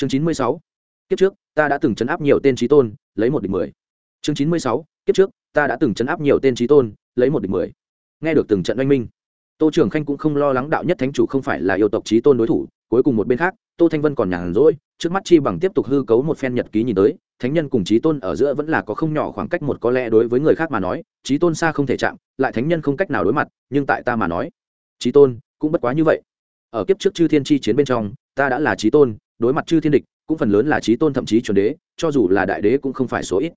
chương chín mươi sáu, kiếp trước, ta đã từng chấn áp nhiều tên trí tôn, lấy một địch mười. Chương chín mươi sáu, kiếp trước, ta đã từng chấn áp nhiều tên trí tôn, lấy một địch mười. Nghe được từng trận oanh minh, tô trường khanh cũng không lo lắng đạo nhất thánh chủ không phải là yêu tộc trí tôn đối thủ, cuối cùng một bên khác, tô thanh vân còn nhàn rỗi, trước mắt chi bằng tiếp tục hư cấu một phen nhật ký nhìn tới, thánh nhân cùng trí tôn ở giữa vẫn là có không nhỏ khoảng cách một có lẽ đối với người khác mà nói trí tôn xa không thể chạm, lại thánh nhân không cách nào đối mặt, nhưng tại ta mà nói trí tôn cũng bất quá như vậy. Ở kiếp trước chư thiên chi chiến bên trong, ta đã là trí tôn đối mặt chư thiên địch, cũng phần lớn là trí tôn thậm chí chuẩn đế, cho dù là đại đế cũng không phải số ít.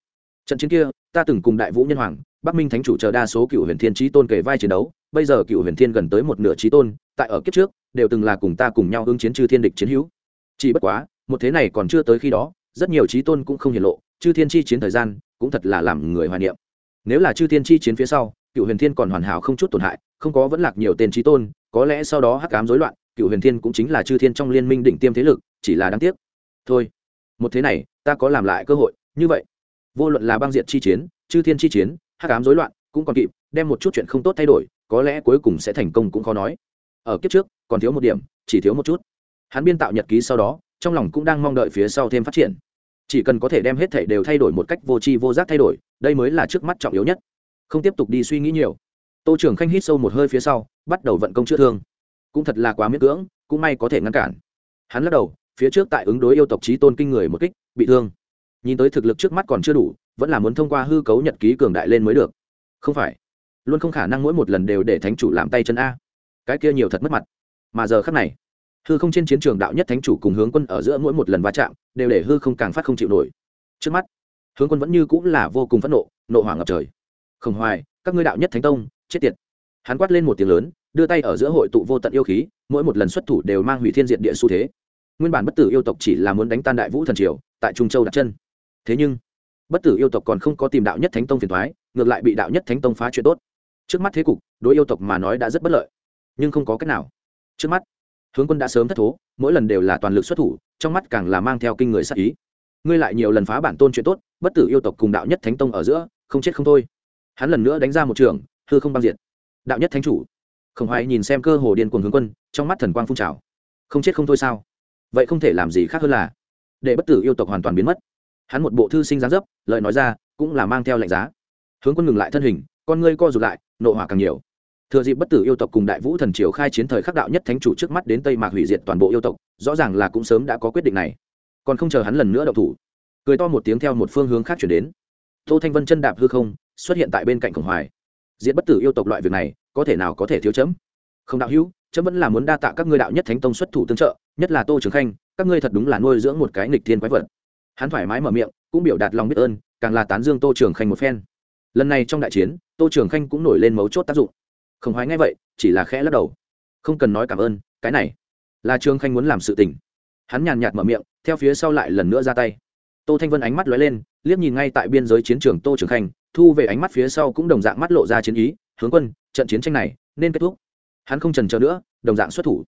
Trận chiến kia, ta từng cùng đại vũ nhân hoàng, bắc minh thánh chủ chờ đa số cựu huyền thiên trí tôn kể vai chiến đấu, bây giờ cựu huyền thiên gần tới một nửa trí tôn, tại ở kiếp trước, đều từng là cùng ta cùng nhau hướng chiến chư thiên địch chiến hữu. Chỉ bất quá, một thế này còn chưa tới khi đó, rất nhiều trí tôn cũng không hiển lộ, chư thiên chi chiến thời gian, cũng thật là làm người hoài niệm. Nếu là chư thiên chi chiến phía sau, cựu huyền thiên còn hoàn hảo không chút tổn hại, không có vẫn lạc nhiều tên trí tôn, có lẽ sau đó hắc cám rối loạn, cựu huyền thiên cũng chính là chư thiên trong liên minh đỉnh tiêm thế lực chỉ là đáng tiếc. Thôi, một thế này, ta có làm lại cơ hội, như vậy. Vô luận là băng diện chi chiến, chư thiên chi chiến, hắc ám rối loạn, cũng còn kịp, đem một chút chuyện không tốt thay đổi, có lẽ cuối cùng sẽ thành công cũng khó nói. Ở kiếp trước, còn thiếu một điểm, chỉ thiếu một chút. Hắn biên tạo nhật ký sau đó, trong lòng cũng đang mong đợi phía sau thêm phát triển. Chỉ cần có thể đem hết thảy đều thay đổi một cách vô tri vô giác thay đổi, đây mới là trước mắt trọng yếu nhất. Không tiếp tục đi suy nghĩ nhiều. Tô trưởng khanh hít sâu một hơi phía sau, bắt đầu vận công chữa thương. Cũng thật là quá miễn cưỡng, cũng may có thể ngăn cản. Hắn lắc đầu phía trước tại ứng đối yêu tộc trí tôn kinh người một kích, bị thương. Nhìn tới thực lực trước mắt còn chưa đủ, vẫn là muốn thông qua hư cấu nhật ký cường đại lên mới được. Không phải. Luôn không khả năng mỗi một lần đều để thánh chủ làm tay chân a. Cái kia nhiều thật mất mặt. Mà giờ khắc này, hư không trên chiến trường đạo nhất thánh chủ cùng hướng quân ở giữa mỗi một lần va chạm, đều để hư không càng phát không chịu nổi. Trước mắt, hướng quân vẫn như cũng là vô cùng phẫn nộ nộ hỏa ngập trời. Không hoài, các ngươi đạo nhất thánh tông, chết tiệt. Hắn quát lên một tiếng lớn, đưa tay ở giữa hội tụ vô tận yêu khí, mỗi một lần xuất thủ đều mang hủy thiên diện địa xu thế nguyên bản bất tử yêu tộc chỉ là muốn đánh tan đại vũ thần triều, tại trung châu đặt chân. Thế nhưng, bất tử yêu tộc còn không có tìm đạo nhất thánh tông phiền thoái ngược lại bị đạo nhất thánh tông phá chuyện tốt. Trước mắt thế cục, đối yêu tộc mà nói đã rất bất lợi, nhưng không có cách nào. Trước mắt, hướng quân đã sớm thất thố, mỗi lần đều là toàn lực xuất thủ, trong mắt càng là mang theo kinh người sắc ý. Ngươi lại nhiều lần phá bản tôn chuyện tốt, bất tử yêu tộc cùng đạo nhất thánh tông ở giữa, không chết không thôi. Hắn lần nữa đánh ra một trường, hư không băng diệt. Đạo nhất thánh chủ không hoài nhìn xem cơ hồ điên cuồng hướng quân, trong mắt thần quang phun trào. Không chết không thôi sao? Vậy không thể làm gì khác hơn là để bất tử yêu tộc hoàn toàn biến mất. Hắn một bộ thư sinh gián dấp, lời nói ra cũng là mang theo lệnh giá. Hướng quân ngừng lại thân hình, con ngươi co rụt lại, nộ hỏa càng nhiều. Thừa dịp bất tử yêu tộc cùng đại vũ thần triều khai chiến thời khắc đạo nhất thánh chủ trước mắt đến tây mạc hủy diệt toàn bộ yêu tộc, rõ ràng là cũng sớm đã có quyết định này. Còn không chờ hắn lần nữa đậu thủ, cười to một tiếng theo một phương hướng khác chuyển đến. Tô thanh vân chân đạp hư không, xuất hiện tại bên cạnh khổng hoài. Diệt bất tử yêu tộc loại việc này, có thể nào có thể thiếu chấm? Không đạo hữu chấm vẫn là muốn đa tạ các ngươi đạo nhất thánh tông xuất thủ tương trợ, nhất là tô trường khanh, các ngươi thật đúng là nuôi dưỡng một cái nghịch thiên quái vật. Hắn thoải mái mở miệng, cũng biểu đạt lòng biết ơn, càng là tán dương tô trường khanh một phen. Lần này trong đại chiến, tô trường khanh cũng nổi lên mấu chốt tác dụng. Không hoái ngay vậy, chỉ là khẽ lắc đầu. Không cần nói cảm ơn, cái này là trường khanh muốn làm sự tình. Hắn nhàn nhạt mở miệng, theo phía sau lại lần nữa ra tay. Tô thanh vân ánh mắt lóe lên, liếc nhìn ngay tại biên giới chiến trường tô trường khanh, thu về ánh mắt phía sau cũng đồng dạng mắt lộ ra chiến ý. Hướng quân, trận chiến tranh này nên kết thúc hắn không trần chờ nữa, đồng dạng xuất thủ.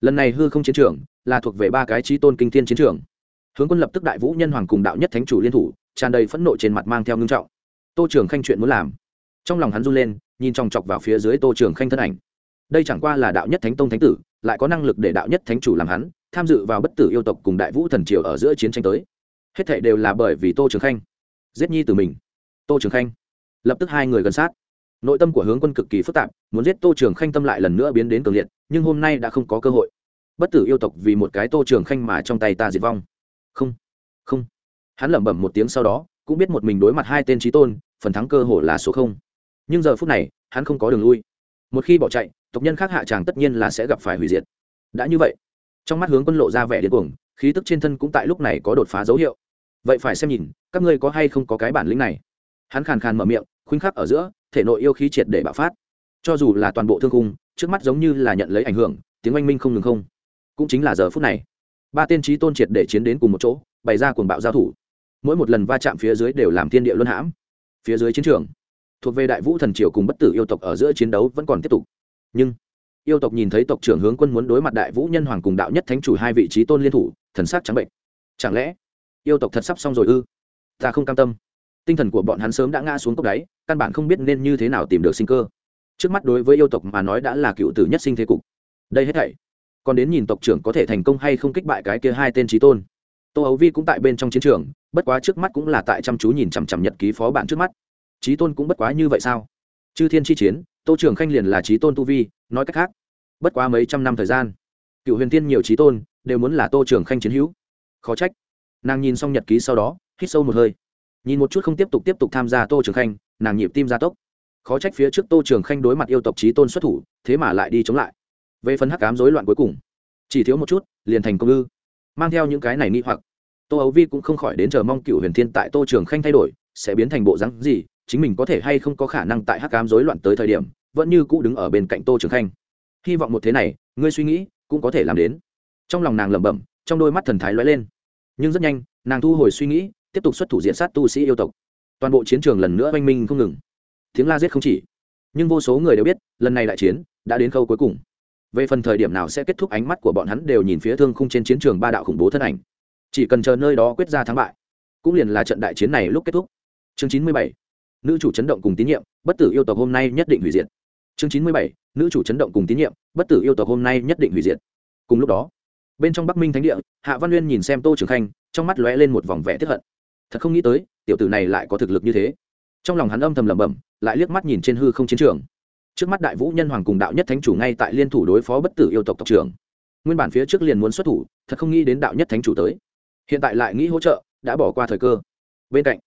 Lần này hư không chiến trường là thuộc về ba cái trí tôn kinh thiên chiến trường. Hướng quân lập tức đại vũ nhân hoàng cùng đạo nhất thánh chủ liên thủ, tràn đầy phẫn nộ trên mặt mang theo ngưng trọng. Tô trường khanh chuyện muốn làm. Trong lòng hắn run lên, nhìn chòng chọc vào phía dưới tô trường khanh thân ảnh. Đây chẳng qua là đạo nhất thánh tông thánh tử, lại có năng lực để đạo nhất thánh chủ làm hắn, tham dự vào bất tử yêu tộc cùng đại vũ thần triều ở giữa chiến tranh tới. Hết thệ đều là bởi vì tô trường khanh. Giết nhi từ mình. Tô trường khanh. Lập tức hai người gần sát nội tâm của hướng quân cực kỳ phức tạp, muốn giết tô trường khanh tâm lại lần nữa biến đến cường liệt, nhưng hôm nay đã không có cơ hội. Bất tử yêu tộc vì một cái tô trường khanh mà trong tay ta diệt vong. Không không. Hắn lẩm bẩm một tiếng sau đó, cũng biết một mình đối mặt hai tên trí tôn, phần thắng cơ hội là số không. Nhưng giờ phút này, hắn không có đường lui. Một khi bỏ chạy, tộc nhân khác hạ tràng tất nhiên là sẽ gặp phải hủy diệt. Đã như vậy, trong mắt hướng quân lộ ra vẻ điên cuồng, khí tức trên thân cũng tại lúc này có đột phá dấu hiệu. Vậy phải xem nhìn, các ngươi có hay không có cái bản lĩnh này? Hắn khàn khàn mở miệng, khuynh khắc ở giữa thể nội yêu khí triệt để bạo phát. Cho dù là toàn bộ thương khung, trước mắt giống như là nhận lấy ảnh hưởng, tiếng oanh minh không ngừng không. Cũng chính là giờ phút này, ba tiên trí tôn triệt để chiến đến cùng một chỗ, bày ra cuồng bạo giao thủ. Mỗi một lần va chạm phía dưới đều làm thiên địa luân hãm. Phía dưới chiến trường, thuộc về đại vũ thần triều cùng bất tử yêu tộc ở giữa chiến đấu vẫn còn tiếp tục. Nhưng, yêu tộc nhìn thấy tộc trưởng hướng quân muốn đối mặt đại vũ nhân hoàng cùng đạo nhất thánh chủ hai vị trí tôn liên thủ, thần sắc trắng bệnh. Chẳng lẽ, yêu tộc thật sắp xong rồi ư? Ta không cam tâm tinh thần của bọn hắn sớm đã ngã xuống cốc đáy, căn bản không biết nên như thế nào tìm được sinh cơ. Trước mắt đối với yêu tộc mà nói đã là cựu tử nhất sinh thế cục. Đây hết thảy, còn đến nhìn tộc trưởng có thể thành công hay không kích bại cái kia hai tên trí tôn. Tô ấu vi cũng tại bên trong chiến trường, bất quá trước mắt cũng là tại chăm chú nhìn chằm chằm nhật ký phó bản trước mắt. Trí tôn cũng bất quá như vậy sao? Chư thiên chi chiến, tô trưởng khanh liền là trí tôn tu vi, nói cách khác, bất quá mấy trăm năm thời gian, cựu huyền tiên nhiều trí tôn, đều muốn là tô trưởng khanh chiến hữu. Khó trách. Nàng nhìn xong nhật ký sau đó, hít sâu một hơi nhìn một chút không tiếp tục tiếp tục tham gia tô trường khanh, nàng nhịp tim gia tốc. Khó trách phía trước tô trường khanh đối mặt yêu tộc trí tôn xuất thủ, thế mà lại đi chống lại. Về phần hắc cám rối loạn cuối cùng, chỉ thiếu một chút, liền thành công ư. Mang theo những cái này nghi hoặc, tô ấu vi cũng không khỏi đến chờ mong cựu huyền thiên tại tô trường khanh thay đổi, sẽ biến thành bộ rắn gì, chính mình có thể hay không có khả năng tại hắc cám rối loạn tới thời điểm, vẫn như cũ đứng ở bên cạnh tô trường khanh. Hy vọng một thế này, ngươi suy nghĩ, cũng có thể làm đến. Trong lòng nàng lẩm bẩm, trong đôi mắt thần thái lóe lên. Nhưng rất nhanh, nàng thu hồi suy nghĩ tiếp tục xuất thủ diện sát tu sĩ yêu tộc. Toàn bộ chiến trường lần nữa oanh minh không ngừng. Tiếng la giết không chỉ, nhưng vô số người đều biết, lần này đại chiến đã đến khâu cuối cùng. Về phần thời điểm nào sẽ kết thúc, ánh mắt của bọn hắn đều nhìn phía thương khung trên chiến trường ba đạo khủng bố thân ảnh. Chỉ cần chờ nơi đó quyết ra thắng bại, cũng liền là trận đại chiến này lúc kết thúc. Chương chín mươi bảy, nữ chủ chấn động cùng tín nhiệm, bất tử yêu tộc hôm nay nhất định hủy diệt. Chương chín mươi bảy, nữ chủ chấn động cùng tín nhiệm, bất tử yêu tộc hôm nay nhất định hủy diệt. Cùng lúc đó, bên trong bắc minh thánh địa, hạ văn uyên nhìn xem tô trường khanh, trong mắt lóe lên một vòng vẻ tiếp hận thật không nghĩ tới, tiểu tử này lại có thực lực như thế. Trong lòng hắn âm thầm lẩm bẩm, lại liếc mắt nhìn trên hư không chiến trường. Trước mắt đại vũ nhân hoàng cùng đạo nhất thánh chủ ngay tại liên thủ đối phó bất tử yêu tộc tộc trưởng. Nguyên bản phía trước liền muốn xuất thủ, thật không nghĩ đến đạo nhất thánh chủ tới. Hiện tại lại nghĩ hỗ trợ, đã bỏ qua thời cơ. Bên cạnh,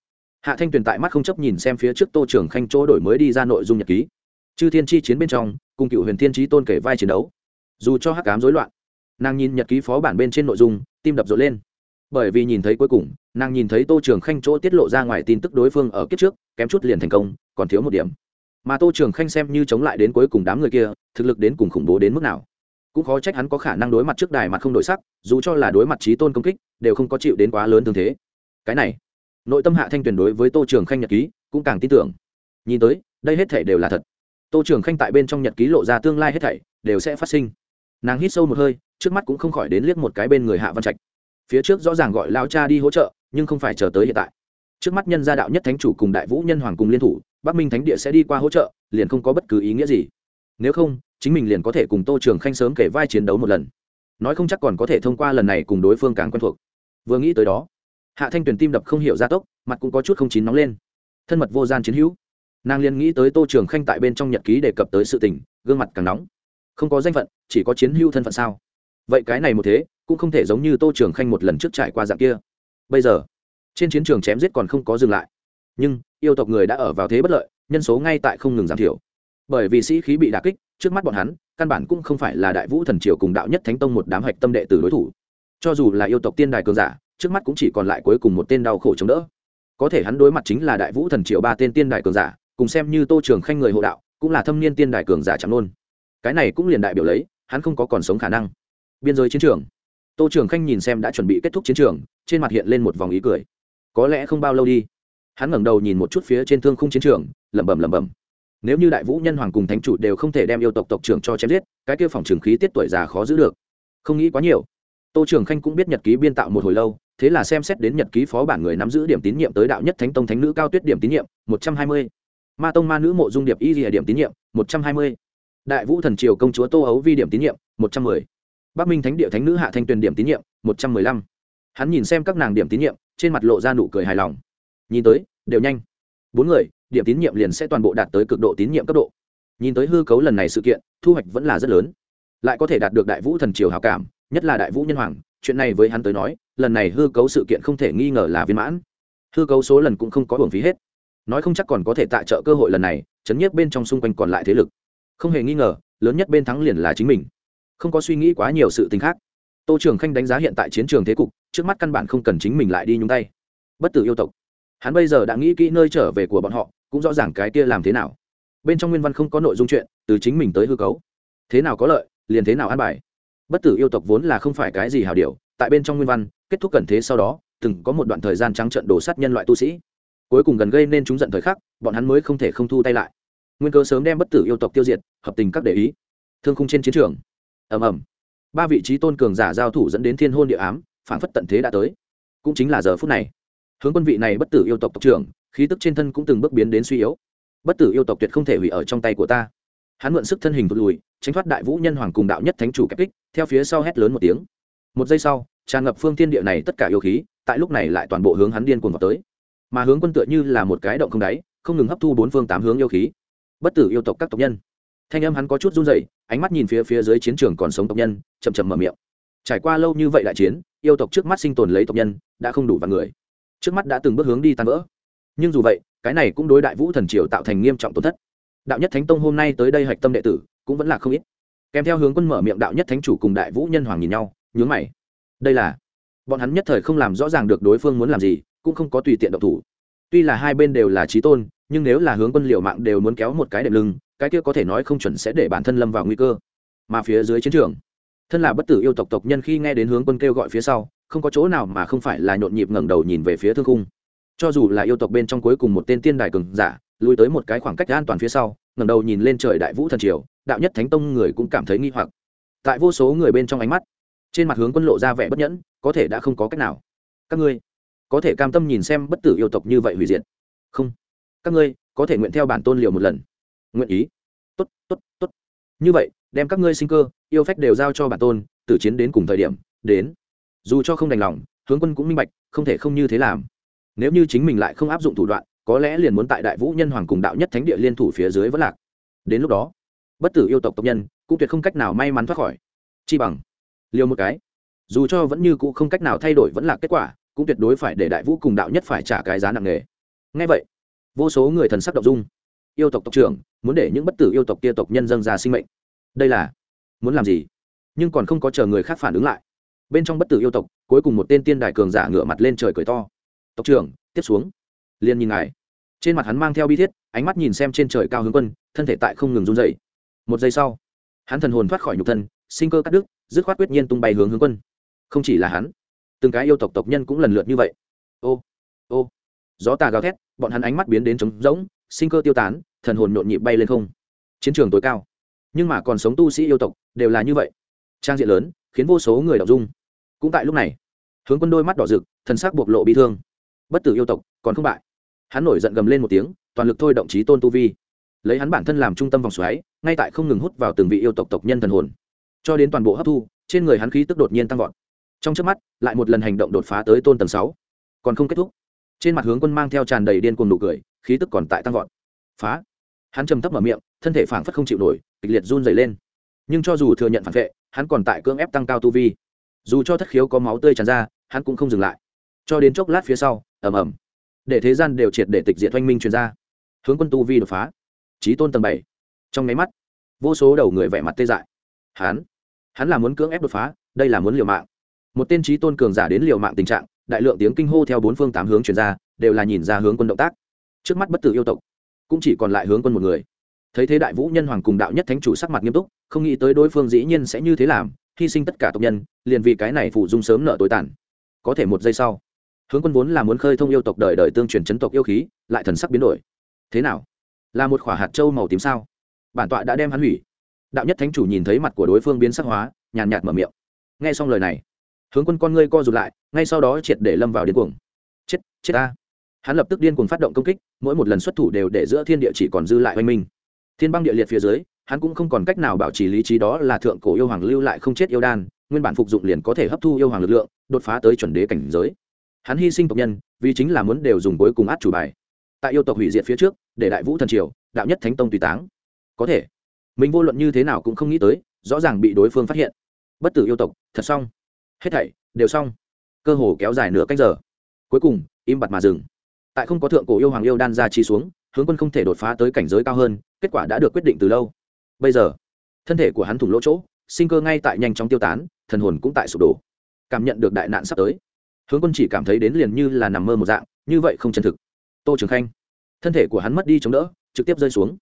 hạ thanh tuyền tại mắt không chấp nhìn xem phía trước tô trưởng khanh chỗ đổi mới đi ra nội dung nhật ký. Chư thiên chi chiến bên trong, cùng cựu huyền thiên trí tôn kể vai chiến đấu. Dù cho hắc cám rối loạn, nàng nhìn nhật ký phó bản bên trên nội dung, tim đập rộn lên bởi vì nhìn thấy cuối cùng, nàng nhìn thấy tô trường khanh chỗ tiết lộ ra ngoài tin tức đối phương ở kiếp trước, kém chút liền thành công, còn thiếu một điểm. Mà tô trường khanh xem như chống lại đến cuối cùng đám người kia, thực lực đến cùng khủng bố đến mức nào. Cũng khó trách hắn có khả năng đối mặt trước đài mặt không đổi sắc, dù cho là đối mặt trí tôn công kích, đều không có chịu đến quá lớn thương thế. Cái này, nội tâm hạ thanh tuyển đối với tô trường khanh nhật ký, cũng càng tin tưởng. Nhìn tới, đây hết thể đều là thật. Tô trường khanh tại bên trong nhật ký lộ ra tương lai hết thảy, đều sẽ phát sinh. Nàng hít sâu một hơi, trước mắt cũng không khỏi đến liếc một cái bên người hạ văn trạch phía trước rõ ràng gọi lao cha đi hỗ trợ, nhưng không phải chờ tới hiện tại. Trước mắt nhân gia đạo nhất thánh chủ cùng đại vũ nhân hoàng cùng liên thủ, bắc minh thánh địa sẽ đi qua hỗ trợ, liền không có bất cứ ý nghĩa gì. Nếu không, chính mình liền có thể cùng tô trường khanh sớm kể vai chiến đấu một lần. Nói không chắc còn có thể thông qua lần này cùng đối phương càng quen thuộc. Vừa nghĩ tới đó, hạ thanh tuyền tim đập không hiểu gia tốc, mặt cũng có chút không chín nóng lên. Thân mật vô gian chiến hữu. Nàng liền nghĩ tới tô trường khanh tại bên trong nhật ký đề cập tới sự tình, gương mặt càng nóng. Không có danh phận, chỉ có chiến hữu thân phận sao? Vậy cái này một thế cũng không thể giống như tô trường khanh một lần trước trải qua dạng kia. Bây giờ, trên chiến trường chém giết còn không có dừng lại. Nhưng, yêu tộc người đã ở vào thế bất lợi, nhân số ngay tại không ngừng giảm thiểu. Bởi vì sĩ khí bị đà kích, trước mắt bọn hắn, căn bản cũng không phải là đại vũ thần triều cùng đạo nhất thánh tông một đám hạch tâm đệ tử đối thủ. Cho dù là yêu tộc tiên đài cường giả, trước mắt cũng chỉ còn lại cuối cùng một tên đau khổ chống đỡ. Có thể hắn đối mặt chính là đại vũ thần triều ba tên tiên đài cường giả, cùng xem như tô trường khanh người hộ đạo, cũng là thâm niên tiên đài cường giả chẳng luôn cái này cũng liền đại biểu lấy, hắn không có còn sống khả năng. Biên giới chiến trường tô trường khanh nhìn xem đã chuẩn bị kết thúc chiến trường, trên mặt hiện lên một vòng ý cười. Có lẽ không bao lâu đi. Hắn ngẩng đầu nhìn một chút phía trên thương khung chiến trường, lẩm bẩm lẩm bẩm. Nếu như đại vũ nhân hoàng cùng thánh chủ đều không thể đem yêu tộc tộc trưởng cho chém giết, cái kia phòng trường khí tiết tuổi già khó giữ được. Không nghĩ quá nhiều. Tô trường khanh cũng biết nhật ký biên tạo một hồi lâu, thế là xem xét đến nhật ký phó bản người nắm giữ điểm tín nhiệm tới đạo nhất thánh tông thánh nữ cao tuyết điểm tín nhiệm, một trăm hai mươi. Ma tông ma nữ mộ dung điệp y rìa điểm tín nhiệm, một trăm hai mươi. Đại vũ thần triều công chúa tô ấu vi điểm tín nhiệm, một trăm mười bắc minh thánh địa thánh nữ hạ thanh tuyền điểm tín nhiệm, một trăm mười lăm. Hắn nhìn xem các nàng điểm tín nhiệm, trên mặt lộ ra nụ cười hài lòng. Nhìn tới, đều nhanh. Bốn người, điểm tín nhiệm liền sẽ toàn bộ đạt tới cực độ tín nhiệm cấp độ. Nhìn tới hư cấu lần này sự kiện, thu hoạch vẫn là rất lớn. Lại có thể đạt được đại vũ thần triều hào cảm, nhất là đại vũ nhân hoàng, chuyện này với hắn tới nói, lần này hư cấu sự kiện không thể nghi ngờ là viên mãn. Hư cấu số lần cũng không có hưởng phí hết. Nói không chắc còn có thể tạ trợ cơ hội lần này, chấn nhiếp bên trong xung quanh còn lại thế lực. Không hề nghi ngờ, lớn nhất bên thắng liền là chính mình không có suy nghĩ quá nhiều sự tình khác. Tô trường khanh đánh giá hiện tại chiến trường thế cục, trước mắt căn bản không cần chính mình lại đi nhúng tay. Bất tử yêu tộc. Hắn bây giờ đã nghĩ kỹ nơi trở về của bọn họ, cũng rõ ràng cái kia làm thế nào. Bên trong nguyên văn không có nội dung chuyện, từ chính mình tới hư cấu. Thế nào có lợi, liền thế nào an bài. Bất tử yêu tộc vốn là không phải cái gì hào điều, tại bên trong nguyên văn, kết thúc cẩn thế sau đó, từng có một đoạn thời gian trắng trận đổ sát nhân loại tu sĩ. Cuối cùng gần gây nên chúng giận thời khắc, bọn hắn mới không thể không thu tay lại. Nguyên cơ sớm đem bất tử yêu tộc tiêu diệt, hợp tình các để ý. Thương khung trên chiến trường ầm ầm. Ba vị trí tôn cường giả giao thủ dẫn đến thiên hôn địa ám phản phất tận thế đã tới. Cũng chính là giờ phút này. Hướng quân vị này bất tử yêu tộc tộc trưởng, khí tức trên thân cũng từng bước biến đến suy yếu. Bất tử yêu tộc tuyệt không thể hủy ở trong tay của ta. Hắn mượn sức thân hình thụt lùi, tránh thoát đại vũ nhân hoàng cùng đạo nhất thánh chủ kẹp kích, theo phía sau hét lớn một tiếng. Một giây sau, tràn ngập phương thiên địa này tất cả yêu khí, tại lúc này lại toàn bộ hướng hắn điên cuồng vào tới. Mà hướng quân tựa như là một cái động không đáy, không ngừng hấp thu bốn phương tám hướng yêu khí. Bất tử yêu tộc các tộc nhân thanh âm hắn có chút run rẩy, ánh mắt nhìn phía phía dưới chiến trường còn sống tộc nhân, chậm chậm mở miệng. Trải qua lâu như vậy đại chiến, yêu tộc trước mắt sinh tồn lấy tộc nhân, đã không đủ vạn người. Trước mắt đã từng bước hướng đi tan vỡ. Nhưng dù vậy, cái này cũng đối đại vũ thần triều tạo thành nghiêm trọng tổn thất. Đạo nhất thánh tông hôm nay tới đây hạch tâm đệ tử, cũng vẫn là không ít. Kèm theo hướng quân mở miệng đạo nhất thánh chủ cùng đại vũ nhân hoàng nhìn nhau, nhướng mày. Đây là, bọn hắn nhất thời không làm rõ ràng được đối phương muốn làm gì, cũng không có tùy tiện độc thủ. Tuy là hai bên đều là trí tôn, nhưng nếu là hướng quân liệu mạng đều muốn kéo một cái đệm lưng cái kia có thể nói không chuẩn sẽ để bản thân lâm vào nguy cơ. Mà phía dưới chiến trường, thân là bất tử yêu tộc tộc nhân khi nghe đến hướng quân kêu gọi phía sau, không có chỗ nào mà không phải là nhộn nhịp ngẩng đầu nhìn về phía thương khung. Cho dù là yêu tộc bên trong cuối cùng một tên tiên đài cường giả, lùi tới một cái khoảng cách an toàn phía sau, ngẩng đầu nhìn lên trời đại vũ thần triều, đạo nhất thánh tông người cũng cảm thấy nghi hoặc. Tại vô số người bên trong ánh mắt, trên mặt hướng quân lộ ra vẻ bất nhẫn, có thể đã không có cách nào. Các ngươi, có thể cam tâm nhìn xem bất tử yêu tộc như vậy hủy diệt. Không. Các ngươi, có thể nguyện theo bản tôn liều một lần nguyện ý. Tốt tốt tốt. Như vậy, đem các ngươi sinh cơ, yêu phách đều giao cho bản tôn, tử chiến đến cùng thời điểm, đến. Dù cho không đành lòng, hướng quân cũng minh bạch, không thể không như thế làm. Nếu như chính mình lại không áp dụng thủ đoạn, có lẽ liền muốn tại đại vũ nhân hoàng cùng đạo nhất thánh địa liên thủ phía dưới vẫn lạc. Đến lúc đó, bất tử yêu tộc tộc nhân cũng tuyệt không cách nào may mắn thoát khỏi. Chi bằng, liều một cái. Dù cho vẫn như cũ không cách nào thay đổi vẫn là kết quả, cũng tuyệt đối phải để đại vũ cùng đạo nhất phải trả cái giá nặng nề. Ngay vậy, vô số người thần sắc động dung yêu tộc tộc trưởng, muốn để những bất tử yêu tộc kia tộc nhân dân ra sinh mệnh. Đây là, muốn làm gì? Nhưng còn không có chờ người khác phản ứng lại. Bên trong bất tử yêu tộc, cuối cùng một tên tiên đại cường giả ngửa mặt lên trời cười to. Tộc trưởng, tiếp xuống. Liền nhìn ngài. Trên mặt hắn mang theo bi thiết, ánh mắt nhìn xem trên trời cao hướng quân, thân thể tại không ngừng run dậy một giây sau, hắn thần hồn thoát khỏi nhục thân, sinh cơ cắt đứt, dứt khoát quyết nhiên tung bay hướng hướng quân. Không chỉ là hắn, từng cái yêu tộc tộc nhân cũng lần lượt như vậy. Ô ô. Gió tà gào thét, bọn hắn ánh mắt biến đến trống rỗng sinh cơ tiêu tán, thần hồn nhộn nhịp bay lên không. Chiến trường tối cao. Nhưng mà còn sống tu sĩ yêu tộc, đều là như vậy. Trang diện lớn, khiến vô số người đọc dung. Cũng tại lúc này, hướng quân đôi mắt đỏ rực, thần sắc bộc lộ bị thương. Bất tử yêu tộc, còn không bại. Hắn nổi giận gầm lên một tiếng, toàn lực thôi động trí tôn tu vi. Lấy hắn bản thân làm trung tâm vòng xoáy, ngay tại không ngừng hút vào từng vị yêu tộc tộc nhân thần hồn. Cho đến toàn bộ hấp thu, trên người hắn khí tức đột nhiên tăng vọt. Trong trước mắt, lại một lần hành động đột phá tới tôn tầng sáu. Còn không kết thúc. Trên mặt hướng quân mang theo tràn đầy điên cuồng nụ cười khí tức còn tại tăng vọt. Phá. Hắn trầm thấp mở miệng, thân thể phảng phất không chịu nổi, kịch liệt run dày lên. Nhưng cho dù thừa nhận phản vệ, hắn còn tại cưỡng ép tăng cao tu vi. Dù cho thất khiếu có máu tươi tràn ra, hắn cũng không dừng lại. Cho đến chốc lát phía sau, ầm ầm. Để thế gian đều triệt để tịch diệt oanh minh truyền ra. Hướng quân tu vi đột phá. Trí tôn tầng bảy. Trong máy mắt, vô số đầu người vẻ mặt tê dại. Hắn hắn là muốn cưỡng ép đột phá, đây là muốn liều mạng. Một tên trí tôn cường giả đến liều mạng tình trạng, đại lượng tiếng kinh hô theo bốn phương tám hướng truyền ra, đều là nhìn ra hướng quân động tác trước mắt bất tử yêu tộc cũng chỉ còn lại hướng quân một người thấy thế đại vũ nhân hoàng cùng đạo nhất thánh chủ sắc mặt nghiêm túc không nghĩ tới đối phương dĩ nhiên sẽ như thế làm hy sinh tất cả tộc nhân liền vì cái này phụ dung sớm nợ tối tàn có thể một giây sau hướng quân vốn là muốn khơi thông yêu tộc đời đời tương truyền chấn tộc yêu khí lại thần sắc biến đổi thế nào là một khỏa hạt trâu màu tím sao bản tọa đã đem hắn hủy đạo nhất thánh chủ nhìn thấy mặt của đối phương biến sắc hóa nhàn nhạt mở miệng nghe xong lời này hướng quân con ngươi co rụt lại ngay sau đó triệt để lâm vào điên cuồng chết chết ta hắn lập tức điên cuồng phát động công kích, mỗi một lần xuất thủ đều để giữa thiên địa chỉ còn dư lại oanh minh. Thiên băng địa liệt phía dưới, hắn cũng không còn cách nào bảo trì lý trí đó là thượng cổ yêu hoàng lưu lại không chết yêu đan, nguyên bản phục dụng liền có thể hấp thu yêu hoàng lực lượng, đột phá tới chuẩn đế cảnh giới. Hắn hy sinh tộc nhân, vì chính là muốn đều dùng cuối cùng át chủ bài. Tại yêu tộc hủy diệt phía trước, để đại vũ thần triều, đạo nhất thánh tông tùy táng. Có thể, mình vô luận như thế nào cũng không nghĩ tới, rõ ràng bị đối phương phát hiện. Bất tử yêu tộc, thật xong. Hết thảy, đều xong. Cơ hồ kéo dài nửa cách giờ. Cuối cùng, im bặt mà dừng tại không có thượng cổ yêu hoàng yêu đan ra chi xuống, hướng quân không thể đột phá tới cảnh giới cao hơn, kết quả đã được quyết định từ lâu. Bây giờ, thân thể của hắn thủng lỗ chỗ, sinh cơ ngay tại nhanh chóng tiêu tán, thần hồn cũng tại sụp đổ. Cảm nhận được đại nạn sắp tới, hướng quân chỉ cảm thấy đến liền như là nằm mơ một dạng, như vậy không chân thực. Tô trường khanh, thân thể của hắn mất đi chống đỡ, trực tiếp rơi xuống.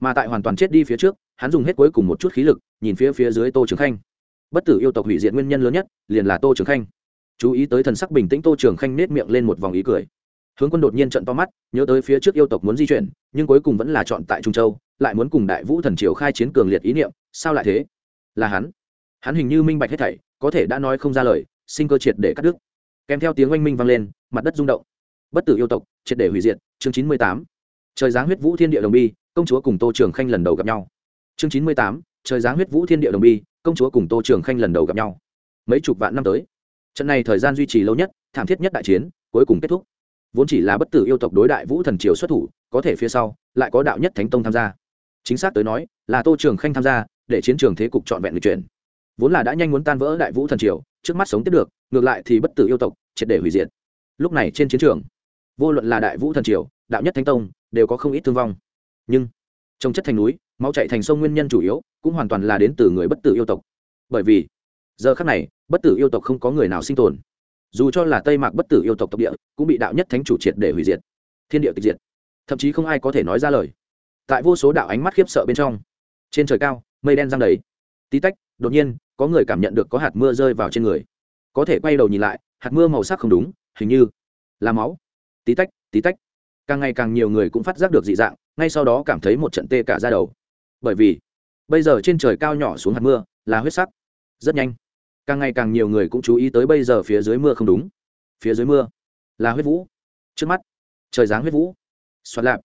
Mà tại hoàn toàn chết đi phía trước, hắn dùng hết cuối cùng một chút khí lực, nhìn phía phía dưới tô trường khanh. Bất tử yêu tộc hủy diệt nguyên nhân lớn nhất, liền là tô trường khanh. Chú ý tới thần sắc bình tĩnh, tô trường khanh nết miệng lên một vòng ý cười hướng quân đột nhiên trận to mắt, nhớ tới phía trước yêu tộc muốn di chuyển, nhưng cuối cùng vẫn là chọn tại trung châu, lại muốn cùng đại vũ thần triều khai chiến cường liệt ý niệm, sao lại thế? Là hắn. Hắn hình như minh bạch hết thảy, có thể đã nói không ra lời, sinh cơ triệt để cắt đứt. Kèm theo tiếng oanh minh vang lên, mặt đất rung động. Bất tử yêu tộc, triệt để hủy diệt, chương chín mươi tám. Trời giáng huyết vũ thiên địa đồng bi, công chúa cùng tô trường khanh lần đầu gặp nhau. Chương chín mươi tám, trời giáng huyết vũ thiên địa đồng bi, công chúa cùng tô trường khanh lần đầu gặp nhau. Mấy chục vạn năm tới, trận này thời gian duy trì lâu nhất, thảm thiết nhất đại chiến, cuối cùng kết thúc vốn chỉ là bất tử yêu tộc đối đại vũ thần triều xuất thủ, có thể phía sau, lại có đạo nhất thánh tông tham gia. Chính xác tới nói, là tô trường khanh tham gia, để chiến trường thế cục trọn vẹn lịch chuyển. Vốn là đã nhanh muốn tan vỡ đại vũ thần triều, trước mắt sống tiếp được, ngược lại thì bất tử yêu tộc, triệt để hủy diệt. Lúc này trên chiến trường, vô luận là đại vũ thần triều, đạo nhất thánh tông, đều có không ít thương vong. Nhưng, trong chất thành núi, máu chạy thành sông nguyên nhân chủ yếu, cũng hoàn toàn là đến từ người bất tử yêu tộc. Bởi vì, giờ khắc này, bất tử yêu tộc không có người nào sinh tồn dù cho là tây mạc bất tử yêu tộc tộc địa, cũng bị đạo nhất thánh chủ triệt để hủy diệt, thiên địa tịch diệt. Thậm chí không ai có thể nói ra lời. Tại vô số đạo ánh mắt khiếp sợ bên trong, trên trời cao, mây đen giăng đầy. Tí tách, đột nhiên, có người cảm nhận được có hạt mưa rơi vào trên người. Có thể quay đầu nhìn lại, hạt mưa màu sắc không đúng, hình như là máu. Tí tách tí tách. Càng ngày càng nhiều người cũng phát giác được dị dạng, ngay sau đó cảm thấy một trận tê cả ra đầu. Bởi vì, bây giờ trên trời cao nhỏ xuống hạt mưa là huyết sắc. Rất nhanh càng ngày càng nhiều người cũng chú ý tới bây giờ phía dưới mưa không đúng. Phía dưới mưa là huyết vũ. Trước mắt, trời giáng huyết vũ. Xoắn lạp.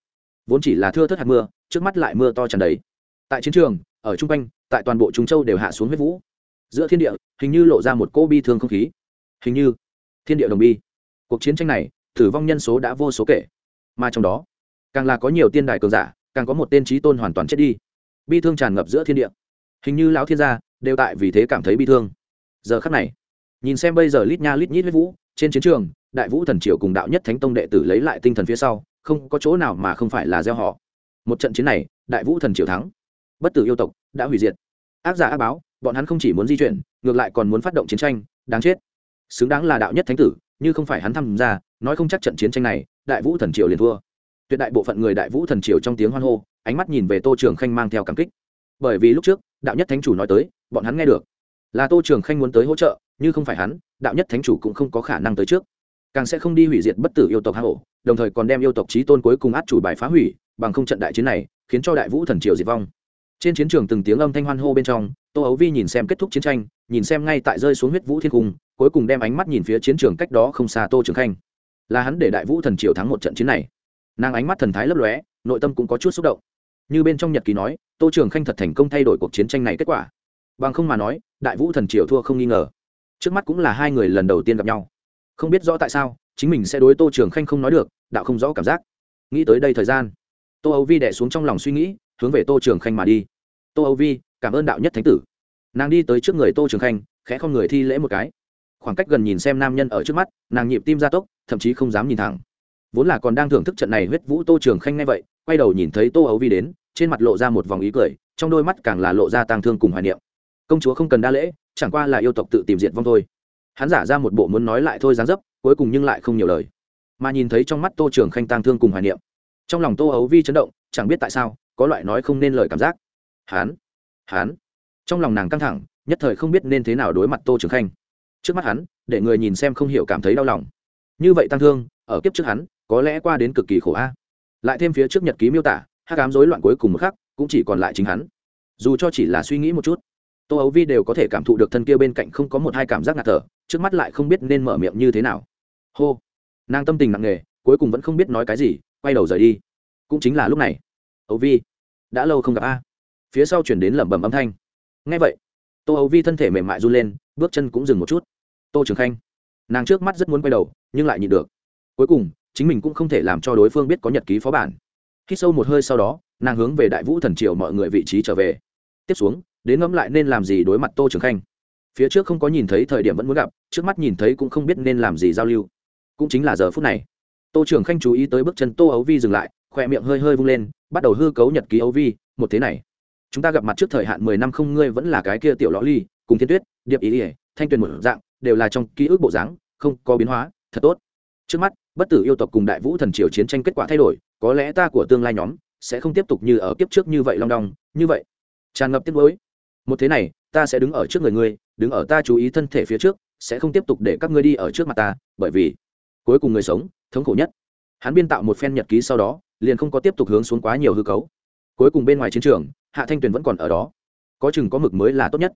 Vốn chỉ là thưa thất hạt mưa, trước mắt lại mưa to tràn đầy. Tại chiến trường, ở chung quanh, tại toàn bộ trung châu đều hạ xuống huyết vũ. Giữa thiên địa, hình như lộ ra một cỗ bi thương không khí. Hình như, thiên địa đồng bi. Cuộc chiến tranh này, tử vong nhân số đã vô số kể. Mà trong đó, càng là có nhiều tiên đài cường giả, càng có một tên trí tôn hoàn toàn chết đi. Bi thương tràn ngập giữa thiên địa. Hình như lão thiên gia đều tại vì thế cảm thấy bi thương giờ khắc này. Nhìn xem bây giờ lít nha lít nhít huyết vũ, trên chiến trường, đại vũ thần triều cùng đạo nhất thánh tông đệ tử lấy lại tinh thần phía sau, không có chỗ nào mà không phải là gieo họ. Một trận chiến này, đại vũ thần triều thắng. Bất tử yêu tộc đã hủy diệt. Ác giả ác báo, bọn hắn không chỉ muốn di chuyển, ngược lại còn muốn phát động chiến tranh, đáng chết. Xứng đáng là đạo nhất thánh tử, như không phải hắn tham gia, nói không chắc trận chiến tranh này, đại vũ thần triều liền thua. Tuyệt đại bộ phận người đại vũ thần triều trong tiếng hoan hô, ánh mắt nhìn về tô trường khanh mang theo cảm kích. Bởi vì lúc trước, đạo nhất thánh chủ nói tới, bọn hắn nghe được là tô trường khanh muốn tới hỗ trợ nhưng không phải hắn, đạo nhất thánh chủ cũng không có khả năng tới trước. Càng sẽ không đi hủy diệt bất tử yêu tộc hạ hổ, đồng thời còn đem yêu tộc trí tôn cuối cùng át chủ bài phá hủy, bằng không trận đại chiến này, khiến cho đại vũ thần triều diệt vong. Trên chiến trường từng tiếng âm thanh hoan hô bên trong, tô ấu vi nhìn xem kết thúc chiến tranh, nhìn xem ngay tại rơi xuống huyết vũ thiên cung, cuối cùng đem ánh mắt nhìn phía chiến trường cách đó không xa tô trường khanh. Là hắn để đại vũ thần triều thắng một trận chiến này. Nàng ánh mắt thần thái lấp lóe, nội tâm cũng có chút xúc động. Như bên trong nhật ký nói, tô trường khanh thật thành công thay đổi cuộc chiến tranh này kết quả bằng không mà nói, đại vũ thần triều thua không nghi ngờ. Trước mắt cũng là hai người lần đầu tiên gặp nhau. Không biết rõ tại sao, chính mình sẽ đối tô trường khanh không nói được, đạo không rõ cảm giác. Nghĩ tới đây thời gian, tô âu vi đẻ xuống trong lòng suy nghĩ, hướng về tô trường khanh mà đi. Tô âu vi, cảm ơn đạo nhất thánh tử. Nàng đi tới trước người tô trường khanh, khẽ không người thi lễ một cái. Khoảng cách gần nhìn xem nam nhân ở trước mắt, nàng nhịp tim gia tốc, thậm chí không dám nhìn thẳng. Vốn là còn đang thưởng thức trận này huyết vũ tô trường khanh ngay vậy, quay đầu nhìn thấy tô ấu vi đến, trên mặt lộ ra một vòng ý cười, trong đôi mắt càng là lộ ra tang thương cùng hoài niệm công chúa không cần đa lễ, chẳng qua là yêu tộc tự tìm diệt vong thôi. Hắn giả ra một bộ muốn nói lại thôi dáng dấp, cuối cùng nhưng lại không nhiều lời. Mà nhìn thấy trong mắt tô trường khanh tang thương cùng hoài niệm, trong lòng tô ấu vi chấn động, chẳng biết tại sao, có loại nói không nên lời cảm giác. Hán hán trong lòng nàng căng thẳng, nhất thời không biết nên thế nào đối mặt tô trường khanh. Trước mắt hắn, để người nhìn xem không hiểu cảm thấy đau lòng. Như vậy tăng thương, ở kiếp trước hắn, có lẽ qua đến cực kỳ khổ a. Lại thêm phía trước nhật ký miêu tả hát cám rối loạn cuối cùng một khắc, cũng chỉ còn lại chính hắn. Dù cho chỉ là suy nghĩ một chút tô ấu vi đều có thể cảm thụ được thân kia bên cạnh không có một hai cảm giác ngạt thở, trước mắt lại không biết nên mở miệng như thế nào. Hô. Nàng tâm tình nặng nề, cuối cùng vẫn không biết nói cái gì, quay đầu rời đi. Cũng chính là lúc này. Ấu vi, đã lâu không gặp a. Phía sau chuyển đến lẩm bẩm âm thanh. Ngay vậy, tô ấu vi thân thể mềm mại run lên, bước chân cũng dừng một chút. Tô trường khanh, nàng trước mắt rất muốn quay đầu, nhưng lại nhịn được. Cuối cùng, chính mình cũng không thể làm cho đối phương biết có nhật ký phó bản. Khi sâu một hơi sau đó, nàng hướng về đại vũ thần triều mọi người vị trí trở về. Tiếp xuống đến ngẫm lại nên làm gì đối mặt tô trường khanh. Phía trước không có nhìn thấy thời điểm vẫn muốn gặp, trước mắt nhìn thấy cũng không biết nên làm gì giao lưu. Cũng chính là giờ phút này. Tô trường khanh chú ý tới bước chân tô ấu vi dừng lại, khỏe miệng hơi hơi vung lên, bắt đầu hư cấu nhật ký ấu vi, một thế này. Chúng ta gặp mặt trước thời hạn mười năm không ngươi vẫn là cái kia tiểu lõ ly, cùng thiên tuyết, điệp ý ỉa thanh tuyền một dạng, đều là trong ký ức bộ dáng, không có biến hóa, thật tốt. Trước mắt, bất tử yêu tộc cùng đại vũ thần triều chiến tranh kết quả thay đổi, có lẽ ta của tương lai nhóm sẽ không tiếp tục như ở kiếp trước như vậy long đong, như vậy. Tràn ngập tiếc nuối một thế này, ta sẽ đứng ở trước người ngươi, đứng ở ta chú ý thân thể phía trước, sẽ không tiếp tục để các ngươi đi ở trước mặt ta, bởi vì cuối cùng người sống, thống khổ nhất. Hắn biên tạo một phen nhật ký sau đó, liền không có tiếp tục hướng xuống quá nhiều hư cấu. Cuối cùng bên ngoài chiến trường, hạ thanh tuyền vẫn còn ở đó. Có chừng có mực mới là tốt nhất.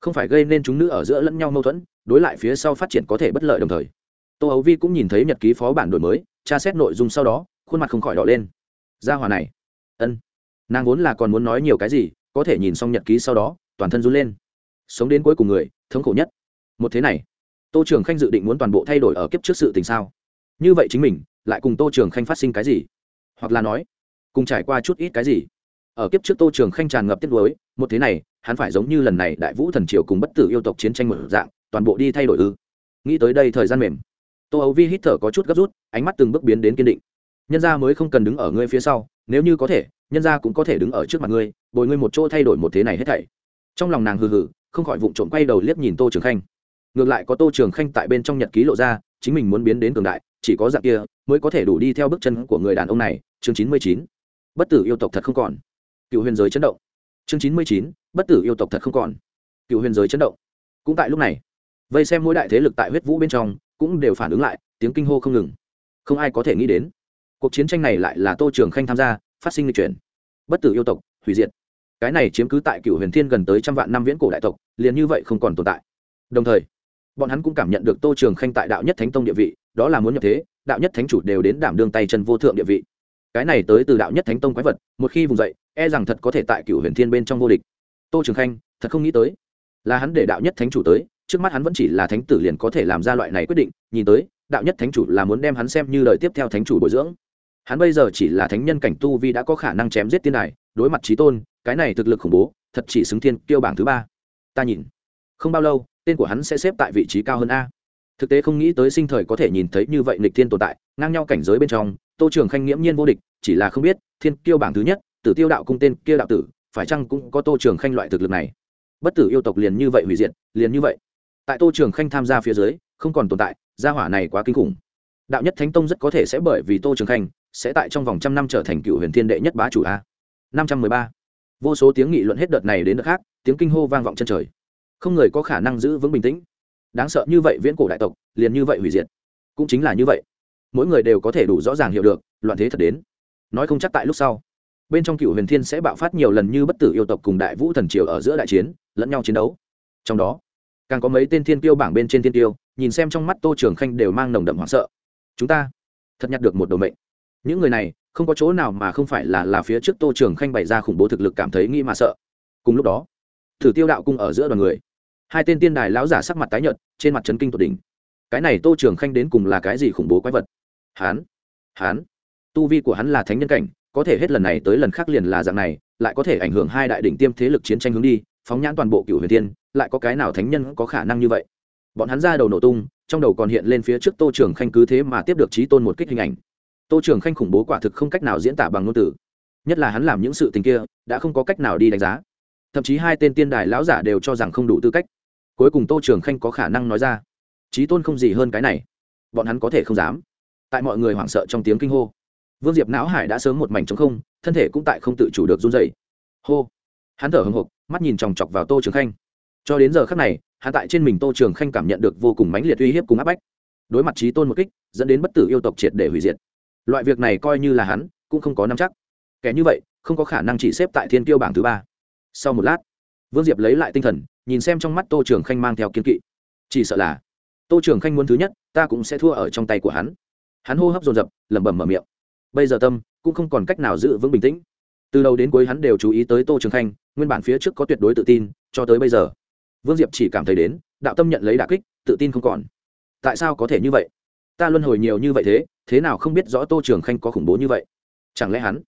Không phải gây nên chúng nữ ở giữa lẫn nhau mâu thuẫn, đối lại phía sau phát triển có thể bất lợi đồng thời. Tô ấu vi cũng nhìn thấy nhật ký phó bản đổi mới, tra xét nội dung sau đó, khuôn mặt không khỏi đỏ lên. Ra hòa này. Ân. Nàng vốn là còn muốn nói nhiều cái gì, có thể nhìn xong nhật ký sau đó toàn thân run lên. Sống đến cuối cùng người, thống khổ nhất. Một thế này, tô trường khanh dự định muốn toàn bộ thay đổi ở kiếp trước sự tình sao? Như vậy chính mình, lại cùng tô trường khanh phát sinh cái gì? Hoặc là nói, cùng trải qua chút ít cái gì? Ở kiếp trước tô trường khanh tràn ngập tiết lối một thế này, hắn phải giống như lần này đại vũ thần triều cùng bất tử yêu tộc chiến tranh một dạng, toàn bộ đi thay đổi ư? Nghĩ tới đây thời gian mềm, tô ấu vi hít thở có chút gấp rút, ánh mắt từng bước biến đến kiên định. Nhân gia mới không cần đứng ở ngươi phía sau, nếu như có thể, nhân gia cũng có thể đứng ở trước mặt ngươi, bồi ngươi một chỗ thay đổi một thế này hết thảy trong lòng nàng hừ hừ, không khỏi vụng trộm quay đầu liếc nhìn tô trường khanh. Ngược lại có tô trường khanh tại bên trong nhật ký lộ ra, chính mình muốn biến đến cường đại, chỉ có dạng kia mới có thể đủ đi theo bước chân của người đàn ông này. Chương chín mươi chín, bất tử yêu tộc thật không còn. Cựu huyền giới chấn động. Chương chín mươi chín, bất tử yêu tộc thật không còn. Cựu huyền giới chấn động. Cũng tại lúc này, vây xem mỗi đại thế lực tại huyết vũ bên trong cũng đều phản ứng lại, tiếng kinh hô không ngừng. Không ai có thể nghĩ đến, cuộc chiến tranh này lại là tô trường khanh tham gia, phát sinh lịch chuyển. Bất tử yêu tộc, hủy diệt cái này chiếm cứ tại cựu huyền thiên gần tới trăm vạn năm viễn cổ đại tộc, liền như vậy không còn tồn tại. Đồng thời, bọn hắn cũng cảm nhận được tô trường khanh tại đạo nhất thánh tông địa vị, đó là muốn nhập thế, đạo nhất thánh chủ đều đến đảm đương tay chân vô thượng địa vị. Cái này tới từ đạo nhất thánh tông quái vật, một khi vùng dậy e rằng thật có thể tại cựu huyền thiên bên trong vô địch. Tô trường khanh, thật không nghĩ tới, là hắn để đạo nhất thánh chủ tới, trước mắt hắn vẫn chỉ là thánh tử liền có thể làm ra loại này quyết định, nhìn tới, đạo nhất thánh chủ là muốn đem hắn xem như lời tiếp theo thánh chủ bồi dưỡng. Hắn bây giờ chỉ là thánh nhân cảnh tu vi đã có khả năng chém giết tiên đài, đối mặt trí tôn cái này thực lực khủng bố, thật chỉ xứng thiên kiêu bảng thứ ba. Ta nhìn, không bao lâu, tên của hắn sẽ xếp tại vị trí cao hơn a. Thực tế không nghĩ tới sinh thời có thể nhìn thấy như vậy nịch thiên tồn tại, ngang nhau cảnh giới bên trong, tô trường khanh nghiễm nhiên vô địch, chỉ là không biết, thiên kiêu bảng thứ nhất, tử tiêu đạo cung tên kia đạo tử, phải chăng cũng có tô trường khanh loại thực lực này? Bất tử yêu tộc liền như vậy hủy diệt, liền như vậy. Tại tô trường khanh tham gia phía dưới, không còn tồn tại, gia hỏa này quá kinh khủng. Đạo nhất thánh tông rất có thể sẽ bởi vì tô trường khanh, sẽ tại trong vòng trăm năm trở thành cựu huyền thiên đệ nhất bá chủ a. Năm trăm mười ba vô số tiếng nghị luận hết đợt này đến đợt khác, tiếng kinh hô vang vọng chân trời. Không người có khả năng giữ vững bình tĩnh. Đáng sợ như vậy viễn cổ đại tộc, liền như vậy hủy diệt. Cũng chính là như vậy. Mỗi người đều có thể đủ rõ ràng hiểu được, loạn thế thật đến. Nói không chắc tại lúc sau, bên trong cựu huyền thiên sẽ bạo phát nhiều lần như bất tử yêu tộc cùng đại vũ thần triều ở giữa đại chiến, lẫn nhau chiến đấu. Trong đó, càng có mấy tên thiên tiêu bảng bên trên thiên tiêu nhìn xem trong mắt tô trường khanh đều mang nồng đậm hoảng sợ. Chúng ta thật nhặt được một đồ mệnh. Những người này không có chỗ nào mà không phải là là phía trước tô trường khanh bày ra khủng bố thực lực cảm thấy nghĩ mà sợ. Cùng lúc đó, thử tiêu đạo cung ở giữa đoàn người. Hai tên tiên đài lão giả sắc mặt tái nhợt, trên mặt trấn kinh tột đỉnh. Cái này tô trường khanh đến cùng là cái gì khủng bố quái vật? Hán hán tu vi của hắn là thánh nhân cảnh, có thể hết lần này tới lần khác liền là dạng này, lại có thể ảnh hưởng hai đại đỉnh tiêm thế lực chiến tranh hướng đi, phóng nhãn toàn bộ cựu huyền tiên lại có cái nào thánh nhân có khả năng như vậy? Bọn hắn ra đầu nổ tung, trong đầu còn hiện lên phía trước tô trường khanh cứ thế mà tiếp được trí tôn một kích hình ảnh tô trường khanh khủng bố quả thực không cách nào diễn tả bằng ngôn từ. Nhất là hắn làm những sự tình kia, đã không có cách nào đi đánh giá. Thậm chí hai tên tiên đài lão giả đều cho rằng không đủ tư cách. Cuối cùng tô trường khanh có khả năng nói ra trí tôn không gì hơn cái này. Bọn hắn có thể không dám. Tại mọi người hoảng sợ trong tiếng kinh hô. Vương diệp não hải đã sớm một mảnh trống không, thân thể cũng tại không tự chủ được run dày hô. Hắn thở hồng hộc, mắt nhìn chòng chọc vào tô trường khanh. Cho đến giờ khắc này, hắn tại trên mình tô trường khanh cảm nhận được vô cùng mãnh liệt uy hiếp cùng áp bách. Đối mặt trí tôn một kích, dẫn đến bất tử yêu tộc triệt để hủy diệt loại việc này coi như là hắn, cũng không có nắm chắc. Kẻ như vậy, không có khả năng chỉ xếp tại thiên tiêu bảng thứ ba. Sau một lát, vương diệp lấy lại tinh thần, nhìn xem trong mắt tô trường khanh mang theo kiên kỵ. Chỉ sợ là, tô trường khanh muốn thứ nhất, ta cũng sẽ thua ở trong tay của hắn. Hắn hô hấp dồn dập, lẩm bẩm mở miệng. Bây giờ tâm, cũng không còn cách nào giữ vững bình tĩnh. Từ đầu đến cuối hắn đều chú ý tới tô trường khanh, nguyên bản phía trước có tuyệt đối tự tin, cho tới bây giờ, vương diệp chỉ cảm thấy đến, đạo tâm nhận lấy đà kích, tự tin không còn. Tại sao có thể như vậy? Ta luân hồi nhiều như vậy thế thế nào không biết rõ tô trường khanh có khủng bố như vậy? Chẳng lẽ hắn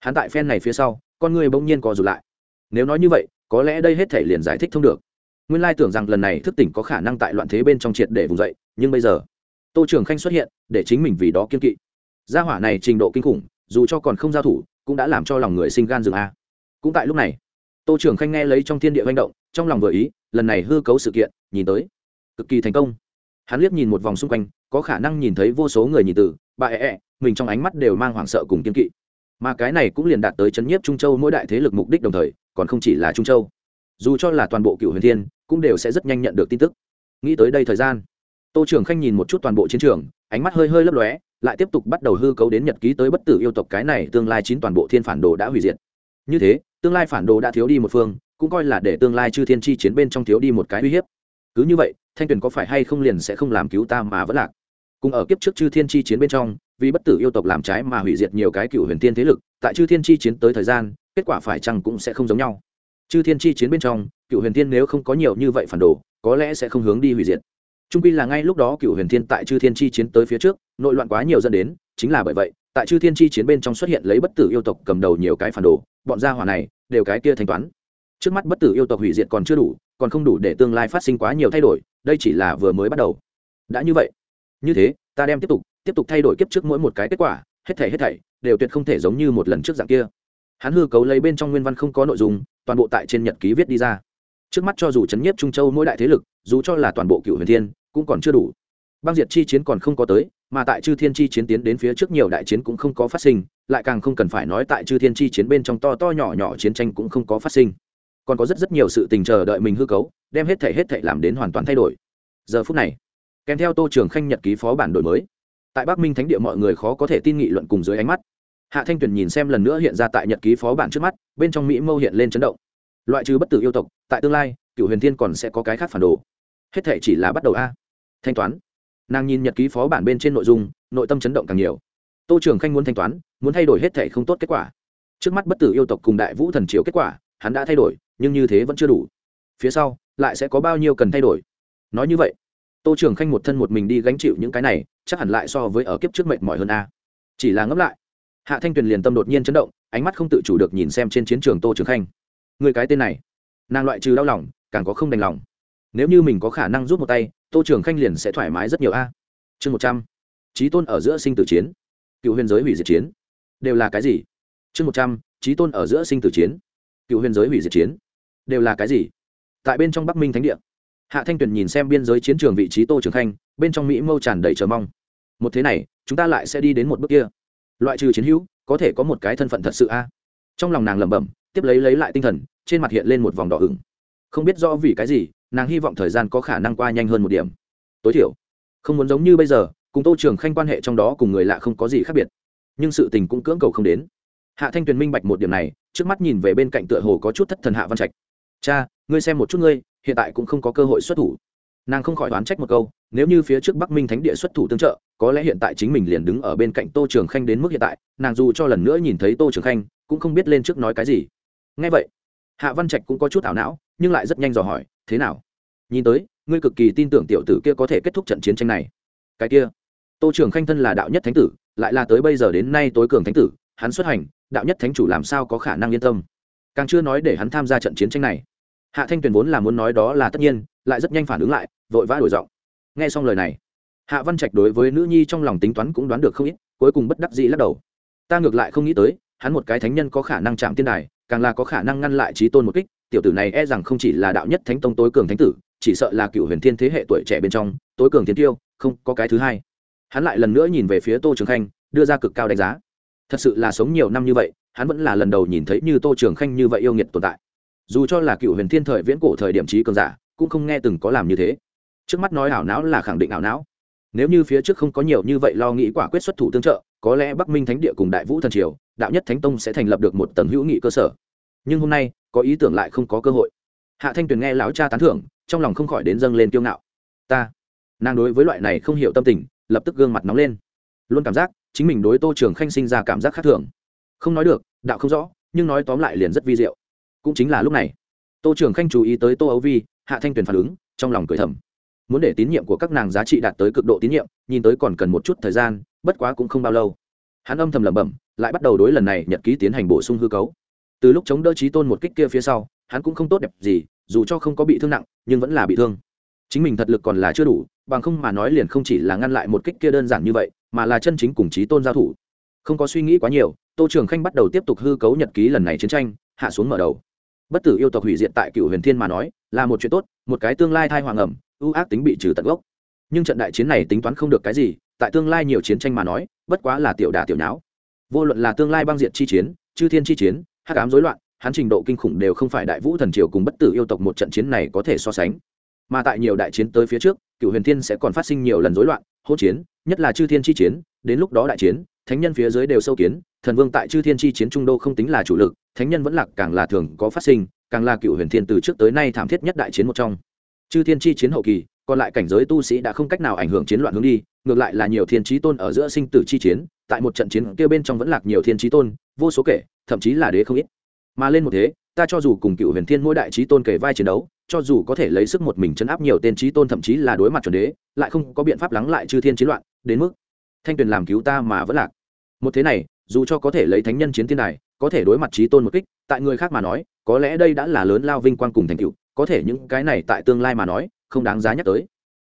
hắn tại phen này phía sau, con người bỗng nhiên co rụt lại? Nếu nói như vậy, có lẽ đây hết thể liền giải thích thông được. Nguyên lai tưởng rằng lần này thức tỉnh có khả năng tại loạn thế bên trong triệt để vùng dậy, nhưng bây giờ, tô trường khanh xuất hiện, để chính mình vì đó kiên kỵ. Gia hỏa này trình độ kinh khủng, dù cho còn không giao thủ, cũng đã làm cho lòng người sinh gan dường a. Cũng tại lúc này, tô trường khanh nghe lấy trong thiên địa manh động, trong lòng vừa ý, lần này hư cấu sự kiện, nhìn tới, cực kỳ thành công hắn liếc nhìn một vòng xung quanh, có khả năng nhìn thấy vô số người nhìn từ, bà ẹ ẹ, mình trong ánh mắt đều mang hoảng sợ cùng kiên kỵ. Mà cái này cũng liền đạt tới chấn nhiếp trung châu mỗi đại thế lực mục đích đồng thời, còn không chỉ là trung châu. Dù cho là toàn bộ cựu huyền thiên, cũng đều sẽ rất nhanh nhận được tin tức. Nghĩ tới đây thời gian, tô trưởng khanh nhìn một chút toàn bộ chiến trường, ánh mắt hơi hơi lấp lóe, lại tiếp tục bắt đầu hư cấu đến nhật ký tới bất tử yêu tộc cái này tương lai chín toàn bộ thiên phản đồ đã hủy diệt. Như thế, tương lai phản đồ đã thiếu đi một phương, cũng coi là để tương lai chư thiên chi chiến bên trong thiếu đi một cái uy hiếp. Cứ như vậy thanh tuyền có phải hay không liền sẽ không làm cứu ta mà vẫn lạc? Cùng ở kiếp trước chư thiên chi chiến bên trong, vì bất tử yêu tộc làm trái mà hủy diệt nhiều cái cựu huyền tiên thế lực, tại chư thiên chi chiến tới thời gian, kết quả phải chăng cũng sẽ không giống nhau. Chư thiên chi chiến bên trong, cựu huyền tiên nếu không có nhiều như vậy phản đồ, có lẽ sẽ không hướng đi hủy diệt. Trung pi là ngay lúc đó cựu huyền thiên tại chư thiên chi chiến tới phía trước, nội loạn quá nhiều dẫn đến, chính là bởi vậy, tại chư thiên chi chiến bên trong xuất hiện lấy bất tử yêu tộc cầm đầu nhiều cái phản đồ, bọn gia hỏa này đều cái kia thanh toán. Trước mắt bất tử yêu tộc hủy diệt còn chưa đủ, còn không đủ để tương lai phát sinh quá nhiều thay đổi đây chỉ là vừa mới bắt đầu. Đã như vậy. Như thế, ta đem tiếp tục tiếp tục thay đổi kiếp trước mỗi một cái kết quả, hết thảy hết thảy, đều tuyệt không thể giống như một lần trước dạng kia. Hắn hư cấu lấy bên trong nguyên văn không có nội dung, toàn bộ tại trên nhật ký viết đi ra. Trước mắt cho dù chấn nhiếp trung châu mỗi đại thế lực, dù cho là toàn bộ cựu huyền thiên, cũng còn chưa đủ. Băng diệt chi chiến còn không có tới, mà tại chư thiên chi chiến tiến đến phía trước nhiều đại chiến cũng không có phát sinh, lại càng không cần phải nói tại chư thiên chi chiến bên trong to to nhỏ nhỏ chiến tranh cũng không có phát sinh còn có rất rất nhiều sự tình chờ đợi mình hư cấu, đem hết thể hết thể làm đến hoàn toàn thay đổi. Giờ phút này, kèm theo tô trường khanh nhật ký phó bản đổi mới, tại bắc minh thánh địa mọi người khó có thể tin nghị luận cùng dưới ánh mắt. Hạ thanh tuyền nhìn xem lần nữa hiện ra tại nhật ký phó bản trước mắt, bên trong mỹ mâu hiện lên chấn động. Loại trừ bất tử yêu tộc, tại tương lai cựu huyền thiên còn sẽ có cái khác phản đồ. Hết thể chỉ là bắt đầu a. Thanh toán. Nàng nhìn nhật ký phó bản bên trên nội dung, nội tâm chấn động càng nhiều. Tô trường khanh muốn thanh toán, muốn thay đổi hết thể không tốt kết quả. Trước mắt bất tử yêu tộc cùng đại vũ thần triều kết quả hắn đã thay đổi, nhưng như thế vẫn chưa đủ. Phía sau, lại sẽ có bao nhiêu cần thay đổi? Nói như vậy, tô trường khanh một thân một mình đi gánh chịu những cái này, chắc hẳn lại so với ở kiếp trước mệnh mỏi hơn a. Chỉ là ngẫm lại, hạ thanh tuyền liền tâm đột nhiên chấn động, ánh mắt không tự chủ được nhìn xem trên chiến trường tô trường khanh. Người cái tên này, nàng loại trừ đau lòng, càng có không đành lòng. Nếu như mình có khả năng rút một tay, tô trường khanh liền sẽ thoải mái rất nhiều a. Chương một trăm trí tôn ở giữa sinh tử chiến. Cựu huyền giới hủy diệt chiến. Đều là cái gì? Chương một trăm trí tôn ở giữa sinh tử chiến cựu huyền giới hủy diệt chiến. Đều là cái gì? Tại bên trong bắc minh thánh địa. Hạ thanh tuyền nhìn xem biên giới chiến trường vị trí tô trường khanh, bên trong mỹ mâu tràn đầy chờ mong. Một thế này, chúng ta lại sẽ đi đến một bước kia. Loại trừ chiến hữu, có thể có một cái thân phận thật sự a. Trong lòng nàng lẩm bẩm, tiếp lấy lấy lại tinh thần, trên mặt hiện lên một vòng đỏ ửng. Không biết do vì cái gì, nàng hy vọng thời gian có khả năng qua nhanh hơn một điểm. Tối thiểu, không muốn giống như bây giờ, cùng tô trường khanh quan hệ trong đó cùng người lạ không có gì khác biệt. Nhưng sự tình cũng cưỡng cầu không đến hạ thanh tuyền minh bạch một điểm này, trước mắt nhìn về bên cạnh tựa hồ có chút thất thần hạ văn trạch. Cha, ngươi xem một chút ngươi, hiện tại cũng không có cơ hội xuất thủ. Nàng không khỏi đoán trách một câu, nếu như phía trước bắc minh thánh địa xuất thủ tương trợ, có lẽ hiện tại chính mình liền đứng ở bên cạnh tô trường khanh đến mức hiện tại, nàng dù cho lần nữa nhìn thấy tô trường khanh, cũng không biết lên trước nói cái gì. Ngay vậy, hạ văn trạch cũng có chút ảo não, nhưng lại rất nhanh dò hỏi, thế nào? Nhìn tới, ngươi cực kỳ tin tưởng tiểu tử kia có thể kết thúc trận chiến tranh này. Cái kia, tô trường khanh thân là đạo nhất thánh tử, lại là tới bây giờ đến nay tối cường thánh tử, hắn xuất hành đạo nhất thánh chủ làm sao có khả năng yên tâm? Càng chưa nói để hắn tham gia trận chiến tranh này. Hạ thanh tuyền vốn là muốn nói đó là tất nhiên, lại rất nhanh phản ứng lại, vội vã đổi giọng. Nghe xong lời này, hạ văn trạch đối với nữ nhi trong lòng tính toán cũng đoán được không ít, cuối cùng bất đắc dĩ lắc đầu. Ta ngược lại không nghĩ tới, hắn một cái thánh nhân có khả năng chạm tiên đài, càng là có khả năng ngăn lại trí tôn một kích, tiểu tử này e rằng không chỉ là đạo nhất thánh tông tối cường thánh tử, chỉ sợ là cựu huyền thiên thế hệ tuổi trẻ bên trong, tối cường thiên tiêu, không có cái thứ hai. Hắn lại lần nữa nhìn về phía tô trường khanh, đưa ra cực cao đánh giá thật sự là sống nhiều năm như vậy, hắn vẫn là lần đầu nhìn thấy như tô trường khanh như vậy yêu nghiệt tồn tại. Dù cho là cựu huyền thiên thời viễn cổ thời điểm trí cường giả, cũng không nghe từng có làm như thế. Trước mắt nói ảo não là khẳng định ảo não. Nếu như phía trước không có nhiều như vậy lo nghĩ quả quyết xuất thủ tương trợ, có lẽ bắc minh thánh địa cùng đại vũ thần triều, đạo nhất thánh tông sẽ thành lập được một tầng hữu nghị cơ sở. Nhưng hôm nay, có ý tưởng lại không có cơ hội. Hạ thanh tuyền nghe lão cha tán thưởng, trong lòng không khỏi đến dâng lên kiêu ngạo. Ta. Nàng đối với loại này không hiểu tâm tình, lập tức gương mặt nóng lên. Luôn cảm giác chính mình đối tô trường khanh sinh ra cảm giác khác thường. Không nói được, đạo không rõ, nhưng nói tóm lại liền rất vi diệu. Cũng chính là lúc này, tô trường khanh chú ý tới tô ấu vi, hạ thanh tuyền phản ứng, trong lòng cười thầm. Muốn để tín nhiệm của các nàng giá trị đạt tới cực độ tín nhiệm, nhìn tới còn cần một chút thời gian, bất quá cũng không bao lâu. Hắn âm thầm lẩm bẩm, lại bắt đầu đối lần này nhật ký tiến hành bổ sung hư cấu. Từ lúc chống đỡ trí tôn một kích kia phía sau, hắn cũng không tốt đẹp gì, dù cho không có bị thương nặng, nhưng vẫn là bị thương. Chính mình thật lực còn là chưa đủ, bằng không mà nói liền không chỉ là ngăn lại một kích kia đơn giản như vậy mà là chân chính cùng chí tôn giao thủ. Không có suy nghĩ quá nhiều, tô trường khanh bắt đầu tiếp tục hư cấu nhật ký lần này chiến tranh, hạ xuống mở đầu. Bất tử yêu tộc hủy diệt tại cựu huyền thiên mà nói, là một chuyện tốt, một cái tương lai thai hoàng ẩm, ưu ác tính bị trừ tận gốc. Nhưng trận đại chiến này tính toán không được cái gì, tại tương lai nhiều chiến tranh mà nói, bất quá là tiểu đà tiểu nháo. Vô luận là tương lai băng diện chi chiến, chư thiên chi chiến, hắc ám rối loạn, hắn trình độ kinh khủng đều không phải đại vũ thần triều cùng bất tử yêu tộc một trận chiến này có thể so sánh mà tại nhiều đại chiến tới phía trước, cựu huyền thiên sẽ còn phát sinh nhiều lần rối loạn, hỗn chiến, nhất là chư thiên chi chiến, đến lúc đó đại chiến, thánh nhân phía dưới đều sâu kiến, thần vương tại chư thiên chi chiến trung đô không tính là chủ lực, thánh nhân vẫn lạc càng là thường có phát sinh, càng là cựu huyền thiên từ trước tới nay thảm thiết nhất đại chiến một trong. Chư thiên chi chiến hậu kỳ, còn lại cảnh giới tu sĩ đã không cách nào ảnh hưởng chiến loạn hướng đi, ngược lại là nhiều thiên trí tôn ở giữa sinh tử chi chiến, tại một trận chiến kia bên trong vẫn lạc nhiều thiên trí tôn, vô số kể, thậm chí là đế không ít. Mà lên một thế, ta cho dù cùng cựu huyền thiên mỗi đại trí tôn kể vai chiến đấu cho dù có thể lấy sức một mình chấn áp nhiều tên trí tôn thậm chí là đối mặt chuẩn đế, lại không có biện pháp lắng lại chư thiên chiến loạn, đến mức thanh tuyền làm cứu ta mà vẫn lạc. Một thế này, dù cho có thể lấy thánh nhân chiến thiên này có thể đối mặt trí tôn một kích, tại người khác mà nói, có lẽ đây đã là lớn lao vinh quang cùng thành tựu, có thể những cái này tại tương lai mà nói, không đáng giá nhắc tới.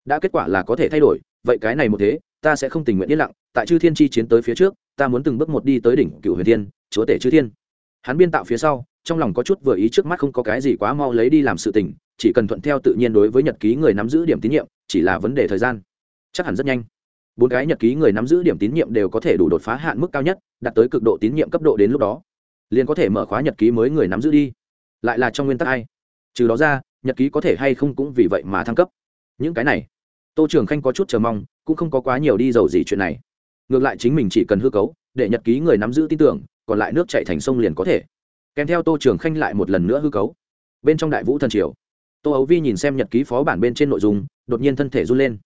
Đã kết quả là có thể thay đổi, vậy cái này một thế, ta sẽ không tình nguyện yên lặng, tại chư thiên chi chiến tới phía trước, ta muốn từng bước một đi tới đỉnh cựu huyền thiên, chúa tể chư thiên. Hắn biên tạo phía sau, trong lòng có chút vừa ý trước mắt không có cái gì quá mau lấy đi làm sự tình chỉ cần thuận theo tự nhiên đối với nhật ký người nắm giữ điểm tín nhiệm, chỉ là vấn đề thời gian. Chắc hẳn rất nhanh. Bốn cái nhật ký người nắm giữ điểm tín nhiệm đều có thể đủ đột phá hạn mức cao nhất, đạt tới cực độ tín nhiệm cấp độ đến lúc đó. Liền có thể mở khóa nhật ký mới người nắm giữ đi. Lại là trong nguyên tắc hay trừ đó ra, nhật ký có thể hay không cũng vì vậy mà thăng cấp. Những cái này, tô trường khanh có chút chờ mong, cũng không có quá nhiều đi dầu gì chuyện này. Ngược lại chính mình chỉ cần hư cấu, để nhật ký người nắm giữ tin tưởng, còn lại nước chạy thành sông liền có thể. Kèm theo tô trường khanh lại một lần nữa hư cấu. Bên trong đại vũ thần triều tô ấu vi nhìn xem nhật ký phó bản bên trên nội dung, đột nhiên thân thể run lên.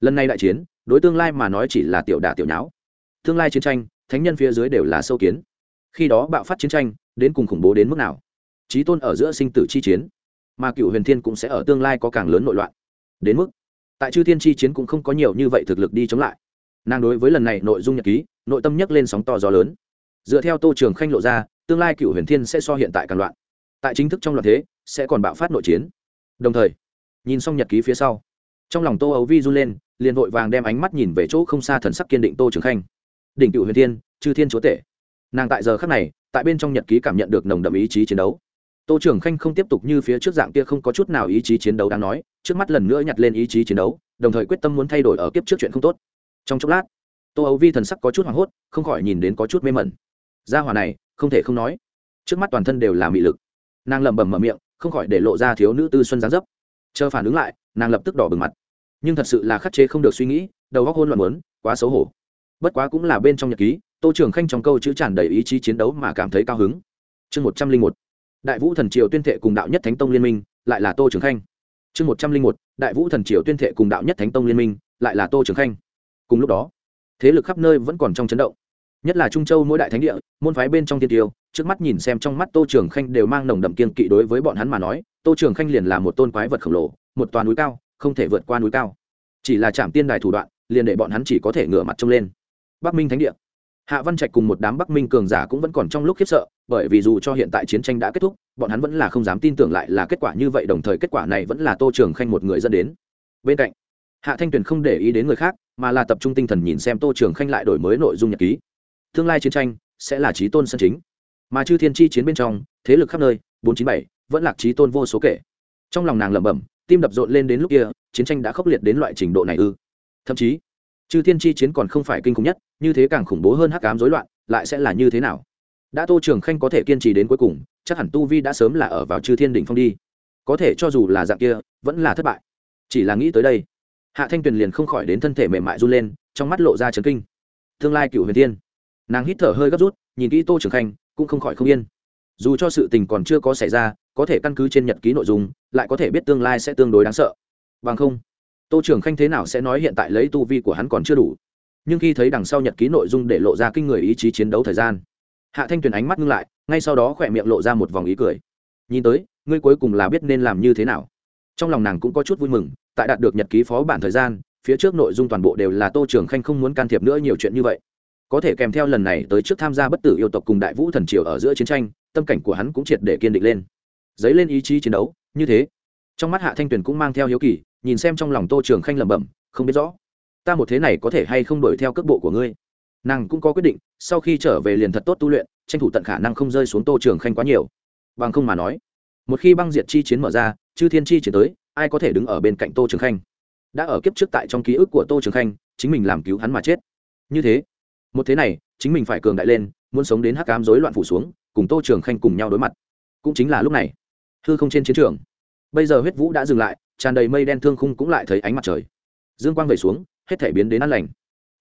Lần này đại chiến, đối tương lai mà nói chỉ là tiểu đả tiểu nháo. Tương lai chiến tranh, thánh nhân phía dưới đều là sâu kiến. Khi đó bạo phát chiến tranh, đến cùng khủng bố đến mức nào? Trí tôn ở giữa sinh tử chi chiến, mà cựu huyền thiên cũng sẽ ở tương lai có càng lớn nội loạn. Đến mức, tại chư thiên chi chiến cũng không có nhiều như vậy thực lực đi chống lại. Nàng đối với lần này nội dung nhật ký, nội tâm nhấc lên sóng to gió lớn. Dựa theo tô trường khanh lộ ra, tương lai cựu huyền thiên sẽ so hiện tại càng loạn. Tại chính thức trong loạn thế, sẽ còn bạo phát nội chiến đồng thời, nhìn xong nhật ký phía sau, trong lòng tô ấu vi run lên, liền vội vàng đem ánh mắt nhìn về chỗ không xa thần sắc kiên định tô trường khanh. Đỉnh cựu huyền thiên, chư thiên chúa tể. Nàng tại giờ khắc này, tại bên trong nhật ký cảm nhận được nồng đậm ý chí chiến đấu. Tô trường khanh không tiếp tục như phía trước dạng kia không có chút nào ý chí chiến đấu đáng nói, trước mắt lần nữa nhặt lên ý chí chiến đấu, đồng thời quyết tâm muốn thay đổi ở kiếp trước chuyện không tốt. Trong chốc lát, tô ấu vi thần sắc có chút hoảng hốt, không khỏi nhìn đến có chút mê mẩn. Gia hòa này, không thể không nói. Trước mắt toàn thân đều là mị lực. Nàng lẩm bẩm mở miệng không khỏi để lộ ra thiếu nữ tư xuân giáng dấp. Chờ phản ứng lại, nàng lập tức đỏ bừng mặt. Nhưng thật sự là khắc chế không được suy nghĩ, đầu góc hôn loạn muốn, quá xấu hổ. Bất quá cũng là bên trong nhật ký, tô trường khanh trong câu chữ tràn đầy ý chí chiến đấu mà cảm thấy cao hứng. Chương một trăm linh một, đại vũ thần triều tuyên thệ cùng đạo nhất thánh tông liên minh, lại là tô trường khanh. Chương một trăm linh một, đại vũ thần triều tuyên thệ cùng đạo nhất thánh tông liên minh, lại là tô trường khanh. Cùng lúc đó, thế lực khắp nơi vẫn còn trong chấn động nhất là trung châu mỗi đại thánh địa, môn phái bên trong tiên tiêu, trước mắt nhìn xem trong mắt tô trường khanh đều mang nồng đậm kiên kỵ đối với bọn hắn mà nói, tô trường khanh liền là một tôn quái vật khổng lồ, một toàn núi cao, không thể vượt qua núi cao. Chỉ là chạm tiên đài thủ đoạn, liền để bọn hắn chỉ có thể ngửa mặt trông lên. Bắc minh thánh địa. Hạ văn trạch cùng một đám bắc minh cường giả cũng vẫn còn trong lúc khiếp sợ, bởi vì dù cho hiện tại chiến tranh đã kết thúc, bọn hắn vẫn là không dám tin tưởng lại là kết quả như vậy, đồng thời kết quả này vẫn là tô trường khanh một người dẫn đến. Bên cạnh, hạ thanh tuyền không để ý đến người khác, mà là tập trung tinh thần nhìn xem tô trường khanh lại đổi mới nội dung nhật ký tương lai chiến tranh sẽ là trí tôn sân chính. Mà chư thiên chi chiến bên trong, thế lực khắp nơi, bốn chín bảy, vẫn là trí tôn vô số kể. Trong lòng nàng lẩm bẩm, tim đập rộn lên đến lúc kia, chiến tranh đã khốc liệt đến loại trình độ này ư. Thậm chí, chư thiên chi chiến còn không phải kinh khủng nhất, như thế càng khủng bố hơn hắc ám rối loạn, lại sẽ là như thế nào? Đã tô trường khanh có thể kiên trì đến cuối cùng, chắc hẳn tu vi đã sớm là ở vào chư thiên đỉnh phong đi. Có thể cho dù là dạng kia, vẫn là thất bại. Chỉ là nghĩ tới đây, hạ thanh tuyền liền không khỏi đến thân thể mềm mại run lên, trong mắt lộ ra trấn kinh. Tương lai cựu huyền Thiên nàng hít thở hơi gấp rút, nhìn kỹ tô trường khanh, cũng không khỏi không yên. Dù cho sự tình còn chưa có xảy ra, có thể căn cứ trên nhật ký nội dung, lại có thể biết tương lai sẽ tương đối đáng sợ. Bằng không, tô trường khanh thế nào sẽ nói hiện tại lấy tu vi của hắn còn chưa đủ? Nhưng khi thấy đằng sau nhật ký nội dung để lộ ra kinh người ý chí chiến đấu thời gian, hạ thanh tuyền ánh mắt ngưng lại, ngay sau đó khỏe miệng lộ ra một vòng ý cười. Nhìn tới, ngươi cuối cùng là biết nên làm như thế nào. Trong lòng nàng cũng có chút vui mừng, tại đạt được nhật ký phó bản thời gian, phía trước nội dung toàn bộ đều là tô trường khanh không muốn can thiệp nữa nhiều chuyện như vậy có thể kèm theo lần này tới trước tham gia bất tử yêu tộc cùng đại vũ thần triều ở giữa chiến tranh, tâm cảnh của hắn cũng triệt để kiên định lên. Dấy lên ý chí chiến đấu, như thế. Trong mắt hạ thanh tuyền cũng mang theo hiếu kỳ, nhìn xem trong lòng tô trường khanh lẩm bẩm, không biết rõ, ta một thế này có thể hay không đổi theo cước bộ của ngươi? Nàng cũng có quyết định, sau khi trở về liền thật tốt tu luyện, tranh thủ tận khả năng không rơi xuống tô trường khanh quá nhiều. Bằng không mà nói, một khi băng diệt chi chiến mở ra, chư thiên chi chiến tới, ai có thể đứng ở bên cạnh tô trường khanh? Đã ở kiếp trước tại trong ký ức của tô trường khanh, chính mình làm cứu hắn mà chết. Như thế một thế này, chính mình phải cường đại lên, muốn sống đến hắc cám rối loạn phủ xuống, cùng tô trường khanh cùng nhau đối mặt. Cũng chính là lúc này, hư không trên chiến trường. Bây giờ huyết vũ đã dừng lại, tràn đầy mây đen thương khung cũng lại thấy ánh mặt trời. Dương quang về xuống, hết thể biến đến ăn lành.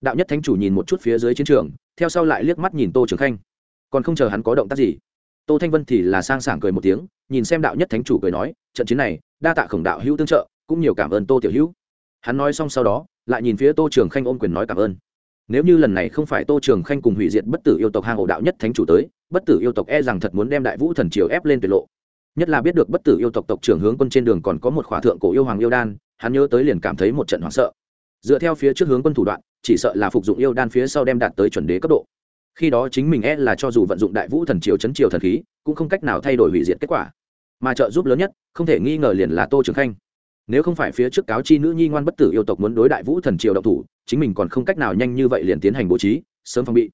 Đạo nhất thánh chủ nhìn một chút phía dưới chiến trường, theo sau lại liếc mắt nhìn tô trường khanh. Còn không chờ hắn có động tác gì, tô thanh vân thì là sang sảng cười một tiếng, nhìn xem đạo nhất thánh chủ cười nói, trận chiến này, đa tạ khổng đạo hữu tương trợ, cũng nhiều cảm ơn tô tiểu hữu. Hắn nói xong sau đó, lại nhìn phía tô trường khanh ôm quyền nói cảm ơn nếu như lần này không phải tô trường khanh cùng hủy diệt bất tử yêu tộc hang ổ đạo nhất thánh chủ tới, bất tử yêu tộc e rằng thật muốn đem đại vũ thần triều ép lên tuyệt lộ. Nhất là biết được bất tử yêu tộc tộc trưởng hướng quân trên đường còn có một khỏa thượng cổ yêu hoàng yêu đan, hắn nhớ tới liền cảm thấy một trận hoảng sợ. Dựa theo phía trước hướng quân thủ đoạn, chỉ sợ là phục dụng yêu đan phía sau đem đạt tới chuẩn đế cấp độ. Khi đó chính mình e là cho dù vận dụng đại vũ thần triều chấn triều thần khí, cũng không cách nào thay đổi hủy diệt kết quả. Mà trợ giúp lớn nhất, không thể nghi ngờ liền là tô trường khanh nếu không phải phía trước cáo chi nữ nhi ngoan bất tử yêu tộc muốn đối đại vũ thần triều độc thủ, chính mình còn không cách nào nhanh như vậy liền tiến hành bố trí, sớm phòng bị.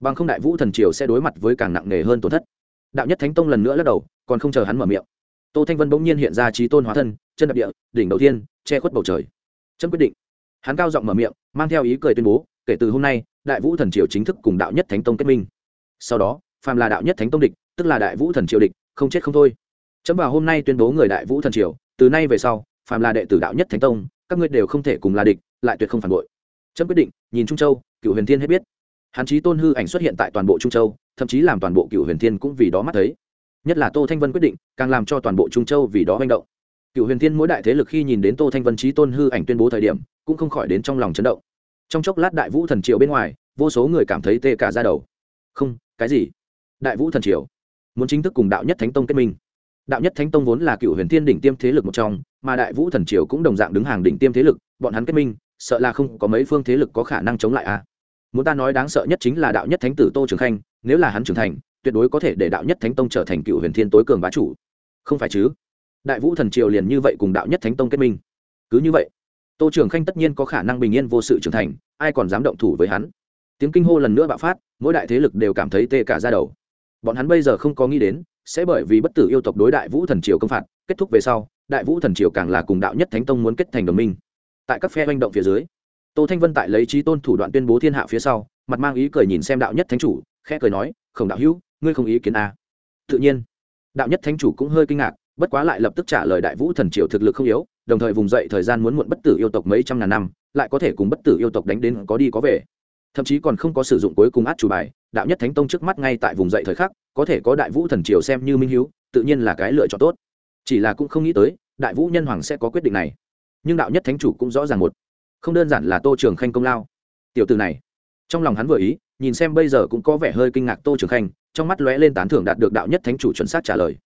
Bằng không đại vũ thần triều sẽ đối mặt với càng nặng nề hơn tổn thất. Đạo nhất thánh tông lần nữa lắc đầu, còn không chờ hắn mở miệng. Tô thanh vân bỗng nhiên hiện ra trí tôn hóa thân, chân đập địa, đỉnh đầu tiên che khuất bầu trời. Chân quyết định. Hắn cao giọng mở miệng, mang theo ý cười tuyên bố, kể từ hôm nay, đại vũ thần triều chính thức cùng đạo nhất thánh tông kết minh. Sau đó, phàm là đạo nhất thánh tông địch, tức là đại vũ thần triều địch, không chết không thôi. Chấm vào hôm nay tuyên bố người đại vũ thần triều, từ nay về sau phàm là đệ tử đạo nhất thánh tông, các ngươi đều không thể cùng là địch, lại tuyệt không phản bội. Trâm quyết định, nhìn trung châu, cựu huyền thiên hết biết. Hắn chí tôn hư ảnh xuất hiện tại toàn bộ trung châu, thậm chí làm toàn bộ cựu huyền thiên cũng vì đó mắt thấy. Nhất là tô thanh vân quyết định, càng làm cho toàn bộ trung châu vì đó manh động. Cựu huyền thiên mỗi đại thế lực khi nhìn đến tô thanh vân chí tôn hư ảnh tuyên bố thời điểm, cũng không khỏi đến trong lòng chấn động. Trong chốc lát đại vũ thần triều bên ngoài, vô số người cảm thấy tê cả ra đầu. Không, cái gì? Đại vũ thần triều muốn chính thức cùng đạo nhất thánh tông kết minh đạo nhất thánh tông vốn là cựu huyền thiên đỉnh tiêm thế lực một trong, mà đại vũ thần triều cũng đồng dạng đứng hàng đỉnh tiêm thế lực, bọn hắn kết minh, sợ là không có mấy phương thế lực có khả năng chống lại a. À. muốn ta nói đáng sợ nhất chính là đạo nhất thánh tử tô trường khanh, nếu là hắn trưởng thành, tuyệt đối có thể để đạo nhất thánh tông trở thành cựu huyền thiên tối cường bá chủ. Không phải chứ? Đại vũ thần triều liền như vậy cùng đạo nhất thánh tông kết minh. Cứ như vậy, tô trường khanh tất nhiên có khả năng bình yên vô sự trưởng thành, ai còn dám động thủ với hắn? Tiếng kinh hô lần nữa bạo phát, mỗi đại thế lực đều cảm thấy tê cả ra đầu. Bọn hắn bây giờ không có nghĩ đến sẽ bởi vì bất tử yêu tộc đối đại vũ thần triều công phạt, kết thúc về sau, đại vũ thần triều càng là cùng đạo nhất thánh tông muốn kết thành đồng minh tại các phe manh động phía dưới, tô thanh vân tại lấy trí tôn thủ đoạn tuyên bố thiên hạ phía sau, mặt mang ý cười nhìn xem đạo nhất thánh chủ, khẽ cười nói, khổng đạo hữu, ngươi không ý kiến à. tự nhiên, đạo nhất thánh chủ cũng hơi kinh ngạc, bất quá lại lập tức trả lời đại vũ thần triều thực lực không yếu, đồng thời vùng dậy thời gian muốn muộn bất tử yêu tộc mấy trăm ngàn năm, lại có thể cùng bất tử yêu tộc đánh đến có đi có về thậm chí còn không có sử dụng cuối cùng át chủ bài, đạo nhất thánh tông trước mắt ngay tại vùng dậy thời khắc, có thể có đại vũ thần triều xem như minh hiếu, tự nhiên là cái lựa chọn tốt. Chỉ là cũng không nghĩ tới, đại vũ nhân hoàng sẽ có quyết định này. Nhưng đạo nhất thánh chủ cũng rõ ràng một. Không đơn giản là tô trường khanh công lao. Tiểu từ này, trong lòng hắn vừa ý, nhìn xem bây giờ cũng có vẻ hơi kinh ngạc tô trường khanh, trong mắt lóe lên tán thưởng đạt được đạo nhất thánh chủ chuẩn xác trả lời.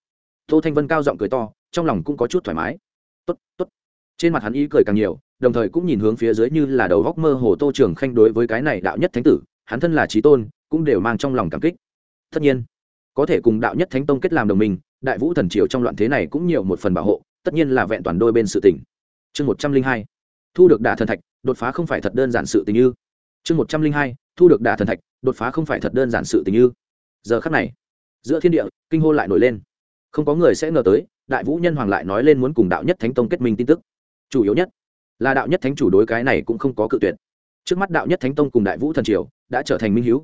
Tô thanh vân cao giọng cười to, trong lòng cũng có chút thoải mái. Tốt tốt. Trên mặt hắn ý cười càng nhiều đồng thời cũng nhìn hướng phía dưới như là đầu góc mơ hồ tô trường khanh đối với cái này đạo nhất thánh tử, hắn thân là trí tôn, cũng đều mang trong lòng cảm kích. Tất nhiên, có thể cùng đạo nhất thánh tông kết làm đồng minh, đại vũ thần triều trong loạn thế này cũng nhiều một phần bảo hộ, tất nhiên là vẹn toàn đôi bên sự tỉnh chương một trăm linh hai, thu được đả thần thạch, đột phá không phải thật đơn giản sự tình như. Chương một trăm linh hai, thu được đả thần thạch, đột phá không phải thật đơn giản sự tình như. Giờ khắc này, giữa thiên địa, kinh hô lại nổi lên. Không có người sẽ ngờ tới, đại vũ nhân hoàng lại nói lên muốn cùng đạo nhất thánh tông kết minh tin tức. Chủ yếu nhất là đạo nhất thánh chủ đối cái này cũng không có cự tuyệt. Trước mắt đạo nhất thánh tông cùng đại vũ thần triều đã trở thành minh h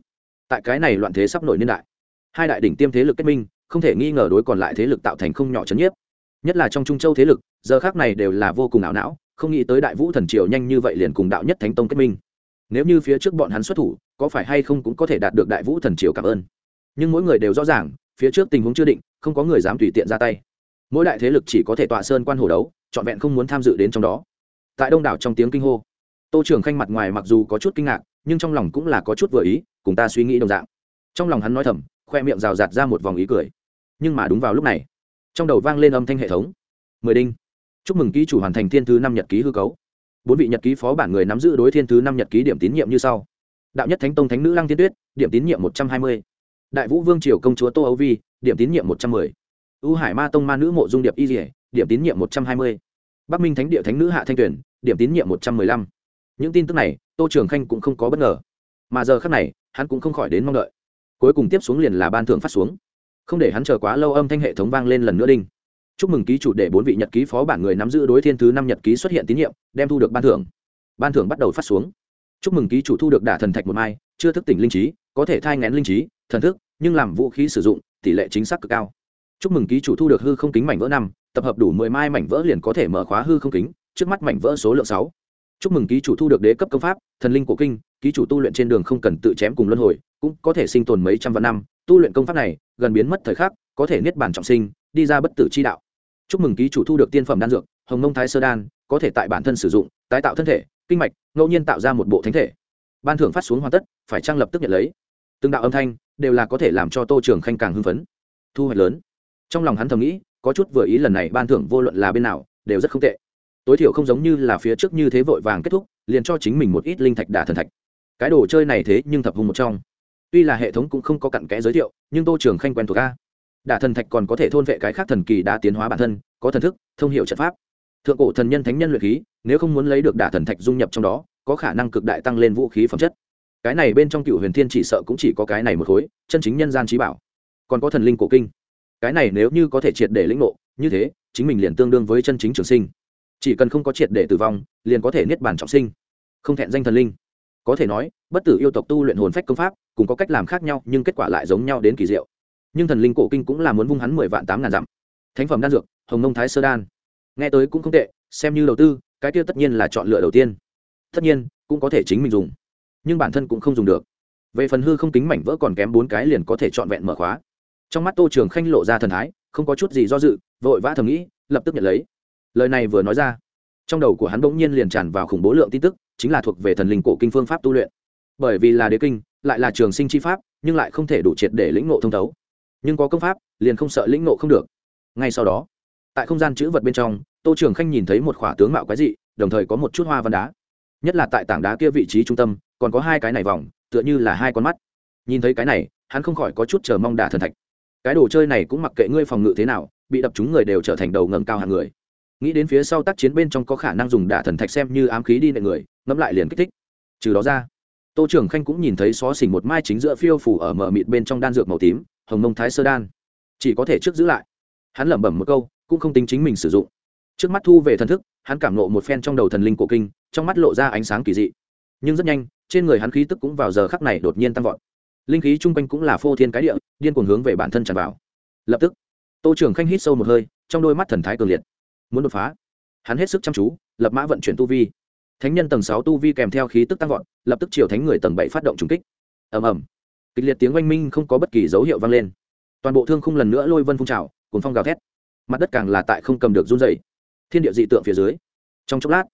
tại cái này loạn thế sắp nổi niên đại, hai đại đỉnh tiêm thế lực kết minh, không thể nghi ngờ đối còn lại thế lực tạo thành không nhỏ chấn nhiếp. Nhất là trong trung châu thế lực, giờ khác này đều là vô cùng ảo não, không nghĩ tới đại vũ thần triều nhanh như vậy liền cùng đạo nhất thánh tông kết minh. Nếu như phía trước bọn hắn xuất thủ, có phải hay không cũng có thể đạt được đại vũ thần triều cảm ơn. Nhưng mỗi người đều rõ ràng, phía trước tình huống chưa định, không có người dám tùy tiện ra tay. Mỗi đại thế lực chỉ có thể tọa sơn quan hồ đấu, trọn vẹn không muốn tham dự đến trong đó tại đông đảo trong tiếng kinh hô. Tô trưởng khanh mặt ngoài mặc dù có chút kinh ngạc, nhưng trong lòng cũng là có chút vừa ý, cùng ta suy nghĩ đồng dạng. Trong lòng hắn nói thầm, khoe miệng rào rạt ra một vòng ý cười. Nhưng mà đúng vào lúc này, trong đầu vang lên âm thanh hệ thống. Mười đinh. Chúc mừng ký chủ hoàn thành thiên thứ năm nhật ký hư cấu. Bốn vị nhật ký phó bản người nắm giữ đối thiên thứ năm nhật ký điểm tín nhiệm như sau. Đạo nhất thánh tông thánh nữ lăng tiên tuyết, điểm tín nhiệm một trăm hai mươi. Đại vũ vương triều công chúa tô âu vi, điểm tín nhiệm một trăm mười. U hải ma tông ma nữ mộ dung điệp y dỉa điểm tín nhiệm một trăm hai mươi bắc minh thánh địa thánh nữ hạ thanh tuyển điểm tín nhiệm một trăm mười lăm. Những tin tức này, tô trường khanh cũng không có bất ngờ. Mà giờ khác này, hắn cũng không khỏi đến mong đợi. Cuối cùng tiếp xuống liền là ban thưởng phát xuống. Không để hắn chờ quá lâu âm thanh hệ thống vang lên lần nữa đinh. Chúc mừng ký chủ để bốn vị nhật ký phó bản người nắm giữ đối thiên thứ năm nhật ký xuất hiện tín nhiệm, đem thu được ban thưởng. Ban thưởng bắt đầu phát xuống. Chúc mừng ký chủ thu được đả thần thạch một mai, chưa thức tỉnh linh trí, có thể thai ngén linh trí, thần thức, nhưng làm vũ khí sử dụng, tỷ lệ chính xác cực cao. Chúc mừng ký chủ thu được hư không kính mảnh vỡ năm tập hợp đủ mười mai mảnh vỡ liền có thể mở khóa hư không kính, trước mắt mảnh vỡ số lượng sáu. Chúc mừng ký chủ thu được đế cấp công pháp, thần linh cổ kinh, ký chủ tu luyện trên đường không cần tự chém cùng luân hồi, cũng có thể sinh tồn mấy trăm vạn năm. Tu luyện công pháp này, gần biến mất thời khắc, có thể niết bản trọng sinh, đi ra bất tử chi đạo. Chúc mừng ký chủ thu được tiên phẩm đan dược, hồng nông thái sơ đan, có thể tại bản thân sử dụng, tái tạo thân thể, kinh mạch, ngẫu nhiên tạo ra một bộ thánh thể. Ban thưởng phát xuống hoàn tất, phải trang lập tức nhận lấy? Từng đạo âm thanh, đều là có thể làm cho tô trường khanh càng hưng phấn. Thu hoạch lớn. Trong lòng hắn thầm nghĩ có chút vừa ý lần này ban thưởng vô luận là bên nào, đều rất không tệ. Tối thiểu không giống như là phía trước như thế vội vàng kết thúc, liền cho chính mình một ít linh thạch đả thần thạch. Cái đồ chơi này thế nhưng thập hùng một trong. Tuy là hệ thống cũng không có cặn kẽ giới thiệu, nhưng tô trường khanh quen thuộc a. Đả thần thạch còn có thể thôn vệ cái khác thần kỳ đã tiến hóa bản thân, có thần thức, thông hiệu trận pháp. Thượng cổ thần nhân thánh nhân luyện khí, nếu không muốn lấy được đả thần thạch dung nhập trong đó, có khả năng cực đại tăng lên vũ khí phẩm chất. Cái này bên trong cựu huyền thiên chỉ sợ cũng chỉ có cái này một khối, chân chính nhân gian trí bảo. Còn có thần linh cổ kinh cái này nếu như có thể triệt để lĩnh ngộ, như thế, chính mình liền tương đương với chân chính trường sinh. Chỉ cần không có triệt để tử vong, liền có thể niết bàn trọng sinh. Không thẹn danh thần linh. Có thể nói, bất tử yêu tộc tu luyện hồn phách công pháp cũng có cách làm khác nhau, nhưng kết quả lại giống nhau đến kỳ diệu. Nhưng thần linh cổ kinh cũng là muốn vung hắn mười vạn tám ngàn dặm. Thánh phẩm đan dược, hồng nông thái sơ đan. Nghe tới cũng không tệ, xem như đầu tư, cái kia tất nhiên là chọn lựa đầu tiên. Tất nhiên, cũng có thể chính mình dùng. Nhưng bản thân cũng không dùng được. Về phần hư không kính mảnh vỡ còn kém bốn cái liền có thể trọn vẹn mở khóa trong mắt tô trường khanh lộ ra thần thái, không có chút gì do dự, vội vã thầm nghĩ, lập tức nhận lấy. Lời này vừa nói ra, trong đầu của hắn bỗng nhiên liền tràn vào khủng bố lượng tin tức, chính là thuộc về thần linh cổ kinh phương pháp tu luyện. Bởi vì là đế kinh, lại là trường sinh chi pháp, nhưng lại không thể đủ triệt để lĩnh ngộ thông thấu. Nhưng có công pháp, liền không sợ lĩnh ngộ không được. Ngay sau đó, tại không gian chữ vật bên trong, tô trường khanh nhìn thấy một khỏa tướng mạo quái dị, đồng thời có một chút hoa văn đá. Nhất là tại tảng đá kia vị trí trung tâm, còn có hai cái này vòng, tựa như là hai con mắt. Nhìn thấy cái này, hắn không khỏi có chút chờ mong đả thần thạch cái đồ chơi này cũng mặc kệ ngươi phòng ngự thế nào, bị đập chúng người đều trở thành đầu ngầm cao hàng người. Nghĩ đến phía sau tác chiến bên trong có khả năng dùng đả thần thạch xem như ám khí đi nệ người, ngẫm lại liền kích thích. Trừ đó ra, tô trưởng khanh cũng nhìn thấy xó xỉnh một mai chính giữa phiêu phủ ở mở mịt bên trong đan dược màu tím, hồng mông thái sơ đan. Chỉ có thể trước giữ lại. Hắn lẩm bẩm một câu, cũng không tính chính mình sử dụng. Trước mắt thu về thần thức, hắn cảm nộ một phen trong đầu thần linh cổ kinh, trong mắt lộ ra ánh sáng kỳ dị. Nhưng rất nhanh, trên người hắn khí tức cũng vào giờ khắc này đột nhiên tăng vọt linh khí chung quanh cũng là phô thiên cái địa, điên cuồng hướng về bản thân tràn vào. Lập tức, tô trưởng khanh hít sâu một hơi, trong đôi mắt thần thái cường liệt. Muốn đột phá. Hắn hết sức chăm chú, lập mã vận chuyển tu vi. Thánh nhân tầng sáu tu vi kèm theo khí tức tăng vọt, lập tức chiều thánh người tầng bảy phát động trùng kích. Ầm ầm. Kịch liệt tiếng oanh minh không có bất kỳ dấu hiệu vang lên. Toàn bộ thương khung lần nữa lôi vân phun trào cuốn phong gào thét. Mặt đất càng là tại không cầm được run dày thiên địa dị tượng phía dưới. Trong chốc lát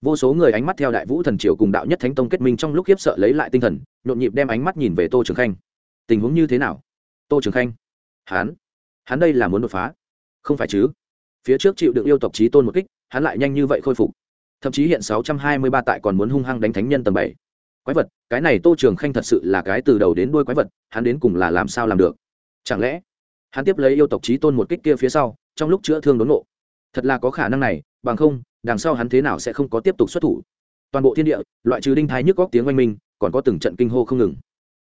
vô số người ánh mắt theo đại vũ thần triều cùng đạo nhất thánh tông kết minh trong lúc khiếp sợ lấy lại tinh thần, nhộn nhịp đem ánh mắt nhìn về tô trường khanh. Tình huống như thế nào? Tô trường khanh. Hắn. Hắn đây là muốn đột phá. Không phải chứ? Phía trước chịu được yêu tộc trí tôn một kích, hắn lại nhanh như vậy khôi phục. Thậm chí hiện sáu trăm hai mươi ba tại còn muốn hung hăng đánh thánh nhân tầng bảy. Quái vật, cái này tô trường khanh thật sự là cái từ đầu đến đuôi quái vật, hắn đến cùng là làm sao làm được? Chẳng lẽ, hắn tiếp lấy yêu tộc trí tôn một kích kia phía sau, trong lúc chữa thương đốn nộ thật là có khả năng này, bằng không đằng sau hắn thế nào sẽ không có tiếp tục xuất thủ. Toàn bộ thiên địa, loại trừ đinh thái nhức góc tiếng oanh minh, còn có từng trận kinh hô không ngừng.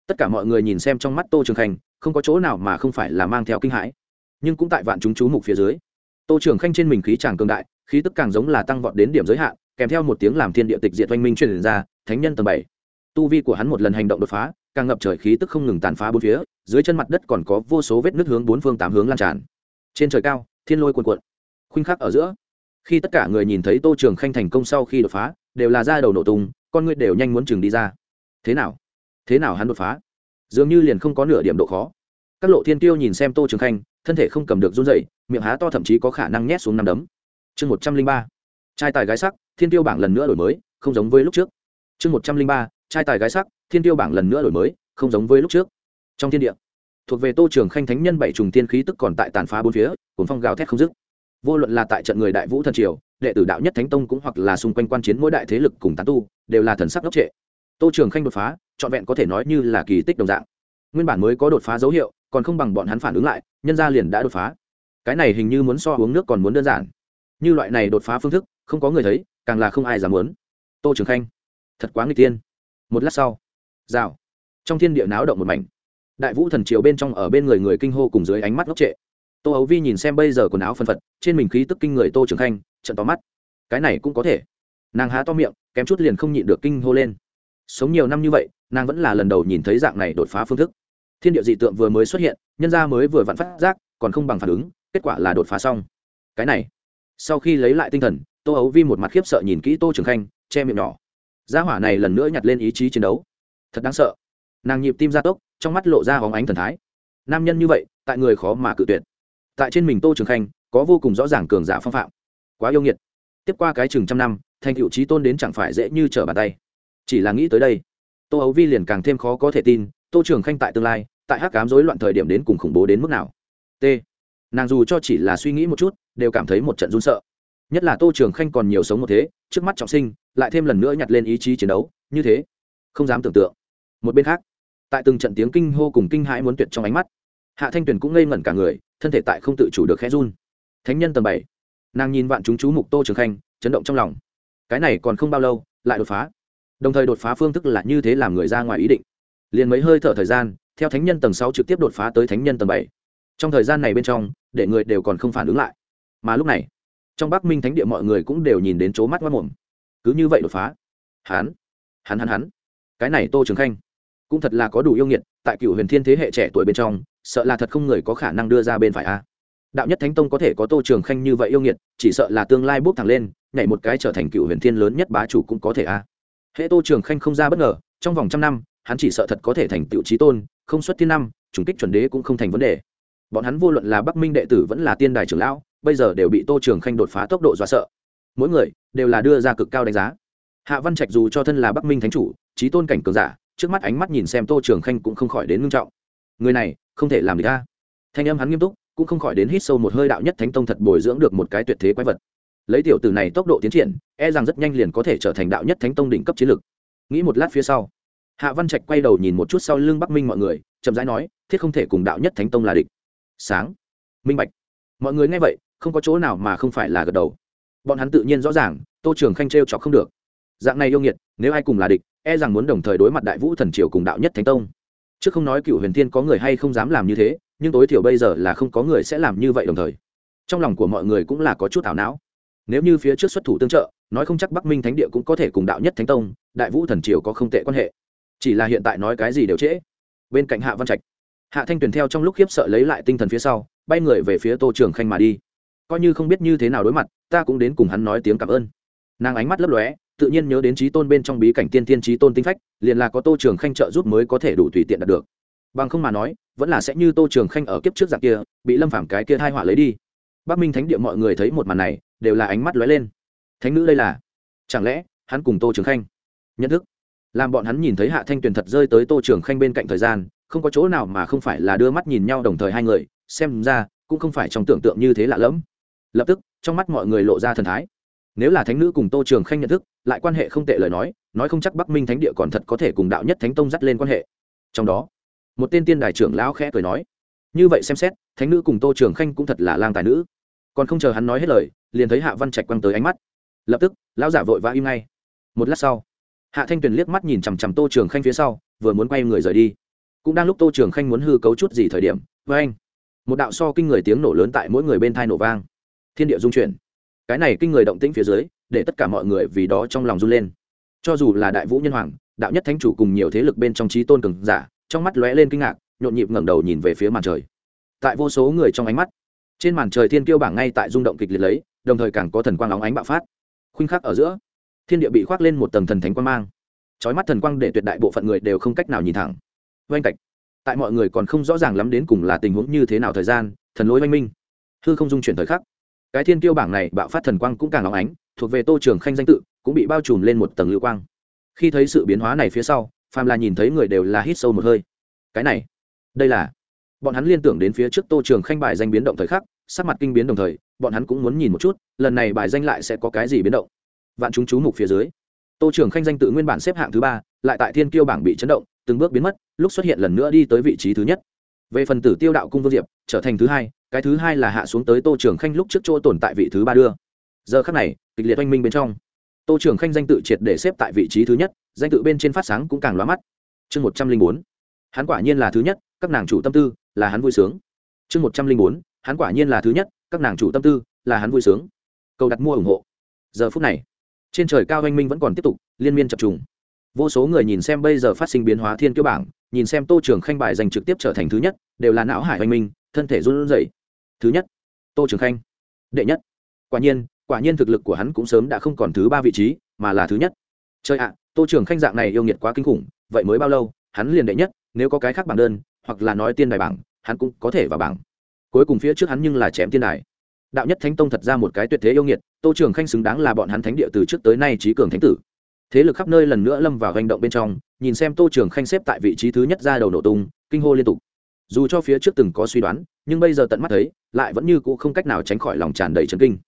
Tất cả mọi người nhìn xem trong mắt tô trường khanh, không có chỗ nào mà không phải là mang theo kinh hãi. Nhưng cũng tại vạn chúng chú mục phía dưới, tô trường khanh trên mình khí tràng cường đại, khí tức càng giống là tăng vọt đến điểm giới hạn, kèm theo một tiếng làm thiên địa tịch diệt oanh minh truyền ra, thánh nhân tầng bảy. Tu vi của hắn một lần hành động đột phá, càng ngập trời khí tức không ngừng tàn phá bốn phía, dưới chân mặt đất còn có vô số vết nứt hướng bốn phương tám hướng lan tràn. Trên trời cao, thiên lôi cuồn cuộn. Khuynh khắc ở giữa khi tất cả người nhìn thấy tô trường khanh thành công sau khi đột phá, đều là ra đầu nổ tung, con người đều nhanh muốn chừng đi ra. Thế nào? Thế nào hắn đột phá? Dường như liền không có nửa điểm độ khó. Các lộ thiên tiêu nhìn xem tô trường khanh, thân thể không cầm được run dậy miệng há to thậm chí có khả năng nhét xuống năm đấm. Chương một trăm linh ba. Trai tài gái sắc, thiên tiêu bảng lần nữa đổi mới, không giống với lúc trước. Chương một trăm linh ba. Trai tài gái sắc, thiên tiêu bảng lần nữa đổi mới, không giống với lúc trước. Trong thiên địa, thuộc về tô trường khanh thánh nhân bảy trùng tiên khí tức còn tại tàn phá bốn phía, cuốn phong gào thét không dứt vô luận là tại trận người đại vũ thần triều, đệ tử đạo nhất thánh tông cũng hoặc là xung quanh quan chiến mỗi đại thế lực cùng tán tu, đều là thần sắc ngốc trệ. Tô trường khanh đột phá, trọn vẹn có thể nói như là kỳ tích đồng dạng. Nguyên bản mới có đột phá dấu hiệu, còn không bằng bọn hắn phản ứng lại, nhân ra liền đã đột phá. Cái này hình như muốn so uống nước còn muốn đơn giản. Như loại này đột phá phương thức, không có người thấy, càng là không ai dám muốn. Tô trường khanh, thật quá người tiên. Một lát sau, rào. Trong thiên địa náo động một mảnh. Đại vũ thần triều bên trong ở bên người người kinh hô cùng dưới ánh mắt ngốc trệ tô ấu vi nhìn xem bây giờ quần áo phân phật trên mình khí tức kinh người tô trường khanh trận to mắt cái này cũng có thể nàng há to miệng kém chút liền không nhịn được kinh hô lên sống nhiều năm như vậy nàng vẫn là lần đầu nhìn thấy dạng này đột phá phương thức thiên địa dị tượng vừa mới xuất hiện nhân gia mới vừa vặn phát giác còn không bằng phản ứng kết quả là đột phá xong cái này sau khi lấy lại tinh thần tô ấu vi một mặt khiếp sợ nhìn kỹ tô trường khanh che miệng nhỏ gia hỏa này lần nữa nhặt lên ý chí chiến đấu thật đáng sợ nàng nhịp tim gia tốc trong mắt lộ ra hóng ánh thần thái nam nhân như vậy tại người khó mà cự tuyệt tại trên mình tô trường khanh, có vô cùng rõ ràng cường giả phong phạm. Quá yêu nghiệt. Tiếp qua cái chừng trăm năm, thành cựu trí tôn đến chẳng phải dễ như trở bàn tay. Chỉ là nghĩ tới đây, tô ấu vi liền càng thêm khó có thể tin, tô trường khanh tại tương lai, tại hắc cám rối loạn thời điểm đến cùng khủng bố đến mức nào. T. Nàng dù cho chỉ là suy nghĩ một chút, đều cảm thấy một trận run sợ. Nhất là tô trường khanh còn nhiều sống một thế, trước mắt trọng sinh, lại thêm lần nữa nhặt lên ý chí chiến đấu, như thế, không dám tưởng tượng. Một bên khác, tại từng trận tiếng kinh hô cùng kinh hãi muốn tuyệt trong ánh mắt hạ thanh tuyền cũng ngây ngẩn cả người, thân thể tại không tự chủ được khẽ run. Thánh nhân tầng bảy. Nàng nhìn vạn chúng chú mục tô trường khanh, chấn động trong lòng. Cái này còn không bao lâu, lại đột phá. Đồng thời đột phá phương thức là như thế làm người ra ngoài ý định. Liền mấy hơi thở thời gian, theo thánh nhân tầng sáu trực tiếp đột phá tới thánh nhân tầng bảy. Trong thời gian này bên trong, để người đều còn không phản ứng lại. Mà lúc này, trong bắc minh thánh địa mọi người cũng đều nhìn đến chỗ mắt mất mồm. Cứ như vậy đột phá. Hắn hắn hắn hắn. Cái này tô trường khanh, cũng thật là có đủ yêu nghiệt, tại cựu huyền thiên thế hệ trẻ tuổi bên trong sợ là thật không người có khả năng đưa ra bên phải a. Đạo nhất thánh tông có thể có tô trường khanh như vậy yêu nghiệt, chỉ sợ là tương lai bốc thẳng lên, nhảy một cái trở thành cựu huyền thiên lớn nhất bá chủ cũng có thể a. Hệ tô trường khanh không ra bất ngờ, trong vòng trăm năm, hắn chỉ sợ thật có thể thành tựu trí tôn, không xuất thiên năm chủng kích chuẩn đế cũng không thành vấn đề. Bọn hắn vô luận là bắc minh đệ tử vẫn là tiên đài trưởng lão, bây giờ đều bị tô trường khanh đột phá tốc độ dọa sợ. Mỗi người đều là đưa ra cực cao đánh giá. Hạ văn trạch dù cho thân là bắc minh thánh chủ trí tôn cảnh cường giả, trước mắt ánh mắt nhìn xem tô trường khanh cũng không khỏi đến ngưng trọng. Người này không thể làm được a. Thanh âm hắn nghiêm túc, cũng không khỏi đến hít sâu một hơi đạo nhất thánh tông thật bồi dưỡng được một cái tuyệt thế quái vật. Lấy tiểu từ này tốc độ tiến triển e rằng rất nhanh liền có thể trở thành đạo nhất thánh tông đỉnh cấp chiến lực nghĩ một lát phía sau, hạ văn trạch quay đầu nhìn một chút sau lưng bắc minh mọi người, chậm rãi nói, thiết không thể cùng đạo nhất thánh tông là địch. Sáng. Minh bạch. Mọi người nghe vậy, không có chỗ nào mà không phải là gật đầu. Bọn hắn tự nhiên rõ ràng, tô trường khanh t r e o chọc không được. Dạng này yêu nghiệt, nếu ai cùng là địch e rằng muốn đồng thời đối mặt đại vũ thần triều cùng đạo nhất thánh tông chứ không nói cựu huyền thiên có người hay không dám làm như thế, nhưng tối thiểu bây giờ là không có người sẽ làm như vậy đồng thời. Trong lòng của mọi người cũng là có chút ảo não. Nếu như phía trước xuất thủ tương trợ, nói không chắc bắc minh thánh địa cũng có thể cùng đạo nhất thánh tông, đại vũ thần triều có không tệ quan hệ. Chỉ là hiện tại nói cái gì đều trễ. Bên cạnh hạ văn trạch, hạ thanh tuyền theo trong lúc khiếp sợ lấy lại tinh thần phía sau, bay người về phía tô trường khanh mà đi. Coi như không biết như thế nào đối mặt, ta cũng đến cùng hắn nói tiếng cảm ơn. Nàng ánh mắt lấp lóe tự nhiên nhớ đến trí tôn bên trong bí cảnh tiên tiên trí tôn tinh phách, liền là có tô trường khanh trợ giúp mới có thể đủ tùy tiện đạt được. Bằng không mà nói, vẫn là sẽ như tô trường khanh ở kiếp trước dạng kia, bị lâm phảm cái kia thai họa lấy đi. Bắc minh thánh địa mọi người thấy một màn này, đều là ánh mắt lóe lên. Thánh nữ đây là? Chẳng lẽ, hắn cùng tô trường khanh? Nhận thức. Làm bọn hắn nhìn thấy hạ thanh tuyền thật rơi tới tô trường khanh bên cạnh thời gian, không có chỗ nào mà không phải là đưa mắt nhìn nhau đồng thời hai người, xem ra, cũng không phải trong tưởng tượng như thế lạ lẫm. Lập tức, trong mắt mọi người lộ ra thần thái. Nếu là thánh nữ cùng tô trường khanh nhận thức lại quan hệ không tệ lời nói nói không chắc bắc minh thánh địa còn thật có thể cùng đạo nhất thánh tông dắt lên quan hệ. Trong đó, một tên tiên đài trưởng lão khẽ cười nói, như vậy xem xét, thánh nữ cùng tô trường khanh cũng thật là lang tài nữ. Còn không chờ hắn nói hết lời, liền thấy hạ văn trạch quăng tới ánh mắt. Lập tức, lão giả vội vã im ngay. Một lát sau, hạ thanh tuyền liếc mắt nhìn chằm chằm tô trường khanh phía sau, vừa muốn quay người rời đi. Cũng đang lúc tô trường khanh muốn hư cấu chút gì thời điểm, với anh, một đạo so kinh người tiếng nổ lớn tại mỗi người bên thai nổ vang. Thiên địa dung chuyển. Cái này kinh người động tĩnh phía dưới để tất cả mọi người vì đó trong lòng run lên. Cho dù là đại vũ nhân hoàng, đạo nhất thánh chủ cùng nhiều thế lực bên trong trí tôn cường giả, trong mắt lóe lên kinh ngạc, nhộn nhịp ngẩng đầu nhìn về phía màn trời. Tại vô số người trong ánh mắt, trên màn trời thiên kiêu bảng ngay tại rung động kịch liệt lấy, đồng thời càng có thần quang óng ánh bạo phát. Khuynh khắc ở giữa, thiên địa bị khoác lên một tầng thần thánh quang mang. Trói mắt thần quang để tuyệt đại bộ phận người đều không cách nào nhìn thẳng. Oanh cạch. Tại mọi người còn không rõ ràng lắm đến cùng là tình huống như thế nào thời gian, thần lối oanh minh. Hư không dung chuyển thời khắc cái thiên tiêu bảng này bạo phát thần quang cũng càng óng ánh, thuộc về tô trường khanh danh tự, cũng bị bao trùm lên một tầng lưu quang. Khi thấy sự biến hóa này phía sau, phàm là nhìn thấy người đều là hít sâu một hơi. Cái này, đây là, bọn hắn liên tưởng đến phía trước tô trường khanh bài danh biến động thời khắc, sắc mặt kinh biến đồng thời, bọn hắn cũng muốn nhìn một chút, lần này bài danh lại sẽ có cái gì biến động. Vạn chúng chú mục phía dưới, tô trường khanh danh tự nguyên bản xếp hạng thứ ba, lại tại thiên kiêu bảng bị chấn động, từng bước biến mất, lúc xuất hiện lần nữa đi tới vị trí thứ nhất. Về phần tử tiêu đạo cung vương diệp, trở thành thứ hai cái thứ hai là hạ xuống tới tô trường khanh lúc trước chỗ tồn tại vị thứ ba đưa. Giờ khắc này, kịch liệt oanh minh bên trong. Tô trường khanh danh tự triệt để xếp tại vị trí thứ nhất, danh tự bên trên phát sáng cũng càng lóa mắt. Chương một trăm linh bốn, hắn quả nhiên là thứ nhất, các nàng chủ tâm tư, là hắn vui sướng. Chương một trăm linh bốn, hắn quả nhiên là thứ nhất, các nàng chủ tâm tư, là hắn vui sướng. Cầu đặt mua ủng hộ. Giờ phút này, trên trời cao oanh minh vẫn còn tiếp tục, liên miên chập trùng. Vô số người nhìn xem bây giờ phát sinh biến hóa thiên kiêu bảng, nhìn xem tô trường khanh bài giành trực tiếp trở thành thứ nhất, đều là não hải oanh minh thân thể run rẩy. Thứ nhất, tô trường khanh. Đệ nhất, quả nhiên quả nhiên thực lực của hắn cũng sớm đã không còn thứ ba vị trí, mà là thứ nhất. Chơi ạ, tô trường khanh dạng này yêu nghiệt quá kinh khủng, vậy mới bao lâu, hắn liền đệ nhất, nếu có cái khác bảng đơn, hoặc là nói tiên đài bảng, hắn cũng có thể vào bảng. Cuối cùng phía trước hắn nhưng là chém tiên đài. Đạo nhất thánh tông thật ra một cái tuyệt thế yêu nghiệt, tô trường khanh xứng đáng là bọn hắn thánh địa từ trước tới nay trí cường thánh tử. Thế lực khắp nơi lần nữa lâm vào hành động bên trong, nhìn xem tô trường khanh xếp tại vị trí thứ nhất ra đầu nổ tung, kinh hô liên tục dù cho phía trước từng có suy đoán, nhưng bây giờ tận mắt thấy, lại vẫn như cũ không cách nào tránh khỏi lòng tràn đầy trấn kinh.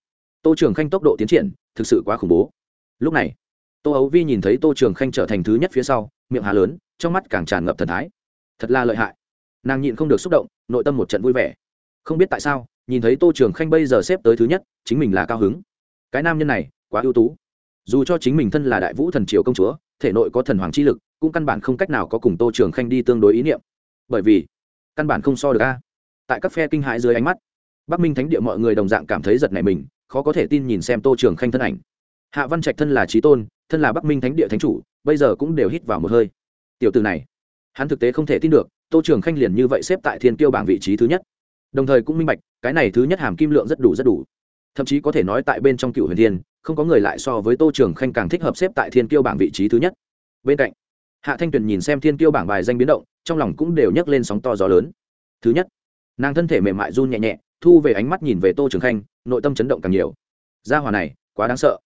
Tô trường khanh tốc độ tiến triển, thực sự quá khủng bố. Lúc này, tô ấu vi nhìn thấy tô trường khanh trở thành thứ nhất phía sau, miệng hà lớn, trong mắt càng tràn ngập thần thái. Thật là lợi hại. Nàng nhịn không được xúc động, nội tâm một trận vui vẻ. Không biết tại sao, nhìn thấy tô trường khanh bây giờ xếp tới thứ nhất, chính mình là cao hứng. Cái nam nhân này, quá ưu tú. Dù cho chính mình thân là đại vũ thần triều công chúa, thể nội có thần hoàng chi lực, cũng căn bản không cách nào có cùng tô trường khanh đi tương đối ý niệm. Bởi vì căn bản không so được a. Tại các phe kinh hãi dưới ánh mắt, bắc minh thánh địa mọi người đồng dạng cảm thấy giật này mình, khó có thể tin nhìn xem tô trường khanh thân ảnh. Hạ văn trạch thân là trí tôn, thân là bắc minh thánh địa thánh chủ, bây giờ cũng đều hít vào một hơi. Tiểu từ này, hắn thực tế không thể tin được, tô trường khanh liền như vậy xếp tại thiên tiêu bảng vị trí thứ nhất. Đồng thời cũng minh bạch, cái này thứ nhất hàm kim lượng rất đủ rất đủ. Thậm chí có thể nói tại bên trong cựu huyền thiên, không có người lại so với tô trường khanh càng thích hợp xếp tại thiên kiêu bảng vị trí thứ nhất. Bên cạnh, hạ thanh tuyền nhìn xem thiên kiêu bảng bài danh biến động trong lòng cũng đều nhấc lên sóng to gió lớn. Thứ nhất, nàng thân thể mềm mại run nhẹ nhẹ, thu về ánh mắt nhìn về tô trường khanh, nội tâm chấn động càng nhiều. Gia hòa này, quá đáng sợ.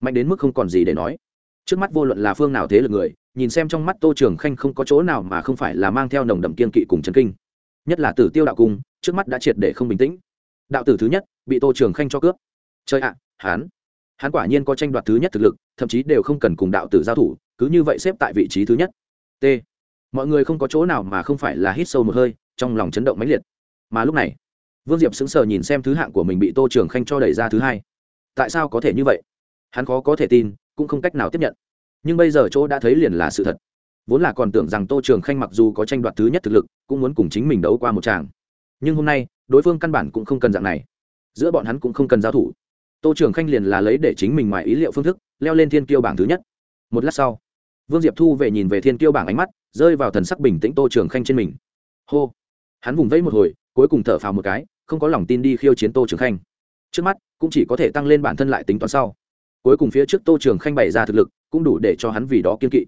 Mạnh đến mức không còn gì để nói. Trước mắt vô luận là phương nào thế lực người, nhìn xem trong mắt tô trường khanh không có chỗ nào mà không phải là mang theo nồng đậm kiên kỵ cùng chấn kinh. Nhất là tử tiêu đạo cung, trước mắt đã triệt để không bình tĩnh. Đạo tử thứ nhất, bị tô trường khanh cho cướp. Chơi ạ hán hắn quả nhiên có tranh đoạt thứ nhất thực lực, thậm chí đều không cần cùng đạo tử giao thủ, cứ như vậy xếp tại vị trí thứ nhất. T mọi người không có chỗ nào mà không phải là hít sâu một hơi, trong lòng chấn động mãnh liệt. Mà lúc này, vương diệp sững sờ nhìn xem thứ hạng của mình bị tô trường khanh cho đẩy ra thứ hai. Tại sao có thể như vậy? Hắn khó có thể tin, cũng không cách nào tiếp nhận. Nhưng bây giờ chỗ đã thấy liền là sự thật. Vốn là còn tưởng rằng tô trường khanh mặc dù có tranh đoạt thứ nhất thực lực, cũng muốn cùng chính mình đấu qua một tràng. Nhưng hôm nay, đối phương căn bản cũng không cần dạng này. Giữa bọn hắn cũng không cần giao thủ. Tô trường khanh liền là lấy để chính mình ngoài ý liệu phương thức, leo lên thiên kiêu bảng thứ nhất. Một lát sau, vương diệp thu về nhìn về thiên kiêu bảng ánh mắt rơi vào thần sắc bình tĩnh tô trường khanh trên mình. Hô. Hắn vùng vẫy một hồi, cuối cùng thở phào một cái, không có lòng tin đi khiêu chiến tô trường khanh. Trước mắt, cũng chỉ có thể tăng lên bản thân lại tính toán sau. Cuối cùng phía trước tô trường khanh bày ra thực lực, cũng đủ để cho hắn vì đó kiên kỵ.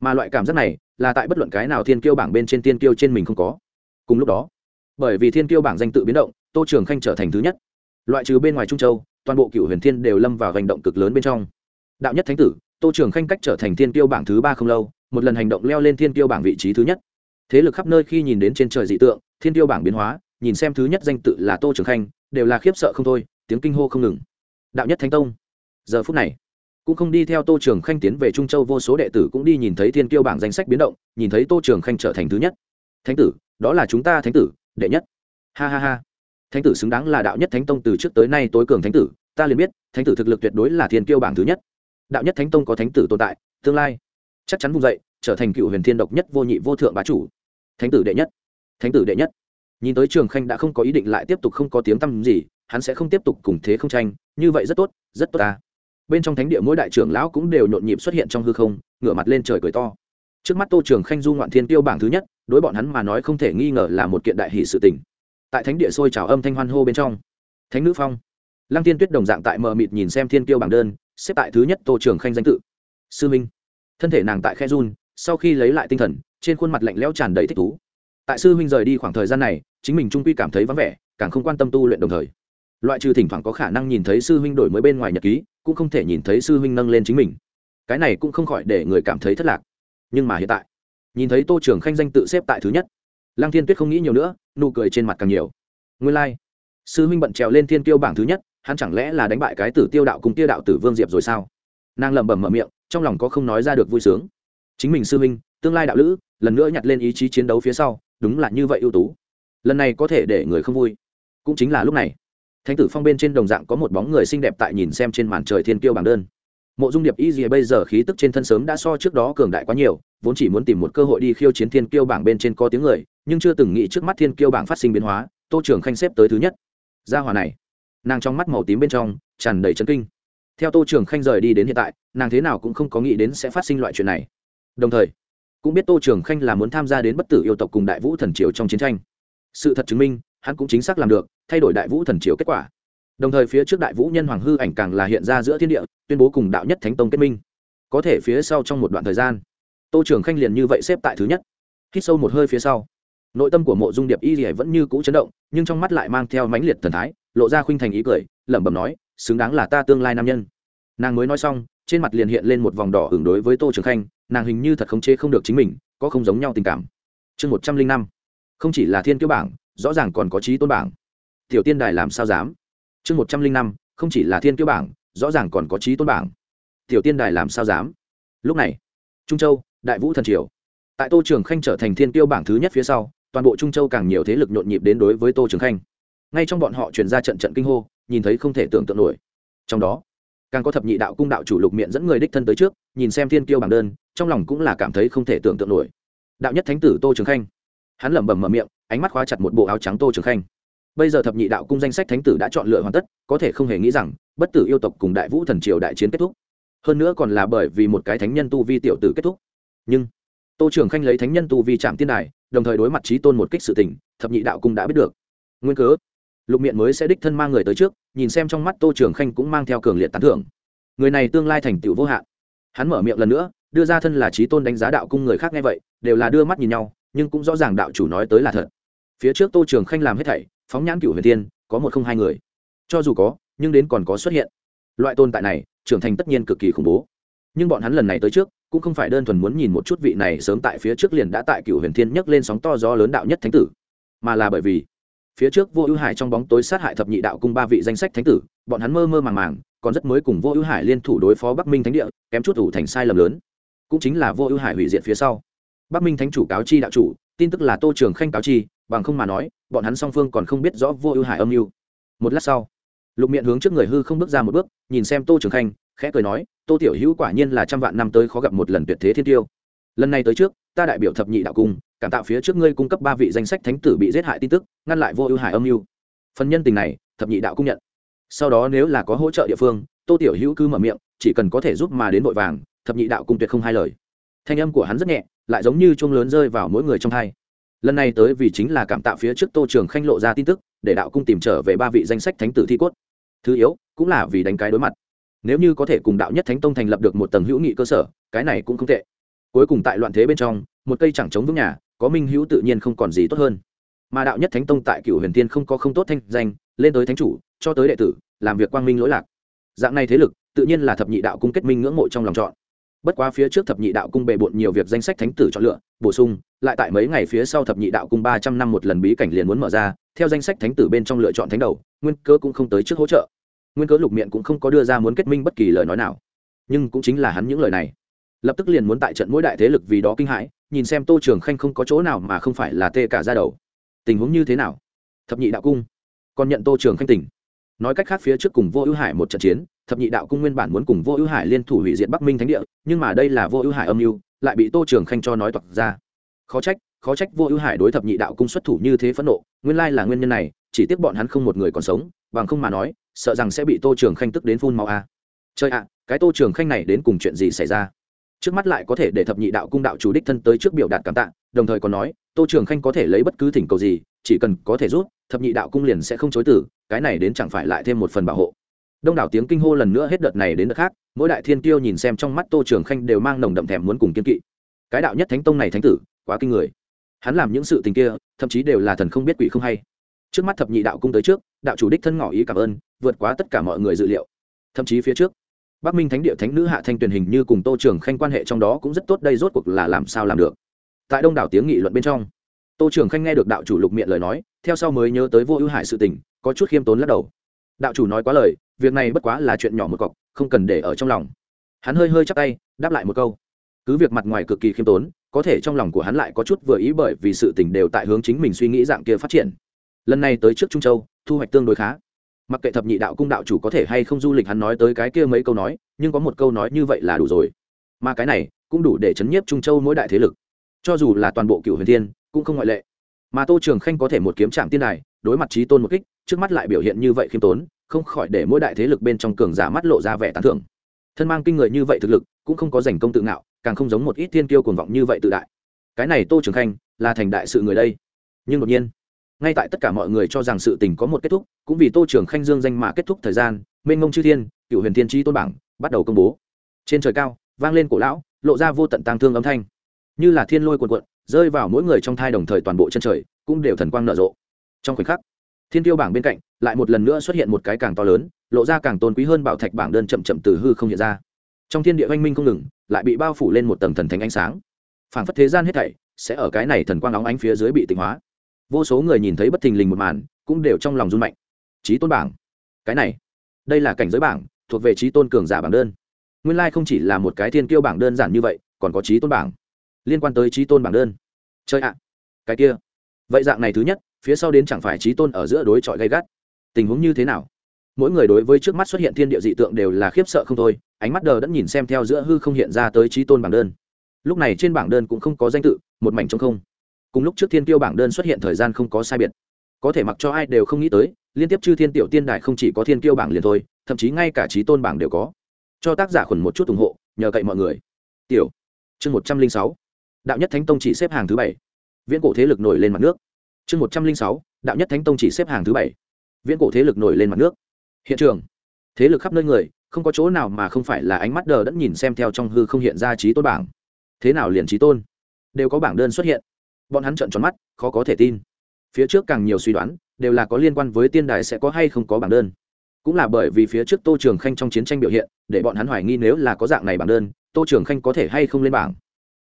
Mà loại cảm giác này, là tại bất luận cái nào thiên kiêu bảng bên trên tiên kiêu trên mình không có. Cùng lúc đó, bởi vì thiên kiêu bảng danh tự biến động, tô trường khanh trở thành thứ nhất. Loại trừ bên ngoài trung châu, toàn bộ cựu huyền thiên đều lâm vào hành động cực lớn bên trong. Đạo nhất thánh tử, tô trường khanh cách trở thành thiên kiêu bảng thứ ba không lâu một lần hành động leo lên thiên Tiêu bảng vị trí thứ nhất. Thế lực khắp nơi khi nhìn đến trên trời dị tượng, thiên Tiêu bảng biến hóa, nhìn xem thứ nhất danh tự là tô trường khanh, đều là khiếp sợ không thôi, tiếng kinh hô không ngừng. Đạo nhất thánh tông. Giờ phút này, cũng không đi theo tô trường khanh tiến về trung châu, vô số đệ tử cũng đi nhìn thấy thiên Tiêu bảng danh sách biến động, nhìn thấy tô trường khanh trở thành thứ nhất. Thánh tử, đó là chúng ta thánh tử, đệ nhất. Ha ha ha. Thánh tử xứng đáng là đạo nhất thánh tông từ trước tới nay tối cường thánh tử, ta liền biết, thánh tử thực lực tuyệt đối là thiên Tiêu bảng thứ nhất. Đạo nhất thánh tông có thánh tử tồn tại, tương lai chắc chắn vùng dậy, trở thành cựu huyền thiên độc nhất vô nhị vô thượng bá chủ. Thánh tử đệ nhất. Thánh tử đệ nhất. Nhìn tới trường khanh đã không có ý định lại tiếp tục không có tiếng tăm gì, hắn sẽ không tiếp tục cùng thế không tranh. Như vậy rất tốt rất tốt ta. Bên trong thánh địa mỗi đại trưởng lão cũng đều nhộn nhịp xuất hiện trong hư không, ngửa mặt lên trời cười to. Trước mắt tô trường khanh du ngoạn thiên tiêu bảng thứ nhất, đối bọn hắn mà nói không thể nghi ngờ là một kiện đại hỷ sự tình. Tại thánh địa sôi trào âm thanh hoan hô bên trong, thánh nữ phong, lăng tiên tuyết đồng dạng tại mờ mịt nhìn xem thiên tiêu bảng đơn, xếp tại thứ nhất tô trường khanh danh tự. Sư minh thân thể nàng tại khe run, sau khi lấy lại tinh thần, trên khuôn mặt lạnh lẽo tràn đầy thích thú. Tại sư huynh rời đi khoảng thời gian này, chính mình trung quy cảm thấy vắng vẻ, càng không quan tâm tu luyện đồng thời. Loại trừ thỉnh thoảng có khả năng nhìn thấy sư huynh đổi mới bên ngoài nhật ký, cũng không thể nhìn thấy sư huynh nâng lên chính mình. Cái này cũng không khỏi để người cảm thấy thất lạc. Nhưng mà hiện tại, nhìn thấy tô trường khanh danh tự xếp tại thứ nhất. Lăng thiên tuyết không nghĩ nhiều nữa, nụ cười trên mặt càng nhiều. Nguyên lai、like. sư huynh bận trèo lên thiên tiêu bảng thứ nhất, hắn chẳng lẽ là đánh bại cái tử tiêu đạo cùng tiêu đạo tử vương diệp rồi sao? Nàng lẩm bẩm mở miệng trong lòng có không nói ra được vui sướng. Chính mình sư huynh, tương lai đạo lữ, lần nữa nhặt lên ý chí chiến đấu phía sau, đúng là như vậy ưu tú. Lần này có thể để người không vui. Cũng chính là lúc này. Thánh tử phong bên trên đồng dạng có một bóng người xinh đẹp tại nhìn xem trên màn trời thiên kiêu bảng đơn. Mộ dung điệp y gì bây giờ khí tức trên thân sớm đã so trước đó cường đại quá nhiều, vốn chỉ muốn tìm một cơ hội đi khiêu chiến thiên kiêu bảng bên trên có tiếng người, nhưng chưa từng nghĩ trước mắt thiên kiêu bảng phát sinh biến hóa, tô trường khanh xếp tới thứ nhất. Gia hòa này, nàng trong mắt màu tím bên trong tràn đầy chân kinh theo tô trường khanh rời đi đến hiện tại, nàng thế nào cũng không có nghĩ đến sẽ phát sinh loại chuyện này. Đồng thời, cũng biết tô trường khanh là muốn tham gia đến bất tử yêu tộc cùng đại vũ thần triều trong chiến tranh. Sự thật chứng minh, hắn cũng chính xác làm được, thay đổi đại vũ thần triều kết quả. Đồng thời phía trước đại vũ nhân hoàng hư ảnh càng là hiện ra giữa thiên địa, tuyên bố cùng đạo nhất thánh tông kết minh. Có thể phía sau trong một đoạn thời gian, tô trường khanh liền như vậy xếp tại thứ nhất. Hít sâu một hơi phía sau, nội tâm của mộ dung điệp y vẫn như cũ chấn động, nhưng trong mắt lại mang theo mãnh liệt thần thái, lộ ra khuynh thành ý cười, lẩm bẩm nói xứng đáng là ta tương lai nam nhân. Nàng mới nói xong, trên mặt liền hiện lên một vòng đỏ hưởng đối với tô trường khanh, nàng hình như thật khống chế không được chính mình, có không giống nhau tình cảm. Chương một trăm linh năm, không chỉ là thiên kiêu bảng, rõ ràng còn có trí tôn bảng. Tiểu tiên đài làm sao dám? Chương một trăm linh năm, không chỉ là thiên kiêu bảng, rõ ràng còn có trí tôn bảng. Tiểu tiên đài làm sao dám? Lúc này, trung châu, đại vũ thần triều. Tại tô trường khanh trở thành thiên kiêu bảng thứ nhất phía sau, toàn bộ trung châu càng nhiều thế lực nhộn nhịp đến đối với tô trường khanh. Ngay trong bọn họ truyền ra trận trận kinh hô nhìn thấy không thể tưởng tượng nổi. Trong đó, càng có thập nhị đạo cung đạo chủ lục miệng dẫn người đích thân tới trước, nhìn xem thiên kiêu bảng đơn, trong lòng cũng là cảm thấy không thể tưởng tượng nổi. Đạo nhất thánh tử tô trường khanh. Hắn lẩm bẩm mở miệng, ánh mắt khóa chặt một bộ áo trắng tô trường khanh. Bây giờ thập nhị đạo cung danh sách thánh tử đã chọn lựa hoàn tất, có thể không hề nghĩ rằng, bất tử yêu tộc cùng đại vũ thần triều đại chiến kết thúc. Hơn nữa còn là bởi vì một cái thánh nhân tu vi tiểu tử kết thúc. Nhưng, tô trường khanh lấy thánh nhân tu vi chạm tiên đài, đồng thời đối mặt trí tôn một kích sự tình, thập nhị đạo cung đã biết được. Nguyên cớ lục Miện mới sẽ đích thân mang người tới trước, nhìn xem trong mắt tô trường khanh cũng mang theo cường liệt tán thưởng. Người này tương lai thành tựu vô hạn. Hắn mở miệng lần nữa, đưa ra thân là trí tôn đánh giá đạo cung người khác nghe vậy, đều là đưa mắt nhìn nhau, nhưng cũng rõ ràng đạo chủ nói tới là thật. Phía trước tô trường khanh làm hết thảy, phóng nhãn cựu huyền tiên, có một không hai người. Cho dù có, nhưng đến còn có xuất hiện. Loại tồn tại này, trưởng thành tất nhiên cực kỳ khủng bố. Nhưng bọn hắn lần này tới trước, cũng không phải đơn thuần muốn nhìn một chút vị này sớm tại phía trước liền đã tại cựu huyền thiên nhấc lên sóng to gió lớn đạo nhất thánh tử, mà là bởi vì phía trước vô ưu hải trong bóng tối sát hại thập nhị đạo cung ba vị danh sách thánh tử, bọn hắn mơ mơ màng màng, còn rất mới cùng vô ưu hải liên thủ đối phó bắc minh thánh địa, kém chút ủ thành sai lầm lớn. Cũng chính là vô ưu hải hủy diệt phía sau. Bắc minh thánh chủ cáo chi đạo chủ, tin tức là tô trường khanh cáo chi, bằng không mà nói, bọn hắn song phương còn không biết rõ vô ưu hải âm mưu. Một lát sau, lục miệng hướng trước người hư không bước ra một bước, nhìn xem tô trường khanh, khẽ cười nói, tô tiểu hữu quả nhiên là trăm vạn năm tới khó gặp một lần tuyệt thế thiên tiêu. Lần này tới trước, ta đại biểu thập nhị đạo cung cảm tạo phía trước ngươi cung cấp ba vị danh sách thánh tử bị giết hại tin tức, ngăn lại vô ưu hải âm mưu. Phần nhân tình này, thập nhị đạo cung nhận. Sau đó nếu là có hỗ trợ địa phương, tô tiểu hữu cứ mở miệng, chỉ cần có thể giúp mà đến vội vàng, thập nhị đạo cung tuyệt không hai lời. Thanh âm của hắn rất nhẹ, lại giống như chuông lớn rơi vào mỗi người trong thai lần này tới vì chính là cảm tạo phía trước tô trường khanh lộ ra tin tức, để đạo cung tìm trở về ba vị danh sách thánh tử thi cốt. Thứ yếu, cũng là vì đánh cái đối mặt. Nếu như có thể cùng đạo nhất thánh tông thành lập được một tầng hữu nghị cơ sở, cái này cũng không tệ. Cuối cùng tại loạn thế bên trong, một cây chẳng chống vững nhà có minh hữu tự nhiên không còn gì tốt hơn. Mà đạo nhất thánh tông tại cựu huyền tiên không có không tốt thanh danh, lên tới thánh chủ, cho tới đệ tử, làm việc quang minh lỗi lạc. Dạng này thế lực, tự nhiên là thập nhị đạo cung kết minh ngưỡng mộ trong lòng chọn. Bất quá phía trước thập nhị đạo cung bề bộn nhiều việc danh sách thánh tử chọn lựa, bổ sung, lại tại mấy ngày phía sau thập nhị đạo cung ba trăm năm một lần bí cảnh liền muốn mở ra, theo danh sách thánh tử bên trong lựa chọn thánh đầu, nguyên cơ cũng không tới trước hỗ trợ. Nguyên cớ lục miệng cũng không có đưa ra muốn kết minh bất kỳ lời nói nào. Nhưng cũng chính là hắn những lời này. Lập tức liền muốn tại trận mỗi đại thế lực vì đó kinh hãi nhìn xem tô trường khanh không có chỗ nào mà không phải là tê cả ra đầu. Tình huống như thế nào? Thập nhị đạo cung. Còn nhận tô trường khanh tỉnh. Nói cách khác phía trước cùng vô ưu hải một trận chiến, thập nhị đạo cung nguyên bản muốn cùng vô ưu hải liên thủ hủy diệt bắc minh thánh địa, nhưng mà đây là vô ưu hải âm mưu, lại bị tô trường khanh cho nói toạc ra. Khó trách khó trách vô ưu hải đối thập nhị đạo cung xuất thủ như thế phẫn nộ, nguyên lai là nguyên nhân này, chỉ tiếc bọn hắn không một người còn sống, bằng không mà nói, sợ rằng sẽ bị tô trường khanh tức đến phun màu a. À. chơi ạ, cái tô trường khanh này đến cùng chuyện gì xảy ra? Trước mắt lại có thể để thập nhị đạo cung đạo chủ đích thân tới trước biểu đạt cảm tạ, đồng thời còn nói, tô trường khanh có thể lấy bất cứ thỉnh cầu gì, chỉ cần có thể rút, thập nhị đạo cung liền sẽ không chối tử cái này đến chẳng phải lại thêm một phần bảo hộ. Đông đảo tiếng kinh hô lần nữa hết đợt này đến đợt khác, mỗi đại thiên tiêu nhìn xem trong mắt tô trường khanh đều mang nồng đậm thèm muốn cùng kiên kỵ. Cái đạo nhất thánh tông này thánh tử, quá kinh người. Hắn làm những sự tình kia, thậm chí đều là thần không biết quỷ không hay. Trước mắt thập nhị đạo cung tới trước, đạo chủ đích thân ngỏ ý cảm ơn, vượt quá tất cả mọi người dự liệu. Thậm chí phía trước bắc minh thánh địa thánh nữ hạ thanh Tuyền hình như cùng tô trường khanh quan hệ trong đó cũng rất tốt, đây rốt cuộc là làm sao làm được? Tại đông đảo tiếng nghị luận bên trong, tô trường khanh nghe được đạo chủ lục miệng lời nói, theo sau mới nhớ tới vô ưu hải sự tình, có chút khiêm tốn lắc đầu. Đạo chủ nói quá lời, việc này bất quá là chuyện nhỏ một cọc, không cần để ở trong lòng. Hắn hơi hơi chắc tay, đáp lại một câu. Cứ việc mặt ngoài cực kỳ khiêm tốn, có thể trong lòng của hắn lại có chút vừa ý bởi vì sự tình đều tại hướng chính mình suy nghĩ dạng kia phát triển. Lần này tới trước trung châu, thu hoạch tương đối khá mặc kệ thập nhị đạo cung đạo chủ có thể hay không du lịch, hắn nói tới cái kia mấy câu nói, nhưng có một câu nói như vậy là đủ rồi. Mà cái này cũng đủ để chấn nhiếp trung châu mỗi đại thế lực. Cho dù là toàn bộ cựu huyền thiên, cũng không ngoại lệ. Mà tô trường khanh có thể một kiếm trạm tiên đài, đối mặt trí tôn một kích, trước mắt lại biểu hiện như vậy khiêm tốn, không khỏi để mỗi đại thế lực bên trong cường giả mắt lộ ra vẻ tán thưởng. Thân mang kinh người như vậy thực lực, cũng không có giành công tự ngạo, càng không giống một ít thiên kiêu cuồng vọng như vậy tự đại. Cái này tô trường khanh là thành đại sự người đây. Nhưng đột nhiên ngay tại tất cả mọi người cho rằng sự tình có một kết thúc, cũng vì tô trưởng khanh dương danh mà kết thúc thời gian, mênh mông chư thiên, cựu huyền thiên tri tôn bảng, bắt đầu công bố. Trên trời cao, vang lên cổ lão, lộ ra vô tận tang thương âm thanh. Như là thiên lôi cuộn cuộn, rơi vào mỗi người trong thai đồng thời toàn bộ chân trời, cũng đều thần quang nở rộ. Trong khoảnh khắc, thiên tiêu bảng bên cạnh, lại một lần nữa xuất hiện một cái càng to lớn, lộ ra càng tôn quý hơn bảo thạch bảng đơn chậm chậm từ hư không hiện ra. Trong thiên địa oanh minh không ngừng, lại bị bao phủ lên một tầng thần thánh ánh sáng. Phảng phất thế gian hết thảy, sẽ ở cái này thần quang óng ánh phía dưới bị tịnh hóa vô số người nhìn thấy bất thình lình một màn, cũng đều trong lòng run mạnh. Trí tôn bảng. Cái này, đây là cảnh giới bảng, thuộc về trí tôn cường giả bảng đơn. Nguyên lai không chỉ là một cái thiên kiêu bảng đơn giản như vậy, còn có trí tôn bảng. Liên quan tới trí tôn bảng đơn. Chơi ạ. Cái kia. Vậy dạng này thứ nhất, phía sau đến chẳng phải trí tôn ở giữa đối chọi gay gắt. Tình huống như thế nào? Mỗi người đối với trước mắt xuất hiện thiên địa dị tượng đều là khiếp sợ không thôi, ánh mắt đờ đẫn nhìn xem theo giữa hư không hiện ra tới trí tôn bảng đơn. Lúc này trên bảng đơn cũng không có danh tự, một mảnh trong không cùng lúc trước thiên tiêu bảng đơn xuất hiện thời gian không có sai biệt. Có thể mặc cho ai đều không nghĩ tới, liên tiếp chư thiên tiểu tiên đại không chỉ có thiên kiêu bảng liền thôi, thậm chí ngay cả trí tôn bảng đều có. Cho tác giả khuẩn một chút ủng hộ, nhờ cậy mọi người. Tiểu, chương một trăm linh sáu, đạo nhất thánh tông chỉ xếp hàng thứ bảy. Viễn cổ thế lực nổi lên mặt nước. Chương một trăm linh sáu, đạo nhất thánh tông chỉ xếp hàng thứ bảy. Viễn cổ thế lực nổi lên mặt nước. Hiện trường, thế lực khắp nơi người, không có chỗ nào mà không phải là ánh mắt đờ đẫn nhìn xem theo trong hư không hiện ra trí tôn bảng. Thế nào liền trí tôn? Đều có bảng đơn xuất hiện bọn hắn trợn tròn mắt, khó có thể tin. Phía trước càng nhiều suy đoán, đều là có liên quan với tiên đài sẽ có hay không có bảng đơn. Cũng là bởi vì phía trước tô trường khanh trong chiến tranh biểu hiện, để bọn hắn hoài nghi nếu là có dạng này bảng đơn, tô trường khanh có thể hay không lên bảng.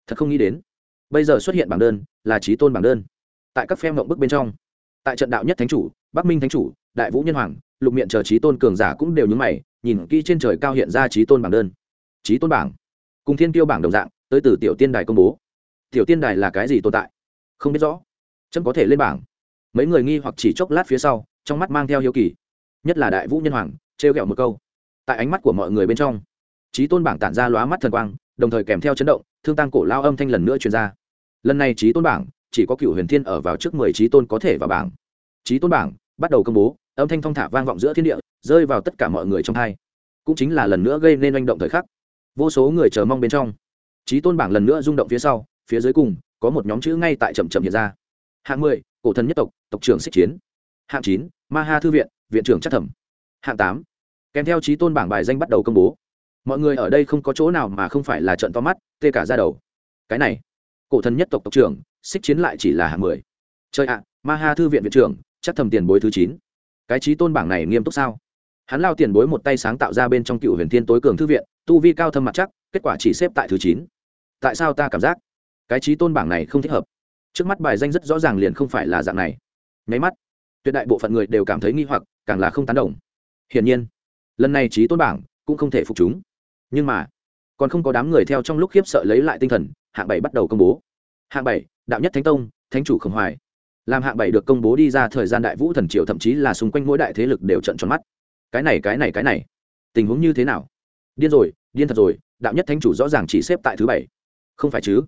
Thật không nghĩ đến, bây giờ xuất hiện bảng đơn, là trí tôn bảng đơn. Tại các phe mộng bức bên trong, tại trận đạo nhất thánh chủ, bắc minh thánh chủ, đại vũ nhân hoàng, lục miệng chờ trí tôn cường giả cũng đều nhúng mày, nhìn kỹ trên trời cao hiện ra trí tôn bảng đơn. Trí tôn bảng, cùng thiên tiêu bảng đồng dạng, tới từ tiểu tiên đài công bố. Tiểu tiên đài là cái gì tồn tại? Không biết rõ. Chấm có thể lên bảng. Mấy người nghi hoặc chỉ chốc lát phía sau, trong mắt mang theo hiếu kỳ. Nhất là đại vũ nhân hoàng, trêu ghẹo một câu. Tại ánh mắt của mọi người bên trong, trí tôn bảng tản ra lóa mắt thần quang, đồng thời kèm theo chấn động, thương tăng cổ lao âm thanh lần nữa truyền ra. Lần này trí tôn bảng, chỉ có cựu huyền thiên ở vào trước mười trí tôn có thể vào bảng. Trí tôn bảng, bắt đầu công bố, âm thanh thong thả vang vọng giữa thiên địa, rơi vào tất cả mọi người trong hai. Cũng chính là lần nữa gây nên manh động thời khắc. Vô số người chờ mong bên trong. Trí tôn bảng lần nữa rung động phía sau, phía dưới cùng có một nhóm chữ ngay tại chậm chậm hiện ra. Hạng mười, cổ thần nhất tộc tộc trưởng xích chiến. Hạng chín, ma ha thư viện viện trưởng chắc thẩm. Hạng tám, kèm theo trí tôn bảng bài danh bắt đầu công bố. Mọi người ở đây không có chỗ nào mà không phải là trận to mắt, tê cả ra đầu. Cái này, cổ thần nhất tộc tộc trưởng xích chiến lại chỉ là hạng mười. Chơi ạ, ma ha thư viện viện trưởng, chắc thầm tiền bối thứ chín. Cái trí tôn bảng này nghiêm túc sao? Hắn lao tiền bối một tay sáng tạo ra bên trong cựu huyền thiên tối cường thư viện, tu vi cao thâm mặt chắc, kết quả chỉ xếp tại thứ chín. Tại sao ta cảm giác cái trí tôn bảng này không thích hợp. Trước mắt bài danh rất rõ ràng liền không phải là dạng này. Nháy mắt, tuyệt đại bộ phận người đều cảm thấy nghi hoặc, càng là không tán đồng. Hiển nhiên, lần này trí tôn bảng cũng không thể phục chúng. Nhưng mà, còn không có đám người theo trong lúc khiếp sợ lấy lại tinh thần, hạng bảy bắt đầu công bố. Hạng bảy, đạo nhất thánh tông, thánh chủ khổng hoài. Làm hạng bảy được công bố đi ra thời gian đại vũ thần triều thậm chí là xung quanh mỗi đại thế lực đều trận tròn mắt. Cái này cái này cái này, tình huống như thế nào? Điên rồi, điên thật rồi, đạo nhất thánh chủ rõ ràng chỉ xếp tại thứ bảy. Không phải chứ?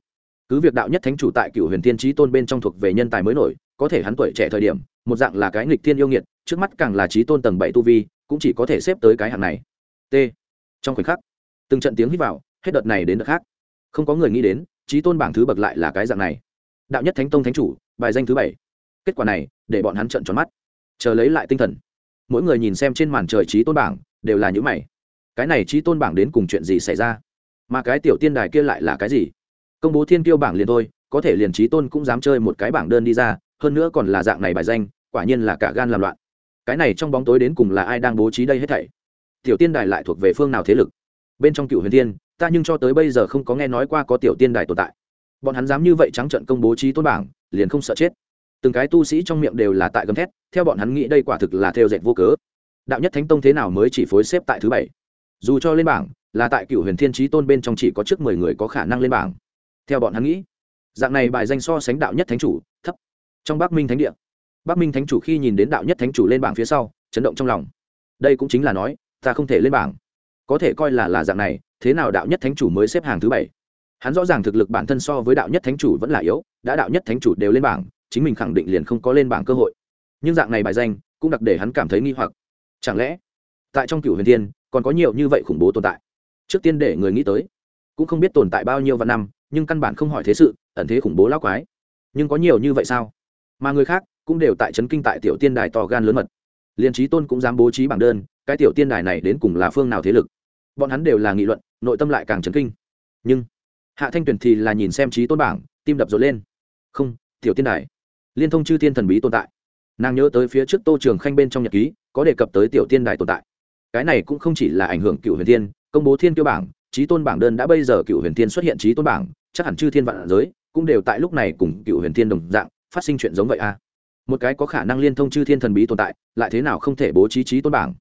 Cứ việc đạo nhất thánh chủ tại cựu huyền thiên trí tôn bên trong thuộc về nhân tài mới nổi, có thể hắn tuổi trẻ thời điểm, một dạng là cái nghịch thiên yêu nghiệt, trước mắt càng là trí tôn tầng bảy tu vi, cũng chỉ có thể xếp tới cái hạng này. T. Trong khoảnh khắc, từng trận tiếng hít vào, hết đợt này đến đợt khác. Không có người nghĩ đến trí tôn bảng thứ bậc lại là cái dạng này. Đạo nhất thánh tông thánh chủ, bài danh thứ bảy. Kết quả này, để bọn hắn trận tròn mắt. Chờ lấy lại tinh thần. Mỗi người nhìn xem trên màn trời trí tôn bảng, đều là những mày. Cái này trí tôn bảng đến cùng chuyện gì xảy ra? Mà cái tiểu tiên đài kia lại là cái gì? Công bố thiên tiêu bảng liền thôi, có thể liền trí tôn cũng dám chơi một cái bảng đơn đi ra, hơn nữa còn là dạng này bài danh, quả nhiên là cả gan làm loạn. Cái này trong bóng tối đến cùng là ai đang bố trí đây hết thảy? Tiểu tiên đài lại thuộc về phương nào thế lực? Bên trong cựu huyền thiên, ta nhưng cho tới bây giờ không có nghe nói qua có tiểu tiên đài tồn tại. Bọn hắn dám như vậy trắng trận công bố trí tôn bảng, liền không sợ chết. Từng cái tu sĩ trong miệng đều là tại gầm thét, theo bọn hắn nghĩ đây quả thực là theo dệt vô cớ. Đạo nhất thánh tông thế nào mới chỉ phối xếp tại thứ bảy? Dù cho lên bảng, là tại cựu huyền thiên trí tôn bên trong chỉ có trước mười người có khả năng lên bảng theo bọn hắn nghĩ. Dạng này bài danh so sánh đạo nhất thánh chủ, thấp. Trong bắc minh thánh địa. Bắc minh thánh chủ khi nhìn đến đạo nhất thánh chủ lên bảng phía sau, chấn động trong lòng. Đây cũng chính là nói, ta không thể lên bảng. Có thể coi là là dạng này, thế nào đạo nhất thánh chủ mới xếp hàng thứ bảy? Hắn rõ ràng thực lực bản thân so với đạo nhất thánh chủ vẫn là yếu, đã đạo nhất thánh chủ đều lên bảng, chính mình khẳng định liền không có lên bảng cơ hội. Nhưng dạng này bài danh, cũng đặc để hắn cảm thấy nghi hoặc. Chẳng lẽ, tại trong cựu huyền thiên, còn có nhiều như vậy khủng bố tồn tại? Trước tiên để người nghĩ tới, cũng không biết tồn tại bao nhiêu vạn năm nhưng căn bản không hỏi thế sự, ẩn thế khủng bố lao quái. Nhưng có nhiều như vậy sao? Mà người khác cũng đều tại trấn kinh tại tiểu tiên đài to gan lớn mật. Liên trí tôn cũng dám bố trí bảng đơn, cái tiểu tiên đài này đến cùng là phương nào thế lực? Bọn hắn đều là nghị luận, nội tâm lại càng trấn kinh. Nhưng hạ thanh tuyền thì là nhìn xem trí tôn bảng, tim đập rộn lên. Không, tiểu tiên đài. Liên thông chư thiên thần bí tồn tại. Nàng nhớ tới phía trước tô trường khanh bên trong nhật ký, có đề cập tới tiểu tiên đài tồn tại. Cái này cũng không chỉ là ảnh hưởng cựu huyền tiên công bố thiên tiêu bảng trí tôn bảng đơn đã bây giờ cựu huyền tiên xuất hiện trí tôn bảng, chắc hẳn chư thiên vạn giới cũng đều tại lúc này cùng cựu huyền tiên đồng dạng, phát sinh chuyện giống vậy a. À? một cái có khả năng liên thông chư thiên thần bí tồn tại, lại thế nào không thể bố trí trí tôn bảng?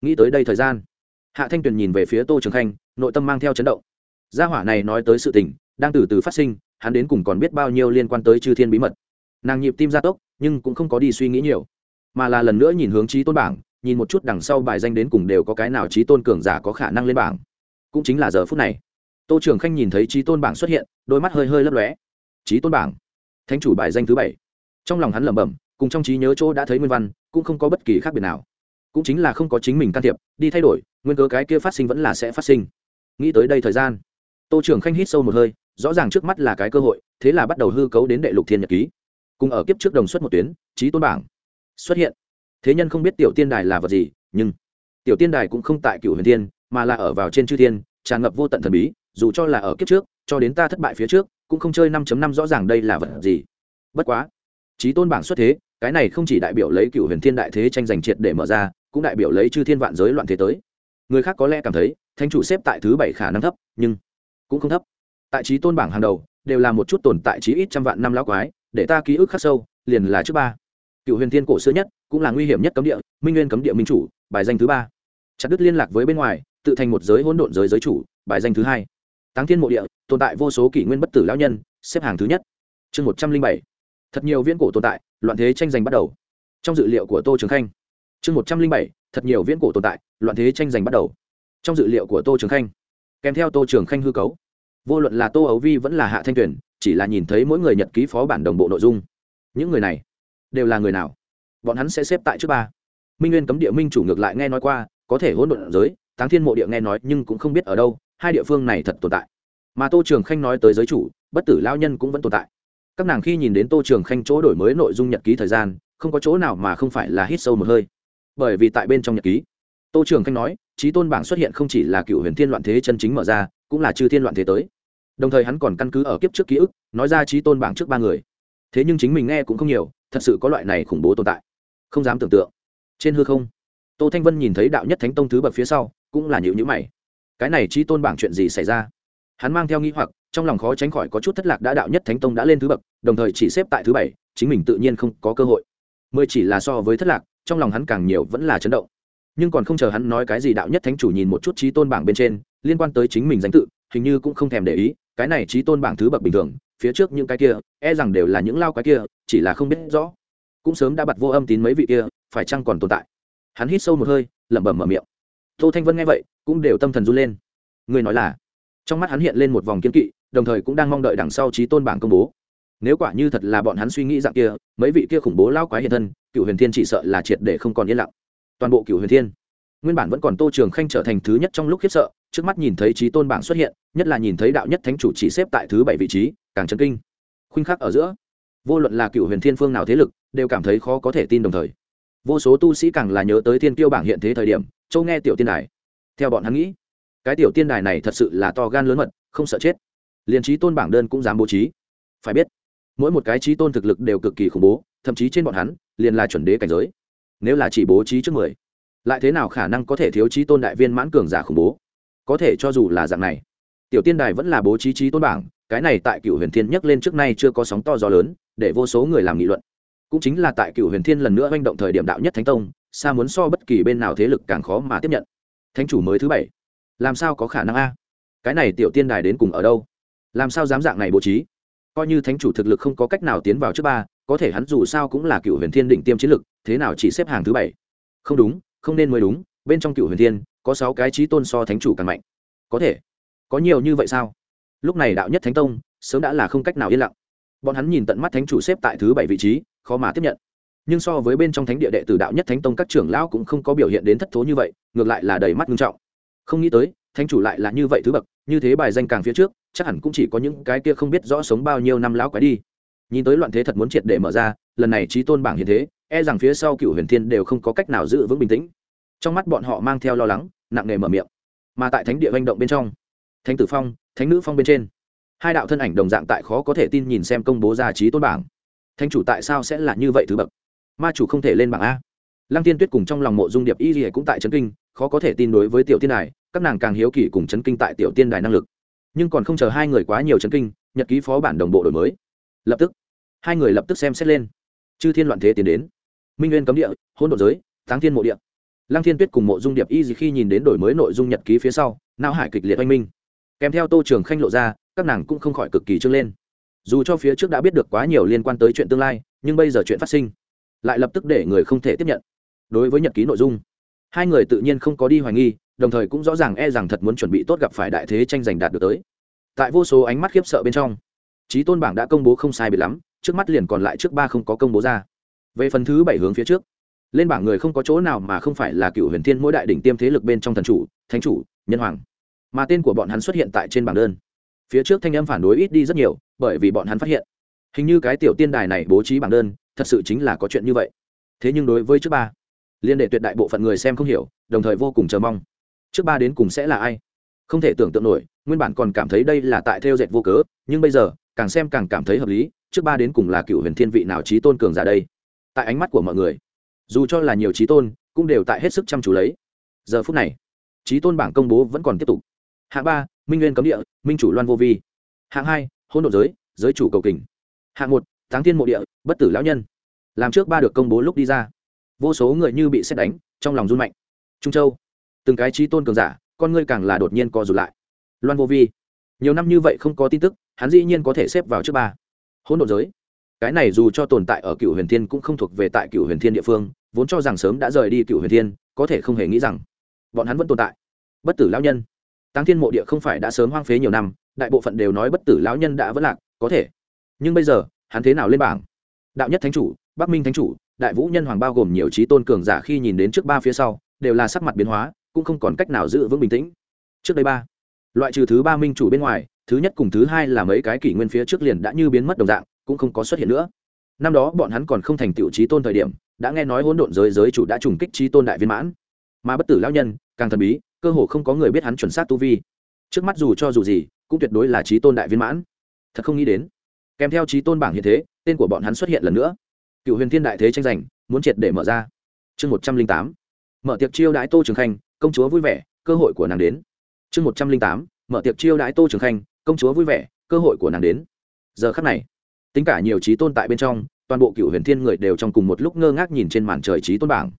Nghĩ tới đây thời gian, hạ thanh tuyền nhìn về phía tô trường khanh, nội tâm mang theo chấn động. Gia hỏa này nói tới sự tình, đang từ từ phát sinh, hắn đến cùng còn biết bao nhiêu liên quan tới chư thiên bí mật. Nàng nhịp tim gia tốc, nhưng cũng không có đi suy nghĩ nhiều, mà là lần nữa nhìn hướng trí tôn bảng, nhìn một chút đằng sau bài danh đến cùng đều có cái nào trí tôn cường giả có khả năng lên bảng cũng chính là giờ phút này. Tô trường khanh nhìn thấy trí tôn bảng xuất hiện, đôi mắt hơi hơi lấp lóe. Trí tôn bảng, thánh chủ bài danh thứ bảy. Trong lòng hắn lẩm bẩm, cùng trong trí nhớ chỗ đã thấy nguyên văn, cũng không có bất kỳ khác biệt nào. Cũng chính là không có chính mình can thiệp, đi thay đổi, nguyên cớ cái kia phát sinh vẫn là sẽ phát sinh. Nghĩ tới đây thời gian, tô trưởng khanh hít sâu một hơi, rõ ràng trước mắt là cái cơ hội, thế là bắt đầu hư cấu đến đệ lục thiên nhật ký. Cùng ở kiếp trước đồng xuất một tuyến trí tôn bảng xuất hiện. Thế nhân không biết tiểu tiên đài là vật gì, nhưng tiểu tiên đài cũng không tại cựu huyền thiên mà là ở vào trên chư thiên, tràn ngập vô tận thần bí, dù cho là ở kiếp trước, cho đến ta thất bại phía trước, cũng không chơi năm năm rõ ràng đây là vật gì. Bất quá trí tôn bảng xuất thế, cái này không chỉ đại biểu lấy cựu huyền thiên đại thế tranh giành triệt để mở ra, cũng đại biểu lấy chư thiên vạn giới loạn thế tới. Người khác có lẽ cảm thấy thanh chủ xếp tại thứ bảy khả năng thấp, nhưng cũng không thấp. Tại trí tôn bảng hàng đầu, đều là một chút tồn tại trí ít trăm vạn năm lão quái, để ta ký ức khắc sâu, liền là trước ba. Cựu huyền thiên cổ xưa nhất, cũng là nguy hiểm nhất cấm địa, minh nguyên cấm địa minh chủ, bài danh thứ ba. Chặt đứt liên lạc với bên ngoài tự thành một giới hỗn độn giới giới chủ, bài danh thứ hai. Táng thiên mộ địa, tồn tại vô số kỷ nguyên bất tử lão nhân, xếp hàng thứ nhất. Chương một trăm linh bảy. Thật nhiều viễn cổ tồn tại, loạn thế tranh giành bắt đầu. Trong dự liệu của tô trường khanh. Chương một trăm linh bảy, thật nhiều viễn cổ tồn tại, loạn thế tranh giành bắt đầu. Trong dự liệu của tô trường khanh, kèm theo tô trường khanh hư cấu, vô luận là tô ấu vi vẫn là hạ thanh tuyển chỉ là nhìn thấy mỗi người nhật ký phó bản đồng bộ nội dung. Những người này đều là người nào? Bọn hắn sẽ xếp tại trước ba. Minh nguyên cấm địa minh chủ ngược lại nghe nói qua, có thể hỗn độn giới táng thiên mộ địa nghe nói nhưng cũng không biết ở đâu, hai địa phương này thật tồn tại. Mà tô trường khanh nói tới giới chủ, bất tử lao nhân cũng vẫn tồn tại. Các nàng khi nhìn đến tô trường khanh chỗ đổi mới nội dung nhật ký thời gian, không có chỗ nào mà không phải là hít sâu một hơi. Bởi vì tại bên trong nhật ký, tô trường khanh nói trí tôn bảng xuất hiện không chỉ là cựu huyền thiên loạn thế chân chính mở ra, cũng là chư thiên loạn thế tới. Đồng thời hắn còn căn cứ ở kiếp trước ký ức, nói ra trí tôn bảng trước ba người. Thế nhưng chính mình nghe cũng không nhiều, thật sự có loại này khủng bố tồn tại. Không dám tưởng tượng. Trên hư không, tô thanh vân nhìn thấy đạo nhất thánh tông thứ bậc phía sau cũng là nhữ nhữ mày. Cái này trí tôn bảng chuyện gì xảy ra? Hắn mang theo nghĩ hoặc, trong lòng khó tránh khỏi có chút thất lạc đã đạo nhất thánh tông đã lên thứ bậc, đồng thời chỉ xếp tại thứ bảy, chính mình tự nhiên không có cơ hội. Mười chỉ là so với thất lạc, trong lòng hắn càng nhiều vẫn là chấn động. Nhưng còn không chờ hắn nói cái gì đạo nhất thánh chủ nhìn một chút trí tôn bảng bên trên, liên quan tới chính mình danh tự, hình như cũng không thèm để ý, cái này trí tôn bảng thứ bậc bình thường, phía trước những cái kia e rằng đều là những lao cái kia, chỉ là không biết rõ. Cũng sớm đã bật vô âm tín mấy vị kia, phải chăng còn tồn tại? Hắn hít sâu một hơi, lẩm bẩm mở miệng tô thanh vân nghe vậy, cũng đều tâm thần run lên. Người nói là, trong mắt hắn hiện lên một vòng kiên kỵ, đồng thời cũng đang mong đợi đằng sau trí tôn bảng công bố. Nếu quả như thật là bọn hắn suy nghĩ dạng kia, mấy vị kia khủng bố lao quái hiện thân cựu huyền thiên chỉ sợ là triệt để không còn yên lặng. Toàn bộ cựu huyền thiên, nguyên bản vẫn còn tô trường khanh trở thành thứ nhất trong lúc khiếp sợ, trước mắt nhìn thấy trí tôn bảng xuất hiện, nhất là nhìn thấy đạo nhất thánh chủ chỉ xếp tại thứ bảy vị trí, càng chấn kinh. Khuynh khắc ở giữa, vô luận là cựu huyền thiên phương nào thế lực, đều cảm thấy khó có thể tin đồng thời. Vô số tu sĩ càng là nhớ tới thiên tiêu bảng hiện thế thời điểm châu nghe tiểu tiên đài. Theo bọn hắn nghĩ, cái tiểu tiên đài này thật sự là to gan lớn mật, không sợ chết. Liền trí tôn bảng đơn cũng dám bố trí. Phải biết, mỗi một cái trí tôn thực lực đều cực kỳ khủng bố, thậm chí trên bọn hắn, liền là chuẩn đế cảnh giới. Nếu là chỉ bố trí trước mười, lại thế nào khả năng có thể thiếu trí tôn đại viên mãn cường giả khủng bố? Có thể cho dù là dạng này, tiểu tiên đài vẫn là bố trí trí tôn bảng, cái này tại cựu huyền thiên nhắc lên trước nay chưa có sóng to gió lớn, để vô số người làm nghị luận. Cũng chính là tại cựu huyền thiên lần nữa manh động thời điểm đạo nhất thánh tông xa muốn so bất kỳ bên nào thế lực càng khó mà tiếp nhận. Thánh chủ mới thứ bảy. Làm sao có khả năng a? Cái này tiểu tiên đài đến cùng ở đâu? Làm sao dám dạng này bố trí? Coi như thánh chủ thực lực không có cách nào tiến vào trước ba, có thể hắn dù sao cũng là cựu huyền thiên định tiêm chiến lực, thế nào chỉ xếp hàng thứ bảy? Không đúng, không nên mới đúng, bên trong cựu huyền thiên, có sáu cái trí tôn so thánh chủ càng mạnh. Có thể. Có nhiều như vậy sao? Lúc này đạo nhất thánh tông, sớm đã là không cách nào yên lặng. Bọn hắn nhìn tận mắt thánh chủ xếp tại thứ bảy vị trí, khó mà tiếp nhận nhưng so với bên trong thánh địa đệ tử đạo nhất thánh tông các trưởng lão cũng không có biểu hiện đến thất thố như vậy, ngược lại là đầy mắt nghiêm trọng. Không nghĩ tới, thánh chủ lại là như vậy thứ bậc, như thế bài danh càng phía trước, chắc hẳn cũng chỉ có những cái kia không biết rõ sống bao nhiêu năm lão quái đi. Nhìn tới loạn thế thật muốn triệt để mở ra, lần này trí tôn bảng hiện thế e rằng phía sau cựu huyền thiên đều không có cách nào giữ vững bình tĩnh. Trong mắt bọn họ mang theo lo lắng, nặng nề mở miệng. Mà tại thánh địa manh động bên trong, thánh tử phong, thánh nữ phong bên trên, hai đạo thân ảnh đồng dạng tại khó có thể tin nhìn xem công bố ra trí tôn bảng. Thánh chủ tại sao sẽ là như vậy thứ bậc? Ma chủ không thể lên bảng a. Lăng tiên tuyết cùng trong lòng mộ dung điệp y gì cũng tại trấn kinh, khó có thể tin đối với tiểu tiên đài, các nàng càng hiếu kỳ cùng chấn kinh tại tiểu tiên đài năng lực. Nhưng còn không chờ hai người quá nhiều chấn kinh, nhật ký phó bản đồng bộ đổi mới. Lập tức, hai người lập tức xem xét lên. Chư thiên loạn thế tiến đến. Minh nguyên cấm địa hôn đ ộ giới Thắng thiên mộ địa. Lăng thiên tuyết cùng mộ dung điệp y khi nhìn đến đổi mới nội dung nhật ký phía sau, não hải kịch liệt oanh minh. Kèm theo tô trường khanh lộ ra, các nàng cũng không khỏi cực kỳ trưng lên. Dù cho phía trước đã biết được quá nhiều liên quan tới chuyện tương lai, nhưng bây giờ chuyện phát sinh lại lập tức để người không thể tiếp nhận. Đối với nhật ký nội dung, hai người tự nhiên không có đi hoài nghi, đồng thời cũng rõ ràng e rằng thật muốn chuẩn bị tốt gặp phải đại thế tranh giành đạt được tới. Tại vô số ánh mắt khiếp sợ bên trong trí tôn bảng đã công bố không sai biệt lắm, trước mắt liền còn lại trước ba không có công bố ra. Về phần thứ bảy hướng phía trước, lên bảng người không có chỗ nào mà không phải là cựu huyền thiên mỗi đại đỉnh tiêm thế lực bên trong thần chủ, thánh chủ, nhân hoàng. Mà tên của bọn hắn xuất hiện tại trên bảng đơn. Phía trước thanh âm phản đối ít đi rất nhiều, bởi vì bọn hắn phát hiện, hình như cái tiểu tiên đài này bố trí bảng đơn thật sự chính là có chuyện như vậy. Thế nhưng đối với trước ba, liên đệ tuyệt đại bộ phận người xem không hiểu, đồng thời vô cùng chờ mong. Trước ba đến cùng sẽ là ai? Không thể tưởng tượng nổi, nguyên bản còn cảm thấy đây là tại theo dệt vô cớ, nhưng bây giờ, càng xem càng cảm thấy hợp lý, trước ba đến cùng là cựu huyền thiên vị nào trí tôn cường giả đây? Tại ánh mắt của mọi người, dù cho là nhiều trí tôn, cũng đều tại hết sức chăm chú lấy. Giờ phút này trí tôn bảng công bố vẫn còn tiếp tục. Hạng ba, minh nguyên cấm địa, minh chủ loan vô vi. Hạng hai hôn đ ộ giới giới chủ cầu kình. Hạng một tháng thiên mộ địa bất tử lão nhân. Làm trước ba được công bố lúc đi ra. Vô số người như bị xét đánh, trong lòng run mạnh. Trung châu, từng cái trí tôn cường giả, con ngươi càng là đột nhiên co rụt lại. Loan vô vi, nhiều năm như vậy không có tin tức, hắn dĩ nhiên có thể xếp vào trước ba. Hỗn độn giới, cái này dù cho tồn tại ở cựu huyền thiên cũng không thuộc về tại cựu huyền thiên địa phương, vốn cho rằng sớm đã rời đi cựu huyền thiên, có thể không hề nghĩ rằng bọn hắn vẫn tồn tại. Bất tử lão nhân tăng thiên mộ địa không phải đã sớm hoang phế nhiều năm, đại bộ phận đều nói bất tử lão nhân đã vẫn lạc, có thể. Nhưng bây giờ, hắn thế nào lên bảng? Đạo nhất thánh chủ, bắc minh thánh chủ, đại vũ nhân hoàng bao gồm nhiều trí tôn cường giả khi nhìn đến trước ba phía sau, đều là sắc mặt biến hóa, cũng không còn cách nào giữ vững bình tĩnh. Trước đây ba, loại trừ thứ ba minh chủ bên ngoài, thứ nhất cùng thứ hai là mấy cái kỷ nguyên phía trước liền đã như biến mất đồng dạng, cũng không có xuất hiện nữa. Năm đó bọn hắn còn không thành tựu trí tôn thời điểm, đã nghe nói hỗn độn giới giới chủ đã trùng kích trí tôn đại viên mãn. Mà bất tử lão nhân, càng thần bí, cơ hồ không có người biết hắn chuẩn xác tu vi. Trước mắt dù cho dù gì, cũng tuyệt đối là trí tôn đại viên mãn. Thật không nghĩ đến. Kèm theo trí tôn bảng hiện thế tên của bọn hắn xuất hiện lần nữa. Cựu huyền thiên đại thế tranh giành, muốn triệt để mở ra. Chương một trăm linh tám, mở tiệc chiêu đãi tô trường khanh, công chúa vui vẻ, cơ hội của nàng đến. Chương một trăm linh tám, mở tiệc chiêu đãi tô trường khanh, công chúa vui vẻ, cơ hội của nàng đến. Giờ khắc này, tính cả nhiều trí tôn tại bên trong, toàn bộ cựu huyền thiên người đều trong cùng một lúc ngơ ngác nhìn trên màn trời trí tôn bảng.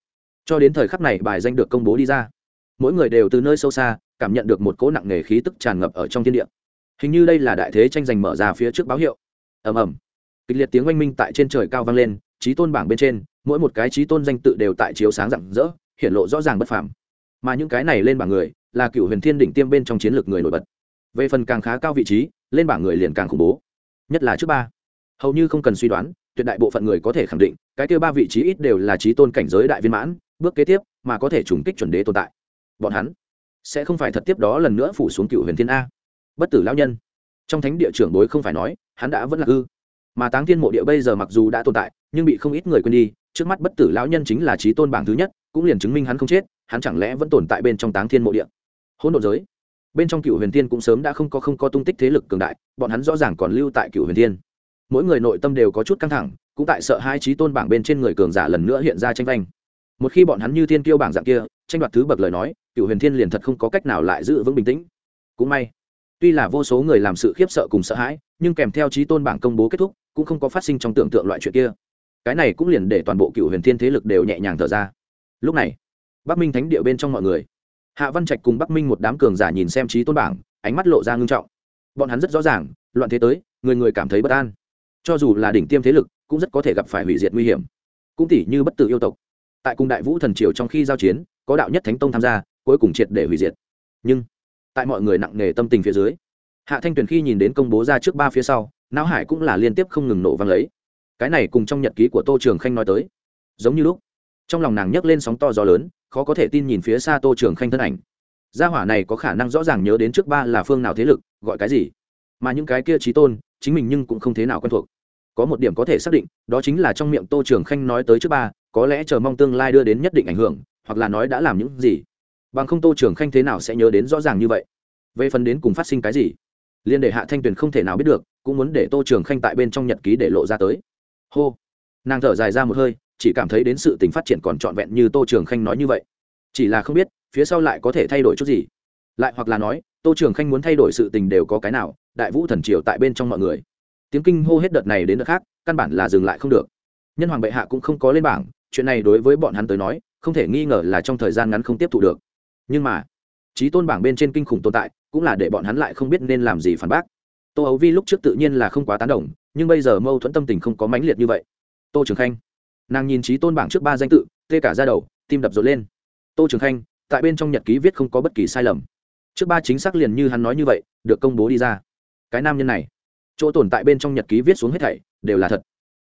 Cho đến thời khắc này bài danh được công bố đi ra, mỗi người đều từ nơi sâu xa cảm nhận được một cỗ nặng nề khí tức tràn ngập ở trong thiên địa. Hình như đây là đại thế tranh giành mở ra phía trước báo hiệu. Ầm ầm kịch liệt tiếng oanh minh tại trên trời cao vang lên, trí tôn bảng bên trên, mỗi một cái trí tôn danh tự đều tại chiếu sáng rạng rỡ, hiện lộ rõ ràng bất phàm. Mà những cái này lên bảng người, là cựu huyền thiên đỉnh tiêm bên trong chiến lược người nổi bật. Về phần càng khá cao vị trí, lên bảng người liền càng khủng bố. Nhất là trước ba. Hầu như không cần suy đoán, tuyệt đại bộ phận người có thể khẳng định, cái kêu ba vị trí ít đều là trí tôn cảnh giới đại viên mãn, bước kế tiếp mà có thể trùng kích chuẩn đế tồn tại. Bọn hắn sẽ không phải thật tiếp đó lần nữa phủ xuống cựu huyền thiên a. Bất tử lao nhân. Trong thánh địa trưởng bối không phải nói, hắn đã vẫn là ư mà táng thiên mộ địa bây giờ mặc dù đã tồn tại, nhưng bị không ít người quên đi, trước mắt bất tử lão nhân chính là trí tôn bảng thứ nhất, cũng liền chứng minh hắn không chết, hắn chẳng lẽ vẫn tồn tại bên trong táng thiên mộ địa? Hỗn độ giới. Bên trong cựu huyền thiên cũng sớm đã không có không có tung tích thế lực cường đại, bọn hắn rõ ràng còn lưu tại cựu huyền thiên. Mỗi người nội tâm đều có chút căng thẳng, cũng tại sợ hai trí tôn bảng bên trên người cường giả lần nữa hiện ra tranh vanh. Một khi bọn hắn như thiên kiêu bảng dạng kia, tranh đoạt thứ bậc lời nói, cựu huyền thiên liền thật không có cách nào lại giữ vững bình tĩnh. Cũng may tuy là vô số người làm sự khiếp sợ cùng sợ hãi, nhưng kèm theo trí tôn bảng công bố kết thúc, cũng không có phát sinh trong tưởng tượng loại chuyện kia. Cái này cũng liền để toàn bộ cựu huyền thiên thế lực đều nhẹ nhàng thở ra. Lúc này, bắc minh thánh địa bên trong mọi người. Hạ văn trạch cùng bắc minh một đám cường giả nhìn xem trí tôn bảng, ánh mắt lộ ra ngưng trọng. Bọn hắn rất rõ ràng, loạn thế tới, người người cảm thấy bất an. Cho dù là đỉnh tiêm thế lực, cũng rất có thể gặp phải hủy diệt nguy hiểm. Cũng tỷ như bất tử yêu tộc. Tại cung đại vũ thần triều trong khi giao chiến, có đạo nhất thánh tông tham gia, cuối cùng triệt để hủy diệt. Nhưng tại mọi người nặng nề tâm tình phía dưới. Hạ thanh tuyền khi nhìn đến công bố ra trước ba phía sau, não hải cũng là liên tiếp không ngừng nổ vang lấy. Cái này cùng trong nhật ký của tô trường khanh nói tới, giống như lúc, trong lòng nàng nhấc lên sóng to gió lớn, khó có thể tin nhìn phía xa tô trường khanh thân ảnh. Gia hỏa này có khả năng rõ ràng nhớ đến trước ba là phương nào thế lực, gọi cái gì? Mà những cái kia trí tôn, chính mình nhưng cũng không thế nào quen thuộc. Có một điểm có thể xác định, đó chính là trong miệng tô trường khanh nói tới trước ba, có lẽ chờ mong tương lai đưa đến nhất định ảnh hưởng, hoặc là nói đã làm những gì bằng không tô trường khanh thế nào sẽ nhớ đến rõ ràng như vậy? Về phần đến cùng phát sinh cái gì? Liên để hạ thanh tuyền không thể nào biết được, cũng muốn để tô trường khanh tại bên trong nhật ký để lộ ra tới. Hô! Nàng thở dài ra một hơi, chỉ cảm thấy đến sự tình phát triển còn trọn vẹn như tô trường khanh nói như vậy. Chỉ là không biết, phía sau lại có thể thay đổi chút gì. Lại hoặc là nói, tô trường khanh muốn thay đổi sự tình đều có cái nào, đại vũ thần triều tại bên trong mọi người. Tiếng kinh hô hết đợt này đến đợt khác, căn bản là dừng lại không được. Nhân hoàng bệ hạ cũng không có lên bảng, chuyện này đối với bọn hắn tới nói, không thể nghi ngờ là trong thời gian ngắn không tiếp thu được nhưng mà, trí tôn bảng bên trên kinh khủng tồn tại, cũng là để bọn hắn lại không biết nên làm gì phản bác. Tô ấu vi lúc trước tự nhiên là không quá tán đồng, nhưng bây giờ mâu thuẫn tâm tình không có mãnh liệt như vậy. Tô trường khanh, nàng nhìn trí tôn bảng trước ba danh tự, tê cả ra đầu, tim đập rộn lên. Tô trường khanh, tại bên trong nhật ký viết không có bất kỳ sai lầm. Trước ba chính xác liền như hắn nói như vậy, được công bố đi ra. Cái nam nhân này, chỗ tồn tại bên trong nhật ký viết xuống hết thảy, đều là thật.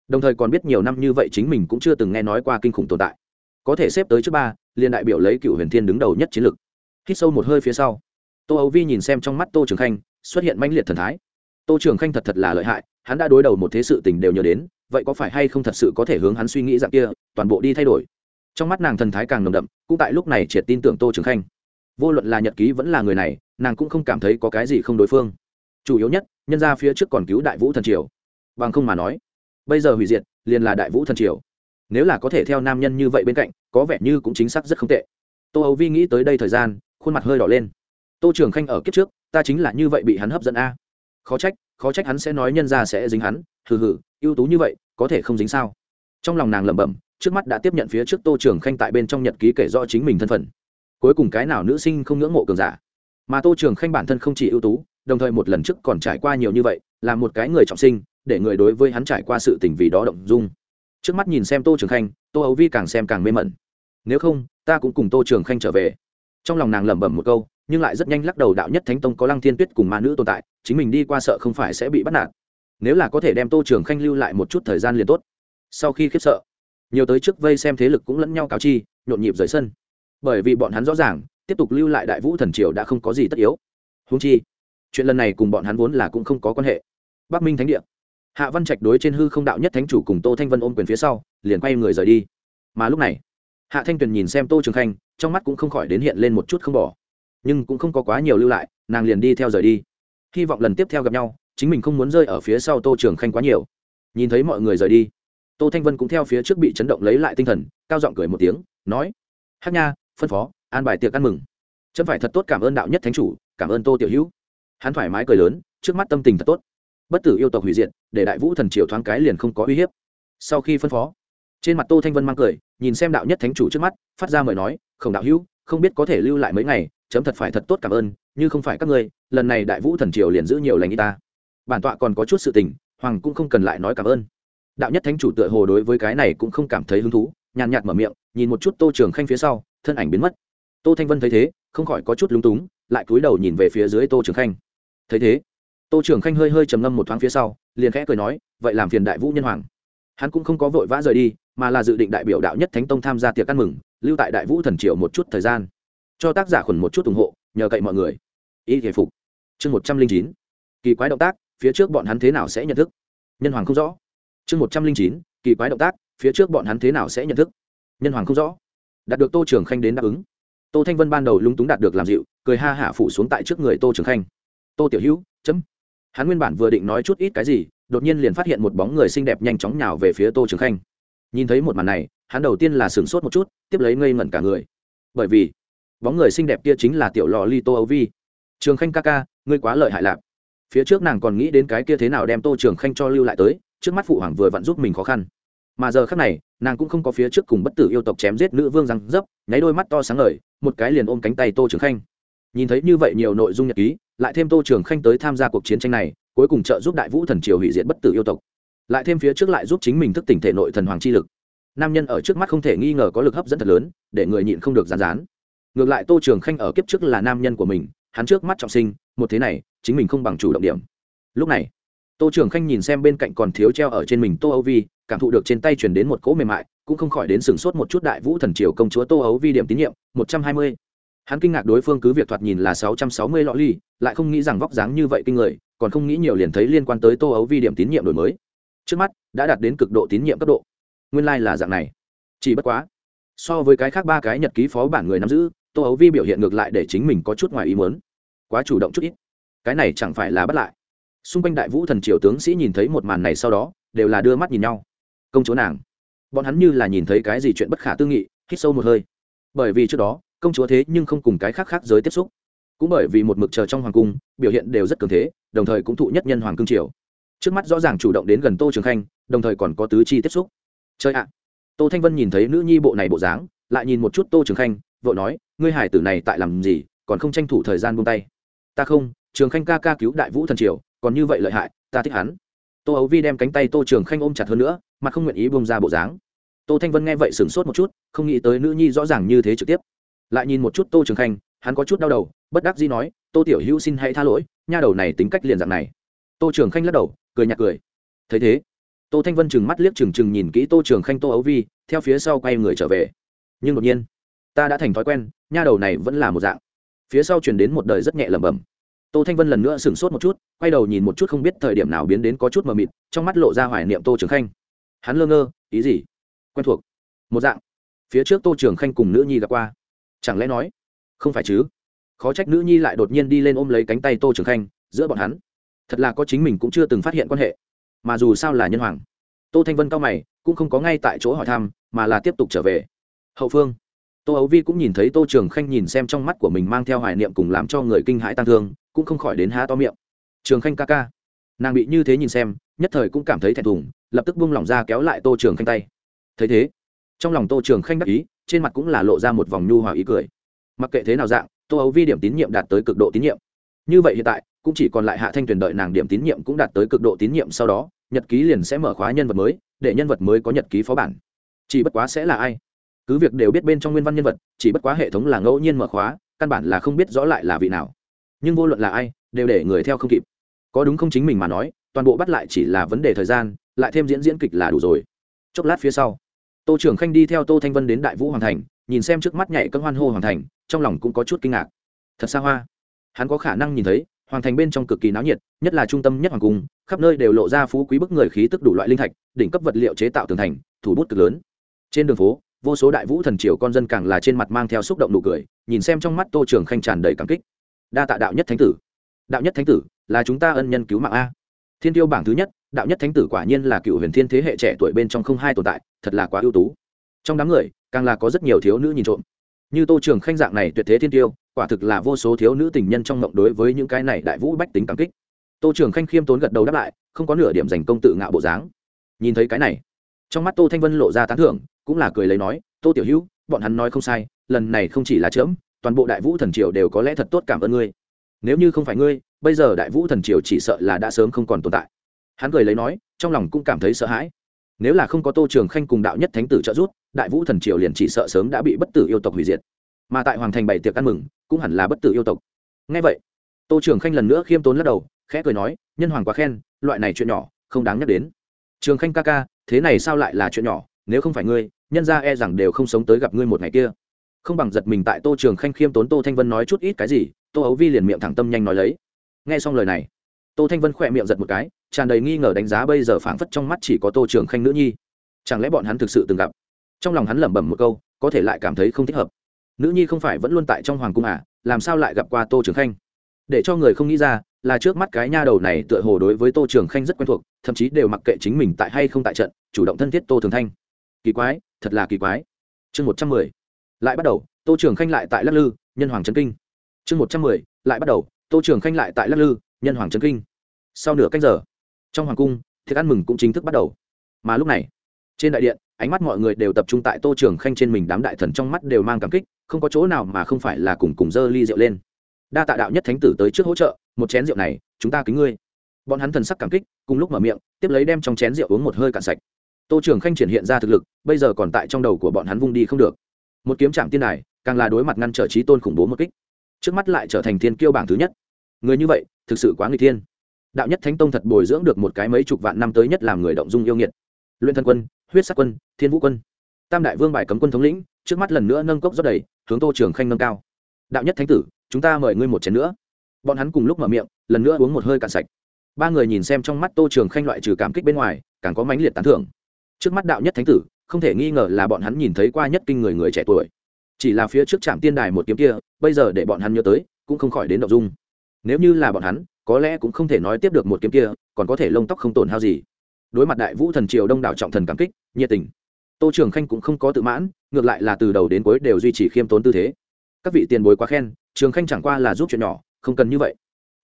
Đồng thời còn biết nhiều năm như vậy chính mình cũng chưa từng nghe nói qua kinh khủng tồn tại có thể xếp tới trước ba, liền đại biểu lấy cựu huyền thiên đứng đầu nhất chiến lược. Hít sâu một hơi phía sau, tô ấu vi nhìn xem trong mắt tô trường khanh, xuất hiện manh liệt thần thái. Tô trường khanh thật thật là lợi hại, hắn đã đối đầu một thế sự tình đều nhớ đến, vậy có phải hay không thật sự có thể hướng hắn suy nghĩ dạng kia, toàn bộ đi thay đổi? Trong mắt nàng thần thái càng nồng đậm, cũng tại lúc này triệt tin tưởng tô trường khanh. Vô luận là nhật ký vẫn là người này, nàng cũng không cảm thấy có cái gì không đối phương. Chủ yếu nhất, nhân ra phía trước còn cứu đại vũ thần triều. Bằng không mà nói, bây giờ hủy diệt, liền là đại vũ thần triều nếu là có thể theo nam nhân như vậy bên cạnh, có vẻ như cũng chính xác rất không tệ. Tô âu vi nghĩ tới đây thời gian, khuôn mặt hơi đỏ lên. Tô trường khanh ở kiếp trước, ta chính là như vậy bị hắn hấp dẫn a. Khó trách khó trách hắn sẽ nói nhân ra sẽ dính hắn, hừ hừ, ưu tú như vậy, có thể không dính sao? Trong lòng nàng lẩm bẩm, trước mắt đã tiếp nhận phía trước tô trường khanh tại bên trong nhật ký kể rõ chính mình thân phận. Cuối cùng cái nào nữ sinh không ngưỡng mộ cường giả? Mà tô trường khanh bản thân không chỉ ưu tú, đồng thời một lần trước còn trải qua nhiều như vậy, là một cái người trọng sinh, để người đối với hắn trải qua sự tình vì đó động dung trước mắt nhìn xem tô trường khanh, tô ấu vi càng xem càng mê mẩn. Nếu không, ta cũng cùng tô trường khanh trở về. Trong lòng nàng lẩm bẩm một câu, nhưng lại rất nhanh lắc đầu đạo nhất thánh tông có lăng thiên tuyết cùng ma nữ tồn tại, chính mình đi qua sợ không phải sẽ bị bắt nạt. Nếu là có thể đem tô trường khanh lưu lại một chút thời gian liền tốt. Sau khi khiếp sợ, nhiều tới trước vây xem thế lực cũng lẫn nhau cáo chi, nhộn nhịp rời sân. Bởi vì bọn hắn rõ ràng, tiếp tục lưu lại đại vũ thần triều đã không có gì tất yếu. Húng chi, chuyện lần này cùng bọn hắn vốn là cũng không có quan hệ. Bắc minh thánh địa hạ văn trạch đối trên hư không đạo nhất thánh chủ cùng tô thanh vân ôm quyền phía sau, liền quay người rời đi. Mà lúc này, hạ thanh tuyền nhìn xem tô trường khanh, trong mắt cũng không khỏi đến hiện lên một chút không bỏ. Nhưng cũng không có quá nhiều lưu lại, nàng liền đi theo rời đi. Hy vọng lần tiếp theo gặp nhau, chính mình không muốn rơi ở phía sau tô trường khanh quá nhiều. Nhìn thấy mọi người rời đi, tô thanh vân cũng theo phía trước bị chấn động lấy lại tinh thần, cao giọng cười một tiếng, nói hát nha, phân phó, an bài tiệc ăn mừng. Chấm phải thật tốt cảm ơn đạo nhất thánh chủ, cảm ơn tô tiểu hữu. Hắn thoải mái cười lớn, trước mắt tâm tình thật tốt bất tử yêu tộc hủy diệt, để đại vũ thần triều thoáng cái liền không có uy hiếp. Sau khi phân phó, trên mặt tô thanh vân mang cười, nhìn xem đạo nhất thánh chủ trước mắt, phát ra mời nói, khổng đạo hữu, không biết có thể lưu lại mấy ngày, chấm thật phải thật tốt cảm ơn, như không phải các ngươi, lần này đại vũ thần triều liền giữ nhiều lành y ta. Bản tọa còn có chút sự tình, hoàng cũng không cần lại nói cảm ơn. Đạo nhất thánh chủ tựa hồ đối với cái này cũng không cảm thấy hứng thú, nhàn nhạt mở miệng, nhìn một chút tô trường khanh phía sau, thân ảnh biến mất. Tô thanh vân thấy thế, không khỏi có chút lúng túng, lại cúi đầu nhìn về phía dưới tô trường khanh. Thấy thế tô trường khanh hơi hơi trầm ngâm một thoáng phía sau, liền khẽ cười nói, vậy làm phiền đại vũ nhân hoàng. Hắn cũng không có vội vã rời đi, mà là dự định đại biểu đạo nhất thánh tông tham gia tiệc ăn mừng, lưu tại đại vũ thần triều một chút thời gian. Cho tác giả khuẩn một chút ủng hộ, nhờ cậy mọi người. Ý thể phục. Chương một trăm linh chín. Kỳ quái động tác, phía trước bọn hắn thế nào sẽ nhận thức? Nhân hoàng không rõ. Chương một trăm linh chín, kỳ quái động tác, phía trước bọn hắn thế nào sẽ nhận thức? Nhân hoàng không rõ. Đạt được tô trường khanh đến đáp ứng. Tô thanh vân ban đầu lúng túng đạt được làm dịu, cười ha hả phủ xuống tại trước người tô trường khanh. Tô tiểu hữu, chấm hắn nguyên bản vừa định nói chút ít cái gì, đột nhiên liền phát hiện một bóng người xinh đẹp nhanh chóng nhào về phía tô trường khanh. Nhìn thấy một màn này, hắn đầu tiên là sửng sốt một chút, tiếp lấy ngây ngẩn cả người. Bởi vì, bóng người xinh đẹp kia chính là tiểu lò ly tô âu vi. Trường khanh ca ca, ngươi quá lợi hại lạp. Phía trước nàng còn nghĩ đến cái kia thế nào đem tô trường khanh cho lưu lại tới, trước mắt phụ hoàng vừa vặn giúp mình khó khăn. Mà giờ khác này, nàng cũng không có phía trước cùng bất tử yêu tộc chém giết nữ vương răng dấp, nháy đôi mắt to sáng ngời, một cái liền ôm cánh tay tô trường khanh nhìn thấy như vậy nhiều nội dung nhật ký, lại thêm tô trường khanh tới tham gia cuộc chiến tranh này, cuối cùng trợ giúp đại vũ thần triều hủy diệt bất tử yêu tộc. Lại thêm phía trước lại giúp chính mình thức tỉnh thể nội thần hoàng chi lực. Nam nhân ở trước mắt không thể nghi ngờ có lực hấp dẫn thật lớn, để người nhịn không được rán rán ngược lại tô trường khanh ở kiếp trước là nam nhân của mình, hắn trước mắt trọng sinh, một thế này, chính mình không bằng chủ động điểm. Lúc này, tô trường khanh nhìn xem bên cạnh còn thiếu treo ở trên mình tô âu vi, cảm thụ được trên tay chuyển đến một cỗ mềm mại, cũng không khỏi đến sừng sốt một chút đại vũ thần triều công chúa tô âu vi điểm tín nhiệm, một trăm hai mươi hắn kinh ngạc đối phương cứ việc thoạt nhìn là sáu trăm sáu mươi lọ ly, lại không nghĩ rằng vóc dáng như vậy kinh người, còn không nghĩ nhiều liền thấy liên quan tới tô ấu vi điểm tín nhiệm đổi mới. Trước mắt, đã đạt đến cực độ tín nhiệm cấp độ. Nguyên lai、like、là dạng này. Chỉ bất quá, so với cái khác ba cái nhật ký phó bản người nắm giữ, tô ấu vi biểu hiện ngược lại để chính mình có chút ngoài ý muốn. Quá chủ động chút ít. Cái này chẳng phải là bất lại. Xung quanh đại vũ thần triều tướng sĩ nhìn thấy một màn này sau đó, đều là đưa mắt nhìn nhau. Công chúa nàng. Bọn hắn như là nhìn thấy cái gì chuyện bất khả tư nghị, hít sâu một hơi. Bởi vì trước đó công chúa thế nhưng không cùng cái khác khác giới tiếp xúc. Cũng bởi vì một mực chờ trong hoàng cung, biểu hiện đều rất cường thế, đồng thời cũng thụ nhất nhân hoàng cương triều. Trước mắt rõ ràng chủ động đến gần tô trường khanh, đồng thời còn có tứ chi tiếp xúc. Chơi ạ! Tô thanh vân nhìn thấy nữ nhi bộ này bộ dáng, lại nhìn một chút tô trường khanh vợ nói, ngươi hải tử này tại làm gì, còn không tranh thủ thời gian buông tay? Ta không, trường khanh ca ca cứu đại vũ thần triều, còn như vậy lợi hại, ta thích hắn. Tô ấu vi đem cánh tay tô trường khanh ôm chặt hơn nữa, mà không nguyện ý buông ra bộ dáng. Tô thanh vân nghe vậy sửng sốt một chút, không nghĩ tới nữ nhi rõ ràng như thế trực tiếp lại nhìn một chút tô trường khanh, hắn có chút đau đầu, bất đắc dĩ nói, tô tiểu hữu xin hãy tha lỗi, nha đầu này tính cách liền dạng này. Tô trường khanh lắc đầu, cười nhạt cười. Thấy thế. Tô thanh vân chừng mắt liếc chừng chừng nhìn kỹ tô trường khanh tô ấu vi, theo phía sau quay người trở về. Nhưng đột nhiên, ta đã thành thói quen, nha đầu này vẫn là một dạng. Phía sau chuyển đến một đời rất nhẹ lẩm bẩm. Tô thanh vân lần nữa sửng sốt một chút, quay đầu nhìn một chút không biết thời điểm nào biến đến có chút mờ mịt, trong mắt lộ ra hoài niệm tô trường khanh. Hắn lơ ngơ, ý gì? Quen thuộc. Một dạng. Phía trước tô trường khanh cùng nữ nhi gặp qua chẳng lẽ nói, không phải chứ? Khó trách nữ nhi lại đột nhiên đi lên ôm lấy cánh tay tô trường khanh, giữa bọn hắn. Thật là có chính mình cũng chưa từng phát hiện quan hệ. Mà dù sao là nhân hoàng. Tô thanh vân cao mày, cũng không có ngay tại chỗ hỏi thăm, mà là tiếp tục trở về. Hậu phương, tô ấu vi cũng nhìn thấy tô trường khanh nhìn xem trong mắt của mình mang theo hoài niệm cùng làm cho người kinh hãi tăng thương, cũng không khỏi đến há to miệng. Trường khanh ca ca. Nàng bị như thế nhìn xem, nhất thời cũng cảm thấy thẹn thùng, lập tức buông lỏng ra kéo lại tô trường khanh tay. Thấy thế, trong lòng tô trường khanh đắc ý trên mặt cũng là lộ ra một vòng nhu hòa ý cười. Mặc kệ thế nào dạng, tô ấu vi điểm tín nhiệm đạt tới cực độ tín nhiệm. Như vậy hiện tại, cũng chỉ còn lại hạ thanh tuyền đợi nàng điểm tín nhiệm cũng đạt tới cực độ tín nhiệm sau đó, nhật ký liền sẽ mở khóa nhân vật mới, để nhân vật mới có nhật ký phó bản. Chỉ bất quá sẽ là ai? Cứ việc đều biết bên trong nguyên văn nhân vật, chỉ bất quá hệ thống là ngẫu nhiên mở khóa, căn bản là không biết rõ lại là vị nào. Nhưng vô luận là ai, đều để người theo không kịp. Có đúng không chính mình mà nói, toàn bộ bắt lại chỉ là vấn đề thời gian, lại thêm diễn diễn kịch là đủ rồi. Chốc lát phía sau tô trưởng khanh đi theo tô thanh vân đến đại vũ hoàng thành, nhìn xem trước mắt nhảy cân hoan hô hoàng thành, trong lòng cũng có chút kinh ngạc. Thật xa hoa. Hắn có khả năng nhìn thấy, hoàng thành bên trong cực kỳ náo nhiệt, nhất là trung tâm nhất hoàng cung, khắp nơi đều lộ ra phú quý bức người khí tức đủ loại linh thạch, đỉnh cấp vật liệu chế tạo tường thành, thủ bút cực lớn. Trên đường phố, vô số đại vũ thần triều con dân càng là trên mặt mang theo xúc động nụ cười, nhìn xem trong mắt tô trường khanh tràn đầy cảm kích. Đa tạ đạo nhất thánh tử. Đạo nhất thánh tử, là chúng ta ân nhân cứu mạng a. Thiên tiêu bảng thứ nhất đạo nhất thánh tử quả nhiên là cựu huyền thiên thế hệ trẻ tuổi bên trong không hai tồn tại, thật là quá ưu tú. Trong đám người, càng là có rất nhiều thiếu nữ nhìn trộm. Như tô trường khanh dạng này tuyệt thế thiên tiêu, quả thực là vô số thiếu nữ tình nhân trong mộng đối với những cái này đại vũ bách tính cảm kích. Tô trường khanh khiêm tốn gật đầu đáp lại, không có nửa điểm dành công tự ngạo bộ dáng. Nhìn thấy cái này, trong mắt tô thanh vân lộ ra tán thưởng, cũng là cười lấy nói, tô tiểu hữu, bọn hắn nói không sai, lần này không chỉ là chớm, toàn bộ đại vũ thần triều đều có lẽ thật tốt cảm ơn ngươi. Nếu như không phải ngươi, bây giờ đại vũ thần triều chỉ sợ là đã sớm không còn tồn tại hắn cười lấy nói, trong lòng cũng cảm thấy sợ hãi. Nếu là không có tô trường khanh cùng đạo nhất thánh tử trợ giúp, đại vũ thần triều liền chỉ sợ sớm đã bị bất tử yêu tộc hủy diệt. Mà tại hoàng thành bảy tiệc ăn mừng, cũng hẳn là bất tử yêu tộc. Ngay vậy, tô trường khanh lần nữa khiêm tốn lắc đầu, khẽ cười nói, nhân hoàng quá khen, loại này chuyện nhỏ, không đáng nhắc đến. Trường khanh ca ca, thế này sao lại là chuyện nhỏ? Nếu không phải ngươi, nhân ra e rằng đều không sống tới gặp ngươi một ngày kia. Không bằng giật mình tại tô trường khanh khiêm tốn tô thanh vân nói chút ít cái gì, tô ấu vi liền miệng thẳng tâm nhanh nói lấy. Nghe xong lời này tô thanh vân khỏe miệng giật một cái, tràn đầy nghi ngờ đánh giá bây giờ phảng phất trong mắt chỉ có tô trường khanh nữ nhi. Chẳng lẽ bọn hắn thực sự từng gặp? Trong lòng hắn lẩm bẩm một câu, có thể lại cảm thấy không thích hợp. Nữ nhi không phải vẫn luôn tại trong hoàng cung à làm sao lại gặp qua tô trường khanh? Để cho người không nghĩ ra, là trước mắt cái nha đầu này tựa hồ đối với tô trường khanh rất quen thuộc, thậm chí đều mặc kệ chính mình tại hay không tại trận, chủ động thân thiết tô thường thanh. Kỳ quái, thật là kỳ quái. Chương một trăm mười, lại bắt đầu, tô trường khanh lại tại lắc lư, nhân hoàng trấn kinh. Chương một trăm mười, lại bắt đầu, tô trường khanh lại tại lắc lư, nhân hoàng trấn kinh sau nửa cách giờ, trong hoàng cung thức ăn mừng cũng chính thức bắt đầu. Mà lúc này, trên đại điện, ánh mắt mọi người đều tập trung tại tô trường khanh trên mình đám đại thần trong mắt đều mang cảm kích, không có chỗ nào mà không phải là cùng cùng dơ ly rượu lên. Đa tạ đạo nhất thánh tử tới trước hỗ trợ, một chén rượu này, chúng ta kính ngươi. Bọn hắn thần sắc cảm kích, cùng lúc mở miệng, tiếp lấy đem trong chén rượu uống một hơi cạn sạch. Tô trường khanh triển hiện ra thực lực, bây giờ còn tại trong đầu của bọn hắn vung đi không được. Một kiếm trạm tiên này càng là đối mặt ngăn trở trí tôn khủng bố một kích. Trước mắt lại trở thành thiên kiêu bảng thứ nhất. Người như vậy, thực sự quá người thiên đạo nhất thánh tông thật bồi dưỡng được một cái mấy chục vạn năm tới nhất làm người động dung yêu nghiệt. Luyện thân quân, huyết sắc quân, thiên vũ quân. Tam đại vương bài cấm quân thống lĩnh, trước mắt lần nữa nâng cốc rất đầy, hướng tô trường khanh nâng cao. Đạo nhất thánh tử, chúng ta mời ngươi một chén nữa. Bọn hắn cùng lúc mở miệng, lần nữa uống một hơi cạn sạch. Ba người nhìn xem trong mắt tô trường khanh loại trừ cảm kích bên ngoài, càng có mãnh liệt tán thưởng. Trước mắt đạo nhất thánh tử, không thể nghi ngờ là bọn hắn nhìn thấy qua nhất kinh người người trẻ tuổi. Chỉ là phía trước trạm tiên đài một kiếm kia, bây giờ để bọn hắn nhớ tới, cũng không khỏi đến động dung. Nếu như là bọn hắn có lẽ cũng không thể nói tiếp được một kiếm kia, còn có thể lông tóc không tổn hao gì. Đối mặt đại vũ thần triều đông đảo trọng thần cảm kích, nhiệt tình. Tô trường khanh cũng không có tự mãn, ngược lại là từ đầu đến cuối đều duy trì khiêm tốn tư thế. Các vị tiền bối quá khen, trường khanh chẳng qua là giúp chuyện nhỏ, không cần như vậy.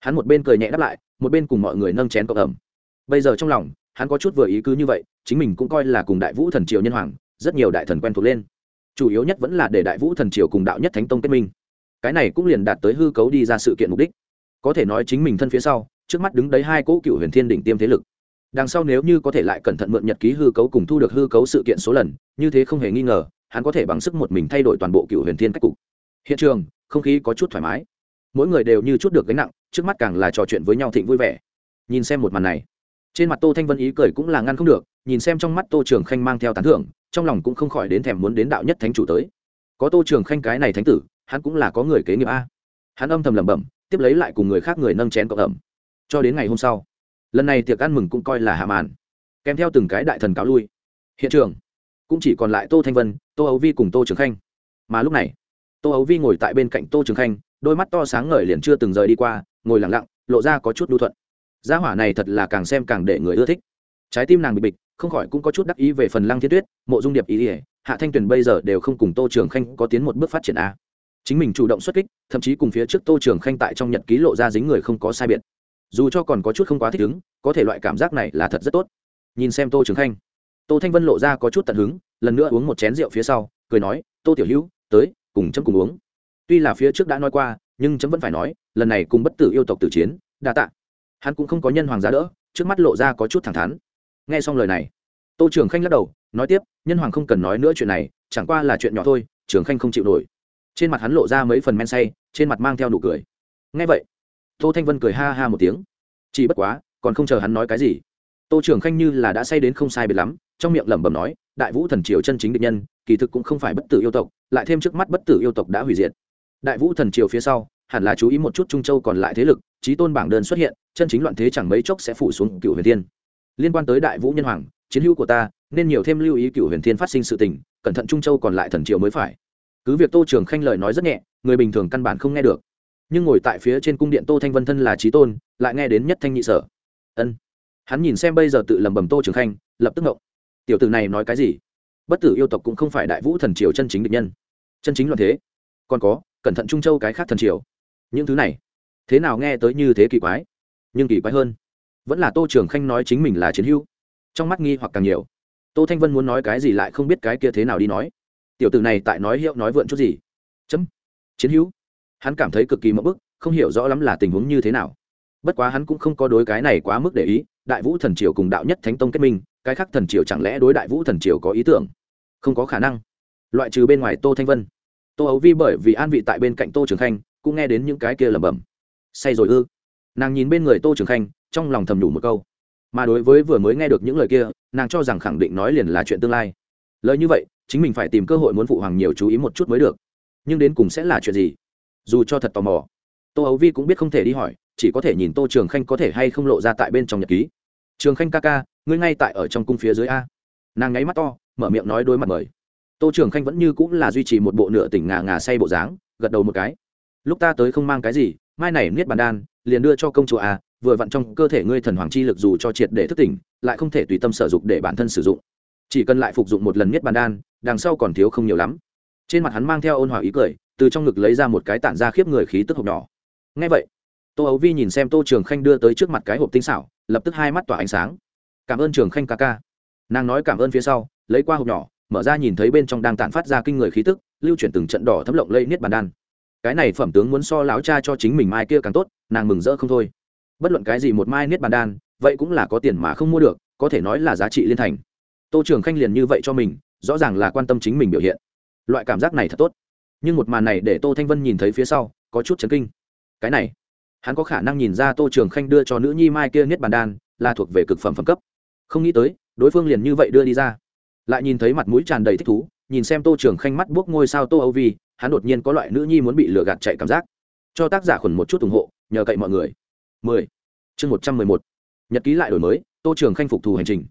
Hắn một bên cười nhẹ đáp lại, một bên cùng mọi người nâng chén cộng ẩm. Bây giờ trong lòng, hắn có chút vừa ý cứ như vậy, chính mình cũng coi là cùng đại vũ thần triều nhân hoàng, rất nhiều đại thần quen thuộc lên. Chủ yếu nhất vẫn là để đại vũ thần triều cùng đạo nhất thánh tông kết minh. Cái này cũng liền đạt tới hư cấu đi ra sự kiện mục đích có thể nói chính mình thân phía sau, trước mắt đứng đấy hai cỗ cựu huyền thiên đỉnh tiêm thế lực. Đằng sau nếu như có thể lại cẩn thận mượn nhật ký hư cấu cùng thu được hư cấu sự kiện số lần, như thế không hề nghi ngờ, hắn có thể bằng sức một mình thay đổi toàn bộ cựu huyền thiên cách cục. Hiện trường, không khí có chút thoải mái. Mỗi người đều như chút được gánh nặng, trước mắt càng là trò chuyện với nhau thịnh vui vẻ. Nhìn xem một màn này, trên mặt tô thanh vân ý cười cũng là ngăn không được, nhìn xem trong mắt tô trường khanh mang theo tán thưởng, trong lòng cũng không khỏi đến thèm muốn đến đạo nhất thánh chủ tới. Có tô trường khanh cái này thánh tử, hắn cũng là có người kế nghiệp a. Hắn âm thầm lẩm bẩm tiếp lấy lại cùng người khác người nâng chén cộng ẩm. Cho đến ngày hôm sau, lần này tiệc ăn mừng cũng coi là hạ màn, kèm theo từng cái đại thần cáo lui. Hiện trường cũng chỉ còn lại tô thanh vân, tô ấu vi cùng tô trường khanh. Mà lúc này, tô ấu vi ngồi tại bên cạnh tô trường khanh, đôi mắt to sáng ngời liền chưa từng rời đi qua, ngồi lặng lặng, lộ ra có chút đu thuận. Gia hỏa này thật là càng xem càng để người ưa thích. Trái tim nàng bị bịch, không khỏi cũng có chút đắc ý về phần lăng thiên tuyết, mộ dung điệp ý ỉa hạ thanh tuyền bây giờ đều không cùng tô trường khanh có tiến một bước phát triển a chính mình chủ động xuất kích, thậm chí cùng phía trước tô trường khanh tại trong nhật ký lộ ra dính người không có sai biệt. Dù cho còn có chút không quá thích ứng, có thể loại cảm giác này là thật rất tốt. Nhìn xem tô trường khanh, tô thanh vân lộ ra có chút tận hứng, lần nữa uống một chén rượu phía sau, cười nói, tô tiểu hữu, tới, cùng chấm cùng uống. Tuy là phía trước đã nói qua, nhưng chấm vẫn phải nói, lần này cùng bất tử yêu tộc tử chiến, đa tạ. Hắn cũng không có nhân hoàng giá đỡ, trước mắt lộ ra có chút thẳng thắn. Nghe xong lời này, tô trường khanh lắc đầu, nói tiếp, nhân hoàng không cần nói nữa chuyện này, chẳng qua là chuyện nhỏ thôi, trường khanh không chịu nổi trên mặt hắn lộ ra mấy phần men say, trên mặt mang theo nụ cười. Nghe vậy, tô thanh vân cười ha ha một tiếng. Chỉ bất quá, còn không chờ hắn nói cái gì. Tô trưởng khanh như là đã say đến không sai biệt lắm, trong miệng lẩm bẩm nói, đại vũ thần triều chân chính định nhân, kỳ thực cũng không phải bất tử yêu tộc, lại thêm trước mắt bất tử yêu tộc đã hủy diệt. Đại vũ thần triều phía sau, hẳn là chú ý một chút trung châu còn lại thế lực trí tôn bảng đơn xuất hiện, chân chính loạn thế chẳng mấy chốc sẽ phủ xuống cựu huyền thiên. Liên quan tới đại vũ nhân hoàng, chiến hữu của ta, nên nhiều thêm lưu ý cựu huyền thiên phát sinh sự tình, cẩn thận trung châu còn lại thần triều mới phải cứ việc tô trường khanh lời nói rất nhẹ, người bình thường căn bản không nghe được. Nhưng ngồi tại phía trên cung điện tô thanh vân thân là trí tôn, lại nghe đến nhất thanh nhị sở. Ân. Hắn nhìn xem bây giờ tự lầm bầm tô trường khanh, lập tức ngộng. Tiểu tử này nói cái gì? Bất tử yêu tộc cũng không phải đại vũ thần triều chân chính định nhân. Chân chính loạn thế. Còn có, cẩn thận trung châu cái khác thần triều. Những thứ này, thế nào nghe tới như thế kỳ quái? Nhưng kỳ quái hơn, vẫn là tô trường khanh nói chính mình là chiến hữu. Trong mắt nghi hoặc càng nhiều. Tô thanh vân muốn nói cái gì lại không biết cái kia thế nào đi nói tiểu tử này tại nói hiệu nói vượn chút gì. Chấm. Chiến hữu. Hắn cảm thấy cực kỳ mẫu bức, không hiểu rõ lắm là tình huống như thế nào. Bất quá hắn cũng không có đối cái này quá mức để ý, đại vũ thần triều cùng đạo nhất thánh tông kết minh, cái khác thần triều chẳng lẽ đối đại vũ thần triều có ý tưởng? Không có khả năng. Loại trừ bên ngoài tô thanh vân. Tô ấu vi bởi vì an vị tại bên cạnh tô trường khanh, cũng nghe đến những cái kia lẩm bẩm. Say rồi ư? Nàng nhìn bên người tô trường khanh, trong lòng thầm đủ một câu. Mà đối với vừa mới nghe được những lời kia, nàng cho rằng khẳng định nói liền là chuyện tương lai. Lời như vậy chính mình phải tìm cơ hội muốn phụ hoàng nhiều chú ý một chút mới được. Nhưng đến cùng sẽ là chuyện gì? Dù cho thật tò mò, tô ấu vi cũng biết không thể đi hỏi, chỉ có thể nhìn tô trường khanh có thể hay không lộ ra tại bên trong nhật ký. Trường khanh ca ca, ngươi ngay tại ở trong cung phía dưới a. Nàng ngáy mắt to, mở miệng nói đôi mặt mời. Tô trường khanh vẫn như cũng là duy trì một bộ nửa tỉnh ngà ngà say bộ dáng, gật đầu một cái. Lúc ta tới không mang cái gì, mai này niết bàn đan, liền đưa cho công chúa a, vừa vặn trong cơ thể ngươi thần hoàng chi lực dù cho triệt để thức tỉnh, lại không thể tùy tâm sở dụng để bản thân sử dụng. Chỉ cần lại phục dụng một lần niết bàn đan đằng sau còn thiếu không nhiều lắm. Trên mặt hắn mang theo ôn hòa ý cười, từ trong ngực lấy ra một cái tản ra khiếp người khí tức hộp nhỏ. Ngay vậy, tô ấu vi nhìn xem tô trường khanh đưa tới trước mặt cái hộp tinh xảo, lập tức hai mắt tỏa ánh sáng. Cảm ơn trường khanh ca ca. Nàng nói cảm ơn phía sau, lấy qua hộp nhỏ, mở ra nhìn thấy bên trong đang tản phát ra kinh người khí tức, lưu chuyển từng trận đỏ thấm lộng lây niết bàn đan. Cái này phẩm tướng muốn so láo cha cho chính mình mai kia càng tốt, nàng mừng rỡ không thôi. Bất luận cái gì một mai niết bàn đan, vậy cũng là có tiền mà không mua được, có thể nói là giá trị liên thành. Tô trường khanh liền như vậy cho mình rõ ràng là quan tâm chính mình biểu hiện. Loại cảm giác này thật tốt. Nhưng một màn này để tô thanh vân nhìn thấy phía sau, có chút chấn kinh. Cái này, hắn có khả năng nhìn ra tô trường khanh đưa cho nữ nhi mai kia niết bàn đan là thuộc về cực phẩm phẩm cấp. Không nghĩ tới, đối phương liền như vậy đưa đi ra. Lại nhìn thấy mặt mũi tràn đầy thích thú, nhìn xem tô trường khanh mắt buốc ngôi sao tô âu vi, hắn đột nhiên có loại nữ nhi muốn bị lừa gạt chạy cảm giác. Cho tác giả khuẩn một chút ủng hộ, nhờ cậy mọi người. 10. chương 111. nhật ký lại đổi mới, tô trường khanh phục thù hành trình.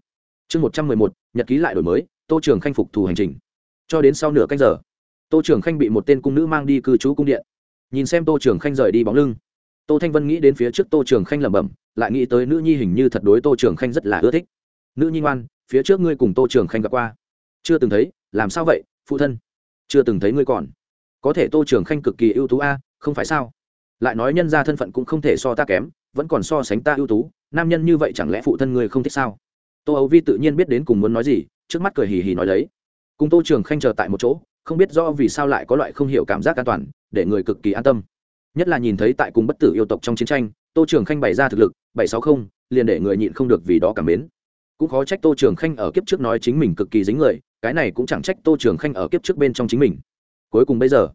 Chương 111. nhật ký lại đổi mới tô trường khanh phục thù hành trình. Cho đến sau nửa canh giờ, tô trường khanh bị một tên cung nữ mang đi cư trú cung điện. Nhìn xem tô trường khanh rời đi bóng lưng, tô thanh vân nghĩ đến phía trước tô trường khanh lẩm bẩm, lại nghĩ tới nữ nhi hình như thật đối tô trường khanh rất là ưa thích. Nữ nhi ngoan, phía trước ngươi cùng tô trường khanh gặp qua. Chưa từng thấy, làm sao vậy, phụ thân? Chưa từng thấy ngươi còn. Có thể tô trường khanh cực kỳ ưu tú a, không phải sao? Lại nói nhân ra thân phận cũng không thể so ta kém, vẫn còn so sánh ta ưu tú, nam nhân như vậy chẳng lẽ phụ thân ngươi không thích sao? Tô ấu vi tự nhiên biết đến cùng muốn nói gì trước mắt cười hì hì nói lấy cùng tô trường khanh chờ tại một chỗ, không biết do vì sao lại có loại không hiểu cảm giác an toàn, để người cực kỳ an tâm. Nhất là nhìn thấy tại cùng bất tử yêu tộc trong chiến tranh, tô trường khanh bày ra thực lực, bảy sáu không, liền để người nhịn không được vì đó cảm mến. Cũng khó trách tô trường khanh ở kiếp trước nói chính mình cực kỳ dính người, cái này cũng chẳng trách tô trường khanh ở kiếp trước bên trong chính mình. Cuối cùng bây giờ,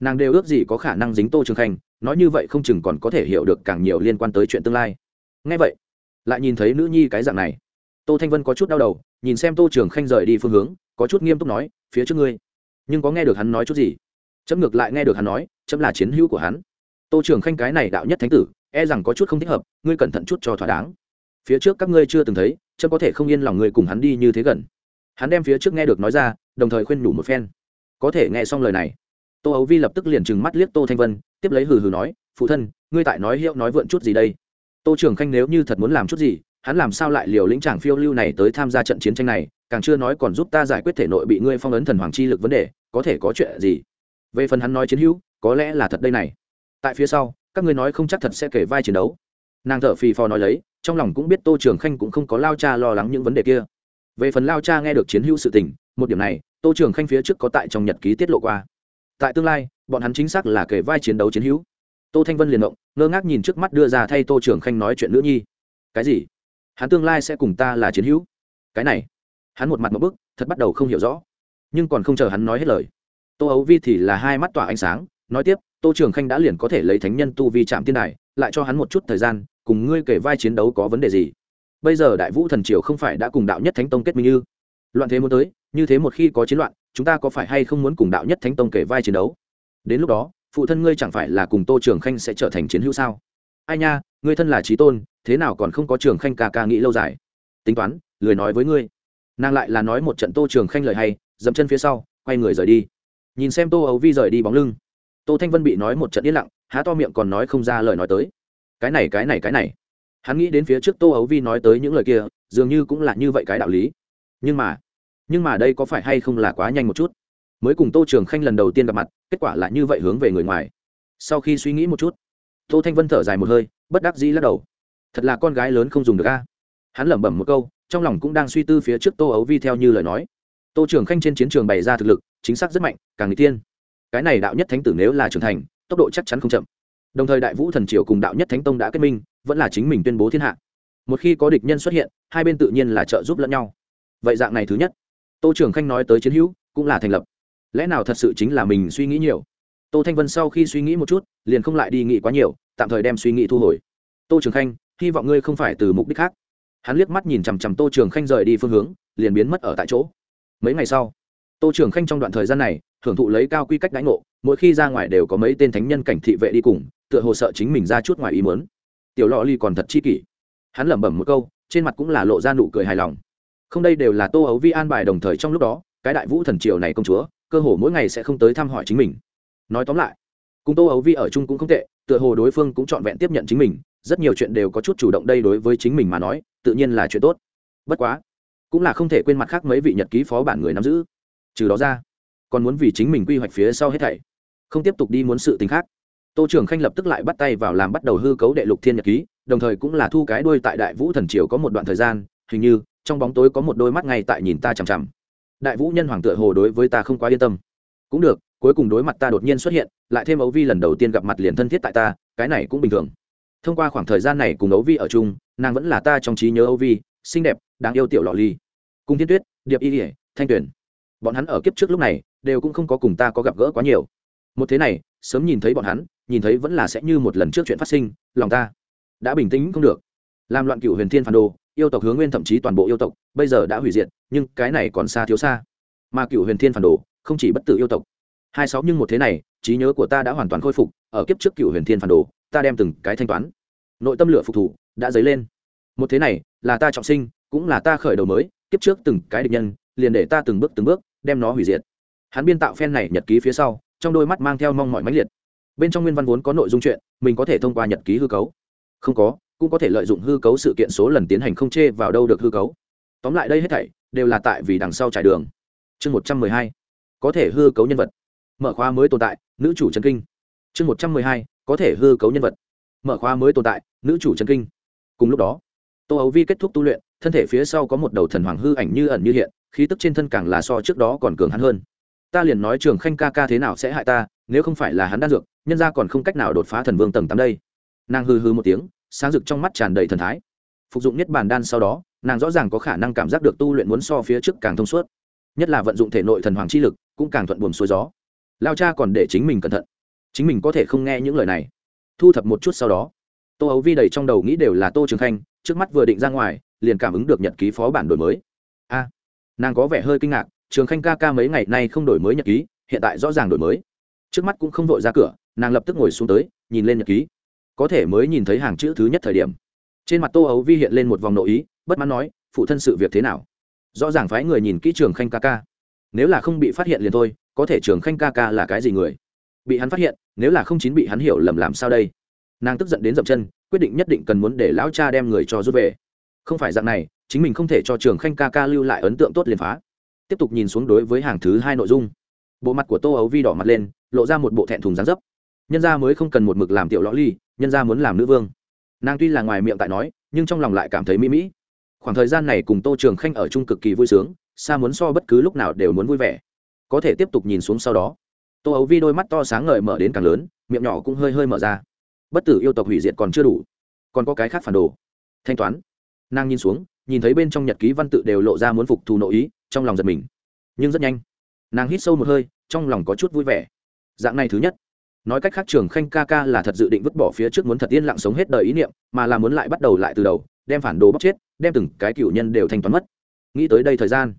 nàng đều ước gì có khả năng dính tô trường khanh, nói như vậy không chừng còn có thể hiểu được càng nhiều liên quan tới chuyện tương lai. Ngay vậy, lại nhìn thấy nữ nhi cái dạng này. Tô thanh vân có chút đau đầu nhìn xem tô trường khanh rời đi phương hướng, có chút nghiêm túc nói, phía trước ngươi. Nhưng có nghe được hắn nói chút gì? Chấm ngược lại nghe được hắn nói, chấm là chiến hữu của hắn. Tô trường khanh cái này đạo nhất thánh tử e rằng có chút không thích hợp, ngươi cẩn thận chút cho thỏa đáng. Phía trước các ngươi chưa từng thấy, chấm có thể không yên lòng ngươi cùng hắn đi như thế gần. Hắn đem phía trước nghe được nói ra, đồng thời khuyên nhủ một phen. Có thể nghe xong lời này. Tô ấu vi lập tức liền trừng mắt liếc tô thanh vân, tiếp lấy hừ hừ nói, phụ thân, ngươi tại nói hiệu nói vượn chút gì đây? Tô trường khanh nếu như thật muốn làm chút gì hắn làm sao lại liều lĩnh chàng phiêu lưu này tới tham gia trận chiến tranh này, càng chưa nói còn giúp ta giải quyết thể nội bị ngươi phong ấn thần hoàng chi lực vấn đề, có thể có chuyện gì? Về phần hắn nói chiến hữu, có lẽ là thật đây này. Tại phía sau, các ngươi nói không chắc thật sẽ kể vai chiến đấu. Nàng thợ phì phò nói lấy, trong lòng cũng biết tô trường khanh cũng không có lao cha lo lắng những vấn đề kia. Về phần lao cha nghe được chiến hữu sự tình, một điểm này, tô trường khanh phía trước có tại trong nhật ký tiết lộ qua. Tại tương lai, bọn hắn chính xác là kể vai chiến đấu chiến hữu. Tô thanh vân liền động, ngơ ngác nhìn trước mắt đưa ra thay tô trường khanh nói chuyện nữ nhi. Cái gì? Hắn tương lai sẽ cùng ta là chiến hữu. Cái này, hắn một mặt một bức, thật bắt đầu không hiểu rõ. Nhưng còn không chờ hắn nói hết lời, tô ấu vi thì là hai mắt tỏa ánh sáng, nói tiếp, tô trường khanh đã liền có thể lấy thánh nhân tu vi chạm tiên đài, lại cho hắn một chút thời gian, cùng ngươi kể vai chiến đấu có vấn đề gì. Bây giờ đại vũ thần triều không phải đã cùng đạo nhất thánh tông kết minh như? Loạn thế muốn tới, như thế một khi có chiến loạn, chúng ta có phải hay không muốn cùng đạo nhất thánh tông kể vai chiến đấu? Đến lúc đó, phụ thân ngươi chẳng phải là cùng tô trường khanh sẽ trở thành chiến hữu sao? Ai nha, ngươi thân là trí tôn, thế nào còn không có trường khanh ca ca nghĩ lâu dài? Tính toán, lười nói với ngươi. Nàng lại là nói một trận tô trường khanh lời hay, dậm chân phía sau, quay người rời đi. Nhìn xem tô ấu vi rời đi bóng lưng, tô thanh vân bị nói một trận yên lặng, há to miệng còn nói không ra lời nói tới. Cái này cái này cái này. Hắn nghĩ đến phía trước tô ấu vi nói tới những lời kia, dường như cũng là như vậy cái đạo lý. Nhưng mà nhưng mà đây có phải hay không là quá nhanh một chút? Mới cùng tô trường khanh lần đầu tiên gặp mặt, kết quả là như vậy hướng về người ngoài. Sau khi suy nghĩ một chút tô thanh vân thở dài một hơi, bất đắc dĩ lắc đầu. Thật là con gái lớn không dùng được a. Hắn lẩm bẩm một câu, trong lòng cũng đang suy tư phía trước tô ấu vi theo như lời nói. Tô trường khanh trên chiến trường bày ra thực lực, chính xác rất mạnh, càng nghĩ tiên cái này đạo nhất thánh tử nếu là trưởng thành, tốc độ chắc chắn không chậm. Đồng thời đại vũ thần triều cùng đạo nhất thánh tông đã kết minh, vẫn là chính mình tuyên bố thiên hạ. Một khi có địch nhân xuất hiện, hai bên tự nhiên là trợ giúp lẫn nhau. Vậy dạng này thứ nhất. Tô trường khanh nói tới chiến hữu, cũng là thành lập. Lẽ nào thật sự chính là mình suy nghĩ nhiều? Tô thanh vân sau khi suy nghĩ một chút, liền không lại đi nghĩ quá nhiều, tạm thời đem suy nghĩ thu hồi. Tô trường khanh, hy vọng ngươi không phải từ mục đích khác. Hắn liếc mắt nhìn chằm chằm tô trường khanh rời đi phương hướng, liền biến mất ở tại chỗ. Mấy ngày sau, tô trường khanh trong đoạn thời gian này, hưởng thụ lấy cao quy cách đánh ngộ, mỗi khi ra ngoài đều có mấy tên thánh nhân cảnh thị vệ đi cùng, tựa hồ sợ chính mình ra chút ngoài ý muốn. Tiểu lọ ly còn thật chi kỷ. Hắn lẩm bẩm một câu, trên mặt cũng là lộ ra nụ cười hài lòng. Không đây đều là tô ấu vi an bài đồng thời trong lúc đó, cái đại vũ thần triều này công chúa, cơ hồ mỗi ngày sẽ không tới thăm hỏi chính mình nói tóm lại, cùng tô ấu vi ở chung cũng không tệ, tựa hồ đối phương cũng trọn vẹn tiếp nhận chính mình, rất nhiều chuyện đều có chút chủ động đây đối với chính mình mà nói, tự nhiên là chuyện tốt. Bất quá, cũng là không thể quên mặt khác mấy vị nhật ký phó bản người nắm giữ. Trừ đó ra, còn muốn vì chính mình quy hoạch phía sau hết thảy, không tiếp tục đi muốn sự tình khác. Tô trưởng khanh lập tức lại bắt tay vào làm bắt đầu hư cấu đệ lục thiên nhật ký, đồng thời cũng là thu cái đuôi tại đại vũ thần triều có một đoạn thời gian, hình như, trong bóng tối có một đôi mắt ngay tại nhìn ta chằm chằm. Đại vũ nhân hoàng tựa hồ đối với ta không quá yên tâm. Cũng được cuối cùng đối mặt ta đột nhiên xuất hiện, lại thêm ấu vi lần đầu tiên gặp mặt liền thân thiết tại ta, cái này cũng bình thường. Thông qua khoảng thời gian này cùng ấu vi ở chung, nàng vẫn là ta trong trí nhớ ấu vi, xinh đẹp, đáng yêu tiểu lọ ly. Cung thiên tuyết, điệp y ỉa thanh tuyển bọn hắn ở kiếp trước lúc này, đều cũng không có cùng ta có gặp gỡ quá nhiều. Một thế này, sớm nhìn thấy bọn hắn, nhìn thấy vẫn là sẽ như một lần trước chuyện phát sinh, lòng ta đã bình tĩnh không được. Làm loạn cựu huyền thiên phản đồ, yêu tộc hướng nguyên thậm chí toàn bộ yêu tộc, bây giờ đã hủy diệt, nhưng cái này còn xa thiếu xa. Mà cựu huyền thiên phản đồ, không chỉ bất tử yêu tộc hai sáu nhưng một thế này, trí nhớ của ta đã hoàn toàn khôi phục, ở kiếp trước cựu huyền thiên phản đồ, ta đem từng cái thanh toán. Nội tâm lửa phục thủ, đã dấy lên. Một thế này, là ta trọng sinh, cũng là ta khởi đầu mới, kiếp trước từng cái địch nhân, liền để ta từng bước từng bước, đem nó hủy diệt. Hắn biên tạo phen này nhật ký phía sau, trong đôi mắt mang theo mong mọi mãnh liệt. Bên trong nguyên văn vốn có nội dung chuyện, mình có thể thông qua nhật ký hư cấu. Không có, cũng có thể lợi dụng hư cấu sự kiện số lần tiến hành không chê vào đâu được hư cấu. Tóm lại đây hết thảy, đều là tại vì đằng sau trải đường. Chương một trăm mười hai, có thể hư cấu nhân vật mở khóa mới tồn tại, nữ chủ trần kinh. Chương một trăm mười hai, có thể hư cấu nhân vật. Mở khóa mới tồn tại, nữ chủ trần kinh. Cùng lúc đó, tô ấu vi kết thúc tu luyện, thân thể phía sau có một đầu thần hoàng hư ảnh như ẩn như hiện, khí tức trên thân càng là so trước đó còn cường hắn hơn. Ta liền nói trường khanh ca ca thế nào sẽ hại ta, nếu không phải là hắn đan dược, nhân ra còn không cách nào đột phá thần vương tầng tám đây. Nàng hư hư một tiếng, sáng rực trong mắt tràn đầy thần thái. Phục dụng nhất bản đan sau đó, nàng rõ ràng có khả năng cảm giác được tu luyện muốn so phía trước càng thông suốt. Nhất là vận dụng thể nội thần hoàng chi lực, cũng càng thuận buồm xuôi gió lao cha còn để chính mình cẩn thận. Chính mình có thể không nghe những lời này. Thu thập một chút sau đó, tô ấu vi đầy trong đầu nghĩ đều là tô trường khanh, trước mắt vừa định ra ngoài, liền cảm ứng được nhật ký phó bản đổi mới. A, nàng có vẻ hơi kinh ngạc, trường khanh ca ca mấy ngày nay không đổi mới nhật ký, hiện tại rõ ràng đổi mới. Trước mắt cũng không vội ra cửa, nàng lập tức ngồi xuống tới, nhìn lên nhật ký. Có thể mới nhìn thấy hàng chữ thứ nhất thời điểm. Trên mặt tô ấu vi hiện lên một vòng nội ý, bất mãn nói, phụ thân sự việc thế nào? Rõ ràng phái người nhìn kỹ trường khanh ca ca. Nếu là không bị phát hiện liền thôi có thể trường khanh ca ca là cái gì người? Bị hắn phát hiện, nếu là không chín bị hắn hiểu lầm làm sao đây? Nàng tức giận đến dậm chân, quyết định nhất định cần muốn để lão cha đem người cho rút về. Không phải dạng này, chính mình không thể cho trường khanh ca ca lưu lại ấn tượng tốt liền phá. Tiếp tục nhìn xuống đối với hàng thứ hai nội dung. Bộ mặt của tô ấu vi đỏ mặt lên, lộ ra một bộ thẹn thùng dáng dấp. Nhân gia mới không cần một mực làm tiểu lõ ly, nhân gia muốn làm nữ vương. Nàng tuy là ngoài miệng tại nói, nhưng trong lòng lại cảm thấy mỹ mỹ. Khoảng thời gian này cùng tô trường khanh ở chung cực kỳ vui sướng, xa muốn so bất cứ lúc nào đều muốn vui vẻ có thể tiếp tục nhìn xuống sau đó. Tô ấu vi đôi mắt to sáng ngời mở đến càng lớn, miệng nhỏ cũng hơi hơi mở ra. Bất tử yêu tộc hủy diệt còn chưa đủ, còn có cái khác phản đồ. Thanh toán. Nàng nhìn xuống, nhìn thấy bên trong nhật ký văn tự đều lộ ra muốn phục thù nội ý, trong lòng giật mình. Nhưng rất nhanh, nàng hít sâu một hơi, trong lòng có chút vui vẻ. Dạng này thứ nhất. Nói cách khác trường khanh ca ca là thật dự định vứt bỏ phía trước muốn thật yên lặng sống hết đời ý niệm, mà là muốn lại bắt đầu lại từ đầu, đem phản đồ bóc chết, đem từng cái cựu nhân đều thanh toán mất. Nghĩ tới đây thời gian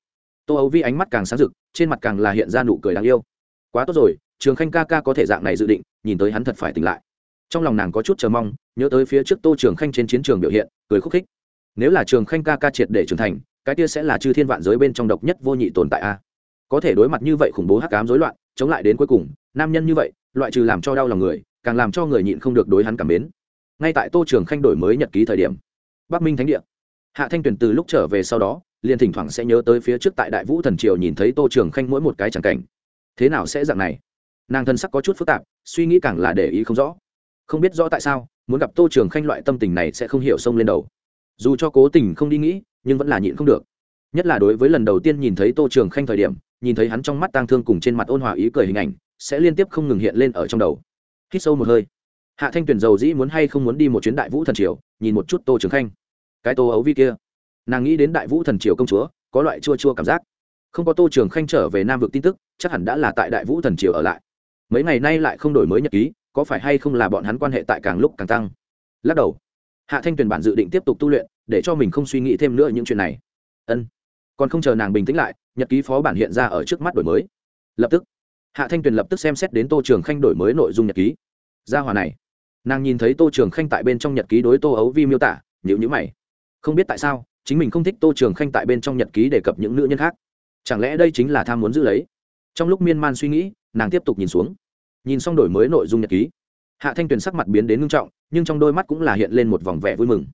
tô ấu vi ánh mắt càng sáng rực, trên mặt càng là hiện ra nụ cười đáng yêu. Quá tốt rồi, trường khanh ca ca có thể dạng này dự định, nhìn tới hắn thật phải tỉnh lại. Trong lòng nàng có chút chờ mong, nhớ tới phía trước tô trường khanh trên chiến trường biểu hiện, cười khúc khích. Nếu là trường khanh ca ca triệt để trưởng thành, cái kia sẽ là chư thiên vạn giới bên trong độc nhất vô nhị tồn tại a. Có thể đối mặt như vậy khủng bố hắc cám rối loạn, chống lại đến cuối cùng, nam nhân như vậy, loại trừ làm cho đau lòng người, càng làm cho người nhịn không được đối hắn cảm mến. Ngay tại tô trường khanh đổi mới nhật ký thời điểm, bắc minh thánh địa. Hạ thanh tuyền từ lúc trở về sau đó liền thỉnh thoảng sẽ nhớ tới phía trước tại đại vũ thần triều nhìn thấy tô trường khanh mỗi một cái chẳng cảnh. Thế nào sẽ dạng này? Nàng thân sắc có chút phức tạp, suy nghĩ càng là để ý không rõ. Không biết rõ tại sao, muốn gặp tô trường khanh loại tâm tình này sẽ không hiểu sông lên đầu. Dù cho cố tình không đi nghĩ, nhưng vẫn là nhịn không được. Nhất là đối với lần đầu tiên nhìn thấy tô trường khanh thời điểm, nhìn thấy hắn trong mắt tang thương cùng trên mặt ôn hòa ý cười hình ảnh, sẽ liên tiếp không ngừng hiện lên ở trong đầu. Hít sâu một hơi. Hạ thanh tuyển dầu dĩ muốn hay không muốn đi một chuyến đại vũ thần triều, nhìn một chút tô trường khanh. Cái tô ấu vi kia nàng nghĩ đến đại vũ thần triều công chúa, có loại chua chua cảm giác. Không có tô trường khanh trở về nam vực tin tức, chắc hẳn đã là tại đại vũ thần triều ở lại. Mấy ngày nay lại không đổi mới nhật ký, có phải hay không là bọn hắn quan hệ tại càng lúc càng tăng? Lắc đầu. Hạ thanh tuyền bản dự định tiếp tục tu luyện, để cho mình không suy nghĩ thêm nữa những chuyện này. Ân. Còn không chờ nàng bình tĩnh lại, nhật ký phó bản hiện ra ở trước mắt đổi mới. Lập tức, hạ thanh tuyền lập tức xem xét đến tô trường khanh đổi mới nội dung nhật ký. Gia hòa này. Nàng nhìn thấy tô trường khanh tại bên trong nhật ký đối tô ấu vi miêu tả nhữ nhữ mày. Không biết tại sao chính mình không thích tô trường khanh tại bên trong nhật ký đề cập những nữ nhân khác. Chẳng lẽ đây chính là tham muốn giữ lấy? Trong lúc miên man suy nghĩ, nàng tiếp tục nhìn xuống. Nhìn xong đổi mới nội dung nhật ký, hạ thanh tuyền sắc mặt biến đến ngưng trọng, nhưng trong đôi mắt cũng là hiện lên một vòng vẻ vui mừng.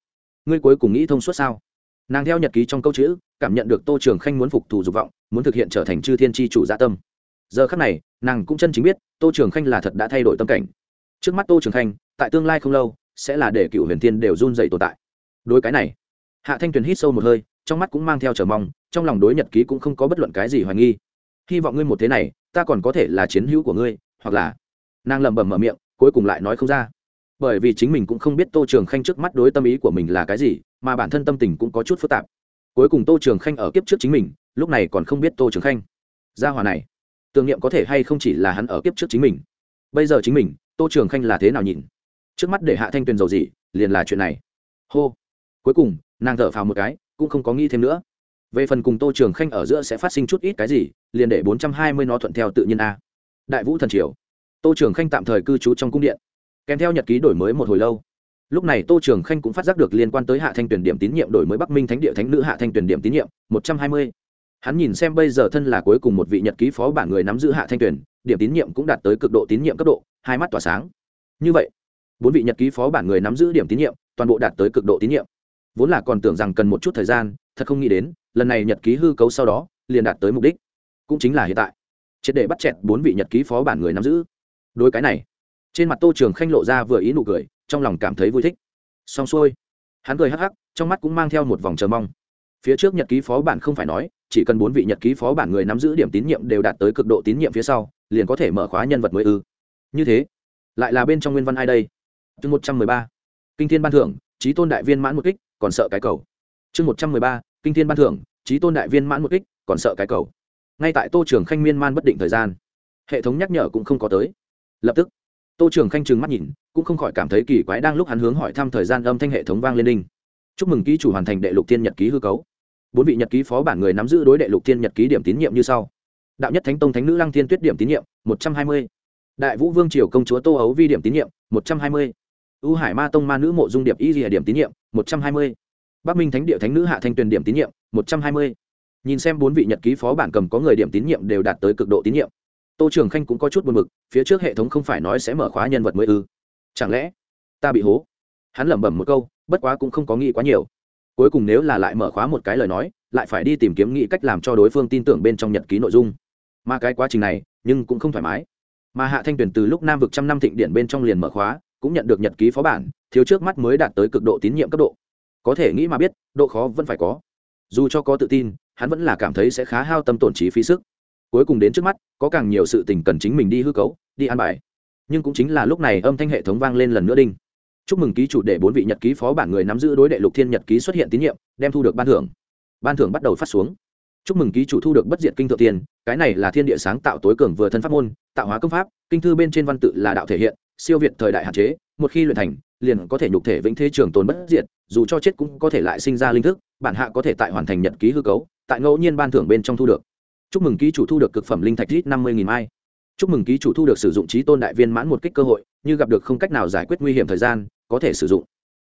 Ngươi cuối cùng nghĩ thông suốt sao? Nàng theo nhật ký trong câu chữ, cảm nhận được tô trường khanh muốn phục thù dục vọng, muốn thực hiện trở thành chư thiên tri chủ gia dạ tâm. Giờ khắc này, nàng cũng chân chính biết, tô trường khanh là thật đã thay đổi tâm cảnh. Trước mắt tô trường khanh, tại tương lai không lâu, sẽ là để cựu huyền thiên đều run dày tồn tại. Đối cái này hạ thanh tuyền hít sâu một hơi, trong mắt cũng mang theo chờ mong, trong lòng đối nhật ký cũng không có bất luận cái gì hoài nghi. Hy vọng ngươi một thế này, ta còn có thể là chiến hữu của ngươi, hoặc là nàng lẩm bẩm mở miệng, cuối cùng lại nói không ra. Bởi vì chính mình cũng không biết tô trường khanh trước mắt đối tâm ý của mình là cái gì, mà bản thân tâm tình cũng có chút phức tạp. Cuối cùng tô trường khanh ở kiếp trước chính mình, lúc này còn không biết tô trường khanh. Gia hòa này, tưởng niệm có thể hay không chỉ là hắn ở kiếp trước chính mình. Bây giờ chính mình, tô trường khanh là thế nào nhìn? Trước mắt để hạ thanh tuyền dầu gì, liền là chuyện này. Hô cuối cùng, nàng thở phào một cái, cũng không có nghĩ thêm nữa. Về phần cùng tô trường khanh ở giữa sẽ phát sinh chút ít cái gì, liền để bốn trăm hai mươi nó thuận theo tự nhiên a. Đại vũ thần triều. Tô trường khanh tạm thời cư trú trong cung điện. Kèm theo nhật ký đổi mới một hồi lâu. Lúc này tô trường khanh cũng phát giác được liên quan tới hạ thanh tuyển điểm tín nhiệm đổi mới bắc minh thánh địa thánh nữ hạ thanh tuyển điểm tín nhiệm, một trăm hai mươi. Hắn nhìn xem bây giờ thân là cuối cùng một vị nhật ký phó bản người nắm giữ hạ thanh tuyển điểm tín nhiệm cũng đạt tới cực độ tín nhiệm cấp độ, hai mắt tỏa sáng. Như vậy, bốn vị nhật ký phó bản người nắm giữ điểm tín nhiệm, toàn bộ đạt tới cực độ tín nhiệm vốn là còn tưởng rằng cần một chút thời gian, thật không nghĩ đến, lần này nhật ký hư cấu sau đó, liền đạt tới mục đích. Cũng chính là hiện tại. Triệt để bắt chẹt bốn vị nhật ký phó bản người nắm giữ. Đối cái này, trên mặt tô trường khanh lộ ra vừa ý nụ cười, trong lòng cảm thấy vui thích. Xong xuôi, hắn cười hắc hắc, trong mắt cũng mang theo một vòng chờ mong. Phía trước nhật ký phó bản không phải nói, chỉ cần bốn vị nhật ký phó bản người nắm giữ điểm tín nhiệm đều đạt tới cực độ tín nhiệm phía sau, liền có thể mở khóa nhân vật mới ư. Như thế, lại là bên trong nguyên văn ai đây? Chương một trăm mười ba. Kinh thiên ban thưởng trí tôn đại viên mãn một kích còn sợ cái cầu. Chương một trăm mười ba, kinh thiên ban thưởng trí tôn đại viên mãn một kích, còn sợ cái cầu. Ngay tại tô trường khanh miên man bất định thời gian, hệ thống nhắc nhở cũng không có tới. Lập tức, tô trường khanh trừng mắt nhìn, cũng không khỏi cảm thấy kỳ quái đang lúc hắn hướng hỏi thăm thời gian âm thanh hệ thống vang lên đinh. Chúc mừng ký chủ hoàn thành đệ lục thiên nhật ký hư cấu. Bốn vị nhật ký phó bản người nắm giữ đối đệ lục thiên nhật ký điểm tín nhiệm như sau. Đạo nhất thánh tông thánh nữ lăng thiên tuyết điểm tín nhiệm, một trăm hai mươi. Đại vũ vương triều công chúa tô ấu vi điểm tín nhiệm, một trăm hai mươi u hải ma tông ma nữ mộ dung điệp y rìa điểm tín nhiệm, một trăm hai mươi. Bắc minh thánh địa thánh nữ hạ thanh tuyền điểm tín nhiệm, một trăm hai mươi. Nhìn xem bốn vị nhật ký phó bản cầm có người điểm tín nhiệm đều đạt tới cực độ tín nhiệm. Tô trường khanh cũng có chút buồn b ự c phía trước hệ thống không phải nói sẽ mở khóa nhân vật mới ư? Chẳng lẽ ta bị hố? Hắn lẩm bẩm một câu, bất quá cũng không có nghĩ quá nhiều. Cuối cùng nếu là lại mở khóa một cái lời nói, lại phải đi tìm kiếm nghĩ cách làm cho đối phương tin tưởng bên trong nhật ký nội dung. Mà cái quá trình này, nhưng cũng không thoải mái. Mà hạ thanh tuyền từ lúc nam vực trăm năm thịnh điện bên trong liền mở khóa cũng nhận được nhật ký phó bản, thiếu trước mắt mới đạt tới cực độ tín nhiệm cấp độ. Có thể nghĩ mà biết, độ khó vẫn phải có. Dù cho có tự tin, hắn vẫn là cảm thấy sẽ khá hao tâm tổn trí phí sức. Cuối cùng đến trước mắt, có càng nhiều sự tình cần chính mình đi hư cấu, đi an bài. Nhưng cũng chính là lúc này âm thanh hệ thống vang lên lần nữa đinh. Chúc mừng ký chủ để bốn vị nhật ký phó bản người nắm giữ đối đệ lục thiên nhật ký xuất hiện tín nhiệm, đem thu được ban thưởng. Ban thưởng bắt đầu phát xuống. Chúc mừng ký chủ thu được bất diệt kinh thượng tiền, cái này là thiên địa sáng tạo tối cường vừa thân pháp môn, tạo hóa công pháp, kinh thư bên trên văn tự là đạo thể hiện siêu việt thời đại hạn chế, một khi luyện thành, liền có thể nhục thể vĩnh thế trường tồn bất diệt, dù cho chết cũng có thể lại sinh ra linh thức, bản hạ có thể tại hoàn thành nhật ký hư cấu, tại ngẫu nhiên ban thưởng bên trong thu được. Chúc mừng ký chủ thu được cực phẩm linh thạch rít năm mươi nghìn mai. Chúc mừng ký chủ thu được sử dụng trí tôn đại viên mãn một kích cơ hội, như gặp được không cách nào giải quyết nguy hiểm thời gian, có thể sử dụng.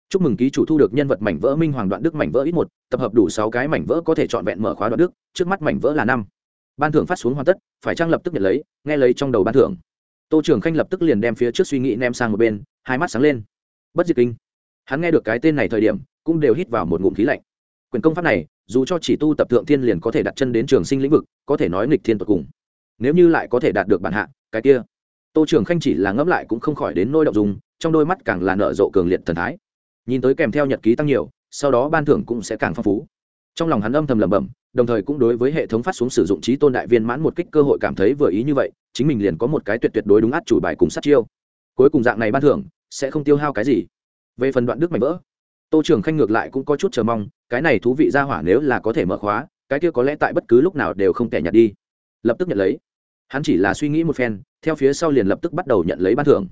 Chúc mừng ký chủ thu được nhân vật mảnh vỡ minh hoàng đoạn đức mảnh vỡ ít một, tập hợp đủ sáu cái mảnh vỡ có thể trọn vẹn mở khóa đoạn đức, trước mắt mảnh vỡ là năm. Ban thưởng phát xuống hoàn tất, phải trang lập tức nhận lấy, nghe lấy trong đầu ban thưởng tô trường khanh lập tức liền đem phía trước suy nghĩ ném sang một bên, hai mắt sáng lên. Bất diệt kinh. Hắn nghe được cái tên này thời điểm, cũng đều hít vào một ngụm khí lạnh. Quyền công pháp này, dù cho chỉ tu tập thượng thiên liền có thể đặt chân đến trường sinh lĩnh vực, có thể nói nghịch thiên tột cùng. Nếu như lại có thể đạt được bản hạ, cái kia. Tô trường khanh chỉ là ngẫm lại cũng không khỏi đến nôi động dùng trong đôi mắt càng là nở rộ cường liệt thần thái. Nhìn tới kèm theo nhật ký tăng nhiều, sau đó ban thưởng cũng sẽ càng phong phú. Trong lòng hắn âm thầm lẩm bẩm đồng thời cũng đối với hệ thống phát xuống sử dụng trí tôn đại viên mãn một kích cơ hội cảm thấy vừa ý như vậy, chính mình liền có một cái tuyệt tuyệt đối đúng át chủ bài cùng sát chiêu. Cuối cùng dạng này ban thưởng, sẽ không tiêu hao cái gì. Về phần đoạn đức mạnh vỡ, tô trường khanh ngược lại cũng có chút chờ mong, cái này thú vị ra hỏa nếu là có thể mở khóa, cái kia có lẽ tại bất cứ lúc nào đều không thể nhặt đi. Lập tức nhận lấy. Hắn chỉ là suy nghĩ một phen, theo phía sau liền lập tức bắt đầu nhận lấy ban thưởng.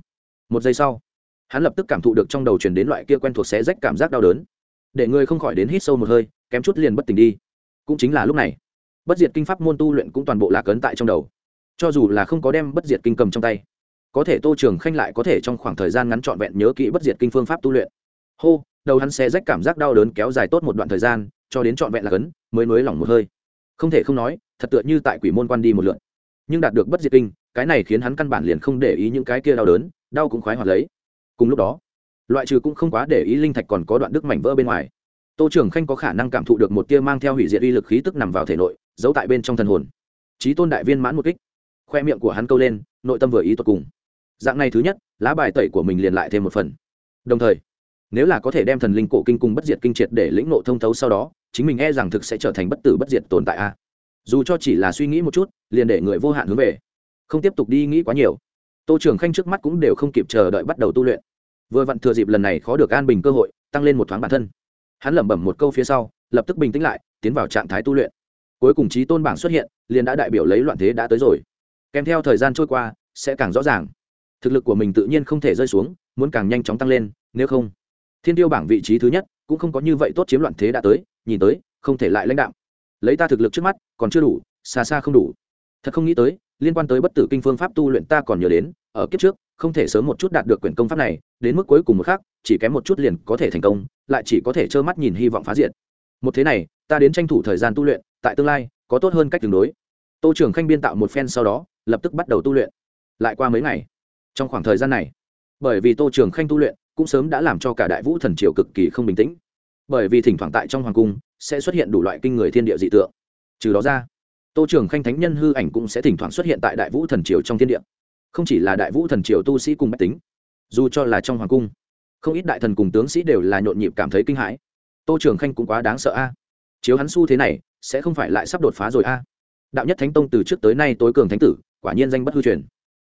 Một giây sau, hắn lập tức cảm thụ được trong đầu chuyển đến loại kia quen thuộc xé rách cảm giác đau đớn. Để người không khỏi đến hít sâu một hơi, kém chút liền bất tỉnh đi cũng chính là lúc này. Bất diệt kinh pháp môn tu luyện cũng toàn bộ lạc ấn tại trong đầu. Cho dù là không có đem bất diệt kinh cầm trong tay, có thể tô trường khanh lại có thể trong khoảng thời gian ngắn trọn vẹn nhớ kỹ bất diệt kinh phương pháp tu luyện. Hô, đầu hắn xe rách cảm giác đau đớn kéo dài tốt một đoạn thời gian, cho đến trọn vẹn là cấn, mới nới lỏng một hơi. Không thể không nói, thật tựa như tại quỷ môn quan đi một lượn. Nhưng đạt được bất diệt kinh, cái này khiến hắn căn bản liền không để ý những cái kia đau đớn, đau cũng khoái hoạt lấy. Cùng lúc đó, loại trừ cũng không quá để ý linh thạch còn có đoạn đức mảnh vỡ bên ngoài tô trưởng khanh có khả năng cảm thụ được một tia mang theo hủy diệt uy lực khí tức nằm vào thể nội, giấu tại bên trong thần hồn. Trí tôn đại viên mãn một kích. Khoe miệng của hắn câu lên, nội tâm vừa ý tột cùng. Dạng này thứ nhất, lá bài tẩy của mình liền lại thêm một phần. Đồng thời, nếu là có thể đem thần linh cổ kinh cùng bất diệt kinh triệt để lĩnh nộ thông thấu sau đó, chính mình e rằng thực sẽ trở thành bất tử bất diệt tồn tại a. Dù cho chỉ là suy nghĩ một chút, liền để người vô hạn hướng về. Không tiếp tục đi nghĩ quá nhiều. Tô trưởng khanh trước mắt cũng đều không kịp chờ đợi bắt đầu tu luyện. Vừa vặn thừa dịp lần này khó được an bình cơ hội, tăng lên một thoáng bản thân hắn lẩm bẩm một câu phía sau, lập tức bình tĩnh lại, tiến vào trạng thái tu luyện. Cuối cùng trí tôn bảng xuất hiện, liền đã đại biểu lấy loạn thế đã tới rồi. Kèm theo thời gian trôi qua, sẽ càng rõ ràng. Thực lực của mình tự nhiên không thể rơi xuống, muốn càng nhanh chóng tăng lên, nếu không, thiên tiêu bảng vị trí thứ nhất cũng không có như vậy tốt chiếm loạn thế đã tới, nhìn tới, không thể lại lãnh đạo lấy ta thực lực trước mắt, còn chưa đủ, xa xa không đủ. Thật không nghĩ tới, liên quan tới bất tử kinh phương pháp tu luyện ta còn nhớ đến ở kiếp trước, không thể sớm một chút đạt được quyển công pháp này, đến mức cuối cùng một khác chỉ kém một chút liền có thể thành công, lại chỉ có thể trơ mắt nhìn hy vọng phá diện một thế này, ta đến tranh thủ thời gian tu luyện, tại tương lai, có tốt hơn cách tương đối. Tô trưởng khanh biên tạo một phen sau đó, lập tức bắt đầu tu luyện. Lại qua mấy ngày, trong khoảng thời gian này, bởi vì tô trường khanh tu luyện, cũng sớm đã làm cho cả đại vũ thần triều cực kỳ không bình tĩnh. Bởi vì thỉnh thoảng tại trong hoàng cung, sẽ xuất hiện đủ loại kinh người thiên địa dị tượng. Trừ đó ra, tô trường khanh thánh nhân hư ảnh cũng sẽ thỉnh thoảng xuất hiện tại đại vũ thần triều trong thiên địa không chỉ là đại vũ thần triều tu sĩ cùng bách tính, dù cho là trong hoàng cung, không ít đại thần cùng tướng sĩ đều là nhộn nhịp cảm thấy kinh hãi. Tô trường khanh cũng quá đáng sợ a. Chiếu hắn xu thế này, sẽ không phải lại sắp đột phá rồi a. Đạo nhất thánh tông từ trước tới nay tối cường thánh tử, quả nhiên danh bất hư truyền.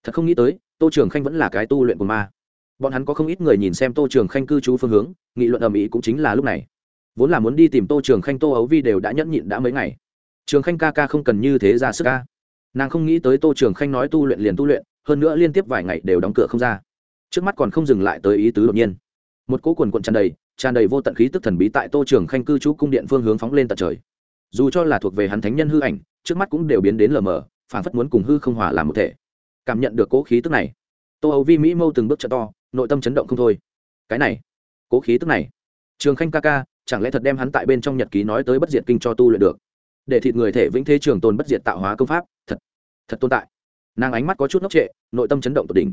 Thật không nghĩ tới, tô trường khanh vẫn là cái tu luyện của ma. Bọn hắn có không ít người nhìn xem tô trường khanh cư trú phương hướng, nghị luận ầm ĩ cũng chính là lúc này. Vốn là muốn đi tìm tô trường khanh tô ấu vi đều đã nhẫn nhịn đã mấy ngày. Trường khanh ca ca không cần như thế ra sức ca nàng không nghĩ tới tô trường khanh nói tu luyện liền tu luyện hơn nữa liên tiếp vài ngày đều đóng cửa không ra. Trước mắt còn không dừng lại tới ý tứ đột nhiên. Một cỗ quần quận tràn đầy tràn đầy vô tận khí tức thần bí tại tô trường khanh cư trú cung điện phương hướng phóng lên tận trời. Dù cho là thuộc về hắn thánh nhân hư ảnh, trước mắt cũng đều biến đến lờ mờ phản phất muốn cùng hư không hòa làm một thể. Cảm nhận được cỗ khí tức này, tô âu vi mỹ mâu từng bước chợ to, nội tâm chấn động không thôi. Cái này cố khí tức này, trường khanh ca ca, chẳng lẽ thật đem hắn tại bên trong nhật ký nói tới bất diệt kinh cho tu luyện được? Để thịt người thể vĩnh thế trường tồn bất diệt tạo hóa công pháp, thật thật tồn tại nàng ánh mắt có chút ngốc trệ, nội tâm chấn động tột đỉnh.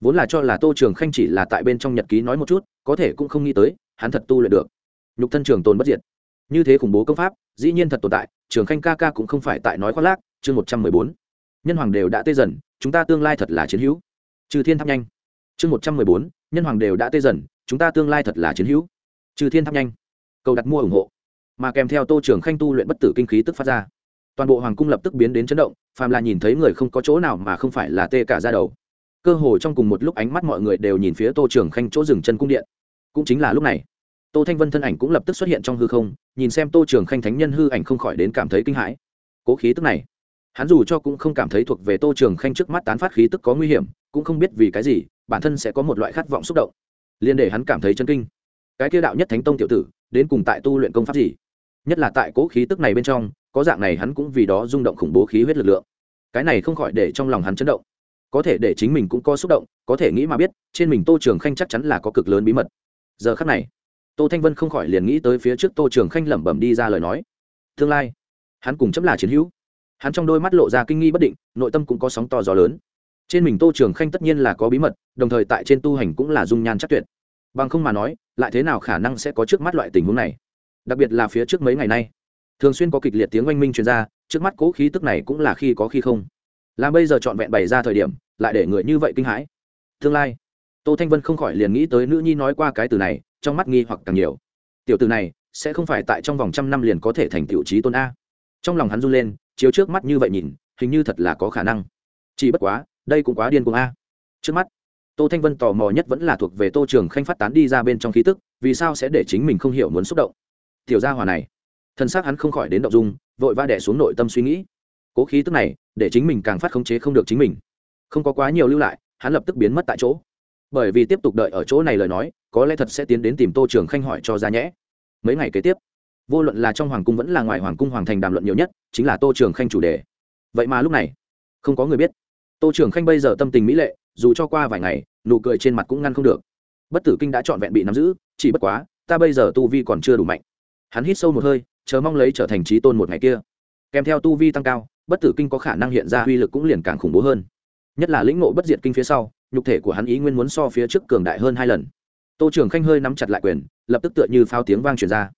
Vốn là cho là tô trường khanh chỉ là tại bên trong nhật ký nói một chút, có thể cũng không nghĩ tới, hắn thật tu luyện được. Nhục thân trường tồn bất diệt. Như thế khủng bố công pháp, dĩ nhiên thật tồn tại, trường khanh ca ca cũng không phải tại nói khoác lác, chương một trăm mười bốn. Nhân hoàng đều đã tê dần, chúng ta tương lai thật là chiến hữu. Trừ thiên tháp nhanh. Chương một trăm mười bốn, nhân hoàng đều đã tê dần, chúng ta tương lai thật là chiến hữu. Trừ thiên tháp nhanh. Cầu đặt mua ủng hộ. Mà kèm theo tô trường khanh tu luyện bất tử kinh khí tức phát ra toàn bộ hoàng cung lập tức biến đến chấn động, phàm là nhìn thấy người không có chỗ nào mà không phải là tê cả ra đầu. Cơ hồ trong cùng một lúc ánh mắt mọi người đều nhìn phía tô trường khanh chỗ dừng chân cung điện. Cũng chính là lúc này, tô thanh vân thân ảnh cũng lập tức xuất hiện trong hư không, nhìn xem tô trường khanh thánh nhân hư ảnh không khỏi đến cảm thấy kinh hãi. Cố khí tức này, hắn dù cho cũng không cảm thấy thuộc về tô trường khanh trước mắt tán phát khí tức có nguy hiểm, cũng không biết vì cái gì, bản thân sẽ có một loại khát vọng xúc động. Liên để hắn cảm thấy chân kinh. Cái kia đạo nhất thánh tông tiểu tử, đến cùng tại tu luyện công pháp gì? Nhất là tại cố khí tức này bên trong có dạng này hắn cũng vì đó rung động khủng bố khí huyết lực lượng. Cái này không khỏi để trong lòng hắn chấn động. Có thể để chính mình cũng có xúc động, có thể nghĩ mà biết, trên mình tô trường khanh chắc chắn là có cực lớn bí mật. Giờ khắc này, tô thanh vân không khỏi liền nghĩ tới phía trước tô trường khanh lẩm bẩm đi ra lời nói. Tương lai, hắn cùng chấm là chiến hữu. Hắn trong đôi mắt lộ ra kinh nghi bất định, nội tâm cũng có sóng to gió lớn. Trên mình tô trường khanh tất nhiên là có bí mật, đồng thời tại trên tu hành cũng là dung nhan chắc tuyệt. Bằng không mà nói, lại thế nào khả năng sẽ có trước mắt loại tình huống này? Đặc biệt là phía trước mấy ngày nay thường xuyên có kịch liệt tiếng oanh minh truyền ra, trước mắt cố khí tức này cũng là khi có khi không. Làm bây giờ trọn vẹn bày ra thời điểm, lại để người như vậy kinh hãi. Tương lai, tô thanh vân không khỏi liền nghĩ tới nữ nhi nói qua cái từ này, trong mắt nghi hoặc càng nhiều. Tiểu từ này, sẽ không phải tại trong vòng trăm năm liền có thể thành tiểu trí tôn a. Trong lòng hắn run lên, chiếu trước mắt như vậy nhìn, hình như thật là có khả năng. Chỉ bất quá, đây cũng quá điên cuồng a. Trước mắt, tô thanh vân tò mò nhất vẫn là thuộc về tô trường khanh phát tán đi ra bên trong khí tức, vì sao sẽ để chính mình không hiểu muốn xúc động. Tiểu gia hòa này thân xác hắn không khỏi đến động dung, vội va đẻ xuống nội tâm suy nghĩ. Cố khí tức này, để chính mình càng phát khống chế không được chính mình. Không có quá nhiều lưu lại, hắn lập tức biến mất tại chỗ. Bởi vì tiếp tục đợi ở chỗ này lời nói, có lẽ thật sẽ tiến đến tìm tô trường khanh hỏi cho ra nhẽ. Mấy ngày kế tiếp, vô luận là trong hoàng cung vẫn là ngoài hoàng cung hoàng thành đàm luận nhiều nhất, chính là tô trường khanh chủ đề. Vậy mà lúc này, không có người biết. Tô trường khanh bây giờ tâm tình mỹ lệ, dù cho qua vài ngày, nụ cười trên mặt cũng ngăn không được. Bất tử kinh đã trọn vẹn bị nắm giữ, chỉ bất quá, ta bây giờ tu vi còn chưa đủ mạnh. Hắn hít sâu một hơi chờ mong lấy trở thành trí tôn một ngày kia. Kèm theo tu vi tăng cao, bất tử kinh có khả năng hiện ra uy lực cũng liền càng khủng bố hơn. Nhất là lĩnh ngộ bất diệt kinh phía sau, nhục thể của hắn ý nguyên muốn so phía trước cường đại hơn hai lần. Tô trường khanh hơi nắm chặt lại quyền, lập tức tựa như phao tiếng vang truyền ra.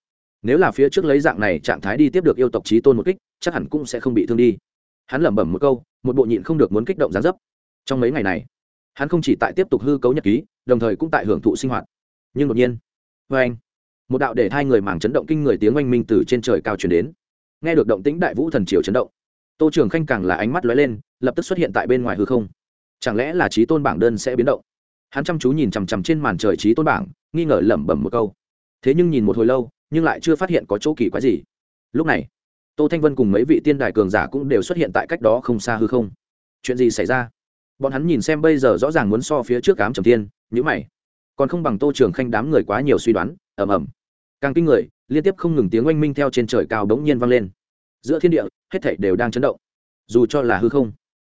Nếu là phía trước lấy dạng này trạng thái đi tiếp được yêu tộc trí tôn một kích, chắc hẳn cũng sẽ không bị thương đi. Hắn lẩm bẩm một câu, một bộ nhịn không được muốn kích động gián dấp. Trong mấy ngày này, hắn không chỉ tại tiếp tục hư cấu nhật ký, đồng thời cũng tại hưởng thụ sinh hoạt. Nhưng đột nhiên vê anh một đạo để hai người màng chấn động kinh người tiếng oanh minh từ trên trời cao chuyển đến. Nghe được động tĩnh đại vũ thần triều chấn động, tô trường khanh càng là ánh mắt lóe lên, lập tức xuất hiện tại bên ngoài hư không. Chẳng lẽ là trí tôn bảng đơn sẽ biến động? Hắn chăm chú nhìn chằm chằm trên màn trời trí tôn bảng, nghi ngờ lẩm bẩm một câu. Thế nhưng nhìn một hồi lâu, nhưng lại chưa phát hiện có chỗ kỳ quái gì. Lúc này, tô thanh vân cùng mấy vị tiên đại cường giả cũng đều xuất hiện tại cách đó không xa hư không. Chuyện gì xảy ra? Bọn hắn nhìn xem bây giờ rõ ràng muốn so phía trước cám trầm tiên nhữ mày. Còn không bằng tô trường khanh đám người quá nhiều suy đoán ầm ầm. Càng kinh người, liên tiếp không ngừng tiếng oanh minh theo trên trời cao bỗng nhiên vang lên. Giữa thiên địa, hết thảy đều đang chấn động. Dù cho là hư không,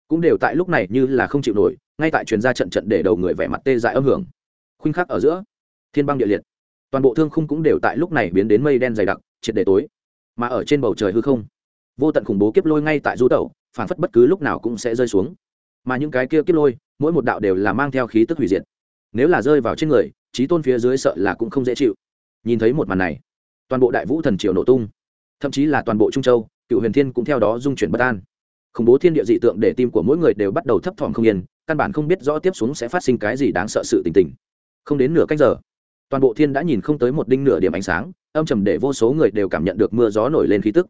cũng đều tại lúc này như là không chịu nổi, ngay tại truyền ra trận trận để đầu người vẻ mặt tê dại âm hưởng. Khuynh khắc ở giữa, thiên băng địa liệt. Toàn bộ thương khung cũng đều tại lúc này biến đến mây đen dày đặc, triệt để tối. Mà ở trên bầu trời hư không, vô tận khủng bố kiếp lôi ngay tại du tẩu phản phất bất cứ lúc nào cũng sẽ rơi xuống. Mà những cái kia kiếp lôi, mỗi một đạo đều là mang theo khí tức hủy diệt. Nếu là rơi vào trên người, trí tôn phía dưới sợ là cũng không dễ chịu nhìn thấy một màn này, toàn bộ đại vũ thần triều nổ tung, thậm chí là toàn bộ trung châu, cựu huyền thiên cũng theo đó dung chuyển bất an. Khủng bố thiên địa dị tượng để tim của mỗi người đều bắt đầu thấp thỏm không yên, căn bản không biết rõ tiếp xuống sẽ phát sinh cái gì đáng sợ sự tình tình. Không đến nửa cách giờ, toàn bộ thiên đã nhìn không tới một đinh nửa điểm ánh sáng, âm trầm để vô số người đều cảm nhận được mưa gió nổi lên khí tức.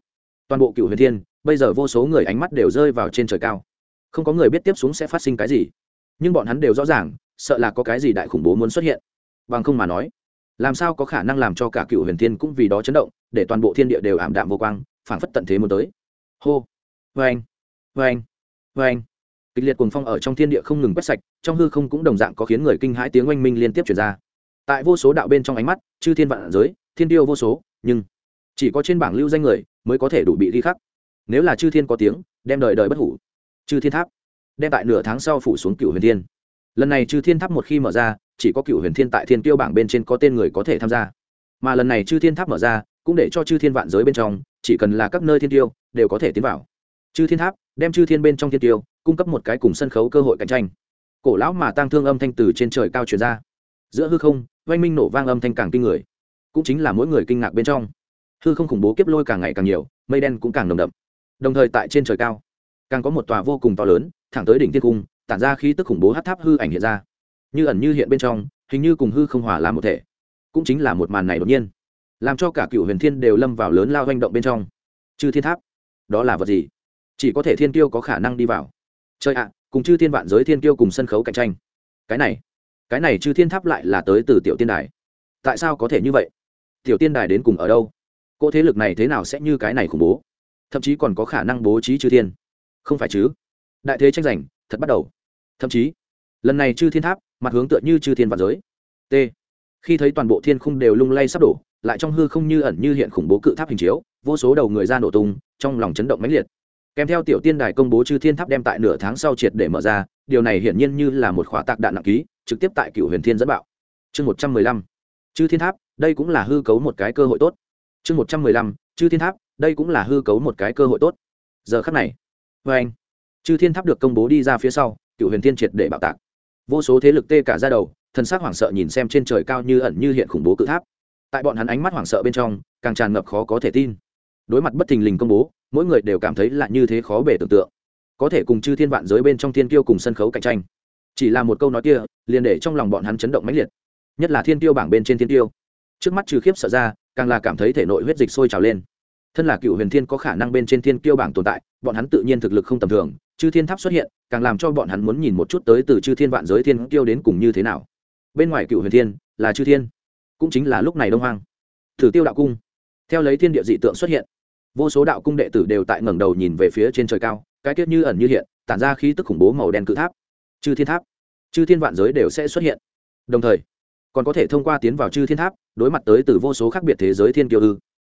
Toàn bộ cựu huyền thiên, bây giờ vô số người ánh mắt đều rơi vào trên trời cao. Không có người biết tiếp xuống sẽ phát sinh cái gì, nhưng bọn hắn đều rõ ràng, sợ là có cái gì đại khủng bố muốn xuất hiện. Bằng không mà nói làm sao có khả năng làm cho cả cựu huyền thiên cũng vì đó chấn động, để toàn bộ thiên địa đều ảm đạm vô quang, phảng phất tận thế muốn tới. Hô. Vê anh vê anh vê anh kịch liệt cuồng phong ở trong thiên địa không ngừng quét sạch, trong hư không cũng đồng dạng có khiến người kinh hãi tiếng oanh minh liên tiếp chuyển ra. Tại vô số đạo bên trong ánh mắt, chư thiên vạn giới, thiên tiêu vô số, nhưng chỉ có trên bảng lưu danh người mới có thể đủ bị ghi khắc. Nếu là chư thiên có tiếng, đem đời đời bất hủ. Chư thiên tháp, đem tại nửa tháng sau phủ xuống cựu huyền thiên. Lần này chư thiên tháp một khi mở ra chỉ có cựu huyền thiên tại thiên tiêu bảng bên trên có tên người có thể tham gia. Mà lần này chư thiên tháp mở ra, cũng để cho chư thiên vạn giới bên trong, chỉ cần là các nơi thiên tiêu đều có thể tiến vào. Chư thiên tháp, đem chư thiên bên trong thiên tiêu cung cấp một cái cùng sân khấu cơ hội cạnh tranh. Cổ lão mà tăng thương âm thanh từ trên trời cao truyền ra. Giữa hư không, oanh minh nổ vang âm thanh càng kinh người. Cũng chính là mỗi người kinh ngạc bên trong. Hư không khủng bố kiếp lôi càng ngày càng nhiều, mây đen cũng càng nồng đậm. Đồng thời tại trên trời cao, càng có một tòa vô cùng to lớn, thẳng tới đỉnh thiên cung, tản ra khí tức khủng bố hát tháp hư ảnh hiện ra như ẩn như hiện bên trong, hình như cùng hư không hòa làm một thể. Cũng chính là một màn này đột nhiên, làm cho cả cựu huyền thiên đều lâm vào lớn lao hành động bên trong. Chư thiên tháp, đó là vật gì? Chỉ có thể thiên tiêu có khả năng đi vào. Chơi ạ, cùng chư thiên vạn giới thiên tiêu cùng sân khấu cạnh tranh. Cái này cái này chư thiên tháp lại là tới từ tiểu tiên đài. Tại sao có thể như vậy? Tiểu tiên đài đến cùng ở đâu? Cỗ thế lực này thế nào sẽ như cái này khủng bố? Thậm chí còn có khả năng bố trí chư thiên. Không phải chứ? Đại thế tranh giành, thật bắt đầu. Thậm chí, lần này chư thiên tháp mặt hướng tựa như chư thiên vạn giới. T. Khi thấy toàn bộ thiên khung đều lung lay sắp đổ, lại trong hư không như ẩn như hiện khủng bố cự tháp hình chiếu, vô số đầu người ra nổ tung, trong lòng chấn động mãnh liệt. Kèm theo tiểu tiên đài công bố chư thiên tháp đem tại nửa tháng sau triệt để mở ra, điều này hiển nhiên như là một khóa tạc đạn nặng ký, trực tiếp tại cựu huyền thiên dẫn bạo. Chương một trăm mười lăm. Chư thiên tháp, đây cũng là hư cấu một cái cơ hội tốt. Chương một trăm mười lăm. Chư thiên tháp, đây cũng là hư cấu một cái cơ hội tốt. Giờ khắc này vê anh chư thiên tháp được công bố đi ra phía sau, cựu huyền thiên triệt để bạo tạc vô số thế lực tê cả ra đầu thân xác hoảng sợ nhìn xem trên trời cao như ẩn như hiện khủng bố cự tháp. Tại bọn hắn ánh mắt hoảng sợ bên trong, càng tràn ngập khó có thể tin. Đối mặt bất thình lình công bố, mỗi người đều cảm thấy là như thế khó bể tưởng tượng. Có thể cùng chư thiên vạn giới bên trong thiên tiêu cùng sân khấu cạnh tranh. Chỉ là một câu nói kia, liền để trong lòng bọn hắn chấn động mãnh liệt. Nhất là thiên tiêu bảng bên trên thiên tiêu trước mắt trừ khiếp sợ ra, càng là cảm thấy thể nội huyết dịch sôi trào lên. Thân là cựu huyền thiên có khả năng bên trên thiên tiêu bảng tồn tại, bọn hắn tự nhiên thực lực không tầm thường chư thiên tháp xuất hiện, càng làm cho bọn hắn muốn nhìn một chút tới từ chư thiên vạn giới thiên Kiêu đến cùng như thế nào. Bên ngoài cựu huyền thiên, là chư thiên, cũng chính là lúc này đông hoang. Thử tiêu đạo cung, theo lấy thiên địa dị tượng xuất hiện, vô số đạo cung đệ tử đều tại ngẩng đầu nhìn về phía trên trời cao, cái tiết như ẩn như hiện, tản ra khí tức khủng bố màu đen cự tháp. Chư thiên tháp, chư thiên vạn giới đều sẽ xuất hiện. Đồng thời, còn có thể thông qua tiến vào chư thiên tháp, đối mặt tới từ vô số khác biệt thế giới thiên kiêu ư.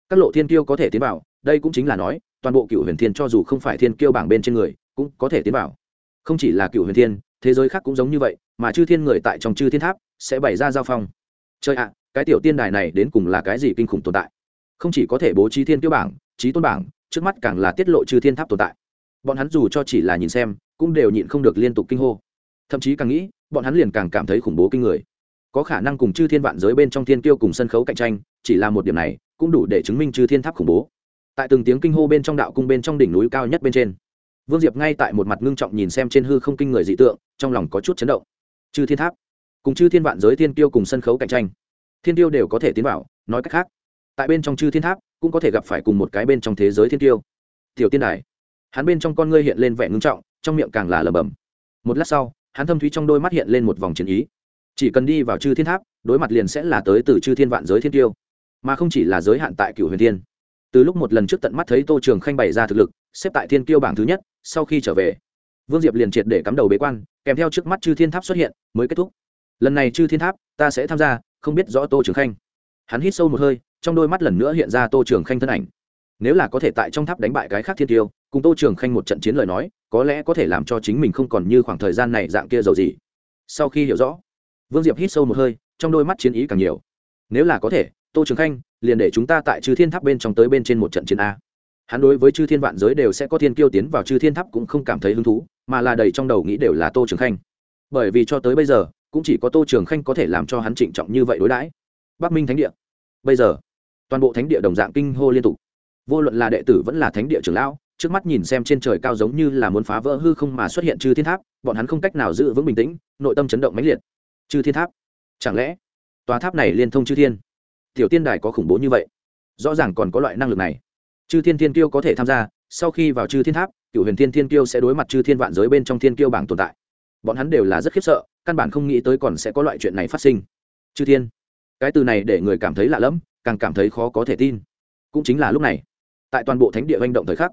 Các lộ thiên kiêu có thể tiến vào, đây cũng chính là nói, toàn bộ cựu huyền thiên cho dù không phải thiên kiêu bảng bên trên người cũng có thể tiến vào. Không chỉ là cựu huyền thiên, thế giới khác cũng giống như vậy, mà chư thiên người tại trong chư thiên tháp sẽ bày ra giao phong. Chơi ạ, cái tiểu tiên đài này đến cùng là cái gì kinh khủng tồn tại? Không chỉ có thể bố trí thiên tiêu bảng, trí tôn bảng, trước mắt càng là tiết lộ chư thiên tháp tồn tại. Bọn hắn dù cho chỉ là nhìn xem, cũng đều nhịn không được liên tục kinh hô. Thậm chí càng nghĩ, bọn hắn liền càng cảm thấy khủng bố kinh người. Có khả năng cùng chư thiên vạn giới bên trong thiên tiêu cùng sân khấu cạnh tranh, chỉ là một điểm này, cũng đủ để chứng minh chư thiên tháp khủng bố. Tại từng tiếng kinh hô bên trong đạo cung bên trong đỉnh núi cao nhất bên trên vương diệp ngay tại một mặt ngưng trọng nhìn xem trên hư không kinh người dị tượng, trong lòng có chút chấn động. Chư thiên tháp, cùng chư thiên vạn giới thiên tiêu cùng sân khấu cạnh tranh. Thiên tiêu đều có thể tiến vào, nói cách khác, tại bên trong chư thiên tháp cũng có thể gặp phải cùng một cái bên trong thế giới thiên tiêu tiểu tiên đài, hắn bên trong con ngươi hiện lên vẻ ngưng trọng, trong miệng càng là lầm bầm một lát sau, hắn thâm thúy trong đôi mắt hiện lên một vòng chiến ý. Chỉ cần đi vào chư thiên tháp, đối mặt liền sẽ là tới từ chư thiên vạn giới thiên tiêu mà không chỉ là giới hạn tại cựu huyền thiên. Từ lúc một lần trước tận mắt thấy tô trường khanh bày ra thực lực, xếp tại thiên kiêu bảng thứ nhất sau khi trở về, vương diệp liền triệt để cắm đầu bế quan, kèm theo trước mắt chư thiên tháp xuất hiện, mới kết thúc. Lần này chư thiên tháp, ta sẽ tham gia, không biết rõ tô trường khanh. Hắn hít sâu một hơi, trong đôi mắt lần nữa hiện ra tô trường khanh thân ảnh. Nếu là có thể tại trong tháp đánh bại cái khác thiên tiêu, cùng tô trường khanh một trận chiến lời nói, có lẽ có thể làm cho chính mình không còn như khoảng thời gian này dạng kia giàu gì. Sau khi hiểu rõ, vương diệp hít sâu một hơi, trong đôi mắt chiến ý càng nhiều. Nếu là có thể, tô trường khanh, liền để chúng ta tại chư thiên tháp bên trong tới bên trên một trận chiến a hắn đối với chư thiên vạn giới đều sẽ có thiên kiêu tiến vào chư thiên tháp cũng không cảm thấy hứng thú, mà là đầy trong đầu nghĩ đều là tô trường khanh. Bởi vì cho tới bây giờ, cũng chỉ có tô trường khanh có thể làm cho hắn trịnh trọng như vậy đối đãi. Bắc minh thánh địa. Bây giờ, toàn bộ thánh địa đồng dạng kinh hô liên tục. Vô luận là đệ tử vẫn là thánh địa trưởng lão, trước mắt nhìn xem trên trời cao giống như là muốn phá vỡ hư không mà xuất hiện chư thiên tháp, bọn hắn không cách nào giữ vững bình tĩnh, nội tâm chấn động mãnh liệt. Chư thiên tháp? Chẳng lẽ, tòa tháp này liên thông chư thiên? Tiểu tiên đài có khủng bố như vậy? Rõ ràng còn có loại năng lực này chư thiên thiên kiêu có thể tham gia, sau khi vào chư thiên tháp cựu huyền thiên thiên kiêu sẽ đối mặt chư thiên vạn giới bên trong thiên kiêu bảng tồn tại. Bọn hắn đều là rất khiếp sợ, căn bản không nghĩ tới còn sẽ có loại chuyện này phát sinh. Chư thiên, cái từ này để người cảm thấy lạ lẫm, càng cảm thấy khó có thể tin. Cũng chính là lúc này, tại toàn bộ thánh địa manh động thời khắc,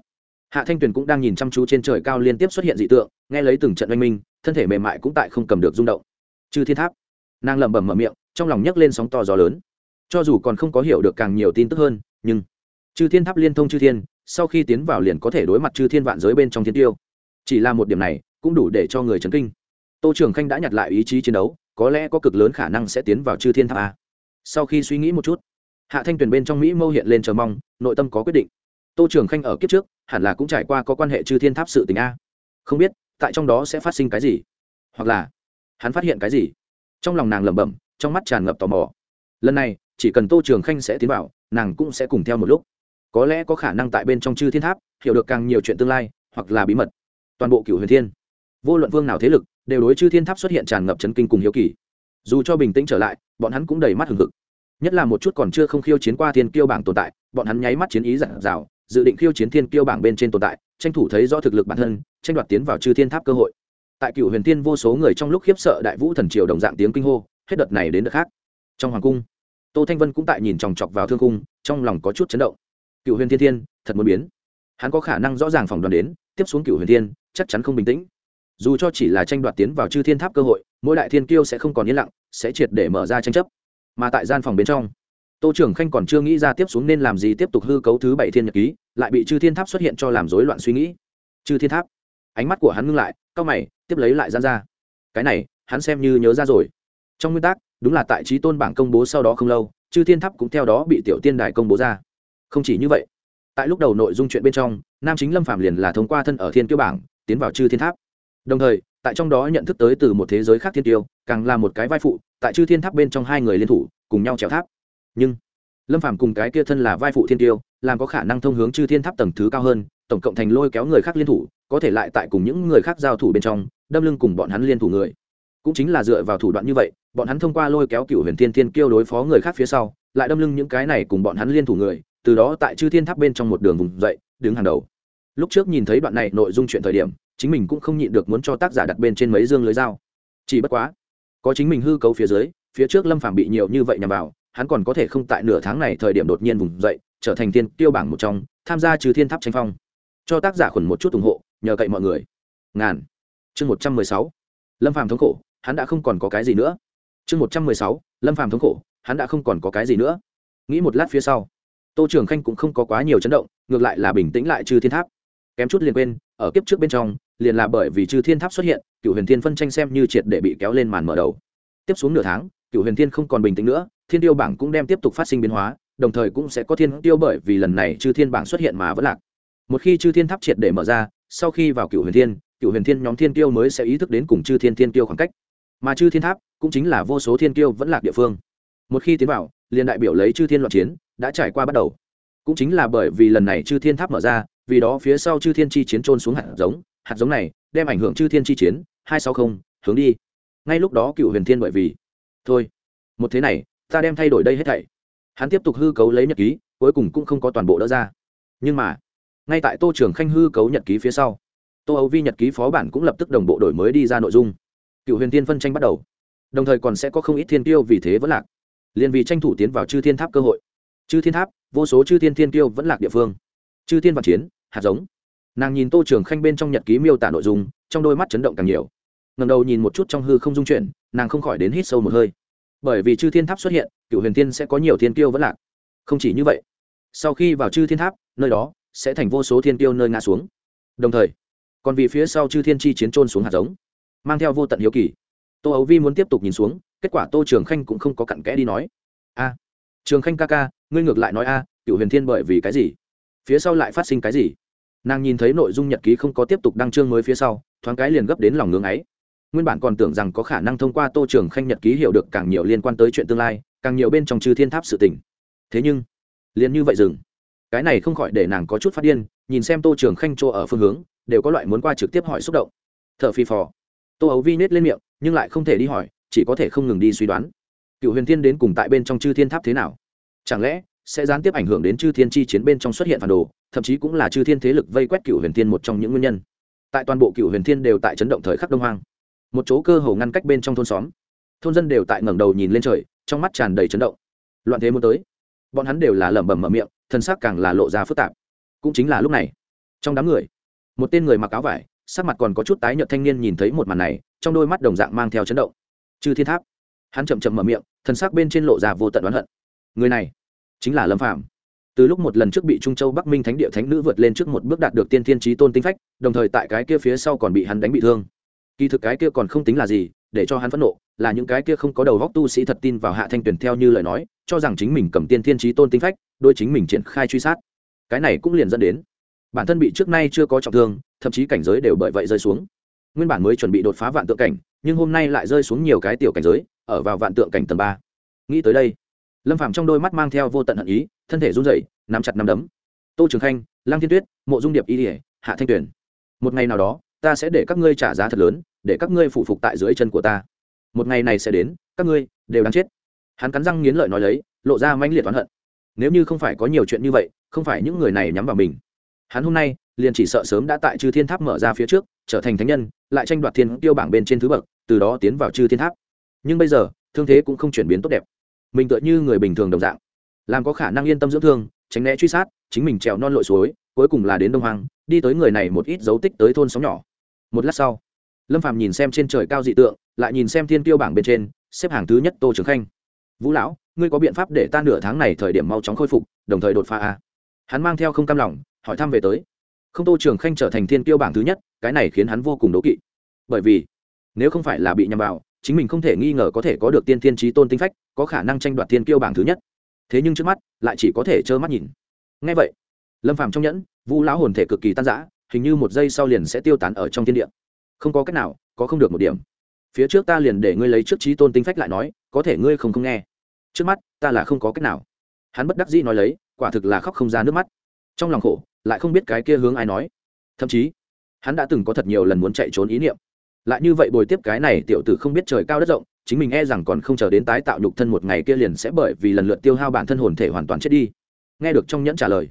hạ thanh tuyền cũng đang nhìn chăm chú trên trời cao liên tiếp xuất hiện dị tượng, nghe lấy từng trận oanh minh, thân thể mềm mại cũng tại không cầm được rung động. Chư thiên tháp, nàng lẩm bẩm mở miệng, trong lòng nhấc lên sóng to gió lớn. Cho dù còn không có hiểu được càng nhiều tin tức hơn, nhưng chư thiên tháp liên thông chư thiên, sau khi tiến vào liền có thể đối mặt chư thiên vạn giới bên trong thiên tiêu. Chỉ là một điểm này, cũng đủ để cho người chấn kinh. Tô trường khanh đã nhặt lại ý chí chiến đấu, có lẽ có cực lớn khả năng sẽ tiến vào chư thiên tháp a. Sau khi suy nghĩ một chút, hạ thanh tuyền bên trong mỹ mâu hiện lên chờ mong, nội tâm có quyết định. Tô trường khanh ở kiếp trước, hẳn là cũng trải qua có quan hệ chư thiên tháp sự tình a. Không biết, tại trong đó sẽ phát sinh cái gì? Hoặc là, hắn phát hiện cái gì? Trong lòng nàng lẩm bẩm, trong mắt tràn ngập tò mò. Lần này, chỉ cần tô trường khanh sẽ tiến vào, nàng cũng sẽ cùng theo một lúc có lẽ có khả năng tại bên trong chư thiên tháp, hiểu được càng nhiều chuyện tương lai, hoặc là bí mật. Toàn bộ cựu huyền thiên, vô luận vương nào thế lực, đều đối chư thiên tháp xuất hiện tràn ngập chấn kinh cùng hiếu kỳ. Dù cho bình tĩnh trở lại, bọn hắn cũng đầy mắt hừng hực. Nhất là một chút còn chưa không khiêu chiến qua thiên kiêu bảng tồn tại, bọn hắn nháy mắt chiến ý giản rào dự định khiêu chiến thiên kiêu bảng bên trên tồn tại, tranh thủ thấy rõ thực lực bản thân, tranh đoạt tiến vào chư thiên tháp cơ hội. Tại cựu huyền thiên vô số người trong lúc khiếp sợ đại vũ thần triều đồng dạng tiếng kinh hô, hết đợt này đến đợt khác. Trong hoàng cung, tô thanh vân cũng tại nhìn chòng chọc vào thương cung, trong lòng có chút chấn động cựu huyền thiên thiên, thật muốn biến. Hắn có khả năng rõ ràng phỏng đoán đến, tiếp xuống cựu huyền thiên, chắc chắn không bình tĩnh. Dù cho chỉ là tranh đoạt tiến vào chư thiên tháp cơ hội, mỗi đại thiên kiêu sẽ không còn yên lặng, sẽ triệt để mở ra tranh chấp. Mà tại gian phòng bên trong, tô trưởng khanh còn chưa nghĩ ra tiếp xuống nên làm gì tiếp tục hư cấu thứ bảy thiên nhật ký, lại bị chư thiên tháp xuất hiện cho làm rối loạn suy nghĩ. Chư thiên tháp. Ánh mắt của hắn ngưng lại, cau mày, tiếp lấy lại gian ra. Cái này, hắn xem như nhớ ra rồi. Trong nguyên tắc, đúng là tại trí tôn bảng công bố sau đó không lâu, chư thiên tháp cũng theo đó bị tiểu tiên đài công bố ra không chỉ như vậy, tại lúc đầu nội dung chuyện bên trong, nam chính lâm phạm liền là thông qua thân ở thiên tiêu bảng, tiến vào chư thiên tháp. Đồng thời, tại trong đó nhận thức tới từ một thế giới khác thiên tiêu càng là một cái vai phụ, tại chư thiên tháp bên trong hai người liên thủ, cùng nhau trèo tháp. Nhưng, lâm phạm cùng cái kia thân là vai phụ thiên tiêu làm có khả năng thông hướng chư thiên tháp tầng thứ cao hơn, tổng cộng thành lôi kéo người khác liên thủ, có thể lại tại cùng những người khác giao thủ bên trong, đâm lưng cùng bọn hắn liên thủ người. Cũng chính là dựa vào thủ đoạn như vậy, bọn hắn thông qua lôi kéo cựu huyền thiên thiên kêu đối phó người khác phía sau, lại đâm lưng những cái này cùng bọn hắn liên thủ người từ đó tại chư thiên tháp bên trong một đường vùng dậy, đứng hàng đầu. Lúc trước nhìn thấy đoạn này nội dung chuyện thời điểm, chính mình cũng không nhịn được muốn cho tác giả đặt bên trên mấy dương lưới dao. Chỉ bất quá, có chính mình hư cấu phía dưới, phía trước lâm phàm bị nhiều như vậy nhằm vào, hắn còn có thể không tại nửa tháng này thời điểm đột nhiên vùng dậy, trở thành tiên tiêu bảng một trong, tham gia trừ thiên tháp tranh phong. Cho tác giả khuẩn một chút ủng hộ, nhờ cậy mọi người. Ngàn. Chương một trăm mười sáu. Lâm phàm thống khổ, hắn đã không còn có cái gì nữa. Chương một trăm mười sáu, lâm phàm thống khổ, hắn đã không còn có cái gì nữa. Nghĩ một lát phía sau tô trường khanh cũng không có quá nhiều chấn động, ngược lại là bình tĩnh lại trừ thiên tháp. Kém chút liền quên, ở kiếp trước bên trong, liền là bởi vì trừ thiên tháp xuất hiện cựu huyền thiên phân tranh xem như triệt để bị kéo lên màn mở đầu. Tiếp xuống nửa tháng cựu huyền thiên không còn bình tĩnh nữa, thiên tiêu bảng cũng đem tiếp tục phát sinh biến hóa, đồng thời cũng sẽ có thiên tiêu bởi vì lần này chư thiên bảng xuất hiện mà vẫn lạc. Một khi chư thiên tháp triệt để mở ra, sau khi vào cựu huyền thiên cựu huyền thiên nhóm thiên tiêu mới sẽ ý thức đến cùng chư thiên thiên tiêu khoảng cách. Mà chư thiên tháp cũng chính là vô số thiên tiêu vẫn lạc địa phương. Một khi tiến vào, liền đại biểu lấy chư thiên loạn chiến đã trải qua bắt đầu. Cũng chính là bởi vì lần này chư thiên tháp mở ra, vì đó phía sau chư thiên chi chiến trôn xuống hạt giống hạt giống này đem ảnh hưởng chư thiên chi chiến, hai sáu không, hướng đi. Ngay lúc đó cựu huyền thiên bởi vì, thôi, một thế này, ta đem thay đổi đây hết thảy. Hắn tiếp tục hư cấu lấy nhật ký, cuối cùng cũng không có toàn bộ đỡ ra. Nhưng mà, ngay tại tô trường khanh hư cấu nhật ký phía sau, tô âu vi nhật ký phó bản cũng lập tức đồng bộ đổi mới đi ra nội dung. Cựu huyền tiên phân tranh bắt đầu. Đồng thời còn sẽ có không ít thiên tiêu vì thế vẫn lạc. Liền vì tranh thủ tiến vào chư thiên tháp cơ hội chư thiên tháp, vô số chư thiên thiên tiêu vẫn lạc địa phương. Chư thiên vạn chiến, hạt giống. Nàng nhìn tô trường khanh bên trong nhật ký miêu tả nội dung, trong đôi mắt chấn động càng nhiều. Ngầm đầu nhìn một chút trong hư không dung chuyển, nàng không khỏi đến hít sâu một hơi. Bởi vì chư thiên tháp xuất hiện cựu huyền thiên sẽ có nhiều thiên tiêu vẫn lạc. Không chỉ như vậy, sau khi vào chư thiên tháp, nơi đó sẽ thành vô số thiên tiêu nơi ngã xuống. Đồng thời, còn vì phía sau chư thiên chi chiến trôn xuống hạt giống, mang theo vô tận hiếu kỳ. Tô ấu vi muốn tiếp tục nhìn xuống, kết quả tô trường khanh cũng không có cặn kẽ đi nói. A trường khanh ca ca, ngươi ngược lại nói a cựu huyền thiên bởi vì cái gì? Phía sau lại phát sinh cái gì? Nàng nhìn thấy nội dung nhật ký không có tiếp tục đăng chương mới phía sau, thoáng cái liền gấp đến lòng ngưng ấy. Nguyên bản còn tưởng rằng có khả năng thông qua tô trường khanh nhật ký hiểu được càng nhiều liên quan tới chuyện tương lai, càng nhiều bên trong chư thiên tháp sự tình. Thế nhưng, liền như vậy dừng. Cái này không khỏi để nàng có chút phát điên, nhìn xem tô trường khanh chỗ ở phương hướng, đều có loại muốn qua trực tiếp hỏi xúc động. T h ở phi phò. Tô ấu vi nết lên miệng, nhưng lại không thể đi hỏi, chỉ có thể không ngừng đi suy đoán cựu huyền thiên đến cùng tại bên trong chư thiên tháp thế nào? Chẳng lẽ sẽ gián tiếp ảnh hưởng đến chư thiên chi chiến bên trong xuất hiện phản đồ, thậm chí cũng là chư thiên thế lực vây quét cựu huyền thiên một trong những nguyên nhân? Tại toàn bộ cựu huyền thiên đều tại chấn động thời khắc đông hoang. Một chỗ cơ hồ ngăn cách bên trong thôn xóm. Thôn dân đều tại ngẩng đầu nhìn lên trời, trong mắt tràn đầy chấn động. Loạn thế muốn tới. Bọn hắn đều là lẩm bẩm mở miệng, thân xác càng là lộ ra phức tạp. Cũng chính là lúc này, trong đám người, một tên người mặc áo vải, sắc mặt còn có chút tái nhợt thanh niên nhìn thấy một màn này, trong đôi mắt đồng dạng mang theo chấn động. Chư thiên tháp. Hắn chậm chậm mở miệng thân xác bên trên lộ ra vô tận oán hận. Người này chính là lâm phạm từ lúc một lần trước bị trung châu bắc minh thánh địa thánh nữ vượt lên trước một bước đạt được tiên thiên trí tôn tinh phách, đồng thời tại cái kia phía sau còn bị hắn đánh bị thương. Kỳ thực cái kia còn không tính là gì, để cho hắn phẫn nộ, là những cái kia không có đầu góc tu sĩ thật tin vào hạ thanh tuyển theo như lời nói, cho rằng chính mình cầm tiên thiên trí tôn tinh phách đôi chính mình triển khai truy sát. Cái này cũng liền dẫn đến, bản thân bị trước nay chưa có trọng thương, thậm chí cảnh giới đều bởi vậy rơi xuống. Nguyên bản mới chuẩn bị đột phá vạn tượng cảnh nhưng hôm nay lại rơi xuống nhiều cái tiểu cảnh giới, ở vào vạn tượng cảnh tầng ba. Nghĩ tới đây, lâm phàm trong đôi mắt mang theo vô tận hận ý, thân thể run rẩy, nắm chặt nắm đấm. Tô trường khanh lang thiên tuyết, mộ dung điệp y ỉa hạ thanh tuyển một ngày nào đó, ta sẽ để các ngươi trả giá thật lớn, để các ngươi phụ phục tại dưới chân của ta. Một ngày này sẽ đến, các ngươi đều đang chết. Hắn cắn răng nghiến lợi nói lấy, lộ ra manh liệt oán hận. Nếu như không phải có nhiều chuyện như vậy, không phải những người này nhắm vào mình hắn hôm nay liền chỉ sợ sớm đã tại chư thiên tháp mở ra phía trước, trở thành thánh nhân, lại tranh đoạt thiên tiêu bảng bên trên thứ bậc, từ đó tiến vào chư thiên tháp. Nhưng bây giờ, thương thế cũng không chuyển biến tốt đẹp. Mình tựa như người bình thường đồng dạng. Làm có khả năng yên tâm dưỡng thương, tránh né truy sát, chính mình trèo non lội suối, cuối cùng là đến đông hoàng đi tới người này một ít dấu tích tới thôn sóng nhỏ. Một lát sau, lâm phàm nhìn xem trên trời cao dị tượng, lại nhìn xem thiên tiêu bảng bên trên, xếp hàng thứ nhất tô trường khanh. Vũ lão, ngươi có biện pháp để ta nửa tháng này thời điểm mau chóng khôi phục, đồng thời đột phá a hắn mang theo không cam lòng hỏi thăm về tới. Không tô trường khanh trở thành thiên tiêu bảng thứ nhất, cái này khiến hắn vô cùng đố kỵ. Bởi vì, nếu không phải là bị nhầm vào, chính mình không thể nghi ngờ có thể có được tiên thiên trí tôn tinh phách, có khả năng tranh đoạt thiên kiêu bảng thứ nhất. Thế nhưng trước mắt, lại chỉ có thể trơ mắt nhìn. Ngay vậy, lâm phàm trong nhẫn, vu lão hồn thể cực kỳ tan rã, hình như một giây sau liền sẽ tiêu tán ở trong thiên địa. Không có cách nào, có không được một điểm. Phía trước ta liền để ngươi lấy trước trí tôn tinh phách lại nói, có thể ngươi không không nghe. Trước mắt, ta là không có cách nào. Hắn bất đắc dĩ nói lấy, quả thực là khóc không ra nước mắt. Trong lòng khổ lại không biết cái kia hướng ai nói. Thậm chí, hắn đã từng có thật nhiều lần muốn chạy trốn ý niệm. Lại như vậy bồi tiếp cái này tiểu tử không biết trời cao đất rộng, chính mình e rằng còn không chờ đến tái tạo nhục thân một ngày kia liền sẽ bởi vì lần lượt tiêu hao bản thân hồn thể hoàn toàn chết đi. Nghe được trong nhẫn trả lời,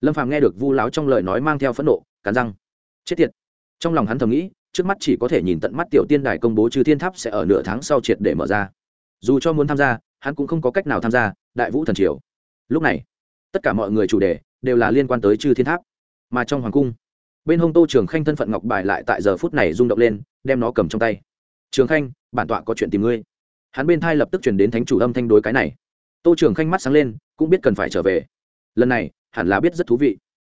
lâm phàm nghe được vu láo trong lời nói mang theo phẫn nộ, cắn răng. Chết tiệt. Trong lòng hắn thầm nghĩ, trước mắt chỉ có thể nhìn tận mắt tiểu tiên đài công bố trừ thiên tháp sẽ ở nửa tháng sau triệt để mở ra. Dù cho muốn tham gia, hắn cũng không có cách nào tham gia, đại vũ thần triều. Lúc này tất cả mọi người chủ đề đều là liên quan tới chư thiên tháp mà trong hoàng cung bên hông tô trường khanh thân phận ngọc bài lại tại giờ phút này rung động lên đem nó cầm trong tay trường khanh bản tọa có chuyện tìm ngươi hắn bên thai lập tức chuyển đến thánh chủ âm thanh đối cái này tô trường khanh mắt sáng lên cũng biết cần phải trở về lần này hẳn là biết rất thú vị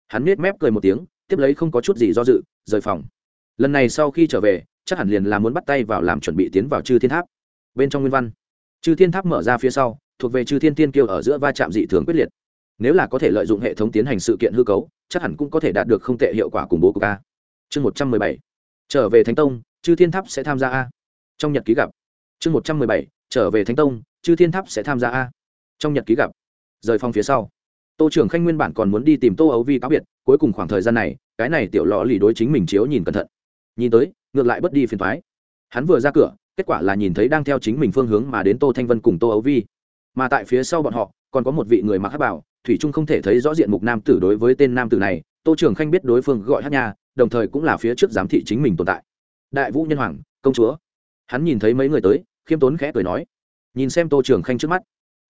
hắn nết mép cười một tiếng tiếp lấy không có chút gì do dự rời phòng lần này sau khi trở về chắc hẳn liền là muốn bắt tay vào làm chuẩn bị tiến vào chư thiên tháp bên trong nguyên văn chư thiên tháp mở ra phía sau thuộc về chư thiên tiên kiêu ở giữa va chạm dị thường quyết liệt nếu là có thể lợi dụng hệ thống tiến hành sự kiện hư cấu, chắc hẳn cũng có thể đạt được không tệ hiệu quả cùng bố của ca chương một trăm mười bảy. Trở về thánh tông, chư thiên tháp sẽ tham gia a. Trong nhật ký gặp. Chương một trăm mười bảy. Trở về thánh tông, chư thiên tháp sẽ tham gia a. Trong nhật ký gặp. Rời phòng phía sau. Tô trưởng khanh nguyên bản còn muốn đi tìm tô ấu vi cáo biệt, cuối cùng khoảng thời gian này, cái này tiểu lò lì đối chính mình chiếu nhìn cẩn thận. Nhìn tới, ngược lại bất đi phiền thoái hắn vừa ra cửa, kết quả là nhìn thấy đang theo chính mình phương hướng mà đến tô thanh vân cùng tô ấu vi. Mà tại phía sau bọn họ, còn có một vị người mặc hát bảo thủy trung không thể thấy rõ diện mục nam tử đối với tên nam tử này, tô trường khanh biết đối phương gọi hát nha, đồng thời cũng là phía trước giám thị chính mình tồn tại. Đại vũ nhân hoàng, công chúa. Hắn nhìn thấy mấy người tới, khiêm tốn khẽ cười nói. Nhìn xem tô trường khanh trước mắt.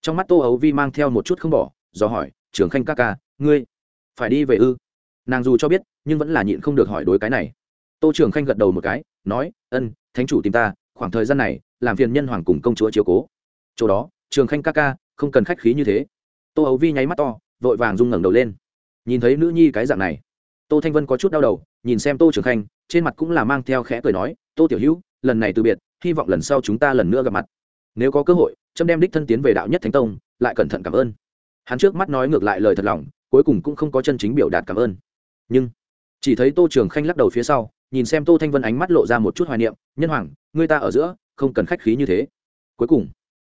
Trong mắt tô ấu vi mang theo một chút không bỏ, do hỏi, trường khanh ca ca, ngươi phải đi về ư? Nàng dù cho biết, nhưng vẫn là nhịn không được hỏi đối cái này. Tô trường khanh gật đầu một cái, nói, ân, thánh chủ tìm ta, khoảng thời gian này, làm phiền nhân hoàng cùng công chúa chiếu cố. Chỗ đó, trường khanh ca ca, không cần khách khí như thế tô ấu vi nháy mắt to, vội vàng rung ngẩng đầu lên. Nhìn thấy nữ nhi cái dạng này, tô thanh vân có chút đau đầu, nhìn xem tô trường khanh, trên mặt cũng là mang theo khẽ cười nói, tô tiểu hữu, lần này từ biệt, hy vọng lần sau chúng ta lần nữa gặp mặt. Nếu có cơ hội trâm đem đích thân tiến về đạo nhất thánh tông, lại cẩn thận cảm ơn. Hắn trước mắt nói ngược lại lời thật lòng, cuối cùng cũng không có chân chính biểu đạt cảm ơn. Nhưng, chỉ thấy tô trường khanh lắc đầu phía sau, nhìn xem tô thanh vân ánh mắt lộ ra một chút hoài niệm, nhân hoàng, người ta ở giữa, không cần khách khí như thế. Cuối cùng,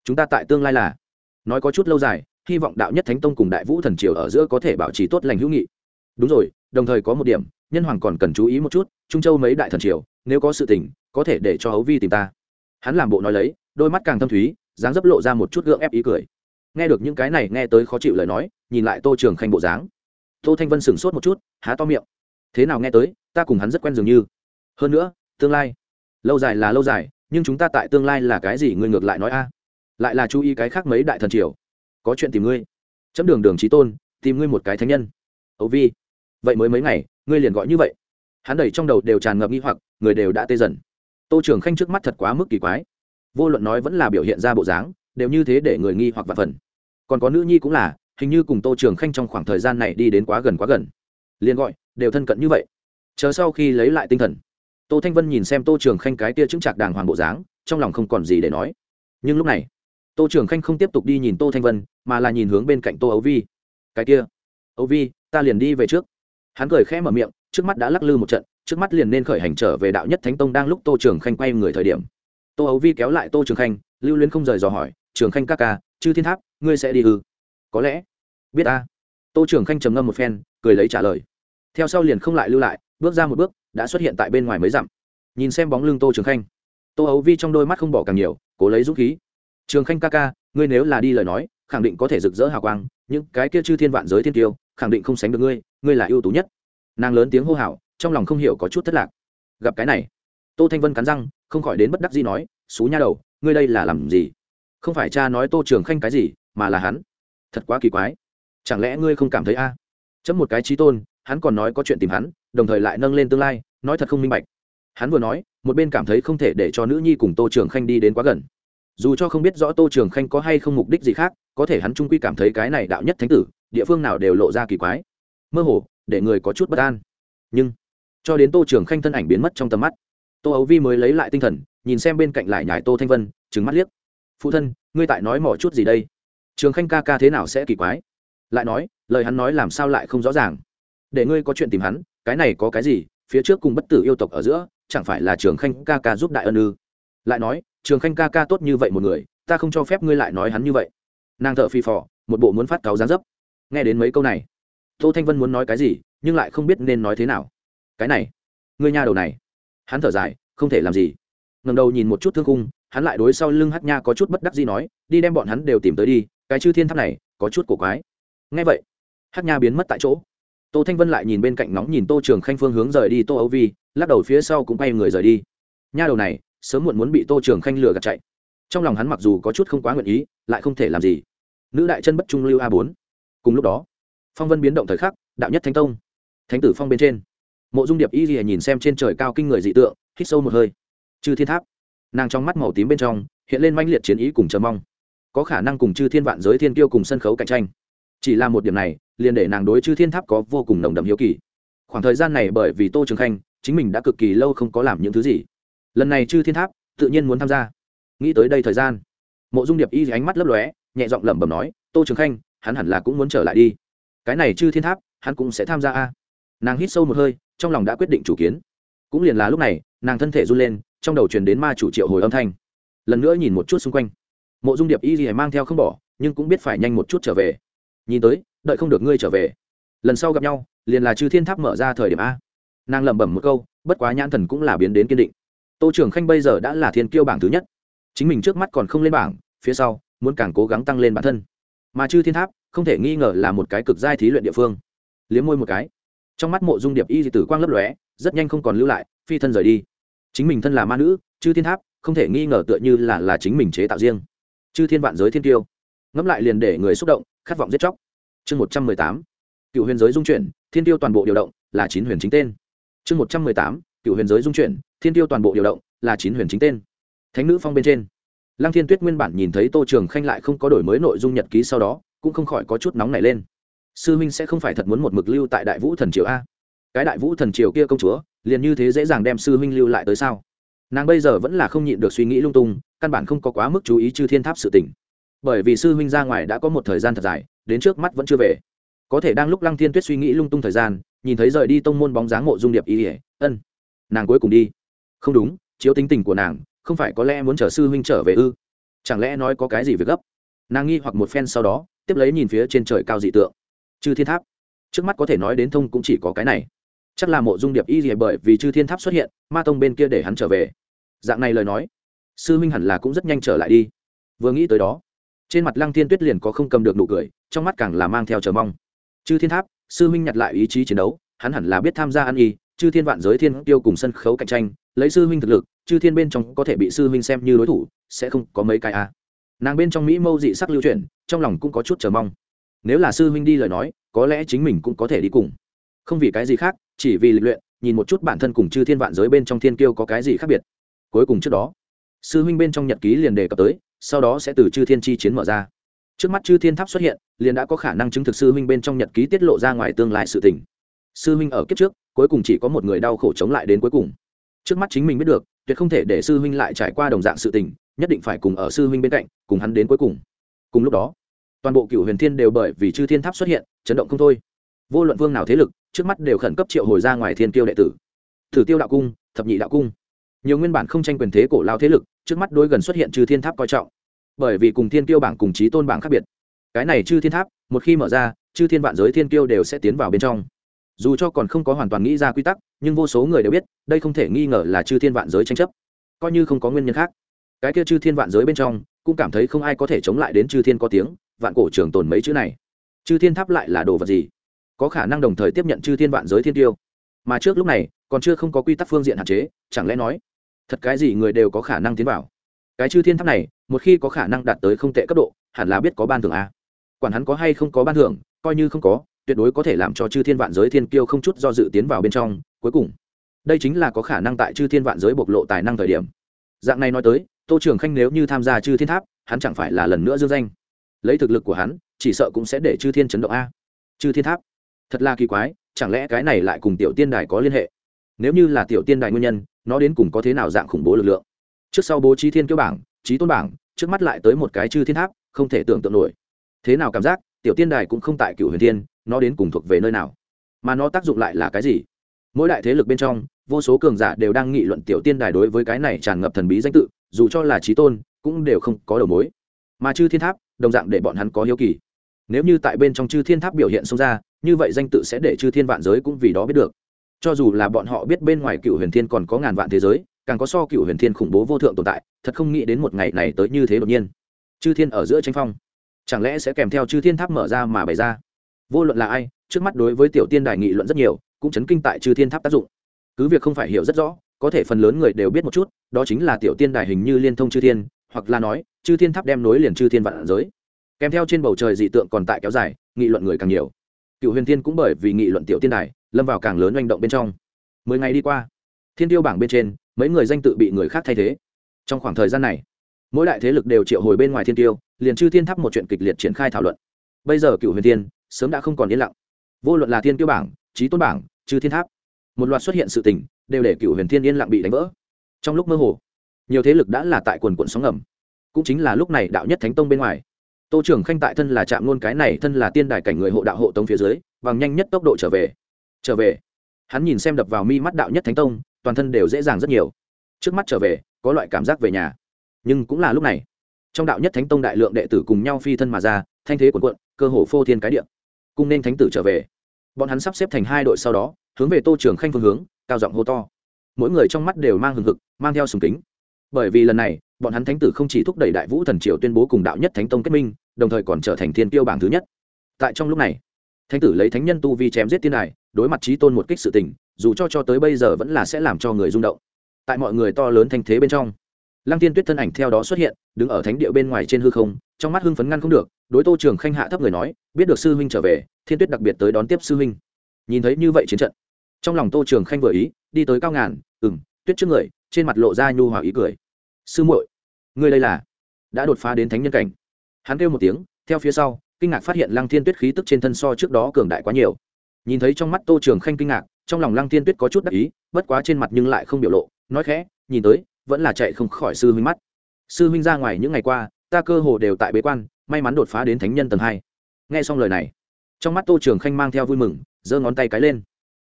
chúng ta tại tương lai là nói có chút lâu dài hy vọng đạo nhất thánh tông cùng đại vũ thần triều ở giữa có thể bảo trì tốt lành hữu nghị. Đúng rồi, đồng thời có một điểm, nhân hoàng còn cần chú ý một chút, trung châu mấy đại thần triều, nếu có sự tình, có thể để cho hấu vi tìm ta. Hắn làm bộ nói lấy, đôi mắt càng thâm thúy, dáng dấp lộ ra một chút gượng ép ý cười. Nghe được những cái này, nghe tới khó chịu lời nói, nhìn lại tô trường khanh bộ dáng. Tô thanh vân sửng sốt một chút, há to miệng. Thế nào nghe tới, ta cùng hắn rất quen dường như. Hơn nữa, tương lai. Lâu dài là lâu dài, nhưng chúng ta tại tương lai là cái gì, ngươi ngược lại nói a. Lại là chú ý cái khác mấy đại thần triều có chuyện tìm ngươi. Chấm đường đường trí tôn, tìm ngươi một cái thánh nhân. Ấu vi, vậy mới mấy ngày, ngươi liền gọi như vậy. Hắn đẩy trong đầu đều tràn ngập nghi hoặc, người đều đã tê dần. Tô trường khanh trước mắt thật quá mức kỳ quái. Vô luận nói vẫn là biểu hiện ra bộ dáng, đều như thế để người nghi hoặc vặt phần. Còn có nữ nhi cũng là, hình như cùng tô trường khanh trong khoảng thời gian này đi đến quá gần quá gần. Liền gọi, đều thân cận như vậy. Chờ sau khi lấy lại tinh thần, tô thanh vân nhìn xem tô trường khanh cái tia chứng chạc đàng hoàng bộ dáng, trong lòng không còn gì để nói. Nhưng lúc này tô trường khanh không tiếp tục đi nhìn tô thanh vân, mà là nhìn hướng bên cạnh tô ấu vi. Cái kia, ấu vi, ta liền đi về trước. Hắn cười khẽ mở miệng, trước mắt đã lắc lư một trận, trước mắt liền nên khởi hành trở về đạo nhất thánh tông đang lúc tô trường khanh quay người thời điểm. Tô ấu vi kéo lại tô trường khanh, lưu luyến không rời dò hỏi, trường khanh ca ca, chư thiên tháp, ngươi sẽ đi ư? Có lẽ. Biết ta. Tô trường khanh trầm ngâm một phen, cười lấy trả lời. Theo sau liền không lại lưu lại, bước ra một bước, đã xuất hiện tại bên ngoài mấy dặm. Nhìn xem bóng lưng tô trường khanh, tô ấu vi trong đôi mắt không bỏ càng nhiều, cố lấy dũng khí trường khanh ca ca, ngươi nếu là đi lời nói, khẳng định có thể rực rỡ hào quang, những cái kia chư thiên vạn giới thiên tiêu khẳng định không sánh được ngươi ngươi là ưu tú nhất. Nàng lớn tiếng hô hào, trong lòng không hiểu có chút thất lạc. Gặp cái này, tô thanh vân cắn răng, không khỏi đến bất đắc gì nói, xú nha đầu, ngươi đây là làm gì? Không phải cha nói tô trường khanh cái gì, mà là hắn. Thật quá kỳ quái. Chẳng lẽ ngươi không cảm thấy a? À? chấm một cái trí tôn, hắn còn nói có chuyện tìm hắn, đồng thời lại nâng lên tương lai, nói thật không minh bạch. Hắn vừa nói, một bên cảm thấy không thể để cho nữ nhi cùng tô trường khanh đi đến quá gần dù cho không biết rõ tô trường khanh có hay không mục đích gì khác, có thể hắn trung quy cảm thấy cái này đạo nhất thánh tử, địa phương nào đều lộ ra kỳ quái. Mơ hồ, để người có chút bất an. Nhưng, cho đến tô trường khanh thân ảnh biến mất trong tầm mắt, tô ấu vi mới lấy lại tinh thần, nhìn xem bên cạnh lại nhải tô thanh vân trứng mắt liếc. Phụ thân, ngươi tại nói mỏ chút gì đây? Trường khanh ca ca thế nào sẽ kỳ quái? Lại nói, lời hắn nói làm sao lại không rõ ràng. Để ngươi có chuyện tìm hắn, cái này có cái gì, phía trước cùng bất tử yêu tộc ở giữa, chẳng phải là trường khanh ca ca giúp đại ân ư? Lại nói, trường khanh ca ca tốt như vậy một người, ta không cho phép ngươi lại nói hắn như vậy. Nàng thợ phi phò, một bộ muốn phát cáo gián dấp. Nghe đến mấy câu này, tô thanh vân muốn nói cái gì, nhưng lại không biết nên nói thế nào. Cái này, ngươi nha đầu này. Hắn thở dài, không thể làm gì. Ngầm đầu nhìn một chút thương cung hắn lại đối sau lưng hát nha có chút bất đắc gì nói, đi đem bọn hắn đều tìm tới đi, cái chư thiên tháp này, có chút cổ quái. Ngay vậy, hát nha biến mất tại chỗ. Tô thanh vân lại nhìn bên cạnh nóng nhìn tô trường khanh phương hướng rời đi tô âu vi, lắc đầu phía sau cũng quay người rời đi. Nha đầu này sớm muộn muốn bị tô trường khanh lừa gạt chạy. Trong lòng hắn mặc dù có chút không quá nguyện ý, lại không thể làm gì. Nữ đại chân bất trung lưu a bốn. Cùng lúc đó, phong vân biến động thời khắc, đạo nhất thánh tông. Thánh tử phong bên trên. Mộ dung điệp y ghi nhìn xem trên trời cao kinh người dị tượng, hít sâu một hơi. Chư thiên tháp. Nàng trong mắt màu tím bên trong, hiện lên manh liệt chiến ý cùng chờ mong. Có khả năng cùng chư thiên vạn giới thiên kiêu cùng sân khấu cạnh tranh. Chỉ là một điểm này, liền để nàng đối chư thiên tháp có vô cùng nồng đậm hiếu kỳ. Khoảng thời gian này bởi vì tô trường khanh, chính mình đã cực kỳ lâu không có làm những thứ gì lần này chư thiên tháp tự nhiên muốn tham gia. Nghĩ tới đây thời gian, mộ dung điệp y ánh mắt lấp lóe, nhẹ giọng lẩm bẩm nói, tô trường khanh, hắn hẳn là cũng muốn trở lại đi. Cái này chư thiên tháp, hắn cũng sẽ tham gia a. Nàng hít sâu một hơi, trong lòng đã quyết định chủ kiến. Cũng liền là lúc này, nàng thân thể run lên, trong đầu truyền đến ma chủ triệu hồi âm thanh. Lần nữa nhìn một chút xung quanh. Mộ dung điệp y gì mang theo không bỏ, nhưng cũng biết phải nhanh một chút trở về. Nhìn tới, đợi không được ngươi trở về. Lần sau gặp nhau, liền là chư thiên tháp mở ra thời điểm a. Nàng lẩm bẩm một câu, bất quá nhãn thần cũng là biến đến kiên định tô trưởng khanh bây giờ đã là thiên kiêu bảng thứ nhất. Chính mình trước mắt còn không lên bảng, phía sau, muốn càng cố gắng tăng lên bản thân. Mà chư thiên tháp, không thể nghi ngờ là một cái cực giai thí luyện địa phương. Liếm môi một cái. Trong mắt mộ dung điệp y tử quang lấp lóe, rất nhanh không còn lưu lại, phi thân rời đi. Chính mình thân là ma nữ, chư thiên tháp, không thể nghi ngờ tựa như là là chính mình chế tạo riêng. Chư thiên vạn giới thiên tiêu ngẫm lại liền để người xúc động, khát vọng giết chóc. Chương một trăm mười tám. Cựu huyền giới dung chuyển, thiên tiêu toàn bộ điều động, là chín huyền chính tên. Chương một trăm mười tám, cựu huyền giới dung chuyển thiên tiêu toàn bộ điều động, là chín huyền chính tên. Thánh nữ phong bên trên. Lăng thiên tuyết nguyên bản nhìn thấy tô trường khanh lại không có đổi mới nội dung nhật ký sau đó, cũng không khỏi có chút nóng nảy lên. Sư minh sẽ không phải thật muốn một mực lưu tại đại vũ thần triều a. Cái đại vũ thần triều kia công chúa, liền như thế dễ dàng đem sư huynh lưu lại tới sao? Nàng bây giờ vẫn là không nhịn được suy nghĩ lung tung, căn bản không có quá mức chú ý chư thiên tháp sự tỉnh bởi vì sư huynh ra ngoài đã có một thời gian thật dài, đến trước mắt vẫn chưa về. Có thể đang lúc lăng thiên tuyết suy nghĩ lung tung thời gian, nhìn thấy rời đi tông môn bóng dáng mộ dung điệp ý ỉa, ân, nàng cuối cùng đi không đúng, chiếu tính tình của nàng, không phải có lẽ muốn chở sư huynh trở về ư? Chẳng lẽ nói có cái gì việc gấp? Nàng nghi hoặc một phen sau đó, tiếp lấy nhìn phía trên trời cao dị tượng. Chư thiên tháp. Trước mắt có thể nói đến thông cũng chỉ có cái này. Chắc là mộ dung điệp y gì bởi vì chư thiên tháp xuất hiện, ma tông bên kia để hắn trở về. Dạng này lời nói, sư huynh hẳn là cũng rất nhanh trở lại đi. Vừa nghĩ tới đó, trên mặt lăng thiên tuyết liền có không cầm được nụ cười, trong mắt càng là mang theo chờ mong. Chư thiên tháp, sư huynh nhặt lại ý chí chiến đấu, hắn hẳn là biết tham gia ăn y chư thiên vạn giới thiên tiêu cùng sân khấu cạnh tranh, lấy sư huynh thực lực, chư thiên bên trong có thể bị sư huynh xem như đối thủ, sẽ không có mấy cái a. À. nàng bên trong mỹ mâu dị sắc lưu truyền trong lòng cũng có chút chờ mong. Nếu là sư huynh đi lời nói, có lẽ chính mình cũng có thể đi cùng. Không vì cái gì khác, chỉ vì lịch luyện, nhìn một chút bản thân cùng chư thiên vạn giới bên trong thiên kiêu có cái gì khác biệt. Cuối cùng trước đó, sư huynh bên trong nhật ký liền đề cập tới, sau đó sẽ từ chư thiên chi chiến mở ra. Trước mắt chư thiên tháp xuất hiện, liền đã có khả năng chứng thực sư huynh bên trong nhật ký tiết lộ ra ngoài tương lai sự tình. Sư huynh ở kiếp trước cuối cùng chỉ có một người đau khổ chống lại đến cuối cùng. Trước mắt chính mình biết được, tuyệt không thể để sư huynh lại trải qua đồng dạng sự tình, nhất định phải cùng ở sư huynh bên cạnh, cùng hắn đến cuối cùng. Cùng lúc đó, toàn bộ cựu huyền thiên đều bởi vì chư thiên tháp xuất hiện, chấn động không thôi. Vô luận vương nào thế lực, trước mắt đều khẩn cấp triệu hồi ra ngoài thiên kiêu đệ tử. Thử tiêu đạo cung, thập nhị đạo cung. Nhiều nguyên bản không tranh quyền thế cổ lao thế lực, trước mắt đôi gần xuất hiện chư thiên tháp coi trọng. Bởi vì cùng thiên kiêu bảng cùng trí tôn bảng khác biệt. Cái này chư thiên tháp, một khi mở ra, chư thiên vạn giới thiên kiêu đều sẽ tiến vào bên trong dù cho còn không có hoàn toàn nghĩ ra quy tắc, nhưng vô số người đều biết, đây không thể nghi ngờ là chư thiên vạn giới tranh chấp. Coi như không có nguyên nhân khác, cái kia chư thiên vạn giới bên trong, cũng cảm thấy không ai có thể chống lại đến chư thiên có tiếng, vạn cổ trường tồn mấy chữ này. Chư thiên tháp lại là đồ vật gì? Có khả năng đồng thời tiếp nhận chư thiên vạn giới thiên tiêu. Mà trước lúc này, còn chưa không có quy tắc phương diện hạn chế, chẳng lẽ nói, thật cái gì người đều có khả năng tiến vào? Cái chư thiên tháp này, một khi có khả năng đạt tới không tệ cấp độ, hẳn là biết có ban thưởng a quản hắn có hay không có ban thưởng, coi như không có tuyệt đối có thể làm cho chư thiên vạn giới thiên kiêu không chút do dự tiến vào bên trong, cuối cùng, đây chính là có khả năng tại chư thiên vạn giới bộc lộ tài năng thời điểm. Dạng này nói tới, tô trường khanh nếu như tham gia chư thiên tháp, hắn chẳng phải là lần nữa dương danh. Lấy thực lực của hắn, chỉ sợ cũng sẽ để chư thiên chấn động a. Chư thiên tháp, thật là kỳ quái, chẳng lẽ cái này lại cùng tiểu tiên đài có liên hệ? Nếu như là tiểu tiên đài nguyên nhân, nó đến cùng có thế nào dạng khủng bố lực lượng? Trước sau bố trí thiên kiêu bảng, trí tôn bảng, trước mắt lại tới một cái chư thiên tháp, không thể tưởng tượng nổi. Thế nào cảm giác, tiểu tiên đài cũng không tại cựu huyền thiên nó đến cùng thuộc về nơi nào? Mà nó tác dụng lại là cái gì? Mỗi đại thế lực bên trong, vô số cường giả đều đang nghị luận tiểu tiên đài đối với cái này tràn ngập thần bí danh tự, dù cho là trí tôn, cũng đều không có đầu mối. Mà chư thiên tháp, đồng dạng để bọn hắn có hiếu kỳ. Nếu như tại bên trong chư thiên tháp biểu hiện xông ra, như vậy danh tự sẽ để chư thiên vạn giới cũng vì đó biết được. Cho dù là bọn họ biết bên ngoài cựu huyền thiên còn có ngàn vạn thế giới, càng có so cựu huyền thiên khủng bố vô thượng tồn tại, thật không nghĩ đến một ngày này tới như thế đột nhiên. Chư thiên ở giữa tranh phong, chẳng lẽ sẽ kèm theo chư thiên tháp mở ra mà bày ra? Vô luận là ai, trước mắt đối với tiểu tiên đài nghị luận rất nhiều, cũng chấn kinh tại chư thiên tháp tác dụng. Cứ việc không phải hiểu rất rõ, có thể phần lớn người đều biết một chút, đó chính là tiểu tiên đài hình như liên thông chư thiên, hoặc là nói chư thiên tháp đem nối liền chư thiên vạn giới. Kèm theo trên bầu trời dị tượng còn tại kéo dài, nghị luận người càng nhiều. Cựu huyền thiên cũng bởi vì nghị luận tiểu tiên đài, lâm vào càng lớn manh động bên trong. Mười ngày đi qua, thiên tiêu bảng bên trên, mấy người danh tự bị người khác thay thế. Trong khoảng thời gian này, mỗi đại thế lực đều triệu hồi bên ngoài thiên tiêu, liền chư thiên tháp một chuyện kịch liệt triển khai thảo luận. Bây giờ cựu huyền thiên sớm đã không còn yên lặng. Vô luận là thiên tiêu bảng trí tôn bảng, chư thiên tháp, một loạt xuất hiện sự tình, đều để cựu huyền thiên yên lặng bị đánh vỡ. Trong lúc mơ hồ, nhiều thế lực đã là tại quần quận sóng ngầm. Cũng chính là lúc này đạo nhất thánh tông bên ngoài. Tô trưởng khanh tại thân là chạm ngôn, cái này thân là tiên đài cảnh người hộ đạo hộ tống phía dưới, bằng nhanh nhất tốc độ trở về. Trở về, hắn nhìn xem đập vào mi mắt đạo nhất thánh tông, toàn thân đều dễ dàng rất nhiều. Trước mắt trở về, có loại cảm giác về nhà. Nhưng cũng là lúc này, trong đạo nhất thánh tông đại lượng đệ tử cùng nhau phi thân mà ra, thanh thế quần quận cơ hồ phô thiên cái điệm cung nên thánh tử trở về. Bọn hắn sắp xếp thành hai đội sau đó, hướng về tô trường khanh phương hướng, cao giọng hô to. Mỗi người trong mắt đều mang hừng hực, mang theo sùng kính. Bởi vì lần này, bọn hắn thánh tử không chỉ thúc đẩy đại vũ thần triều tuyên bố cùng đạo nhất thánh tông kết minh, đồng thời còn trở thành thiên tiêu bảng thứ nhất. Tại trong lúc này, thánh tử lấy thánh nhân tu vi chém giết tiên đài, đối mặt trí tôn một kích sự tình, dù cho cho tới bây giờ vẫn là sẽ làm cho người rung động. Tại mọi người to lớn thanh thế bên trong, lăng tiên tuyết thân ảnh theo đó xuất hiện, đứng ở thánh địa bên ngoài trên hư không trong mắt hưng phấn ngăn không được, đối tô trường khanh hạ thấp người nói, biết được sư huynh trở về, thiên tuyết đặc biệt tới đón tiếp sư huynh. Nhìn thấy như vậy chiến trận, trong lòng tô trường khanh vừa ý, đi tới cao ngàn ừng tuyết trước người, trên mặt lộ ra nhu hòa ý cười. Sư muội, ngươi đây là? Đã đột phá đến thánh nhân cảnh. Hắn kêu một tiếng, theo phía sau, kinh ngạc phát hiện lăng thiên tuyết khí tức trên thân so trước đó cường đại quá nhiều. Nhìn thấy trong mắt tô trường khanh kinh ngạc, trong lòng lăng thiên tuyết có chút đắc ý, bất quá trên mặt nhưng lại không biểu lộ, nói khẽ, nhìn tới, vẫn là chạy không khỏi sư huynh mắt. Sư huynh ra ngoài những ngày qua ta cơ hồ đều tại bế quan, may mắn đột phá đến thánh nhân tầng hai. Nghe xong lời này, trong mắt tô trường khanh mang theo vui mừng, giơ ngón tay cái lên.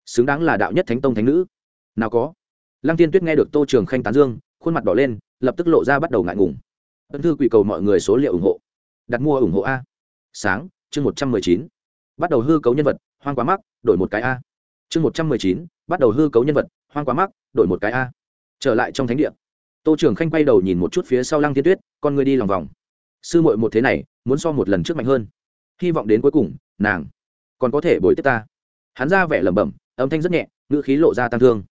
Xứng đáng là đạo nhất thánh tông thánh nữ. Nào có. Lăng tiên tuyết nghe được tô trường khanh tán dương, khuôn mặt đỏ lên, lập tức lộ ra bắt đầu ngại ngùng. Ân thư quỷ cầu mọi người số liệu ủng hộ. Đặt mua ủng hộ a. Sáng, chương một trăm mười chín. Bắt đầu hư cấu nhân vật, hoang quá mắc, đổi một cái a. Chương một trăm mười chín, bắt đầu hư cấu nhân vật, hoang quá mắc, đổi một cái a. Trở lại trong thánh địa. Tô trường khanh quay đầu nhìn một chút phía sau lăng tiên tuyết, con người đi lòng vòng sư muội một thế này, muốn so một lần trước mạnh hơn. Hy vọng đến cuối cùng, nàng còn có thể bồi tiếp ta. Hắn ra vẻ lẩm bẩm, âm thanh rất nhẹ, ngữ khí lộ ra tăng thương.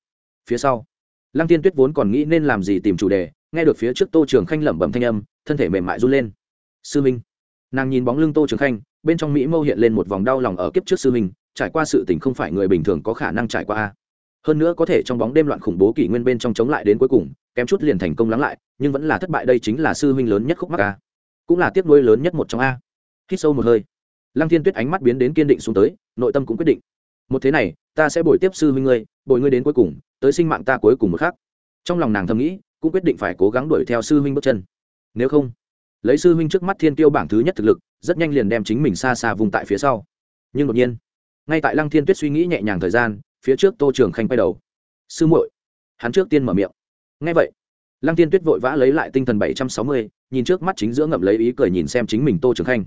Phía sau, lăng tiên tuyết vốn còn nghĩ nên làm gì tìm chủ đề, nghe được phía trước tô trường khanh lẩm bẩm thanh âm, thân thể mềm mại run lên. Sư minh. Nàng nhìn bóng lưng tô trường khanh, bên trong mỹ mâu hiện lên một vòng đau lòng ở kiếp trước sư minh, trải qua sự tình không phải người bình thường có khả năng trải qua hơn nữa có thể trong bóng đêm loạn khủng bố kỷ nguyên bên trong chống lại đến cuối cùng, kém chút liền thành công lắng lại, nhưng vẫn là thất bại đây chính là sư huynh lớn nhất khúc mắc ca cũng là tiếc nuôi lớn nhất một trong a. Hít sâu một hơi. Lăng thiên tuyết ánh mắt biến đến kiên định xuống tới, nội tâm cũng quyết định. Một thế này, ta sẽ bồi tiếp sư huynh ngươi, bồi ngươi đến cuối cùng, tới sinh mạng ta cuối cùng một khác trong lòng nàng thầm nghĩ, cũng quyết định phải cố gắng đuổi theo sư huynh bước chân. Nếu không, lấy sư huynh trước mắt thiên tiêu bảng thứ nhất thực lực, rất nhanh liền đem chính mình xa xa vùng tại phía sau. Nhưng đột nhiên, ngay tại lăng thiên tuyết suy nghĩ nhẹ nhàng thời gian, phía trước tô trường khanh quay đầu. Sư muội. Hắn trước tiên mở miệng. Ngay vậy lăng tiên tuyết vội vã lấy lại tinh thần bảy trăm sáu mươi, nhìn trước mắt chính giữa ngậm lấy ý cười nhìn xem chính mình tô trường khanh.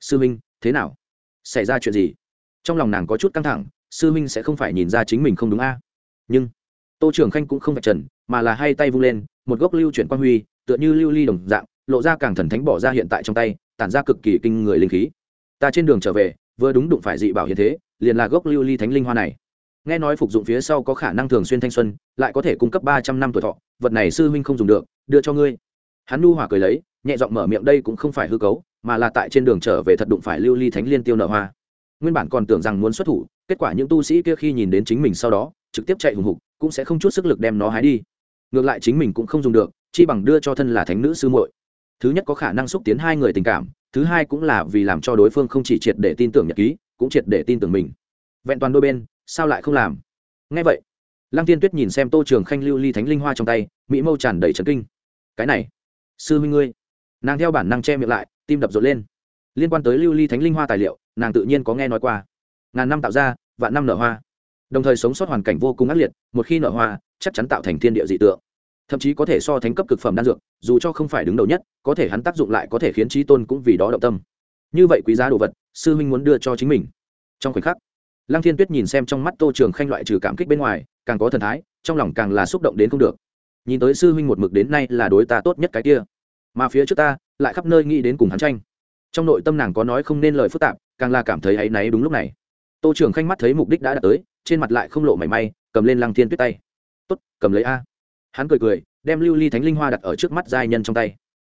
Sư minh, thế nào? Xảy ra chuyện gì? Trong lòng nàng có chút căng thẳng, sư minh sẽ không phải nhìn ra chính mình không đúng a. Nhưng tô trường khanh cũng không phải trần, mà là hai tay vung lên, một gốc lưu chuyển quang huy, tựa như lưu ly đồng dạng, lộ ra càng thần thánh bỏ ra hiện tại trong tay, tản ra cực kỳ kinh người linh khí. Ta trên đường trở về, vừa đúng đụng phải dị bảo hiện thế, liền là gốc lưu ly thánh linh hoa này nghe nói phục dụng phía sau có khả năng thường xuyên thanh xuân, lại có thể cung cấp ba trăm năm tuổi thọ, vật này sư huynh không dùng được, đưa cho ngươi. Hắn nu hỏa cười lấy, nhẹ giọng mở miệng đây cũng không phải hư cấu, mà là tại trên đường trở về thật đụng phải lưu ly thánh liên tiêu nợ hoa. Nguyên bản còn tưởng rằng muốn xuất thủ, kết quả những tu sĩ kia khi nhìn đến chính mình sau đó, trực tiếp chạy hùng hục, cũng sẽ không chút sức lực đem nó hái đi. Ngược lại chính mình cũng không dùng được, chi bằng đưa cho thân là thánh nữ sư muội. Thứ nhất có khả năng xúc tiến hai người tình cảm, thứ hai cũng là vì làm cho đối phương không chỉ triệt để tin tưởng nhật ký, cũng triệt để tin tưởng mình. Vẹn toàn đôi bên sao lại không làm? Ngay vậy, lăng tiên tuyết nhìn xem tô trường khanh lưu ly thánh linh hoa trong tay, mỹ mâu tràn đầy trấn kinh. Cái này, sư huynh ngươi. Nàng theo bản năng che miệng lại, tim đập rộn lên. Liên quan tới lưu ly thánh linh hoa tài liệu, nàng tự nhiên có nghe nói qua. Ngàn năm tạo ra, vạn năm nở hoa. Đồng thời sống sót hoàn cảnh vô cùng ác liệt, một khi nở hoa, chắc chắn tạo thành thiên địa dị tượng. Thậm chí có thể so thánh cấp cực phẩm đan dược, dù cho không phải đứng đầu nhất, có thể hắn tác dụng lại có thể khiến trí tôn cũng vì đó động tâm. Như vậy quý giá đồ vật, sư huynh muốn đưa cho chính mình. Trong khoảnh khắc lăng thiên tuyết nhìn xem trong mắt tô trường khanh loại trừ cảm kích bên ngoài, càng có thần thái, trong lòng càng là xúc động đến không được. Nhìn tới sư huynh một mực đến nay là đối ta tốt nhất cái kia, mà phía trước ta lại khắp nơi nghĩ đến cùng hắn tranh. Trong nội tâm nàng có nói không nên lời phức tạp, càng là cảm thấy áy náy đúng lúc này. Tô trường khanh mắt thấy mục đích đã đạt tới, trên mặt lại không lộ mảy may, cầm lên lăng thiên tuyết tay. Tốt, cầm lấy a. Hắn cười cười, đem lưu ly thánh linh hoa đặt ở trước mắt giai nhân trong tay.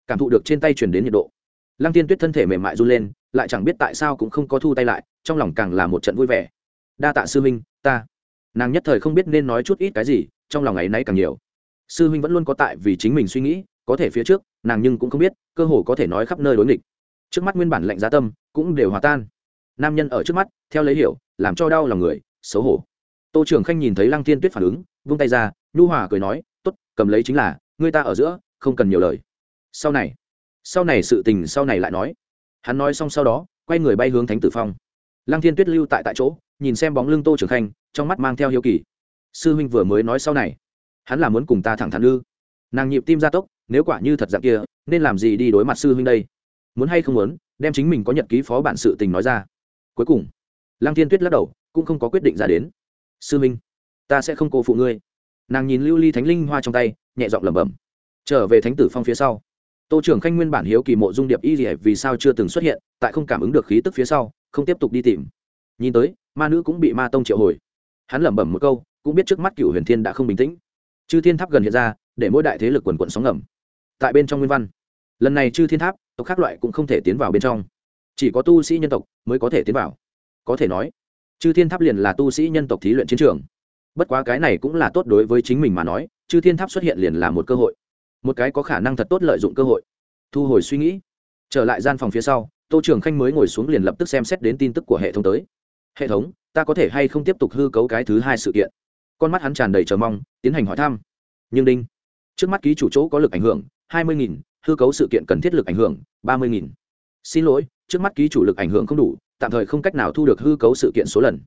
Cảm thụ được trên tay chuyển đến nhiệt độ. Lăng tiên tuyết thân thể mềm mại run lên, lại chẳng biết tại sao cũng không có thu tay lại, trong lòng càng là một trận vui vẻ đa tạ sư minh ta. Nàng nhất thời không biết nên nói chút ít cái gì, trong lòng ấy nay càng nhiều. Sư huynh vẫn luôn có tại vì chính mình suy nghĩ, có thể phía trước, nàng nhưng cũng không biết, cơ hồ có thể nói khắp nơi đối nghịch. Trước mắt nguyên bản lạnh giá tâm, cũng đều hòa tan. Nam nhân ở trước mắt, theo lấy hiểu, làm cho đau lòng người, xấu hổ. Tô trưởng khanh nhìn thấy lăng thiên tuyết phản ứng, vung tay ra, nhu hòa cười nói t ố t cầm lấy chính là người ta ở giữa, không cần nhiều lời. Sau này sau này sự tình sau này lại nói. Hắn nói xong sau đó, quay người bay hướng thánh tử phong. Lăng thiên tuyết lưu tại tại chỗ nhìn xem bóng lưng tô trưởng khanh, trong mắt mang theo hiếu kỳ. Sư huynh vừa mới nói sau này, hắn là muốn cùng ta thẳng thắn ư? Nàng nhịp tim gia tốc, nếu quả như thật dạng kia, nên làm gì đi đối mặt sư huynh đây? Muốn hay không muốn, đem chính mình có nhật ký phó bản sự tình nói ra. Cuối cùng, lăng thiên tuyết lắc đầu, cũng không có quyết định ra đến. Sư huynh, ta sẽ không cô phụ ngươi. Nàng nhìn lưu ly thánh linh hoa trong tay, nhẹ giọng lẩm bẩm. Trở về thánh tử phong phía sau. Tô trưởng khanh nguyên bản hiếu kỳ mộ dung điệp y dỉa vì sao chưa từng xuất hiện, tại không cảm ứng được khí tức phía sau, không tiếp tục đi tìm. Nhìn tới ma nữ cũng bị ma tông triệu hồi. Hắn lẩm bẩm một câu, cũng biết trước mắt cựu huyền thiên đã không bình tĩnh. Chư thiên tháp gần hiện ra, để mỗi đại thế lực quần quận sóng ngầm. Tại bên trong nguyên văn, lần này chư thiên tháp, tộc khác loại cũng không thể tiến vào bên trong. Chỉ có tu sĩ nhân tộc mới có thể tiến vào. Có thể nói, chư thiên tháp liền là tu sĩ nhân tộc thí luyện chiến trường. Bất quá cái này cũng là tốt đối với chính mình mà nói, chư thiên tháp xuất hiện liền là một cơ hội. Một cái có khả năng thật tốt lợi dụng cơ hội. Thu hồi suy nghĩ. Trở lại gian phòng phía sau, tô trường khanh mới ngồi xuống liền lập tức xem xét đến tin tức của hệ thống tới hệ thống, ta có thể hay không tiếp tục hư cấu cái thứ hai sự kiện? Con mắt hắn tràn đầy chờ mong, tiến hành hỏi thăm. Nhưng đinh, trước mắt ký chủ chỗ có lực ảnh hưởng, hai mươi nghìn, hư cấu sự kiện cần thiết lực ảnh hưởng, ba mươi nghìn. Xin lỗi, trước mắt ký chủ lực ảnh hưởng không đủ, tạm thời không cách nào thu được hư cấu sự kiện số lần.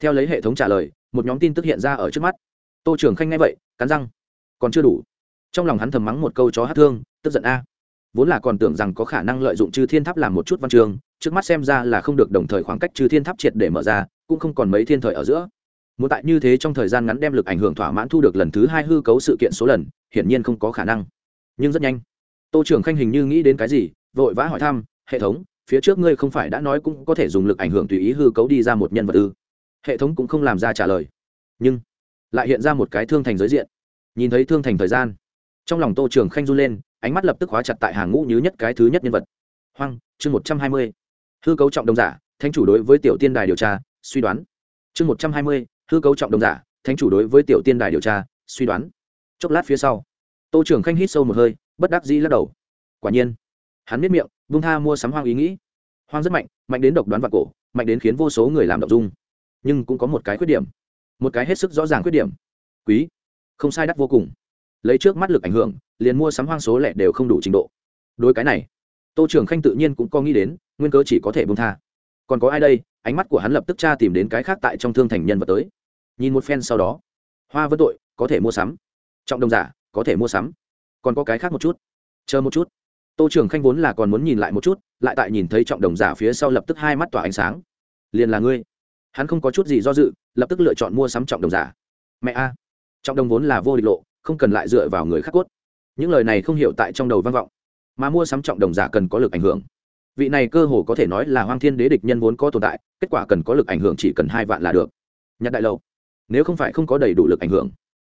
Theo lấy hệ thống trả lời, một nhóm tin tức hiện ra ở trước mắt. Tô Trường khanh nghe vậy, cắn răng. Còn chưa đủ. Trong lòng hắn thầm mắng một câu chó hát thương, tức giận a. Vốn là còn tưởng rằng có khả năng lợi dụng chư thiên tháp làm một chút văn trường trước mắt xem ra là không được đồng thời khoảng cách trừ thiên tháp triệt để mở ra, cũng không còn mấy thiên thời ở giữa. Muốn tại như thế trong thời gian ngắn đem lực ảnh hưởng thỏa mãn thu được lần thứ hai hư cấu sự kiện số lần, hiển nhiên không có khả năng. Nhưng rất nhanh, tô trưởng khanh hình như nghĩ đến cái gì, vội vã hỏi thăm, hệ thống, phía trước ngươi không phải đã nói cũng có thể dùng lực ảnh hưởng tùy ý hư cấu đi ra một nhân vật ư? Hệ thống cũng không làm ra trả lời. Nhưng lại hiện ra một cái thương thành giới diện. Nhìn thấy thương thành thời gian, trong lòng tô trường khanh run lên, ánh mắt lập tức hóa chặt tại hàng ngũ như nhất cái thứ nhất nhân vật. Hoang, chương một trăm hai mươi hư cấu trọng đồng giả, thánh chủ đối với tiểu tiên đài điều tra, suy đoán. Chương một trăm hai mươi, hư cấu trọng đồng giả, thánh chủ đối với tiểu tiên đài điều tra, suy đoán. Chốc lát phía sau, tô trưởng khanh hít sâu một hơi, bất đắc dĩ lắc đầu. Quả nhiên, hắn biết miệng, vung tha mua sắm hoang ý nghĩ. Hoang rất mạnh mạnh đến độc đoán và cổ, mạnh đến khiến vô số người làm độc dung. Nhưng cũng có một cái khuyết điểm, một cái hết sức rõ ràng khuyết điểm. Quý, không sai đắt vô cùng. Lấy trước mắt lực ảnh hưởng, liền mua sắm hoang số lẻ đều không đủ trình độ. Đối cái này tô trường khanh tự nhiên cũng có nghĩ đến, nguyên cớ chỉ có thể bông tha. Còn có ai đây? Ánh mắt của hắn lập tức tra tìm đến cái khác tại trong thương thành nhân vật tới. Nhìn một phen sau đó, hoa vân tội, có thể mua sắm. Trọng đồng giả, có thể mua sắm. Còn có cái khác một chút. Chờ một chút. Tô trường khanh vốn là còn muốn nhìn lại một chút, lại tại nhìn thấy trọng đồng giả phía sau lập tức hai mắt tỏa ánh sáng. Liền là ngươi. Hắn không có chút gì do dự, lập tức lựa chọn mua sắm trọng đồng giả. Mẹ a. Trọng đồng vốn là vô địch lộ, không cần lại dựa vào người khắc cốt. Những lời này không hiểu tại trong đầu vang vọng mà mua sắm trọng đồng giả cần có lực ảnh hưởng. Vị này cơ hồ có thể nói là hoang thiên đế địch nhân vốn có tồn tại kết quả cần có lực ảnh hưởng chỉ cần hai vạn là được. Nhặt đại lâu nếu không phải không có đầy đủ lực ảnh hưởng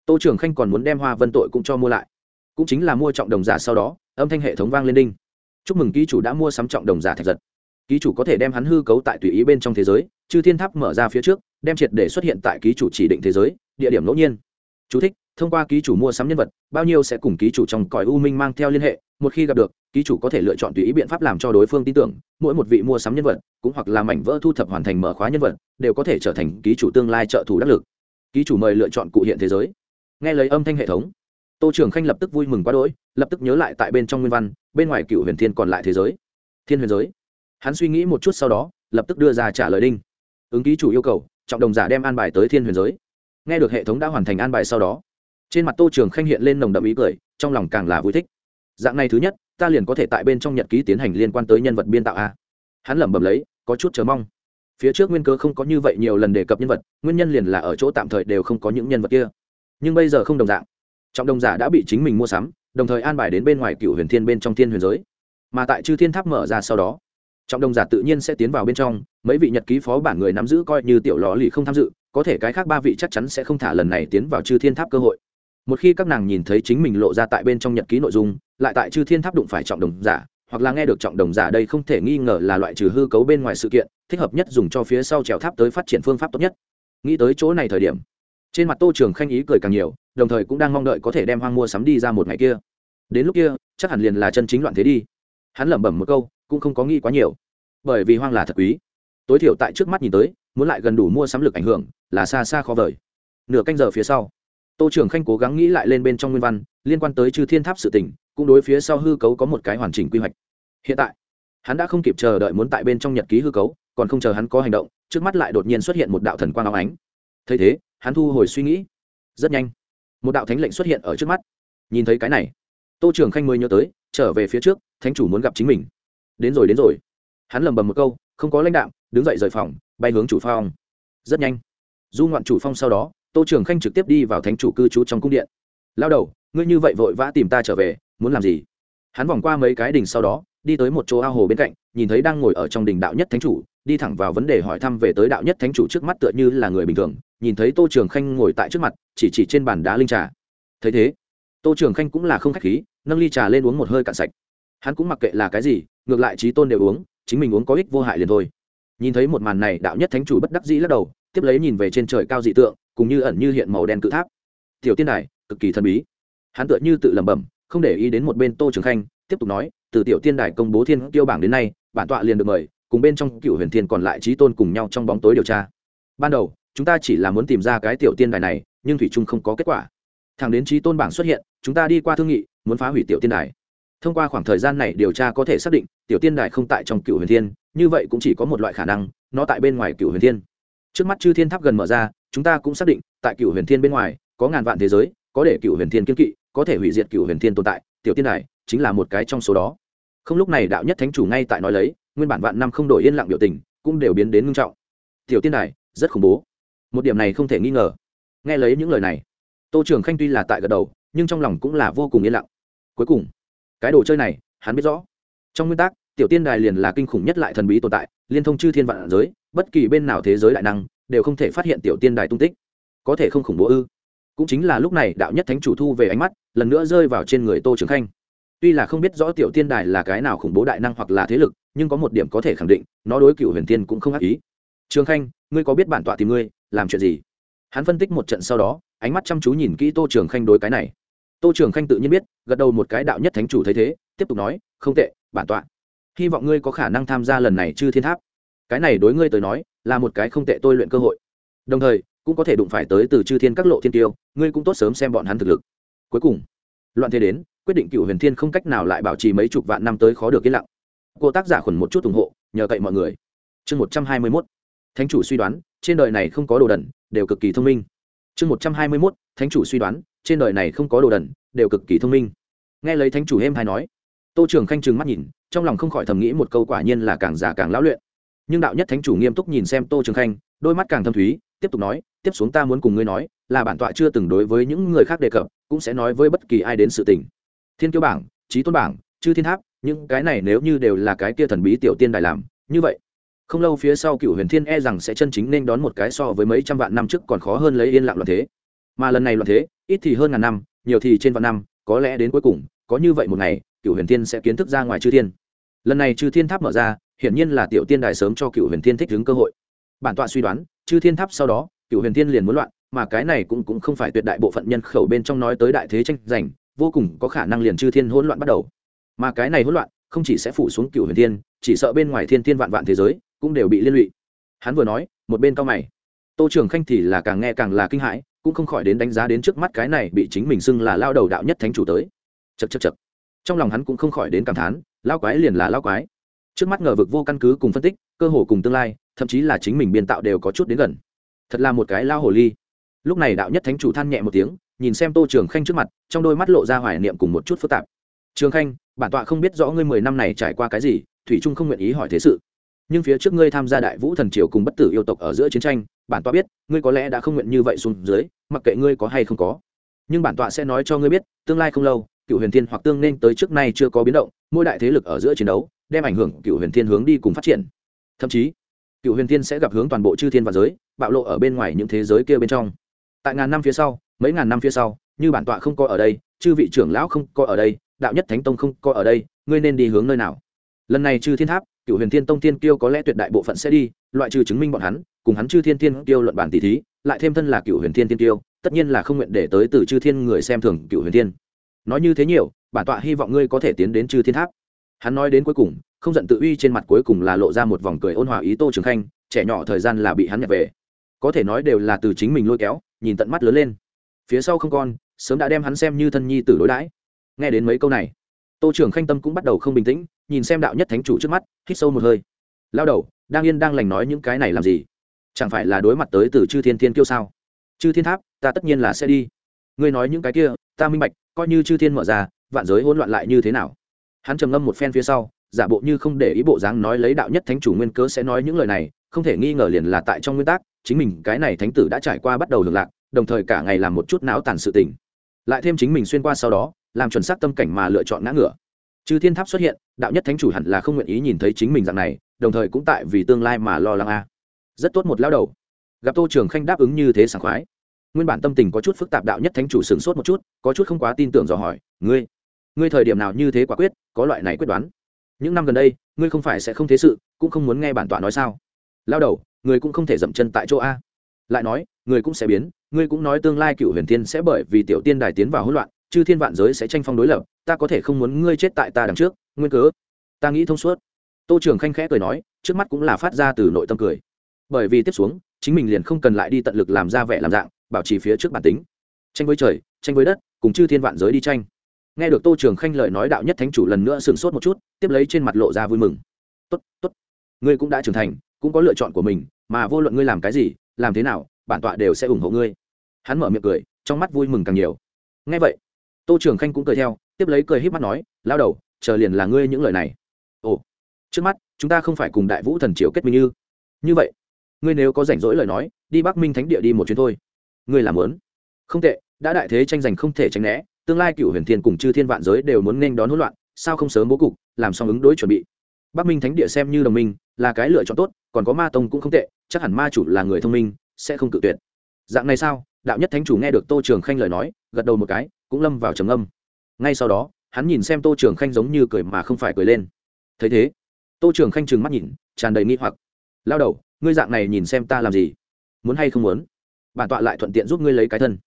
tô trường khanh còn muốn đem hoa vân tội cũng cho mua lại. Cũng chính là mua trọng đồng giả sau đó âm thanh hệ thống vang lên đinh. Chúc mừng ký chủ đã mua sắm trọng đồng giả thạch giật. Ký chủ có thể đem hắn hư cấu tại tùy ý bên trong thế giới chư thiên tháp mở ra phía trước đem triệt để xuất hiện tại ký chủ chỉ định thế giới địa điểm ngẫu nhiên. Chú thích, thông qua ký chủ mua sắm nhân vật bao nhiêu sẽ cùng ký chủ trong cõi u minh mang theo liên hệ một khi gặp được, ký chủ có thể lựa chọn tùy ý biện pháp làm cho đối phương tin tưởng, mỗi một vị mua sắm nhân vật, cũng hoặc là mảnh vỡ thu thập hoàn thành mở khóa nhân vật, đều có thể trở thành ký chủ tương lai trợ thủ đắc lực. Ký chủ mời lựa chọn cụ hiện thế giới. Nghe lấy âm thanh hệ thống, tô trường khanh lập tức vui mừng quá đỗi, lập tức nhớ lại tại bên trong nguyên văn, bên ngoài cựu huyền thiên còn lại thế giới. Thiên huyền giới. Hắn suy nghĩ một chút sau đó, lập tức đưa ra trả lời đinh. Ứng ký chủ yêu cầu, trọng đồng giả đem an bài tới thiên huyền giới. Nghe được hệ thống đã hoàn thành an bài sau đó, trên mặt tô trường khanh hiện lên nồng đậm ý cười, trong lòng càng là vui thích dạng này thứ nhất, ta liền có thể tại bên trong nhật ký tiến hành liên quan tới nhân vật biên tạo a. Hắn lẩm bẩm lấy, có chút chờ mong. Phía trước nguyên cơ không có như vậy nhiều lần đề cập nhân vật, nguyên nhân liền là ở chỗ tạm thời đều không có những nhân vật kia. Nhưng bây giờ không đồng dạng. Trọng đồng giả đã bị chính mình mua sắm, đồng thời an bài đến bên ngoài cựu huyền thiên bên trong thiên huyền giới. Mà tại chư thiên tháp mở ra sau đó, trọng đồng giả tự nhiên sẽ tiến vào bên trong, mấy vị nhật ký phó bản người nắm giữ coi như tiểu lò lì không tham dự, có thể cái khác ba vị chắc chắn sẽ không thả lần này tiến vào chư thiên tháp cơ hội. Một khi các nàng nhìn thấy chính mình lộ ra tại bên trong nhật ký nội dung lại tại chư thiên tháp đụng phải trọng đồng giả, hoặc là nghe được trọng đồng giả đây không thể nghi ngờ là loại trừ hư cấu bên ngoài sự kiện, thích hợp nhất dùng cho phía sau trèo tháp tới phát triển phương pháp tốt nhất. Nghĩ tới chỗ này thời điểm, trên mặt tô trường khanh ý cười càng nhiều, đồng thời cũng đang mong đợi có thể đem hoang mua sắm đi ra một ngày kia. Đến lúc kia, chắc hẳn liền là chân chính loạn thế đi. Hắn lẩm bẩm một câu, cũng không có nghĩ quá nhiều. Bởi vì hoang là thật quý. Tối thiểu tại trước mắt nhìn tới, muốn lại gần đủ mua sắm lực ảnh hưởng, là xa xa khó vời. Nửa canh giờ phía sau tô trường khanh cố gắng nghĩ lại lên bên trong nguyên văn, liên quan tới chư thiên tháp sự tỉnh cũng đối phía sau hư cấu có một cái hoàn chỉnh quy hoạch. Hiện tại, hắn đã không kịp chờ đợi muốn tại bên trong nhật ký hư cấu, còn không chờ hắn có hành động, trước mắt lại đột nhiên xuất hiện một đạo thần quang áo ánh. Thấy thế, hắn thu hồi suy nghĩ. Rất nhanh, một đạo thánh lệnh xuất hiện ở trước mắt. Nhìn thấy cái này, tô trường khanh mới nhớ tới, trở về phía trước, thánh chủ muốn gặp chính mình. Đến rồi đến rồi. Hắn lầm bầm một câu, không có lãnh đạo đứng dậy rời phòng, bay hướng chủ phong. Rất nhanh, du ngoạn chủ phong sau đó tô trường khanh trực tiếp đi vào thánh chủ cư trú trong cung điện. Lao đầu, ngươi như vậy vội vã tìm ta trở về, muốn làm gì? Hắn vòng qua mấy cái đình sau đó, đi tới một chỗ ao hồ bên cạnh, nhìn thấy đang ngồi ở trong đình đạo nhất thánh chủ, đi thẳng vào vấn đề hỏi thăm về tới đạo nhất thánh chủ trước mắt tựa như là người bình thường, nhìn thấy tô trường khanh ngồi tại trước mặt, chỉ chỉ trên bàn đá linh trà. Thấy thế, tô trường khanh cũng là không khách khí, nâng ly trà lên uống một hơi cạn sạch. Hắn cũng mặc kệ là cái gì, ngược lại trí tôn đều uống, chính mình uống có ích vô hại liền thôi. Nhìn thấy một màn này, đạo nhất thánh chủ bất đắc dĩ lắc đầu, tiếp lấy nhìn về trên trời cao dị tượng cùng như ẩn như hiện màu đen cự tháp. Tiểu tiên đài, cực kỳ thần bí. Hắn tựa như tự lẩm bẩm, không để ý đến một bên tô trường khanh, tiếp tục nói, từ tiểu tiên đài công bố thiên tiêu bảng đến nay, bản tọa liền được mời, cùng bên trong cựu huyền thiên còn lại trí tôn cùng nhau trong bóng tối điều tra. Ban đầu, chúng ta chỉ là muốn tìm ra cái tiểu tiên đài này, nhưng thủy trung không có kết quả. Thẳng đến trí tôn bảng xuất hiện, chúng ta đi qua thương nghị, muốn phá hủy tiểu tiên đài. Thông qua khoảng thời gian này điều tra có thể xác định, tiểu tiên đài không tại trong cựu huyền thiên, như vậy cũng chỉ có một loại khả năng, nó tại bên ngoài cựu huyền thiên. Trước mắt chư thiên tháp gần mở ra chúng ta cũng xác định, tại cựu huyền thiên bên ngoài, có ngàn vạn thế giới, có để cựu huyền thiên kiên kỵ, có thể hủy diệt cựu huyền thiên tồn tại, tiểu tiên đài chính là một cái trong số đó. Không lúc này đạo nhất thánh chủ ngay tại nói lấy, nguyên bản vạn năm không đổi yên lặng biểu tình, cũng đều biến đến ngưng trọng. Tiểu tiên đài rất khủng bố. Một điểm này không thể nghi ngờ. Nghe lấy những lời này, tô trường khanh tuy là tại gật đầu, nhưng trong lòng cũng là vô cùng yên lặng. Cuối cùng, cái đồ chơi này, hắn biết rõ. Trong nguyên tắc, tiểu tiên đài liền là kinh khủng nhất lại thần bí tồn tại, liên thông chư thiên vạn giới, bất kỳ bên nào thế giới đại năng đều không thể phát hiện tiểu tiên đài tung tích. Có thể không khủng bố ư? Cũng chính là lúc này đạo nhất thánh chủ thu về ánh mắt, lần nữa rơi vào trên người tô trường khanh. Tuy là không biết rõ tiểu tiên đài là cái nào khủng bố đại năng hoặc là thế lực, nhưng có một điểm có thể khẳng định, nó đối cựu huyền tiên cũng không ác ý. Trường khanh, ngươi có biết bản tọa tìm ngươi, làm chuyện gì? Hắn phân tích một trận sau đó, ánh mắt chăm chú nhìn kỹ tô trường khanh đối cái này. Tô trường khanh tự nhiên biết, gật đầu một cái đạo nhất thánh chủ thấy thế, tiếp tục nói, không tệ, bản tọa. Hy vọng ngươi có khả năng tham gia lần này chư thiên tháp. Cái này đối ngươi tới nói là một cái không tệ tôi luyện cơ hội. Đồng thời, cũng có thể đụng phải tới từ chư thiên các lộ thiên tiêu, ngươi cũng tốt sớm xem bọn hắn thực lực. Cuối cùng, loạn thế đến, quyết định cựu huyền thiên không cách nào lại bảo trì mấy chục vạn năm tới khó được yên lặng. Cô tác giả khuẩn một chút ủng hộ, nhờ cậy mọi người. Chương một trăm hai mươi mốt. Thánh chủ suy đoán, trên đời này không có đồ đẩn đều cực kỳ thông minh. Chương một trăm hai mươi mốt. Thánh chủ suy đoán, trên đời này không có đồ đẩn đều cực kỳ thông minh. Nghe lấy thánh chủ êm hay nói, tô trường khanh trừng mắt nhìn, trong lòng không khỏi thầm nghĩ một câu quả nhiên là càng già càng lão luyện nhưng đạo nhất thánh chủ nghiêm túc nhìn xem tô trường khanh, đôi mắt càng thâm thúy, tiếp tục nói, tiếp xuống ta muốn cùng ngươi nói, là bản tọa chưa từng đối với những người khác đề cập, cũng sẽ nói với bất kỳ ai đến sự tình. Thiên kiêu bảng trí tôn bảng, chư thiên tháp, những cái này nếu như đều là cái kia thần bí tiểu tiên đài làm, như vậy, không lâu phía sau cựu huyền thiên e rằng sẽ chân chính nên đón một cái so với mấy trăm vạn năm trước còn khó hơn lấy yên lặng loạn thế. Mà lần này loạn thế, ít thì hơn ngàn năm, nhiều thì trên vạn năm, có lẽ đến cuối cùng, có như vậy một ngày cựu huyền thiên sẽ kiến thức ra ngoài chư thiên. Lần này chư thiên tháp mở ra hiển nhiên là tiểu tiên đài sớm cho cựu huyền thiên thích đứng cơ hội. Bản tọa suy đoán, chư thiên tháp sau đó, cựu huyền thiên liền muốn loạn, mà cái này cũng cũng không phải tuyệt đại bộ phận nhân khẩu bên trong nói tới đại thế tranh giành, vô cùng có khả năng liền chư thiên hỗn loạn bắt đầu. Mà cái này hỗn loạn, không chỉ sẽ phủ xuống cựu huyền thiên, chỉ sợ bên ngoài thiên thiên vạn vạn thế giới, cũng đều bị liên lụy. Hắn vừa nói, một bên cao mày. Tô trường khanh thì là càng nghe càng là kinh hãi, cũng không khỏi đến đánh giá đến trước mắt cái này bị chính mình xưng là lao đầu đạo nhất thánh chủ tới. Chật chật chật trong lòng hắn cũng không khỏi đến cảm thán, lao quái liền là lao quái trước mắt ngờ vực vô căn cứ cùng phân tích, cơ hồ cùng tương lai, thậm chí là chính mình biên tạo đều có chút đến gần. Thật là một cái lao hồ ly. Lúc này đạo nhất thánh chủ than nhẹ một tiếng, nhìn xem tô trường khanh trước mặt, trong đôi mắt lộ ra hoài niệm cùng một chút phức tạp. Trường khanh, bản tọa không biết rõ ngươi mười năm này trải qua cái gì, thủy trung không nguyện ý hỏi thế sự. Nhưng phía trước ngươi tham gia đại vũ thần triều cùng bất tử yêu tộc ở giữa chiến tranh, bản tọa biết, ngươi có lẽ đã không nguyện như vậy xuống dưới, mặc kệ ngươi có hay không có. Nhưng bản tọa sẽ nói cho ngươi biết, tương lai không lâu, cựu huyền thiên hoặc tương nên tới trước nay chưa có biến động, mỗi đại thế lực ở giữa chiến đấu đem ảnh hưởng cựu huyền thiên hướng đi cùng phát triển. Thậm chí, cựu huyền thiên sẽ gặp hướng toàn bộ chư thiên và giới, bạo lộ ở bên ngoài những thế giới kia bên trong. Tại ngàn năm phía sau, mấy ngàn năm phía sau, như bản tọa không có ở đây, chư vị trưởng lão không có ở đây, đạo nhất thánh tông không có ở đây, ngươi nên đi hướng nơi nào? Lần này chư thiên tháp, cựu huyền thiên tông tiên kiêu có lẽ tuyệt đại bộ phận sẽ đi, loại trừ chứng minh bọn hắn, cùng hắn chư thiên tiên kiêu luận bản tỷ thí, lại thêm thân là cựu huyền thiên tiên kiêu, tất nhiên là không nguyện để tới từ chư thiên người xem thường cựu huyền thiên. Nói như thế nhiều, bản tọa hy vọng ngươi có thể tiến đến chư thiên tháp hắn nói đến cuối cùng, không giận tự uy trên mặt cuối cùng là lộ ra một vòng cười ôn hòa ý tô trường khanh, trẻ nhỏ thời gian là bị hắn nhặt về. Có thể nói đều là từ chính mình lôi kéo, nhìn tận mắt lớn lên. Phía sau không con sớm đã đem hắn xem như thân nhi tử đối đãi. Nghe đến mấy câu này, tô trường khanh tâm cũng bắt đầu không bình tĩnh, nhìn xem đạo nhất thánh chủ trước mắt, hít sâu một hơi. Lao đầu, đang yên đang lành nói những cái này làm gì? Chẳng phải là đối mặt tới từ chư thiên thiên kiêu sao? Chư thiên tháp, ta tất nhiên là sẽ đi. Ngươi nói những cái kia, ta minh bạch, coi như chư thiên mở ra, vạn giới hỗn loạn lại như thế nào? Hắn trầm ngâm một phen phía sau, giả bộ như không để ý bộ dáng nói lấy đạo nhất thánh chủ nguyên cớ sẽ nói những lời này, không thể nghi ngờ liền là tại trong nguyên tắc, chính mình cái này thánh tử đã trải qua bắt đầu hưởng lạc, đồng thời cả ngày làm một chút não tàn sự tình. Lại thêm chính mình xuyên qua sau đó, làm chuẩn xác tâm cảnh mà lựa chọn ngã ngửa. Chư thiên tháp xuất hiện, đạo nhất thánh chủ hẳn là không nguyện ý nhìn thấy chính mình dạng này, đồng thời cũng tại vì tương lai mà lo lắng a. À. Rất tốt một lao đầu. Gặp tô trường khanh đáp ứng như thế sảng khoái. Nguyên bản tâm tình có chút phức tạp, đạo nhất thánh chủ sửng sốt một chút, có chút không quá tin tưởng dò hỏi, ngươi ngươi thời điểm nào như thế quả quyết, có loại này quyết đoán. Những năm gần đây, ngươi không phải sẽ không thế sự, cũng không muốn nghe bản tọa nói sao. Lao đầu, người cũng không thể dậm chân tại chỗ a. Lại nói, người cũng sẽ biến, ngươi cũng nói tương lai cựu huyền thiên sẽ bởi vì tiểu tiên đài tiến vào hỗn loạn, chư thiên vạn giới sẽ tranh phong đối lập, ta có thể không muốn ngươi chết tại ta đằng trước, nguyên cớ. Ta nghĩ thông suốt. Tô trường khanh khẽ cười nói, trước mắt cũng là phát ra từ nội tâm cười. Bởi vì tiếp xuống, chính mình liền không cần lại đi tận lực làm ra vẻ làm dạng, bảo trì phía trước bản tính. Tranh với trời, tranh với đất, cùng chư thiên vạn giới đi tranh nghe được tô trường khanh lời nói đạo nhất thánh chủ lần nữa sửng sốt một chút, tiếp lấy trên mặt lộ ra vui mừng. Tốt tốt, ngươi cũng đã trưởng thành, cũng có lựa chọn của mình, mà vô luận ngươi làm cái gì, làm thế nào, bản tọa đều sẽ ủng hộ ngươi. Hắn mở miệng cười, trong mắt vui mừng càng nhiều. Ngay vậy, tô trường khanh cũng cười theo, tiếp lấy cười h í p mắt nói lao đầu, chờ liền là ngươi những lời này. Ồ, trước mắt, chúng ta không phải cùng đại vũ thần triều kết minh như. Như vậy, ngươi nếu có rảnh rỗi lời nói, đi bắc minh thánh địa đi một chuyến thôi. Ngươi làm lớn không tệ, đã đại thế tranh giành không thể tránh né tương lai cựu huyền thiên cùng chư thiên vạn giới đều muốn nên đón hỗn loạn, sao không sớm bố cục, làm xong ứng đối chuẩn bị. Bắc minh thánh địa xem như đồng minh, là cái lựa chọn tốt, còn có ma tông cũng không tệ, chắc hẳn ma chủ là người thông minh, sẽ không cự tuyệt. Dạng này sao? Đạo nhất thánh chủ nghe được tô trường khanh lời nói, gật đầu một cái, cũng lâm vào trầm âm ngay sau đó, hắn nhìn xem tô trường khanh giống như cười mà không phải cười lên. Thấy thế, tô trường khanh trừng mắt nhìn, tràn đầy nghi hoặc. Lao đầu, ngươi dạng này nhìn xem ta làm gì? Muốn hay không muốn? Bản tọa lại thuận tiện giúp ngươi lấy cái thân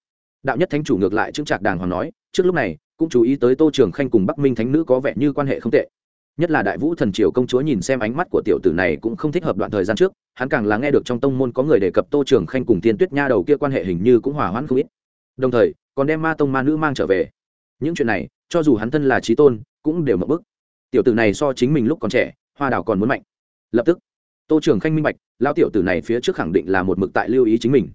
đạo nhất thánh chủ ngược lại chứng trạc đàng hoàng nói, trước lúc này, cũng chú ý tới tô trường khanh cùng bắc minh thánh nữ có vẻ như quan hệ không tệ. Nhất là đại vũ thần triều công chúa nhìn xem ánh mắt của tiểu tử này cũng không thích hợp đoạn thời gian trước, hắn càng là nghe được trong tông môn có người đề cập tô trường khanh cùng tiên tuyết nha đầu kia quan hệ hình như cũng hòa hoãn không ít. Đồng thời, còn đem ma tông ma nữ mang trở về. Những chuyện này, cho dù hắn thân là trí tôn, cũng đều mập bức tiểu tử này so chính mình lúc còn trẻ, hoa đào còn muốn mạnh. Lập tức, tô trường khanh minh bạch lao tiểu tử này phía trước khẳng định là một mực tại lưu ý chính mình.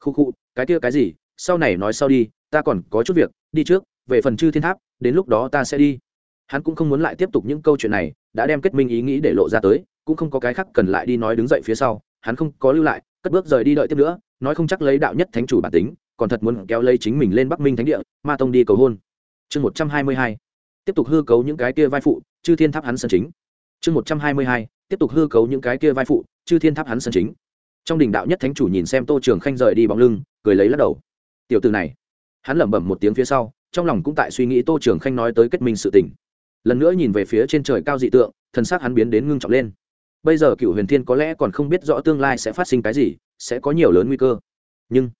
Khu khu, cái kia cái gì sau này nói sau đi, ta còn có chút việc, đi trước, về phần chư thiên tháp, đến lúc đó ta sẽ đi. Hắn cũng không muốn lại tiếp tục những câu chuyện này, đã đem kết minh ý nghĩ để lộ ra tới, cũng không có cái khác cần lại đi nói đứng dậy phía sau, hắn không có lưu lại, cất bước rời đi đợi tiếp nữa, nói không chắc lấy đạo nhất thánh chủ bản tính, còn thật muốn kéo lấy chính mình lên bắc minh thánh địa, ma tông đi cầu hôn. Chương một trăm hai mươi hai, tiếp tục hư cấu những cái kia vai phụ, chư thiên tháp hắn sân chính. Chương một trăm hai mươi hai, tiếp tục hư cấu những cái kia vai phụ, chư thiên tháp hắn sân chính. Trong đình đạo nhất thánh chủ nhìn xem tô trường khanh rời đi bóng lưng, cười lấy lắc đầu tiểu từ này. Hắn lẩm bẩm một tiếng phía sau, trong lòng cũng tại suy nghĩ tô trường khanh nói tới kết minh sự tình. Lần nữa nhìn về phía trên trời cao dị tượng, thần sắc hắn biến đến ngưng trọng lên. Bây giờ cựu huyền thiên có lẽ còn không biết rõ tương lai sẽ phát sinh cái gì, sẽ có nhiều lớn nguy cơ. Nhưng,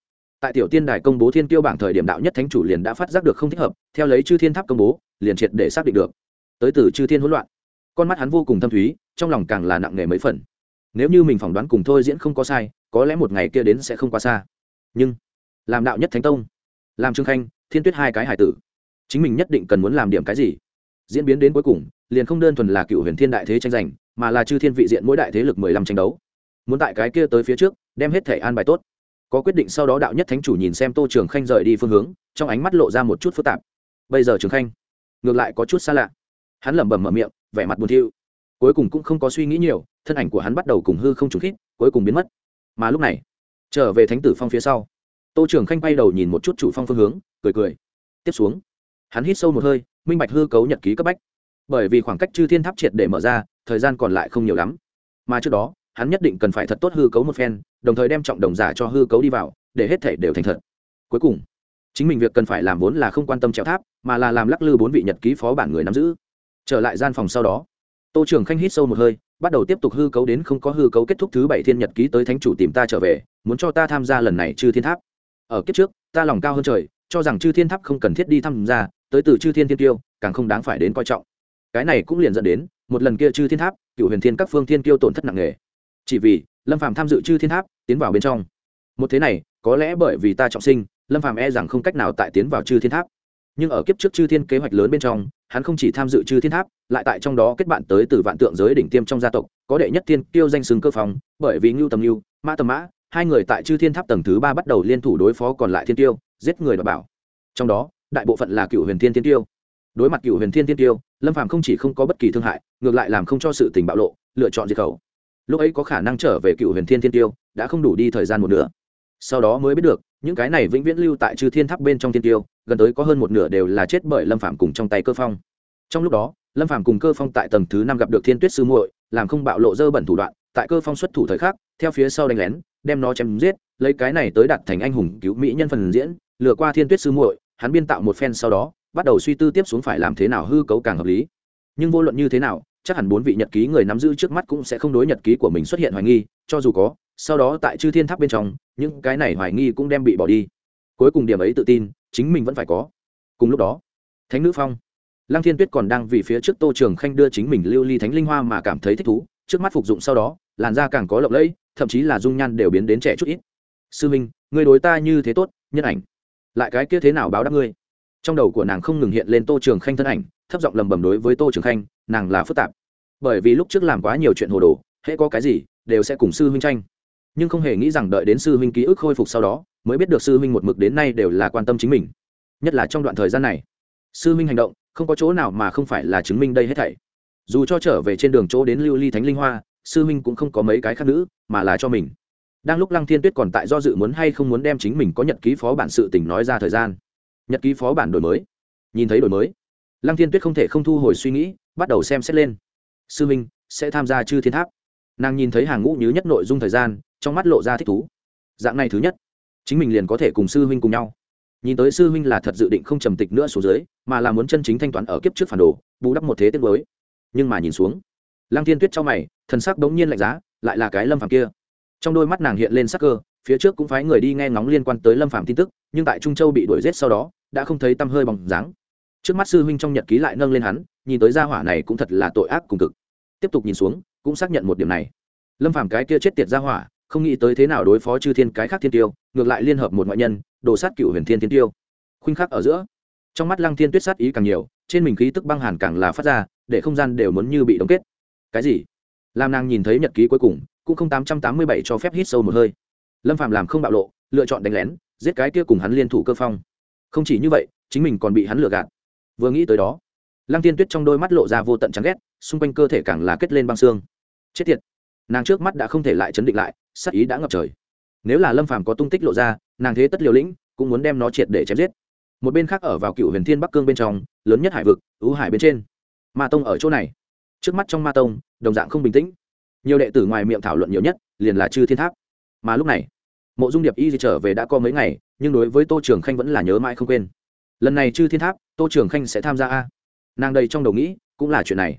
tại tiểu tiên đài công bố thiên tiêu bảng thời điểm đạo nhất thánh chủ liền đã phát giác được không thích hợp, theo lấy chư thiên tháp công bố, liền triệt để xác định được. Tới từ chư thiên hỗn loạn. Con mắt hắn vô cùng thâm thúy, trong lòng càng là nặng nề mấy phần. Nếu như mình phỏng đoán cùng thôi diễn không có sai, có lẽ một ngày kia đến sẽ không quá xa. Nhưng làm đạo nhất thánh tông, làm trương khanh, thiên tuyết hai cái hải tử. Chính mình nhất định cần muốn làm điểm cái gì? Diễn biến đến cuối cùng, liền không đơn thuần là cựu huyền thiên đại thế tranh giành, mà là chư thiên vị diện mỗi đại thế lực mười lăm tranh đấu. Muốn tại cái kia tới phía trước, đem hết thể an bài tốt. Có quyết định sau đó đạo nhất thánh chủ nhìn xem tô trường khanh rời đi phương hướng, trong ánh mắt lộ ra một chút phức tạp. Bây giờ trường khanh, ngược lại có chút xa lạ. Hắn lẩm bẩm mở miệng, vẻ mặt buồn thiu. Cuối cùng cũng không có suy nghĩ nhiều, thân ảnh của hắn bắt đầu cùng hư không trùng khít, cuối cùng biến mất. Mà lúc này, trở về thánh tử phong phía sau tô trường khanh bay đầu nhìn một chút chủ phong phương hướng, cười cười. Tiếp xuống, hắn hít sâu một hơi, minh bạch hư cấu nhật ký cấp bách. Bởi vì khoảng cách chư thiên tháp triệt để mở ra, thời gian còn lại không nhiều lắm. Mà trước đó, hắn nhất định cần phải thật tốt hư cấu một phen, đồng thời đem trọng đồng giả cho hư cấu đi vào, để hết thể đều thành thật. Cuối cùng, chính mình việc cần phải làm vốn là không quan tâm trèo tháp, mà là làm lắc lư bốn vị nhật ký phó bản người nắm giữ. Trở lại gian phòng sau đó, tô trường khanh hít sâu một hơi, bắt đầu tiếp tục hư cấu đến không có hư cấu kết thúc thứ bảy thiên nhật ký tới thánh chủ tìm ta trở về, muốn cho ta tham gia lần này chư thiên tháp ở kiếp trước, ta lòng cao hơn trời, cho rằng chư thiên tháp không cần thiết đi tham gia tới từ chư thiên thiên tiêu càng không đáng phải đến coi trọng. Cái này cũng liền dẫn đến, một lần kia chư thiên tháp, cựu huyền thiên các phương thiên tiêu tổn thất nặng nề. Chỉ vì, lâm phàm tham dự chư thiên tháp, tiến vào bên trong. Một thế này, có lẽ bởi vì ta trọng sinh, lâm phàm e rằng không cách nào tại tiến vào chư thiên tháp. Nhưng ở kiếp trước chư thiên kế hoạch lớn bên trong, hắn không chỉ tham dự chư thiên tháp, lại tại trong đó kết bạn tới từ vạn tượng giới đỉnh tiêm trong gia tộc, có đệ nhất thiên tiêu danh xứng cơ phòng bởi vì ngưu tầm ngưu mã tầm mã hai người tại chư thiên tháp tầng thứ ba bắt đầu liên thủ đối phó còn lại thiên tiêu, giết người đ bảo. Trong đó, đại bộ phận là cựu huyền thiên thiên tiêu. Đối mặt cựu huyền thiên thiên tiêu, lâm phàm không chỉ không có bất kỳ thương hại, ngược lại làm không cho sự tình bạo lộ, lựa chọn diệt khẩu. Lúc ấy có khả năng trở về cựu huyền thiên thiên tiêu, đã không đủ đi thời gian một nửa. Sau đó mới biết được, những cái này vĩnh viễn lưu tại chư thiên tháp bên trong thiên tiêu, gần tới có hơn một nửa đều là chết bởi lâm phạm cùng trong tay cơ phong. Trong lúc đó, lâm phạm cùng cơ phong tại tầng thứ năm gặp được thiên tuyết sư muội, làm không bạo lộ dơ bẩn thủ đoạn, tại cơ phong xuất thủ thời khắc, theo phía sau đánh lén đem nó chém giết, lấy cái này tới đặt thành anh hùng cứu mỹ nhân phần diễn, lừa qua thiên tuyết sư muội, hắn biên tạo một phen sau đó, bắt đầu suy tư tiếp xuống phải làm thế nào hư cấu càng hợp lý. Nhưng vô luận như thế nào, chắc hẳn bốn vị nhật ký người nắm giữ trước mắt cũng sẽ không đối nhật ký của mình xuất hiện hoài nghi, cho dù có, sau đó tại chư thiên tháp bên trong, những cái này hoài nghi cũng đem bị bỏ đi. Cuối cùng điểm ấy tự tin, chính mình vẫn phải có. Cùng lúc đó, thánh nữ phong, lăng thiên tuyết còn đang vì phía trước tô trường khanh đưa chính mình lưu ly thánh linh hoa mà cảm thấy thích thú trước mắt phục dụng sau đó, làn da càng có lộng lẫy, thậm chí là dung nhan đều biến đến trẻ chút ít. Sư minh người đối ta như thế tốt, nhân ảnh. Lại cái kia thế nào báo đáp ngươi? Trong đầu của nàng không ngừng hiện lên tô trường khanh thân ảnh, thấp giọng lầm bầm đối với tô trường khanh, nàng là phức tạp. Bởi vì lúc trước làm quá nhiều chuyện hồ đồ, hễ có cái gì, đều sẽ cùng sư huynh tranh. Nhưng không hề nghĩ rằng đợi đến sư huynh ký ức khôi phục sau đó, mới biết được sư huynh một mực đến nay đều là quan tâm chính mình. Nhất là trong đoạn thời gian này, sư huynh hành động, không có chỗ nào mà không phải là chứng minh đây hết thảy dù cho trở về trên đường chỗ đến lưu ly thánh linh hoa, sư minh cũng không có mấy cái khác nữ, mà là cho mình. Đang lúc lăng thiên tuyết còn tại do dự muốn hay không muốn đem chính mình có nhật ký phó bản sự tình nói ra thời gian. Nhật ký phó bản đổi mới. Nhìn thấy đổi mới, lăng thiên tuyết không thể không thu hồi suy nghĩ, bắt đầu xem xét lên. Sư minh sẽ tham gia chư thiên tháp. Nàng nhìn thấy hàng ngũ nhứ nhất nội dung thời gian, trong mắt lộ ra thích thú. Dạng này thứ nhất, chính mình liền có thể cùng sư huynh cùng nhau. Nhìn tới sư huynh là thật dự định không trầm tịch nữa xuống dưới, mà là muốn chân chính thanh toán ở kiếp trước phản đồ, bù đắp một thế tiết mới nhưng mà nhìn xuống. Lăng thiên tuyết cho mày, thần sắc bỗng nhiên lạnh giá, lại là cái lâm phàm kia. Trong đôi mắt nàng hiện lên sắc cơ, phía trước cũng phái người đi nghe ngóng liên quan tới lâm phàm tin tức, nhưng tại trung châu bị đuổi giết sau đó, đã không thấy tăm hơi bóng dáng. Trước mắt sư huynh trong nhật ký lại nâng lên hắn, nhìn tới gia hỏa này cũng thật là tội ác cùng cực. Tiếp tục nhìn xuống, cũng xác nhận một điểm này. Lâm phàm cái kia chết tiệt gia hỏa, không nghĩ tới thế nào đối phó chư thiên cái khác thiên tiêu, ngược lại liên hợp một ngoại nhân, đồ sát cựu huyền thiên thiên tiêu. Khuynh khắc ở giữa. Trong mắt lăng thiên tuyết sát ý càng nhiều trên mình khí tức băng hàn càng là phát ra, để không gian đều muốn như bị đóng kết. Cái gì? Làm nàng nhìn thấy nhật ký cuối cùng, cũng không tám trăm tám mươi bảy cho phép hít sâu một hơi. Lâm phạm làm không bạo lộ, lựa chọn đánh lén, giết cái kia cùng hắn liên thủ cơ phong. Không chỉ như vậy, chính mình còn bị hắn lừa gạt. Vừa nghĩ tới đó, lăng tiên tuyết trong đôi mắt lộ ra vô tận chán ghét, xung quanh cơ thể càng là kết lên băng xương. Chết tiệt! Nàng trước mắt đã không thể lại chấn định lại sắc ý đã ngập trời. Nếu là lâm phàm có tung tích lộ ra, nàng thế tất liều lĩnh, cũng muốn đem nó triệt để chém giết một bên khác ở vào cựu huyền thiên bắc cương bên trong, lớn nhất hải vực ưu hải bên trên. Ma tông ở chỗ này. Trước mắt trong ma tông, đồng dạng không bình tĩnh. Nhiều đệ tử ngoài miệng thảo luận nhiều nhất, liền là chư thiên tháp. Mà lúc này, mộ dung điệp y di trở về đã có mấy ngày, nhưng đối với tô trường khanh vẫn là nhớ mãi không quên. Lần này chư thiên tháp, tô trường khanh sẽ tham gia a. Nàng đây trong đầu nghĩ, cũng là chuyện này.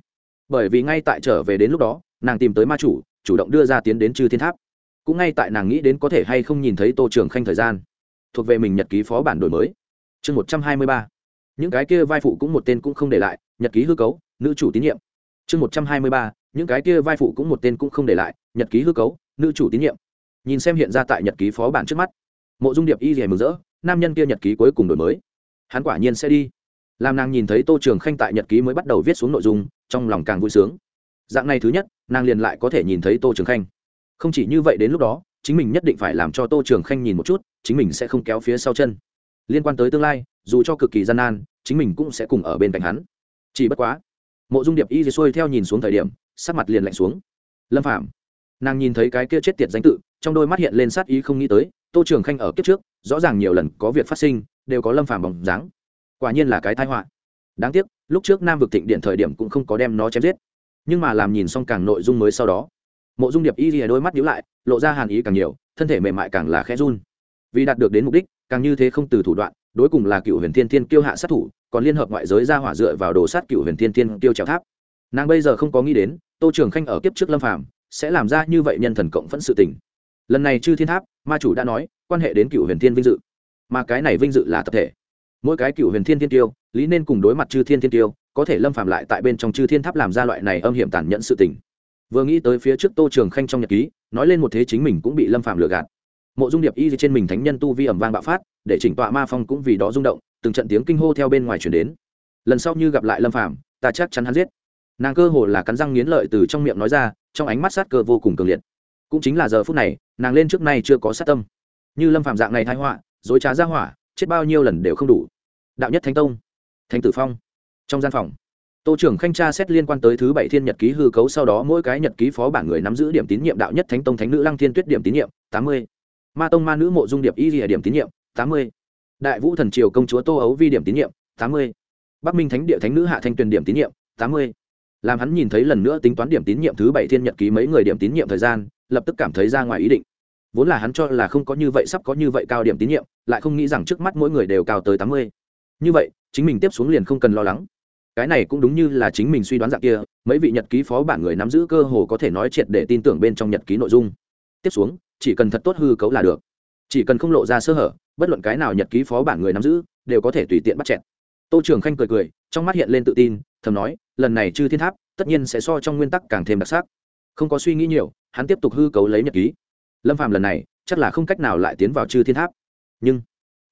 Bởi vì ngay tại trở về đến lúc đó, nàng tìm tới ma chủ chủ động đưa ra tiến đến chư thiên tháp. Cũng ngay tại nàng nghĩ đến có thể hay không nhìn thấy tô trường khanh thời gian. Thuộc về mình nhật ký phó bản đổi mới chương một trăm hai mươi ba. Những cái kia vai phụ cũng một tên cũng không để lại, nhật ký hư cấu, nữ chủ tín nhiệm. Chương một trăm hai mươi ba, những cái kia vai phụ cũng một tên cũng không để lại, nhật ký hư cấu, nữ chủ tín nhiệm. Nhìn xem hiện ra tại nhật ký phó bản trước mắt. Mộ dung điệp y rẻ mừng rỡ, nam nhân kia nhật ký cuối cùng đổi mới. Hắn quả nhiên sẽ đi. Làm nàng nhìn thấy tô trường khanh tại nhật ký mới bắt đầu viết xuống nội dung, trong lòng càng vui sướng. Dạng này thứ nhất, nàng liền lại có thể nhìn thấy tô trường khanh. Không chỉ như vậy đến lúc đó, chính mình nhất định phải làm cho tô trường khanh nhìn một chút, chính mình sẽ không kéo phía sau chân liên quan tới tương lai, dù cho cực kỳ gian nan, chính mình cũng sẽ cùng ở bên cạnh hắn. Chỉ bất quá, mộ dung điệp y dì xuôi theo nhìn xuống thời điểm, sắc mặt liền lạnh xuống. Lâm phạm nàng nhìn thấy cái kia chết tiệt danh tự, trong đôi mắt hiện lên sát ý không nghĩ tới, tô trường khanh ở kiếp trước, rõ ràng nhiều lần có việc phát sinh, đều có lâm phàm bóng dáng. Quả nhiên là cái thái họa. Đáng tiếc, lúc trước nam vực thịnh điện thời điểm cũng không có đem nó chém giết. Nhưng mà làm nhìn xong càng nội dung mới sau đó, mộ dung điệp y rìa đôi mắt nhíu lại, lộ ra hàn ý càng nhiều, thân thể mềm mại càng là khẽ run. Vì đạt được đến mục đích càng như thế không từ thủ đoạn, đối cùng là cựu huyền thiên thiên kiêu hạ sát thủ, còn liên hợp ngoại giới ra hỏa dựa vào đồ sát cựu huyền thiên thiên kiêu trèo tháp. Nàng bây giờ không có nghĩ đến, tô trường khanh ở kiếp trước lâm phàm sẽ làm ra như vậy nhân thần cộng phẫn sự tình. Lần này chư thiên tháp, ma chủ đã nói, quan hệ đến cựu huyền thiên vinh dự. Mà cái này vinh dự là tập thể. Mỗi cái cựu huyền thiên thiên tiêu lý nên cùng đối mặt chư thiên thiên tiêu có thể lâm phạm lại tại bên trong chư thiên tháp làm ra loại này âm hiểm tàn nhẫn sự tình. Vừa nghĩ tới phía trước tô trường khanh trong nhật ký, nói lên một thế chính mình cũng bị lâm phạm lừa gạt mộ dung điệp y trên mình thánh nhân tu vi ẩm vang bạo phát, để chỉnh tọa ma phong cũng vì đó rung động, từng trận tiếng kinh hô theo bên ngoài chuyển đến. Lần sau như gặp lại lâm phàm, ta chắc chắn hắn giết. Nàng cơ hồ là cắn răng nghiến lợi từ trong miệng nói ra, trong ánh mắt sát cơ vô cùng cường liệt. Cũng chính là giờ phút này, nàng lên trước nay chưa có sát tâm. Như lâm phạm dạng này thái họa, dối trá ra hỏa, chết bao nhiêu lần đều không đủ. Đạo nhất thánh tông, thánh tử phong, trong gian phòng, tô trưởng khanh tra xét liên quan tới thứ bảy thiên nhật ký hư cấu, sau đó mỗi cái nhật ký phó bản người nắm giữ điểm tín nhiệm đạo nhất thánh tông thánh nữ lăng thiên tuyết điểm tín nhiệm, tám mươi ma tông ma nữ mộ dung điệp y rìa điểm tín nhiệm, tám mươi. Đại vũ thần triều công chúa tô ấu vi điểm tín nhiệm, tám mươi. Bắc minh thánh địa thánh nữ hạ thanh tuyền điểm tín nhiệm, tám mươi. Làm hắn nhìn thấy lần nữa tính toán điểm tín nhiệm thứ bảy thiên nhật ký mấy người điểm tín nhiệm thời gian, lập tức cảm thấy ra ngoài ý định. Vốn là hắn cho là không có như vậy, sắp có như vậy cao điểm tín nhiệm, lại không nghĩ rằng trước mắt mỗi người đều cao tới tám mươi. Như vậy, chính mình tiếp xuống liền không cần lo lắng. Cái này cũng đúng như là chính mình suy đoán dạng kia, mấy vị nhật ký phó bản người nắm giữ cơ hồ có thể nói triệt để tin tưởng bên trong nhật ký nội dung. Tiếp xuống chỉ cần thật tốt hư cấu là được. Chỉ cần không lộ ra sơ hở, bất luận cái nào nhật ký phó bản người nắm giữ, đều có thể tùy tiện bắt chẹn tô trường khanh cười cười, trong mắt hiện lên tự tin, thầm nói, lần này chư thiên tháp, tất nhiên sẽ so trong nguyên tắc càng thêm đặc sắc. Không có suy nghĩ nhiều, hắn tiếp tục hư cấu lấy nhật ký. Lâm Phàm lần này, chắc là không cách nào lại tiến vào chư thiên tháp. Nhưng,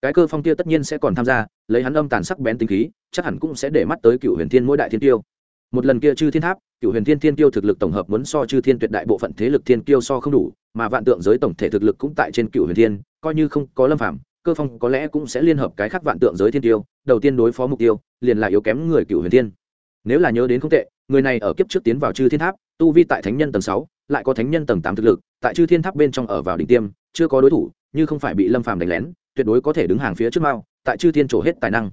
cái cơ phong kia tất nhiên sẽ còn tham gia, lấy hắn âm tàn sắc bén tính khí, chắc hẳn cũng sẽ để mắt tới cựu huyền thiên mỗi đại thiên tiêu. Một lần kia chư thiên tháp, cựu huyền thiên thiên tiêu thực lực tổng hợp muốn so chư thiên tuyệt đại bộ phận thế lực thiên tiêu so không đủ mà vạn tượng giới tổng thể thực lực cũng tại trên cựu huyền thiên, coi như không có lâm phạm cơ phong có lẽ cũng sẽ liên hợp cái khác vạn tượng giới thiên tiêu, đầu tiên đối phó mục tiêu, liền là yếu kém người cựu huyền thiên. Nếu là nhớ đến không tệ, người này ở kiếp trước tiến vào chư thiên tháp, tu vi tại thánh nhân tầng sáu, lại có thánh nhân tầng tám thực lực, tại chư thiên tháp bên trong ở vào đỉnh tiêm, chưa có đối thủ, như không phải bị lâm phàm đánh lén, tuyệt đối có thể đứng hàng phía trước mao, tại chư thiên trổ hết tài năng.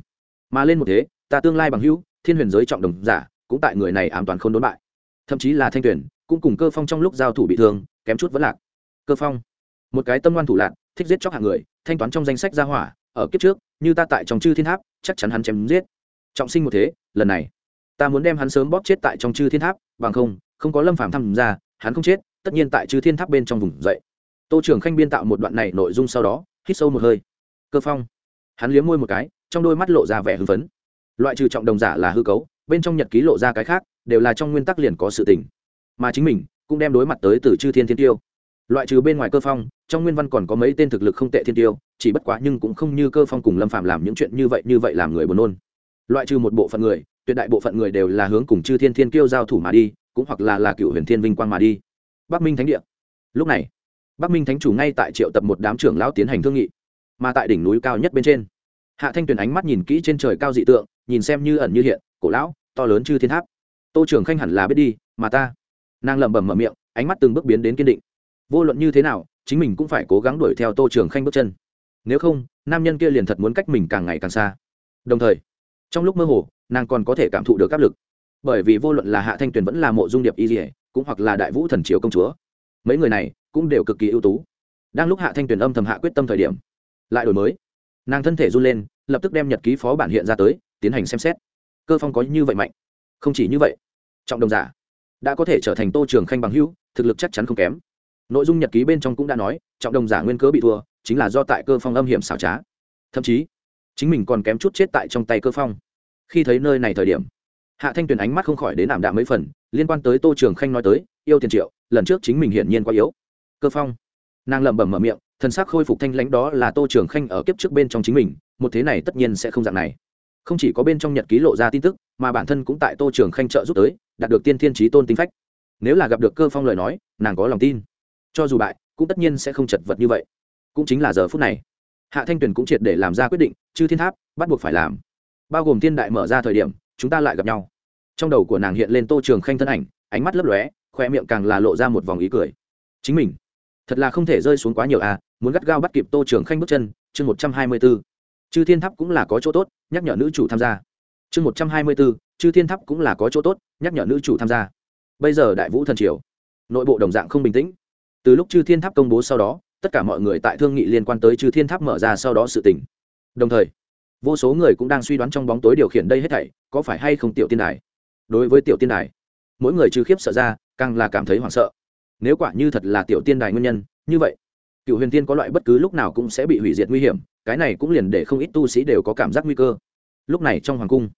Mà lên một thế, ta tương lai bằng hữu, thiên huyền giới trọng đồng giả, cũng tại người này ám toàn không đốn bại. Thậm chí là thanh tuyển, cũng cùng cơ phong trong lúc giao thủ bị thương, kém chút vẫn lạc cơ phong. Một cái tâm ngoan thủ lạc thích giết chóc hạng người, thanh toán trong danh sách gia hỏa, ở kiếp trước, như ta tại trong chư thiên tháp, chắc chắn hắn chém giết. Trọng sinh một thế, lần này, ta muốn đem hắn sớm bóp chết tại trong chư thiên tháp, bằng không không có lâm phạm tham gia, hắn không chết, tất nhiên tại chư thiên tháp bên trong vùng dậy. Tô trưởng khanh biên tạo một đoạn này nội dung sau đó, hít sâu một hơi. Cơ phong. Hắn liếm môi một cái, trong đôi mắt lộ ra vẻ hưng phấn. Loại trừ trọng đồng giả là hư cấu, bên trong nhật ký lộ ra cái khác, đều là trong nguyên tắc liền có sự tình. Mà chính mình, cũng đem đối mặt tới từ chư thiên thiên tiêu loại trừ bên ngoài cơ phong, trong nguyên văn còn có mấy tên thực lực không tệ thiên tiêu, chỉ bất quá nhưng cũng không như cơ phong cùng lâm phạm làm những chuyện như vậy như vậy làm người buồn nôn. Loại trừ một bộ phận người, tuyệt đại bộ phận người đều là hướng cùng chư thiên thiên kiêu giao thủ mà đi, cũng hoặc là là cựu huyền thiên vinh quang mà đi. Bắc minh thánh địa. Lúc này, bắc minh thánh chủ ngay tại triệu tập một đám trưởng lão tiến hành thương nghị, mà tại đỉnh núi cao nhất bên trên, hạ thanh tuyền ánh mắt nhìn kỹ trên trời cao dị tượng, nhìn xem như ẩn như hiện, cổ lão, to lớn chư thiên tháp, tô trưởng khanh hẳn là biết đi, mà ta. Nàng lẩm bẩm mở miệng, ánh mắt từng bước biến đến kiên định vô luận như thế nào, chính mình cũng phải cố gắng đuổi theo tô trường khanh bước chân. Nếu không, nam nhân kia liền thật muốn cách mình càng ngày càng xa. Đồng thời, trong lúc mơ hồ, nàng còn có thể cảm thụ được áp lực. Bởi vì vô luận là hạ thanh tuyền vẫn là mộ dung điệp y dỉa cũng hoặc là đại vũ thần triều công chúa, mấy người này cũng đều cực kỳ ưu tú. Đang lúc hạ thanh tuyền âm thầm hạ quyết tâm thời điểm, lại đổi mới. Nàng thân thể run lên, lập tức đem nhật ký phó bản hiện ra tới, tiến hành xem xét. Cơ phong có như vậy mạnh? Không chỉ như vậy, trọng đồng giả đã có thể trở thành tô trường khanh bằng hữu, thực lực chắc chắn không kém nội dung nhật ký bên trong cũng đã nói, trọng đồng giả nguyên cớ bị thua, chính là do tại cơ phong âm hiểm xảo trá. Thậm chí, chính mình còn kém chút chết tại trong tay cơ phong. Khi thấy nơi này thời điểm, hạ thanh tuyền ánh mắt không khỏi đến ảm đạm mấy phần, liên quan tới tô trường khanh nói tới, yêu tiền triệu, lần trước chính mình hiển nhiên quá yếu. Cơ phong, nàng lẩm bẩm mở miệng thân xác khôi phục thanh lãnh đó là tô trường khanh ở kiếp trước bên trong chính mình, một thế này tất nhiên sẽ không dạng này. Không chỉ có bên trong nhật ký lộ ra tin tức, mà bản thân cũng tại tô trường khanh trợ giúp tới, đạt được tiên thiên trí tôn tính phách. Nếu là gặp được cơ phong lời nói, nàng có lòng tin cho dù bại, cũng tất nhiên sẽ không chật vật như vậy. Cũng chính là giờ phút này. Hạ thanh tuyền cũng triệt để làm ra quyết định, chư thiên tháp, bắt buộc phải làm. Bao gồm thiên đại mở ra thời điểm, chúng ta lại gặp nhau. Trong đầu của nàng hiện lên tô trường khanh thân ảnh, ánh mắt lấp lóe khoe miệng càng là lộ ra một vòng ý cười. Chính mình, thật là không thể rơi xuống quá nhiều à muốn gắt gao bắt kịp tô trường khanh bước chân, chương một trăm hai mươi b ố chư thiên tháp cũng là có chỗ tốt, nhắc nhở nữ chủ tham gia. Chương một trăm hai mươi b ố chư thiên tháp cũng là có chỗ tốt, nhắc nhở nữ chủ tham gia. Bây giờ đại vũ thần triều, nội bộ đồng dạng không bình tĩnh từ lúc chư thiên tháp công bố sau đó, tất cả mọi người tại thương nghị liên quan tới chư thiên tháp mở ra sau đó sự tỉnh đồng thời, vô số người cũng đang suy đoán trong bóng tối điều khiển đây hết thảy, có phải hay không tiểu tiên đài? Đối với tiểu tiên đài, mỗi người trừ khiếp sợ ra, càng là cảm thấy hoảng sợ. Nếu quả như thật là tiểu tiên đài nguyên nhân, như vậy, cựu huyền tiên có loại bất cứ lúc nào cũng sẽ bị hủy diệt nguy hiểm, cái này cũng liền để không ít tu sĩ đều có cảm giác nguy cơ. Lúc này trong hoàng cung,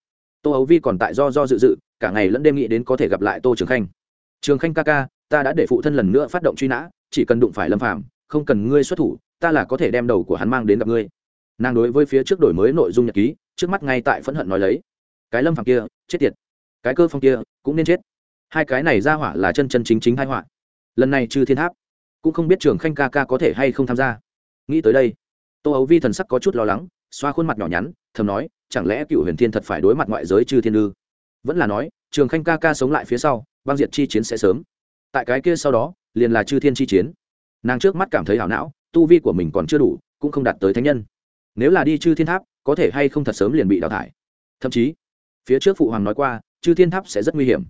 tô ấu vi còn tại do do dự dự, cả ngày lẫn đêm nghĩ đến có thể gặp lại tô trường khanh. Trường khanh ca ca ta đã để phụ thân lần nữa phát động truy nã, chỉ cần đụng phải lâm phạm không cần ngươi xuất thủ, ta là có thể đem đầu của hắn mang đến gặp ngươi. Nàng đối với phía trước đổi mới nội dung nhật ký, trước mắt ngay tại phẫn hận nói lấy. Cái lâm phạm kia, chết tiệt. Cái cơ phong kia, cũng nên chết. Hai cái này ra hỏa là chân chân chính chính hai hỏa. lần này trừ thiên tháp, cũng không biết trường khanh ca ca có thể hay không tham gia. Nghĩ tới đây, tô ấu vi thần sắc có chút lo lắng, xoa khuôn mặt nhỏ nhắn, thầm nói, chẳng lẽ cựu huyền thiên thật phải đối mặt ngoại giới chư thiên ư? Vẫn là nói, trường khanh ca ca sống lại phía sau, băng diệt chi chiến sẽ sớm tại cái kia sau đó, liền là chư thiên chi chiến. Nàng trước mắt cảm thấy hảo não, tu vi của mình còn chưa đủ, cũng không đạt tới thánh nhân. Nếu là đi chư thiên tháp, có thể hay không thật sớm liền bị đào thải. Thậm chí, phía trước phụ hoàng nói qua, chư thiên tháp sẽ rất nguy hiểm.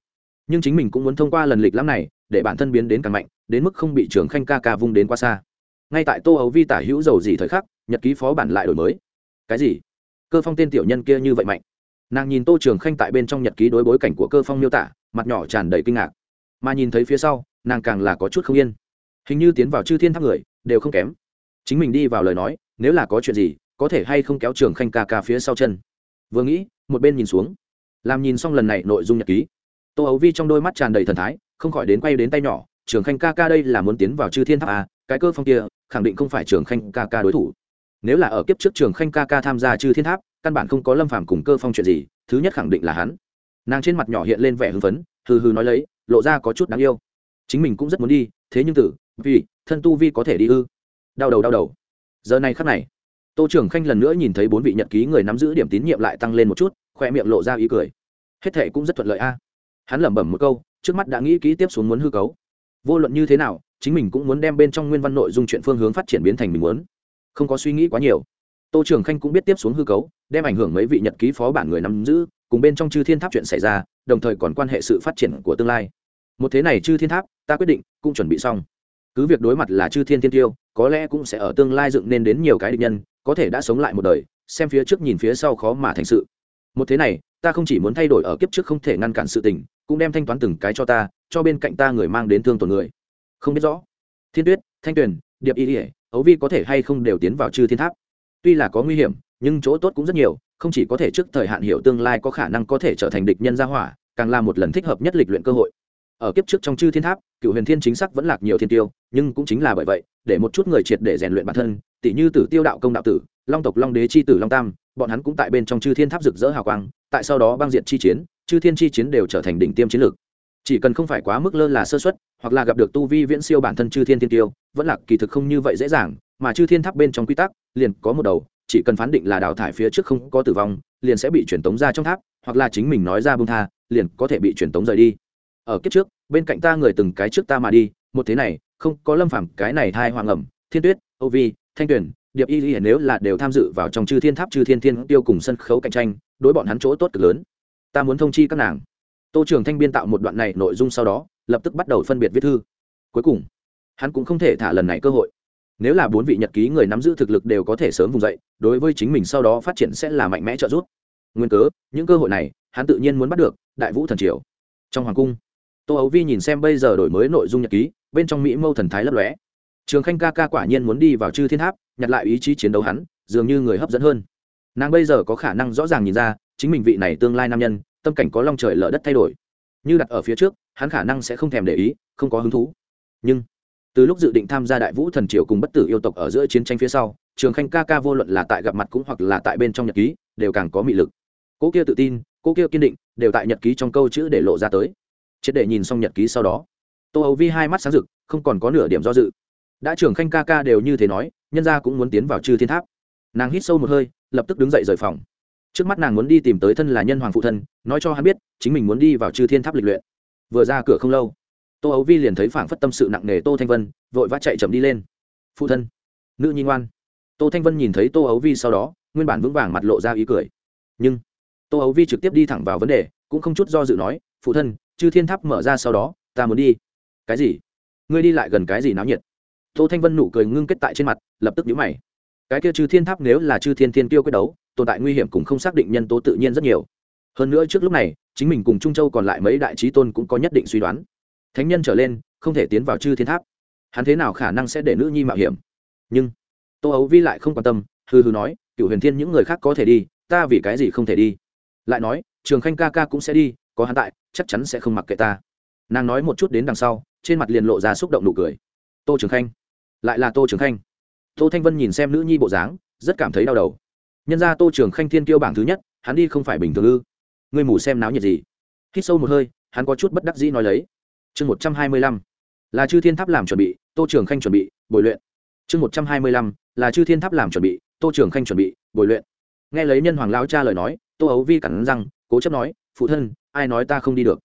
Nhưng chính mình cũng muốn thông qua lần lịch lắm này, để bản thân biến đến càng mạnh, đến mức không bị trường khanh ca ca vung đến quá xa. Ngay tại tô ấu vi tả hữu dầu gì thời khắc, nhật ký phó bản lại đổi mới. Cái gì? Cơ phong tên tiểu nhân kia như vậy mạnh. Nàng nhìn tô trường khanh tại bên trong nhật ký đối bối cảnh của cơ phong miêu tả, mặt nhỏ tràn đầy kinh ngạc mà nhìn thấy phía sau nàng càng là có chút không yên. Hình như tiến vào chư thiên tháp người đều không kém. Chính mình đi vào lời nói nếu là có chuyện gì có thể hay không kéo trường khanh ca ca phía sau chân. Vừa nghĩ một bên nhìn xuống. Làm nhìn xong lần này nội dung nhật ký. Tô ấu vi trong đôi mắt tràn đầy thần thái không khỏi đến quay đến tay nhỏ trường khanh ca ca đây là muốn tiến vào chư thiên tháp à, cái cơ phong kia khẳng định không phải trường khanh ca ca đối thủ. Nếu là ở kiếp trước trường khanh ca ca tham gia chư thiên tháp căn bản không có lâm phàm cùng cơ phong chuyện gì thứ nhất khẳng định là hắn. Nàng trên mặt nhỏ hiện lên vẻ hưng phấn hừ hừ nói lấy lộ ra có chút đáng yêu. Chính mình cũng rất muốn đi, thế nhưng tử, vì, thân tu vi có thể đi ư. Đau đầu đau đầu. Giờ này khắc này, tô trưởng khanh lần nữa nhìn thấy bốn vị nhật ký người nắm giữ điểm tín nhiệm lại tăng lên một chút, khoe miệng lộ ra ý cười. Hết thệ cũng rất thuận lợi a. Hắn lẩm bẩm một câu, trước mắt đã nghĩ kỹ tiếp xuống muốn hư cấu. Vô luận như thế nào, chính mình cũng muốn đem bên trong nguyên văn nội dung chuyện phương hướng phát triển biến thành mình muốn. Không có suy nghĩ quá nhiều. Tô trưởng khanh cũng biết tiếp xuống hư cấu, đem ảnh hưởng mấy vị nhật ký phó bản người nắm giữ, cùng bên trong chư thiên tháp chuyện xảy ra đồng thời còn quan hệ sự phát triển của tương lai. Một thế này chư thiên tháp, ta quyết định, cũng chuẩn bị xong. Cứ việc đối mặt là chư thiên thiên tiêu, có lẽ cũng sẽ ở tương lai dựng nên đến nhiều cái địch nhân, có thể đã sống lại một đời, xem phía trước nhìn phía sau khó mà thành sự. Một thế này, ta không chỉ muốn thay đổi ở kiếp trước không thể ngăn cản sự tình, cũng đem thanh toán từng cái cho ta, cho bên cạnh ta người mang đến thương tổn người. Không biết rõ. Thiên tuyết, thanh tuyền, điệp y ỉa ấu vi có thể hay không đều tiến vào chư thiên tháp. Tuy là có nguy hiểm, nhưng chỗ tốt cũng rất nhiều không chỉ có thể trước thời hạn hiểu tương lai có khả năng có thể trở thành địch nhân gia hỏa, càng là một lần thích hợp nhất lịch luyện cơ hội. Ở kiếp trước trong chư thiên tháp, cựu huyền thiên chính xác vẫn lạc nhiều thiên tiêu, nhưng cũng chính là bởi vậy, để một chút người triệt để rèn luyện bản thân tỷ như tử tiêu đạo công đạo tử, long tộc long đế c h i tử long tam, bọn hắn cũng tại bên trong chư thiên tháp rực rỡ hào quang, tại sau đó băng diện chi chiến, chư thiên chi chiến đều trở thành đỉnh tiêm chiến lược. Chỉ cần không phải quá mức lơ là sơ xuất hoặc là gặp được tu vi viễn siêu bản thân chư thiên thiên tiêu, vẫn là kỳ thực không như vậy dễ dàng, mà chư thiên tháp bên trong quy tắc, liền có một đầu chỉ cần phán định là đào thải phía trước không có tử vong, liền sẽ bị truyền tống ra trong tháp, hoặc là chính mình nói ra bông tha, liền có thể bị truyền tống rời đi. Ở kiếp trước, bên cạnh ta người từng cái trước ta mà đi, một thế này, không có lâm phàm, cái này thai hoàng ẩm, thiên tuyết âu vi, thanh tuyển điệp y y, nếu là đều tham dự vào trong chư thiên tháp, chư thiên thiên tiêu cùng sân khấu cạnh tranh, đối bọn hắn chỗ tốt cực lớn. Ta muốn thông chi các nàng. Tô trường thanh biên tạo một đoạn này nội dung sau đó, lập tức bắt đầu phân biệt viết thư. Cuối cùng, hắn cũng không thể thả lần này cơ hội nếu là bốn vị nhật ký người nắm giữ thực lực đều có thể sớm vùng dậy, đối với chính mình sau đó phát triển sẽ là mạnh mẽ trợ giúp. Nguyên cớ, những cơ hội này, hắn tự nhiên muốn bắt được, đại vũ thần triều. Trong hoàng cung, tô ấu vi nhìn xem bây giờ đổi mới nội dung nhật ký, bên trong mỹ mâu thần thái lấp lóe. Trường khanh ca ca quả nhiên muốn đi vào chư thiên tháp, nhặt lại ý chí chiến đấu hắn, dường như người hấp dẫn hơn. Nàng bây giờ có khả năng rõ ràng nhìn ra, chính mình vị này tương lai nam nhân, tâm cảnh có long trời lở đất thay đổi. Như đặt ở phía trước, hắn khả năng sẽ không thèm để ý, không có hứng thú. Nhưng từ lúc dự định tham gia đại vũ thần triều cùng bất tử yêu tộc ở giữa chiến tranh phía sau, trường khanh ca ca vô luận là tại gặp mặt cũng hoặc là tại bên trong nhật ký, đều càng có mị lực. Cô kia tự tin cô kia kiên định, đều tại nhật ký trong câu chữ để lộ ra tới. Triệt để nhìn xong nhật ký sau đó, tô âu vi hai mắt sáng rực, không còn có nửa điểm do dự. Đã trưởng khanh ca ca đều như thế nói, nhân gia cũng muốn tiến vào chư thiên tháp. Nàng hít sâu một hơi, lập tức đứng dậy rời phòng. Trước mắt nàng muốn đi tìm tới thân là nhân hoàng phụ thân, nói cho hắn biết, chính mình muốn đi vào chư thiên tháp lịch luyện. Vừa ra cửa không lâu tô ấu vi liền thấy phảng phất tâm sự nặng nề tô thanh vân, vội vã chạy chậm đi lên. Phụ thân, nữ nhi ngoan. Tô thanh vân nhìn thấy tô ấu vi sau đó, nguyên bản vững vàng mặt lộ ra ý cười. Nhưng, tô ấu vi trực tiếp đi thẳng vào vấn đề, cũng không chút do dự nói, phụ thân, chư thiên tháp mở ra sau đó, ta muốn đi. Cái gì? Ngươi đi lại gần cái gì náo nhiệt? Tô thanh vân nụ cười ngưng kết tại trên mặt, lập tức nhíu mày. Cái kia chư thiên tháp nếu là chư thiên thiên tiêu quyết đấu, tồn tại nguy hiểm cũng không xác định nhân tố tự nhiên rất nhiều. Hơn nữa trước lúc này, chính mình cùng trung châu còn lại mấy đại trí tôn cũng có nhất định suy đoán thánh nhân trở lên, không thể tiến vào chư thiên tháp. Hắn thế nào khả năng sẽ để nữ nhi mạo hiểm? Nhưng, tô ấu vi lại không quan tâm hư hư nói cựu huyền thiên những người khác có thể đi, ta vì cái gì không thể đi? Lại nói, trường khanh ca ca cũng sẽ đi, có hắn tại, chắc chắn sẽ không mặc kệ ta. Nàng nói một chút đến đằng sau, trên mặt liền lộ ra xúc động nụ cười. Tô trường khanh. Lại là tô trường khanh. Tô thanh vân nhìn xem nữ nhi bộ dáng, rất cảm thấy đau đầu. Nhân ra tô trường khanh thiên kiêu bảng thứ nhất, hắn đi không phải bình thường ư? Ngươi mù xem náo nhiệt gì? Hít sâu một hơi, hắn có chút bất đắc dĩ nói lấy chương một trăm hai mươi lăm, là chư thiên tháp làm chuẩn bị, tô trường khanh chuẩn bị, bồi luyện. Chương một trăm hai mươi lăm, là chư thiên tháp làm chuẩn bị, tô trường khanh chuẩn bị, bồi luyện. Nghe lấy nhân hoàng lao cha lời nói, tô ấu vi cẳng răng, cố chấp nói, phụ thân, ai nói ta không đi được?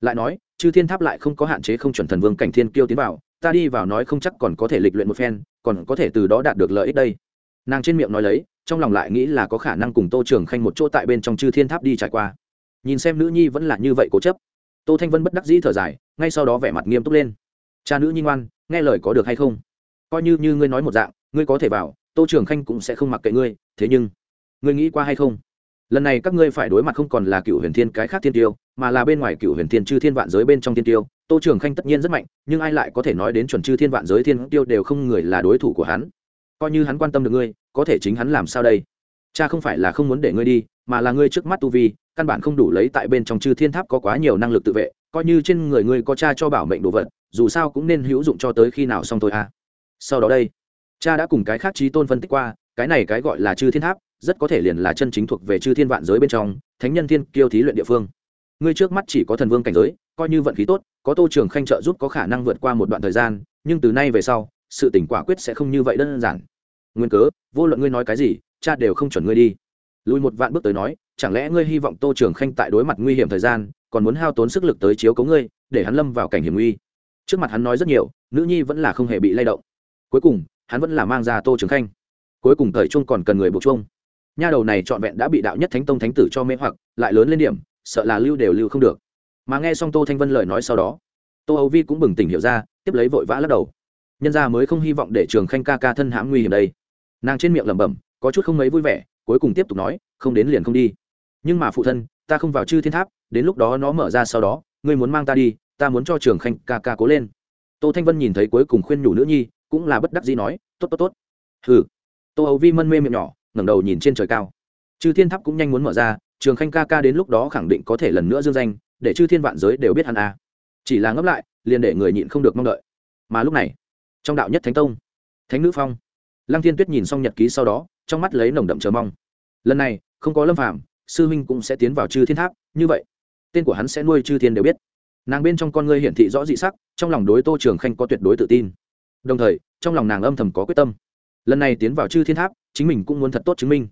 Lại nói, chư thiên tháp lại không có hạn chế không chuẩn thần vương cảnh thiên kiêu tiến vào, ta đi vào nói không chắc còn có thể lịch luyện một phen, còn có thể từ đó đạt được lợi ích đây. Nàng trên miệng nói lấy, trong lòng lại nghĩ là có khả năng cùng tô trường khanh một chỗ tại bên trong chư thiên tháp đi trải qua. Nhìn xem nữ nhi vẫn là như vậy cố chấp tô thanh vân bất đắc dĩ thở dài, ngay sau đó vẻ mặt nghiêm túc lên. Cha nữ nhi ngoan, nghe lời có được hay không? Coi như như ngươi nói một dạng, ngươi có thể vào, tô trường khanh cũng sẽ không mặc kệ ngươi, thế nhưng, ngươi nghĩ qua hay không? Lần này các ngươi phải đối mặt không còn là cựu huyền thiên cái khác thiên tiêu, mà là bên ngoài cựu huyền thiên chư thiên vạn giới bên trong thiên tiêu. Tô trường khanh tất nhiên rất mạnh, nhưng ai lại có thể nói đến chuẩn chư thiên vạn giới thiên tiêu đều không người là đối thủ của hắn. Coi như hắn quan tâm được ngươi, có thể chính hắn làm sao đây? Cha không phải là không muốn để ngươi đi mà là ngươi trước mắt tu vi, căn bản không đủ lấy tại bên trong chư thiên tháp có quá nhiều năng lực tự vệ, coi như trên người ngươi có cha cho bảo mệnh đồ vật, dù sao cũng nên hữu dụng cho tới khi nào xong thôi à. Sau đó đây, cha đã cùng cái khác trí tôn phân tích qua, cái này cái gọi là chư thiên tháp, rất có thể liền là chân chính thuộc về chư thiên vạn giới bên trong, thánh nhân thiên kiêu thí luyện địa phương. Ngươi trước mắt chỉ có thần vương cảnh giới, coi như vận khí tốt, có tô trường khanh trợ giúp có khả năng vượt qua một đoạn thời gian, nhưng từ nay về sau, sự tỉnh quả quyết sẽ không như vậy đơn giản. Nguyên cớ, vô luận ngươi nói cái gì, cha đều không chuẩn ngươi đi lùi một vạn bước tới nói, chẳng lẽ ngươi hy vọng tô trường khanh tại đối mặt nguy hiểm thời gian, còn muốn hao tốn sức lực tới chiếu cấu ngươi, để hắn lâm vào cảnh hiểm nguy? Trước mặt hắn nói rất nhiều, nữ nhi vẫn là không hề bị lay động. Cuối cùng, hắn vẫn là mang ra tô trường khanh. Cuối cùng thời trung còn cần người buộc chung nha đầu này trọn vẹn đã bị đạo nhất thánh tông thánh tử cho mê hoặc, lại lớn lên điểm, sợ là lưu đều lưu không được. Mà nghe xong tô thanh vân lời nói sau đó, tô âu vi cũng bừng tỉnh hiểu ra, tiếp lấy vội vã lắc đầu. Nhân ra mới không hy vọng để trường khanh ca ca thân hãm nguy hiểm đây. Nàng trên miệng lẩm bẩm, có chút không mấy vui vẻ cuối cùng tiếp tục nói, không đến liền không đi. Nhưng mà phụ thân, ta không vào chư thiên tháp, đến lúc đó nó mở ra sau đó, ngươi muốn mang ta đi, ta muốn cho trường khanh ca ca cố lên. Tô thanh vân nhìn thấy cuối cùng khuyên nhủ nữ nhi, cũng là bất đắc dĩ nói, tốt tốt tốt. Hừ. Tô âu vi mân mê miệng nhỏ, ngẩng đầu nhìn trên trời cao. Chư thiên tháp cũng nhanh muốn mở ra, trường khanh ca ca đến lúc đó khẳng định có thể lần nữa dương danh, để chư thiên vạn giới đều biết hắn a. À. chỉ là ngấp lại, liền để người nhịn không được mong đợi. Mà lúc này, trong đạo nhất thánh tông, thánh nữ phong, lăng thiên tuyết nhìn xong nhật ký sau đó trong mắt lấy nồng đậm chờ mong. Lần này, không có lâm phàm, sư huynh cũng sẽ tiến vào chư thiên tháp, như vậy, tên của hắn sẽ nuôi chư thiên đều biết. Nàng bên trong con ngươi hiển thị rõ dị sắc, trong lòng đối tô trường khanh có tuyệt đối tự tin. Đồng thời, trong lòng nàng âm thầm có quyết tâm. Lần này tiến vào chư thiên tháp, chính mình cũng muốn thật tốt chứng minh.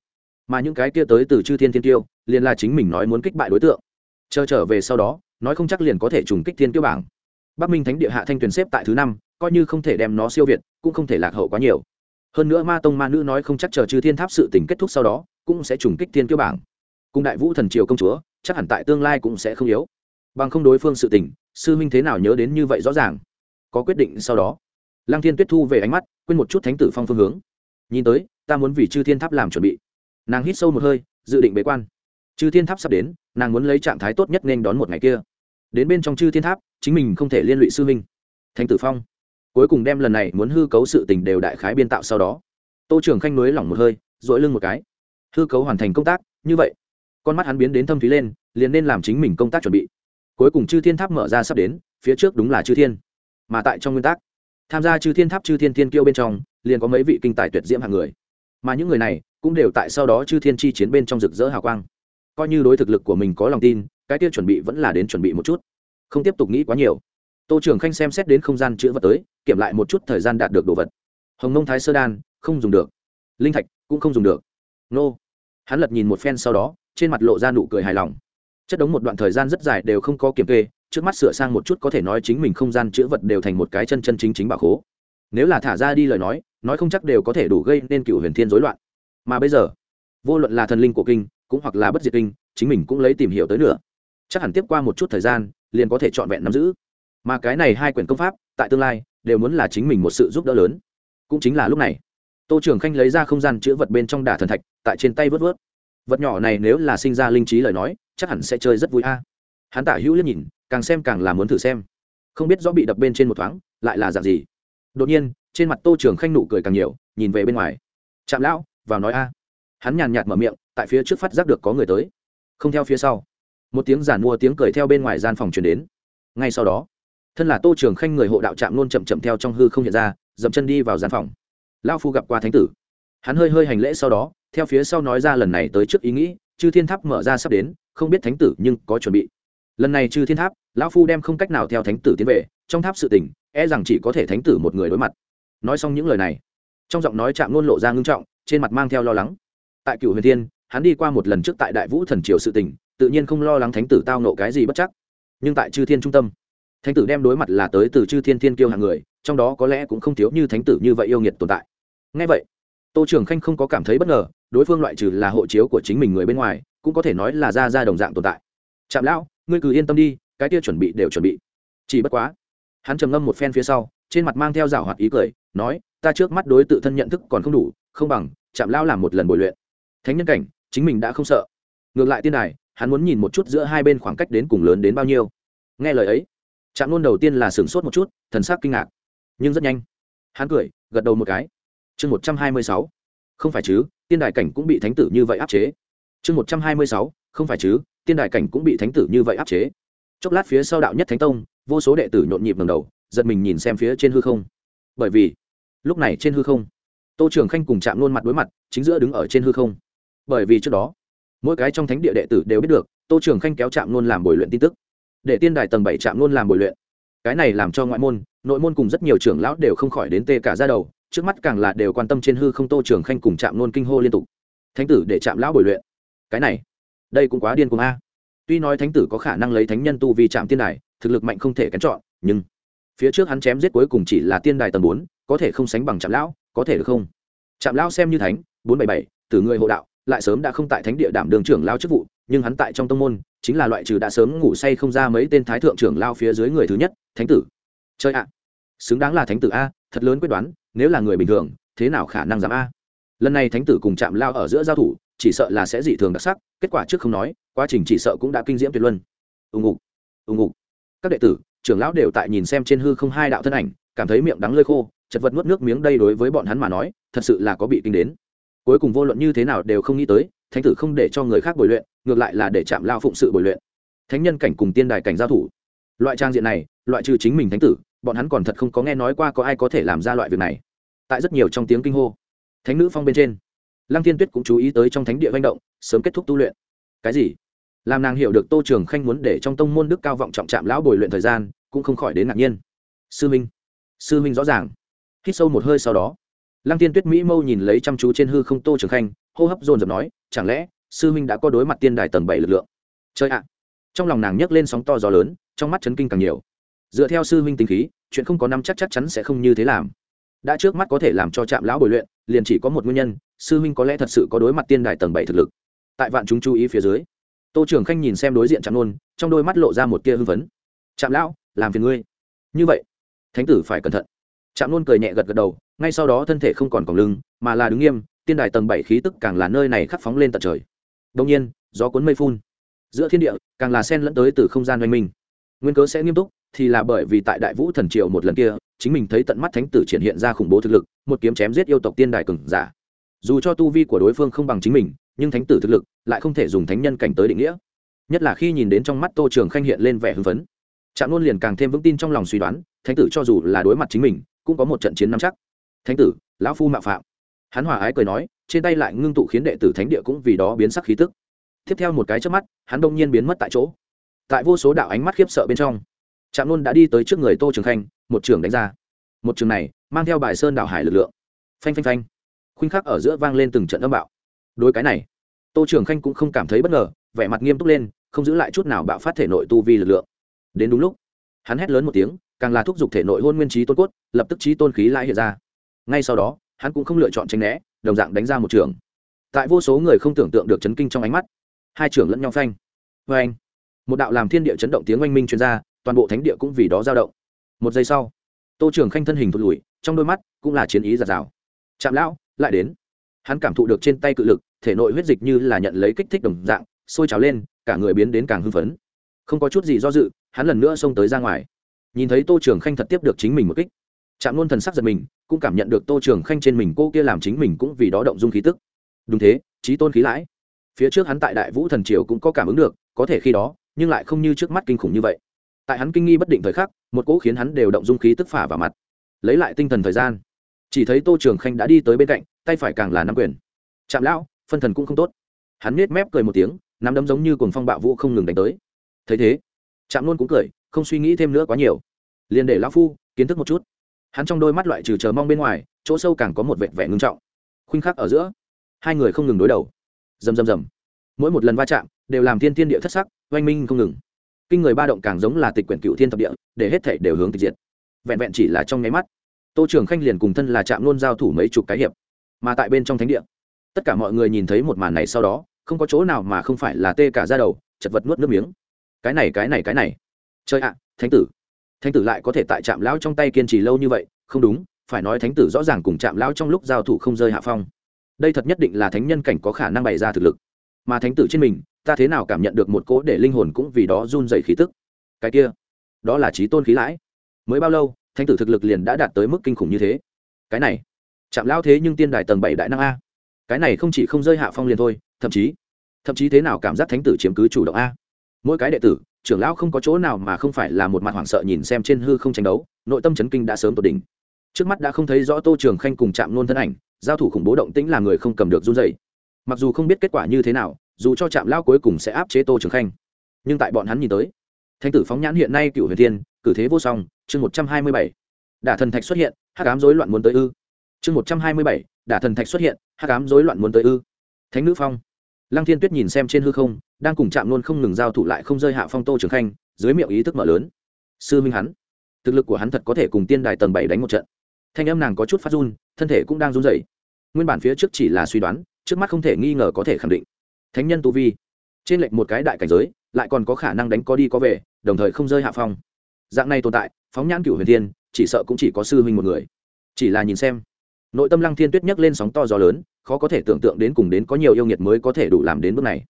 Mà những cái kia tới từ chư thiên thiên tiêu liền là chính mình nói muốn kích bại đối tượng. Chờ trở về sau đó, nói không chắc liền có thể trùng kích thiên tiêu bảng. Bắc minh thánh địa hạ thanh tuyền xếp tại thứ năm, coi như không thể đem nó siêu việt, cũng không thể lạc hậu quá nhiều hơn nữa ma tông ma nữ nói không chắc chờ chư thiên tháp sự tình kết thúc sau đó, cũng sẽ trùng kích thiên tiêu bảng. Cùng đại vũ thần triều công chúa, chắc hẳn tại tương lai cũng sẽ không yếu. Bằng không đối phương sự tình, sư minh thế nào nhớ đến như vậy rõ ràng. Có quyết định sau đó. Lăng thiên tuyết thu về ánh mắt, quên một chút thánh tử phong phương hướng. Nhìn tới, ta muốn vì chư thiên tháp làm chuẩn bị. Nàng hít sâu một hơi, dự định bế quan. Chư thiên tháp sắp đến, nàng muốn lấy trạng thái tốt nhất nên đón một ngày kia. Đến bên trong chư thiên tháp, chính mình không thể liên lụy sư minh thánh tử phong cuối cùng đem lần này muốn hư cấu sự tình đều đại khái biên tạo sau đó. Tô trưởng khanh nối lỏng một hơi dội lưng một cái. Hư cấu hoàn thành công tác, như vậy. Con mắt hắn biến đến thâm thúy lên, liền nên làm chính mình công tác chuẩn bị. Cuối cùng chư thiên tháp mở ra sắp đến, phía trước đúng là chư thiên. Mà tại trong nguyên tắc, tham gia chư thiên tháp chư thiên thiên kiêu bên trong, liền có mấy vị kinh tài tuyệt diễm hàng người. Mà những người này cũng đều tại sau đó chư thiên chi chiến bên trong rực rỡ hào quang. Coi như đối thực lực của mình có lòng tin, cái kia chuẩn bị vẫn là đến chuẩn bị một chút. Không tiếp tục nghĩ quá nhiều tô trưởng khanh xem xét đến không gian chữ vật tới, kiểm lại một chút thời gian đạt được đồ vật. Hồng nông thái sơ đan, không dùng được. Linh thạch, cũng không dùng được. Nô. Hắn lật nhìn một phen sau đó, trên mặt lộ ra nụ cười hài lòng. Chất đống một đoạn thời gian rất dài đều không có kiểm kê, trước mắt sửa sang một chút có thể nói chính mình không gian chữ vật đều thành một cái chân chân chính chính bảo khố. Nếu là thả ra đi lời nói nói không chắc đều có thể đủ gây nên cựu huyền thiên rối loạn. Mà bây giờ, vô luận là thần linh của kinh, cũng hoặc là bất diệt kinh, chính mình cũng lấy tìm hiểu tới nữa chắc hẳn tiếp qua một chút thời gian, liền có thể trọn vẹn nắm giữ mà cái này hai quyển công pháp, tại tương lai, đều muốn là chính mình một sự giúp đỡ lớn. Cũng chính là lúc này, tô trưởng khanh lấy ra không gian chữ vật bên trong đả thần thạch, tại trên tay vớt vớt. Vật nhỏ này nếu là sinh ra linh trí lời nói, chắc hẳn sẽ chơi rất vui a. Hắn tả hữu liếc nhìn, càng xem càng là muốn thử xem. Không biết rõ bị đập bên trên một thoáng, lại là dạng gì. Đột nhiên, trên mặt tô trường khanh nụ cười càng nhiều, nhìn về bên ngoài. Chạm lão, vào nói a. Hắn nhàn nhạt mở miệng, tại phía trước phát giác được có người tới. Không theo phía sau. Một tiếng giản mua tiếng cười theo bên ngoài gian phòng truyền đến. Ngay sau đó thân là tô trường khanh người hộ đạo trạm luôn chậm chậm theo trong hư không hiện ra, dậm chân đi vào gian phòng. Lao phu gặp qua thánh tử. Hắn hơi hơi hành lễ sau đó, theo phía sau nói ra lần này tới trước ý nghĩ, chư thiên tháp mở ra sắp đến, không biết thánh tử nhưng có chuẩn bị. Lần này chư thiên tháp, lão phu đem không cách nào theo thánh tử tiến về, trong tháp sự tình e rằng chỉ có thể thánh tử một người đối mặt. Nói xong những lời này, trong giọng nói chạm luôn lộ ra ngưng trọng, trên mặt mang theo lo lắng. Tại cựu huyền thiên, hắn đi qua một lần trước tại đại vũ thần triều sự tình, tự nhiên không lo lắng thánh tử tao nộ cái gì bất chắc. Nhưng tại chư thiên trung tâm thánh tử đem đối mặt là tới từ chư thiên thiên kiêu hàng người, trong đó có lẽ cũng không thiếu như thánh tử như vậy yêu nghiệt tồn tại. Ngay vậy, tô trường khanh không có cảm thấy bất ngờ, đối phương loại trừ là hộ chiếu của chính mình người bên ngoài, cũng có thể nói là ra ra đồng dạng tồn tại. Chạm lão, ngươi cứ yên tâm đi, cái kia chuẩn bị đều chuẩn bị. Chỉ bất quá, hắn trầm ngâm một phen phía sau, trên mặt mang theo rào hoạt ý cười, nói, ta trước mắt đối tự thân nhận thức còn không đủ, không bằng chạm lão làm một lần bồi luyện. Thánh nhân cảnh, chính mình đã không sợ. Ngược lại tiên đài, hắn muốn nhìn một chút giữa hai bên khoảng cách đến cùng lớn đến bao nhiêu. Nghe lời ấy chạm nôn đầu tiên là sửng sốt một chút, thần sắc kinh ngạc, nhưng rất nhanh. Hắn cười, gật đầu một cái. Chương một trăm hai mươi sáu. Không phải chứ, tiên đài cảnh cũng bị thánh tử như vậy áp chế. Chương một trăm hai mươi sáu, không phải chứ, tiên đài cảnh cũng bị thánh tử như vậy áp chế. Chốc lát phía sau đạo nhất thánh tông, vô số đệ tử nhộn nhịp ngầm đầu, giật mình nhìn xem phía trên hư không. Bởi vì, lúc này trên hư không, tô trường khanh cùng chạm luôn mặt đối mặt, chính giữa đứng ở trên hư không. Bởi vì trước đó, mỗi cái trong thánh địa đệ tử đều biết được, tô trường khanh kéo chạm luôn làm bồi luyện tin tức để tiên đài tầng bảy chạm luôn làm bồi luyện. Cái này làm cho ngoại môn, nội môn cùng rất nhiều trưởng lão đều không khỏi đến tê cả ra đầu, trước mắt càng là đều quan tâm trên hư không tô trường khanh cùng chạm nôn kinh hô liên tục. Thánh tử để chạm lão bồi luyện. Cái này, đây cũng quá điên cuồng a. Tuy nói thánh tử có khả năng lấy thánh nhân tu vì chạm tiên đài, thực lực mạnh không thể kén chọn, nhưng phía trước hắn chém giết cuối cùng chỉ là tiên đài tầng bốn, có thể không sánh bằng chạm lão, có thể được không? Chạm lão xem như thánh, bốn bảy bảy từ người hộ đạo lại sớm đã không tại thánh địa đảm đường trưởng lao chức vụ, nhưng hắn tại trong tông môn, chính là loại trừ đã sớm ngủ say không ra mấy tên thái thượng trưởng lao phía dưới người thứ nhất, thánh tử. Chơi ạ, xứng đáng là thánh tử a, thật lớn quyết đoán, nếu là người bình thường, thế nào khả năng dám a? Lần này thánh tử cùng chạm lao ở giữa giao thủ, chỉ sợ là sẽ dị thường đặc sắc, kết quả trước không nói, quá trình chỉ sợ cũng đã kinh diễm tuyệt luân. Ùng ục ùng ục các đệ tử, trưởng lão đều tại nhìn xem trên hư không hai đạo thân ảnh, cảm thấy miệng đắng lơi khô, chật vật nuốt nước miếng đây đối với bọn hắn mà nói, thật sự là có bị kinh đến cuối cùng vô luận như thế nào đều không nghĩ tới, thánh tử không để cho người khác bồi luyện, ngược lại là để chạm lao phụng sự bồi luyện. Thánh nhân cảnh cùng tiên đài cảnh giao thủ. Loại trang diện này, loại trừ chính mình thánh tử, bọn hắn còn thật không có nghe nói qua có ai có thể làm ra loại việc này. Tại rất nhiều trong tiếng kinh hô, thánh nữ phong bên trên, lăng thiên tuyết cũng chú ý tới trong thánh địa manh động, sớm kết thúc tu luyện. Cái gì? Làm nàng hiểu được tô trường khanh muốn để trong tông môn đức cao vọng trọng trạm lão bồi luyện thời gian, cũng không khỏi đến ngạc nhiên. Sư minh sư minh rõ ràng. Hít sâu một hơi sau đó lăng tiên tuyết mỹ mâu nhìn lấy chăm chú trên hư không tô trường khanh, hô hấp dồn dập nói, chẳng lẽ sư huynh đã có đối mặt tiên đài tầng bảy lực lượng? Chơi ạ! Trong lòng nàng nhấc lên sóng to gió lớn, trong mắt chấn kinh càng nhiều. Dựa theo sư huynh tính khí, chuyện không có năm chắc chắc chắn sẽ không như thế làm. Đã trước mắt có thể làm cho trạm lão bồi luyện, liền chỉ có một nguyên nhân, sư huynh có lẽ thật sự có đối mặt tiên đài tầng bảy thực lực. Tại vạn chúng chú ý phía dưới, tô trường khanh nhìn xem đối diện trạm nôn, trong đôi mắt lộ ra một tia hưng phấn. Trạm lão, làm phiền ngươi. Như vậy, thánh tử phải cẩn thận. Trạm nôn cười nhẹ gật gật đầu ngay sau đó thân thể không còn còng lưng, mà là đứng nghiêm, tiên đài tầng bảy khí tức càng là nơi này khắc phóng lên tận trời. Đông nhiên, gió cuốn mây phun. Giữa thiên địa, càng là sen lẫn tới từ không gian oanh minh. Nguyên cớ sẽ nghiêm túc, thì là bởi vì tại đại vũ thần triều một lần kia, chính mình thấy tận mắt thánh tử triển hiện ra khủng bố thực lực, một kiếm chém giết yêu tộc tiên đài cừng giả. Dù cho tu vi của đối phương không bằng chính mình, nhưng thánh tử thực lực lại không thể dùng thánh nhân cảnh tới định nghĩa. Nhất là khi nhìn đến trong mắt tô trường khanh hiện lên vẻ hưng phấn. Trạng luôn liền càng thêm vững tin trong lòng suy đoán, thánh tử cho dù là đối mặt chính mình, cũng có một trận chiến nắm chắc thánh tử, lão phu mạo phạm. Hắn hòa ái cười nói, trên tay lại ngưng tụ khiến đệ tử thánh địa cũng vì đó biến sắc khí tức. Tiếp theo một cái trước mắt, hắn đông nhiên biến mất tại chỗ. Tại vô số đạo ánh mắt khiếp sợ bên trong, trạm luôn đã đi tới trước người tô trường khanh, một trường đánh ra. Một trường này, mang theo bài sơn đạo hải lực lượng. Phanh phanh phanh. Khuynh khắc ở giữa vang lên từng trận âm bạo. Đối cái này, tô trường khanh cũng không cảm thấy bất ngờ, vẻ mặt nghiêm túc lên, không giữ lại chút nào bạo phát thể nội tu vi lực lượng. Đến đúng lúc, hắn hét lớn một tiếng, càng là thúc giục thể nội hôn nguyên trí tôn cốt, lập tức trí tôn khí lại hiện ra ngay sau đó, hắn cũng không lựa chọn tranh né, đồng dạng đánh ra một trường. Tại vô số người không tưởng tượng được chấn kinh trong ánh mắt, hai trưởng lẫn nhau phanh. Vê anh một đạo làm thiên địa chấn động tiếng oanh minh chuyên r a toàn bộ thánh địa cũng vì đó dao động. Một giây sau, tô trưởng khanh thân hình thụt lùi, trong đôi mắt cũng là chiến ý giạt rào. Chạm lão, lại đến. Hắn cảm thụ được trên tay cự lực, thể nội huyết dịch như là nhận lấy kích thích đồng dạng, sôi trào lên, cả người biến đến càng hưng phấn. Không có chút gì do dự, hắn lần nữa xông tới ra ngoài. Nhìn thấy tô trường khanh thật tiếp được chính mình một kích. Trạm luôn thần sắc giật mình, cũng cảm nhận được tô trường khanh trên mình cô kia làm chính mình cũng vì đó động dung khí tức. Đúng thế trí tôn khí lãi. Phía trước hắn tại đại vũ thần triều cũng có cảm ứng được, có thể khi đó, nhưng lại không như trước mắt kinh khủng như vậy. Tại hắn kinh nghi bất định thời khắc, một cỗ khiến hắn đều động dung khí tức phả vào mặt. Lấy lại tinh thần thời gian, chỉ thấy tô trường khanh đã đi tới bên cạnh, tay phải càng là nắm quyền. Chạm lão, phân thần cũng không tốt. Hắn nết mép cười một tiếng, nắm đấm giống như cồn phong bạo vũ không ngừng đánh tới. Thấy thế chạm luôn cũng cười, không suy nghĩ thêm nữa quá nhiều. Liền để lão phu, kiến thức một chút hắn trong đôi mắt loại trừ chờ mong bên ngoài, chỗ sâu càng có một vẹn vẻ ngưng trọng. Khuynh khắc ở giữa, hai người không ngừng đối đầu. Rầm rầm rầm. Mỗi một lần va chạm đều làm thiên thiên địa thất sắc, oanh minh không ngừng. Kinh người ba động càng giống là tịch quyển cựu thiên thập địa, để hết thể đều hướng tịch diệt. Vẹn vẹn chỉ là trong nháy mắt, tô trường khanh liền cùng thân là chạm luôn giao thủ mấy chục cái hiệp. Mà tại bên trong thánh địa, tất cả mọi người nhìn thấy một màn này sau đó, không có chỗ nào mà không phải là tê cả ra đầu, chật vật nuốt nước miếng. Cái này cái này cái này. Chơi ạ, thánh tử thánh tử lại có thể tại trạm lão trong tay kiên trì lâu như vậy, không đúng, phải nói thánh tử rõ ràng cùng trạm lão trong lúc giao thủ không rơi hạ phong. Đây thật nhất định là thánh nhân cảnh có khả năng bày ra thực lực. Mà thánh tử trên mình, ta thế nào cảm nhận được một cỗ để linh hồn cũng vì đó run dày khí tức? Cái kia, đó là trí tôn khí lãi. Mới bao lâu, thánh tử thực lực liền đã đạt tới mức kinh khủng như thế? Cái này chạm lão thế nhưng tiên đài tầng bảy đại năng a. Cái này không chỉ không rơi hạ phong liền thôi, thậm chí thậm chí thế nào cảm giác thánh tử chiếm cứ chủ động a? Mỗi cái đệ tử trưởng lão không có chỗ nào mà không phải là một mặt hoảng sợ nhìn xem trên hư không tranh đấu, nội tâm chấn kinh đã sớm tột đỉnh. Trước mắt đã không thấy rõ tô trường khanh cùng chạm nôn thân ảnh, giao thủ khủng bố động tĩnh là người không cầm được run dày mặc dù không biết kết quả như thế nào, dù cho chạm lão cuối cùng sẽ áp chế tô trường khanh, nhưng tại bọn hắn nhìn tới thanh tử phóng nhãn hiện nay cựu huyền thiên, cử thế vô song, chương một trăm hai mươi bảy. Đả thần thạch xuất hiện, hắc ám rối loạn muốn tới ư. Chương một trăm hai mươi bảy, đả thần thạch xuất hiện, hắc ám rối loạn muốn tới ư. Thánh nữ phong lăng thiên tuyết nhìn xem trên hư không, đang cùng chạm luôn không ngừng giao thủ lại không rơi hạ phong tô trường khanh, dưới miệng ý thức mở lớn. Sư minh hắn, thực lực của hắn thật có thể cùng tiên đài tầng bảy đánh một trận. Thanh âm nàng có chút phát run, thân thể cũng đang run rẩy. Nguyên bản phía trước chỉ là suy đoán, trước mắt không thể nghi ngờ có thể khẳng định. Thánh nhân tu vi, trên lệnh một cái đại cảnh giới, lại còn có khả năng đánh có đi có về, đồng thời không rơi hạ phong. Dạng này tồn tại, phóng nhãn cửu huyền thiên, chỉ sợ cũng chỉ có sư huynh một người. Chỉ là nhìn xem, nội tâm lăng thiên tuyết nhấc lên sóng to gió lớn khó có thể tưởng tượng đến cùng đến có nhiều yêu nghiệt mới có thể đủ làm đến bước này.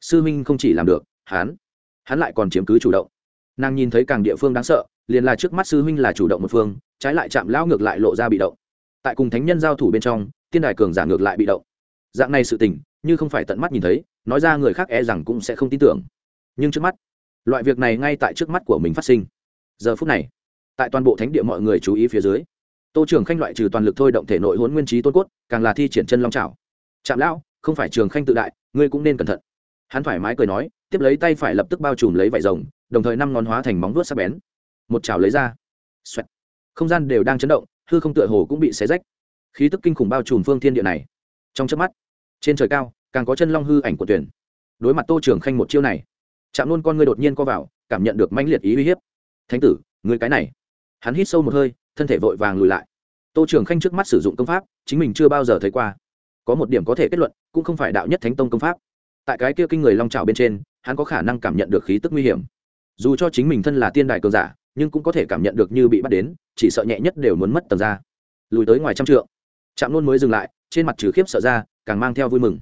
Sư Minh không chỉ làm được, hắn hắn lại còn chiếm cứ chủ động. Nàng nhìn thấy càng địa phương đáng sợ, liền là trước mắt sư huynh là chủ động một phương, trái lại chạm lão ngược lại lộ ra bị động. Tại cùng thánh nhân giao thủ bên trong, tiên đài cường giả ngược lại bị động. Dạng này sự tình, như không phải tận mắt nhìn thấy, nói ra người khác e rằng cũng sẽ không tin tưởng. Nhưng trước mắt, loại việc này ngay tại trước mắt của mình phát sinh. Giờ phút này, tại toàn bộ thánh địa mọi người chú ý phía dưới tô trường khanh loại trừ toàn lực thôi động thể nội huấn nguyên trí tôn cốt, càng là thi triển chân long trào chạm lão, không phải trường khanh tự đại, ngươi cũng nên cẩn thận. Hắn thoải mái cười nói, tiếp lấy tay phải lập tức bao trùm lấy vải rồng, đồng thời năm ngón hóa thành móng vuốt sắc bén. Một chảo lấy ra. Xoẹt. không gian đều đang chấn động, hư không tựa hồ cũng bị xé rách. Khí tức kinh khủng bao trùm phương thiên địa này. Trong chớp mắt, trên trời cao, càng có chân long hư ảnh của tuyển. Đối mặt tô trường khanh một chiêu này chạm luôn con ngươi đột nhiên co vào, cảm nhận được mãnh liệt ý uy hiếp. Thánh tử người cái này. Hắn hít sâu một hơi thân thể vội vàng lùi lại. Tô trường khanh trước mắt sử dụng công pháp, chính mình chưa bao giờ thấy qua. Có một điểm có thể kết luận, cũng không phải đạo nhất thánh tông công pháp. Tại cái kia kinh người long trào bên trên, hắn có khả năng cảm nhận được khí tức nguy hiểm. Dù cho chính mình thân là tiên đại cường giả, nhưng cũng có thể cảm nhận được như bị bắt đến, chỉ sợ nhẹ nhất đều muốn mất tầng ra lùi tới ngoài trăm trượng. Trạm nôn mới dừng lại, trên mặt trừ khiếp sợ ra, càng mang theo vui mừng.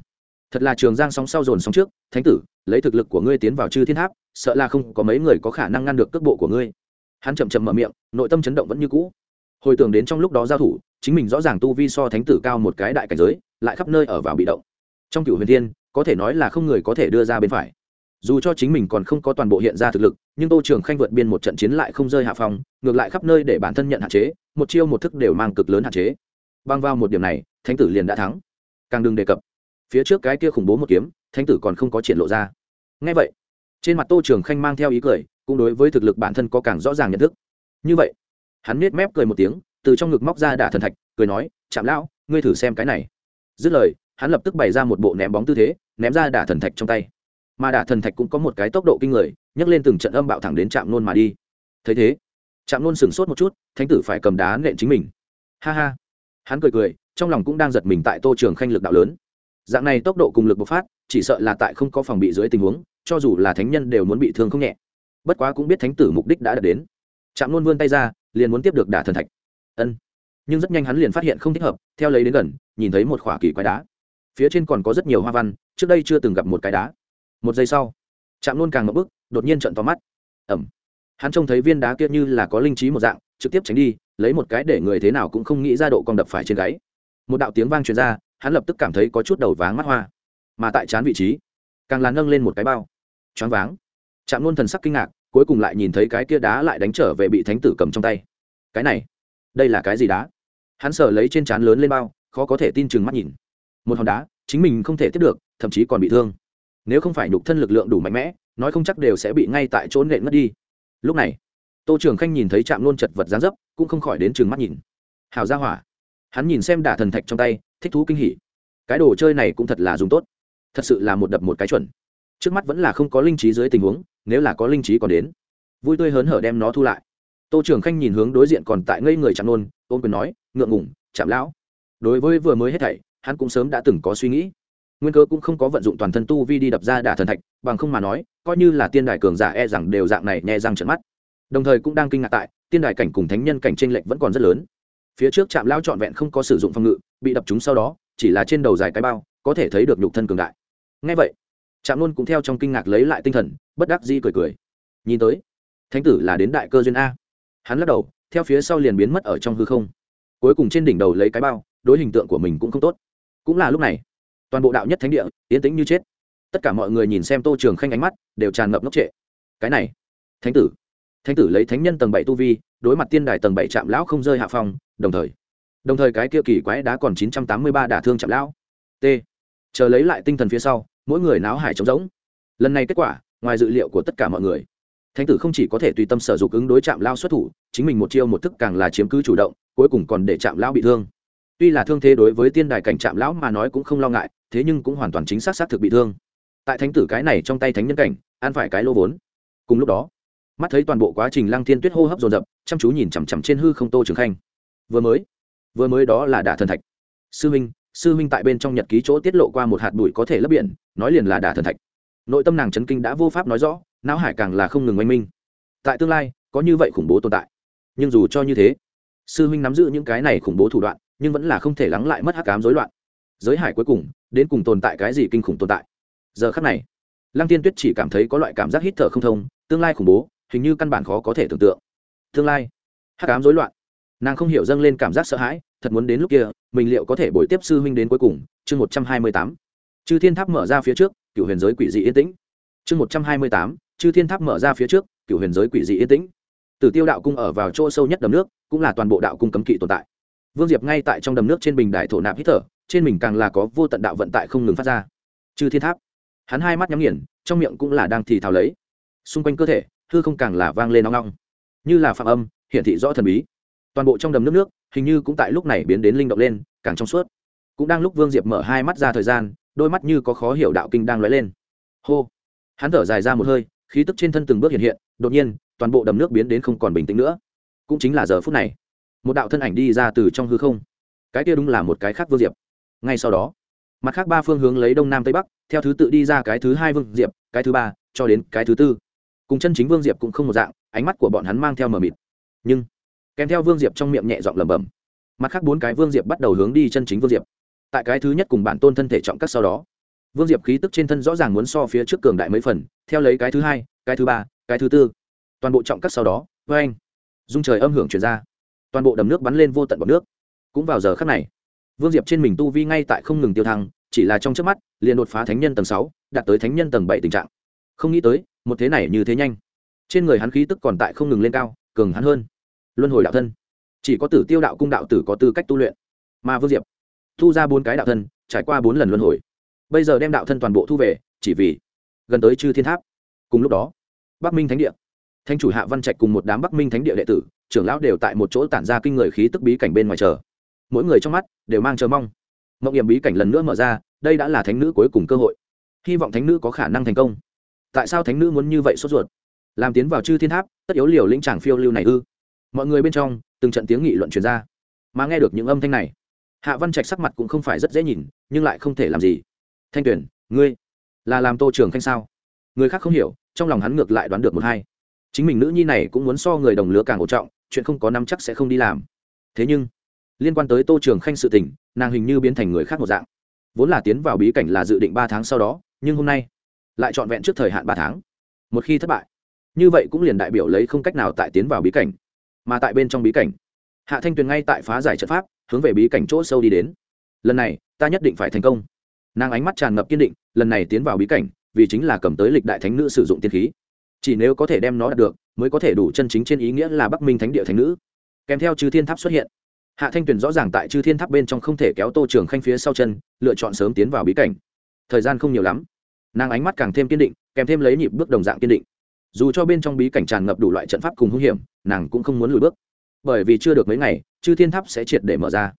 Thật là trường giang sóng sau dồn sóng trước, thánh tử, lấy thực lực của ngươi tiến vào chư thiên tháp, sợ là không có mấy người có khả năng ngăn được cước bộ của ngươi hắn chậm chậm mở miệng, nội tâm chấn động vẫn như cũ. Hồi tưởng đến trong lúc đó giao thủ, chính mình rõ ràng tu vi so thánh tử cao một cái đại cảnh giới, lại khắp nơi ở vào bị động. Trong cựu huyền thiên, có thể nói là không người có thể đưa ra bên phải. Dù cho chính mình còn không có toàn bộ hiện ra thực lực, nhưng tô trường khanh vượt biên một trận chiến lại không rơi hạ phòng ngược lại khắp nơi để bản thân nhận hạn chế, một chiêu một thức đều mang cực lớn hạn chế. Băng vào một điểm này, thánh tử liền đã thắng. Càng đừng đề cập. Phía trước cái kia khủng bố một kiếm, thánh tử còn không có triển lộ ra. Ngay vậy, trên mặt tô trường khanh mang theo ý cười cũng đối với thực lực bản thân có càng rõ ràng nhận thức. Như vậy, hắn nết mép cười một tiếng, từ trong ngực móc ra đả thần thạch, cười nói chạm lão, ngươi thử xem cái này. Dứt lời, hắn lập tức bày ra một bộ ném bóng tư thế, ném ra đả thần thạch trong tay. Mà đả thần thạch cũng có một cái tốc độ kinh người, nhấc lên từng trận âm bạo thẳng đến trạm nôn mà đi. Thấy thế, trạm nôn sửng sốt một chút, thánh tử phải cầm đá nện chính mình. Ha ha. Hắn cười cười, trong lòng cũng đang giật mình tại tô trường khanh lực đạo lớn. Dạng này tốc độ cùng lực bộc phát, chỉ sợ là tại không có phòng bị dưới tình huống, cho dù là thánh nhân đều muốn bị thương không nhẹ bất quá cũng biết thánh tử mục đích đã đạt đến. Trạm luôn vươn tay ra, liền muốn tiếp được đả thần thạch. Ân. Nhưng rất nhanh hắn liền phát hiện không thích hợp, theo lấy đến gần, nhìn thấy một khỏa kỳ quái đá. Phía trên còn có rất nhiều hoa văn, trước đây chưa từng gặp một cái đá. Một giây sau chạm luôn càng ngập bức đột nhiên trận to mắt. Ẩm. Hắn trông thấy viên đá kia như là có linh trí một dạng, trực tiếp tránh đi, lấy một cái để người thế nào cũng không nghĩ ra độ con đập phải trên gáy. Một đạo tiếng vang truyền ra, hắn lập tức cảm thấy có chút đầu váng mắt hoa. Mà tại chán vị trí, càng là nâng lên một cái bao. Choáng váng. Chạm luôn thần sắc kinh ngạc cuối cùng lại nhìn thấy cái kia đá lại đánh trở về bị thánh tử cầm trong tay. Cái này, đây là cái gì đá? Hắn sờ lấy trên trán lớn lên bao, khó có thể tin chừng mắt nhìn. Một hòn đá, chính mình không thể tiếp được, thậm chí còn bị thương. Nếu không phải nhục thân lực lượng đủ mạnh mẽ, nói không chắc đều sẽ bị ngay tại chỗ nện mất đi. Lúc này, tô trường khanh nhìn thấy trạm luôn chật vật gián dấp, cũng không khỏi đến chừng mắt nhìn. Hào ra hỏa. Hắn nhìn xem đả thần thạch trong tay, thích thú kinh hỉ. Cái đồ chơi này cũng thật là dùng tốt. Thật sự là một đập một cái chuẩn trước mắt vẫn là không có linh trí dưới tình huống, nếu là có linh trí còn đến. Vui tươi hớn hở đem nó thu lại. Tô trường khanh nhìn hướng đối diện còn tại ngây người chạm nôn ôm quyền nói, ngượng ngủng chạm lão. Đối với vừa mới hết thảy, hắn cũng sớm đã từng có suy nghĩ. Nguyên cơ cũng không có vận dụng toàn thân tu vi đi đập ra đả thần thạch, bằng không mà nói, coi như là tiên đài cường giả e rằng đều dạng này nhẹ răng trận mắt. Đồng thời cũng đang kinh ngạc tại, tiên đài cảnh cùng thánh nhân cảnh tranh lệch vẫn còn rất lớn. Phía trước chạm lao trọn vẹn không có sử dụng phòng ngự, bị đập chúng sau đó, chỉ là trên đầu dài cái bao, có thể thấy được nhục thân cường đại. Ngay vậy chạm luôn cũng theo trong kinh ngạc lấy lại tinh thần, bất đắc di cười cười. Nhìn tới, thánh tử là đến đại cơ duyên a. Hắn lắc đầu, theo phía sau liền biến mất ở trong hư không. Cuối cùng trên đỉnh đầu lấy cái bao, đối hình tượng của mình cũng không tốt. Cũng là lúc này, toàn bộ đạo nhất thánh địa, yên tĩnh như chết. Tất cả mọi người nhìn xem tô trường khanh ánh mắt, đều tràn ngập ngốc trệ. Cái này, thánh tử. Thánh tử lấy thánh nhân tầng bảy tu vi, đối mặt tiên đài tầng bảy trạm lão không rơi hạ phong, đồng thời. Đồng thời cái kia kỳ quái đá còn chín trăm tám mươi ba đả thương trạm lão. T. Chờ lấy lại tinh thần phía sau mỗi người náo hải trống rỗng. Lần này kết quả, ngoài dự liệu của tất cả mọi người, thánh tử không chỉ có thể tùy tâm sở dục ứng đối chạm lao xuất thủ, chính mình một chiêu một thức càng là chiếm cứ chủ động, cuối cùng còn để chạm lão bị thương. Tuy là thương thế đối với tiên đài cảnh chạm lão mà nói cũng không lo ngại, thế nhưng cũng hoàn toàn chính xác xác thực bị thương. Tại thánh tử cái này trong tay thánh nhân cảnh, ăn phải cái lô vốn. Cùng lúc đó, mắt thấy toàn bộ quá trình lăng thiên tuyết hô hấp dồn dập, chăm chú nhìn chằm chằm trên hư không tô trường khanh. Vừa mới vừa mới đó là đả thần thạch. Sư minh sư huynh tại bên trong nhật ký chỗ tiết lộ qua một hạt bụi có thể lấp biển, nói liền là đả thần thạch. Nội tâm nàng chấn kinh đã vô pháp nói rõ, não hải càng là không ngừng oanh minh. Tại tương lai, có như vậy khủng bố tồn tại. Nhưng dù cho như thế, sư huynh nắm giữ những cái này khủng bố thủ đoạn, nhưng vẫn là không thể lắng lại mất hắc cám rối loạn. Giới hải cuối cùng, đến cùng tồn tại cái gì kinh khủng tồn tại? Giờ khắc này, lăng tiên tuyết chỉ cảm thấy có loại cảm giác hít thở không thông, tương lai khủng bố, hình như căn bản khó có thể tưởng tượng. Tương lai, hắc ám rối loạn. Nàng không hiểu dâng lên cảm giác sợ hãi thật muốn đến lúc kia, mình liệu có thể bồi tiếp sư huynh đến cuối cùng, chương một trăm hai mươi tám. Chư thiên tháp mở ra phía trước cựu huyền giới quỷ dị yên tĩnh. Chương một trăm hai mươi tám, chư thiên tháp mở ra phía trước cựu huyền giới quỷ dị yên tĩnh. Tử tiêu đạo cung ở vào chỗ sâu nhất đầm nước, cũng là toàn bộ đạo cung cấm kỵ tồn tại. Vương diệp ngay tại trong đầm nước trên bình đại thổ nạp hít thở, trên mình càng là có vô tận đạo vận tại không ngừng phát ra. Chư thiên tháp. Hắn hai mắt nhắm nghiền, trong miệng cũng là đang thì thào lấy. Xung quanh cơ thể, hư không càng là vang lên nóng nóng như là phạm âm, hiển thị rõ thần bí toàn bộ trong đầm nước nước, hình như cũng tại lúc này biến đến linh động lên, càng trong suốt. Cũng đang lúc vương diệp mở hai mắt ra thời gian, đôi mắt như có khó hiểu đạo kinh đang lóe lên. Hô! Hắn thở dài ra một hơi, khí tức trên thân từng bước hiện hiện, đột nhiên, toàn bộ đầm nước biến đến không còn bình tĩnh nữa. Cũng chính là giờ phút này, một đạo thân ảnh đi ra từ trong hư không. Cái kia đúng là một cái khác vương diệp. Ngay sau đó, mặt khác ba phương hướng lấy đông nam tây bắc, theo thứ tự đi ra cái thứ hai vương diệp, cái thứ ba, cho đến cái thứ tư. Cùng chân chính vương diệp cũng không một dạng, ánh mắt của bọn hắn mang theo mờ mịt. Nhưng kèm theo vương diệp trong miệng nhẹ giọng lẩm bẩm. Mặt khác bốn cái vương diệp bắt đầu hướng đi chân chính vương diệp. Tại cái thứ nhất cùng bản tôn thân thể trọng các sau đó, vương diệp khí tức trên thân rõ ràng muốn so phía trước cường đại mấy phần, theo lấy cái thứ hai, cái thứ ba, cái thứ tư. Toàn bộ trọng các sau đó vê anh dung trời âm hưởng chuyển ra. Toàn bộ đầm nước bắn lên vô tận bọc nước. Cũng vào giờ khắc này, vương diệp trên mình tu vi ngay tại không ngừng tiêu thăng, chỉ là trong trước mắt, liền đột phá thánh nhân tầng sáu, đạt tới thánh nhân tầng bảy tình trạng. Không nghĩ tới, một thế này như thế nhanh. Trên người hắn khí tức còn tại không ngừng lên cao, cường hắn hơn luân hồi đạo thân. Chỉ có tử tiêu đạo cung đạo tử có tư cách tu luyện. Mà vương diệp thu ra bốn cái đạo thân, trải qua bốn lần luân hồi. Bây giờ đem đạo thân toàn bộ thu về, chỉ vì gần tới chư thiên tháp. Cùng lúc đó, bắc minh thánh địa thanh chủ hạ văn trạch cùng một đám bắc minh thánh địa đệ tử, trưởng lão đều tại một chỗ tản ra kinh người khí tức bí cảnh bên ngoài chờ. Mỗi người trong mắt đều mang chờ mong. Mộng điểm bí cảnh lần nữa mở ra, đây đã là thánh nữ cuối cùng cơ hội. Hy vọng thánh nữ có khả năng thành công. Tại sao thánh nữ muốn như vậy sốt ruột? Làm tiến vào chư thiên tháp, tất yếu liều lĩnh tràng phiêu lưu này ư? Mọi người bên trong, từng trận tiếng nghị luận truyền ra. Mà nghe được những âm thanh này, hạ văn trạch sắc mặt cũng không phải rất dễ nhìn, nhưng lại không thể làm gì. Thanh tuyển ngươi là làm tô trường khanh sao? Người khác không hiểu, trong lòng hắn ngược lại đoán được một hai. Chính mình nữ nhi này cũng muốn so người đồng lứa càng ổn trọng, chuyện không có năm chắc sẽ không đi làm. Thế nhưng, liên quan tới tô trường khanh sự tình, nàng hình như biến thành người khác một dạng. Vốn là tiến vào bí cảnh là dự định ba tháng sau đó, nhưng hôm nay lại trọn vẹn trước thời hạn ba tháng. Một khi thất bại, như vậy cũng liền đại biểu lấy không cách nào tại tiến vào bí cảnh mà tại bên trong bí cảnh. Hạ thanh tuyền ngay tại phá giải trận pháp, hướng về bí cảnh chỗ sâu đi đến. Lần này, ta nhất định phải thành công. Nàng ánh mắt tràn ngập kiên định, lần này tiến vào bí cảnh, vì chính là cầm tới lịch đại thánh nữ sử dụng tiên khí. Chỉ nếu có thể đem nó đạt được, mới có thể đủ chân chính trên ý nghĩa là bắc minh thánh địa thánh nữ. Kèm theo chư thiên tháp xuất hiện. Hạ thanh tuyền rõ ràng tại chư thiên tháp bên trong không thể kéo tô trường khanh phía sau chân, lựa chọn sớm tiến vào bí cảnh. Thời gian không nhiều lắm. Nàng ánh mắt càng thêm kiên định, kèm thêm lấy nhịp bước đồng dạng kiên định. Dù cho bên trong bí cảnh tràn ngập đủ loại trận pháp cùng hung hiểm nàng cũng không muốn lùi bước. Bởi vì chưa được mấy ngày, chư thiên tháp sẽ triệt để mở ra.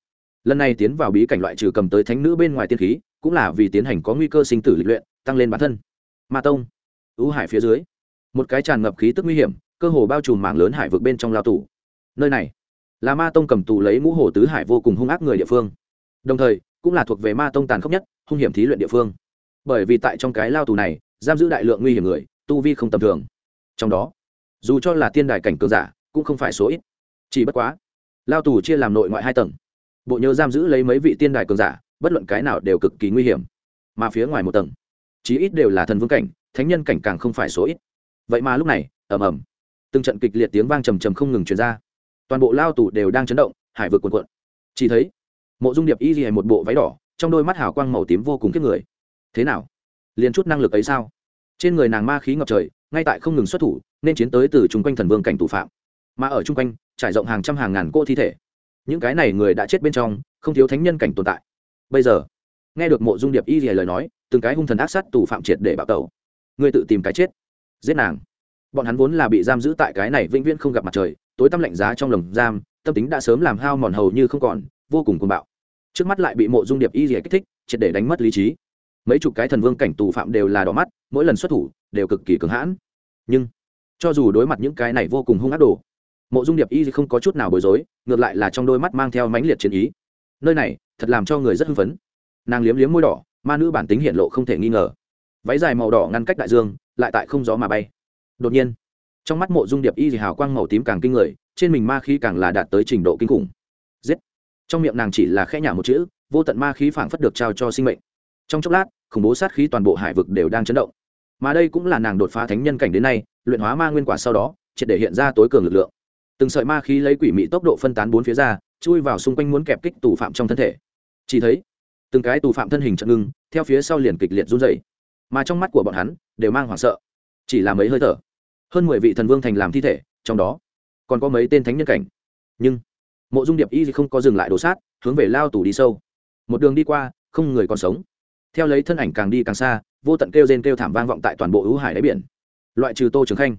Lần này tiến vào bí cảnh loại trừ cầm tới thánh nữ bên ngoài tiên khí, cũng là vì tiến hành có nguy cơ sinh tử lịch luyện, tăng lên bản thân. Ma tông ưu hải phía dưới. Một cái tràn ngập khí tức nguy hiểm, cơ hồ bao trùm mảng lớn hải vực bên trong lao tù. Nơi này, là ma tông cầm tù lấy ngũ hồ tứ hải vô cùng hung ác người địa phương. Đồng thời, cũng là thuộc về ma tông tàn khốc nhất, hung hiểm thí luyện địa phương. Bởi vì tại trong cái lao tù này, giam giữ đại lượng nguy hiểm người, tu vi không tầm thường. Trong đó, dù cho là tiên đài cảnh cường giả cũng không phải số ít. Chỉ bất quá, lao tù chia làm nội ngoại hai tầng. Bộ nhớ giam giữ lấy mấy vị tiên đài cường giả, bất luận cái nào đều cực kỳ nguy hiểm. Mà phía ngoài một tầng, chí ít đều là thần vương cảnh, thánh nhân cảnh càng không phải số ít. Vậy mà lúc này, ầm ầm, từng trận kịch liệt tiếng vang trầm trầm không ngừng truyền ra. Toàn bộ lao tù đều đang chấn động, hải vực cuộn cuộn. Chỉ thấy, mộ dung điệp y ghi một bộ váy đỏ, trong đôi mắt hào quang màu tím vô cùng kiếp người. Thế nào? Liền chút năng lực ấy sao? Trên người nàng ma khí ngập trời, ngay tại không ngừng xuất thủ, nên chiến tới từ chung quanh thần vương cảnh tù phạm mà ở chung quanh, trải rộng hàng trăm hàng ngàn cô thi thể. Những cái này người đã chết bên trong, không thiếu thánh nhân cảnh tồn tại. Bây giờ, nghe được mộ dung điệp y rìa lời nói, từng cái hung thần ác sát tù phạm triệt để bạo tẩu. Ngươi tự tìm cái chết, giết nàng. Bọn hắn vốn là bị giam giữ tại cái này vĩnh viễn không gặp mặt trời, tối tăm lạnh giá trong lồng giam, tâm tính đã sớm làm hao mòn hầu như không còn, vô cùng cuồng bạo. Trước mắt lại bị mộ dung điệp y rìa kích thích, triệt để đánh mất lý trí. Mấy chục cái thần vương cảnh tù phạm đều là đỏ mắt, mỗi lần xuất thủ, đều cực kỳ cứng hãn. Nhưng, cho dù đối mặt những cái này vô cùng hung ác đồ mộ dung điệp y không có chút nào bối rối, ngược lại là trong đôi mắt mang theo mãnh liệt chiến ý. Nơi này, thật làm cho người rất hưng phấn. Nàng liếm liếm môi đỏ, ma nữ bản tính hiện lộ không thể nghi ngờ. Váy dài màu đỏ ngăn cách đại dương, lại tại không gió mà bay. Đột nhiên, trong mắt mộ dung điệp y thì hào quang màu tím càng kinh người, trên mình ma khí càng là đạt tới trình độ kinh khủng. Giết! Trong miệng nàng chỉ là khẽ nhả một chữ, vô tận ma khí phảng phất được trao cho sinh mệnh. Trong chốc lát, khủng bố sát khí toàn bộ hải vực đều đang chấn động. Mà đây cũng là nàng đột phá thánh nhân cảnh đến nay, luyện hóa ma nguyên quả sau đó, triệt để hiện ra tối cường lực lượng từng sợi ma khí lấy quỷ mị tốc độ phân tán bốn phía ra, chui vào xung quanh muốn kẹp kích tù phạm trong thân thể. Chỉ thấy, từng cái tù phạm thân hình chậm ngưng, theo phía sau liền kịch liệt run dày mà trong mắt của bọn hắn, đều mang hoảng sợ. Chỉ là mấy hơi thở. Hơn mười vị thần vương thành làm thi thể, trong đó, còn có mấy tên thánh nhân cảnh. Nhưng, mộ dung điệp y không có dừng lại đổ sát, hướng về lao tù đi sâu. Một đường đi qua, không người còn sống. Theo lấy thân ảnh càng đi càng xa, vô tận kêu rên kêu thảm vang vọng tại toàn bộ hữu hải đáy biển. Loại trừ tô trường khanh,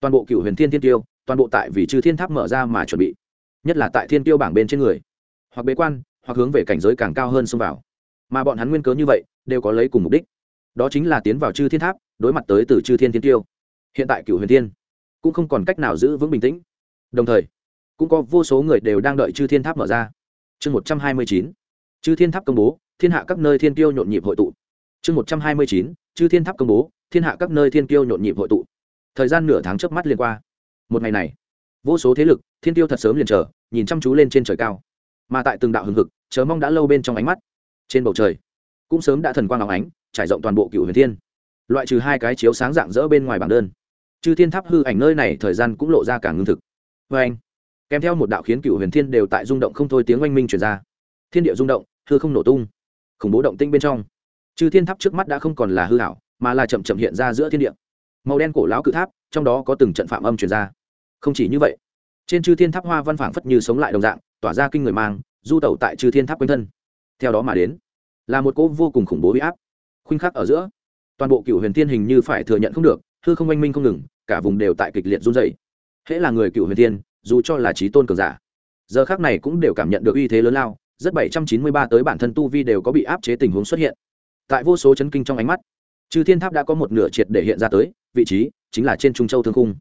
toàn bộ cựu huyền thiên thiên tiêu toàn bộ tại vì trừ thiên tháp mở ra mà chuẩn bị, nhất là tại thiên tiêu bảng bên trên người, hoặc bế quan, hoặc hướng về cảnh giới càng cao hơn xông vào. Mà bọn hắn nguyên cớ như vậy, đều có lấy cùng mục đích. Đó chính là tiến vào chư thiên tháp, đối mặt tới từ chư thiên thiên tiêu. Hiện tại cựu huyền thiên cũng không còn cách nào giữ vững bình tĩnh. Đồng thời, cũng có vô số người đều đang đợi chư thiên tháp mở ra. Chương một trăm hai mươi chín, chư thiên tháp công bố, thiên hạ các nơi thiên tiêu nhộn nhịp hội tụ. Chương một trăm hai mươi chín, chư thiên tháp công bố, thiên hạ các nơi thiên tiêu nhộn nhịp hội tụ. Thời gian nửa tháng trước mắt liên qua một ngày này, vô số thế lực, thiên tiêu thật sớm liền chờ, nhìn chăm chú lên trên trời cao. Mà tại từng đạo hừng hực chớ mong đã lâu bên trong ánh mắt. Trên bầu trời, cũng sớm đã thần quang áo ánh, trải rộng toàn bộ cựu huyền thiên. Loại trừ hai cái chiếu sáng dạng dỡ bên ngoài bảng đơn. Chư thiên tháp hư ảnh nơi này thời gian cũng lộ ra cả ngưng thực. Vê anh, kèm theo một đạo khiến cựu huyền thiên đều tại rung động không thôi tiếng oanh minh truyền ra. Thiên địa rung động, hư không nổ tung. Khủng bố động tinh bên trong. Chư thiên tháp trước mắt đã không còn là hư hảo mà là chậm chậm hiện ra giữa thiên địa. Màu đen cổ láo cự tháp, trong đó có từng trận phạm âm truyền ra không chỉ như vậy, trên chư thiên tháp hoa văn phảng phất như sống lại đồng dạng, tỏa ra kinh người mang, du tẩu tại chư thiên tháp quanh thân. Theo đó mà đến, là một cỗ vô cùng khủng bố huy áp, khuynh khắc ở giữa. Toàn bộ cựu huyền thiên hình như phải thừa nhận không được, hư không oanh minh không ngừng, cả vùng đều tại kịch liệt run dày hễ là người cựu huyền thiên, dù cho là trí tôn cường giả, giờ khác này cũng đều cảm nhận được uy thế lớn lao, rất bảy trăm chín mươi ba tới bản thân tu vi đều có bị áp chế tình huống xuất hiện. Tại vô số chấn kinh trong ánh mắt, chư thiên tháp đã có một nửa triệt để hiện ra tới, vị trí chính là trên trung châu thương khung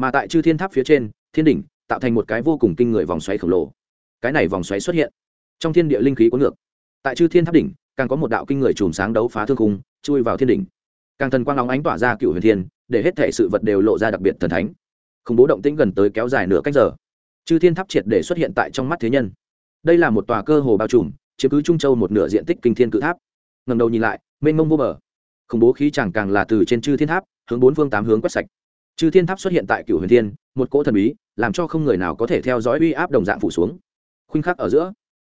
mà tại chư thiên tháp phía trên, thiên đỉnh, tạo thành một cái vô cùng kinh người vòng xoáy khổng lồ. Cái này vòng xoáy xuất hiện trong thiên địa linh khí cuốn ngược. Tại chư thiên tháp đỉnh, càng có một đạo kinh người chùm sáng đấu phá thương khung, chui vào thiên đỉnh. Càng thần quang nóng ánh tỏa ra cựu huyền thiên, để hết thể sự vật đều lộ ra đặc biệt thần thánh. Khủng bố động tĩnh gần tới kéo dài nửa cách giờ. Chư thiên tháp triệt để xuất hiện tại trong mắt thế nhân. Đây là một tòa cơ hồ bao trùm, chiếm cứ trung châu một nửa diện tích kinh thiên cự tháp. Ngầm đầu nhìn lại, mênh mông vô bờ. Khủng bố khí chẳng càng là từ trên chư thiên tháp, hướng bốn phương tám hướng quét sạch chư thiên tháp xuất hiện tại Cửu huyền thiên, một cỗ thần bí, làm cho không người nào có thể theo dõi uy áp đồng dạng phủ xuống. Khuynh khắc ở giữa,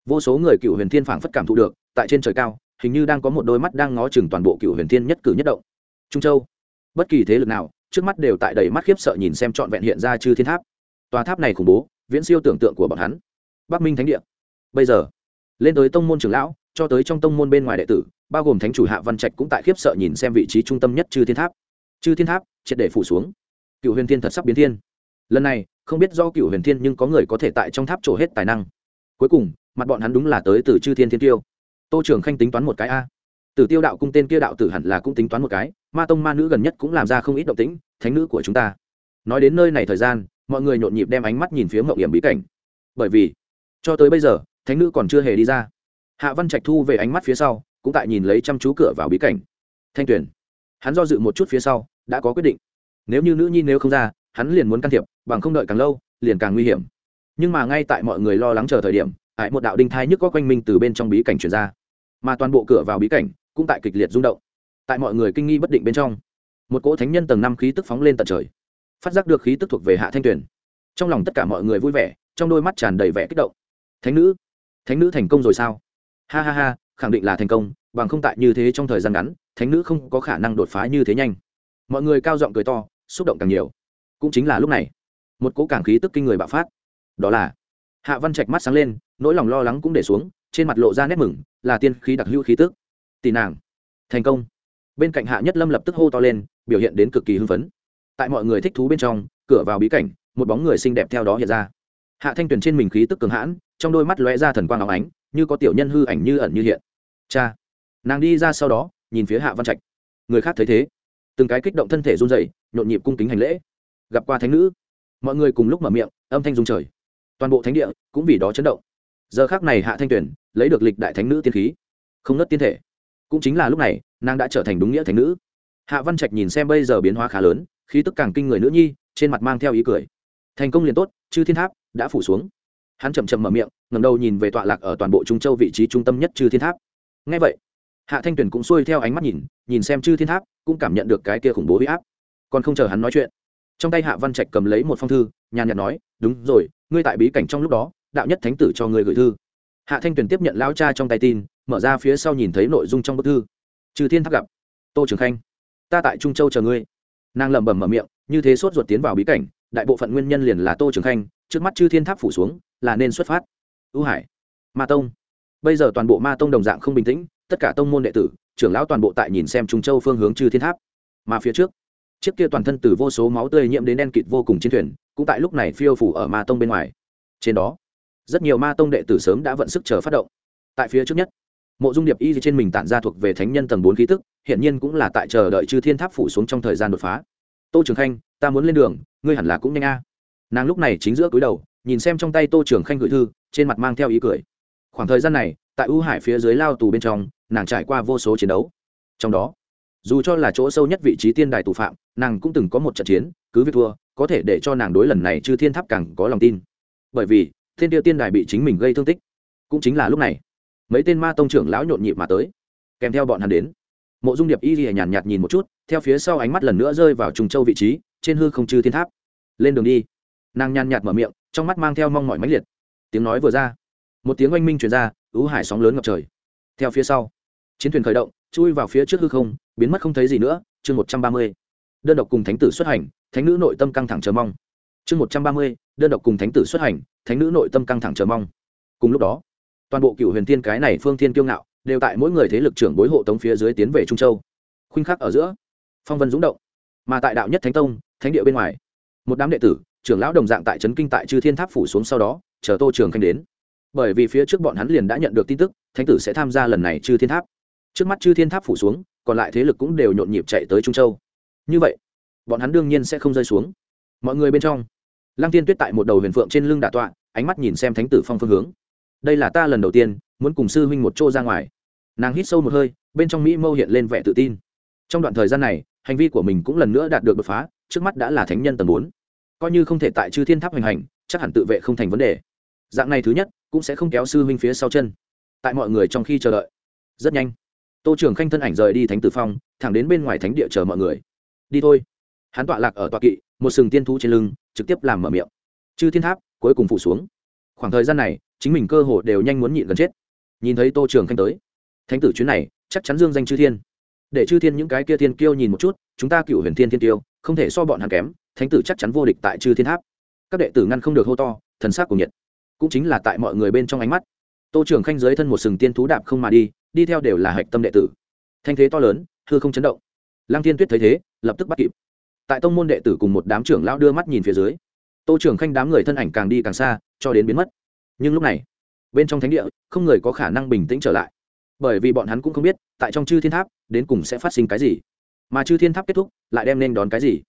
vô số người Cửu huyền thiên phảng phất cảm thụ được, tại trên trời cao, hình như đang có một đôi mắt đang ngó chừng toàn bộ Cửu huyền thiên nhất cử nhất động. Trung châu, bất kỳ thế lực nào, trước mắt đều tại đầy mắt khiếp sợ nhìn xem trọn vẹn hiện ra chư thiên tháp. Tòa tháp này khủng bố, viễn siêu tưởng tượng của bọn hắn. Bắc minh thánh địa. Bây giờ, lên tới tông môn trưởng lão, cho tới trong tông môn bên ngoài đệ tử, bao gồm thánh chủ hạ văn trạch cũng tại khiếp sợ nhìn xem vị trí trung tâm nhất chư thiên tháp. Chư thiên tháp, triệt để phủ xuống cựu huyền thiên thật sắp biến thiên. Lần này, không biết do cựu huyền thiên nhưng có người có thể tại trong tháp trổ hết tài năng. Cuối cùng, mặt bọn hắn đúng là tới từ chư thiên thiên tiêu. Tô trưởng khanh tính toán một cái a. Tử tiêu đạo cung tên kia đạo tử hẳn là cũng tính toán một cái, ma tông ma nữ gần nhất cũng làm ra không ít động tĩnh, thánh nữ của chúng ta. Nói đến nơi này thời gian, mọi người nhộn nhịp đem ánh mắt nhìn phía mậu hiểm bí cảnh. Bởi vì, cho tới bây giờ, thánh nữ còn chưa hề đi ra. Hạ văn trạch thu về ánh mắt phía sau, cũng tại nhìn lấy chăm chú cửa vào bí cảnh. Thanh tuyển hắn do dự một chút phía sau, đã có quyết định nếu như nữ nhi nếu không ra, hắn liền muốn can thiệp, bằng không đợi càng lâu, liền càng nguy hiểm. Nhưng mà ngay tại mọi người lo lắng chờ thời điểm, ải một đạo đinh thai nhức có quanh minh từ bên trong bí cảnh chuyển ra. Mà toàn bộ cửa vào bí cảnh cũng tại kịch liệt rung động. Tại mọi người kinh nghi bất định bên trong, một cỗ thánh nhân tầng năm khí tức phóng lên tận trời. Phát giác được khí tức thuộc về hạ thanh tuyển trong lòng tất cả mọi người vui vẻ, trong đôi mắt tràn đầy vẻ kích động. Thánh nữ thánh nữ thành công rồi sao? Ha ha ha, khẳng định là thành công, bằng không tại như thế trong thời gian ngắn, thánh nữ không có khả năng đột phá như thế nhanh. Mọi người cao giọng cười to xúc động càng nhiều. Cũng chính là lúc này, một cỗ càng khí tức kinh người bạo phát. Đó là, hạ văn trạch mắt sáng lên, nỗi lòng lo lắng cũng để xuống, trên mặt lộ ra nét mừng, là tiên khí đặc hữu khí tức. Tỷ nàng, thành công. Bên cạnh hạ nhất lâm lập tức hô to lên, biểu hiện đến cực kỳ hưng phấn. Tại mọi người thích thú bên trong, cửa vào bí cảnh, một bóng người xinh đẹp theo đó hiện ra. Hạ thanh tuyền trên mình khí tức cường hãn, trong đôi mắt lóe ra thần quang áo ánh, như có tiểu nhân hư ảnh như ẩn như hiện. Cha, nàng đi ra sau đó, nhìn phía hạ văn trạch. Người khác thấy thế. Từng cái kích động thân thể run dậy nhộn nhịp cung kính hành lễ. Gặp qua thánh nữ. Mọi người cùng lúc mở miệng, âm thanh rung trời. Toàn bộ thánh địa cũng vì đó chấn động. Giờ khác này hạ thanh tuyển lấy được lịch đại thánh nữ tiên khí. Không nớt tiên thể. Cũng chính là lúc này, nàng đã trở thành đúng nghĩa thánh nữ. Hạ văn trạch nhìn xem bây giờ biến hóa khá lớn, khí tức càng kinh người nữ nhi, trên mặt mang theo ý cười. Thành công liền tốt, chư thiên tháp đã phủ xuống. Hắn chậm chậm mở miệng ngầm đầu nhìn về tọa lạc ở toàn bộ trung châu vị trí trung tâm nhất chư thiên tháp. Ngay vậy, hạ thanh tuyển cũng xuôi theo ánh mắt nhìn nhìn xem chư thiên tháp, cũng cảm nhận được cái kia khủng bố huy áp còn không chờ hắn nói chuyện. Trong tay hạ văn trạch cầm lấy một phong thư, nhàn nhạt nói, đúng rồi, ngươi tại bí cảnh trong lúc đó, đạo nhất thánh tử cho ngươi gửi thư. Hạ thanh tuyền tiếp nhận lao cha trong tay tin, mở ra phía sau nhìn thấy nội dung trong bức thư. Trừ thiên tháp gặp, tô trường khanh, ta tại trung châu chờ ngươi. Nàng lẩm bẩm mở miệng, như thế sốt ruột tiến vào bí cảnh, đại bộ phận nguyên nhân liền là tô trường khanh, trước mắt chư thiên tháp phủ xuống, là nên xuất phát. Ưu hải, ma tông. Bây giờ toàn bộ ma tông đồng dạng không bình tĩnh, tất cả tông môn đệ tử, trưởng lão toàn bộ tại nhìn xem trung châu phương hướng chư thiên tháp. Mà phía trước chiếc kia toàn thân từ vô số máu tươi nhiễm đến đen kịt vô cùng chiến thuyền, cũng tại lúc này phiêu phủ ở ma tông bên ngoài. Trên đó, rất nhiều ma tông đệ tử sớm đã vận sức chờ phát động. Tại phía trước nhất, mộ dung điệp y trên mình tản ra thuộc về thánh nhân tầng bốn khí tức hiện nhiên cũng là tại chờ đợi chư thiên tháp phủ xuống trong thời gian đột phá. Tô trường khanh, ta muốn lên đường, ngươi hẳn là cũng nhanh a. Nàng lúc này chính giữa cúi đầu, nhìn xem trong tay tô trường khanh gửi thư, trên mặt mang theo ý cười. Khoảng thời gian này, tại ưu hải phía dưới lao tù bên trong, nàng trải qua vô số chiến đấu. Trong đó dù cho là chỗ sâu nhất vị trí tiên đài tù phạm, nàng cũng từng có một trận chiến, cứ việc thua, có thể để cho nàng đối lần này chư thiên tháp càng có lòng tin. Bởi vì, thiên tiêu tiên đài bị chính mình gây thương tích. Cũng chính là lúc này, mấy tên ma tông trưởng lão nhộn nhịp mà tới. Kèm theo bọn hắn đến, mộ dung điệp y ghi nhàn nhạt nhìn một chút, theo phía sau ánh mắt lần nữa rơi vào trùng châu vị trí, trên hư không chư thiên tháp. Lên đường đi. Nàng nhàn nhạt mở miệng, trong mắt mang theo mong mỏi mãnh liệt. Tiếng nói vừa ra, một tiếng oanh minh truyền ra, ứ hải sóng lớn ngập trời. Theo phía sau, chiến thuyền khởi động chui vào phía trước hư không, biến mất không thấy gì nữa, chương một trăm ba mươi. Đơn độc cùng thánh tử xuất hành, thánh nữ nội tâm căng thẳng chờ mong. Chương một trăm ba mươi, đơn độc cùng thánh tử xuất hành, thánh nữ nội tâm căng thẳng chờ mong. Cùng lúc đó, toàn bộ cựu huyền thiên cái này phương thiên kiêu ngạo, đều tại mỗi người thế lực trưởng bối hộ tống phía dưới tiến về trung châu. Khuynh khắc ở giữa, phong vân dũng động. Mà tại đạo nhất thánh tông, thánh địa bên ngoài, một đám đệ tử, trưởng lão đồng dạng tại trấn kinh tại chư thiên tháp phủ xuống sau đó, chờ tô trường khanh đến. Bởi vì phía trước bọn hắn liền đã nhận được tin tức, thánh tử sẽ tham gia lần này chư thiên tháp trước mắt chư thiên tháp phủ xuống, còn lại thế lực cũng đều nhộn nhịp chạy tới trung châu. Như vậy, bọn hắn đương nhiên sẽ không rơi xuống. Mọi người bên trong, lăng tiên tuyết tại một đầu huyền phượng trên lưng đà tọa, ánh mắt nhìn xem thánh tử phong phương hướng. Đây là ta lần đầu tiên muốn cùng sư huynh một chỗ ra ngoài. Nàng hít sâu một hơi, bên trong mỹ mâu hiện lên vẻ tự tin. Trong đoạn thời gian này, hành vi của mình cũng lần nữa đạt được đột phá, trước mắt đã là thánh nhân tầng bốn. Coi như không thể tại chư thiên tháp hoành hành, chắc hẳn tự vệ không thành vấn đề. Dạng này thứ nhất, cũng sẽ không kéo sư huynh phía sau chân. Tại mọi người trong khi chờ đợi. Rất nhanh tô trường khanh thân ảnh rời đi thánh tử phong, thẳng đến bên ngoài thánh địa chờ mọi người. Đi thôi. Hắn tọa lạc ở tọa kỵ, một sừng tiên thú trên lưng, trực tiếp làm mở miệng. Chư thiên tháp, cuối cùng phủ xuống. Khoảng thời gian này, chính mình cơ hồ đều nhanh muốn nhịn gần chết. Nhìn thấy tô trường khanh tới, thánh tử chuyến này, chắc chắn dương danh chư thiên. Để chư thiên những cái kia thiên kiêu nhìn một chút, chúng ta cựu huyền thiên thiên tiêu không thể so bọn hắn kém, thánh tử chắc chắn vô địch tại chư thiên tháp. Các đệ tử ngăn không được hô to, thần sắc của nhiệt. Cũng chính là tại mọi người bên trong ánh mắt, tô trường khanh dưới thân một sừng tiên thú đạp không mà đi đi theo đều là hạch tâm đệ tử. Thanh thế to lớn thưa không chấn động. Lăng Thiên tuyết thấy thế, lập tức bắt kịp. Tại tông môn đệ tử cùng một đám trưởng lão đưa mắt nhìn phía dưới, tô trường khanh đám người thân ảnh càng đi càng xa, cho đến biến mất. Nhưng lúc này, bên trong thánh địa, không người có khả năng bình tĩnh trở lại. Bởi vì bọn hắn cũng không biết, tại trong chư thiên tháp, đến cùng sẽ phát sinh cái gì. Mà chư thiên tháp kết thúc, lại đem nên đón cái gì?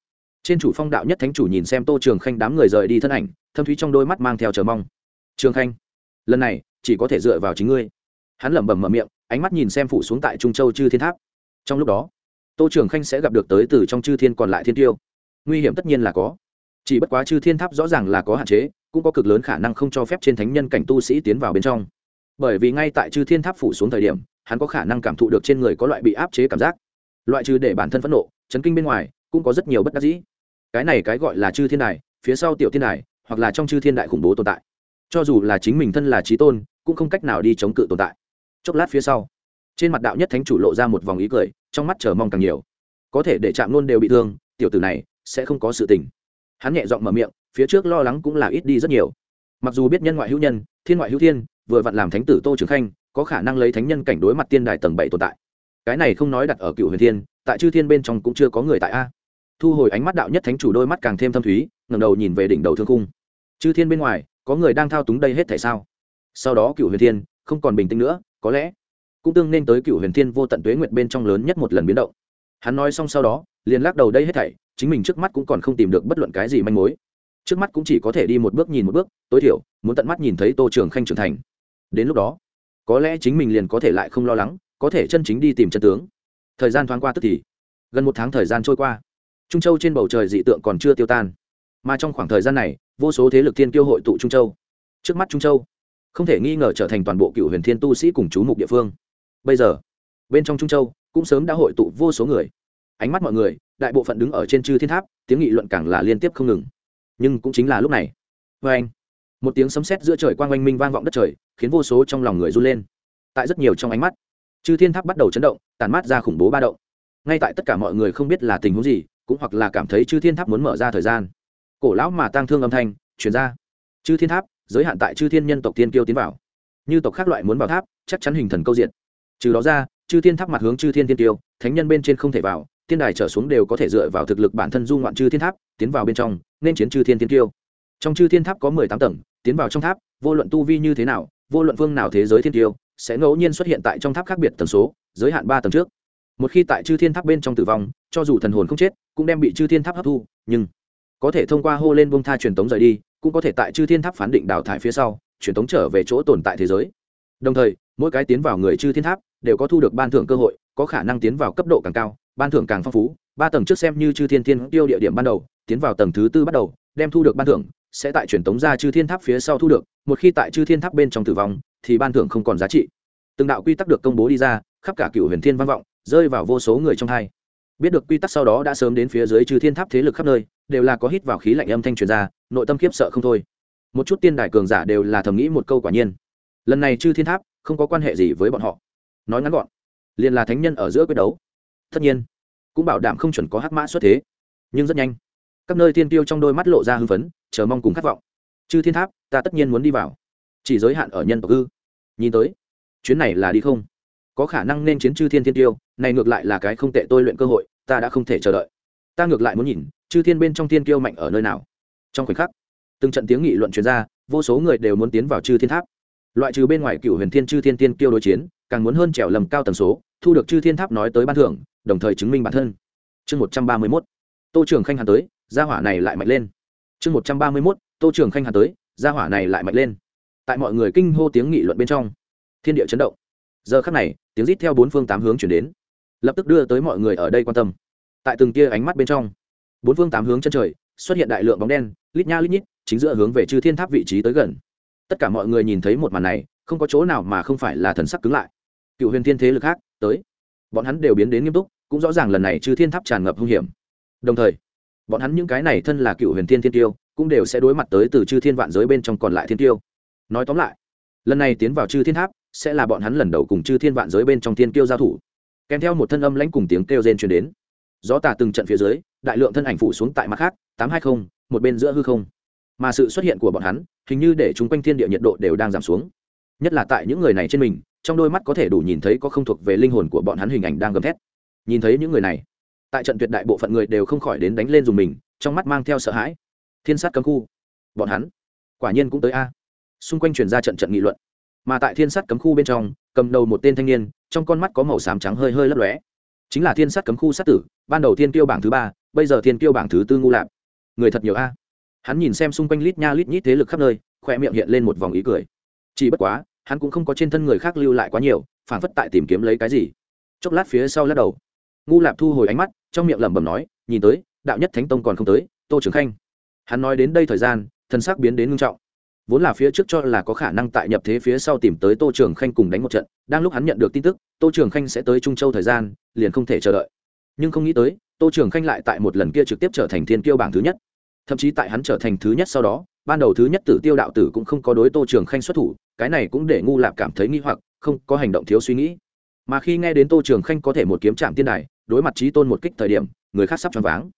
Trên chủ phong đạo nhất thánh chủ nhìn xem tô trường khanh đám người rời đi thân ảnh, thâm thúy trong đôi mắt mang theo chờ mong. Trường khanh, lần này chỉ có thể dựa vào chính ngươi. Hắn lẩm bẩm mở miệng ánh mắt nhìn xem phủ xuống tại trung châu chư thiên tháp trong lúc đó tô trường khanh sẽ gặp được tới từ trong chư thiên còn lại thiên tiêu nguy hiểm tất nhiên là có chỉ bất quá chư thiên tháp rõ ràng là có hạn chế cũng có cực lớn khả năng không cho phép trên thánh nhân cảnh tu sĩ tiến vào bên trong bởi vì ngay tại chư thiên tháp phủ xuống thời điểm hắn có khả năng cảm thụ được trên người có loại bị áp chế cảm giác loại trừ để bản thân phẫn nộ chấn kinh bên ngoài cũng có rất nhiều bất đắc dĩ cái này cái gọi là chư thiên đài phía sau tiểu thiên đài hoặc là trong chư thiên đại khủng bố tồn tại cho dù là chính mình thân là trí tôn cũng không cách nào đi chống cự tồn tại chốc lát phía sau, trên mặt đạo nhất thánh chủ lộ ra một vòng ý cười, trong mắt chờ mong càng nhiều. Có thể để chạm nôn đều bị thương, tiểu tử này sẽ không có sự tình. Hắn nhẹ giọng mở miệng, phía trước lo lắng cũng là ít đi rất nhiều. Mặc dù biết nhân ngoại hữu nhân, thiên ngoại hữu thiên, vừa vặn làm thánh tử tô trường khanh, có khả năng lấy thánh nhân cảnh đối mặt tiên đài tầng bảy tồn tại. Cái này không nói đặt ở cựu huyền thiên, tại chư thiên bên trong cũng chưa có người tại a. Thu hồi ánh mắt đạo nhất thánh chủ đôi mắt càng thêm thâm thúy ngầm đầu nhìn về đỉnh đầu thương cung chư thiên bên ngoài, có người đang thao túng đây hết tại sao? Sau đó cựu huyền thiên, không còn bình tĩnh nữa có lẽ cũng tương nên tới cựu huyền thiên vô tận tuế nguyệt bên trong lớn nhất một lần biến động. Hắn nói xong sau đó, liền lắc đầu đây hết thảy, chính mình trước mắt cũng còn không tìm được bất luận cái gì manh mối. Trước mắt cũng chỉ có thể đi một bước nhìn một bước, tối thiểu, muốn tận mắt nhìn thấy tô trường khanh trưởng thành. Đến lúc đó, có lẽ chính mình liền có thể lại không lo lắng, có thể chân chính đi tìm chân tướng. Thời gian thoáng qua tức thì, gần một tháng thời gian trôi qua. Trung châu trên bầu trời dị tượng còn chưa tiêu tan. Mà trong khoảng thời gian này, vô số thế lực thiên tiêu hội tụ trung châu. Trước mắt trung châu không thể nghi ngờ trở thành toàn bộ cựu huyền thiên tu sĩ cùng chú mục địa phương. Bây giờ, bên trong trung châu, cũng sớm đã hội tụ vô số người. Ánh mắt mọi người, đại bộ phận đứng ở trên chư thiên tháp, tiếng nghị luận càng là liên tiếp không ngừng. Nhưng cũng chính là lúc này. Vê anh, một tiếng sấm sét giữa trời quang oanh minh vang vọng đất trời, khiến vô số trong lòng người run lên. Tại rất nhiều trong ánh mắt, chư thiên tháp bắt đầu chấn động tàn mát ra khủng bố ba động. Ngay tại tất cả mọi người không biết là tình huống gì, cũng hoặc là cảm thấy chư thiên tháp muốn mở ra thời gian. Cổ lão mà tang thương âm thanh chuyển ra. Chư thiên tháp giới hạn tại chư thiên nhân tộc tiên kiêu tiến vào. Như tộc khác loại muốn vào tháp, chắc chắn hình thần câu diện trừ đó ra, chư thiên tháp mặt hướng chư thiên tiên tiêu thánh nhân bên trên không thể vào, tiên đài trở xuống đều có thể dựa vào thực lực bản thân du ngoạn chư thiên tháp, tiến vào bên trong, nên chiến chư thiên tiên tiêu trong chư thiên tháp có mười tám tầng, tiến vào trong tháp, vô luận tu vi như thế nào, vô luận phương nào thế giới thiên tiêu sẽ ngẫu nhiên xuất hiện tại trong tháp khác biệt tần số, giới hạn ba tầng trước. Một khi tại chư thiên tháp bên trong tử vong, cho dù thần hồn không chết, cũng đem bị chư thiên tháp hấp thu, nhưng có thể thông qua hô lên bông tha truyền tống rời đi cũng có thể tại chư thiên tháp phán định đào thải phía sau, truyền thống trở về chỗ tồn tại thế giới. Đồng thời, mỗi cái tiến vào người chư thiên tháp đều có thu được ban thưởng cơ hội, có khả năng tiến vào cấp độ càng cao, ban thưởng càng phong phú. Ba tầng trước xem như chư thiên thiên tiêu địa điểm ban đầu, tiến vào tầng thứ tư bắt đầu, đem thu được ban thưởng, sẽ tại truyền tống ra chư thiên tháp phía sau thu được, một khi tại chư thiên tháp bên trong tử vong, thì ban thưởng không còn giá trị. Từng đạo quy tắc được công bố đi ra, khắp cả cựu huyền thiên văn vọng, rơi vào vô số người trong hai biết được quy tắc sau đó đã sớm đến phía dưới trừ thiên tháp thế lực khắp nơi, đều là có hít vào khí lạnh âm thanh truyền ra, nội tâm khiếp sợ không thôi. Một chút tiên đại cường giả đều là thầm nghĩ một câu quả nhiên. Lần này chư thiên tháp, không có quan hệ gì với bọn họ. Nói ngắn gọn, liền là thánh nhân ở giữa quyết đấu. Tất nhiên, cũng bảo đảm không chuẩn có hắc mã xuất thế. Nhưng rất nhanh, các nơi tiên tiêu trong đôi mắt lộ ra hưng phấn, chờ mong cùng khát vọng. Chư thiên tháp, ta tất nhiên muốn đi vào. Chỉ giới hạn ở nhân tộc ư. Nhìn tới, chuyến này là đi không? Có khả năng nên chiến chư thiên thiên tiêu, này ngược lại là cái không tệ tôi luyện cơ hội ta đã không thể chờ đợi. Ta ngược lại muốn nhìn, chư thiên bên trong thiên kiêu mạnh ở nơi nào. Trong khoảnh khắc, từng trận tiếng nghị luận chuyên ra, vô số người đều muốn tiến vào chư thiên tháp. Loại trừ bên ngoài cựu huyền thiên chư thiên tiên kiêu đối chiến, càng muốn hơn trèo lầm cao tần số, thu được chư thiên tháp nói tới ban thưởng, đồng thời chứng minh bản thân. Chương một trăm ba mươi mốt, tô trường khanh hàn tới, gia hỏa này lại mạnh lên. Chương một trăm ba mươi mốt, tô trường khanh hàn tới, gia hỏa này lại mạnh lên. Tại mọi người kinh hô tiếng nghị luận bên trong, thiên địa chấn động. Giờ khắc này, tiếng rít theo bốn phương tám hướng chuyển đến lập tức đưa tới mọi người ở đây quan tâm. Tại từng tia ánh mắt bên trong, bốn phương tám hướng chân trời xuất hiện đại lượng bóng đen, lít nha lít nhít, chính giữa hướng về chư thiên tháp vị trí tới gần. Tất cả mọi người nhìn thấy một màn này, không có chỗ nào mà không phải là thần sắc cứng lại. Cựu huyền thiên thế lực khác, tới. Bọn hắn đều biến đến nghiêm túc, cũng rõ ràng lần này chư thiên tháp tràn ngập hung hiểm. Đồng thời, bọn hắn những cái này thân là cựu huyền thiên thiên tiêu, cũng đều sẽ đối mặt tới từ chư thiên vạn giới bên trong còn lại thiên tiêu. Nói tóm lại, lần này tiến vào chư thiên tháp, sẽ là bọn hắn lần đầu cùng chư thiên vạn giới bên trong thiên Tiêu giao thủ kèm theo một thân âm lãnh cùng tiếng kêu rên truyền đến. Gió tà từng trận phía dưới, đại lượng thân ảnh phủ xuống tại mặt khác, tám hai không, một bên giữa hư không. Mà sự xuất hiện của bọn hắn, hình như để chúng quanh thiên địa nhiệt độ đều đang giảm xuống. Nhất là tại những người này trên mình, trong đôi mắt có thể đủ nhìn thấy có không thuộc về linh hồn của bọn hắn hình ảnh đang gầm thét. Nhìn thấy những người này, tại trận tuyệt đại bộ phận người đều không khỏi đến đánh lên dùng mình, trong mắt mang theo sợ hãi. Thiên sát cấm khu. Bọn hắn, quả nhiên cũng tới a. Xung quanh truyền ra trận trận nghị luận. Mà tại thiên sát cấm khu bên trong, cầm đầu một tên thanh niên trong con mắt có màu xám trắng hơi hơi lấp lóe. Chính là thiên sát cấm khu sát tử, ban đầu thiên tiêu bảng thứ ba, bây giờ thiên tiêu bảng thứ tư ngu lạp. Người thật nhiều a. Hắn nhìn xem xung quanh lít nha lít nhít thế lực khắp nơi khoe miệng hiện lên một vòng ý cười. Chỉ bất quá, hắn cũng không có trên thân người khác lưu lại quá nhiều phản phất tại tìm kiếm lấy cái gì. Chốc lát phía sau lắc đầu. Ngu lạp thu hồi ánh mắt, trong miệng lẩm bẩm nói, nhìn tới, đạo nhất thánh tông còn không tới, tô trưởng khanh. Hắn nói đến đây thời gian, thân xác biến đến ngưng trọng vốn là phía trước cho là có khả năng tại nhập thế phía sau tìm tới tô trường khanh cùng đánh một trận, đang lúc hắn nhận được tin tức, tô trường khanh sẽ tới trung châu thời gian, liền không thể chờ đợi. Nhưng không nghĩ tới, tô trường khanh lại tại một lần kia trực tiếp trở thành thiên kiêu bảng thứ nhất. Thậm chí tại hắn trở thành thứ nhất sau đó, ban đầu thứ nhất tử tiêu đạo tử cũng không có đối tô trường khanh xuất thủ, cái này cũng để ngu lạp cảm thấy nghi hoặc, không có hành động thiếu suy nghĩ. Mà khi nghe đến tô trường khanh có thể một kiếm trạm tiên đài, đối mặt trí tôn một kích thời điểm, người khác sắp choáng váng.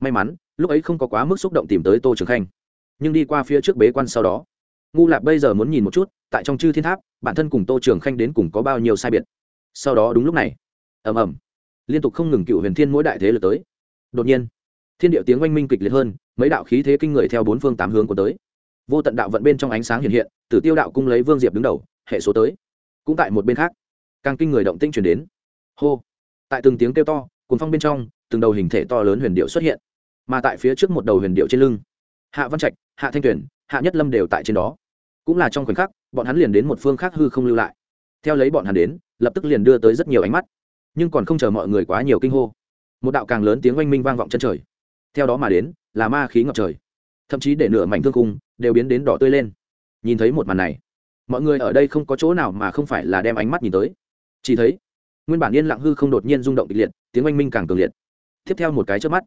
May mắn, lúc ấy không có quá mức xúc động tìm tới tô trường khanh. Nhưng đi qua phía trước bế quan sau đó ngu lạp bây giờ muốn nhìn một chút, tại trong chư thiên tháp, bản thân cùng tô trường khanh đến cùng có bao nhiêu sai biệt. Sau đó đúng lúc này, ầm ầm, liên tục không ngừng cựu huyền thiên mỗi đại thế lực tới. Đột nhiên, thiên điệu tiếng oanh minh kịch liệt hơn, mấy đạo khí thế kinh người theo bốn phương tám hướng của tới. Vô tận đạo vận bên trong ánh sáng hiện hiện, tử tiêu đạo cung lấy vương diệp đứng đầu, hệ số tới. Cũng tại một bên khác, càng kinh người động tinh chuyển đến. Hô, tại từng tiếng kêu to cuốn phong bên trong, từng đầu hình thể to lớn huyền điệu xuất hiện. Mà tại phía trước một đầu huyền điệu trên lưng, hạ văn trạch, hạ thanh tuyển hạ nhất lâm đều tại trên đó cũng là trong khoảnh khắc, bọn hắn liền đến một phương khác hư không lưu lại. Theo lấy bọn hắn đến, lập tức liền đưa tới rất nhiều ánh mắt. Nhưng còn không chờ mọi người quá nhiều kinh hô, một đạo càng lớn tiếng oanh minh vang vọng chân trời. Theo đó mà đến, là ma khí ngập trời. Thậm chí để nửa mảnh thương cung đều biến đến đỏ tươi lên. Nhìn thấy một màn này, mọi người ở đây không có chỗ nào mà không phải là đem ánh mắt nhìn tới. Chỉ thấy, nguyên bản yên lặng hư không đột nhiên rung động kịch liệt, tiếng oanh minh càng cường liệt. Tiếp theo một cái trước mắt,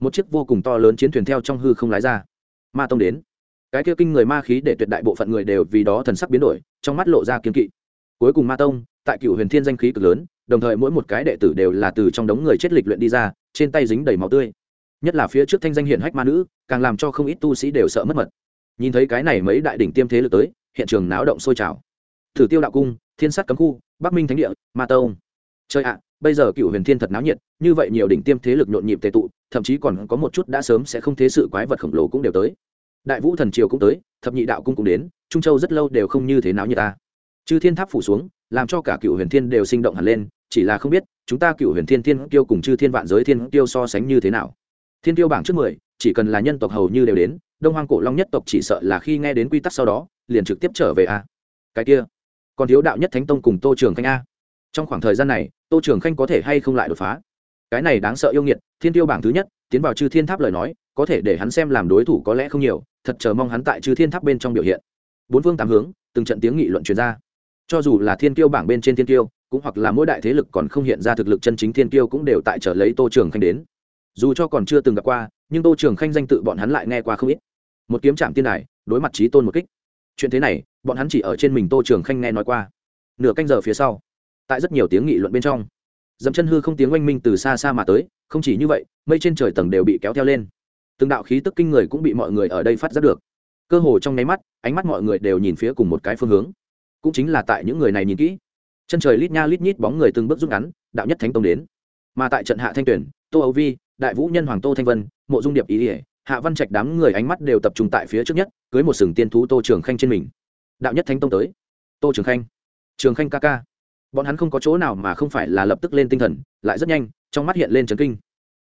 một chiếc vô cùng to lớn chiến thuyền theo trong hư không lái ra. Ma tông đến cái kia kinh người ma khí để tuyệt đại bộ phận người đều vì đó thần sắc biến đổi, trong mắt lộ ra kiên kỵ. Cuối cùng ma tông, tại cựu huyền thiên danh khí cực lớn, đồng thời mỗi một cái đệ tử đều là từ trong đống người chết lịch luyện đi ra, trên tay dính đầy máu tươi. Nhất là phía trước thanh danh hiển hách ma nữ, càng làm cho không ít tu sĩ đều sợ mất mật. Nhìn thấy cái này mấy đại đỉnh tiêm thế lực tới, hiện trường náo động sôi trào. Thử tiêu đạo cung, thiên sát cấm khu, bắc minh thánh địa, ma tông. Chơi ạ, bây giờ cựu huyền thiên thật náo nhiệt, như vậy nhiều đỉnh tiêm thế lực nhộn nhịp tề tụ, thậm chí còn có một chút đã sớm sẽ không thế sự quái vật khổng lồ cũng đều tới đại vũ thần triều cũng tới, thập nhị đạo cung cũng đến, trung châu rất lâu đều không như thế nào như ta. Chư thiên tháp phủ xuống, làm cho cả cựu huyền thiên đều sinh động hẳn lên, chỉ là không biết, chúng ta cựu huyền thiên thiên tiêu cùng chư thiên vạn giới thiên tiêu so sánh như thế nào. Thiên tiêu bảng trước mười, chỉ cần là nhân tộc hầu như đều đến, đông hoang cổ long nhất tộc chỉ sợ là khi nghe đến quy tắc sau đó, liền trực tiếp trở về a. Cái kia, còn thiếu đạo nhất thánh tông cùng tô trường khanh a. Trong khoảng thời gian này, tô trường khanh có thể hay không lại đột phá? Cái này đáng sợ yêu nghiệt, thiên tiêu bảng thứ nhất tiến vào chư thiên tháp lời nói, có thể để hắn xem làm đối thủ có lẽ không nhiều, thật chờ mong hắn tại chư thiên tháp bên trong biểu hiện. Bốn phương tám hướng, từng trận tiếng nghị luận truyền ra. Cho dù là thiên tiêu bảng bên trên thiên tiêu cũng hoặc là mỗi đại thế lực còn không hiện ra thực lực chân chính thiên tiêu cũng đều tại trở lấy tô trường khanh đến. Dù cho còn chưa từng gặp qua, nhưng tô trường khanh danh tự bọn hắn lại nghe qua không ít. Một kiếm trạm tiên đài, đối mặt trí tôn một kích. Chuyện thế này, bọn hắn chỉ ở trên mình tô trường khanh nghe nói qua. Nửa canh giờ phía sau, tại rất nhiều tiếng nghị luận bên trong dẫm chân hư không tiếng oanh minh từ xa xa mà tới, không chỉ như vậy, mây trên trời tầng đều bị kéo theo lên. Từng đạo khí tức kinh người cũng bị mọi người ở đây phát giác được. Cơ hồ trong nháy mắt, ánh mắt mọi người đều nhìn phía cùng một cái phương hướng. Cũng chính là tại những người này nhìn kỹ. Chân trời lít nha lít nhít bóng người từng bước rút ngắn, đạo nhất thánh tông đến. Mà tại trận hạ thanh tuyển, tô âu vi, đại vũ nhân hoàng tô thanh vân, mộ dung điệp ý ỉa hạ văn trạch đám người ánh mắt đều tập trung tại phía trước nhất, cưới một sừng tiên thú tô trường khanh trên mình. Đạo nhất thánh tông tới. Tô trường khanh. Trường khanh ca ca bọn hắn không có chỗ nào mà không phải là lập tức lên tinh thần, lại rất nhanh, trong mắt hiện lên trấn kinh.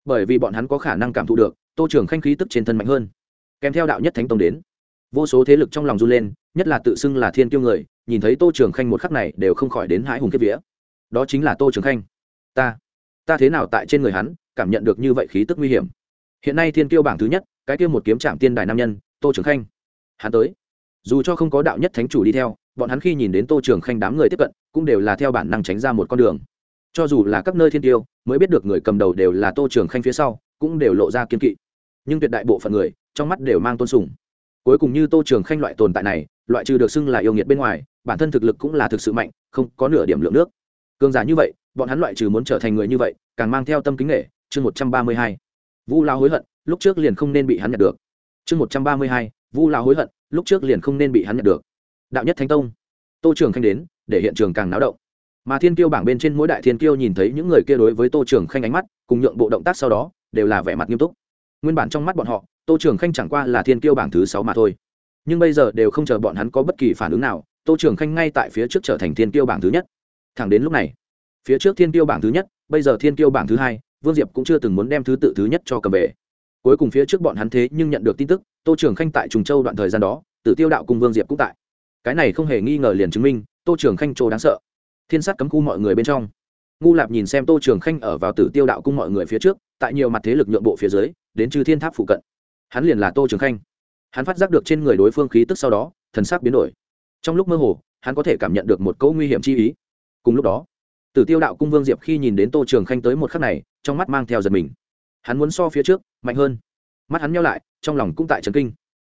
Bởi vì bọn hắn có khả năng cảm thụ được, tô trưởng khanh khí tức trên thân mạnh hơn. Kèm theo đạo nhất thánh tông đến, vô số thế lực trong lòng run lên, nhất là tự xưng là thiên kiêu người, nhìn thấy tô trưởng khanh một khắc này đều không khỏi đến hãi hùng kiếp vía. Đó chính là tô trưởng khanh. Ta ta thế nào tại trên người hắn, cảm nhận được như vậy khí tức nguy hiểm. Hiện nay thiên kiêu bảng thứ nhất, cái kia một kiếm trạm tiên đài nam nhân, tô trưởng khanh. Hắn tới. Dù cho không có đạo nhất thánh chủ đi theo, bọn hắn khi nhìn đến tô trưởng khanh đám người tiếp cận cũng đều là theo bản năng tránh ra một con đường. Cho dù là các nơi thiên tiêu, mới biết được người cầm đầu đều là tô trường khanh phía sau, cũng đều lộ ra kiên kỵ. Nhưng tuyệt đại bộ phận người, trong mắt đều mang tôn sùng. Cuối cùng như tô trường khanh loại tồn tại này, loại trừ được xưng là yêu nghiệt bên ngoài, bản thân thực lực cũng là thực sự mạnh, không có nửa điểm lượng nước. Cường giả như vậy, bọn hắn loại trừ muốn trở thành người như vậy, càng mang theo tâm kính nghệ, chương một trăm ba mươi hai. Vu lao hối hận, lúc trước liền không nên bị hắn nhận được. Chương một trăm ba mươi hai, vu lao hối hận, lúc trước liền không nên bị hắn nhận được. Đạo nhất thánh tông. Tô trường khanh đến để hiện trường càng náo động. Mà thiên kiêu bảng bên trên mỗi đại thiên kiêu nhìn thấy những người kia đối với tô trường khanh ánh mắt, cùng nhượng bộ động tác sau đó, đều là vẻ mặt nghiêm túc. Nguyên bản trong mắt bọn họ, tô trường khanh chẳng qua là thiên kiêu bảng thứ sáu mà thôi. Nhưng bây giờ đều không chờ bọn hắn có bất kỳ phản ứng nào, tô trường khanh ngay tại phía trước trở thành thiên kiêu bảng thứ nhất. Thẳng đến lúc này, phía trước thiên kiêu bảng thứ nhất, bây giờ thiên kiêu bảng thứ hai, vương diệp cũng chưa từng muốn đem thứ tự thứ nhất cho cầm về. Cuối cùng phía trước bọn hắn thế nhưng nhận được tin tức, tô trường khanh tại trùng châu đoạn thời gian đó, tử tiêu đạo cùng vương diệp cũng tại. Cái này không hề nghi ngờ liền chứng minh tô trường khanh trô đáng sợ. Thiên sát cấm khu mọi người bên trong. Ngu lạp nhìn xem tô trường khanh ở vào tử tiêu đạo cung mọi người phía trước, tại nhiều mặt thế lực nhượng bộ phía dưới, đến trừ thiên tháp phụ cận. Hắn liền là tô trường khanh. Hắn phát giác được trên người đối phương khí tức sau đó, thần sắc biến đổi. Trong lúc mơ hồ, hắn có thể cảm nhận được một cỗ nguy hiểm chi ý. Cùng lúc đó, tử tiêu đạo cung vương diệp khi nhìn đến tô trường khanh tới một khắc này, trong mắt mang theo giật mình. Hắn muốn so phía trước, mạnh hơn. Mắt hắn nhau lại, trong lòng cũng tại trần kinh.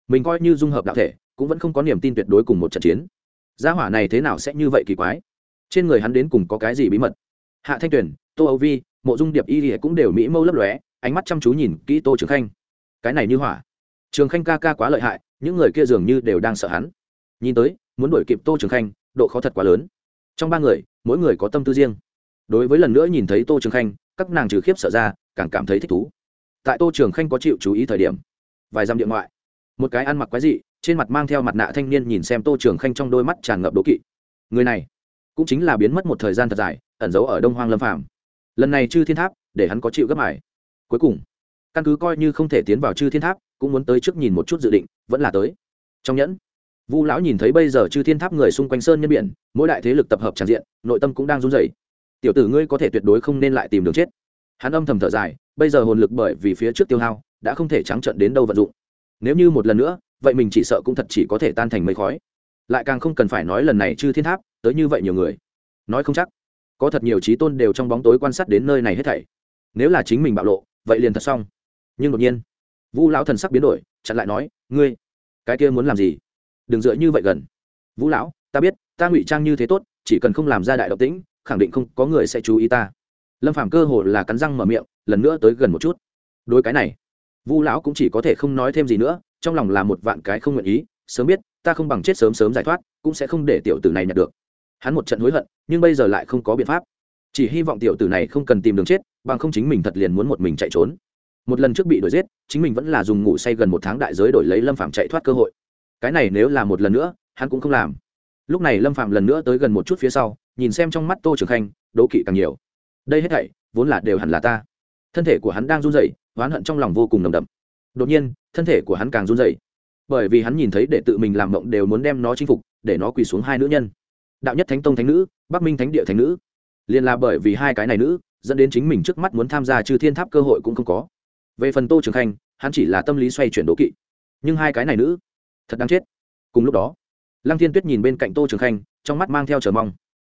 Mình coi như dung hợp đạo thể, cũng vẫn không có niềm tin tuyệt đối cùng một trận chiến gia hỏa này thế nào sẽ như vậy kỳ quái? Trên người hắn đến cùng có cái gì bí mật? Hạ thanh tuyền, tô âu vi, mộ dung điệp y cũng đều mỹ mâu lấp lóe, ánh mắt chăm chú nhìn kỹ tô trường khanh. Cái này như hỏa. Trường khanh ca ca quá lợi hại, những người kia dường như đều đang sợ hắn. Nhìn tới, muốn đuổi kịp tô trường khanh, độ khó thật quá lớn. Trong ba người, mỗi người có tâm tư riêng. Đối với lần nữa nhìn thấy tô trường khanh, các nàng trừ khiếp sợ ra, càng cảm thấy thích thú. Tại tô trường khanh có chịu chú ý thời điểm, vài dăm điện ngoại, một cái ăn mặc quái dị trên mặt mang theo mặt nạ thanh niên nhìn xem tô trường khanh trong đôi mắt tràn ngập đố kỵ. Người này cũng chính là biến mất một thời gian thật dài, ẩn giấu ở đông hoang lâm phạm lần này chư thiên tháp, để hắn có chịu gấp mải cuối cùng, căn cứ coi như không thể tiến vào chư thiên tháp, cũng muốn tới trước nhìn một chút dự định, vẫn là tới. Trong nhẫn, vu lão nhìn thấy bây giờ chư thiên tháp người xung quanh sơn nhân biển, mỗi đại thế lực tập hợp tràn diện, nội tâm cũng đang run rẩy. Tiểu tử ngươi có thể tuyệt đối không nên lại tìm đường chết. Hắn âm thầm thở dài, bây giờ hồn lực bởi vì phía trước tiêu hao, đã không thể trắng trận đến đâu vận dụng. Nếu như một lần nữa vậy mình chỉ sợ cũng thật chỉ có thể tan thành mây khói. Lại càng không cần phải nói lần này chư thiên tháp, tới như vậy nhiều người. Nói không chắc. Có thật nhiều trí tôn đều trong bóng tối quan sát đến nơi này hết thảy. Nếu là chính mình bạo lộ, vậy liền thật xong. Nhưng đột nhiên vũ lão thần sắc biến đổi, chặn lại nói, ngươi, cái kia muốn làm gì? Đừng dựa như vậy gần. Vũ lão, ta biết, ta ngụy trang như thế tốt, chỉ cần không làm ra đại động tĩnh, khẳng định không có người sẽ chú ý ta. Lâm phạm cơ hồ là cắn răng mở miệng, lần nữa tới gần một chút. Đối cái này, vu lão cũng chỉ có thể không nói thêm gì nữa trong lòng là một vạn cái không nguyện ý, sớm biết, ta không bằng chết sớm sớm giải thoát, cũng sẽ không để tiểu tử này nhận được. Hắn một trận hối hận, nhưng bây giờ lại không có biện pháp. Chỉ hy vọng tiểu tử này không cần tìm đường chết, bằng không chính mình thật liền muốn một mình chạy trốn. Một lần trước bị đuổi giết, chính mình vẫn là dùng ngủ say gần một tháng đại giới đổi lấy lâm phạm chạy thoát cơ hội. Cái này nếu là một lần nữa, hắn cũng không làm. Lúc này lâm phạm lần nữa tới gần một chút phía sau, nhìn xem trong mắt tô trường khanh, đố kỵ càng nhiều. Đây hết thảy, vốn là đều hẳn là ta. Thân thể của hắn đang run rẩy, oán hận trong lòng vô cùng nồng đậm đột nhiên, thân thể của hắn càng run rẩy. Bởi vì hắn nhìn thấy để tự mình làm mộng đều muốn đem nó chinh phục, để nó quỳ xuống hai nữ nhân. Đạo nhất thánh tông thánh nữ, bắc minh thánh địa thánh nữ. Liền là bởi vì hai cái này nữ, dẫn đến chính mình trước mắt muốn tham gia trừ thiên tháp cơ hội cũng không có. Về phần tô trường khanh, hắn chỉ là tâm lý xoay chuyển đố kỵ. Nhưng hai cái này nữ, thật đáng chết. Cùng lúc đó, lăng thiên tuyết nhìn bên cạnh tô trường khanh, trong mắt mang theo chờ mong.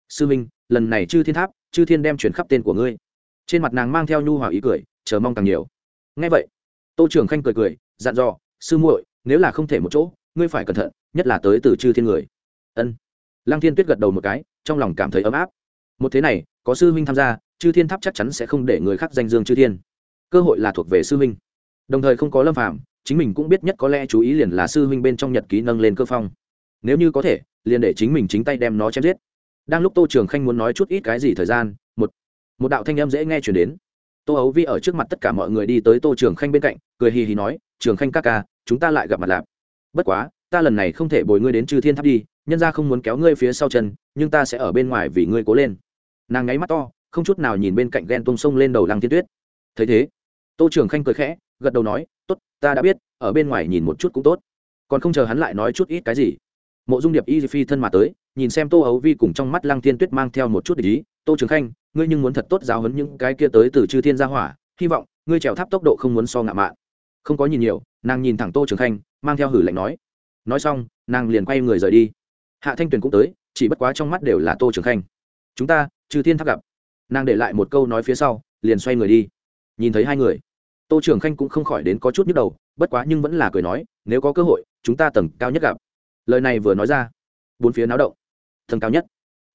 Sư minh, lần này chư thiên tháp, chư thiên đem chuyển khắp tên của ngươi. Trên mặt nàng mang theo nhu hòa ý cười, chờ mong càng nhiều. Ngay vậy tô trường khanh cười cười, dặn dò, sư muội, nếu là không thể một chỗ, ngươi phải cẩn thận, nhất là tới từ chư thiên người. Ân. Lăng thiên tuyết gật đầu một cái, trong lòng cảm thấy ấm áp. Một thế này, có sư huynh tham gia, chư thiên tháp chắc chắn sẽ không để người khác danh dương chư thiên. Cơ hội là thuộc về sư huynh. Đồng thời không có lâm phạm chính mình cũng biết nhất có lẽ chú ý liền là sư huynh bên trong nhật ký nâng lên cơ phong. Nếu như có thể, liền để chính mình chính tay đem nó chém giết. Đang lúc tô trường khanh muốn nói chút ít cái gì thời gian, một một đạo thanh âm dễ nghe chuyển đến tô ấu vi ở trước mặt tất cả mọi người đi tới tô trường khanh bên cạnh, cười hì hì nói, trường khanh ca ca, chúng ta lại gặp mặt lạp. Bất quá, ta lần này không thể bồi ngươi đến chư thiên tháp đi, nhân ra không muốn kéo ngươi phía sau chân, nhưng ta sẽ ở bên ngoài vì ngươi cố lên. Nàng ngáy mắt to, không chút nào nhìn bên cạnh ghen tung sông lên đầu lăng thiên tuyết. Thấy thế, tô trường khanh cười khẽ, gật đầu nói, tốt, ta đã biết, ở bên ngoài nhìn một chút cũng tốt. Còn không chờ hắn lại nói chút ít cái gì. Mộ dung điệp y phi thân mà tới, nhìn xem tô ấu vi cùng trong mắt lăng thiên tuyết mang theo một chút ý tô trường khanh, ngươi nhưng muốn thật tốt giáo hấn những cái kia tới từ chư thiên gia hỏa, hy vọng ngươi trèo tháp tốc độ không muốn so ngạo mạn. Không có nhìn nhiều, nàng nhìn thẳng tô trường khanh, mang theo hử lạnh nói. Nói xong, nàng liền quay người rời đi. Hạ thanh tuyền cũng tới, chỉ bất quá trong mắt đều là tô trường khanh. Chúng ta, chư thiên tháp gặp. Nàng để lại một câu nói phía sau, liền xoay người đi. Nhìn thấy hai người, tô trường khanh cũng không khỏi đến có chút nhức đầu, bất quá nhưng vẫn là cười nói, nếu có cơ hội, chúng ta tầng cao nhất gặp. Lời này vừa nói ra, bốn phía náo động. Tầng cao nhất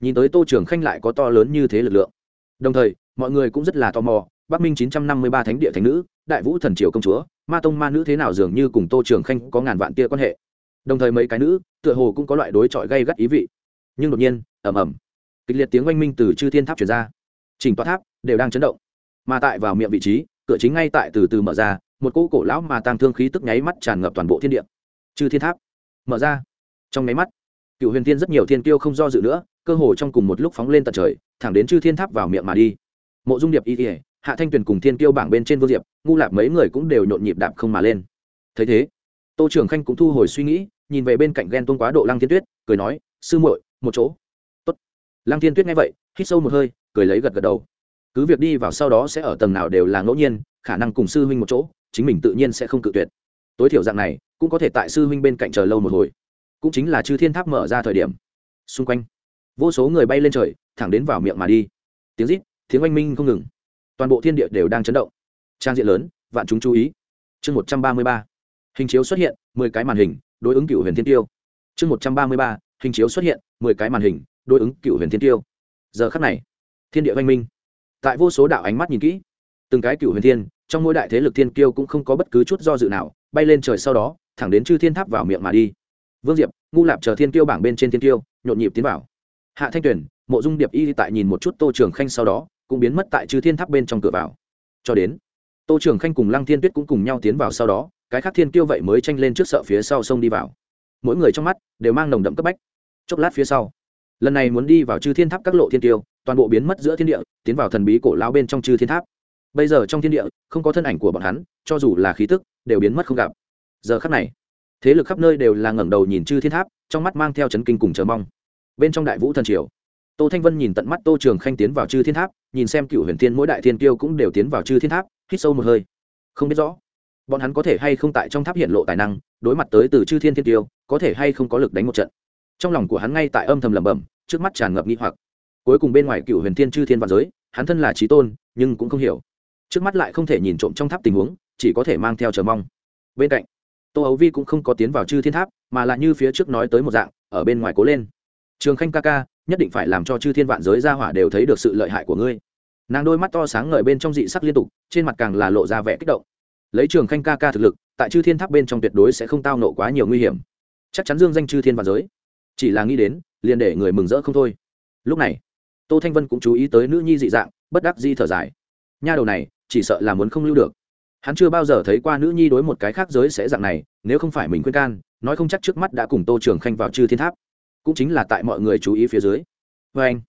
nhìn tới tô trường khanh lại có to lớn như thế lực lượng. Đồng thời, mọi người cũng rất là tò mò, bắc minh chín trăm năm mươi ba thánh địa thánh nữ, đại vũ thần triều công chúa, ma tông ma nữ thế nào dường như cùng tô trường khanh có ngàn vạn tia quan hệ. Đồng thời mấy cái nữ, tựa hồ cũng có loại đối chọi gây gắt ý vị. Nhưng đột nhiên ẩm ẩm kịch liệt tiếng oanh minh từ chư thiên tháp chuyển ra. Chỉnh toa tháp đều đang chấn động. Mà tại vào miệng vị trí, cửa chính ngay tại từ từ mở ra, một cỗ cổ lão mà tăng thương khí tức nháy mắt tràn ngập toàn bộ thiên địa. Chư thiên tháp, mở ra. Trong nháy mắt cựu huyền thiên rất nhiều thiên tiêu không do dự nữa cơ hồ trong cùng một lúc phóng lên tận trời, thẳng đến chư thiên tháp vào miệng mà đi. Mộ dung điệp y ỉa hạ thanh tuyền cùng thiên Kiêu bảng bên trên vương diệp, ngu lạp mấy người cũng đều nhộn nhịp đạp không mà lên. Thấy thế, tô trường khanh cũng thu hồi suy nghĩ, nhìn về bên cạnh ghen tuông quá độ lăng thiên tuyết, cười nói, sư muội, một chỗ. Tốt. lăng thiên tuyết nghe vậy, hít sâu một hơi, cười lấy gật gật đầu. Cứ việc đi vào sau đó sẽ ở tầng nào đều là ngẫu nhiên, khả năng cùng sư huynh một chỗ, chính mình tự nhiên sẽ không cự tuyệt. Tối thiểu dạng này, cũng có thể tại sư huynh bên cạnh chờ lâu một hồi. Cũng chính là chư thiên tháp mở ra thời điểm. Xung quanh vô số người bay lên trời, thẳng đến vào miệng mà đi. Tiếng rít, tiếng oanh minh không ngừng. Toàn bộ thiên địa đều đang chấn động. Trang diện lớn, vạn chúng chú ý. Chương một trăm ba mươi ba, hình chiếu xuất hiện, mười cái màn hình, đối ứng cựu huyền thiên tiêu. Chương một trăm ba mươi ba, hình chiếu xuất hiện, mười cái màn hình, đối ứng cựu huyền thiên tiêu. Giờ khắc này, thiên địa oanh minh. Tại vô số đạo ánh mắt nhìn kỹ, từng cái cựu huyền thiên, trong mỗi đại thế lực thiên kiêu cũng không có bất cứ chút do dự nào, bay lên trời sau đó, thẳng đến chư thiên tháp vào miệng mà đi. Vương diệp, ngu lạp chờ thiên kiêu bảng bên trên thiên kiêu, nhộn nhịp tiến vào hạ thanh tuyền, mộ dung điệp y tại nhìn một chút tô trường khanh sau đó, cũng biến mất tại chư thiên tháp bên trong cửa vào. Cho đến, tô trường khanh cùng lăng thiên tuyết cũng cùng nhau tiến vào sau đó, cái khác thiên kiêu vậy mới tranh lên trước sợ phía sau sông đi vào. Mỗi người trong mắt đều mang nồng đậm cấp bách. Chốc lát phía sau, lần này muốn đi vào chư thiên tháp các lộ thiên tiêu toàn bộ biến mất giữa thiên địa, tiến vào thần bí cổ lao bên trong chư thiên tháp. Bây giờ trong thiên địa, không có thân ảnh của bọn hắn, cho dù là khí tức, đều biến mất không gặp. Giờ khắc này, thế lực khắp nơi đều là ngẩng đầu nhìn chư thiên tháp, trong mắt mang theo chấn kinh cùng chờ mong bên trong đại vũ thần triều. Tô thanh vân nhìn tận mắt tô trường khanh tiến vào chư thiên tháp, nhìn xem cựu huyền thiên mỗi đại thiên kiêu cũng đều tiến vào chư thiên tháp, hít sâu một hơi. Không biết rõ, bọn hắn có thể hay không tại trong tháp hiện lộ tài năng, đối mặt tới từ chư thiên thiên tiêu có thể hay không có lực đánh một trận. Trong lòng của hắn ngay tại âm thầm lẩm bẩm, trước mắt tràn ngập nghi hoặc. Cuối cùng bên ngoài cựu huyền thiên chư thiên vạn giới, hắn thân là trí tôn, nhưng cũng không hiểu. Trước mắt lại không thể nhìn trộm trong tháp tình huống, chỉ có thể mang theo chờ mong. Bên cạnh, tô ấu vi cũng không có tiến vào chư thiên tháp, mà là như phía trước nói tới một dạng, ở bên ngoài cố lên trường khanh ca ca, nhất định phải làm cho chư thiên vạn giới ra hỏa đều thấy được sự lợi hại của ngươi. Nàng đôi mắt to sáng ngời bên trong dị sắc liên tục, trên mặt càng là lộ ra vẻ kích động. Lấy trường khanh ca ca thực lực, tại chư thiên tháp bên trong tuyệt đối sẽ không tao nộ quá nhiều nguy hiểm. Chắc chắn dương danh chư thiên vạn giới. Chỉ là nghĩ đến, liền để người mừng rỡ không thôi. Lúc này, tô thanh vân cũng chú ý tới nữ nhi dị dạng, bất đắc di thở dài. Nha đầu này, chỉ sợ là muốn không lưu được. Hắn chưa bao giờ thấy qua nữ nhi đối một cái khác giới sẽ dạng này, nếu không phải mình khuyên can, nói không chắc trước mắt đã cùng tô trường khanh vào chư thiên tháp cũng chính là tại mọi người chú ý phía dưới. Vê anh,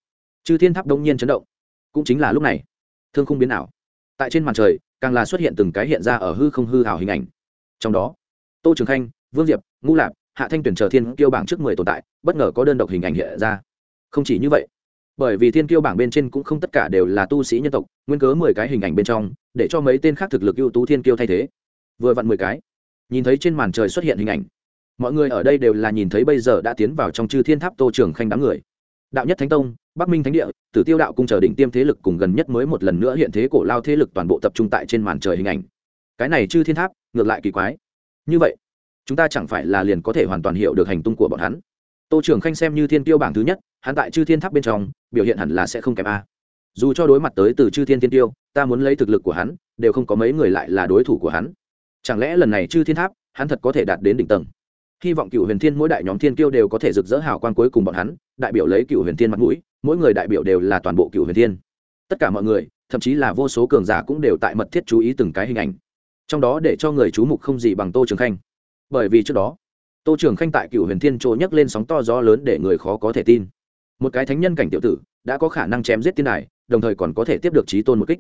chư thiên tháp đông nhiên chấn động. Cũng chính là lúc này, thương không biến ảo. Tại trên màn trời, càng là xuất hiện từng cái hiện ra ở hư không hư hảo hình ảnh. Trong đó, tô trường khanh, vương diệp, ngũ lạp, hạ thanh tuyển chờ thiên kiêu bảng trước mười tồn tại, bất ngờ có đơn độc hình ảnh hiện ra. Không chỉ như vậy, bởi vì thiên kiêu bảng bên trên cũng không tất cả đều là tu sĩ nhân tộc, nguyên cớ mười cái hình ảnh bên trong, để cho mấy tên khác thực lực ưu tú thiên kiêu thay thế. Vừa vặn mười cái, nhìn thấy trên màn trời xuất hiện hình ảnh mọi người ở đây đều là nhìn thấy bây giờ đã tiến vào trong chư thiên tháp tô trường khanh đám người. Đạo nhất thánh tông, bắc minh thánh địa, tử tiêu đạo cung chờ đỉnh tiêm thế lực cùng gần nhất mới một lần nữa hiện thế cổ lao thế lực toàn bộ tập trung tại trên màn trời hình ảnh. Cái này chư thiên tháp, ngược lại kỳ quái. Như vậy, chúng ta chẳng phải là liền có thể hoàn toàn hiểu được hành tung của bọn hắn. Tô trường khanh xem như thiên tiêu bảng thứ nhất, hắn tại chư thiên tháp bên trong, biểu hiện hẳn là sẽ không kém a. Dù cho đối mặt tới từ chư thiên thiên tiêu, ta muốn lấy thực lực của hắn, đều không có mấy người lại là đối thủ của hắn. Chẳng lẽ lần này chư thiên tháp, hắn thật có thể đạt đến đỉnh tầng? Hy vọng cựu huyền thiên mỗi đại nhóm thiên tiêu đều có thể rực rỡ hào quang cuối cùng bọn hắn, đại biểu lấy cựu huyền thiên mặt mũi, mỗi người đại biểu đều là toàn bộ cựu huyền thiên. Tất cả mọi người, thậm chí là vô số cường giả cũng đều tại mật thiết chú ý từng cái hình ảnh. Trong đó để cho người chú mục không gì bằng tô trường khanh. Bởi vì trước đó, tô trường khanh tại cựu huyền thiên chỗ nhấc lên sóng to gió lớn để người khó có thể tin. Một cái thánh nhân cảnh tiểu tử, đã có khả năng chém giết tiên đài, đồng thời còn có thể tiếp được trí tôn một kích.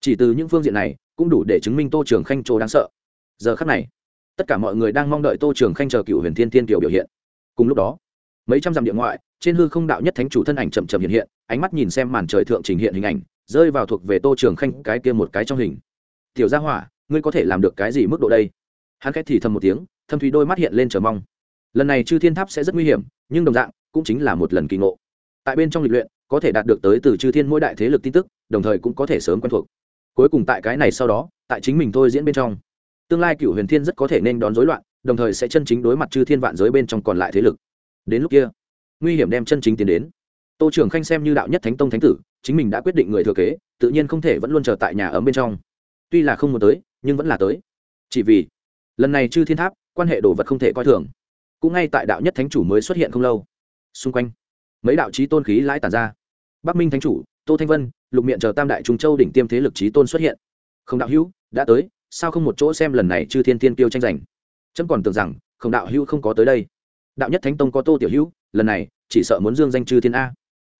Chỉ từ những phương diện này, cũng đủ để chứng minh tô trường khanh chỗ đáng sợ. Giờ khắc này tất cả mọi người đang mong đợi tô trường khanh chờ cựu huyền thiên tiên kiều biểu hiện. Cùng lúc đó, mấy trăm dặm địa ngoại, trên hư không đạo nhất thánh chủ thân ảnh chậm chậm hiện hiện, ánh mắt nhìn xem màn trời thượng trình hiện hình ảnh, rơi vào thuộc về tô trường khanh cái kia một cái trong hình. Tiểu gia hỏa, ngươi có thể làm được cái gì mức độ đây? Hắn khét thì thầm một tiếng, thâm thủy đôi mắt hiện lên chờ mong. Lần này chư thiên tháp sẽ rất nguy hiểm, nhưng đồng dạng, cũng chính là một lần kỳ ngộ. Tại bên trong lịch luyện, có thể đạt được tới từ chư thiên mỗi đại thế lực tin tức, đồng thời cũng có thể sớm quen thuộc. Cuối cùng tại cái này sau đó, tại chính mình thôi diễn bên trong tương lai cựu huyền thiên rất có thể nên đón rối loạn, đồng thời sẽ chân chính đối mặt chư thiên vạn giới bên trong còn lại thế lực. Đến lúc kia, nguy hiểm đem chân chính tiến đến. Tô trưởng khanh xem như đạo nhất thánh tông thánh tử, chính mình đã quyết định người thừa kế, tự nhiên không thể vẫn luôn chờ tại nhà ấm bên trong. Tuy là không muốn tới, nhưng vẫn là tới. Chỉ vì, lần này chư thiên tháp, quan hệ đồ vật không thể coi thường. Cũng ngay tại đạo nhất thánh chủ mới xuất hiện không lâu. Xung quanh, mấy đạo trí tôn khí lãi tàn ra. Bắc minh thánh chủ, tô thanh vân, lục miệng chờ tam đại trung châu đỉnh tiêm thế lực trí tôn xuất hiện. Không đạo hữu, đã tới sao không một chỗ xem lần này chư thiên tiên tiêu tranh giành? Trâm còn tưởng rằng, không đạo hữu không có tới đây. Đạo nhất thánh tông có tô tiểu hữu, lần này, chỉ sợ muốn dương danh chư thiên a.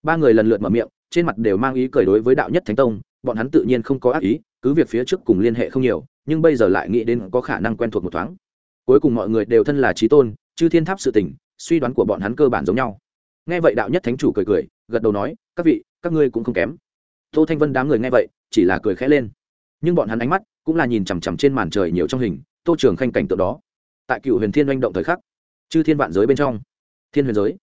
Ba người lần lượt mở miệng, trên mặt đều mang ý cười đối với đạo nhất thánh tông, bọn hắn tự nhiên không có ác ý, cứ việc phía trước cùng liên hệ không nhiều, nhưng bây giờ lại nghĩ đến có khả năng quen thuộc một thoáng. Cuối cùng mọi người đều thân là trí tôn, chư thiên tháp sự tình, suy đoán của bọn hắn cơ bản giống nhau. Nghe vậy đạo nhất thánh chủ cười cười, gật đầu nói, các vị, các ngươi cũng không kém. Tô thanh vân đám người nghe vậy, chỉ là cười khẽ lên. Nhưng bọn hắn ánh mắt cũng là nhìn chằm chằm trên màn trời nhiều trong hình, tô trường khanh cảnh tượng đó. Tại cựu huyền thiên oanh động thời khắc, chư thiên vạn giới bên trong, thiên huyền giới.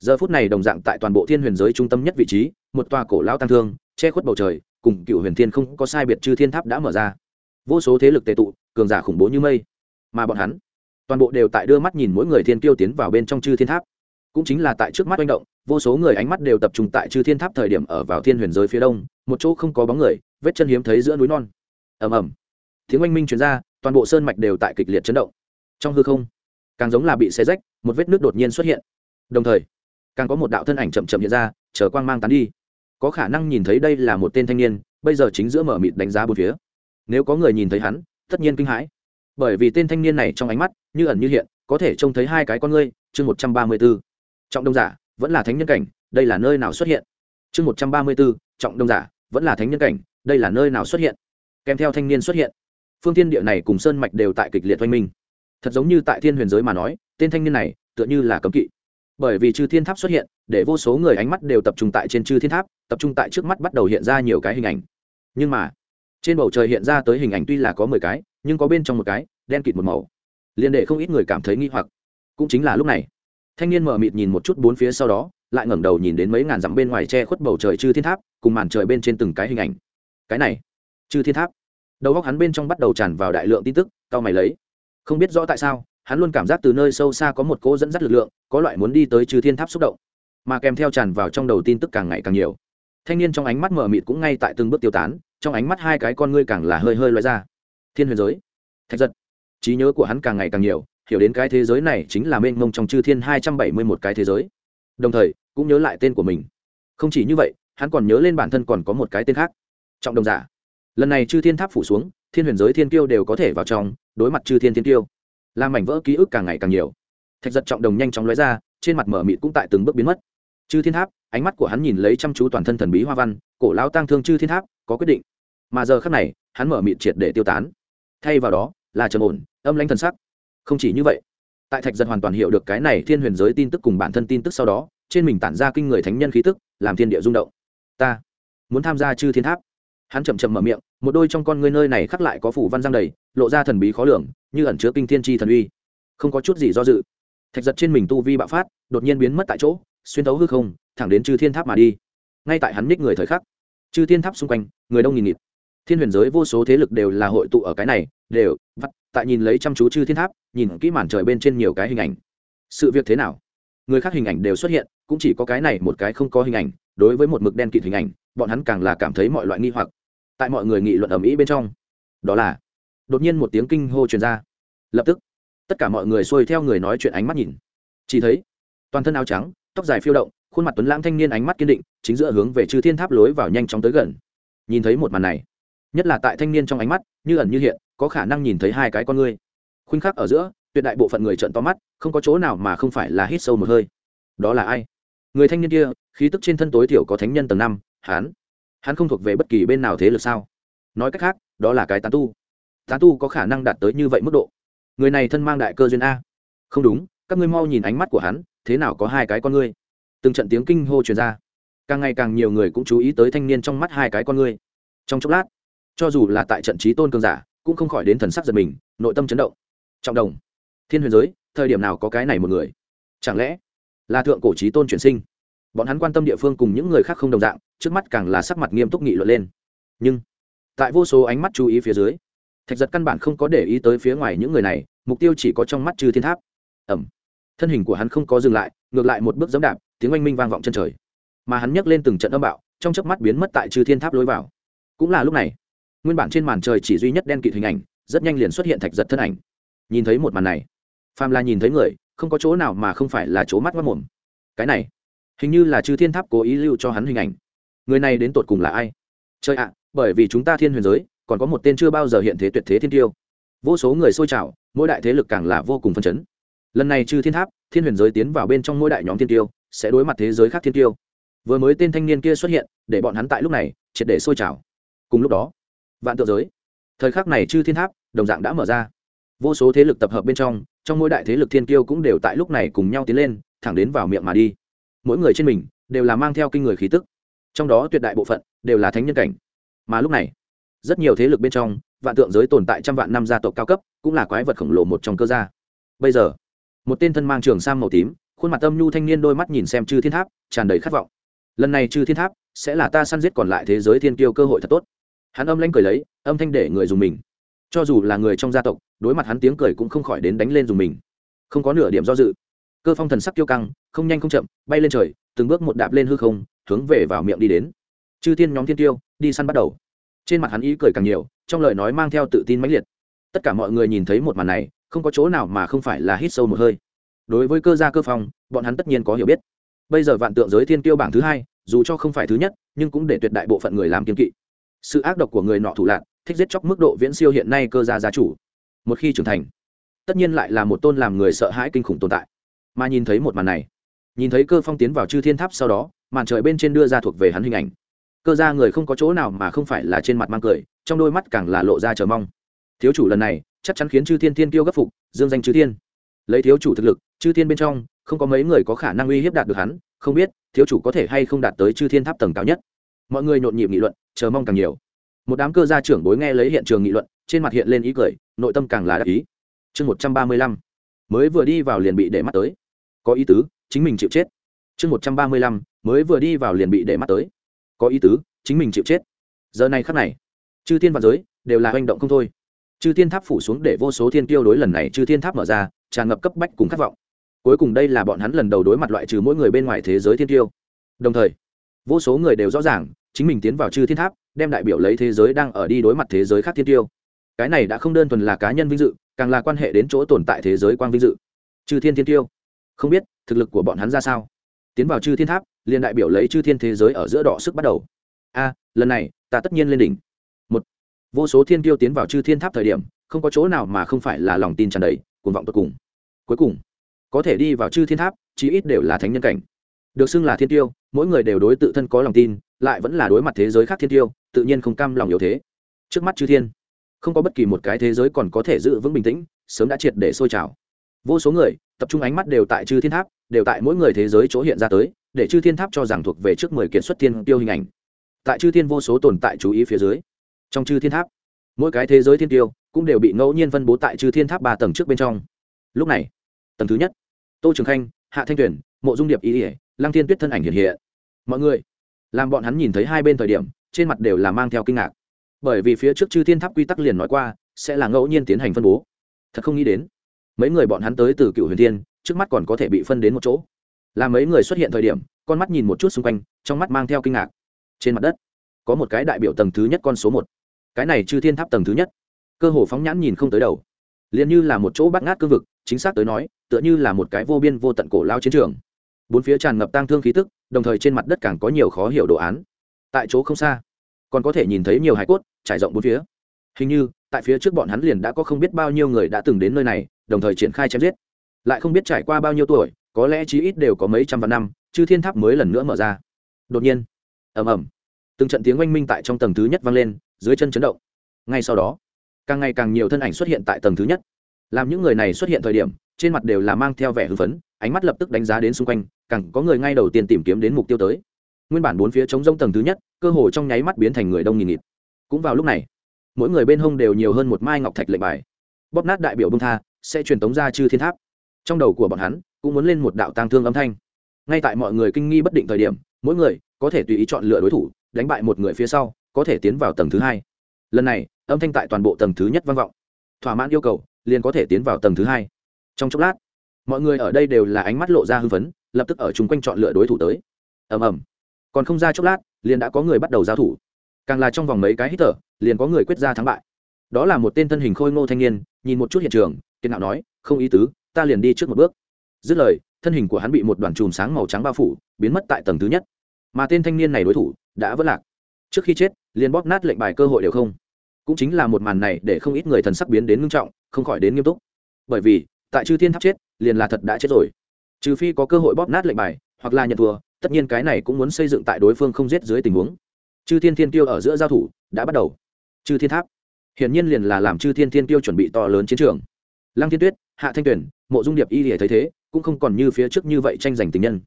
Giờ phút này đồng dạng tại toàn bộ thiên huyền giới trung tâm nhất vị trí, một tòa cổ lão tăng thương, che khuất bầu trời, cùng cựu huyền thiên không có sai biệt chư thiên tháp đã mở ra. Vô số thế lực tệ tụ, cường giả khủng bố như mây. Mà bọn hắn, toàn bộ đều tại đưa mắt nhìn mỗi người thiên tiêu tiến vào bên trong chư thiên tháp. Cũng chính là tại trước mắt manh động, vô số người ánh mắt đều tập trung tại chư thiên tháp thời điểm ở vào thiên huyền giới phía đông, một chỗ không có bóng người, vết chân hiếm thấy giữa núi non. Ầm ầm tiếng oanh minh chuyển ra, toàn bộ sơn mạch đều tại kịch liệt chấn động. Trong hư không, càng giống là bị xe rách, một vết nước đột nhiên xuất hiện. Đồng thời, càng có một đạo thân ảnh chậm chậm hiện ra, chờ quang mang tán đi. Có khả năng nhìn thấy đây là một tên thanh niên, bây giờ chính giữa mở mịt đánh giá bốn phía. Nếu có người nhìn thấy hắn, tất nhiên kinh hãi. Bởi vì tên thanh niên này trong ánh mắt, như ẩn như hiện, có thể trông thấy hai cái con ngươi, chương một trăm ba mươi b ố trọng đông giả, vẫn là thánh nhân cảnh, đây là nơi nào xuất hiện? Chương một trăm ba mươi b ố trọng đông giả, vẫn là thánh nhân cảnh, đây là nơi nào xuất hiện? Kèm theo thanh niên xuất hiện phương thiên địa này cùng sơn mạch đều tại kịch liệt oanh minh. Thật giống như tại thiên huyền giới mà nói, tên thanh niên này tựa như là cấm kỵ. Bởi vì chư thiên tháp xuất hiện, để vô số người ánh mắt đều tập trung tại trên chư thiên tháp, tập trung tại trước mắt bắt đầu hiện ra nhiều cái hình ảnh. Nhưng mà, trên bầu trời hiện ra tới hình ảnh tuy là có mười cái, nhưng có bên trong một cái, đen kịt một màu. Liên đệ không ít người cảm thấy nghi hoặc. Cũng chính là lúc này, thanh niên mở mịt nhìn một chút bốn phía sau đó, lại ngẩng đầu nhìn đến mấy ngàn dặm bên ngoài che khuất bầu trời chư thiên tháp, cùng màn trời bên trên từng cái hình ảnh. Cái này, chư thiên tháp đầu góc hắn bên trong bắt đầu tràn vào đại lượng tin tức cao mày lấy. Không biết rõ tại sao, hắn luôn cảm giác từ nơi sâu xa có một cỗ dẫn dắt lực lượng, có loại muốn đi tới trừ thiên tháp xúc động. Mà kèm theo tràn vào trong đầu tin tức càng ngày càng nhiều. Thanh niên trong ánh mắt mở mịt cũng ngay tại từng bước tiêu tán, trong ánh mắt hai cái con ngươi càng là hơi hơi loại ra. Thiên huyền giới. Thạch giật. Trí nhớ của hắn càng ngày càng nhiều, hiểu đến cái thế giới này chính là mênh mông trong chư thiên hai trăm bảy mươi một cái thế giới. Đồng thời, cũng nhớ lại tên của mình. Không chỉ như vậy, hắn còn nhớ lên bản thân còn có một cái tên khác. Trọng đồng giả lần này chư thiên tháp phủ xuống, thiên huyền giới thiên kiêu đều có thể vào trong, đối mặt chư thiên thiên kiêu. Làm mảnh vỡ ký ức càng ngày càng nhiều. Thạch giật trọng đồng nhanh chóng lóe ra, trên mặt mở mịt cũng tại từng bước biến mất. Chư thiên tháp, ánh mắt của hắn nhìn lấy chăm chú toàn thân thần bí hoa văn, cổ lao tăng thương chư thiên tháp, có quyết định. Mà giờ khác này, hắn mở mịt triệt để tiêu tán. Thay vào đó, là trầm ổn, âm lãnh thần sắc. Không chỉ như vậy, tại thạch giật hoàn toàn hiểu được cái này thiên huyền giới tin tức cùng bản thân tin tức sau đó, trên mình tản ra kinh người thánh nhân khí tức, làm thiên địa rung động. Ta muốn tham gia chư thiên tháp hắn chậm chậm mở miệng, một đôi trong con ngươi nơi này khắc lại có phủ văn giang đầy, lộ ra thần bí khó lường, như ẩn chứa kinh thiên tri thần uy. Không có chút gì do dự, thạch giật trên mình tu vi bạo phát, đột nhiên biến mất tại chỗ, xuyên thấu hư không, thẳng đến chư thiên tháp mà đi. Ngay tại hắn ních người thời khắc, chư thiên tháp xung quanh, người đông nghìn nghịt. Thiên huyền giới vô số thế lực đều là hội tụ ở cái này, đều, vắt, tại nhìn lấy chăm chú chư thiên tháp, nhìn kỹ màn trời bên trên nhiều cái hình ảnh. Sự việc thế nào? Người khác hình ảnh đều xuất hiện, cũng chỉ có cái này một cái không có hình ảnh, đối với một mực đen kịt hình ảnh, bọn hắn càng là cảm thấy mọi loại nghi hoặc tại mọi người nghị luận ầm ĩ bên trong. Đó là, đột nhiên một tiếng kinh hô truyền ra. Lập tức, tất cả mọi người xuôi theo người nói chuyện ánh mắt nhìn. Chỉ thấy, toàn thân áo trắng, tóc dài phiêu động, khuôn mặt tuấn lãng thanh niên ánh mắt kiên định, chính giữa hướng về chư thiên tháp lối vào nhanh chóng tới gần. Nhìn thấy một màn này, nhất là tại thanh niên trong ánh mắt, như ẩn như hiện, có khả năng nhìn thấy hai cái con ngươi. Khuynh khắc ở giữa, tuyệt đại bộ phận người trợn to mắt, không có chỗ nào mà không phải là hít sâu một hơi. Đó là ai? Người thanh niên kia, khí tức trên thân tối thiểu có thánh nhân tầng năm, hán hắn không thuộc về bất kỳ bên nào thế lực sao? Nói cách khác, đó là cái tán tu. Tán tu có khả năng đạt tới như vậy mức độ. Người này thân mang đại cơ duyên a. Không đúng, các ngươi mau nhìn ánh mắt của hắn, thế nào có hai cái con ngươi? Từng trận tiếng kinh hô truyền ra. Càng ngày càng nhiều người cũng chú ý tới thanh niên trong mắt hai cái con ngươi. Trong chốc lát, cho dù là tại trận trí tôn cường giả, cũng không khỏi đến thần sắc giật mình, nội tâm chấn động. Trọng đồng. Thiên huyền giới, thời điểm nào có cái này một người? Chẳng lẽ là thượng cổ trí tôn chuyển sinh? Bọn hắn quan tâm địa phương cùng những người khác không đồng dạng, trước mắt càng là sắc mặt nghiêm túc nghị luận lên. Nhưng, tại vô số ánh mắt chú ý phía dưới, thạch giật căn bản không có để ý tới phía ngoài những người này, mục tiêu chỉ có trong mắt chư thiên tháp. Ẩm thân hình của hắn không có dừng lại, ngược lại một bước dẫm đạp, tiếng oanh minh vang vọng chân trời. Mà hắn nhấc lên từng trận âm bạo, trong chớp mắt biến mất tại chư thiên tháp lối vào. Cũng là lúc này, nguyên bản trên màn trời chỉ duy nhất đen kịt hình ảnh, rất nhanh liền xuất hiện thạch giật thân ảnh. Nhìn thấy một màn này, phàm là nhìn thấy người, không có chỗ nào mà không phải là chỗ mắt mất mồm. Cái này hình như là chư thiên tháp cố ý lưu cho hắn hình ảnh. Người này đến tột cùng là ai? Chơi ạ, bởi vì chúng ta thiên huyền giới, còn có một tên chưa bao giờ hiện thế tuyệt thế thiên tiêu. Vô số người xôi trào, mỗi đại thế lực càng là vô cùng phân chấn. Lần này chư thiên tháp, thiên huyền giới tiến vào bên trong mỗi đại nhóm thiên tiêu, sẽ đối mặt thế giới khác thiên tiêu. Vừa mới tên thanh niên kia xuất hiện, để bọn hắn tại lúc này, triệt để sôi trào. Cùng lúc đó, vạn tượng giới. Thời khắc này chư thiên tháp, đồng dạng đã mở ra. Vô số thế lực tập hợp bên trong trong mỗi đại thế lực thiên tiêu cũng đều tại lúc này cùng nhau tiến lên, thẳng đến vào miệng mà đi mỗi người trên mình đều là mang theo kinh người khí tức, trong đó tuyệt đại bộ phận đều là thánh nhân cảnh. Mà lúc này, rất nhiều thế lực bên trong, vạn tượng giới tồn tại trăm vạn năm gia tộc cao cấp cũng là quái vật khổng lồ một trong cơ gia. Bây giờ, một tên thân mang trường sang màu tím, khuôn mặt âm nhu thanh niên đôi mắt nhìn xem chư thiên tháp, tràn đầy khát vọng. Lần này chư thiên tháp sẽ là ta săn giết còn lại thế giới thiên kiêu cơ hội thật tốt. Hắn âm lanh cười lấy, âm thanh để người dùng mình. Cho dù là người trong gia tộc, đối mặt hắn tiếng cười cũng không khỏi đến đánh lên dùng mình. Không có nửa điểm do dự cơ phong thần sắc kiêu căng, không nhanh không chậm, bay lên trời, từng bước một đạp lên hư không, hướng về vào miệng đi đến. Chư thiên nhóm thiên tiêu, đi săn bắt đầu. Trên mặt hắn ý cười càng nhiều, trong lời nói mang theo tự tin mãnh liệt. Tất cả mọi người nhìn thấy một màn này, không có chỗ nào mà không phải là hít sâu một hơi. Đối với cơ gia cơ phong, bọn hắn tất nhiên có hiểu biết. Bây giờ vạn tượng giới thiên tiêu bảng thứ hai, dù cho không phải thứ nhất, nhưng cũng để tuyệt đại bộ phận người làm kiên kỵ. Sự ác độc của người nọ thủ lạc thích giết chóc mức độ viễn siêu hiện nay cơ gia gia chủ. Một khi trưởng thành, tất nhiên lại là một tôn làm người sợ hãi kinh khủng tồn tại mà nhìn thấy một màn này, nhìn thấy cơ phong tiến vào chư thiên tháp sau đó, màn trời bên trên đưa ra thuộc về hắn hình ảnh. Cơ ra người không có chỗ nào mà không phải là trên mặt mang cười, trong đôi mắt càng là lộ ra chờ mong. Thiếu chủ lần này, chắc chắn khiến chư thiên thiên tiêu gấp phục, dương danh chư thiên. Lấy thiếu chủ thực lực, chư thiên bên trong, không có mấy người có khả năng uy hiếp đạt được hắn, không biết, thiếu chủ có thể hay không đạt tới chư thiên tháp tầng cao nhất. Mọi người nhộn nhịp nghị luận, chờ mong càng nhiều. Một đám cơ gia trưởng bối nghe lấy hiện trường nghị luận, trên mặt hiện lên ý cười, nội tâm càng là đắc ý. Chương một trăm ba mươi lăm, mới vừa đi vào liền bị để mắt tới có ý tứ, chính mình chịu chết. Chương một trăm ba mươi lăm, mới vừa đi vào liền bị để mắt tới. Có ý tứ, chính mình chịu chết. Giờ này khắc này, chư thiên và giới đều là hành động không thôi. Chư thiên tháp phủ xuống để vô số thiên tiêu đối lần này chư thiên tháp mở ra, tràn ngập cấp bách cùng khát vọng. Cuối cùng đây là bọn hắn lần đầu đối mặt loại trừ mỗi người bên ngoài thế giới thiên tiêu đồng thời, vô số người đều rõ ràng, chính mình tiến vào chư thiên tháp, đem đại biểu lấy thế giới đang ở đi đối mặt thế giới khác thiên tiêu cái này đã không đơn thuần là cá nhân vinh dự, càng là quan hệ đến chỗ tồn tại thế giới quang vinh dự. Chư thiên thiên tiêu không biết, thực lực của bọn hắn ra sao? Tiến vào chư thiên tháp, liền đại biểu lấy chư thiên thế giới ở giữa đỏ sức bắt đầu. A, lần này, ta tất nhiên lên đỉnh. Một, vô số thiên tiêu tiến vào chư thiên tháp thời điểm, không có chỗ nào mà không phải là lòng tin tràn đầy, cuồng vọng tột cùng. Cuối cùng, có thể đi vào chư thiên tháp, chí ít đều là thánh nhân cảnh. Được xưng là thiên tiêu mỗi người đều đối tự thân có lòng tin, lại vẫn là đối mặt thế giới khác thiên tiêu tự nhiên không cam lòng yếu thế. Trước mắt chư thiên, không có bất kỳ một cái thế giới còn có thể giữ vững bình tĩnh, sớm đã triệt để sôi trào. Vô số người tập trung ánh mắt đều tại chư thiên tháp, đều tại mỗi người thế giới chỗ hiện ra tới, để chư thiên tháp cho rằng thuộc về trước mười kiện xuất thiên tiêu hình ảnh. Tại chư thiên vô số tồn tại chú ý phía dưới, trong chư thiên tháp, mỗi cái thế giới thiên tiêu cũng đều bị ngẫu nhiên phân bố tại chư thiên tháp ba tầng trước bên trong. Lúc này, tầng thứ nhất, tô trường khanh, hạ thanh tuyển, mộ dung điệp ý ỉa lăng thiên tuyết thân ảnh hiện hiện. Mọi người, làm bọn hắn nhìn thấy hai bên thời điểm, trên mặt đều là mang theo kinh ngạc. Bởi vì phía trước chư thiên tháp quy tắc liền nói qua, sẽ là ngẫu nhiên tiến hành phân bố. Thật không nghĩ đến mấy người bọn hắn tới từ cựu huyền thiên, trước mắt còn có thể bị phân đến một chỗ. Là mấy người xuất hiện thời điểm, con mắt nhìn một chút xung quanh, trong mắt mang theo kinh ngạc. Trên mặt đất, có một cái đại biểu tầng thứ nhất con số một. Cái này chư thiên tháp tầng thứ nhất. Cơ hồ phóng nhãn nhìn không tới đầu. Liền như là một chỗ bắt ngát cương vực, chính xác tới nói, tựa như là một cái vô biên vô tận cổ lao chiến trường. Bốn phía tràn ngập tang thương khí tức, đồng thời trên mặt đất càng có nhiều khó hiểu đồ án. Tại chỗ không xa, còn có thể nhìn thấy nhiều hải cốt, trải rộng bốn phía. Hình như tại phía trước bọn hắn liền đã có không biết bao nhiêu người đã từng đến nơi này, đồng thời triển khai chém giết. Lại không biết trải qua bao nhiêu tuổi, có lẽ chí ít đều có mấy trăm vạn năm, chư thiên tháp mới lần nữa mở ra. Đột nhiên, ầm ầm, từng trận tiếng oanh minh tại trong tầng thứ nhất vang lên, dưới chân chấn động. Ngay sau đó, càng ngày càng nhiều thân ảnh xuất hiện tại tầng thứ nhất. Làm những người này xuất hiện thời điểm, trên mặt đều là mang theo vẻ hưng phấn, ánh mắt lập tức đánh giá đến xung quanh, càng có người ngay đầu tiên tìm kiếm đến mục tiêu tới. Nguyên bản bốn phía chống rông tầng thứ nhất, cơ hồ trong nháy mắt biến thành người đông nghìn nghịt. Cũng vào lúc này mỗi người bên hông đều nhiều hơn một mai ngọc thạch lệnh bài. Bóp nát đại biểu bông tha, sẽ truyền tống ra chư thiên tháp. Trong đầu của bọn hắn, cũng muốn lên một đạo tang thương âm thanh. Ngay tại mọi người kinh nghi bất định thời điểm, mỗi người có thể tùy ý chọn lựa đối thủ, đánh bại một người phía sau, có thể tiến vào tầng thứ hai. Lần này, âm thanh tại toàn bộ tầng thứ nhất vang vọng. Thỏa mãn yêu cầu, liền có thể tiến vào tầng thứ hai. Trong chốc lát, mọi người ở đây đều là ánh mắt lộ ra hưng phấn, lập tức ở chung quanh chọn lựa đối thủ tới. Ầm ầm. Còn không ra chốc lát, liền đã có người bắt đầu giao thủ càng là trong vòng mấy cái hít thở, liền có người quyết ra thắng bại. Đó là một tên thân hình khôi ngô thanh niên, nhìn một chút hiện trường kiên nạo nói, không ý tứ, ta liền đi trước một bước. Dứt lời, thân hình của hắn bị một đoàn chùm sáng màu trắng bao phủ, biến mất tại tầng thứ nhất. Mà tên thanh niên này đối thủ, đã vất lạc. Trước khi chết, liền bóp nát lệnh bài cơ hội đều không. Cũng chính là một màn này để không ít người thần sắc biến đến ngưng trọng, không khỏi đến nghiêm túc. Bởi vì, tại chư thiên tháp chết, liền là thật đã chết rồi. Trừ phi có cơ hội bóp nát lệnh bài, hoặc là nhận thua, tất nhiên cái này cũng muốn xây dựng tại đối phương không giết dưới tình huống chư thiên thiên tiêu ở giữa giao thủ, đã bắt đầu. Chư thiên tháp. Hiển nhiên liền là làm chư thiên thiên tiêu chuẩn bị to lớn chiến trường. Lăng thiên tuyết, hạ thanh tuyển, mộ dung điệp y lìa thấy thế, cũng không còn như phía trước như vậy tranh giành tình nhân.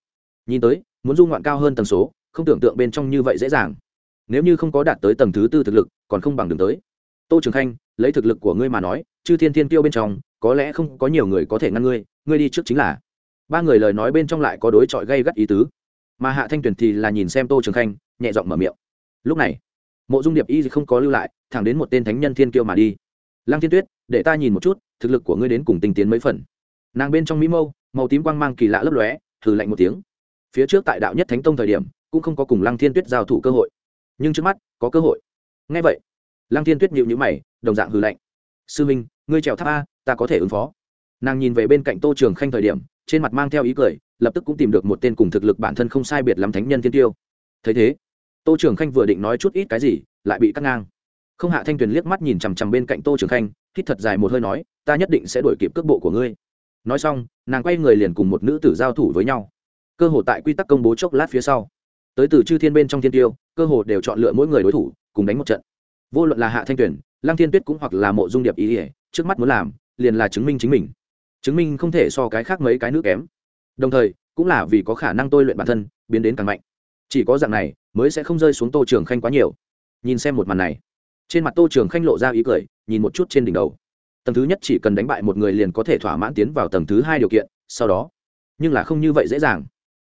Nhìn tới, muốn dung ngoạn cao hơn tần số, không tưởng tượng bên trong như vậy dễ dàng. Nếu như không có đạt tới tầng thứ tư thực lực, còn không bằng đường tới. Tô trường khanh, lấy thực lực của ngươi mà nói, chư thiên thiên tiêu bên trong, có lẽ không có nhiều người có thể ngăn ngươi ngươi đi trước chính là. Ba người lời nói bên trong lại có đối chọi gây gắt ý tứ. Mà hạ thanh tuyển thì là nhìn xem tô trường khanh, nhẹ giọng mở miệng lúc này, mộ dung điệp y không có lưu lại, thẳng đến một tên thánh nhân thiên kiêu mà đi. Lăng thiên tuyết, để ta nhìn một chút, thực lực của ngươi đến cùng tinh tiến mấy phần. Nàng bên trong mỹ mâu, màu tím quang mang kỳ lạ lấp lóe thử lạnh một tiếng. Phía trước tại đạo nhất thánh tông thời điểm, cũng không có cùng lăng thiên tuyết giao thủ cơ hội. Nhưng trước mắt, có cơ hội. Ngay vậy, lăng thiên tuyết nhịu nhữ mày, đồng dạng hư lạnh. Sư minh, ngươi trèo tháp a, ta có thể ứng phó. Nàng nhìn về bên cạnh tô trường khanh thời điểm, trên mặt mang theo ý cười, lập tức cũng tìm được một tên cùng thực lực bản thân không sai biệt lắm thánh nhân thiên tiêu. Thấy thế tô trường khanh vừa định nói chút ít cái gì, lại bị cắt ngang. Không hạ thanh tuyền liếc mắt nhìn chằm chằm bên cạnh tô trường khanh, hít thật dài một hơi nói, ta nhất định sẽ đổi kịp cước bộ của ngươi. Nói xong, nàng quay người liền cùng một nữ tử giao thủ với nhau. Cơ hồ tại quy tắc công bố chốc lát phía sau, tới từ chư thiên bên trong thiên tiêu, cơ hồ đều chọn lựa mỗi người đối thủ, cùng đánh một trận. Vô luận là hạ thanh tuyển lang thiên tuyết cũng hoặc là mộ dung điệp ý ỉa trước mắt muốn làm, liền là chứng minh chính mình. Chứng minh không thể so cái khác mấy cái nữ kém. Đồng thời, cũng là vì có khả năng tôi luyện bản thân, biến đến càng mạnh chỉ có dạng này mới sẽ không rơi xuống tô trường khanh quá nhiều. Nhìn xem một màn này, trên mặt tô trường khanh lộ ra ý cười, nhìn một chút trên đỉnh đầu. Tầng thứ nhất chỉ cần đánh bại một người liền có thể thỏa mãn tiến vào tầng thứ hai điều kiện, sau đó. Nhưng là không như vậy dễ dàng.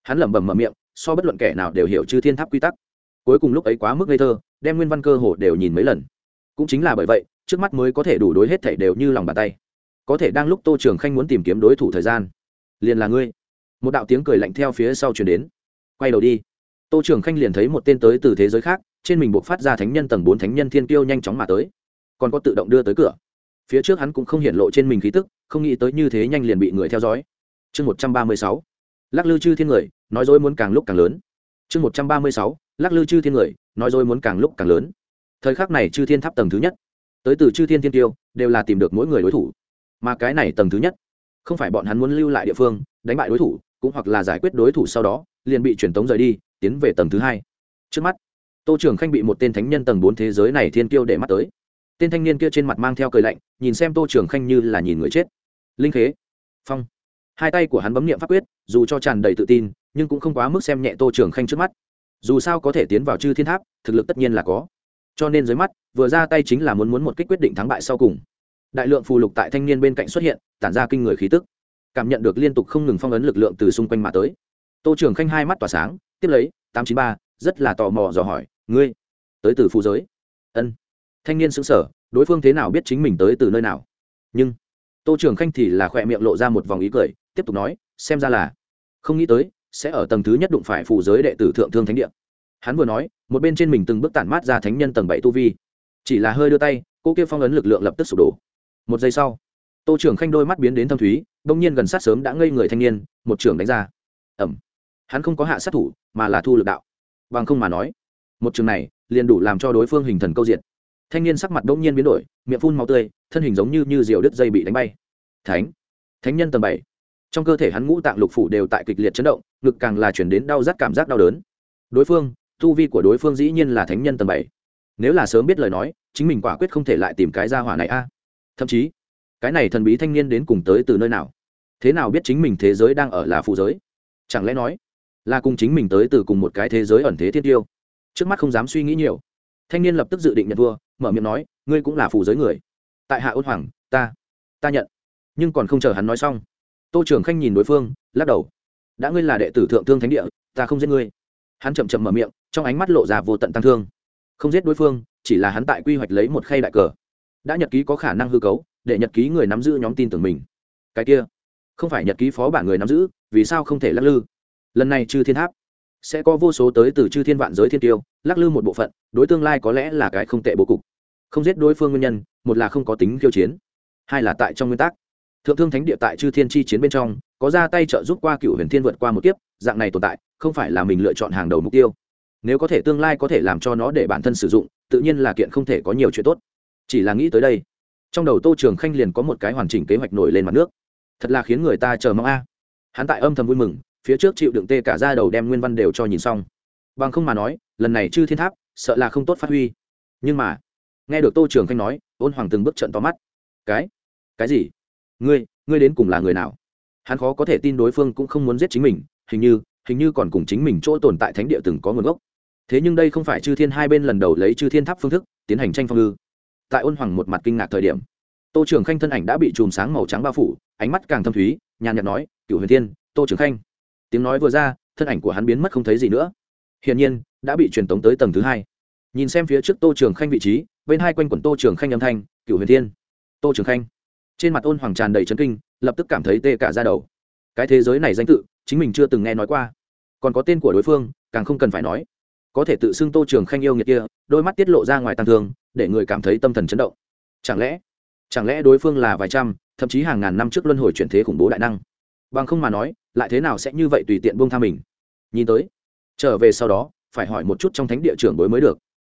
Hắn lẩm bẩm mở miệng, so bất luận kẻ nào đều hiểu chư thiên tháp quy tắc. Cuối cùng lúc ấy quá mức ngây thơ, đem nguyên văn cơ hồ đều nhìn mấy lần. Cũng chính là bởi vậy, trước mắt mới có thể đủ đối hết thảy đều như lòng bàn tay. Có thể đang lúc tô trường khanh muốn tìm kiếm đối thủ thời gian, liền là ngươi. Một đạo tiếng cười lạnh theo phía sau chuyển đến. Quay đầu đi tô trường khanh liền thấy một tên tới từ thế giới khác, trên mình buộc phát ra thánh nhân tầng bốn thánh nhân thiên kiêu nhanh chóng mà tới. Còn có tự động đưa tới cửa. Phía trước hắn cũng không hiện lộ trên mình khí tức, không nghĩ tới như thế nhanh liền bị người theo dõi. Chương một trăm ba mươi sáu. Lắc lư chư thiên người, nói dối muốn càng lúc càng lớn. Chương một trăm ba mươi sáu. Lắc lư chư thiên người, nói dối muốn càng lúc càng lớn. Thời khắc này chư thiên tháp tầng thứ nhất. Tới từ chư thiên thiên tiêu đều là tìm được mỗi người đối thủ. Mà cái này tầng thứ nhất, không phải bọn hắn muốn lưu lại địa phương, đánh bại đối thủ, cũng hoặc là giải quyết đối thủ sau đó, liền bị truyền tống rời đi tiến về tầng thứ hai. Trước mắt, tô trường khanh bị một tên thánh nhân tầng bốn thế giới này thiên tiêu để mắt tới. Tên thanh niên kia trên mặt mang theo cười lạnh, nhìn xem tô trường khanh như là nhìn người chết. Linh khế, phong. Hai tay của hắn bấm nghiệm pháp quyết, dù cho tràn đầy tự tin, nhưng cũng không quá mức xem nhẹ tô trường khanh trước mắt. Dù sao có thể tiến vào chư thiên tháp, thực lực tất nhiên là có. Cho nên dưới mắt, vừa ra tay chính là muốn muốn một kích quyết định thắng bại sau cùng. Đại lượng phù lục tại thanh niên bên cạnh xuất hiện, tản ra kinh người khí tức. Cảm nhận được liên tục không ngừng phong ấn lực lượng từ xung quanh mà tới. Tô trường khanh hai mắt tỏa sáng tiếp lấy, tám chín ba, rất là tò mò dò hỏi, ngươi, tới từ phù giới? Ân. Thanh niên xứng sở đối phương thế nào biết chính mình tới từ nơi nào? Nhưng, tô trường khanh thì là khỏe miệng lộ ra một vòng ý cười, tiếp tục nói, xem ra là, không nghĩ tới, sẽ ở tầng thứ nhất đụng phải phù giới đệ tử thượng thương thánh địa. Hắn vừa nói, một bên trên mình từng bước tản mát ra thánh nhân tầng bảy tu vi. Chỉ là hơi đưa tay, cô kia phong ấn lực lượng lập tức sụp đổ. Một giây sau, tô trưởng khanh đôi mắt biến đến thâm thúy, bỗng nhiên gần sát sớm đã ngây người thanh niên, một trưởng đánh ra. Ẩm hắn không có hạ sát thủ, mà là thu lực đạo. Bằng không mà nói, một trường này liền đủ làm cho đối phương hình thần câu diện thanh niên sắc mặt bỗng nhiên biến đổi, miệng phun màu tươi, thân hình giống như như diều đứt dây bị đánh bay. Thánh thánh nhân tầng bảy. Trong cơ thể hắn ngũ tạng lục phủ đều tại kịch liệt chấn động, ngực càng là chuyển đến đau rát cảm giác đau đớn. Đối phương, tu vi của đối phương dĩ nhiên là thánh nhân tầng bảy. Nếu là sớm biết lời nói, chính mình quả quyết không thể lại tìm cái ra hỏa này a. Thậm chí, cái này thần bí thanh niên đến cùng tới từ nơi nào? Thế nào biết chính mình thế giới đang ở là phù giới? Chẳng lẽ nói là cùng chính mình tới từ cùng một cái thế giới ẩn thế thiên tiêu. Trước mắt không dám suy nghĩ nhiều. Thanh niên lập tức dự định nhận thua, mở miệng nói, ngươi cũng là phù giới người. Tại hạ ôn hoàng, ta ta nhận. Nhưng còn không chờ hắn nói xong, tô trưởng khanh nhìn đối phương, lắc đầu, đã ngươi là đệ tử thượng thương thánh địa, ta không giết ngươi. Hắn chậm chậm mở miệng, trong ánh mắt lộ ra vô tận tăng thương. Không giết đối phương, chỉ là hắn tại quy hoạch lấy một khay đại cờ. Đã nhật ký có khả năng hư cấu, để nhật ký người nắm giữ nhóm tin tưởng mình. Cái kia, không phải nhật ký phó bản người nắm giữ, vì sao không thể lắc lư? Lần này chư thiên tháp sẽ có vô số tới từ chư thiên vạn giới thiên tiêu, lắc lư một bộ phận, đối tương lai có lẽ là cái không tệ bố cục. Không giết đối phương nguyên nhân, một là không có tính khiêu chiến, hai là tại trong nguyên tắc. Thượng thương thánh địa tại chư thiên chi chiến bên trong, có ra tay trợ giúp qua cựu huyền thiên vượt qua một kiếp, dạng này tồn tại, không phải là mình lựa chọn hàng đầu mục tiêu. Nếu có thể tương lai có thể làm cho nó để bản thân sử dụng, tự nhiên là kiện không thể có nhiều chuyện tốt. Chỉ là nghĩ tới đây, trong đầu tô trường khanh liền có một cái hoàn chỉnh kế hoạch nổi lên mặt nước. Thật là khiến người ta chờ mong a. Hắn tại âm thầm vui mừng phía trước chịu đựng tê cả ra đầu đem nguyên văn đều cho nhìn xong. Bằng không mà nói, lần này chư thiên tháp, sợ là không tốt phát huy. Nhưng mà, nghe được tô trường khanh nói, ôn hoàng từng bước trận to mắt. Cái? Cái gì? Ngươi ngươi đến cùng là người nào? Hắn khó có thể tin đối phương cũng không muốn giết chính mình, hình như hình như còn cùng chính mình chỗ tồn tại thánh địa từng có nguồn gốc. Thế nhưng đây không phải chư thiên hai bên lần đầu lấy chư thiên tháp phương thức, tiến hành tranh phong ư. Tại ôn hoàng một mặt kinh ngạc thời điểm, tô trường khanh thân ảnh đã bị chùm sáng màu trắng bao phủ, ánh mắt càng thâm thúy, nhàn nhạt nói cựu huyền thiên, tô trường khanh tiếng nói vừa ra, thân ảnh của hắn biến mất không thấy gì nữa. Hiển nhiên, đã bị truyền tống tới tầng thứ hai. Nhìn xem phía trước tô trường khanh vị trí, bên hai quanh quẩn tô trường khanh âm thanh cựu huyền thiên. Tô trường khanh. Trên mặt ôn hoàng tràn đầy chấn kinh, lập tức cảm thấy tê cả ra đầu. Cái thế giới này danh tự, chính mình chưa từng nghe nói qua. Còn có tên của đối phương, càng không cần phải nói. Có thể tự xưng tô trường khanh yêu nghiệt kia, đôi mắt tiết lộ ra ngoài tăng thương, để người cảm thấy tâm thần chấn động. Chẳng lẽ chẳng lẽ đối phương là vài trăm, thậm chí hàng ngàn năm trước luân hồi chuyển thế khủng bố đại năng? Bằng không mà nói, lại thế nào sẽ như vậy tùy tiện buông tha mình? Nhìn tới, trở về sau đó, phải hỏi một chút trong thánh địa trưởng bối mới được.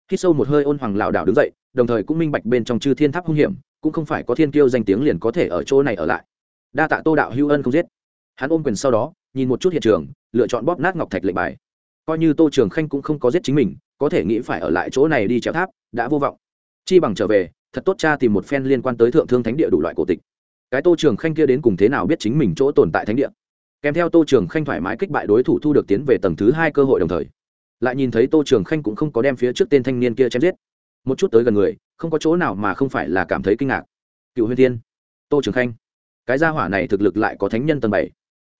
Khi sâu một hơi ôn hoàng lảo đảo đứng dậy, đồng thời cũng minh bạch bên trong chư thiên tháp hung hiểm, cũng không phải có thiên kiêu danh tiếng liền có thể ở chỗ này ở lại. Đa tạ tô đạo hữu ân không giết. Hắn ôm quyền sau đó, nhìn một chút hiện trường, lựa chọn bóp nát ngọc thạch lệnh bài. Coi như tô trường khanh cũng không có giết chính mình, có thể nghĩ phải ở lại chỗ này đi trèo tháp, đã vô vọng. Chi bằng trở về, thật tốt cha tìm một phen liên quan tới thượng thương thánh địa đủ loại cổ tịch cái tô trường khanh kia đến cùng thế nào biết chính mình chỗ tồn tại thánh địa? Kèm theo tô trường khanh thoải mái kích bại đối thủ thu được tiến về tầng thứ hai cơ hội đồng thời, lại nhìn thấy tô trường khanh cũng không có đem phía trước tên thanh niên kia chém giết. Một chút tới gần người, không có chỗ nào mà không phải là cảm thấy kinh ngạc. Cựu huyền thiên, tô trường khanh, cái gia hỏa này thực lực lại có thánh nhân tầng bảy.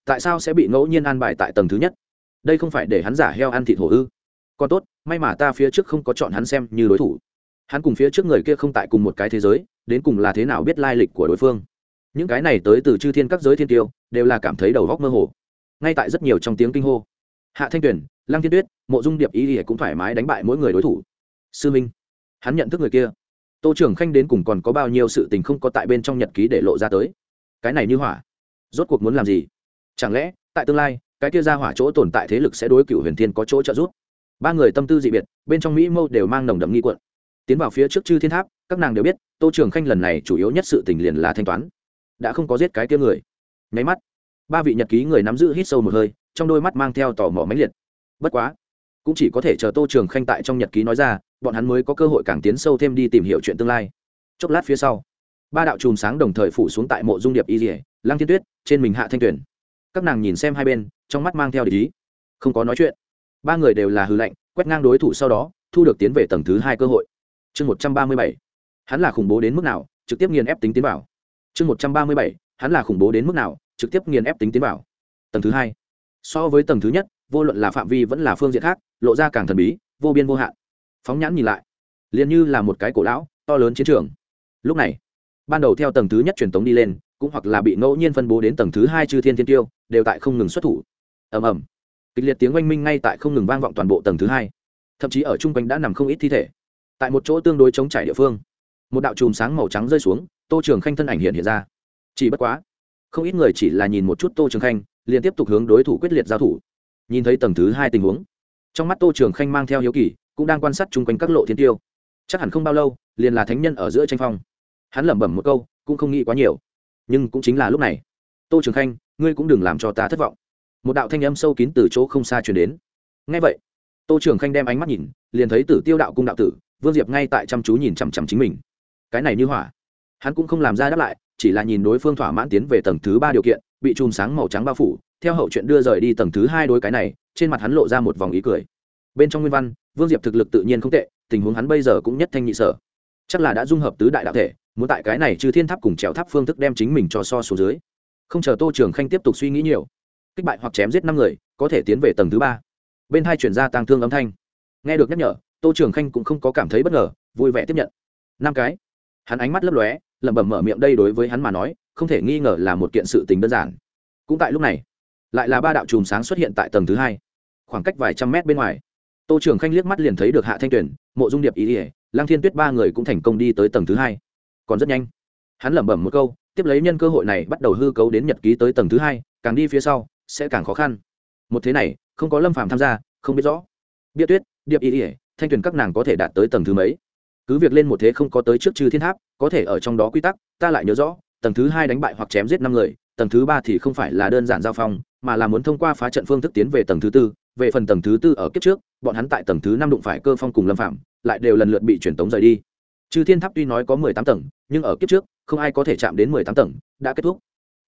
Tại sao sẽ bị ngẫu nhiên an bài tại tầng thứ nhất? Đây không phải để hắn giả heo ăn thịt hổ ư? Còn tốt, may mà ta phía trước không có chọn hắn xem như đối thủ. Hắn cùng phía trước người kia không tại cùng một cái thế giới, đến cùng là thế nào biết lai lịch của đối phương? Những cái này tới từ chư thiên các giới thiên tiêu, đều là cảm thấy đầu góc mơ hồ. Ngay tại rất nhiều trong tiếng kinh hô. Hạ thanh tuyền, lăng thiên tuyết, mộ dung điệp ý thì cũng thoải mái đánh bại mỗi người đối thủ. Sư minh, hắn nhận thức người kia. Tô trưởng khanh đến cùng còn có bao nhiêu sự tình không có tại bên trong nhật ký để lộ ra tới? Cái này như hỏa. Rốt cuộc muốn làm gì? Chẳng lẽ, tại tương lai, cái kia ra hỏa chỗ tồn tại thế lực sẽ đối cựu huyền thiên có chỗ trợ giúp? Ba người tâm tư dị biệt, bên trong mỹ mâu đều mang nồng đậm nghi quận. Tiến vào phía trước chư thiên tháp, các nàng đều biết, tô trường khanh lần này chủ yếu nhất sự tình liền là thanh toán đã không có giết cái kia người. Nháy mắt, ba vị nhật ký người nắm giữ hít sâu một hơi, trong đôi mắt mang theo tò mò máy liệt. Bất quá, cũng chỉ có thể chờ tô trường khanh tại trong nhật ký nói ra, bọn hắn mới có cơ hội càng tiến sâu thêm đi tìm hiểu chuyện tương lai. Chốc lát phía sau, ba đạo chùm sáng đồng thời phủ xuống tại mộ dung điệp y dỉa lăng thiên tuyết, trên mình hạ thanh tuyển các nàng nhìn xem hai bên, trong mắt mang theo ý. Không có nói chuyện. Ba người đều là hư lệnh, quét ngang đối thủ sau đó, thu được tiến về tầng thứ hai cơ hội. Chương một trăm ba mươi bảy. Hắn là khủng bố đến mức nào, trực tiếp nghiền ép tính tiến vào chương một trăm ba mươi bảy, hắn là khủng bố đến mức nào, trực tiếp nghiền ép tính tiến vào. Tầng thứ hai. So với tầng thứ nhất, vô luận là phạm vi vẫn là phương diện khác, lộ ra càng thần bí, vô biên vô hạn. Phóng nhãn nhìn lại, liền như là một cái cổ lão, to lớn chiến trường. Lúc này, ban đầu theo tầng thứ nhất truyền tống đi lên, cũng hoặc là bị ngẫu nhiên phân bố đến tầng thứ hai chư thiên thiên tiêu, đều tại không ngừng xuất thủ. Ầm ầm. Kịch liệt tiếng oanh minh ngay tại không ngừng vang vọng toàn bộ tầng thứ hai. Thậm chí ở chung quanh đã nằm không ít thi thể. Tại một chỗ tương đối chống trải địa phương, một đạo chùm sáng màu trắng rơi xuống tô trường khanh thân ảnh hiện hiện ra. Chỉ bất quá, không ít người chỉ là nhìn một chút tô trường khanh, liền tiếp tục hướng đối thủ quyết liệt giao thủ. Nhìn thấy tầng thứ hai tình huống, trong mắt tô trường khanh mang theo hiếu kỳ, cũng đang quan sát chung quanh các lộ thiên tiêu. Chắc hẳn không bao lâu, liền là thánh nhân ở giữa tranh phong. Hắn lẩm bẩm một câu, cũng không nghĩ quá nhiều. Nhưng cũng chính là lúc này, tô trường khanh, ngươi cũng đừng làm cho ta thất vọng. Một đạo thanh âm sâu kín từ chỗ không xa chuyển đến. Ngay vậy, tô trường khanh đem ánh mắt nhìn, liền thấy tử tiêu đạo cung đạo tử, vương diệp ngay tại chăm chú nhìn chằm chằm chính mình. Cái này như hỏa hắn cũng không làm ra đáp lại, chỉ là nhìn đối phương thỏa mãn tiến về tầng thứ ba điều kiện, bị chùm sáng màu trắng bao phủ, theo hậu chuyện đưa rời đi tầng thứ hai đối cái này, trên mặt hắn lộ ra một vòng ý cười. Bên trong nguyên văn, vương diệp thực lực tự nhiên không tệ, tình huống hắn bây giờ cũng nhất thanh nhị sở. Chắc là đã dung hợp tứ đại đạo thể, muốn tại cái này trừ thiên tháp cùng trèo tháp phương thức đem chính mình cho so xuống dưới. Không chờ tô trường khanh tiếp tục suy nghĩ nhiều, kích bại hoặc chém giết năm người, có thể tiến về tầng thứ ba. Bên hai chuyển ra tàng thương âm thanh. Nghe được nhắc nhở, tô trường khanh cũng không có cảm thấy bất ngờ, vui vẻ tiếp nhận. Năm cái. Hắn ánh mắt lấp lóe lẩm bẩm mở miệng đây đối với hắn mà nói, không thể nghi ngờ là một kiện sự tình đơn giản. Cũng tại lúc này, lại là ba đạo chùm sáng xuất hiện tại tầng thứ hai, khoảng cách vài trăm mét bên ngoài. Tô trường khanh liếc mắt liền thấy được hạ thanh tuyển mộ dung điệp ý ỉa lang thiên tuyết ba người cũng thành công đi tới tầng thứ hai. Còn rất nhanh, hắn lẩm bẩm một câu, tiếp lấy nhân cơ hội này bắt đầu hư cấu đến nhật ký tới tầng thứ hai, càng đi phía sau, sẽ càng khó khăn. Một thế này, không có lâm phàm tham gia, không biết rõ. Biết tuyết, điệp ý ỉa thanh tuyển các nàng có thể đạt tới tầng thứ mấy? Cứ việc lên một thế không có tới trước chư thiên tháp, có thể ở trong đó quy tắc, ta lại nhớ rõ, tầng thứ hai đánh bại hoặc chém giết năm người, tầng thứ ba thì không phải là đơn giản giao phong, mà là muốn thông qua phá trận phương thức tiến về tầng thứ tư. Về phần tầng thứ tư ở kiếp trước, bọn hắn tại tầng thứ năm đụng phải cơ phong cùng lâm phạm lại đều lần lượt bị truyền tống rời đi. Chư thiên tháp tuy nói có mười tám tầng, nhưng ở kiếp trước, không ai có thể chạm đến mười tám tầng, đã kết thúc.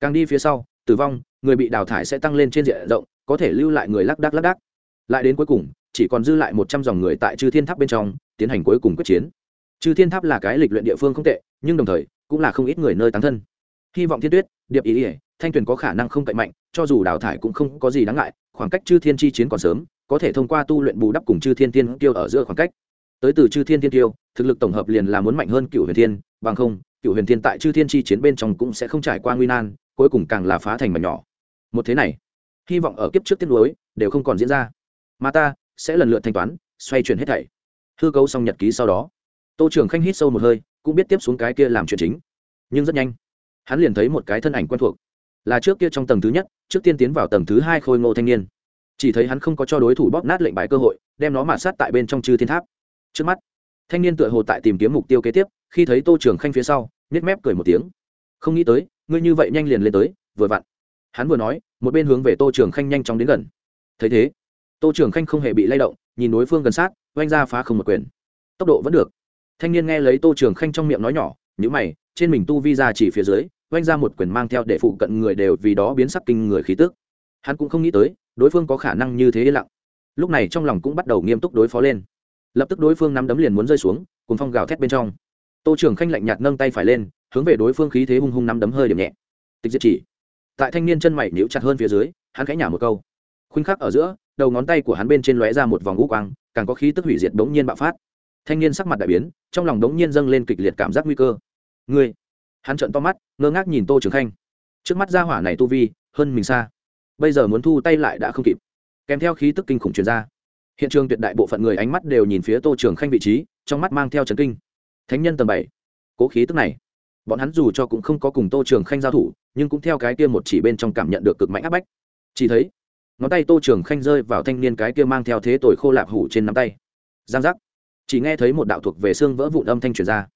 Càng đi phía sau, tử vong, người bị đào thải sẽ tăng lên trên diện rộng, có thể lưu lại người lác đác lác đác lại đến cuối cùng, chỉ còn dư lại một trăm dòng người tại chư thiên tháp bên trong, tiến hành cuối cùng quyết chiến chư thiên tháp là cái lịch luyện địa phương không tệ, nhưng đồng thời, cũng là không ít người nơi tán thân. Hy vọng thiên tuyết, điệp ý ỉa thanh tuyền có khả năng không cậy mạnh, cho dù đào thải cũng không có gì đáng ngại, khoảng cách chư thiên chi chiến còn sớm, có thể thông qua tu luyện bù đắp cùng chư thiên tiên tiêu ở giữa khoảng cách. Tới từ chư thiên tiên tiêu thực lực tổng hợp liền là muốn mạnh hơn cựu huyền thiên, bằng không, cựu huyền thiên tại chư thiên chi chiến bên trong cũng sẽ không trải qua nguy nan, cuối cùng càng là phá thành mà nhỏ. Một thế này, hy vọng ở kiếp trước tiết lối đều không còn diễn ra. Mà ta sẽ lần lượt thanh toán, xoay chuyển hết thảy. Hư cấu xong nhật ký sau đó tô trường khanh hít sâu một hơi, cũng biết tiếp xuống cái kia làm chuyện chính. Nhưng rất nhanh, hắn liền thấy một cái thân ảnh quen thuộc. Là trước kia trong tầng thứ nhất, trước tiên tiến vào tầng thứ hai khôi ngô thanh niên. Chỉ thấy hắn không có cho đối thủ bóp nát lệnh bài cơ hội, đem nó mạt sát tại bên trong chư thiên tháp. Trước mắt, thanh niên tựa hồ tại tìm kiếm mục tiêu kế tiếp, khi thấy tô trường khanh phía sau nhét mép cười một tiếng. Không nghĩ tới, ngươi như vậy nhanh liền lên tới, vừa vặn. Hắn vừa nói, một bên hướng về tô trường khanh nhanh chóng đến gần. Thấy thế, tô trường khanh không hề bị lay động, nhìn đối phương gần sát, oanh ra phá không một quyền. Tốc độ vẫn được thanh niên nghe lấy tô trường khanh trong miệng nói nhỏ nhữ mày, trên mình tu vi ra chỉ phía dưới, oanh ra một quyền mang theo để phụ cận người đều vì đó biến sắc kinh người khí tức. Hắn cũng không nghĩ tới, đối phương có khả năng như thế yên lặng. Lúc này trong lòng cũng bắt đầu nghiêm túc đối phó lên. Lập tức đối phương nắm đấm liền muốn rơi xuống cùng phong gào thét bên trong. Tô trường khanh lạnh nhạt nâng tay phải lên, hướng về đối phương khí thế hung hung nắm đấm hơi điểm nhẹ. Tịch diệt chỉ. Tại thanh niên chân mày níu chặt hơn phía dưới, hắn khẽ nhả một câu. Khuynh khắc ở giữa, đầu ngón tay của hắn bên trên lóe ra một vòng ngũ quang, càng có khí tức hủy diệt bỗng nhiên bạo phát. Thanh niên sắc mặt đại biến trong lòng đống nhiên dâng lên kịch liệt cảm giác nguy cơ. Ngươi, hắn trợn to mắt, ngơ ngác nhìn tô trường khanh. Trước mắt ra hỏa này tu vi, hơn mình xa. Bây giờ muốn thu tay lại đã không kịp. Kèm theo khí tức kinh khủng truyền ra. Hiện trường tuyệt đại bộ phận người ánh mắt đều nhìn phía tô trường khanh vị trí, trong mắt mang theo trấn kinh. Thánh nhân tầm bảy. Cố khí tức này. Bọn hắn dù cho cũng không có cùng tô trường khanh giao thủ, nhưng cũng theo cái kia một chỉ bên trong cảm nhận được cực mạnh áp bách. Chỉ thấy, ngón tay tô trường khanh rơi vào thanh niên cái kia mang theo thế tội khô lạp hủ trên nắm tay. Giang giác chỉ nghe thấy một đạo thuộc về xương vỡ vụn âm thanh truyền ra.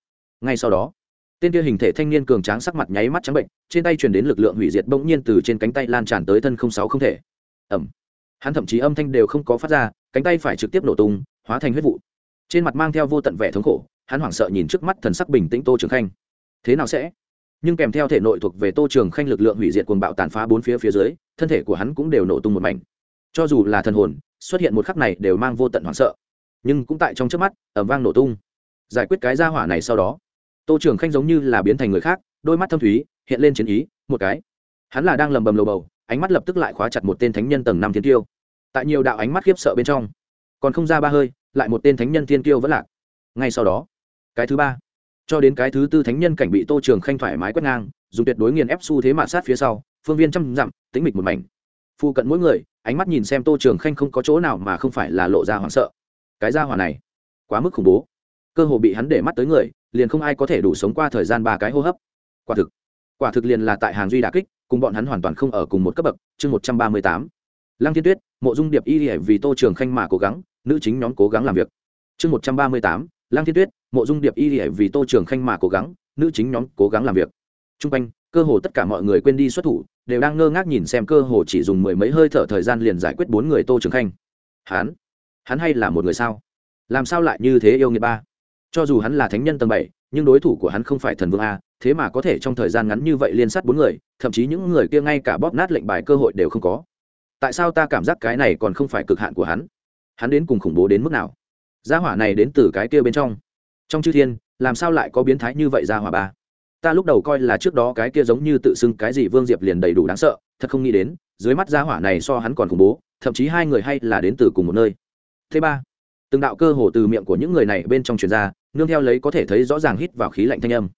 Ngay sau đó, tên kia hình thể thanh niên cường tráng sắc mặt nháy mắt trắng bệnh, trên tay truyền đến lực lượng hủy diệt bỗng nhiên từ trên cánh tay lan tràn tới thân không sáu không thể. Ẩm hắn thậm chí âm thanh đều không có phát ra, cánh tay phải trực tiếp nổ tung, hóa thành huyết vụ. Trên mặt mang theo vô tận vẻ thống khổ, hắn hoảng sợ nhìn trước mắt thần sắc bình tĩnh tô trường khanh. Thế nào sẽ? Nhưng kèm theo thể nội thuộc về tô trường khanh lực lượng hủy diệt cuồng bạo tàn phá bốn phía phía dưới, thân thể của hắn cũng đều nổ tung một mảnh. Cho dù là thần hồn, xuất hiện một khắc này đều mang vô tận hoảng sợ nhưng cũng tại trong trước mắt ẩm vang nổ tung. Giải quyết cái ra hỏa này sau đó, tô trường khanh giống như là biến thành người khác, đôi mắt thâm thúy, hiện lên chiến ý, một cái. Hắn là đang lầm bầm lầu bầu, ánh mắt lập tức lại khóa chặt một tên thánh nhân tầng năm thiên tiêu tại nhiều đạo ánh mắt khiếp sợ bên trong, còn không ra ba hơi, lại một tên thánh nhân thiên tiêu vẫn lạc. Ngay sau đó, cái thứ ba, cho đến cái thứ tư thánh nhân cảnh bị tô trường khanh thoải mái quét ngang, dùng tuyệt đối nghiền ép xu thế mạ sát phía sau, phương viên trăm dặm tính mịch một mảnh. Phụ cận mỗi người, ánh mắt nhìn xem tô trường khanh không có chỗ nào mà không phải là lộ ra hoảng sợ cái ra hỏa này. Quá mức khủng bố. Cơ hồ bị hắn để mắt tới người, liền không ai có thể đủ sống qua thời gian ba cái hô hấp. Quả thực quả thực liền là tại hàng duy đà kích, cùng bọn hắn hoàn toàn không ở cùng một cấp bậc, chương một trăm ba mươi tám. Lăng thiên tuyết, mộ dung điệp y vì tô trường khanh mà cố gắng, nữ chính nhóm cố gắng làm việc. Chương một trăm ba mươi tám, lăng thiên tuyết, mộ dung điệp y vì tô trường khanh mà cố gắng, nữ chính nhóm cố gắng làm việc. T r u n g quanh, cơ hồ tất cả mọi người quên đi xuất thủ, đều đang ngơ ngác nhìn xem cơ hồ chỉ dùng mười mấy hơi thở thời gian liền giải quyết bốn người tô trường khanh. Hắn hắn hay là một người sao? Làm sao lại như thế yêu nghiệt ba? Cho dù hắn là thánh nhân tầng bảy, nhưng đối thủ của hắn không phải thần vương a, thế mà có thể trong thời gian ngắn như vậy liên sát bốn người, thậm chí những người kia ngay cả bóp nát lệnh bài cơ hội đều không có. Tại sao ta cảm giác cái này còn không phải cực hạn của hắn? Hắn đến cùng khủng bố đến mức nào? Gia hỏa này đến từ cái kia bên trong. Trong chư thiên, làm sao lại có biến thái như vậy gia hỏa ba? Ta lúc đầu coi là trước đó cái kia giống như tự xưng cái gì vương diệp liền đầy đủ đáng sợ, thật không nghĩ đến, dưới mắt gia hỏa này so hắn còn khủng bố, thậm chí hai người hay là đến từ cùng một nơi. Thế ba. Từng đạo cơ hồ từ miệng của những người này bên trong truyền ra, nương theo lấy có thể thấy rõ ràng hít vào khí lạnh thanh âm.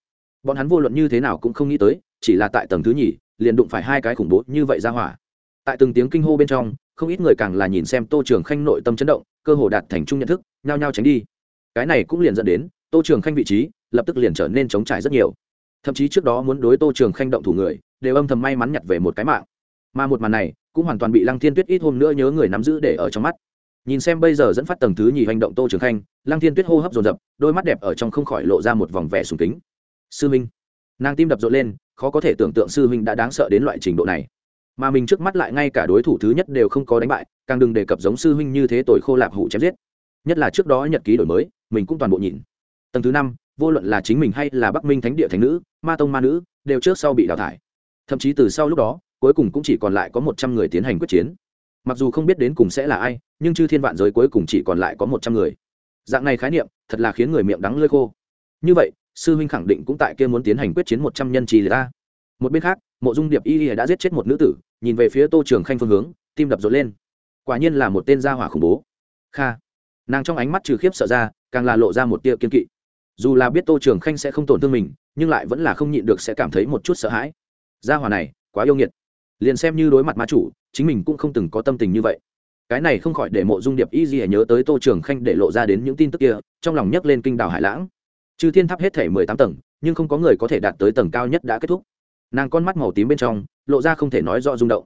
Bọn hắn vô luận như thế nào cũng không nghĩ tới, chỉ là tại tầng thứ nhì, liền đụng phải hai cái khủng bố như vậy ra hỏa. Tại từng tiếng kinh hô bên trong, không ít người càng là nhìn xem tô trường khanh nội tâm chấn động, cơ hồ đạt thành chung nhận thức, nhao nhao tránh đi. Cái này cũng liền dẫn đến, tô trường khanh vị trí, lập tức liền trở nên chống trải rất nhiều. Thậm chí trước đó muốn đối tô trường khanh động thủ người, đều âm thầm may mắn nhặt về một cái mạng. Mà một màn này, cũng hoàn toàn bị lăng thiên tuyết ít hôm nữa nhớ người nắm giữ để ở trong mắt nhìn xem bây giờ dẫn phát tầng thứ nhì hành động tô trường khanh, lăng thiên tuyết hô hấp dồn dập, đôi mắt đẹp ở trong không khỏi lộ ra một vòng vẻ sùng kính. Sư minh. Nàng tim đập rộn lên, khó có thể tưởng tượng sư minh đã đáng sợ đến loại trình độ này. Mà mình trước mắt lại ngay cả đối thủ thứ nhất đều không có đánh bại, càng đừng đề cập giống sư huynh như thế tội khô lạp hủ chém giết. Nhất là trước đó nhật ký đổi mới, mình cũng toàn bộ nhìn. Tầng thứ năm, vô luận là chính mình hay là bắc minh thánh địa thánh nữ, ma tông ma nữ, đều trước sau bị đào thải. Thậm chí từ sau lúc đó, cuối cùng cũng chỉ còn lại có một trăm người tiến hành quyết chiến. Mặc dù không biết đến cùng sẽ là ai nhưng chư thiên vạn giới cuối cùng chỉ còn lại có một trăm người. Dạng này khái niệm, thật là khiến người miệng đắng lơi khô. Như vậy, sư huynh khẳng định cũng tại kia muốn tiến hành quyết chiến một trăm nhân trì là ta một bên khác, mộ dung điệp y đã giết chết một nữ tử, nhìn về phía tô trường khanh phương hướng, tim đập rộn lên. Quả nhiên là một tên gia hỏa khủng bố. Kha. Nàng trong ánh mắt trừ khiếp sợ ra, càng là lộ ra một tia kiên kỵ. Dù là biết tô trường khanh sẽ không tổn thương mình, nhưng lại vẫn là không nhịn được sẽ cảm thấy một chút sợ hãi. Gia hỏa này, quá yêu nghiệt. Liền xem như đối mặt ma chủ, chính mình cũng không từng có tâm tình như vậy cái này không khỏi để mộ dung điệp y gì nhớ tới tô trường khanh để lộ ra đến những tin tức kia, trong lòng nhấc lên kinh đảo hải lãng. Chư thiên tháp hết thể mười tám tầng, nhưng không có người có thể đạt tới tầng cao nhất đã kết thúc. Nàng con mắt màu tím bên trong, lộ ra không thể nói rõ rung động.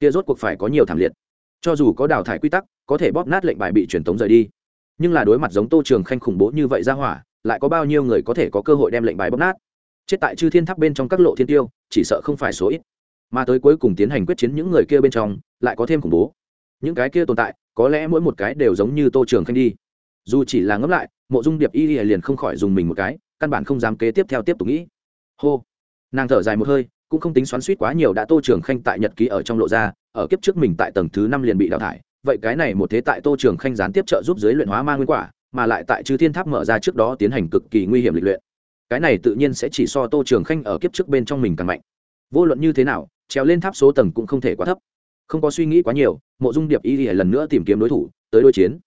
Kia rốt cuộc phải có nhiều thảm liệt. Cho dù có đào thải quy tắc, có thể bóp nát lệnh bài bị truyền tống rời đi. Nhưng là đối mặt giống tô trường khanh khủng bố như vậy ra hỏa, lại có bao nhiêu người có thể có cơ hội đem lệnh bài bóp nát? Chết tại chư thiên tháp bên trong các lộ thiên tiêu, chỉ sợ không phải số ít. Mà tới cuối cùng tiến hành quyết chiến những người kia bên trong, lại có thêm khủng bố những cái kia tồn tại, có lẽ mỗi một cái đều giống như tô trường khanh đi. Dù chỉ là ngẫm lại, mộ dung điệp y liền không khỏi dùng mình một cái, căn bản không dám kế tiếp theo tiếp tục nghĩ. Hô. Nàng thở dài một hơi, cũng không tính xoắn suýt quá nhiều đã tô trường khanh tại nhật ký ở trong lộ ra, ở kiếp trước mình tại tầng thứ năm liền bị đào thải. Vậy cái này một thế tại tô trường khanh gián tiếp trợ giúp giới luyện hóa ma nguyên quả, mà lại tại chư thiên tháp mở ra trước đó tiến hành cực kỳ nguy hiểm lịch luyện. Cái này tự nhiên sẽ chỉ so tô trường khanh ở kiếp trước bên trong mình càng mạnh. Vô luận như thế nào, trèo lên tháp số tầng cũng không thể quá thấp không có suy nghĩ quá nhiều, mộ dung điệp y lần nữa tìm kiếm đối thủ, tới đối chiến.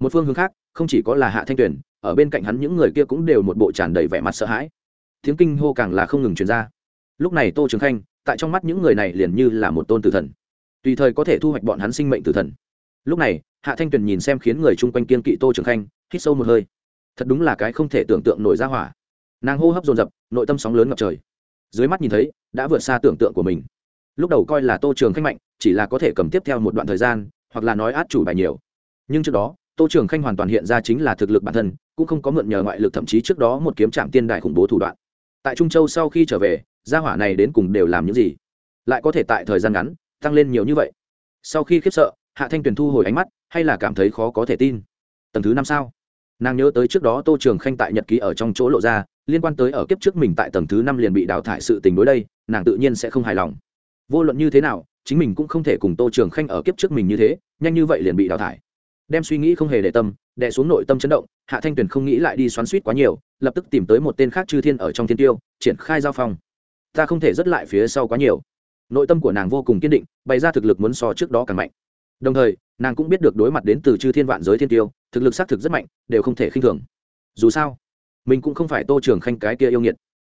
Một phương hướng khác, không chỉ có là hạ thanh tuyền, ở bên cạnh hắn những người kia cũng đều một bộ tràn đầy vẻ mặt sợ hãi. Tiếng kinh hô càng là không ngừng truyền ra. Lúc này tô trường khanh, tại trong mắt những người này liền như là một tôn tử thần. Tùy thời có thể thu hoạch bọn hắn sinh mệnh tử thần. Lúc này, hạ thanh tuyền nhìn xem khiến người chung quanh kiên kỵ tô trường khanh, hít sâu một hơi. Thật đúng là cái không thể tưởng tượng nổi ra hỏa. Nàng hô hấp dồn dập, nội tâm sóng lớn ngập trời. Dưới mắt nhìn thấy, đã vượt xa tưởng tượng của mình lúc đầu coi là tô trường khanh mạnh, chỉ là có thể cầm tiếp theo một đoạn thời gian, hoặc là nói át chủ bài nhiều. Nhưng trước đó, tô trường khanh hoàn toàn hiện ra chính là thực lực bản thân, cũng không có mượn nhờ ngoại lực, thậm chí trước đó một kiếm trạm tiên đại khủng bố thủ đoạn. Tại trung châu sau khi trở về, gia hỏa này đến cùng đều làm những gì? Lại có thể tại thời gian ngắn, tăng lên nhiều như vậy? Sau khi khiếp sợ, hạ thanh tuyền thu hồi ánh mắt, hay là cảm thấy khó có thể tin? Tầng thứ năm sao? Nàng nhớ tới trước đó tô trường khanh tại nhật ký ở trong chỗ lộ ra, liên quan tới ở kiếp trước mình tại tầng thứ năm liền bị đào thải sự tình đối đây, nàng tự nhiên sẽ không hài lòng vô luận như thế nào, chính mình cũng không thể cùng tô trường khanh ở kiếp trước mình như thế, nhanh như vậy liền bị đào thải. Đem suy nghĩ không hề để tâm, đè xuống nội tâm chấn động, hạ thanh tuyền không nghĩ lại đi xoắn suýt quá nhiều, lập tức tìm tới một tên khác chư thiên ở trong thiên tiêu, triển khai giao phong. Ta không thể dứt lại phía sau quá nhiều. Nội tâm của nàng vô cùng kiên định, bày ra thực lực muốn so trước đó càng mạnh. Đồng thời, nàng cũng biết được đối mặt đến từ chư thiên vạn giới thiên tiêu, thực lực xác thực rất mạnh, đều không thể khinh thường. Dù sao, mình cũng không phải tô trường khanh cái kia yêu nghiệt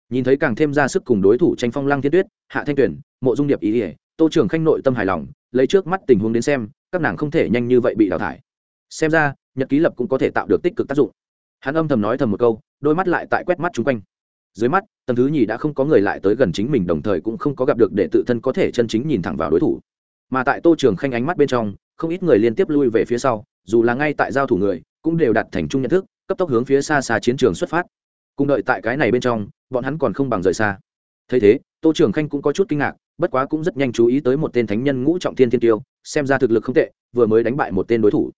nhìn thấy càng thêm ra sức cùng đối thủ tranh phong lăng thiên tuyết, hạ thanh tuyển mộ dung điệp ý ỉa tô trường khanh nội tâm hài lòng, lấy trước mắt tình huống đến xem, các nàng không thể nhanh như vậy bị đào thải. Xem ra, nhật ký lập cũng có thể tạo được tích cực tác dụng. Hắn âm thầm nói thầm một câu, đôi mắt lại tại quét mắt chung quanh. Dưới mắt, tầng thứ nhì đã không có người lại tới gần chính mình, đồng thời cũng không có gặp được để tự thân có thể chân chính nhìn thẳng vào đối thủ. Mà tại tô trường khanh ánh mắt bên trong, không ít người liên tiếp lui về phía sau, dù là ngay tại giao thủ người, cũng đều đặt thành chung nhận thức, cấp tốc hướng phía xa xa chiến trường xuất phát cùng đợi tại cái này bên trong, bọn hắn còn không bằng rời xa. Thấy thế, tô trường khanh cũng có chút kinh ngạc, bất quá cũng rất nhanh chú ý tới một tên thánh nhân ngũ trọng thiên thiên tiêu, xem ra thực lực không tệ, vừa mới đánh bại một tên đối thủ.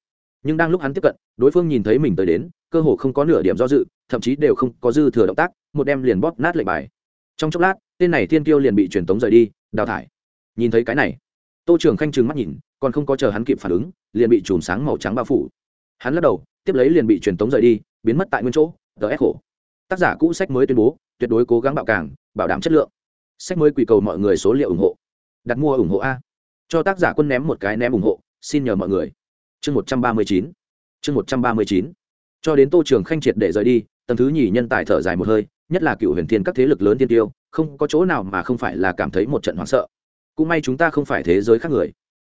Nhưng đang lúc hắn tiếp cận, đối phương nhìn thấy mình tới đến, cơ hồ không có nửa điểm do dự, thậm chí đều không có dư thừa động tác, một đem liền bóp nát lệnh bài. Trong chốc lát, tên này thiên tiêu liền bị truyền tống rời đi, đào thải. Nhìn thấy cái này, tô trường khanh trừng mắt nhìn, còn không có chờ hắn kịp phản ứng, liền bị chùm sáng màu trắng bao phủ. Hắn lắc đầu, tiếp lấy liền bị truyền tống rời đi, biến mất tại nguyên chỗ, tờ ép khổ tác giả cũ sách mới tuyên bố, tuyệt đối cố gắng bạo càng, bảo đảm chất lượng. Sách mới quỳ cầu mọi người số liệu ủng hộ. Đặt mua ủng hộ a. Cho tác giả quân ném một cái ném ủng hộ, xin nhờ mọi người. Chương một trăm ba mươi chín. Chương một trăm ba mươi chín. Cho đến tô trường khanh triệt để rời đi, tầng thứ nhì nhân tài thở dài một hơi, nhất là cựu huyền thiên các thế lực lớn tiên tiêu, không có chỗ nào mà không phải là cảm thấy một trận hoảng sợ. Cũng may chúng ta không phải thế giới khác người.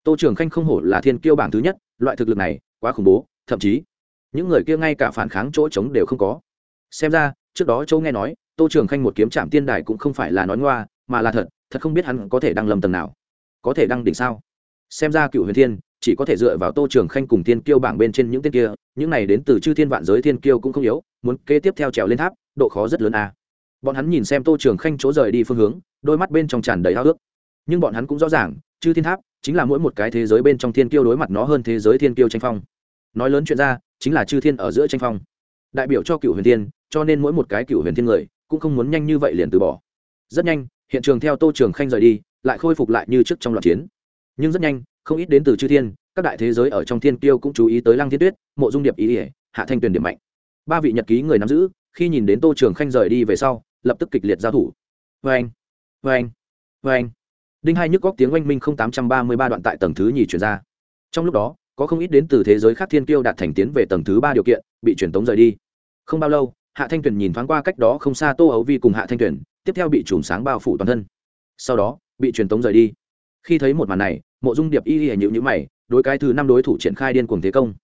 Tô trường khanh không hổ là thiên kiêu bảng thứ nhất, loại thực lực này quá khủng bố, thậm chí, những người kia ngay cả phản kháng chỗ trống đều không có. Xem ra trước đó châu nghe nói, tô trường khanh một kiếm trạm tiên đài cũng không phải là nói ngoa, mà là thật thật không biết hắn có thể đăng lầm tầng nào. Có thể đăng đỉnh sao? Xem ra cựu huyền thiên chỉ có thể dựa vào tô trường khanh cùng thiên kiêu bảng bên trên những tên kia, những này đến từ chư thiên vạn giới thiên kiêu cũng không yếu, muốn kế tiếp theo trèo lên tháp, độ khó rất lớn à. bọn hắn nhìn xem tô trường khanh chỗ rời đi phương hướng, đôi mắt bên trong tràn đầy háo ước nhưng bọn hắn cũng rõ ràng, chư thiên tháp chính là mỗi một cái thế giới bên trong thiên kiêu đối mặt nó hơn thế giới thiên kiêu tranh phong. Nói lớn chuyện ra, chính là chư thiên ở giữa tranh phong. Đại biểu cho cựu huyền thiên cho nên mỗi một cái cựu huyền thiên người cũng không muốn nhanh như vậy liền từ bỏ. Rất nhanh, hiện trường theo tô trường khanh rời đi, lại khôi phục lại như trước trong loạt chiến. Nhưng rất nhanh, không ít đến từ chư thiên, các đại thế giới ở trong thiên tiêu cũng chú ý tới lăng thiên tuyết, mộ dung điệp ý ỉa hạ thanh tuyền điểm mạnh. Ba vị nhật ký người nắm giữ, khi nhìn đến tô trường khanh rời đi về sau, lập tức kịch liệt giao thủ. Vê anh vê anh vê anh đinh hai nhức góc tiếng oanh minh không tám trăm ba mươi ba đoạn tại tầng thứ nhì chuyển ra. Trong lúc đó, có không ít đến từ thế giới khác thiên kiêu đạt thành tiến về tầng thứ ba điều kiện, bị truyền tống rời đi. Không bao lâu hạ thanh tuyền nhìn thoáng qua cách đó không xa tô ấu vi cùng hạ thanh tuyền, tiếp theo bị chùm sáng bao phủ toàn thân. Sau đó, bị truyền tống rời đi. Khi thấy một màn này, mộ dung điệp y y nhịu nhữ mày, đối cái thứ năm đối thủ triển khai điên cuồng thế công.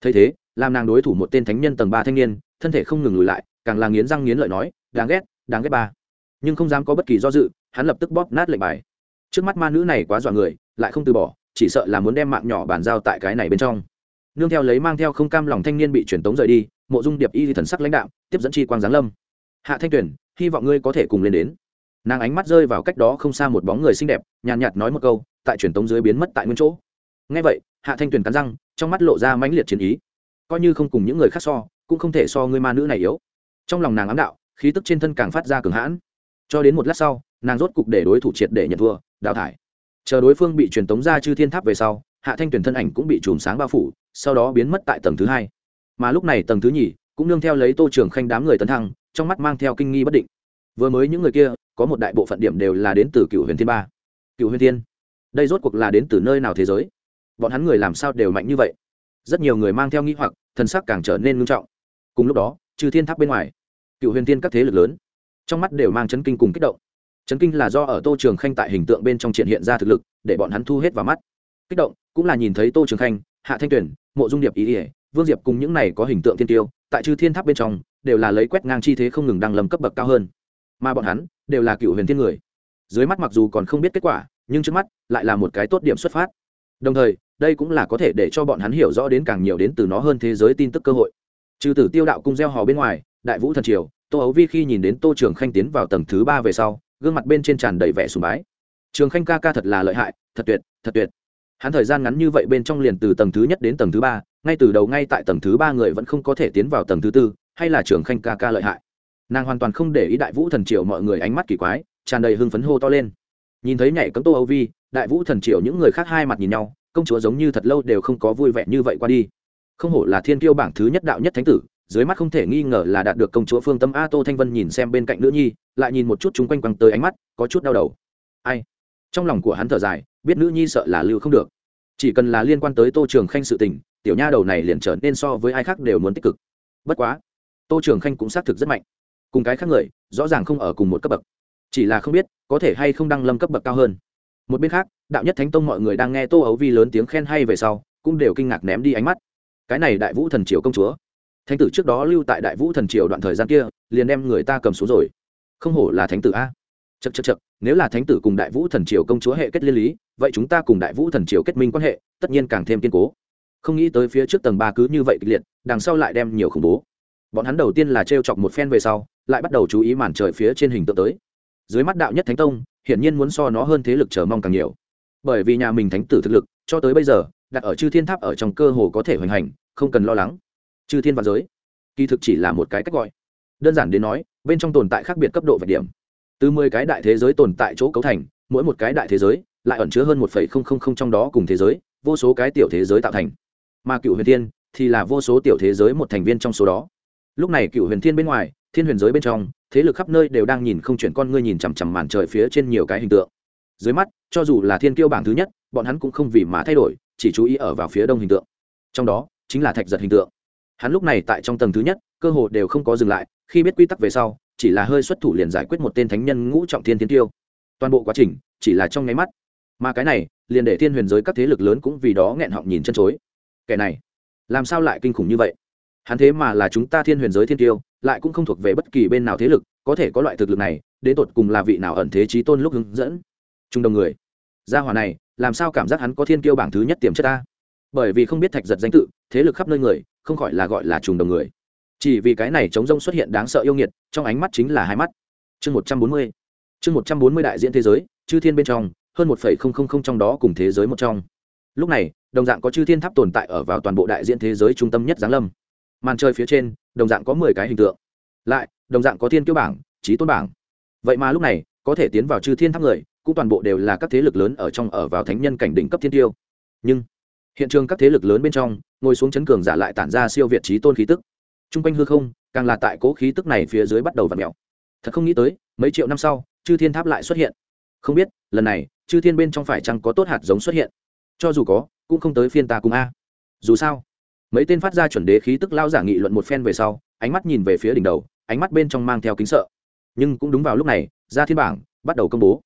Thấy thế, làm nàng đối thủ một tên thánh nhân tầng ba thanh niên, thân thể không ngừng lùi lại, càng là nghiến răng nghiến lợi nói, đáng ghét đáng ghét ba. Nhưng không dám có bất kỳ do dự, hắn lập tức bóp nát lệnh bài. Trước mắt ma nữ này quá dọa người, lại không từ bỏ, chỉ sợ là muốn đem mạng nhỏ bàn giao tại cái này bên trong. Nương theo lấy mang theo không cam lòng thanh niên bị truyền tống rời đi mộ dung điệp y thì thần sắc lãnh đạo tiếp dẫn chi quang giáng lâm. Hạ thanh Tuyền, hy vọng ngươi có thể cùng lên đến. Nàng ánh mắt rơi vào cách đó không xa một bóng người xinh đẹp nhàn nhạt, nhạt nói một câu tại truyền tống dưới biến mất tại nguyên chỗ. Ngay vậy hạ thanh tuyền cắn răng trong mắt lộ ra mãnh liệt chiến ý. Coi như không cùng những người khác so cũng không thể so ngươi ma nữ này yếu. Trong lòng nàng ám đạo khí tức trên thân càng phát ra cường hãn. Cho đến một lát sau nàng rốt cục để đối thủ triệt để nhận thua đào thải. Chờ đối phương bị truyền tống ra chư thiên tháp về sau hạ thanh tuyển thân ảnh cũng bị chùm sáng bao phủ sau đó biến mất tại tầng thứ hai mà lúc này tầng thứ nhì cũng nương theo lấy tô trường khanh đám người tấn thăng, trong mắt mang theo kinh nghi bất định. Vừa mới những người kia, có một đại bộ phận điểm đều là đến từ cựu huyền thiên ba. Cựu huyền thiên? Đây rốt cuộc là đến từ nơi nào thế giới? Bọn hắn người làm sao đều mạnh như vậy? Rất nhiều người mang theo nghĩ hoặc, thần sắc càng trở nên ngưng trọng. Cùng lúc đó, trừ thiên tháp bên ngoài cựu huyền thiên các thế lực lớn, trong mắt đều mang chấn kinh cùng kích động. Chấn kinh là do ở tô trường khanh tại hình tượng bên trong triển hiện ra thực lực, để bọn hắn thu hết vào mắt. Kích động cũng là nhìn thấy tô trường khanh, hạ thanh tuyển mộ dung điệp ý ỉa vương diệp cùng những này có hình tượng thiên tiêu, tại chư thiên tháp bên trong, đều là lấy quét ngang chi thế không ngừng đăng lầm cấp bậc cao hơn. Mà bọn hắn, đều là cựu huyền thiên người. Dưới mắt mặc dù còn không biết kết quả, nhưng trước mắt, lại là một cái tốt điểm xuất phát. Đồng thời, đây cũng là có thể để cho bọn hắn hiểu rõ đến càng nhiều đến từ nó hơn thế giới tin tức cơ hội. Trừ tử tiêu đạo cung gieo hò bên ngoài, đại vũ thần triều, tô ấu vi khi nhìn đến tô trường khanh tiến vào tầng thứ ba về sau, gương mặt bên trên tràn đầy vẻ sùng bái. Trường khanh ca ca thật là lợi hại, thật tuyệt thật tuyệt. Hắn thời gian ngắn như vậy bên trong liền từ tầng thứ nhất đến tầng thứ ba ngay từ đầu ngay tại tầng thứ ba người vẫn không có thể tiến vào tầng thứ tư, hay là trường khanh ca ca lợi hại. Nàng hoàn toàn không để ý đại vũ thần triều mọi người ánh mắt kỳ quái, tràn đầy hưng phấn hô to lên. Nhìn thấy nhảy cấm tô âu vi, đại vũ thần triều những người khác hai mặt nhìn nhau, công chúa giống như thật lâu đều không có vui vẻ như vậy qua đi. Không hổ là thiên tiêu bảng thứ nhất đạo nhất thánh tử, dưới mắt không thể nghi ngờ là đạt được công chúa phương tâm a tô thanh vân nhìn xem bên cạnh nữ nhi, lại nhìn một chút chung quanh quăng tới ánh mắt, có chút đau đầu. Ai? Trong lòng của hắn thở dài, biết nữ nhi sợ là lưu không được. Chỉ cần là liên quan tới tô trường khanh sự tình tiểu nha đầu này liền trở nên so với ai khác đều muốn tích cực. Bất quá, tô trường khanh cũng xác thực rất mạnh. Cùng cái khác người, rõ ràng không ở cùng một cấp bậc. Chỉ là không biết, có thể hay không đăng lâm cấp bậc cao hơn. Một bên khác, đạo nhất thánh tông mọi người đang nghe tô ấu vi lớn tiếng khen hay về sau, cũng đều kinh ngạc ném đi ánh mắt. Cái này đại vũ thần triều công chúa. Thánh tử trước đó lưu tại đại vũ thần triều đoạn thời gian kia, liền đem người ta cầm xuống rồi. Không hổ là thánh tử a. Chật chật chật nếu là thánh tử cùng đại vũ thần triều công chúa hệ kết liên lý, vậy chúng ta cùng đại vũ thần triều kết minh quan hệ, tất nhiên càng thêm kiên cố không nghĩ tới phía trước tầng ba cứ như vậy kịch liệt, đằng sau lại đem nhiều khủng bố. Bọn hắn đầu tiên là t r e o chọc một phen về sau, lại bắt đầu chú ý màn trời phía trên hình tượng tới. Dưới mắt đạo nhất thánh tông, hiển nhiên muốn so nó hơn thế lực chờ mong càng nhiều. Bởi vì nhà mình thánh tử thực lực, cho tới bây giờ, đặt ở chư thiên tháp ở trong cơ hồ có thể hoành hành, không cần lo lắng. Chư thiên và giới, kỳ thực chỉ là một cái cách gọi. Đơn giản đến nói, bên trong tồn tại khác biệt cấp độ và điểm. Từ mười cái đại thế giới tồn tại chỗ cấu thành, mỗi một cái đại thế giới lại ẩn chứa hơn một phẩy không không không trong đó cùng thế giới, vô số cái tiểu thế giới tạo thành mà cựu huyền thiên thì là vô số tiểu thế giới một thành viên trong số đó. Lúc này cựu huyền thiên bên ngoài, thiên huyền giới bên trong, thế lực khắp nơi đều đang nhìn không chuyển con ngươi nhìn chằm chằm màn trời phía trên nhiều cái hình tượng. Dưới mắt, cho dù là thiên kiêu bảng thứ nhất, bọn hắn cũng không vì mà thay đổi, chỉ chú ý ở vào phía đông hình tượng. Trong đó, chính là thạch giật hình tượng. Hắn lúc này tại trong tầng thứ nhất, cơ hồ đều không có dừng lại, khi biết quy tắc về sau, chỉ là hơi xuất thủ liền giải quyết một tên thánh nhân ngũ trọng thiên thiên tiêu toàn bộ quá trình, chỉ là trong nháy mắt. Mà cái này, liền để thiên huyền giới các thế lực lớn cũng vì đó nghẹn họng nhìn chân chối kẻ này làm sao lại kinh khủng như vậy? Hắn thế mà là chúng ta thiên huyền giới thiên tiêu, lại cũng không thuộc về bất kỳ bên nào thế lực, có thể có loại thực lực này, đến tột cùng là vị nào ẩn thế trí tôn lúc hướng dẫn? Trung đồng người, gia hòa này, làm sao cảm giác hắn có thiên kiêu bảng thứ nhất tiềm chất ta? Bởi vì không biết thạch giật danh tự, thế lực khắp nơi người, không khỏi là gọi là trùng đồng người. Chỉ vì cái này chống rông xuất hiện đáng sợ yêu nghiệt, trong ánh mắt chính là hai mắt. Chương một trăm bốn mươi, chương một trăm bốn mươi đại diễn thế giới, chư thiên bên trong, hơn một phẩy không không không trong đó cùng thế giới một trong lúc này, đồng dạng có chư thiên tháp tồn tại ở vào toàn bộ đại diện thế giới trung tâm nhất giáng lâm. Màn chơi phía trên, đồng dạng có mười cái hình tượng. Lại, đồng dạng có thiên kiêu bảng trí tôn bảng. Vậy mà lúc này, có thể tiến vào chư thiên tháp người, cũng toàn bộ đều là các thế lực lớn ở trong ở vào thánh nhân cảnh đỉnh cấp thiên tiêu. Nhưng, hiện trường các thế lực lớn bên trong, ngồi xuống chấn cường giả lại tản ra siêu việt trí tôn khí tức. T r u n g quanh hư không, càng là tại cố khí tức này phía dưới bắt đầu v ặ mẹo thật không nghĩ tới, mấy triệu năm sau, chư thiên tháp lại xuất hiện. Không biết, lần này, chư thiên bên trong phải chăng có tốt hạt giống xuất hiện? Cho dù có, cũng không tới phiên ta cùng a. Dù sao, mấy tên phát ra chuẩn đế khí tức lao giả nghị luận một phen về sau, ánh mắt nhìn về phía đỉnh đầu, ánh mắt bên trong mang theo kính sợ. Nhưng cũng đúng vào lúc này ra thiên bảng bắt đầu công bố.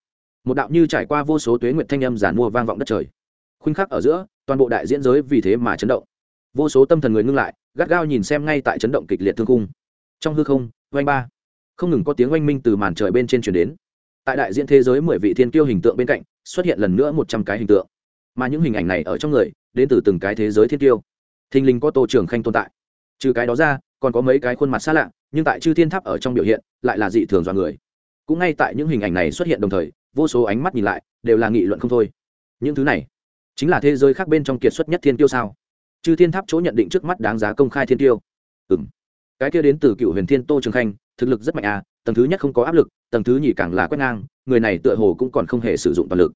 Một đạo như trải qua vô số tuế nguyệt thanh âm giản mua vang vọng đất trời. Khuynh khắc ở giữa, toàn bộ đại diễn giới vì thế mà chấn động. Vô số tâm thần người ngưng lại, gắt gao nhìn xem ngay tại chấn động kịch liệt thương cung trong hư không, oanh ba. Không ngừng có tiếng oanh minh từ màn trời bên trên chuyển đến. Tại đại diễn thế giới mười vị thiên kiêu hình tượng bên cạnh, xuất hiện lần nữa một trăm cái hình tượng mà những hình ảnh này ở trong người đến từ từng cái thế giới thiên tiêu, thình lình có tô trường khanh tồn tại. Trừ cái đó ra còn có mấy cái khuôn mặt xa lạ nhưng tại chư thiên tháp ở trong biểu hiện lại là dị thường dọa người. Cũng ngay tại những hình ảnh này xuất hiện đồng thời vô số ánh mắt nhìn lại đều là nghị luận không thôi. Những thứ này chính là thế giới khác bên trong kiệt xuất nhất thiên tiêu sao? Chư thiên tháp chỗ nhận định trước mắt đáng giá công khai thiên tiêu. Ừ m cái kia đến từ cựu huyền thiên tô trường khanh thực lực rất mạnh à tầng thứ nhất không có áp lực tầng thứ nhì càng là quét ngang người này tựa hồ cũng còn không hề sử dụng toàn lực.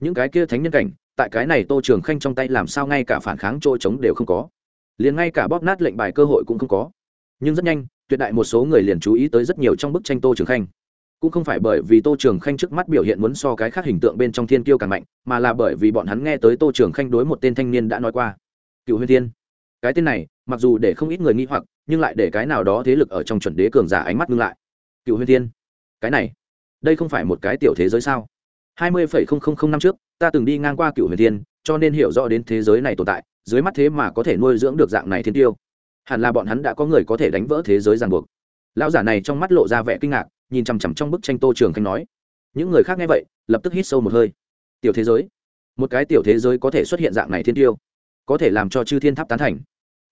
Những cái kia thánh nhân cảnh tại cái này tô trường khanh trong tay làm sao ngay cả phản kháng chỗ trống đều không có. Liền ngay cả bóp nát lệnh bài cơ hội cũng không có. Nhưng rất nhanh, tuyệt đại một số người liền chú ý tới rất nhiều trong bức tranh tô trường khanh. Cũng không phải bởi vì tô trường khanh trước mắt biểu hiện muốn so cái khác hình tượng bên trong thiên kiêu càng mạnh, mà là bởi vì bọn hắn nghe tới tô trường khanh đối một tên thanh niên đã nói qua. Cựu huyền thiên. Cái tên này, mặc dù để không ít người nghi hoặc, nhưng lại để cái nào đó thế lực ở trong chuẩn đế cường giả ánh mắt ngưng lại. Cựu huyền thiên. Cái này, đây không phải một cái tiểu thế giới sao? Hai mươi phẩy không không không năm trước ta từng đi ngang qua cựu huyền thiên, cho nên hiểu rõ đến thế giới này tồn tại, dưới mắt thế mà có thể nuôi dưỡng được dạng này thiên tiêu. Hẳn là bọn hắn đã có người có thể đánh vỡ thế giới ràng buộc. Lão giả này trong mắt lộ ra vẻ kinh ngạc, nhìn chằm chằm trong bức tranh tô trường khanh nói, những người khác nghe vậy, lập tức hít sâu một hơi. Tiểu thế giới, một cái tiểu thế giới có thể xuất hiện dạng này thiên tiêu, có thể làm cho chư thiên tháp tán thành.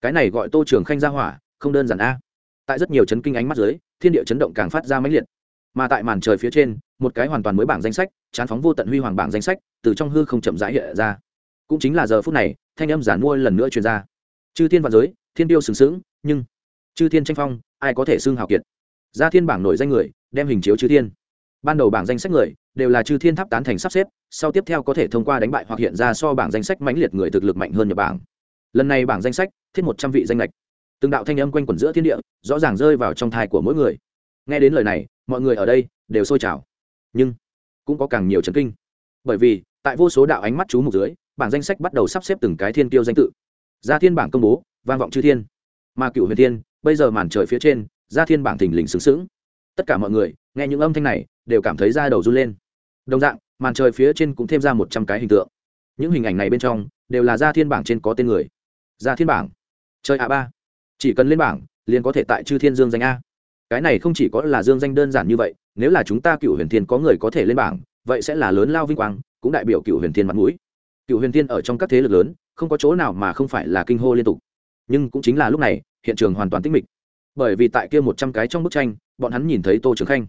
Cái này gọi tô trường khanh ra hỏa, không đơn giản a. Tại rất nhiều chấn kinh ánh mắt dưới, thiên địa chấn động càng phát ra mãnh liệt. Mà tại màn trời phía trên một cái hoàn toàn mới bảng danh sách, chán phóng vô tận huy hoàng bảng danh sách, từ trong hư không chậm rãi hiện ra. Cũng chính là giờ phút này, thanh âm giản mua lần nữa truyền ra. Chư thiên vạn giới, thiên tiêu sừng sững, nhưng chư thiên tranh phong, ai có thể xưng hào kiệt? Ra thiên bảng nổi danh người, đem hình chiếu chư thiên. Ban đầu bảng danh sách người, đều là chư thiên tháp tán thành sắp xếp, sau tiếp theo có thể thông qua đánh bại hoặc hiện ra so bảng danh sách mãnh liệt người thực lực mạnh hơn nhập bảng lần này bảng danh sách, thiết một trăm vị danh lệch. Từng đạo thanh âm quanh quẩn giữa thiên địa, rõ ràng rơi vào trong thai của mỗi người. Nghe đến lời này, mọi người ở đây đều sôi trào nhưng cũng có càng nhiều chấn kinh. Bởi vì, tại vô số đạo ánh mắt chú mục dưới bảng danh sách bắt đầu sắp xếp từng cái thiên tiêu danh tự. Gia thiên bảng công bố, vang vọng chư thiên mà cựu huyền thiên, bây giờ màn trời phía trên, gia thiên bảng thình lình xứng xứng tất cả mọi người, nghe những âm thanh này, đều cảm thấy da đầu run lên. Đồng dạng, màn trời phía trên cũng thêm ra một trăm cái hình tượng. Những hình ảnh này bên trong, đều là gia thiên bảng trên có tên người. Gia thiên bảng. Chơi a ba. Chỉ cần lên bảng, liền có thể tại chư thiên dương danh a. Cái này không chỉ có là dương danh đơn giản như vậy nếu là chúng ta cựu huyền thiên có người có thể lên bảng, vậy sẽ là lớn lao vinh quang, cũng đại biểu cựu huyền thiên mặt mũi. Cựu huyền thiên ở trong các thế lực lớn, không có chỗ nào mà không phải là kinh hô liên tục. Nhưng cũng chính là lúc này, hiện trường hoàn toàn tĩnh mịch. Bởi vì tại kia một trăm cái trong bức tranh, bọn hắn nhìn thấy tô trường khanh.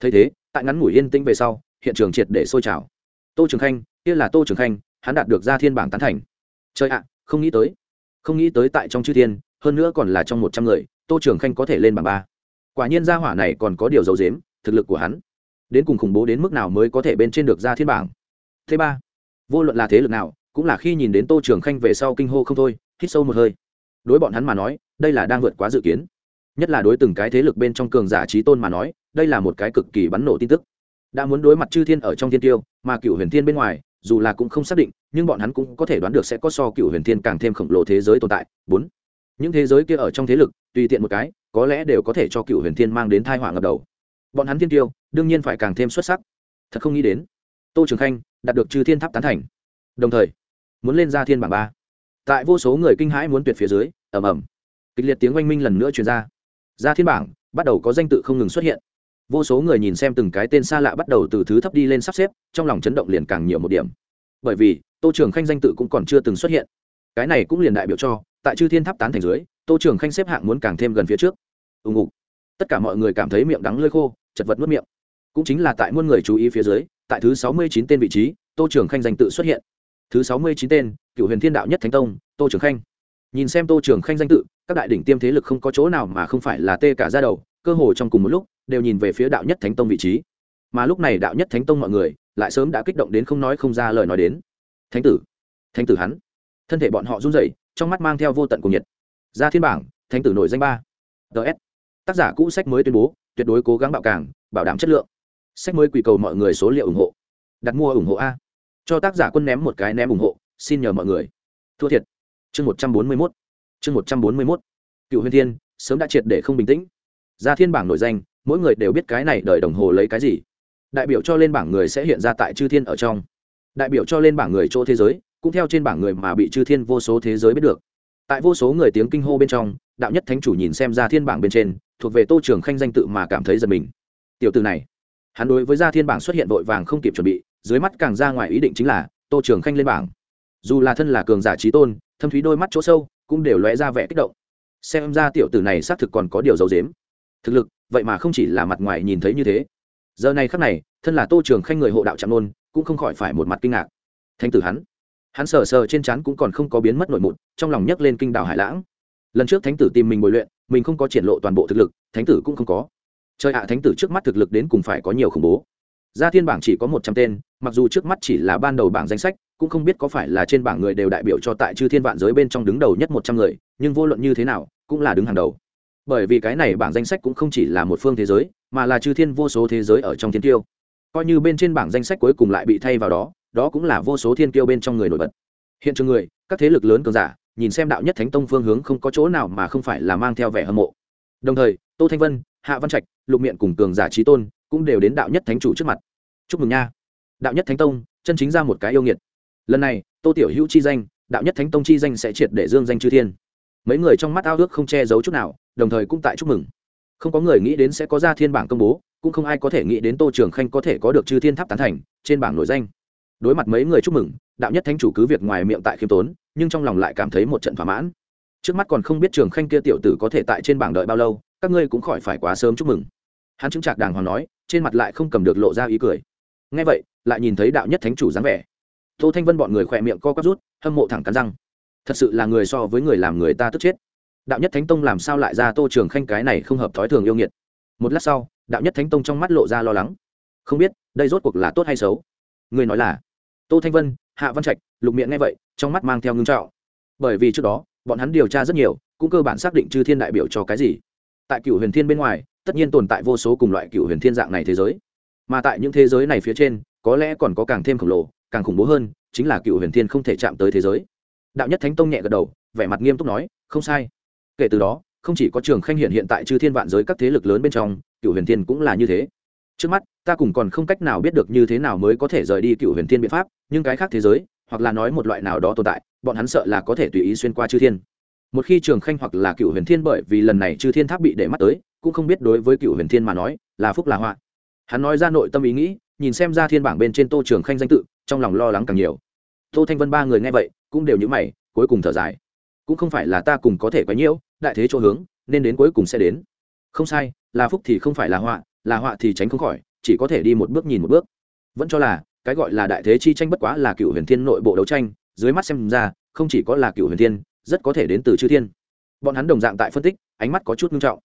Thấy thế, tại ngắn ngủi yên tĩnh về sau, hiện trường triệt để sôi trào. Tô trường khanh, kia là tô trường khanh, hắn đạt được ra thiên bảng tán thành. Trời ạ, không nghĩ tới. Không nghĩ tới tại trong chư thiên, hơn nữa còn là trong một trăm người, tô trường khanh có thể lên bảng ba. Quả nhiên gia hỏa này còn có điều dấu dếm thực lực của hắn, đến cùng khủng bố đến mức nào mới có thể bên trên được ra thiên bảng. Thứ ba, vô luận là thế lực nào, cũng là khi nhìn đến tô trường khanh về sau kinh hô không thôi, hít sâu một hơi. Đối bọn hắn mà nói, đây là đang vượt quá dự kiến. Nhất là đối từng cái thế lực bên trong cường giả trí tôn mà nói, đây là một cái cực kỳ bắn nổ tin tức. Đã muốn đối mặt chư thiên ở trong thiên tiêu, mà cựu huyền thiên bên ngoài, dù là cũng không xác định, nhưng bọn hắn cũng có thể đoán được sẽ có so cựu huyền thiên càng thêm khổng lồ thế giới tồn tại. Bốn, những thế giới kia ở trong thế lực, tùy tiện một cái, có lẽ đều có thể cho cựu huyền thiên mang đến thai họa ngập đầu bọn hắn thiên tiêu, đương nhiên phải càng thêm xuất sắc. Thật không nghĩ đến, tô trường khanh đạt được chư thiên tháp tán thành. Đồng thời, muốn lên ra thiên bảng ba. Tại vô số người kinh hãi muốn tuyệt phía dưới ẩm ẩm kịch liệt tiếng oanh minh lần nữa truyền ra. Ra thiên bảng, bắt đầu có danh tự không ngừng xuất hiện. Vô số người nhìn xem từng cái tên xa lạ bắt đầu từ thứ thấp đi lên sắp xếp, trong lòng chấn động liền càng nhiều một điểm. Bởi vì, tô trường khanh danh tự cũng còn chưa từng xuất hiện. Cái này cũng liền đại biểu cho, tại chư thiên tháp tán thành dưới, tô trường khanh xếp hạng muốn càng thêm gần phía trước. Ùng ục tất cả mọi người cảm thấy miệng đắng lơi khô chật vật nuốt miệng. Cũng chính là tại muôn người chú ý phía dưới, tại thứ sáu mươi chín tên vị trí, tô trường khanh danh tự xuất hiện. Thứ sáu mươi chín tên cựu huyền thiên đạo nhất thánh tông, tô trường khanh. Nhìn xem tô trường khanh danh tự, các đại đỉnh tiêm thế lực không có chỗ nào mà không phải là tê cả ra đầu, cơ hồ trong cùng một lúc, đều nhìn về phía đạo nhất thánh tông vị trí. Mà lúc này đạo nhất thánh tông mọi người, lại sớm đã kích động đến không nói không ra lời nói đến. Thánh tử thánh tử hắn. Thân thể bọn họ run rẩy, trong mắt mang theo vô tận cùng nhiệt. Ra thiên bảng, thánh tử nổi danh ba. Ts tác giả cũ sách mới tuyên bố tuyệt đối cố gắng bạo càng, bảo đảm chất lượng. Sách mới quỳ cầu mọi người số liệu ủng hộ. Đặt mua ủng hộ a. Cho tác giả quân ném một cái ném ủng hộ, xin nhờ mọi người. Thua thiệt. Chương một trăm bốn mươi mốt. Chương một trăm bốn mươi mốt. Cựu huyền thiên, sớm đã triệt để không bình tĩnh. Ra thiên bảng nổi danh, mỗi người đều biết cái này đợi đồng hồ lấy cái gì. Đại biểu cho lên bảng người sẽ hiện ra tại chư thiên ở trong. Đại biểu cho lên bảng người chỗ thế giới, cũng theo trên bảng người mà bị chư thiên vô số thế giới biết được. Tại vô số người tiếng kinh hô bên trong, đạo nhất thánh chủ nhìn xem ra thiên bảng bên trên thuộc về tô trường khanh danh tự mà cảm thấy giật mình. Tiểu từ này, hắn đối với gia thiên bảng xuất hiện vội vàng không kịp chuẩn bị, dưới mắt càng ra ngoài ý định chính là tô trường khanh lên bảng. Dù là thân là cường giả trí tôn, thâm thúy đôi mắt chỗ sâu cũng đều lóe ra vẻ kích động. Xem ra tiểu tử này xác thực còn có điều giấu dếm thực lực, vậy mà không chỉ là mặt ngoài nhìn thấy như thế. Giờ này khắc này, thân là tô trường khanh người hộ đạo trạm nôn cũng không khỏi phải một mặt kinh ngạc. Thanh tử hắn hắn sờ sờ trên trán cũng còn không có biến mất nội mụn, trong lòng nhấc lên kinh đảo hải lãng lần trước thánh tử tìm mình bồi luyện, mình không có triển lộ toàn bộ thực lực, thánh tử cũng không có. Trời ạ, thánh tử trước mắt thực lực đến cùng phải có nhiều khủng bố. Gia thiên bảng chỉ có một trăm tên, mặc dù trước mắt chỉ là ban đầu bảng danh sách, cũng không biết có phải là trên bảng người đều đại biểu cho tại chư thiên vạn giới bên trong đứng đầu nhất một trăm người, nhưng vô luận như thế nào, cũng là đứng hàng đầu. Bởi vì cái này bảng danh sách cũng không chỉ là một phương thế giới, mà là chư thiên vô số thế giới ở trong thiên tiêu. Coi như bên trên bảng danh sách cuối cùng lại bị thay vào đó đó cũng là vô số thiên tiêu bên trong người nổi bật. Hiện trường người, các thế lực lớn cường giả nhìn xem đạo nhất thánh tông phương hướng không có chỗ nào mà không phải là mang theo vẻ hâm mộ. Đồng thời, tô thanh vân, hạ văn trạch, lục miện cùng cường giả trí tôn cũng đều đến đạo nhất thánh chủ trước mặt. Chúc mừng nha. Đạo nhất thánh tông, chân chính ra một cái yêu nghiệt. Lần này, tô tiểu hữu chi danh, đạo nhất thánh tông chi danh sẽ triệt để dương danh chư thiên. Mấy người trong mắt ao ước không che giấu chút nào, đồng thời cũng tại chúc mừng. Không có người nghĩ đến sẽ có ra thiên bảng công bố, cũng không ai có thể nghĩ đến tô trường khanh có thể có được chư thiên tháp tán thành, trên bảng nổi danh. Đối mặt mấy người chúc mừng đạo nhất thánh chủ cứ việc ngoài miệng tại khiêm tốn, nhưng trong lòng lại cảm thấy một trận thỏa mãn. Trước mắt còn không biết trường khanh kia tiểu tử có thể tại trên bảng đợi bao lâu, các ngươi cũng khỏi phải quá sớm chúc mừng. Hắn chứng trạc đàng hoàng nói, trên mặt lại không cầm được lộ ra ý cười. Ngay vậy, lại nhìn thấy đạo nhất thánh chủ dáng vẻ. Tô thanh vân bọn người khỏe miệng co quắp rút, hâm mộ thẳng cắn răng. Thật sự là người so với người làm người ta tức chết. Đạo nhất thánh tông làm sao lại ra tô trường khanh cái này không hợp thói thường yêu nghiệt? Một lát sau, đạo nhất thánh tông trong mắt lộ ra lo lắng. Không biết, đây rốt cuộc là tốt hay xấu? Người nói là, tô thanh vân hạ văn trạch, lục miệng nghe vậy, trong mắt mang theo ngưng trọng. Bởi vì trước đó, bọn hắn điều tra rất nhiều, cũng cơ bản xác định chư thiên đại biểu cho cái gì. Tại cựu huyền thiên bên ngoài, tất nhiên tồn tại vô số cùng loại cựu huyền thiên dạng này thế giới. Mà tại những thế giới này phía trên, có lẽ còn có càng thêm khổng lồ, càng khủng bố hơn, chính là cựu huyền thiên không thể chạm tới thế giới. Đạo nhất thánh tông nhẹ gật đầu, vẻ mặt nghiêm túc nói, không sai. Kể từ đó, không chỉ có trường khanh hiện hiện tại chư thiên vạn giới các thế lực lớn bên trong cựu huyền thiên cũng là như thế trước mắt, ta cùng còn không cách nào biết được như thế nào mới có thể rời đi cựu huyền thiên biện pháp, nhưng cái khác thế giới, hoặc là nói một loại nào đó tồn tại, bọn hắn sợ là có thể tùy ý xuyên qua chư thiên. Một khi trường khanh hoặc là cựu huyền thiên bởi vì lần này chư thiên tháp bị để mắt tới, cũng không biết đối với cựu huyền thiên mà nói, là phúc là họa. Hắn nói ra nội tâm ý nghĩ, nhìn xem ra thiên bảng bên trên tô trường khanh danh tự, trong lòng lo lắng càng nhiều. Tô thanh vân ba người nghe vậy, cũng đều nhữ mày, cuối cùng thở dài. Cũng không phải là ta cùng có thể quấy nhiễu, đại thế chỗ hướng, nên đến cuối cùng sẽ đến. Không sai, là phúc thì không phải là họa là họa thì tránh không khỏi, chỉ có thể đi một bước nhìn một bước. Vẫn cho là, cái gọi là đại thế chi tranh bất quá là cựu huyền thiên nội bộ đấu tranh, dưới mắt xem ra, không chỉ có là cựu huyền thiên, rất có thể đến từ chư thiên. Bọn hắn đồng dạng tại phân tích, ánh mắt có chút nghiêm trọng.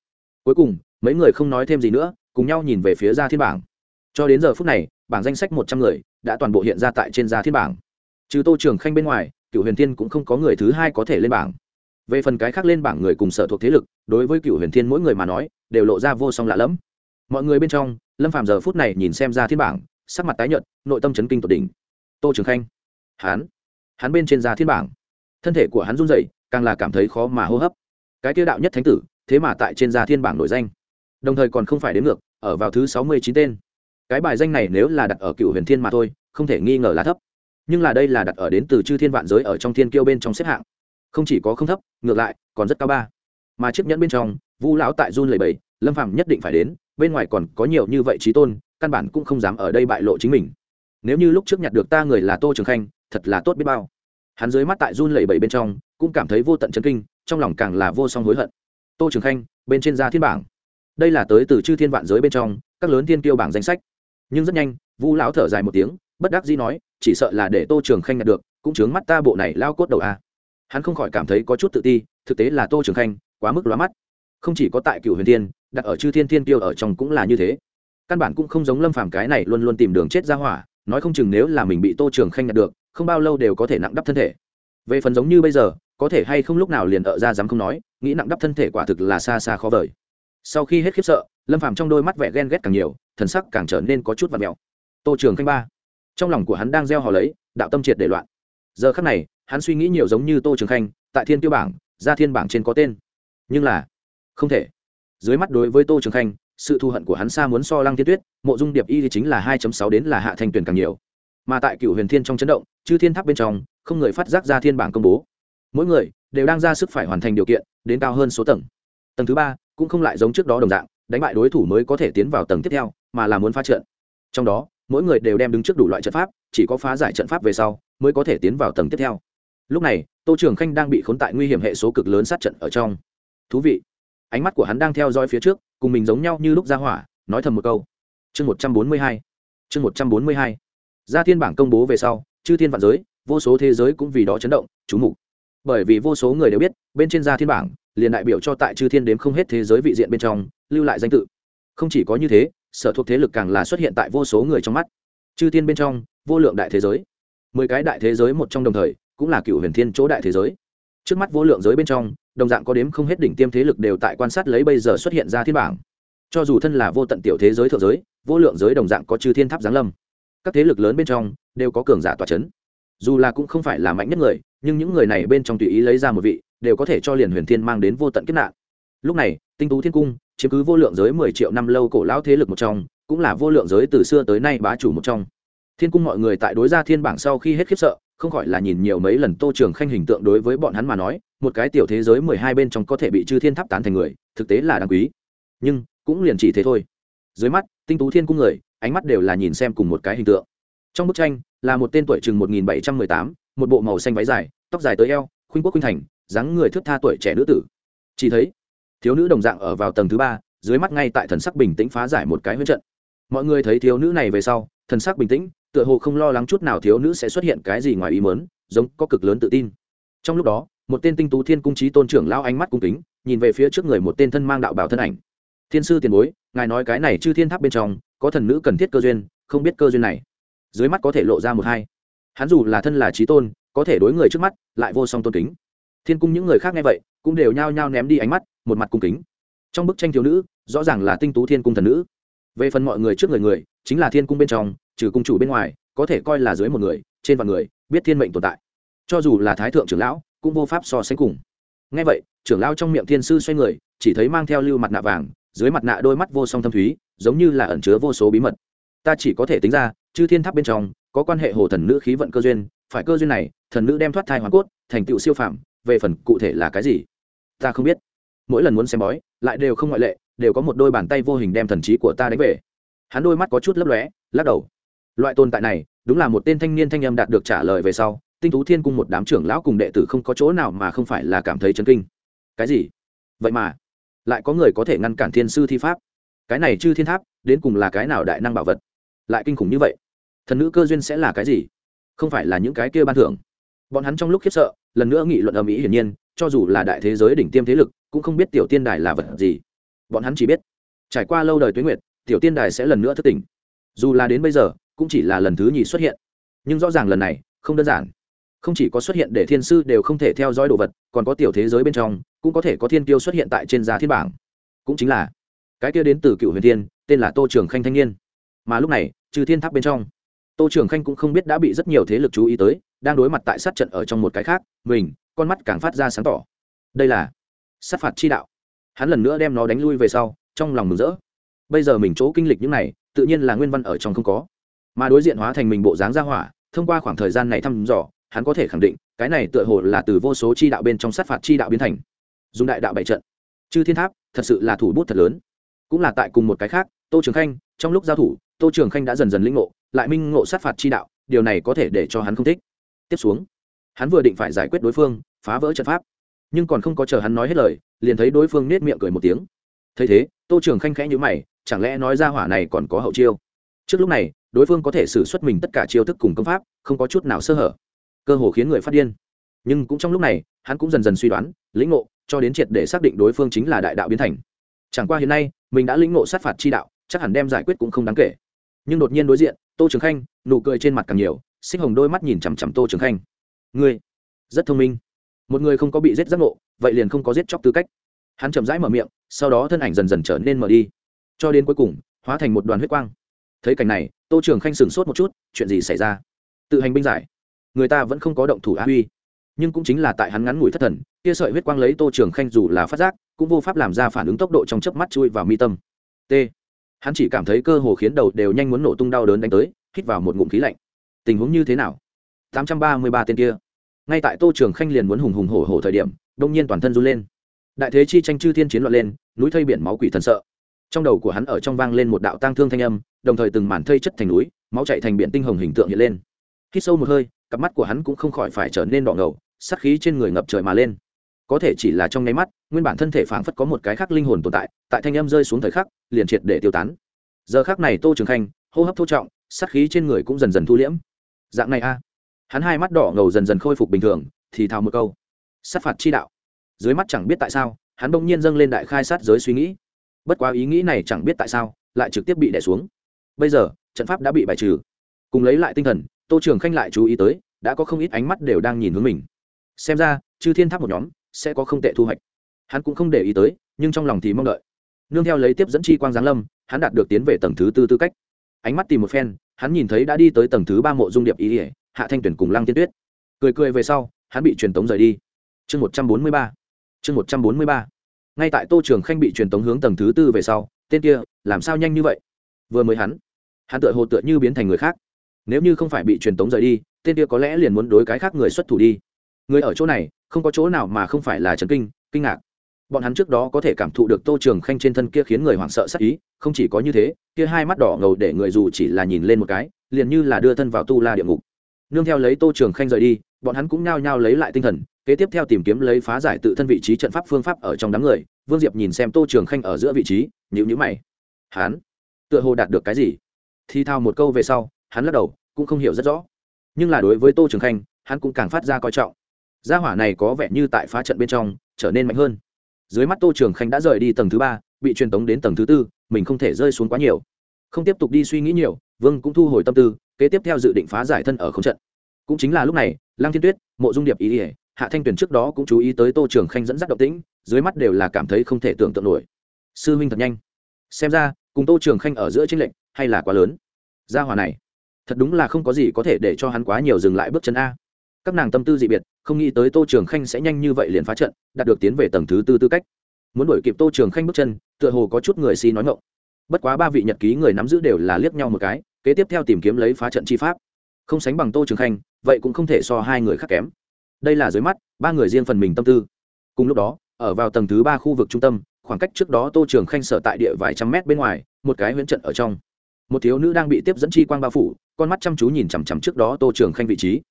Cuối cùng, mấy người không nói thêm gì nữa, cùng nhau nhìn về phía gia thiên bảng. Cho đến giờ phút này, bảng danh sách một trăm người đã toàn bộ hiện ra tại trên gia thiên bảng. Trừ tô trường khanh bên ngoài, cựu huyền thiên cũng không có người thứ hai có thể lên bảng. Về phần cái khác lên bảng người cùng sở thuộc thế lực, đối với cựu huyền thiên mỗi người mà nói, đều lộ ra vô song lạ lẫm mọi người bên trong, lâm phạm giờ phút này nhìn xem ra thiên bảng, sắc mặt tái nhợt, nội tâm chấn kinh tột đỉnh. Tô trường khanh. Hắn. Hắn bên trên ra thiên bảng. Thân thể của hắn run rẩy, càng là cảm thấy khó mà hô hấp. Cái tiêu đạo nhất thánh tử, thế mà tại trên gia thiên bảng nổi danh. Đồng thời còn không phải đến ngược, ở vào thứ sáu mươi chín tên. Cái bài danh này nếu là đặt ở cựu huyền thiên mà thôi, không thể nghi ngờ là thấp. Nhưng là đây là đặt ở đến từ chư thiên vạn giới ở trong thiên kiêu bên trong xếp hạng. Không chỉ có không thấp, ngược lại, còn rất cao ba. Mà chiếc nhẫn bên trong, vu lão tại run lầy bầy lâm phàm nhất định phải đến bên ngoài còn có nhiều như vậy trí tôn, căn bản cũng không dám ở đây bại lộ chính mình. Nếu như lúc trước nhặt được ta người là tô trường khanh, thật là tốt biết bao. Hắn dưới mắt tại run lẩy bẩy bên trong, cũng cảm thấy vô tận chân kinh, trong lòng càng là vô song hối hận. Tô trường khanh, bên trên gia thiên bảng. Đây là tới từ chư thiên vạn giới bên trong, các lớn thiên tiêu bảng danh sách. Nhưng rất nhanh, vu lão thở dài một tiếng, bất đắc dĩ nói, chỉ sợ là để tô trường khanh nhặt được, cũng chướng mắt ta bộ này lao cốt đầu a. Hắn không khỏi cảm thấy có chút tự ti, thực tế là tô trường khanh, quá mức lóa mắt. Không chỉ có tại cựu huyền thiên đặt ở chư thiên thiên tiêu ở trong cũng là như thế. Căn bản cũng không giống lâm phàm cái này luôn luôn tìm đường chết ra hỏa, nói không chừng nếu là mình bị tô trường khanh nhận được, không bao lâu đều có thể nặng đắp thân thể. Về phần giống như bây giờ, có thể hay không lúc nào liền ở ra dám không nói, nghĩ nặng đắp thân thể quả thực là xa xa khó vời. Sau khi hết khiếp sợ, lâm phàm trong đôi mắt vẻ ghen ghét càng nhiều, thần sắc càng trở nên có chút vật mèo tô trường khanh ba. Trong lòng của hắn đang gieo hò lấy, đạo tâm triệt để loạn. Giờ khắc này, hắn suy nghĩ nhiều giống như tô trường khanh, tại thiên tiêu bảng ra thiên bảng trên có tên. Nhưng là, không thể dưới mắt đối với tô trường khanh, sự thù hận của hắn xa muốn so lăng thiên tuyết, mộ dung điệp y thì chính là hai sáu đến là hạ thanh tuyển càng nhiều. Mà tại cựu huyền thiên trong chấn động, chư thiên tháp bên trong, không người phát giác ra thiên bảng công bố. Mỗi người đều đang ra sức phải hoàn thành điều kiện, đến cao hơn số tầng. Tầng thứ ba cũng không lại giống trước đó đồng dạng, đánh bại đối thủ mới có thể tiến vào tầng tiếp theo, mà là muốn phá trận. Trong đó, mỗi người đều đem đứng trước đủ loại trận pháp, chỉ có phá giải trận pháp về sau mới có thể tiến vào tầng tiếp theo. Lúc này, tô trường khanh đang bị khốn tại nguy hiểm hệ số cực lớn sát trận ở trong. Thú vị ánh mắt của hắn đang theo dõi phía trước, cùng mình giống nhau như lúc ra hỏa, nói thầm một câu. Chương một trăm bốn mươi hai, chương một trăm bốn mươi hai. Gia thiên bảng công bố về sau, chư thiên vạn giới, vô số thế giới cũng vì đó chấn động, chú mục. Bởi vì vô số người đều biết, bên trên gia thiên bảng, liền đại biểu cho tại chư thiên đếm không hết thế giới vị diện bên trong, lưu lại danh tự. Không chỉ có như thế, sở thuộc thế lực càng là xuất hiện tại vô số người trong mắt. Chư thiên bên trong, vô lượng đại thế giới. Mười cái đại thế giới một trong đồng thời, cũng là cựu huyền thiên chỗ đại thế giới trước mắt vô lượng giới bên trong, đồng dạng có đếm không hết đỉnh tiêm thế lực đều tại quan sát lấy bây giờ xuất hiện ra thiên bảng. Cho dù thân là vô tận tiểu thế giới thượng giới, vô lượng giới đồng dạng có chư thiên tháp giáng lâm. Các thế lực lớn bên trong đều có cường giả tòa c h ấ n dù là cũng không phải là mạnh nhất người, nhưng những người này bên trong tùy ý lấy ra một vị, đều có thể cho liền huyền thiên mang đến vô tận kết nạn. Lúc này, tinh tú thiên cung, chiếm cứ vô lượng giới mười triệu năm lâu cổ lão thế lực một trong, cũng là vô lượng giới từ xưa tới nay bá chủ một trong. Thiên cung mọi người tại đối gia thiên bảng sau khi hết khiếp sợ không khỏi là nhìn nhiều mấy lần tô trường khanh hình tượng đối với bọn hắn mà nói, một cái tiểu thế giới mười hai bên trong có thể bị chư thiên tháp tán thành người, thực tế là đáng quý. Nhưng, cũng liền chỉ thế thôi. Dưới mắt, tinh tú thiên cung người, ánh mắt đều là nhìn xem cùng một cái hình tượng. Trong bức tranh, là một tên tuổi chừng một nghìn bảy trăm mười tám, một bộ màu xanh váy dài, tóc dài tới eo, khuynh quốc khuynh thành, dáng người thước tha tuổi trẻ nữ tử. Chỉ thấy, thiếu nữ đồng dạng ở vào tầng thứ ba, dưới mắt ngay tại thần sắc bình tĩnh phá giải một cái huyết trận. Mọi người thấy thiếu nữ này về sau, thần sắc bình tĩnh tựa hồ không lo lắng chút nào thiếu nữ sẽ xuất hiện cái gì ngoài ý mớn giống có cực lớn tự tin. Trong lúc đó, một tên tinh tú thiên cung trí tôn trưởng lao ánh mắt cung kính, nhìn về phía trước người một tên thân mang đạo bảo thân ảnh. Thiên sư tiền bối, ngài nói cái này chư thiên tháp bên trong, có thần nữ cần thiết cơ duyên, không biết cơ duyên này. Dưới mắt có thể lộ ra một hai. Hắn dù là thân là trí tôn, có thể đối người trước mắt, lại vô song tôn kính. Thiên cung những người khác nghe vậy, cũng đều nhao nhao ném đi ánh mắt, một mặt cung kính. Trong bức tranh thiếu nữ, rõ ràng là tinh tú thiên cung thần nữ. Về phần mọi người trước người người, chính là thiên cung bên trong trừ cung chủ bên ngoài, có thể coi là dưới một người, trên vạn người, biết thiên mệnh tồn tại. Cho dù là thái thượng trưởng lão, cũng vô pháp so sánh cùng. Ngay vậy, trưởng lão trong miệng thiên sư xoay người, chỉ thấy mang theo lưu mặt nạ vàng, dưới mặt nạ đôi mắt vô song thâm thúy, giống như là ẩn chứa vô số bí mật. Ta chỉ có thể tính ra, chư thiên tháp bên trong, có quan hệ hồ thần nữ khí vận cơ duyên, phải cơ duyên này, thần nữ đem thoát thai hoàn cốt, thành tựu siêu phạm về phần cụ thể là cái gì, ta không biết. Mỗi lần muốn xem bói, lại đều không ngoại lệ, đều có một đôi bàn tay vô hình đem thần trí của ta đánh về. Hắn đôi mắt có chút lấp lóe, lắc đầu loại tồn tại này, đúng là một tên thanh niên thanh âm đạt được trả lời về sau, tinh tú thiên cung một đám trưởng lão cùng đệ tử không có chỗ nào mà không phải là cảm thấy chấn kinh. Cái gì? Vậy mà, lại có người có thể ngăn cản thiên sư thi pháp? Cái này chư thiên tháp, đến cùng là cái nào đại năng bảo vật? Lại kinh khủng như vậy, thần nữ cơ duyên sẽ là cái gì? Không phải là những cái kia ban thưởng. Bọn hắn trong lúc khiếp sợ, lần nữa nghị luận ở mỹ hiển nhiên, cho dù là đại thế giới đỉnh tiêm thế lực, cũng không biết tiểu tiên đài là vật gì. Bọn hắn chỉ biết, trải qua lâu đời tuế nguyệt, tiểu tiên đài sẽ lần nữa thức tỉnh. Dù là đến bây giờ cũng chỉ là lần thứ nhì xuất hiện. Nhưng rõ ràng lần này, không đơn giản. Không chỉ có xuất hiện để thiên sư đều không thể theo dõi đồ vật, còn có tiểu thế giới bên trong, cũng có thể có thiên tiêu xuất hiện tại trên giá thiên bảng. Cũng chính là, cái kia đến từ cựu huyền thiên, tên là tô trường khanh thanh niên. Mà lúc này, trừ thiên tháp bên trong, tô trường khanh cũng không biết đã bị rất nhiều thế lực chú ý tới, đang đối mặt tại sát trận ở trong một cái khác, mình, con mắt càng phát ra sáng tỏ. Đây là sát phạt chi đạo. Hắn lần nữa đem nó đánh lui về sau, trong lòng mừng rỡ. Bây giờ mình chỗ kinh lịch những này, tự nhiên là nguyên văn ở trong không có mà đối diện hóa thành mình bộ dáng ra hỏa, thông qua khoảng thời gian này thăm dò, hắn có thể khẳng định, cái này tựa hồ là từ vô số chi đạo bên trong sát phạt chi đạo biến thành. Dùng đại đạo bảy trận. Chư thiên tháp, thật sự là thủ bút thật lớn. Cũng là tại cùng một cái khác, tô trường khanh, trong lúc giao thủ, tô trường khanh đã dần dần linh ngộ, lại minh ngộ sát phạt chi đạo, điều này có thể để cho hắn không thích. Tiếp xuống, hắn vừa định phải giải quyết đối phương, phá vỡ trận pháp. Nhưng còn không có chờ hắn nói hết lời, liền thấy đối phương nết miệng cười một tiếng. Thấy thế, tô trường khanh khẽ nhữ mày, chẳng lẽ nói ra hỏa này còn có hậu chiêu? Trước lúc này đối phương có thể xử xuất mình tất cả chiêu thức cùng công pháp, không có chút nào sơ hở. Cơ hồ khiến người phát điên. Nhưng cũng trong lúc này, hắn cũng dần dần suy đoán, lĩnh ngộ, cho đến triệt để xác định đối phương chính là đại đạo biến thành. Chẳng qua hiện nay, mình đã lĩnh ngộ sát phạt chi đạo, chắc hẳn đem giải quyết cũng không đáng kể. Nhưng đột nhiên đối diện, tô trường khanh, nụ cười trên mặt càng nhiều, xích hồng đôi mắt nhìn chằm chằm tô trường khanh. Ngươi, rất thông minh. Một người không có bị giết giác ngộ, vậy liền không có giết chóc tư cách. Hắn chậm rãi mở miệng, sau đó thân ảnh dần dần trở nên mở đi. Cho đến cuối cùng, hóa thành một đoàn huyết quang thấy cảnh này, tô trường khanh sửng sốt một chút, chuyện gì xảy ra? Tự hành binh giải. Người ta vẫn không có động thủ á huy. Nhưng cũng chính là tại hắn ngắn ngủi thất thần, kia sợi huyết quang lấy tô trường khanh dù là phát giác, cũng vô pháp làm ra phản ứng tốc độ trong chớp mắt chui vào mi tâm. T. Hắn chỉ cảm thấy cơ hồ khiến đầu đều nhanh muốn nổ tung đau đớn đánh tới, hít vào một ngụm khí lạnh. Tình huống như thế nào? Tám trăm ba mươi ba tên kia. Ngay tại tô trường khanh liền muốn hùng hùng hổ hổ thời điểm đông nhiên toàn thân run lên. Đại thế chi tranh chư thiên chiến loạn lên, núi thây biển máu quỷ thần sợ trong đầu của hắn ở trong vang lên một đạo tang thương thanh âm, đồng thời từng màn thây chất thành núi, máu chạy thành biển tinh hồng hình tượng hiện lên. Khi sâu một hơi, cặp mắt của hắn cũng không khỏi phải trở nên đỏ ngầu, sát khí trên người ngập trời mà lên. Có thể chỉ là trong nháy mắt, nguyên bản thân thể phảng phất có một cái khác linh hồn tồn tại tại thanh âm rơi xuống thời khắc, liền triệt để tiêu tán. Giờ khác này tô trường khanh, hô hấp thô trọng, sát khí trên người cũng dần dần thu liễm. Dạng này a. Hắn hai mắt đỏ ngầu dần dần khôi phục bình thường, thì thào một câu. Sát phạt chi đạo. Dưới mắt chẳng biết tại sao, hắn bỗng nhiên dâng lên đại khai sát giới suy nghĩ bất quá ý nghĩ này chẳng biết tại sao, lại trực tiếp bị đẻ xuống. Bây giờ, trận pháp đã bị bài trừ. Cùng lấy lại tinh thần, tô trường khanh lại chú ý tới, đã có không ít ánh mắt đều đang nhìn hướng mình. Xem ra, chư thiên tháp một nhóm, sẽ có không tệ thu hoạch. Hắn cũng không để ý tới, nhưng trong lòng thì mong đợi. Nương theo lấy tiếp dẫn chi quang giáng lâm, hắn đạt được tiến về tầng thứ tư tư cách. Ánh mắt tìm một phen, hắn nhìn thấy đã đi tới tầng thứ ba mộ dung điệp ý ỉa, hạ thanh tuyển cùng lăng tiên tuyết. Cười cười về sau, hắn bị truyền tống rời đi. Chương một trăm bốn mươi ba. Chương một trăm bốn mươi ba ngay tại tô trường khanh bị truyền tống hướng tầng thứ tư về sau, tên kia, làm sao nhanh như vậy? Vừa mới hắn hắn tựa hồ tựa như biến thành người khác. Nếu như không phải bị truyền tống rời đi, tên kia có lẽ liền muốn đối cái khác người xuất thủ đi. Người ở chỗ này, không có chỗ nào mà không phải là trấn kinh kinh ngạc. Bọn hắn trước đó có thể cảm thụ được tô trường khanh trên thân kia khiến người hoảng sợ sắc ý, không chỉ có như thế, kia hai mắt đỏ ngầu để người dù chỉ là nhìn lên một cái, liền như là đưa thân vào tu la địa ngục. Nương theo lấy tô trường khanh rời đi, bọn hắn cũng nhao nhao lấy lại tinh thần kế tiếp theo tìm kiếm lấy phá giải tự thân vị trí trận pháp phương pháp ở trong đám người, vương diệp nhìn xem tô trường khanh ở giữa vị trí nhữ nhữ mày. Hắn tựa hồ đạt được cái gì? Thi thao một câu về sau, hắn lắc đầu, cũng không hiểu rất rõ. Nhưng là đối với tô trường khanh, hắn cũng càng phát ra coi trọng. Gia hỏa này có vẻ như tại phá trận bên trong, trở nên mạnh hơn. Dưới mắt tô trường khanh đã rời đi tầng thứ ba, bị truyền tống đến tầng thứ tư, mình không thể rơi xuống quá nhiều. Không tiếp tục đi suy nghĩ nhiều, vương cũng thu hồi tâm tư, kế tiếp theo dự định phá giải thân ở không trận. Cũng chính là lúc này, lăng thiên tuyết, mộ dung điệp ý ỉa hạ thanh Tuyền trước đó cũng chú ý tới tô trường khanh dẫn dắt động tĩnh, dưới mắt đều là cảm thấy không thể tưởng tượng nổi. Sư huynh thật nhanh. Xem ra, cùng tô trường khanh ở giữa tranh lệnh hay là quá lớn. Gia hòa này, thật đúng là không có gì có thể để cho hắn quá nhiều dừng lại bước chân a. Các nàng tâm tư dị biệt, không nghĩ tới tô trường khanh sẽ nhanh như vậy liền phá trận, đạt được tiến về tầng thứ tư tư cách. Muốn đuổi kịp tô trường khanh bước chân, tựa hồ có chút người si nói ngộng bất quá ba vị nhật ký người nắm giữ đều là liếc nhau một cái, kế tiếp theo tìm kiếm lấy phá trận chi pháp. Không sánh bằng tô trường khanh, vậy cũng không thể so hai người khác kém đây là dưới mắt, ba người riêng phần mình tâm tư. Cùng lúc đó, ở vào tầng thứ ba khu vực trung tâm, khoảng cách trước đó tô trường khanh sở tại địa vài trăm mét bên ngoài, một cái huyễn trận ở trong. Một thiếu nữ đang bị tiếp dẫn chi quang bao phủ, con mắt chăm chú nhìn chằm chằm trước đó tô trường khanh vị trí.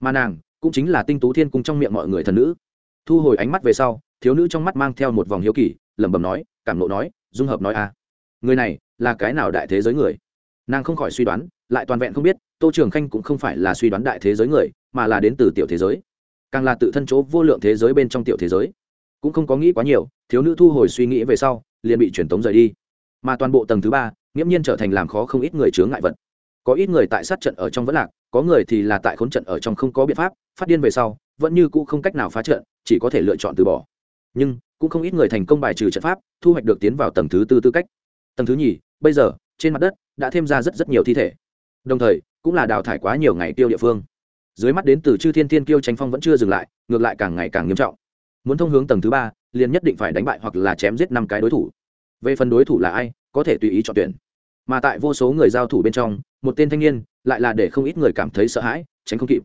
Mà nàng, cũng chính là tinh tú thiên cung trong miệng mọi người thần nữ. Thu hồi ánh mắt về sau, thiếu nữ trong mắt mang theo một vòng hiếu kỳ, lẩm bẩm nói, cảm nộ nói, dung hợp nói a người này, là cái nào đại thế giới người? Nàng không khỏi suy đoán, lại toàn vẹn không biết, tô trường khanh cũng không phải là suy đoán đại thế giới người, mà là đến từ tiểu thế giới càng là tự thân chỗ vô lượng thế giới bên trong tiểu thế giới. Cũng không có nghĩ quá nhiều, thiếu nữ thu hồi suy nghĩ về sau, liền bị truyền tống rời đi. Mà toàn bộ tầng thứ ba, nghiễm nhiên trở thành làm khó không ít người chướng ngại vật. Có ít người tại sát trận ở trong vẫn lạc, có người thì là tại khốn trận ở trong không có biện pháp, phát điên về sau, vẫn như cũ không cách nào phá trận, chỉ có thể lựa chọn từ bỏ. Nhưng, cũng không ít người thành công bài trừ trận pháp, thu hoạch được tiến vào tầng thứ tư tư cách. Tầng thứ nhì, bây giờ, trên mặt đất, đã thêm ra rất rất nhiều thi thể. Đồng thời, cũng là đào thải quá nhiều ngày tiêu địa phương dưới mắt đến từ chư thiên thiên kiêu tranh phong vẫn chưa dừng lại, ngược lại càng ngày càng nghiêm trọng. Muốn thông hướng tầng thứ ba, liền nhất định phải đánh bại hoặc là chém giết năm cái đối thủ. Về phần đối thủ là ai, có thể tùy ý chọn tuyển. Mà tại vô số người giao thủ bên trong, một tên thanh niên, lại là để không ít người cảm thấy sợ hãi, tránh không kịp.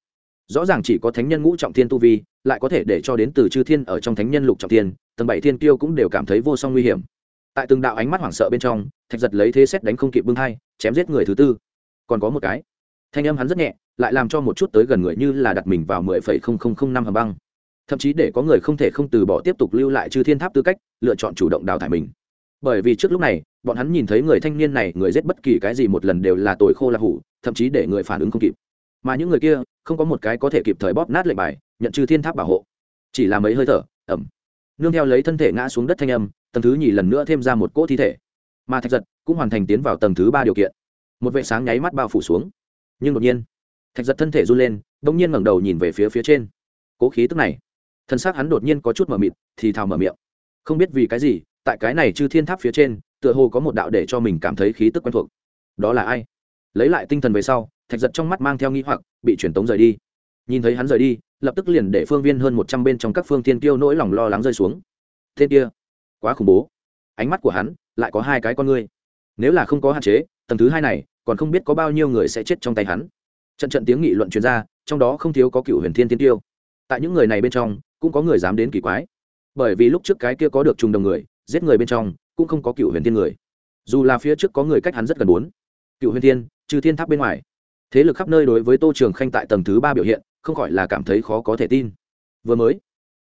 Rõ ràng chỉ có thánh nhân ngũ trọng thiên tu vi, lại có thể để cho đến từ chư thiên ở trong thánh nhân lục trọng thiên, tầng bảy thiên kiêu cũng đều cảm thấy vô song nguy hiểm. Tại từng đạo ánh mắt hoảng sợ bên trong, thạch giật lấy thế xét đánh không kịp bưng hai chém giết người thứ tư. Còn có một cái thanh âm hắn rất nhẹ, lại làm cho một chút tới gần người như là đặt mình vào mười phẩy không không không năm hầm băng. Thậm chí để có người không thể không từ bỏ tiếp tục lưu lại chư thiên tháp tư cách, lựa chọn chủ động đào thải mình. Bởi vì trước lúc này, bọn hắn nhìn thấy người thanh niên này, người giết bất kỳ cái gì một lần đều là tồi khô là hủ, thậm chí để người phản ứng không kịp. Mà những người kia, không có một cái có thể kịp thời bóp nát lệnh bài, nhận chư thiên tháp bảo hộ. Chỉ là mấy hơi thở ẩm nương theo lấy thân thể ngã xuống đất thanh âm, tầng thứ nhì lần nữa thêm ra một cỗ thi thể. Mà thạch giật cũng hoàn thành tiến vào tầng thứ ba điều kiện. Một vệ sáng nháy mắt bao phủ xuống nhưng đột nhiên, thạch giật thân thể run lên đ ỗ n g nhiên ngẩng đầu nhìn về phía phía trên. Cố khí tức này, thân xác hắn đột nhiên có chút mờ mịt, thì thào mở miệng. Không biết vì cái gì, tại cái này chư thiên tháp phía trên, tựa hồ có một đạo để cho mình cảm thấy khí tức quen thuộc. Đó là ai? Lấy lại tinh thần về sau, thạch giật trong mắt mang theo nghi hoặc, bị truyền tống rời đi. Nhìn thấy hắn rời đi, lập tức liền để phương viên hơn một trăm bên trong các phương tiên tiêu nỗi lòng lo lắng rơi xuống. Tên kia, quá khủng bố. Ánh mắt của hắn lại có hai cái con ngươi. Nếu là không có hạn chế, tầng thứ hai này còn không biết có bao nhiêu người sẽ chết trong tay hắn. Trận trận tiếng nghị luận chuyên gia trong đó không thiếu có cựu huyền thiên tiên tiêu. Tại những người này bên trong, cũng có người dám đến kỳ quái. Bởi vì lúc trước cái kia có được trùng đồng người, giết người bên trong, cũng không có cựu huyền thiên người. Dù là phía trước có người cách hắn rất gần bốn. Cựu huyền thiên, trừ thiên tháp bên ngoài. Thế lực khắp nơi đối với tô trường khanh tại tầng thứ ba biểu hiện, không khỏi là cảm thấy khó có thể tin. Vừa mới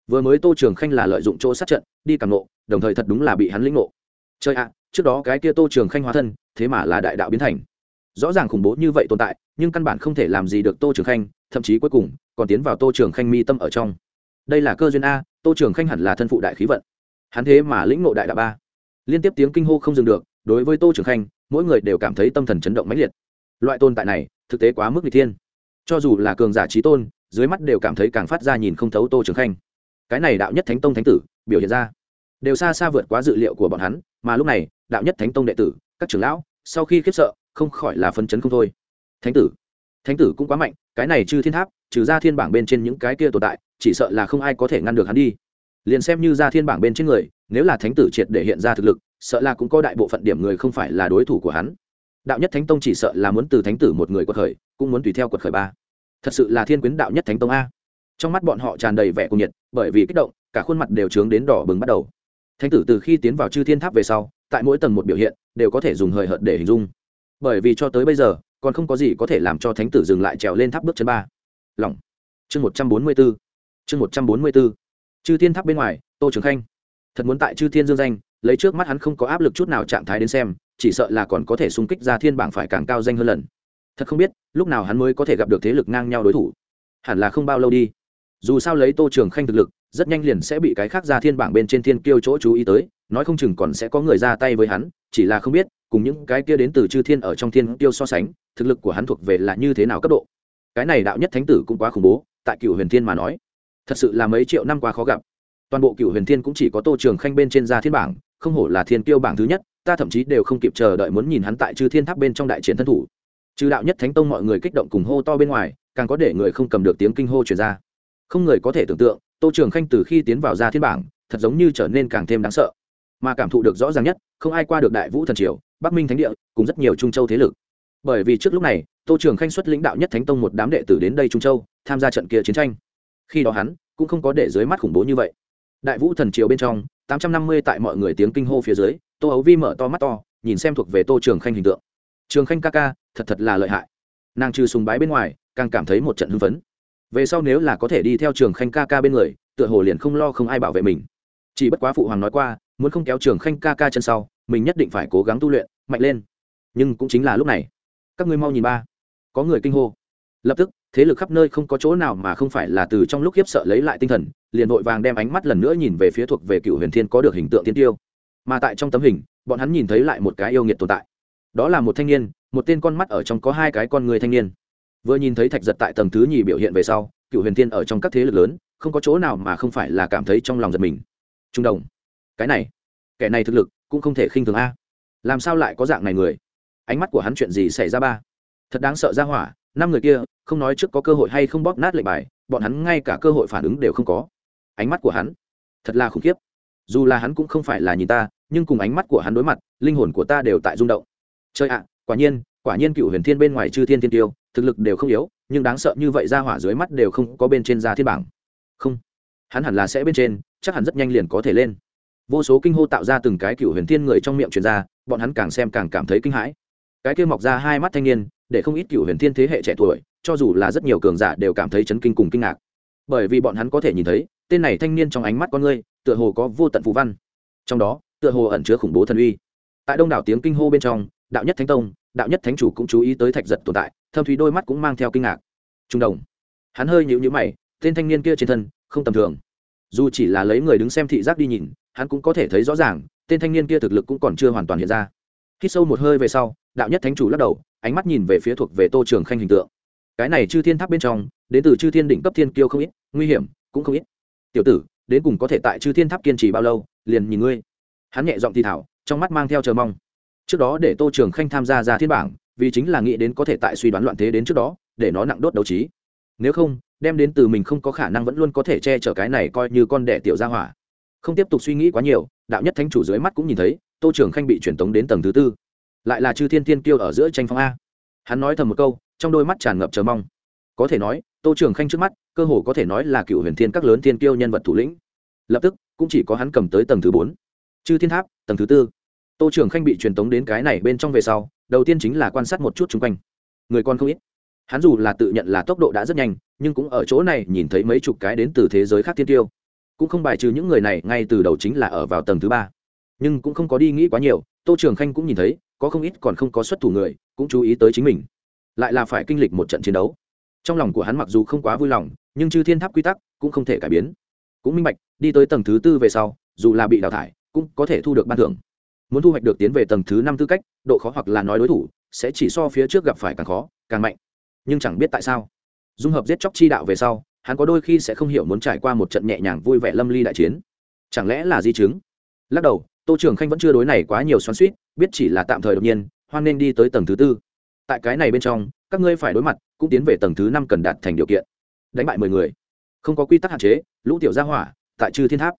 vừa mới tô trường khanh là lợi dụng chỗ sát trận, đi càng nộ đồng thời thật đúng là bị hắn lĩnh nộ chơi ạ, trước đó cái kia tô trường khanh hóa thân, thế mà là đại đạo biến thành rõ ràng khủng bố như vậy tồn tại, nhưng căn bản không thể làm gì được tô trường khanh, thậm chí cuối cùng, còn tiến vào tô trường khanh mi tâm ở trong. Đây là cơ duyên a, tô trường khanh hẳn là thân phụ đại khí vận. Hắn thế mà lĩnh ngộ đại đạo ba. Liên tiếp tiếng kinh hô không dừng được, đối với tô trường khanh, mỗi người đều cảm thấy tâm thần chấn động mãnh liệt. Loại tồn tại này, thực tế quá mức n thiên. Cho dù là cường giả trí tôn, dưới mắt đều cảm thấy càng phát ra nhìn không thấu tô trường khanh. Cái này đạo nhất thánh tông thánh tử, biểu hiện ra, đều xa xa vượt quá dự liệu của bọn hắn, mà lúc này, đạo nhất thánh tông đệ tử, các trưởng lão, sau khi khiếp sợ không khỏi là phân chấn không thôi. Thánh tử thánh tử cũng quá mạnh, cái này chư thiên tháp, trừ ra thiên bảng bên trên những cái kia tồn tại, chỉ sợ là không ai có thể ngăn được hắn đi. Liền xem như ra thiên bảng bên trên người, nếu là thánh tử triệt để hiện ra thực lực, sợ là cũng có đại bộ phận điểm người không phải là đối thủ của hắn. Đạo nhất thánh tông chỉ sợ là muốn từ thánh tử một người quật khởi, cũng muốn tùy theo quật khởi ba. Thật sự là thiên quyến đạo nhất thánh tông a. Trong mắt bọn họ tràn đầy vẻ cuồng nhiệt, bởi vì kích động, cả khuôn mặt đều trướng đến đỏ bừng bắt đầu. Thánh tử từ khi tiến vào chư thiên tháp về sau, tại mỗi tầng một biểu hiện, đều có thể dùng hời hợt để hình dung bởi vì cho tới bây giờ, còn không có gì có thể làm cho thánh tử dừng lại trèo lên tháp bước chân ba. Lỏng. Chương một trăm bốn mươi b ố chương một trăm bốn mươi b ố chư thiên tháp bên ngoài, tô trường khanh. Thật muốn tại chư thiên dương danh, lấy trước mắt hắn không có áp lực chút nào trạng thái đến xem, chỉ sợ là còn có thể xung kích ra thiên bảng phải càng cao danh hơn lần. Thật không biết, lúc nào hắn mới có thể gặp được thế lực ngang nhau đối thủ. Hẳn là không bao lâu đi. Dù sao lấy tô trường khanh thực lực, rất nhanh liền sẽ bị cái khác ra thiên bảng bên trên thiên kiêu chỗ chú ý tới, nói không chừng còn sẽ có người ra tay với hắn, chỉ là không biết cùng những cái kia đến từ chư thiên ở trong thiên tiêu so sánh, thực lực của hắn thuộc về là như thế nào cấp độ? Cái này đạo nhất thánh tử cũng quá khủng bố, tại cựu huyền thiên mà nói, thật sự là mấy triệu năm qua khó gặp. Toàn bộ cựu huyền thiên cũng chỉ có tô trường khanh bên trên gia thiên bảng, không hổ là thiên tiêu bảng thứ nhất, ta thậm chí đều không kịp chờ đợi muốn nhìn hắn tại chư thiên tháp bên trong đại chiến thân thủ. Trừ đạo nhất thánh tông mọi người kích động cùng hô to bên ngoài, càng có để người không cầm được tiếng kinh hô truyền ra. Không người có thể tưởng tượng, tô trường khanh từ khi tiến vào gia thiên bảng, thật giống như trở nên càng thêm đáng sợ mà cảm thụ được rõ ràng nhất, không ai qua được đại vũ thần triều, bắc minh thánh địa, cùng rất nhiều trung châu thế lực. Bởi vì trước lúc này, tô trường khanh xuất lãnh đạo nhất thánh tông một đám đệ tử đến đây trung châu, tham gia trận kia chiến tranh. Khi đó hắn cũng không có để dưới mắt khủng bố như vậy. Đại vũ thần triều bên trong, tám trăm năm mươi tại mọi người tiếng kinh hô phía dưới, tô ấu vi mở to mắt to, nhìn xem thuộc về tô trường khanh hình tượng. Trường khanh ca ca, thật thật là lợi hại. Nàng trừ sùng bái bên ngoài, càng cảm thấy một trận hưng phấn. Về sau nếu là có thể đi theo trường khanh ca ca bên người, tựa hồ liền không lo không ai bảo vệ mình. Chỉ bất quá phụ hoàng nói qua muốn không kéo trường khanh ca ca chân sau, mình nhất định phải cố gắng tu luyện, mạnh lên. Nhưng cũng chính là lúc này. Các ngươi mau nhìn ba. Có người kinh hô. Lập tức, thế lực khắp nơi không có chỗ nào mà không phải là từ trong lúc khiếp sợ lấy lại tinh thần, liền vội vàng đem ánh mắt lần nữa nhìn về phía thuộc về cựu huyền thiên có được hình tượng tiên tiêu. Mà tại trong tấm hình, bọn hắn nhìn thấy lại một cái yêu nghiệt tồn tại. Đó là một thanh niên, một tên con mắt ở trong có hai cái con người thanh niên. Vừa nhìn thấy thạch giật tại tầng thứ nhì biểu hiện về sau, cựu huyền thiên ở trong các thế lực lớn, không có chỗ nào mà không phải là cảm thấy trong lòng giật mình. Trung đồng cái này, kẻ này thực lực cũng không thể khinh thường a. Làm sao lại có dạng này người? Ánh mắt của hắn chuyện gì xảy ra ba? Thật đáng sợ ra hỏa, năm người kia, không nói trước có cơ hội hay không bóp nát lệnh bài, bọn hắn ngay cả cơ hội phản ứng đều không có. Ánh mắt của hắn, thật là khủng khiếp. Dù là hắn cũng không phải là nhìn ta, nhưng cùng ánh mắt của hắn đối mặt, linh hồn của ta đều tại rung động. Chơi ạ, quả nhiên quả nhiên cựu huyền thiên bên ngoài chư thiên thiên tiêu, thực lực đều không yếu, nhưng đáng sợ như vậy ra hỏa dưới mắt đều không có bên trên ra thiên bảng. Không, hắn hẳn là sẽ bên trên, chắc hẳn rất nhanh liền có thể lên vô số kinh hô tạo ra từng cái cựu huyền thiên người trong miệng truyền ra, bọn hắn càng xem càng cảm thấy kinh hãi. Cái kia mọc ra hai mắt thanh niên, để không ít cựu huyền thiên thế hệ trẻ tuổi, cho dù là rất nhiều cường giả đều cảm thấy chấn kinh cùng kinh ngạc. Bởi vì bọn hắn có thể nhìn thấy, tên này thanh niên trong ánh mắt con ngươi, tựa hồ có vô tận phù văn. Trong đó, tựa hồ ẩn chứa khủng bố thần uy. Tại đông đảo tiếng kinh hô bên trong, đạo nhất thánh tông, đạo nhất thánh chủ cũng chú ý tới thạch giật tồn tại, thâm thúy đôi mắt cũng mang theo kinh ngạc. Trung đồng. Hắn hơi nhịu nhữ mày, tên thanh niên kia trên thân, không tầm thường. Dù chỉ là lấy người đứng xem thị giác đi nhìn hắn cũng có thể thấy rõ ràng, tên thanh niên kia thực lực cũng còn chưa hoàn toàn hiện ra. Khi sâu một hơi về sau, đạo nhất thánh chủ lắc đầu, ánh mắt nhìn về phía thuộc về tô trường khanh hình tượng. Cái này chư thiên tháp bên trong, đến từ chư thiên đỉnh cấp thiên kiêu không ít, nguy hiểm cũng không ít. Tiểu tử, đến cùng có thể tại chư thiên tháp kiên trì bao lâu, liền nhìn ngươi. Hắn nhẹ giọng thì thảo, trong mắt mang theo chờ mong. Trước đó để tô trường khanh tham gia ra thiên bảng, vì chính là nghĩ đến có thể tại suy đoán loạn thế đến trước đó, để nó nặng đốt đấu trí. Nếu không, đem đến từ mình không có khả năng vẫn luôn có thể che chở cái này coi như con đẻ tiểu gia hỏa không tiếp tục suy nghĩ quá nhiều, đạo nhất thánh chủ dưới mắt cũng nhìn thấy, tô trường khanh bị truyền tống đến tầng thứ tư. Lại là chư thiên thiên kiêu ở giữa tranh phong a. Hắn nói thầm một câu, trong đôi mắt tràn ngập chờ mong. Có thể nói, tô trường khanh trước mắt, cơ hồ có thể nói là cựu huyền thiên các lớn thiên kiêu nhân vật thủ lĩnh. Lập tức, cũng chỉ có hắn cầm tới tầng thứ bốn. Chư thiên tháp, tầng thứ tư. Tô trường khanh bị truyền tống đến cái này bên trong về sau, đầu tiên chính là quan sát một chút chung quanh. Người con không ít. Hắn dù là tự nhận là tốc độ đã rất nhanh, nhưng cũng ở chỗ này nhìn thấy mấy chục cái đến từ thế giới khác thiên tiêu cũng không bài trừ những người này, ngay từ đầu chính là ở vào tầng thứ ba. Nhưng cũng không có đi nghĩ quá nhiều, tô trường khanh cũng nhìn thấy, có không ít còn không có xuất thủ người, cũng chú ý tới chính mình. Lại là phải kinh lịch một trận chiến đấu. Trong lòng của hắn mặc dù không quá vui lòng, nhưng chư thiên tháp quy tắc cũng không thể cải biến. Cũng minh bạch, đi tới tầng thứ tư về sau, dù là bị đào thải, cũng có thể thu được ban thưởng. Muốn thu hoạch được tiến về tầng thứ năm tư cách, độ khó hoặc là nói đối thủ, sẽ chỉ so phía trước gặp phải càng khó, càng mạnh. Nhưng chẳng biết tại sao, dung hợp giết chóc chi đạo về sau hắn có đôi khi sẽ không hiểu muốn trải qua một trận nhẹ nhàng vui vẻ lâm ly đại chiến. Chẳng lẽ là di chứng? Lắc đầu, tô trường khanh vẫn chưa đối này quá nhiều xoắn suýt biết chỉ là tạm thời đột nhiên, hoan nên đi tới tầng thứ tư. Tại cái này bên trong, các ngươi phải đối mặt, cũng tiến về tầng thứ năm cần đạt thành điều kiện. Đánh bại mười người. Không có quy tắc hạn chế, lũ tiểu gia hỏa, tại chư thiên tháp.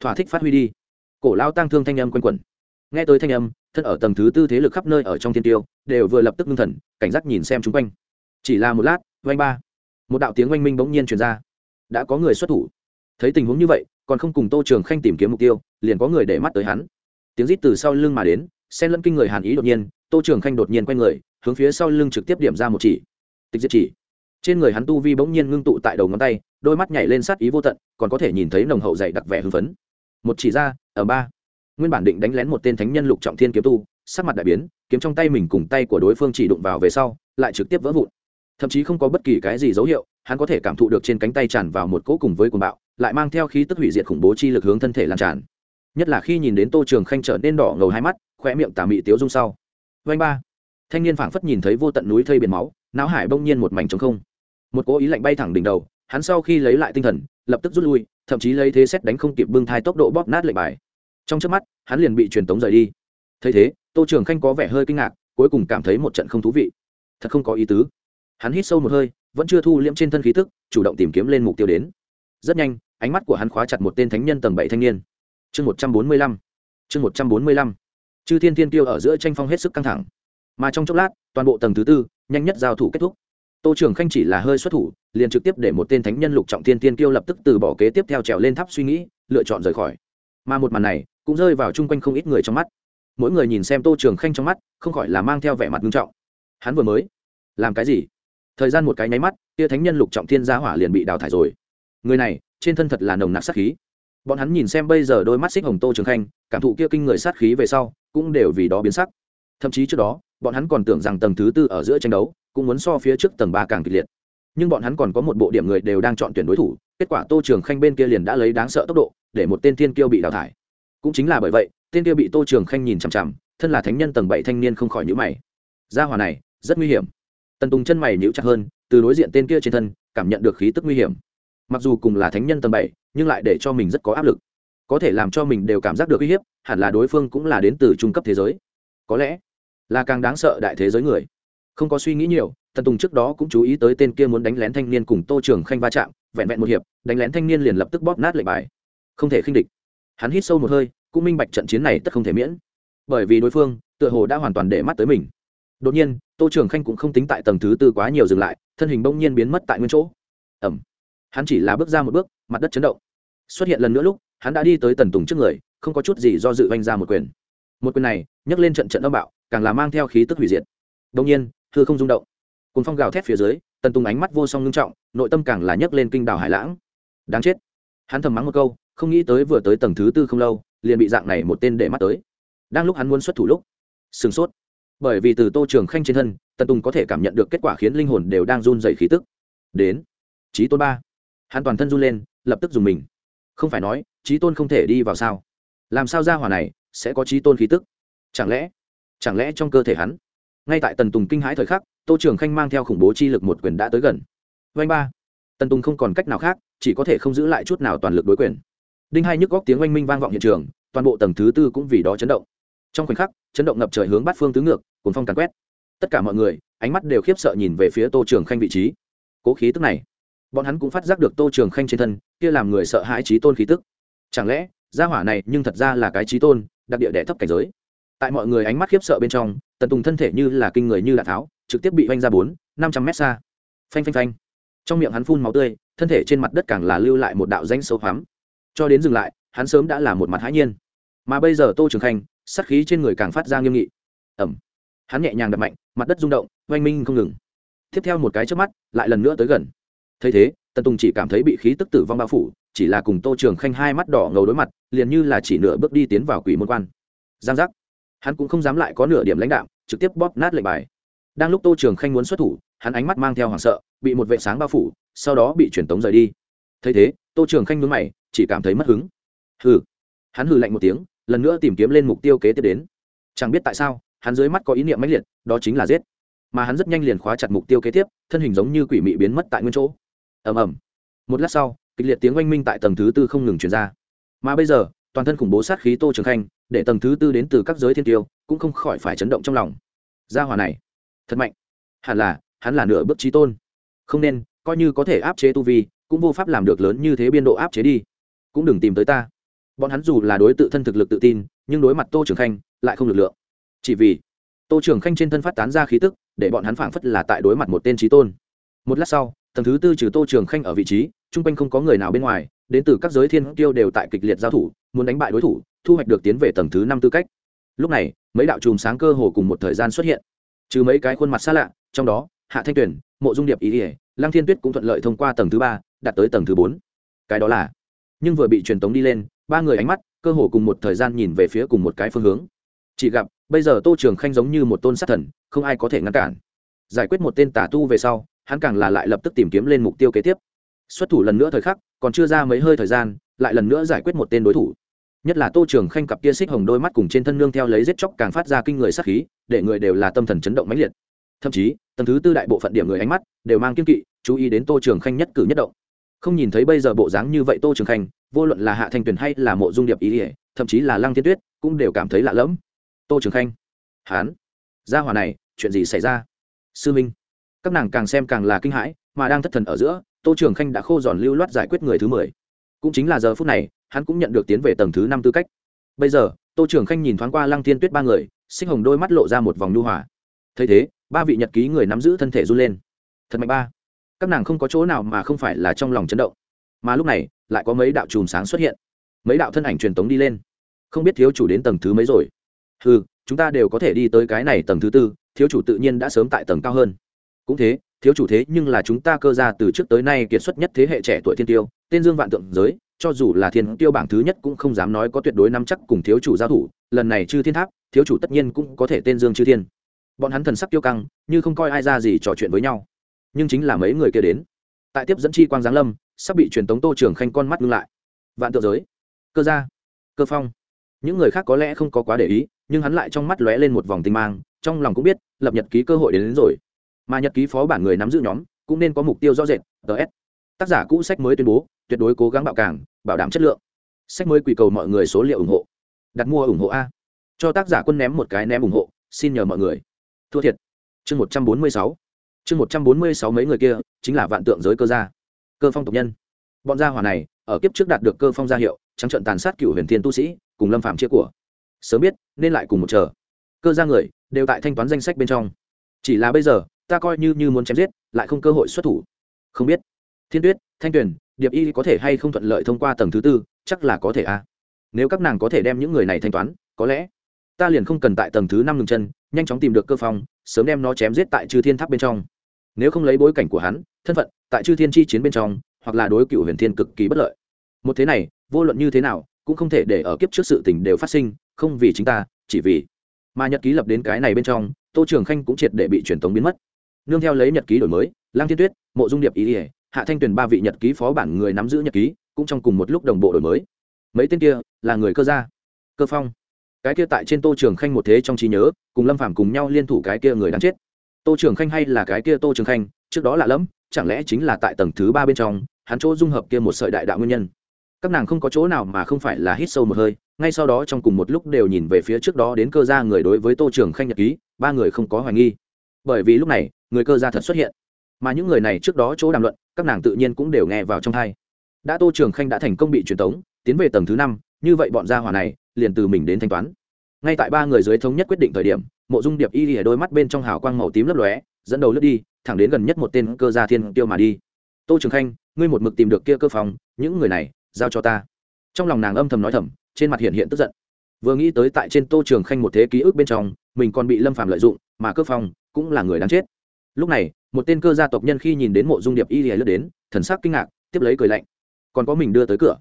Thỏa thích phát huy đi. Cổ lao tăng thương thanh âm quanh quẩn. Nghe tới thanh âm, thân ở tầng thứ tư thế lực khắp nơi ở trong thiên tiêu, đều vừa lập tức ngưng thần, cảnh giác nhìn xem chung quanh. Chỉ là một lát vanh ba một đạo tiếng oanh minh bỗng nhiên truyền ra. Đã có người xuất thủ. Thấy tình huống như vậy, còn không cùng tô trường khanh tìm kiếm mục tiêu, liền có người để mắt tới hắn. Tiếng rít từ sau lưng mà đến, xen lẫn kinh người hàn ý đột nhiên, tô trường khanh đột nhiên quay người, hướng phía sau lưng trực tiếp điểm ra một chỉ. Tịch diệt chỉ. Trên người hắn tu vi bỗng nhiên ngưng tụ tại đầu ngón tay, đôi mắt nhảy lên sát ý vô tận, còn có thể nhìn thấy nồng hậu dày đặc vẻ hưng phấn. Một chỉ ra, ở ba. Nguyên bản định đánh lén một tên thánh nhân lục trọng thiên kiếm tu, sắc mặt đại biến, kiếm trong tay mình cùng tay của đối phương chỉ đụng vào về sau, lại trực tiếp vỡ vụn thậm chí không có bất kỳ cái gì dấu hiệu, hắn có thể cảm thụ được trên cánh tay tràn vào một cỗ cùng với cuồng bạo, lại mang theo khí tức hủy diệt khủng bố chi lực hướng thân thể lan tràn. Nhất là khi nhìn đến tô trường khanh trở nên đỏ ngầu hai mắt khoe miệng tà mị tiếu dung sau. Vanh ba. Thanh niên phảng phất nhìn thấy vô tận núi thây biển máu, não hải bỗng nhiên một mảnh trống không. Một cố ý lạnh bay thẳng đỉnh đầu, hắn sau khi lấy lại tinh thần, lập tức rút lui, thậm chí lấy thế xét đánh không kịp bưng thai tốc độ bóp nát lệnh bài. Trong trước mắt, hắn liền bị truyền tống rời đi. Thấy thế, tô trường khanh có vẻ hơi kinh ngạc, cuối cùng cảm thấy một trận không thú vị. Thật không có ý tứ hắn hít sâu một hơi, vẫn chưa thu liễm trên thân khí thức chủ động tìm kiếm lên mục tiêu đến. Rất nhanh, ánh mắt của hắn khóa chặt một tên thánh nhân tầng bảy thanh niên. Chương một trăm bốn mươi lăm. Chương một trăm bốn mươi lăm. Chư thiên thiên tiêu ở giữa tranh phong hết sức căng thẳng. Mà trong chốc lát, toàn bộ tầng thứ tư, nhanh nhất giao thủ kết thúc. Tô trường khanh chỉ là hơi xuất thủ, liền trực tiếp để một tên thánh nhân lục trọng thiên tiên kiêu lập tức từ bỏ kế tiếp theo trèo lên tháp suy nghĩ, lựa chọn rời khỏi. Mà một màn này, cũng rơi vào chung quanh không ít người trong mắt. Mỗi người nhìn xem tô trường khanh trong mắt, không khỏi là mang theo vẻ mặt nghiêm trọng. Hắn vừa mới, làm cái gì? Thời gian một cái nháy mắt, tia thánh nhân lục trọng thiên gia hỏa liền bị đào thải rồi. Người này, trên thân thật là nồng nặc sát khí. Bọn hắn nhìn xem bây giờ đôi mắt xích hồng tô trường khanh, cảm thụ kia kinh người sát khí về sau, cũng đều vì đó biến sắc. Thậm chí trước đó, bọn hắn còn tưởng rằng tầng thứ tư ở giữa tranh đấu, cũng muốn so phía trước tầng ba càng kịch liệt. Nhưng bọn hắn còn có một bộ điểm người đều đang chọn tuyển đối thủ, kết quả tô trường khanh bên kia liền đã lấy đáng sợ tốc độ, để một tên thiên kiêu bị đào thải. Cũng chính là bởi vậy tên kia bị tô trường khanh nhìn chằm chằm, thân là thánh nhân tầng bảy thanh niên không khỏi nhữ mày. Gia hòa này, rất nguy hiểm tần tùng chân mày nhíu chặt hơn, từ đối diện tên kia trên thân, cảm nhận được khí tức nguy hiểm. Mặc dù cùng là thánh nhân tầng bảy, nhưng lại để cho mình rất có áp lực. Có thể làm cho mình đều cảm giác được uy hiếp, hẳn là đối phương cũng là đến từ trung cấp thế giới. Có lẽ là càng đáng sợ đại thế giới người. Không có suy nghĩ nhiều, tần tùng trước đó cũng chú ý tới tên kia muốn đánh lén thanh niên cùng tô trường khanh va chạm, vẹn vẹn một hiệp, đánh lén thanh niên liền lập tức bóp nát lệnh bài. Không thể khinh địch. Hắn hít sâu một hơi, cũng minh bạch trận chiến này tất không thể miễn. Bởi vì đối phương, tựa hồ đã hoàn toàn để mắt tới mình đột nhiên, tô trường khanh cũng không tính tại tầng thứ tư quá nhiều dừng lại, thân hình bỗng nhiên biến mất tại nguyên chỗ. Ẩm. Hắn chỉ là bước ra một bước, mặt đất chấn động. Xuất hiện lần nữa lúc, hắn đã đi tới tần tùng trước người, không có chút gì do dự vanh ra một quyền. Một quyền này, nhấc lên trận trận âm bạo, càng là mang theo khí tức hủy diệt. Đông nhiên thưa không rung động. Cùng phong gào thét phía dưới, tần tùng ánh mắt vô song ngưng trọng, nội tâm càng là nhấc lên kinh đảo hải lãng. Đáng chết. Hắn thầm mắng một câu, không nghĩ tới vừa tới tầng thứ tư không lâu, liền bị dạng này một tên để mắt tới. Đang lúc hắn muốn xuất thủ lúc sửng sốt bởi vì từ tô trường khanh trên thân, tần tùng có thể cảm nhận được kết quả khiến linh hồn đều đang run dày khí tức. Đến trí tôn ba. Hắn toàn thân run lên, lập tức dùng mình. Không phải nói trí tôn không thể đi vào sao? Làm sao ra hỏa này sẽ có trí tôn khí tức? Chẳng lẽ chẳng lẽ trong cơ thể hắn? Ngay tại tần tùng kinh hãi thời khắc, tô trường khanh mang theo khủng bố chi lực một quyền đã tới gần. Vanh ba. Tần tùng không còn cách nào khác, chỉ có thể không giữ lại chút nào toàn lực đối quyền. Đinh hai nhức góc tiếng oanh minh vang vọng hiện trường, toàn bộ tầng thứ tư cũng vì đó chấn động trong khoảnh khắc, chấn động ngập trời hướng bát phương tứ ngược cuốn phong càn quét. Tất cả mọi người, ánh mắt đều khiếp sợ nhìn về phía tô trường khanh vị trí. Cố khí tức này, bọn hắn cũng phát giác được tô trường khanh trên thân, kia làm người sợ hãi trí tôn khí tức. Chẳng lẽ, gia hỏa này nhưng thật ra là cái trí tôn, đặc địa đẻ thấp cảnh giới? Tại mọi người ánh mắt khiếp sợ bên trong, tần tùng thân thể như là kinh người như đạn tháo, trực tiếp bị oanh ra bốn, năm trăm mét xa. Phanh phanh phanh. Trong miệng hắn phun máu tươi, thân thể trên mặt đất càng là lưu lại một đạo danh sâu hoắm. Cho đến dừng lại, hắn sớm đã là một mặt hãi nhiên. Mà bây giờ tô trường khanh sắc khí trên người càng phát ra nghiêm nghị. Ẩm hắn nhẹ nhàng đập mạnh, mặt đất rung động, oanh minh không ngừng. Tiếp theo một cái trước mắt, lại lần nữa tới gần. Thấy thế, tần tùng chỉ cảm thấy bị khí tức tử vong bao phủ, chỉ là cùng tô trường khanh hai mắt đỏ ngầu đối mặt, liền như là chỉ nửa bước đi tiến vào quỷ môn quan. Giang giác. Hắn cũng không dám lại có nửa điểm lãnh đạo trực tiếp bóp nát lệnh bài. Đang lúc tô trường khanh muốn xuất thủ, hắn ánh mắt mang theo hoảng sợ, bị một vệ sáng bao phủ, sau đó bị truyền tống rời đi. Thấy thế, tô trường khanh mướn mày, chỉ cảm thấy mất hứng. Hừ. Hắn hừ lạnh một tiếng lần nữa tìm kiếm lên mục tiêu kế tiếp đến. Chẳng biết tại sao, hắn dưới mắt có ý niệm mãnh liệt, đó chính là giết. Mà hắn rất nhanh liền khóa chặt mục tiêu kế tiếp, thân hình giống như quỷ mị biến mất tại nguyên chỗ. Ầm ầm. Một lát sau, kịch liệt tiếng oanh minh tại tầng thứ tư không ngừng chuyển ra. Mà bây giờ, toàn thân khủng bố sát khí tô trường khanh, để tầng thứ tư đến từ các giới thiên tiêu, cũng không khỏi phải chấn động trong lòng. Gia hòa này, thật mạnh. Hẳn là, hắn là nửa bước trí tôn. Không nên, coi như có thể áp chế tu vi, cũng vô pháp làm được lớn như thế biên độ áp chế đi. Cũng đừng tìm tới ta bọn hắn dù là đối tự thân thực lực tự tin, nhưng đối mặt tô trường khanh, lại không lực lượng. Chỉ vì tô trường khanh trên thân phát tán ra khí tức, để bọn hắn phảng phất là tại đối mặt một tên trí tôn. Một lát sau, tầng thứ tư trừ tô trường khanh ở vị trí chung quanh không có người nào bên ngoài, đến từ các giới thiên tiêu đều tại kịch liệt giao thủ, muốn đánh bại đối thủ, thu hoạch được tiến về tầng thứ năm tư cách. Lúc này, mấy đạo chùm sáng cơ hồ cùng một thời gian xuất hiện. Trừ mấy cái khuôn mặt xa lạ, trong đó, hạ thanh tuyển mộ dung điệp ý ỉa lăng thiên tuyết cũng thuận lợi thông qua tầng thứ ba, đạt tới tầng thứ bốn. Cái đó là, nhưng vừa bị truyền tống đi lên ba người ánh mắt cơ hồ cùng một thời gian nhìn về phía cùng một cái phương hướng. Chỉ gặp, bây giờ tô trường khanh giống như một tôn sát thần, không ai có thể ngăn cản. Giải quyết một tên tà tu về sau, hắn càng là lại lập tức tìm kiếm lên mục tiêu kế tiếp. Xuất thủ lần nữa thời khắc, còn chưa ra mấy hơi thời gian, lại lần nữa giải quyết một tên đối thủ. Nhất là tô trường khanh cặp kia xích hồng đôi mắt cùng trên thân nương theo lấy giết chóc càng phát ra kinh người sát khí, để người đều là tâm thần chấn động mãnh liệt. Thậm chí, tầng thứ tư đại bộ phận điểm người ánh mắt đều mang kiên kỵ, chú ý đến tô trường khanh nhất cử nhất động không nhìn thấy bây giờ bộ dáng như vậy tô trường khanh, vô luận là hạ thanh tuyền hay là mộ dung điệp ý ỉa, thậm chí là lăng thiên tuyết, cũng đều cảm thấy lạ lẫm. Tô trường khanh, hán, gia hòa này, chuyện gì xảy ra? Sư minh, các nàng càng xem càng là kinh hãi, mà đang thất thần ở giữa, tô trường khanh đã khô giòn lưu loát giải quyết người thứ mười. Cũng chính là giờ phút này, hắn cũng nhận được tiến về tầng thứ năm tư cách. Bây giờ, tô trường khanh nhìn thoáng qua lăng thiên tuyết ba người sinh hồng đôi mắt lộ ra một vòng nhu hòa. Thấy thế, ba vị nhật ký người nắm giữ thân thể run lên. Thật mạnh ba các nàng không có chỗ nào mà không phải là trong lòng chấn động. Mà lúc này, lại có mấy đạo chùm sáng xuất hiện. Mấy đạo thân ảnh truyền tống đi lên. Không biết thiếu chủ đến tầng thứ mấy rồi? Ừ chúng ta đều có thể đi tới cái này tầng thứ tư, thiếu chủ tự nhiên đã sớm tại tầng cao hơn. Cũng thế, thiếu chủ thế nhưng là chúng ta cơ ra từ trước tới nay kiệt xuất nhất thế hệ trẻ tuổi thiên tiêu, tên dương vạn tượng giới, cho dù là thiên tiêu bảng thứ nhất cũng không dám nói có tuyệt đối nắm chắc cùng thiếu chủ giao thủ, lần này chư thiên tháp, thiếu chủ tất nhiên cũng có thể tên dương chư thiên. Bọn hắn thần sắc tiêu căng, như không coi ai ra gì trò chuyện với nhau nhưng chính là mấy người kia đến. Tại tiếp dẫn chi quang giáng lâm sắp bị truyền tống tô trường khanh con mắt ngưng lại. Vạn tượng giới cơ gia cơ phong. Những người khác có lẽ không có quá để ý nhưng hắn lại trong mắt lóe lên một vòng tinh mang trong lòng cũng biết lập nhật ký cơ hội đến, đến rồi. Mà nhật ký phó bản người nắm giữ nhóm cũng nên có mục tiêu rõ rệt ts tác giả cũ sách mới tuyên bố tuyệt đối cố gắng bạo càng bảo đảm chất lượng. Sách mới quỳ cầu mọi người số liệu ủng hộ. Đặt mua ủng hộ a. Cho tác giả quân ném một cái ném ủng hộ xin nhờ mọi người. Thua thiệt. Chương một trăm bốn mươi sáu chương một trăm bốn mươi sáu mấy người kia chính là vạn tượng giới cơ gia, cơ phong tộc nhân. Bọn gia hỏa này, ở kiếp trước đạt được cơ phong gia hiệu, trắng trận tàn sát cựu huyền thiên tu sĩ, cùng lâm phạm chia của. Sớm biết, nên lại cùng một chờ. Cơ gia người, đều tại thanh toán danh sách bên trong. Chỉ là bây giờ, ta coi như như muốn chém giết, lại không cơ hội xuất thủ. Không biết. Thiên tuyết, thanh tuyền, điệp y có thể hay không thuận lợi thông qua tầng thứ tư, chắc là có thể a à. nếu các nàng có thể đem những người này thanh toán, có lẽ, ta liền không cần tại tầng thứ năm ngừng chân, nhanh chóng tìm được cơ phong, sớm đem nó chém giết tại chư thiên tháp bên trong nếu không lấy bối cảnh của hắn, thân phận, tại chư thiên chi chiến bên trong, hoặc là đối cựu huyền thiên cực kỳ bất lợi. Một thế này, vô luận như thế nào, cũng không thể để ở kiếp trước sự tình đều phát sinh, không vì chính ta, chỉ vì. Mà nhật ký lập đến cái này bên trong, tô trường khanh cũng triệt để bị truyền tống biến mất. Nương theo lấy nhật ký đổi mới lang thiên tuyết, mộ dung điệp ý ỉa hạ thanh tuyền ba vị nhật ký phó bản người nắm giữ nhật ký, cũng trong cùng một lúc đồng bộ đổi mới. Mấy tên kia là người cơ gia, cơ phong. Cái kia tại trên tô trường khanh một thế trong trí nhớ, cùng lâm phàm cùng nhau liên thủ cái kia người đáng chết tô trường khanh hay là cái kia tô trường khanh, trước đó lạ lẫm, chẳng lẽ chính là tại tầng thứ ba bên trong, hắn chỗ dung hợp kia một sợi đại đạo nguyên nhân? Các nàng không có chỗ nào mà không phải là hít sâu một hơi, ngay sau đó trong cùng một lúc đều nhìn về phía trước đó đến cơ gia người đối với tô trường khanh nhật ký, ba người không có hoài nghi. Bởi vì lúc này, người cơ gia thật xuất hiện. Mà những người này trước đó chỗ đàm luận, các nàng tự nhiên cũng đều nghe vào trong thai đã tô trường khanh đã thành công bị truyền tống, tiến về tầng thứ năm, như vậy bọn gia hỏa này liền từ mình đến thanh toán. Ngay tại ba người dưới thống nhất quyết định thời điểm mộ dung điệp y lìa đôi mắt bên trong hào quang màu tím lấp lóe, dẫn đầu lướt đi, thẳng đến gần nhất một tên cơ gia thiên tiêu mà đi. Tô trường khanh, ngươi một mực tìm được kia cơ phòng, những người này, giao cho ta. Trong lòng nàng âm thầm nói thầm, trên mặt hiện hiện tức giận. Vừa nghĩ tới tại trên tô trường khanh một thế ký ức bên trong, mình còn bị lâm phạm lợi dụng, mà cơ phòng cũng là người đáng chết. Lúc này, một tên cơ gia tộc nhân khi nhìn đến mộ dung điệp y lìa lướt đến, thần sắc kinh ngạc, tiếp lấy cười lạnh. Còn có mình đưa tới cửa.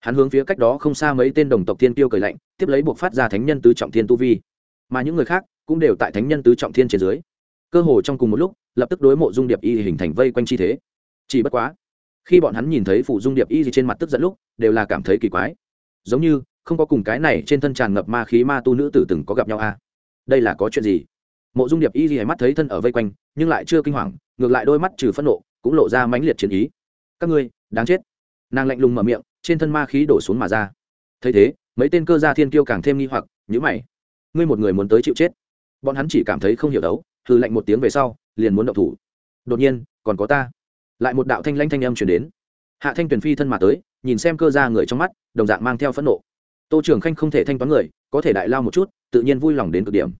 Hắn hướng phía cách đó không xa mấy tên đồng tộc thiên tiêu cười lạnh, tiếp lấy buộc phát ra thánh nhân tứ trọng thiên tu vi. Mà những người khác cũng đều tại thánh nhân tứ trọng thiên trên dưới. Cơ hồ trong cùng một lúc, lập tức đối mộ dung điệp y hình thành vây quanh chi thế. Chỉ bất quá, khi bọn hắn nhìn thấy phụ dung điệp y gì trên mặt tức giận lúc, đều là cảm thấy kỳ quái. Giống như, không có cùng cái này trên thân tràn ngập ma khí ma tu nữ tử từng có gặp nhau a à. đây là có chuyện gì? Mộ dung điệp y gì mắt thấy thân ở vây quanh, nhưng lại chưa kinh hoàng, ngược lại đôi mắt trừ phẫn nộ, cũng lộ ra mãnh liệt chiến ý. Các ngươi, đáng chết. Nàng lạnh lùng mở miệng, trên thân ma khí đổ xuống mà ra. Thấy thế, mấy tên cơ gia thiên kiêu càng thêm nghi hoặc nhữ mày. Ngươi một người muốn tới chịu chết bọn hắn chỉ cảm thấy không hiểu đấu hư lạnh một tiếng về sau, liền muốn động thủ. Đột nhiên, còn có ta. Lại một đạo thanh lanh thanh âm chuyển đến. Hạ thanh tuyển phi thân mà tới, nhìn xem cơ ra người trong mắt, đồng dạng mang theo phẫn nộ. Tô trường khanh không thể thanh toán người, có thể đại lao một chút, tự nhiên vui lòng đến cực điểm.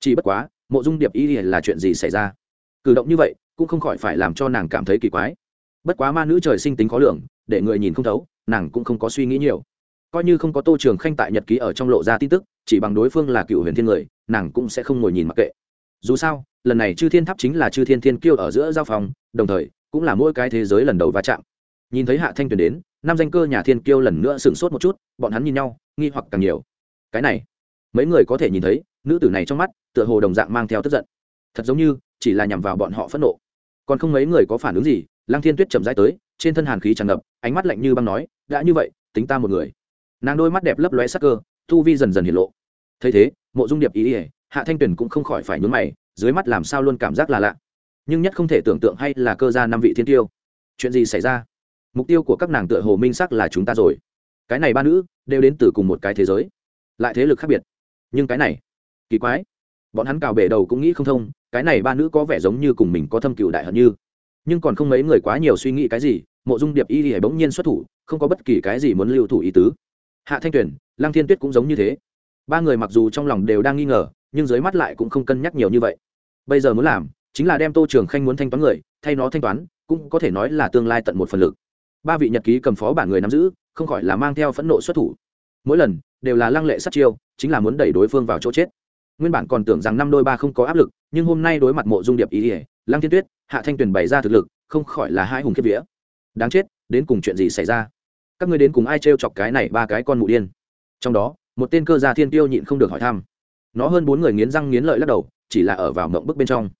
Chỉ bất quá, mộ dung điệp y là chuyện gì xảy ra? Cử động như vậy, cũng không khỏi phải làm cho nàng cảm thấy kỳ quái. Bất quá ma nữ trời sinh tính khó lường, để người nhìn không thấu, nàng cũng không có suy nghĩ nhiều coi như không có tô trường khanh tại nhật ký ở trong lộ ra tin tức, chỉ bằng đối phương là cựu huyền thiên người, nàng cũng sẽ không ngồi nhìn mặc kệ. Dù sao, lần này chư thiên tháp chính là chư thiên thiên kiêu ở giữa giao phòng, đồng thời, cũng là mỗi cái thế giới lần đầu va chạm. Nhìn thấy hạ thanh tuyền đến, năm danh cơ nhà thiên kiêu lần nữa sửng sốt một chút, bọn hắn nhìn nhau, nghi hoặc càng nhiều. Cái này, mấy người có thể nhìn thấy, nữ tử này trong mắt, tựa hồ đồng dạng mang theo tức giận. Thật giống như, chỉ là nhằm vào bọn họ phẫn nộ. Còn không mấy người có phản ứng gì, lăng thiên tuyết chậm rãi tới, trên thân hàn khí tràn ngập, ánh mắt lạnh như băng nói, đã như vậy, tính ta một người nàng đôi mắt đẹp lấp lóe sắc cơ thu vi dần dần hiện lộ. Thấy thế, mộ dung điệp ý ỉa hạ thanh tuyền cũng không khỏi phải nhún mày, dưới mắt làm sao luôn cảm giác là lạ. Nhưng nhất không thể tưởng tượng hay là cơ gia năm vị thiên tiêu. Chuyện gì xảy ra? Mục tiêu của các nàng tựa hồ minh sắc là chúng ta rồi. Cái này ba nữ, đều đến từ cùng một cái thế giới. Lại thế lực khác biệt. Nhưng cái này, kỳ quái. Bọn hắn cào bể đầu cũng nghĩ không thông, cái này ba nữ có vẻ giống như cùng mình có thâm cựu đại hận như. Nhưng còn không mấy người quá nhiều suy nghĩ cái gì, mộ dung điệp y thì bỗng nhiên xuất thủ, không có bất kỳ cái gì muốn lưu thủ ý tứ hạ thanh tuyền, lăng thiên tuyết cũng giống như thế. Ba người mặc dù trong lòng đều đang nghi ngờ, nhưng dưới mắt lại cũng không cân nhắc nhiều như vậy. Bây giờ muốn làm chính là đem tô trường khanh muốn thanh toán người, thay nó thanh toán, cũng có thể nói là tương lai tận một phần lực. Ba vị nhật ký cầm phó bản người nắm giữ, không khỏi là mang theo phẫn nộ xuất thủ. Mỗi lần đều là lăng lệ sát chiêu, chính là muốn đẩy đối phương vào chỗ chết. Nguyên bản còn tưởng rằng năm đôi ba không có áp lực, nhưng hôm nay đối mặt mộ dung điệp ý ỉa lăng thiên tuyết, hạ thanh tuyền bày ra thực lực, không khỏi là hai hùng kiếp vía. Đáng chết, đến cùng chuyện gì xảy ra? Các ngươi đến cùng ai t chọc cái này ba cái con mụ điên? Trong đó, một tên cơ gia thiên tiêu nhịn không được hỏi thăm. Nó hơn bốn người nghiến răng nghiến lợi lắc đầu, chỉ là ở vào mộng bức bên trong.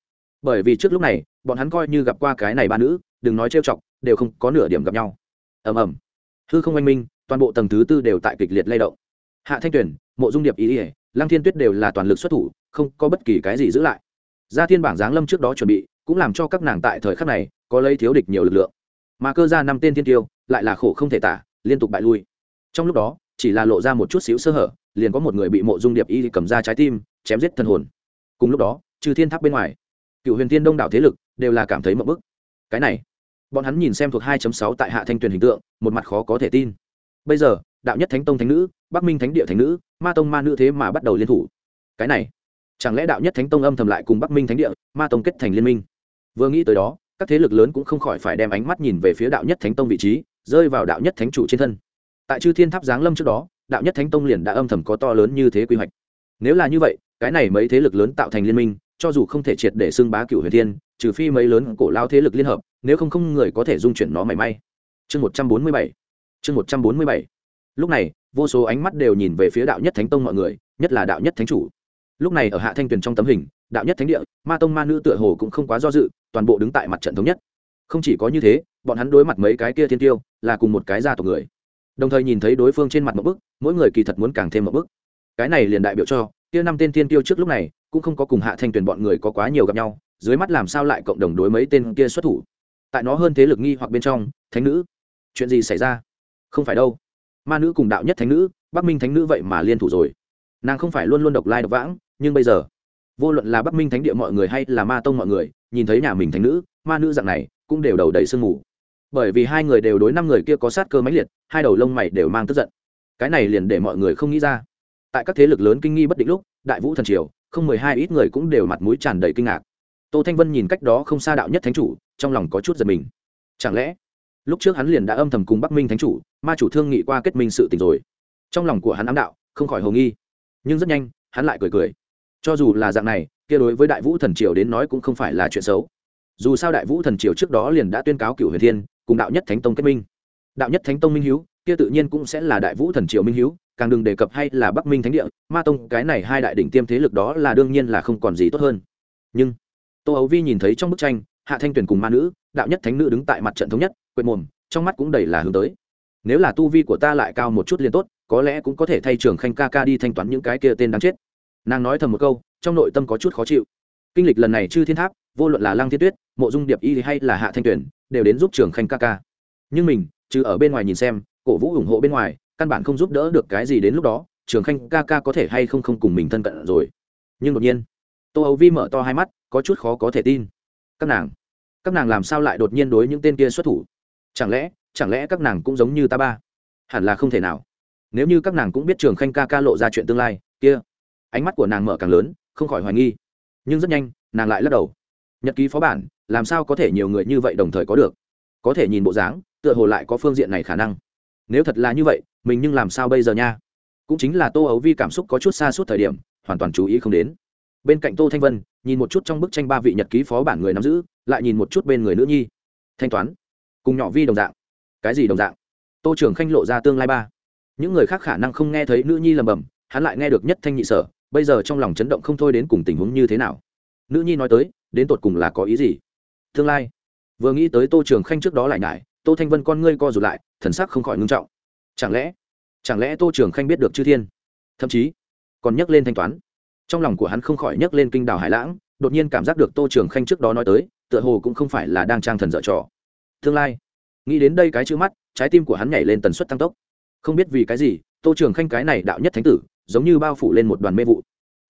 Bởi vì trước lúc này, bọn hắn coi như gặp qua cái này ba nữ, đừng nói trêu chọc, đều không có nửa điểm gặp nhau. Ầm ầm. Hư không oanh minh, toàn bộ tầng thứ tư đều tại kịch liệt lay động. Hạ thanh tuyển, mộ dung điệp, ý ỉa, lăng thiên tuyết đều là toàn lực xuất thủ, không có bất kỳ cái gì giữ lại. Gia thiên bảng giáng lâm trước đó chuẩn bị, cũng làm cho các nàng tại thời khắc này, có lấy thiếu địch nhiều lực lượng. Mà cơ ra năm tên thiên tiêu, lại là khổ không thể tả liên tục bại lui. Trong lúc đó, chỉ là lộ ra một chút xíu sơ hở, liền có một người bị mộ dung điệp y cầm ra trái tim, chém giết thân hồn. Cùng lúc đó, trừ thiên tháp bên ngoài, cựu huyền tiên đông đảo thế lực đều là cảm thấy mậu bức. Cái này, bọn hắn nhìn xem thuộc 2.6 tại hạ thanh tuyền hình tượng, một mặt khó có thể tin. Bây giờ, đạo nhất thánh tông thánh nữ, bắc minh thánh địa thánh nữ, ma tông ma nữ thế mà bắt đầu liên thủ. Cái này, chẳng lẽ đạo nhất thánh tông âm thầm lại cùng bắc minh thánh địa, ma tông kết thành liên minh? Vừa nghĩ tới đó, các thế lực lớn cũng không khỏi phải đem ánh mắt nhìn về phía đạo nhất thánh tông vị trí rơi vào đạo nhất thánh chủ trên thân. Tại chư thiên tháp giáng lâm trước đó, đạo nhất thánh tông liền đã âm thầm có to lớn như thế quy hoạch. Nếu là như vậy, cái này mấy thế lực lớn tạo thành liên minh, cho dù không thể triệt để xưng bá cựu huyền thiên, trừ phi mấy lớn cổ lao thế lực liên hợp, nếu không không người có thể dung chuyển nó mảy may. Chương một trăm bốn mươi bảy. Chương một trăm bốn mươi bảy. Lúc này, vô số ánh mắt đều nhìn về phía đạo nhất thánh tông mọi người, nhất là đạo nhất thánh chủ. Lúc này ở hạ thanh tuyền trong tấm hình, đạo nhất thánh địa, ma tông ma nữ tựa hồ cũng không quá do dự, toàn bộ đứng tại mặt trận thống nhất không chỉ có như thế, bọn hắn đối mặt mấy cái kia thiên tiêu, là cùng một cái gia tộc người. Đồng thời nhìn thấy đối phương trên mặt một bức, mỗi người kỳ thật muốn càng thêm một bức. Cái này liền đại biểu cho, kia năm tên thiên tiêu trước lúc này, cũng không có cùng hạ thanh tuyển bọn người có quá nhiều gặp nhau, dưới mắt làm sao lại cộng đồng đối mấy tên kia xuất thủ. Tại nó hơn thế lực nghi hoặc bên trong, thánh nữ, chuyện gì xảy ra? Không phải đâu. Ma nữ cùng đạo nhất thánh nữ, bắc minh thánh nữ vậy mà liên thủ rồi. Nàng không phải luôn luôn độc lai độc vãng, nhưng bây giờ, vô luận là bắc minh thánh địa mọi người hay là ma tông mọi người, nhìn thấy nhà mình thánh nữ, ma nữ dạng này cũng đều đầu đầy sương mù. Bởi vì hai người đều đối năm người kia có sát cơ mãnh liệt, hai đầu lông mày đều mang tức giận. Cái này liền để mọi người không nghĩ ra. Tại các thế lực lớn kinh nghi bất định lúc, đại vũ thần triều, không mười hai ít người cũng đều mặt mũi tràn đầy kinh ngạc. Tô thanh vân nhìn cách đó không xa đạo nhất thánh chủ, trong lòng có chút giật mình. Chẳng lẽ, lúc trước hắn liền đã âm thầm cùng bắc minh thánh chủ, ma chủ thương nghị qua kết minh sự tình rồi? Trong lòng của hắn ám đạo, không khỏi hồ nghi. Nhưng rất nhanh, hắn lại cười cười. Cho dù là dạng này, kia đối với đại vũ thần triều đến nói cũng không phải là chuyện xấu dù sao đại vũ thần triều trước đó liền đã tuyên cáo cựu huyền thiên, cùng đạo nhất thánh tông kết minh. Đạo nhất thánh tông minh hiếu, kia tự nhiên cũng sẽ là đại vũ thần triều minh hiếu, càng đừng đề cập hay là bắc minh thánh địa, ma tông, cái này hai đại đỉnh tiêm thế lực đó là đương nhiên là không còn gì tốt hơn. Nhưng, tô ấu vi nhìn thấy trong bức tranh, hạ thanh tuyền cùng ma nữ, đạo nhất thánh nữ đứng tại mặt trận thống nhất, quệt mồm, trong mắt cũng đầy là hướng tới. Nếu là tu vi của ta lại cao một chút liền tốt, có lẽ cũng có thể thay trường khanh ca ca đi thanh toán những cái kia tên đáng chết. Nàng nói thầm một câu, trong nội tâm có chút khó chịu. Kinh lịch lần này chư thiên tháp, vô luận là lăng thiên tuyết mộ dung điệp y hay là hạ thanh tuyển đều đến giúp trường khanh ca ca. Nhưng mình chứ ở bên ngoài nhìn xem, cổ vũ ủng hộ bên ngoài, căn bản không giúp đỡ được cái gì đến lúc đó, trường khanh ca ca có thể hay không không cùng mình thân cận rồi. Nhưng đột nhiên, tô âu vi mở to hai mắt, có chút khó có thể tin. Các nàng các nàng làm sao lại đột nhiên đối những tên kia xuất thủ? Chẳng lẽ chẳng lẽ các nàng cũng giống như ta ba? Hẳn là không thể nào. Nếu như các nàng cũng biết trường khanh ca ca lộ ra chuyện tương lai, kia, ánh mắt của nàng mở càng lớn, không khỏi hoài nghi. Nhưng rất nhanh, nàng lại lắc đầu. Nhật ký phó bản làm sao có thể nhiều người như vậy đồng thời có được? Có thể nhìn bộ dáng, tựa hồ lại có phương diện này khả năng. Nếu thật là như vậy, mình nhưng làm sao bây giờ nha? Cũng chính là tô ấu vi cảm xúc có chút xa suốt thời điểm, hoàn toàn chú ý không đến. Bên cạnh tô thanh vân, nhìn một chút trong bức tranh ba vị nhật ký phó bản người nắm giữ, lại nhìn một chút bên người nữ nhi. Thanh toán, cùng nhỏ vi đồng dạng. Cái gì đồng dạng? Tô trưởng khanh lộ ra tương lai ba. Những người khác khả năng không nghe thấy nữ nhi lầm bầm, hắn lại nghe được nhất thanh nhị sở, bây giờ trong lòng chấn động không thôi đến cùng tình huống như thế nào. Nữ nhi nói tới, đến tột cùng là có ý gì? Tương lai. Vừa nghĩ tới tô trường khanh trước đó lại nhải, tô thanh vân con ngươi co rụt lại, thần sắc không khỏi ngưng trọng. Chẳng lẽ chẳng lẽ tô trường khanh biết được chư thiên? Thậm chí, còn nhắc lên thanh toán. Trong lòng của hắn không khỏi nhắc lên kinh đảo hải lãng, đột nhiên cảm giác được tô trường khanh trước đó nói tới, tựa hồ cũng không phải là đang trang thần dở trò. Tương lai, nghĩ đến đây cái chữ mắt, trái tim của hắn nhảy lên tần suất tăng tốc. Không biết vì cái gì, tô trường khanh cái này đạo nhất thánh tử, giống như bao phủ lên một đoàn mê vụ.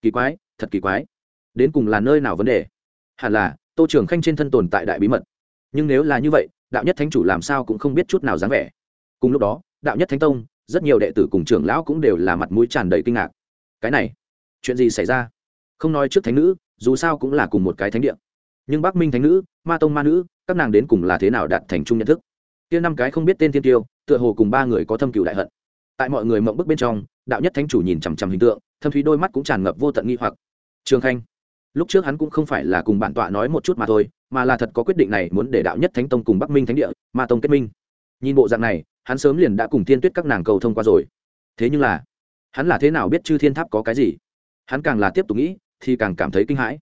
Kỳ quái, thật kỳ quái. Đến cùng là nơi nào vấn đề? Hẳn là tô trường khanh trên thân tồn tại đại bí mật. Nhưng nếu là như vậy, đạo nhất thánh chủ làm sao cũng không biết chút nào dáng vẻ. Cùng lúc đó, đạo nhất thánh tông, rất nhiều đệ tử cùng trưởng lão cũng đều là mặt mũi tràn đầy kinh ngạc. Cái này, chuyện gì xảy ra? Không nói trước thánh nữ, dù sao cũng là cùng một cái thánh địa. Nhưng bắc minh thánh nữ, ma tông ma nữ, các nàng đến cùng là thế nào đạt thành chung nhận thức? Kia năm cái không biết tên thiên tiêu, tựa hồ cùng ba người có thâm cựu đại hận. Tại mọi người mộng bức bên trong, đạo nhất thánh chủ nhìn chằm chằm hình tượng, thâm thúy đôi mắt cũng tràn ngập vô tận nghi hoặc. Trường khanh lúc trước hắn cũng không phải là cùng bản tọa nói một chút mà thôi, mà là thật có quyết định này muốn để đạo nhất thánh tông cùng bắc minh thánh địa, ma tông kết minh. Nhìn bộ dạng này, hắn sớm liền đã cùng thiên tuyết các nàng cầu thông qua rồi. Thế nhưng là, hắn là thế nào biết chư thiên tháp có cái gì? Hắn càng là tiếp tục nghĩ, thì càng cảm thấy kinh hãi.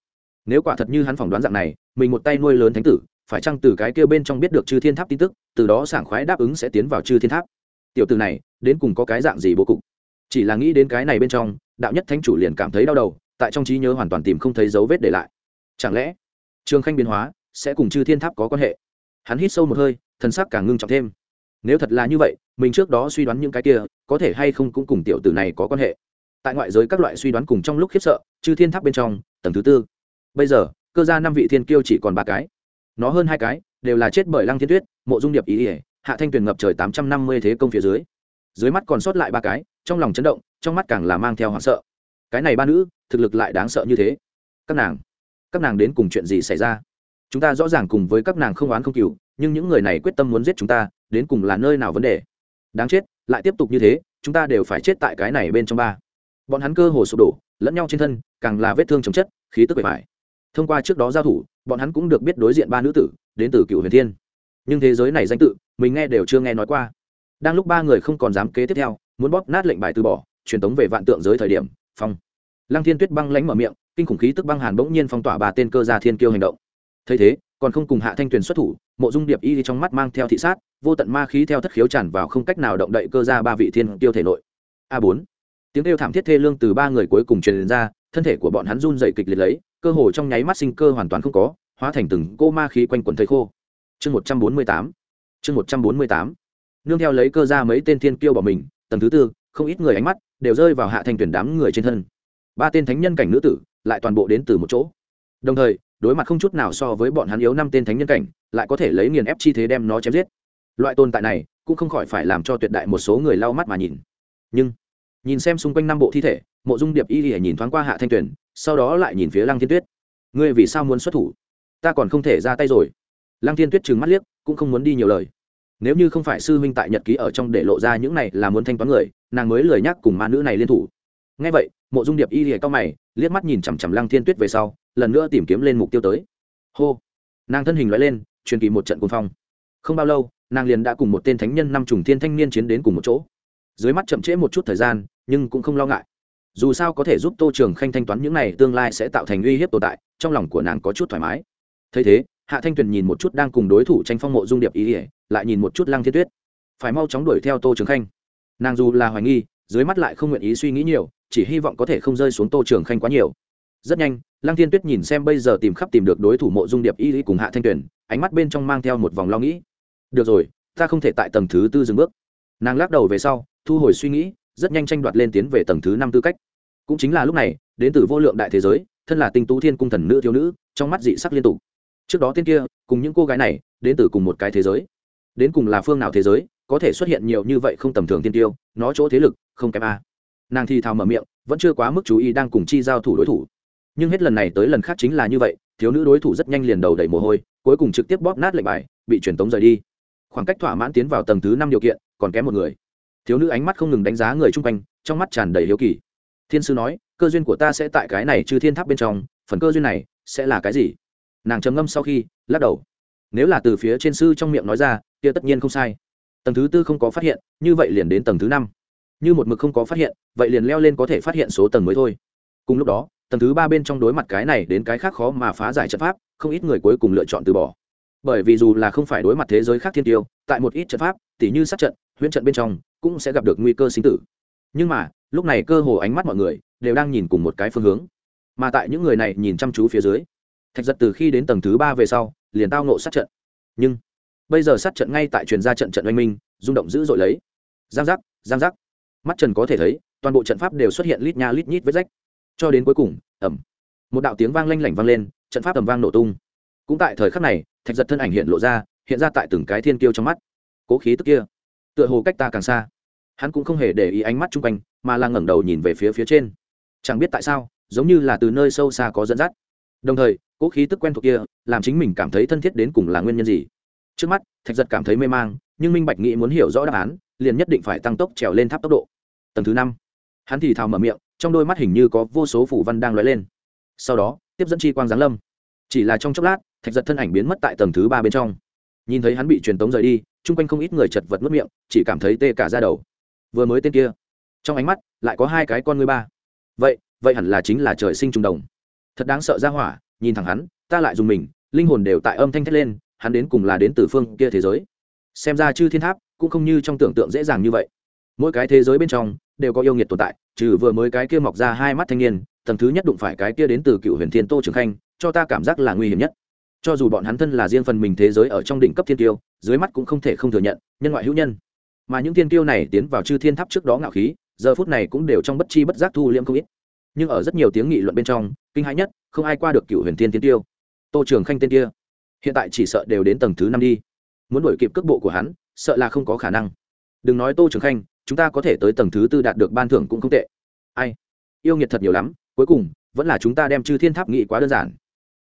Nếu quả thật như hắn phỏng đoán dạng này, mình một tay nuôi lớn thánh tử, phải chăng từ cái kêu bên trong biết được chư thiên tháp tin tức, từ đó sảng khoái đáp ứng sẽ tiến vào chư thiên tháp? Tiểu từ này, đến cùng có cái dạng gì bố cục? Chỉ là nghĩ đến cái này bên trong, đạo nhất thánh chủ liền cảm thấy đau đầu tại trong trí nhớ hoàn toàn tìm không thấy dấu vết để lại. Chẳng lẽ, trường khanh biến hóa sẽ cùng chư thiên tháp có quan hệ? Hắn hít sâu một hơi thân sắc càng ngưng trọng thêm. Nếu thật là như vậy, mình trước đó suy đoán những cái kia, có thể hay không cũng cùng tiểu tử này có quan hệ? Tại ngoại giới các loại suy đoán cùng trong lúc khiếp sợ, chư thiên tháp bên trong, tầng thứ tư. Bây giờ, cơ gia năm vị thiên kiêu chỉ còn ba cái. Nó hơn hai cái, đều là chết bởi lăng thiên tuyết, mộ dung điệp ý ỉa hạ thanh tuyền ngập trời tám trăm năm mươi thế công phía dưới. Dưới mắt còn sót lại ba cái, trong lòng chấn động, trong mắt càng là mang theo hoảng sợ cái này ba nữ, thực lực lại đáng sợ như thế. Các nàng các nàng đến cùng chuyện gì xảy ra? Chúng ta rõ ràng cùng với các nàng không oán không cừu nhưng những người này quyết tâm muốn giết chúng ta, đến cùng là nơi nào vấn đề? Đáng chết, lại tiếp tục như thế, chúng ta đều phải chết tại cái này bên trong ba. Bọn hắn cơ hồ sụp đổ, lẫn nhau trên thân, càng là vết thương chồng chất, khí tức bề mại thông qua trước đó giao thủ, bọn hắn cũng được biết đối diện ba nữ tử, đến từ cựu huyền thiên. Nhưng thế giới này danh tự, mình nghe đều chưa nghe nói qua. Đang lúc ba người không còn dám kế tiếp theo, muốn bóp nát lệnh bài từ bỏ, truyền tống về vạn tượng giới thời điểm phong. Lăng thiên tuyết băng lánh mở miệng, kinh khủng khí tức băng hàn bỗng nhiên phong tỏa bà tên cơ gia thiên kiêu hành động. Thấy thế, còn không cùng hạ thanh tuyền xuất thủ, mộ dung điệp y trong mắt mang theo thị sát, vô tận ma khí theo thất khiếu tràn vào không cách nào động đậy cơ ra ba vị thiên kiêu thể nội. A bốn. Tiếng kêu thảm thiết thê lương từ ba người cuối cùng truyền ra, thân thể của bọn hắn run dậy kịch liệt lấy, cơ hồ trong nháy mắt sinh cơ hoàn toàn không có, hóa thành từng cô ma khí quanh quần thây khô. Chương một trăm bốn mươi tám. Chương một trăm bốn mươi tám. Nương theo lấy cơ ra mấy tên thiên kiêu bỏ mình, tầng thứ tư, không ít người ánh mắt đều rơi vào hạ thanh tuyển đám người trên thân. Ba tên thánh nhân cảnh nữ tử lại toàn bộ đến từ một chỗ. Đồng thời, đối mặt không chút nào so với bọn hắn yếu năm tên thánh nhân cảnh, lại có thể lấy nghiền ép chi thế đem nó chém giết. Loại tồn tại này cũng không khỏi phải làm cho tuyệt đại một số người lau mắt mà nhìn. Nhưng, nhìn xem xung quanh năm bộ thi thể, mộ dung điệp y thì nhìn thoáng qua hạ thanh tuyển sau đó lại nhìn phía lăng thiên tuyết. Ngươi vì sao muốn xuất thủ? Ta còn không thể ra tay rồi. Lăng thiên tuyết trừng mắt liếc, cũng không muốn đi nhiều lời nếu như không phải sư huynh tại nhật ký ở trong để lộ ra những này là muốn thanh toán người, nàng mới lười nhắc cùng ma nữ này liên thủ. Ngay vậy, mộ dung điệp y lìa cao mày, liếc mắt nhìn chằm chằm lăng thiên tuyết về sau, lần nữa tìm kiếm lên mục tiêu tới. Hô! Nàng thân hình loại lên, truyền kỳ một trận cuồng phong. Không bao lâu, nàng liền đã cùng một tên thánh nhân năm trùng thiên thanh niên chiến đến cùng một chỗ. Dưới mắt chậm trễ một chút thời gian, nhưng cũng không lo ngại. Dù sao có thể giúp tô trường khanh thanh toán những này, tương lai sẽ tạo thành uy hiếp tồn tại, trong lòng của nàng có chút thoải mái. Thấy thế hạ thanh tuyền nhìn một chút đang cùng đối thủ tranh phong mộ dung điệp ý ỉa, lại nhìn một chút lăng thiên tuyết. Phải mau chóng đuổi theo tô trường khanh. Nàng dù là hoài nghi, dưới mắt lại không nguyện ý suy nghĩ nhiều, chỉ hy vọng có thể không rơi xuống tô trường khanh quá nhiều. Rất nhanh, lăng thiên tuyết nhìn xem bây giờ tìm khắp tìm được đối thủ mộ dung điệp y y cùng hạ thanh tuyền, ánh mắt bên trong mang theo một vòng lo nghĩ. Được rồi, ta không thể tại tầng thứ tư dừng bước. Nàng lắc đầu về sau, thu hồi suy nghĩ, rất nhanh tranh đoạt lên tiến về tầng thứ năm tư cách. Cũng chính là lúc này, đến từ vô lượng đại thế giới, thân là tinh tú thiên cung thần nữ thiếu nữ, trong mắt dị sắc liên tục trước đó tên kia, cùng những cô gái này, đến từ cùng một cái thế giới. Đến cùng là phương nào thế giới, có thể xuất hiện nhiều như vậy không tầm thường tiên tiêu, nó chỗ thế lực, không kém a. Nàng thì thào mở miệng, vẫn chưa quá mức chú ý đang cùng chi giao thủ đối thủ. Nhưng hết lần này tới lần khác chính là như vậy, thiếu nữ đối thủ rất nhanh liền đầu đầy mồ hôi, cuối cùng trực tiếp bóp nát lệnh bài, bị truyền tống rời đi. Khoảng cách thỏa mãn tiến vào tầng thứ năm điều kiện, còn kém một người. Thiếu nữ ánh mắt không ngừng đánh giá người chung quanh, trong mắt tràn đầy hiếu kỳ. Thiên sư nói, cơ duyên của ta sẽ tại cái này trừ thiên tháp bên trong, phần cơ duyên này sẽ là cái gì? Nàng trầm ngâm sau khi, lắc đầu. Nếu là từ phía trên sư trong miệng nói ra, kia tất nhiên không sai. Tầng thứ tư không có phát hiện, như vậy liền đến tầng thứ năm. Như một mực không có phát hiện, vậy liền leo lên có thể phát hiện số tầng mới thôi. Cùng lúc đó, tầng thứ ba bên trong đối mặt cái này đến cái khác khó mà phá giải trận pháp, không ít người cuối cùng lựa chọn từ bỏ. Bởi vì dù là không phải đối mặt thế giới khác thiên tiêu, tại một ít trận pháp, tỉ như sát trận, huyễn trận bên trong, cũng sẽ gặp được nguy cơ sinh tử. Nhưng mà, lúc này cơ hồ ánh mắt mọi người đều đang nhìn cùng một cái phương hướng. Mà tại những người này nhìn chăm chú phía dưới thạch giật từ khi đến tầng thứ ba về sau, liền tao nộ sát trận. Nhưng, bây giờ sát trận ngay tại truyền ra trận trận oanh minh, rung động dữ dội lấy. Giang giác giang giác. Mắt trần có thể thấy, toàn bộ trận pháp đều xuất hiện lít nha lít nhít vết rách. Cho đến cuối cùng ẩm một đạo tiếng vang lanh lảnh vang lên, trận pháp ẩm vang nổ tung. Cũng tại thời khắc này, thạch giật thân ảnh hiện lộ ra, hiện ra tại từng cái thiên kiêu trong mắt. Cố khí tức kia, tựa hồ cách ta càng xa. Hắn cũng không hề để ý ánh mắt chung quanh, mà là ngẩng đầu nhìn về phía phía trên. Chẳng biết tại sao, giống như là từ nơi sâu xa có dẫn dắt. Đồng thời cố khí tức quen thuộc kia, làm chính mình cảm thấy thân thiết đến cùng là nguyên nhân gì. Trước mắt, thạch giật cảm thấy mê mang, nhưng minh bạch nghĩ muốn hiểu rõ đáp án, liền nhất định phải tăng tốc trèo lên tháp tốc độ. Tầng thứ năm, hắn thì thào mở miệng, trong đôi mắt hình như có vô số phủ văn đang lóe lên. Sau đó, tiếp dẫn chi quang giáng lâm. Chỉ là trong chốc lát, thạch giật thân ảnh biến mất tại tầng thứ ba bên trong. Nhìn thấy hắn bị truyền tống rời đi, chung quanh không ít người chật vật mất miệng, chỉ cảm thấy tê cả ra đầu. Vừa mới tên kia, trong ánh mắt lại có hai cái con ngươi ba. Vậy vậy hẳn là chính là trời sinh trùng đồng. Thật đáng sợ ra hỏa nhìn thẳng hắn, ta lại dùng mình, linh hồn đều tại âm thanh thét lên, hắn đến cùng là đến từ phương kia thế giới. Xem ra chư thiên tháp cũng không như trong tưởng tượng dễ dàng như vậy. Mỗi cái thế giới bên trong đều có yêu nghiệt tồn tại, trừ vừa mới cái kia mọc ra hai mắt thanh niên, tầng thứ nhất đụng phải cái kia đến từ cựu huyền thiên tô trường khanh, cho ta cảm giác là nguy hiểm nhất. Cho dù bọn hắn thân là riêng phần mình thế giới ở trong đỉnh cấp thiên tiêu dưới mắt cũng không thể không thừa nhận, nhân ngoại hữu nhân. Mà những thiên tiêu này tiến vào chư thiên tháp trước đó ngạo khí, giờ phút này cũng đều trong bất chi bất giác thu liễm không ít. Nhưng ở rất nhiều tiếng nghị luận bên trong kinh hãi nhất, không ai qua được cựu huyền thiên tiên tiêu. Tô trường khanh tên kia, hiện tại chỉ sợ đều đến tầng thứ năm đi. Muốn đổi kịp cước bộ của hắn, sợ là không có khả năng. Đừng nói tô trường khanh, chúng ta có thể tới tầng thứ tư đạt được ban thưởng cũng không tệ. Ai? Yêu nghiệt thật nhiều lắm, cuối cùng, vẫn là chúng ta đem chư thiên tháp nghị quá đơn giản.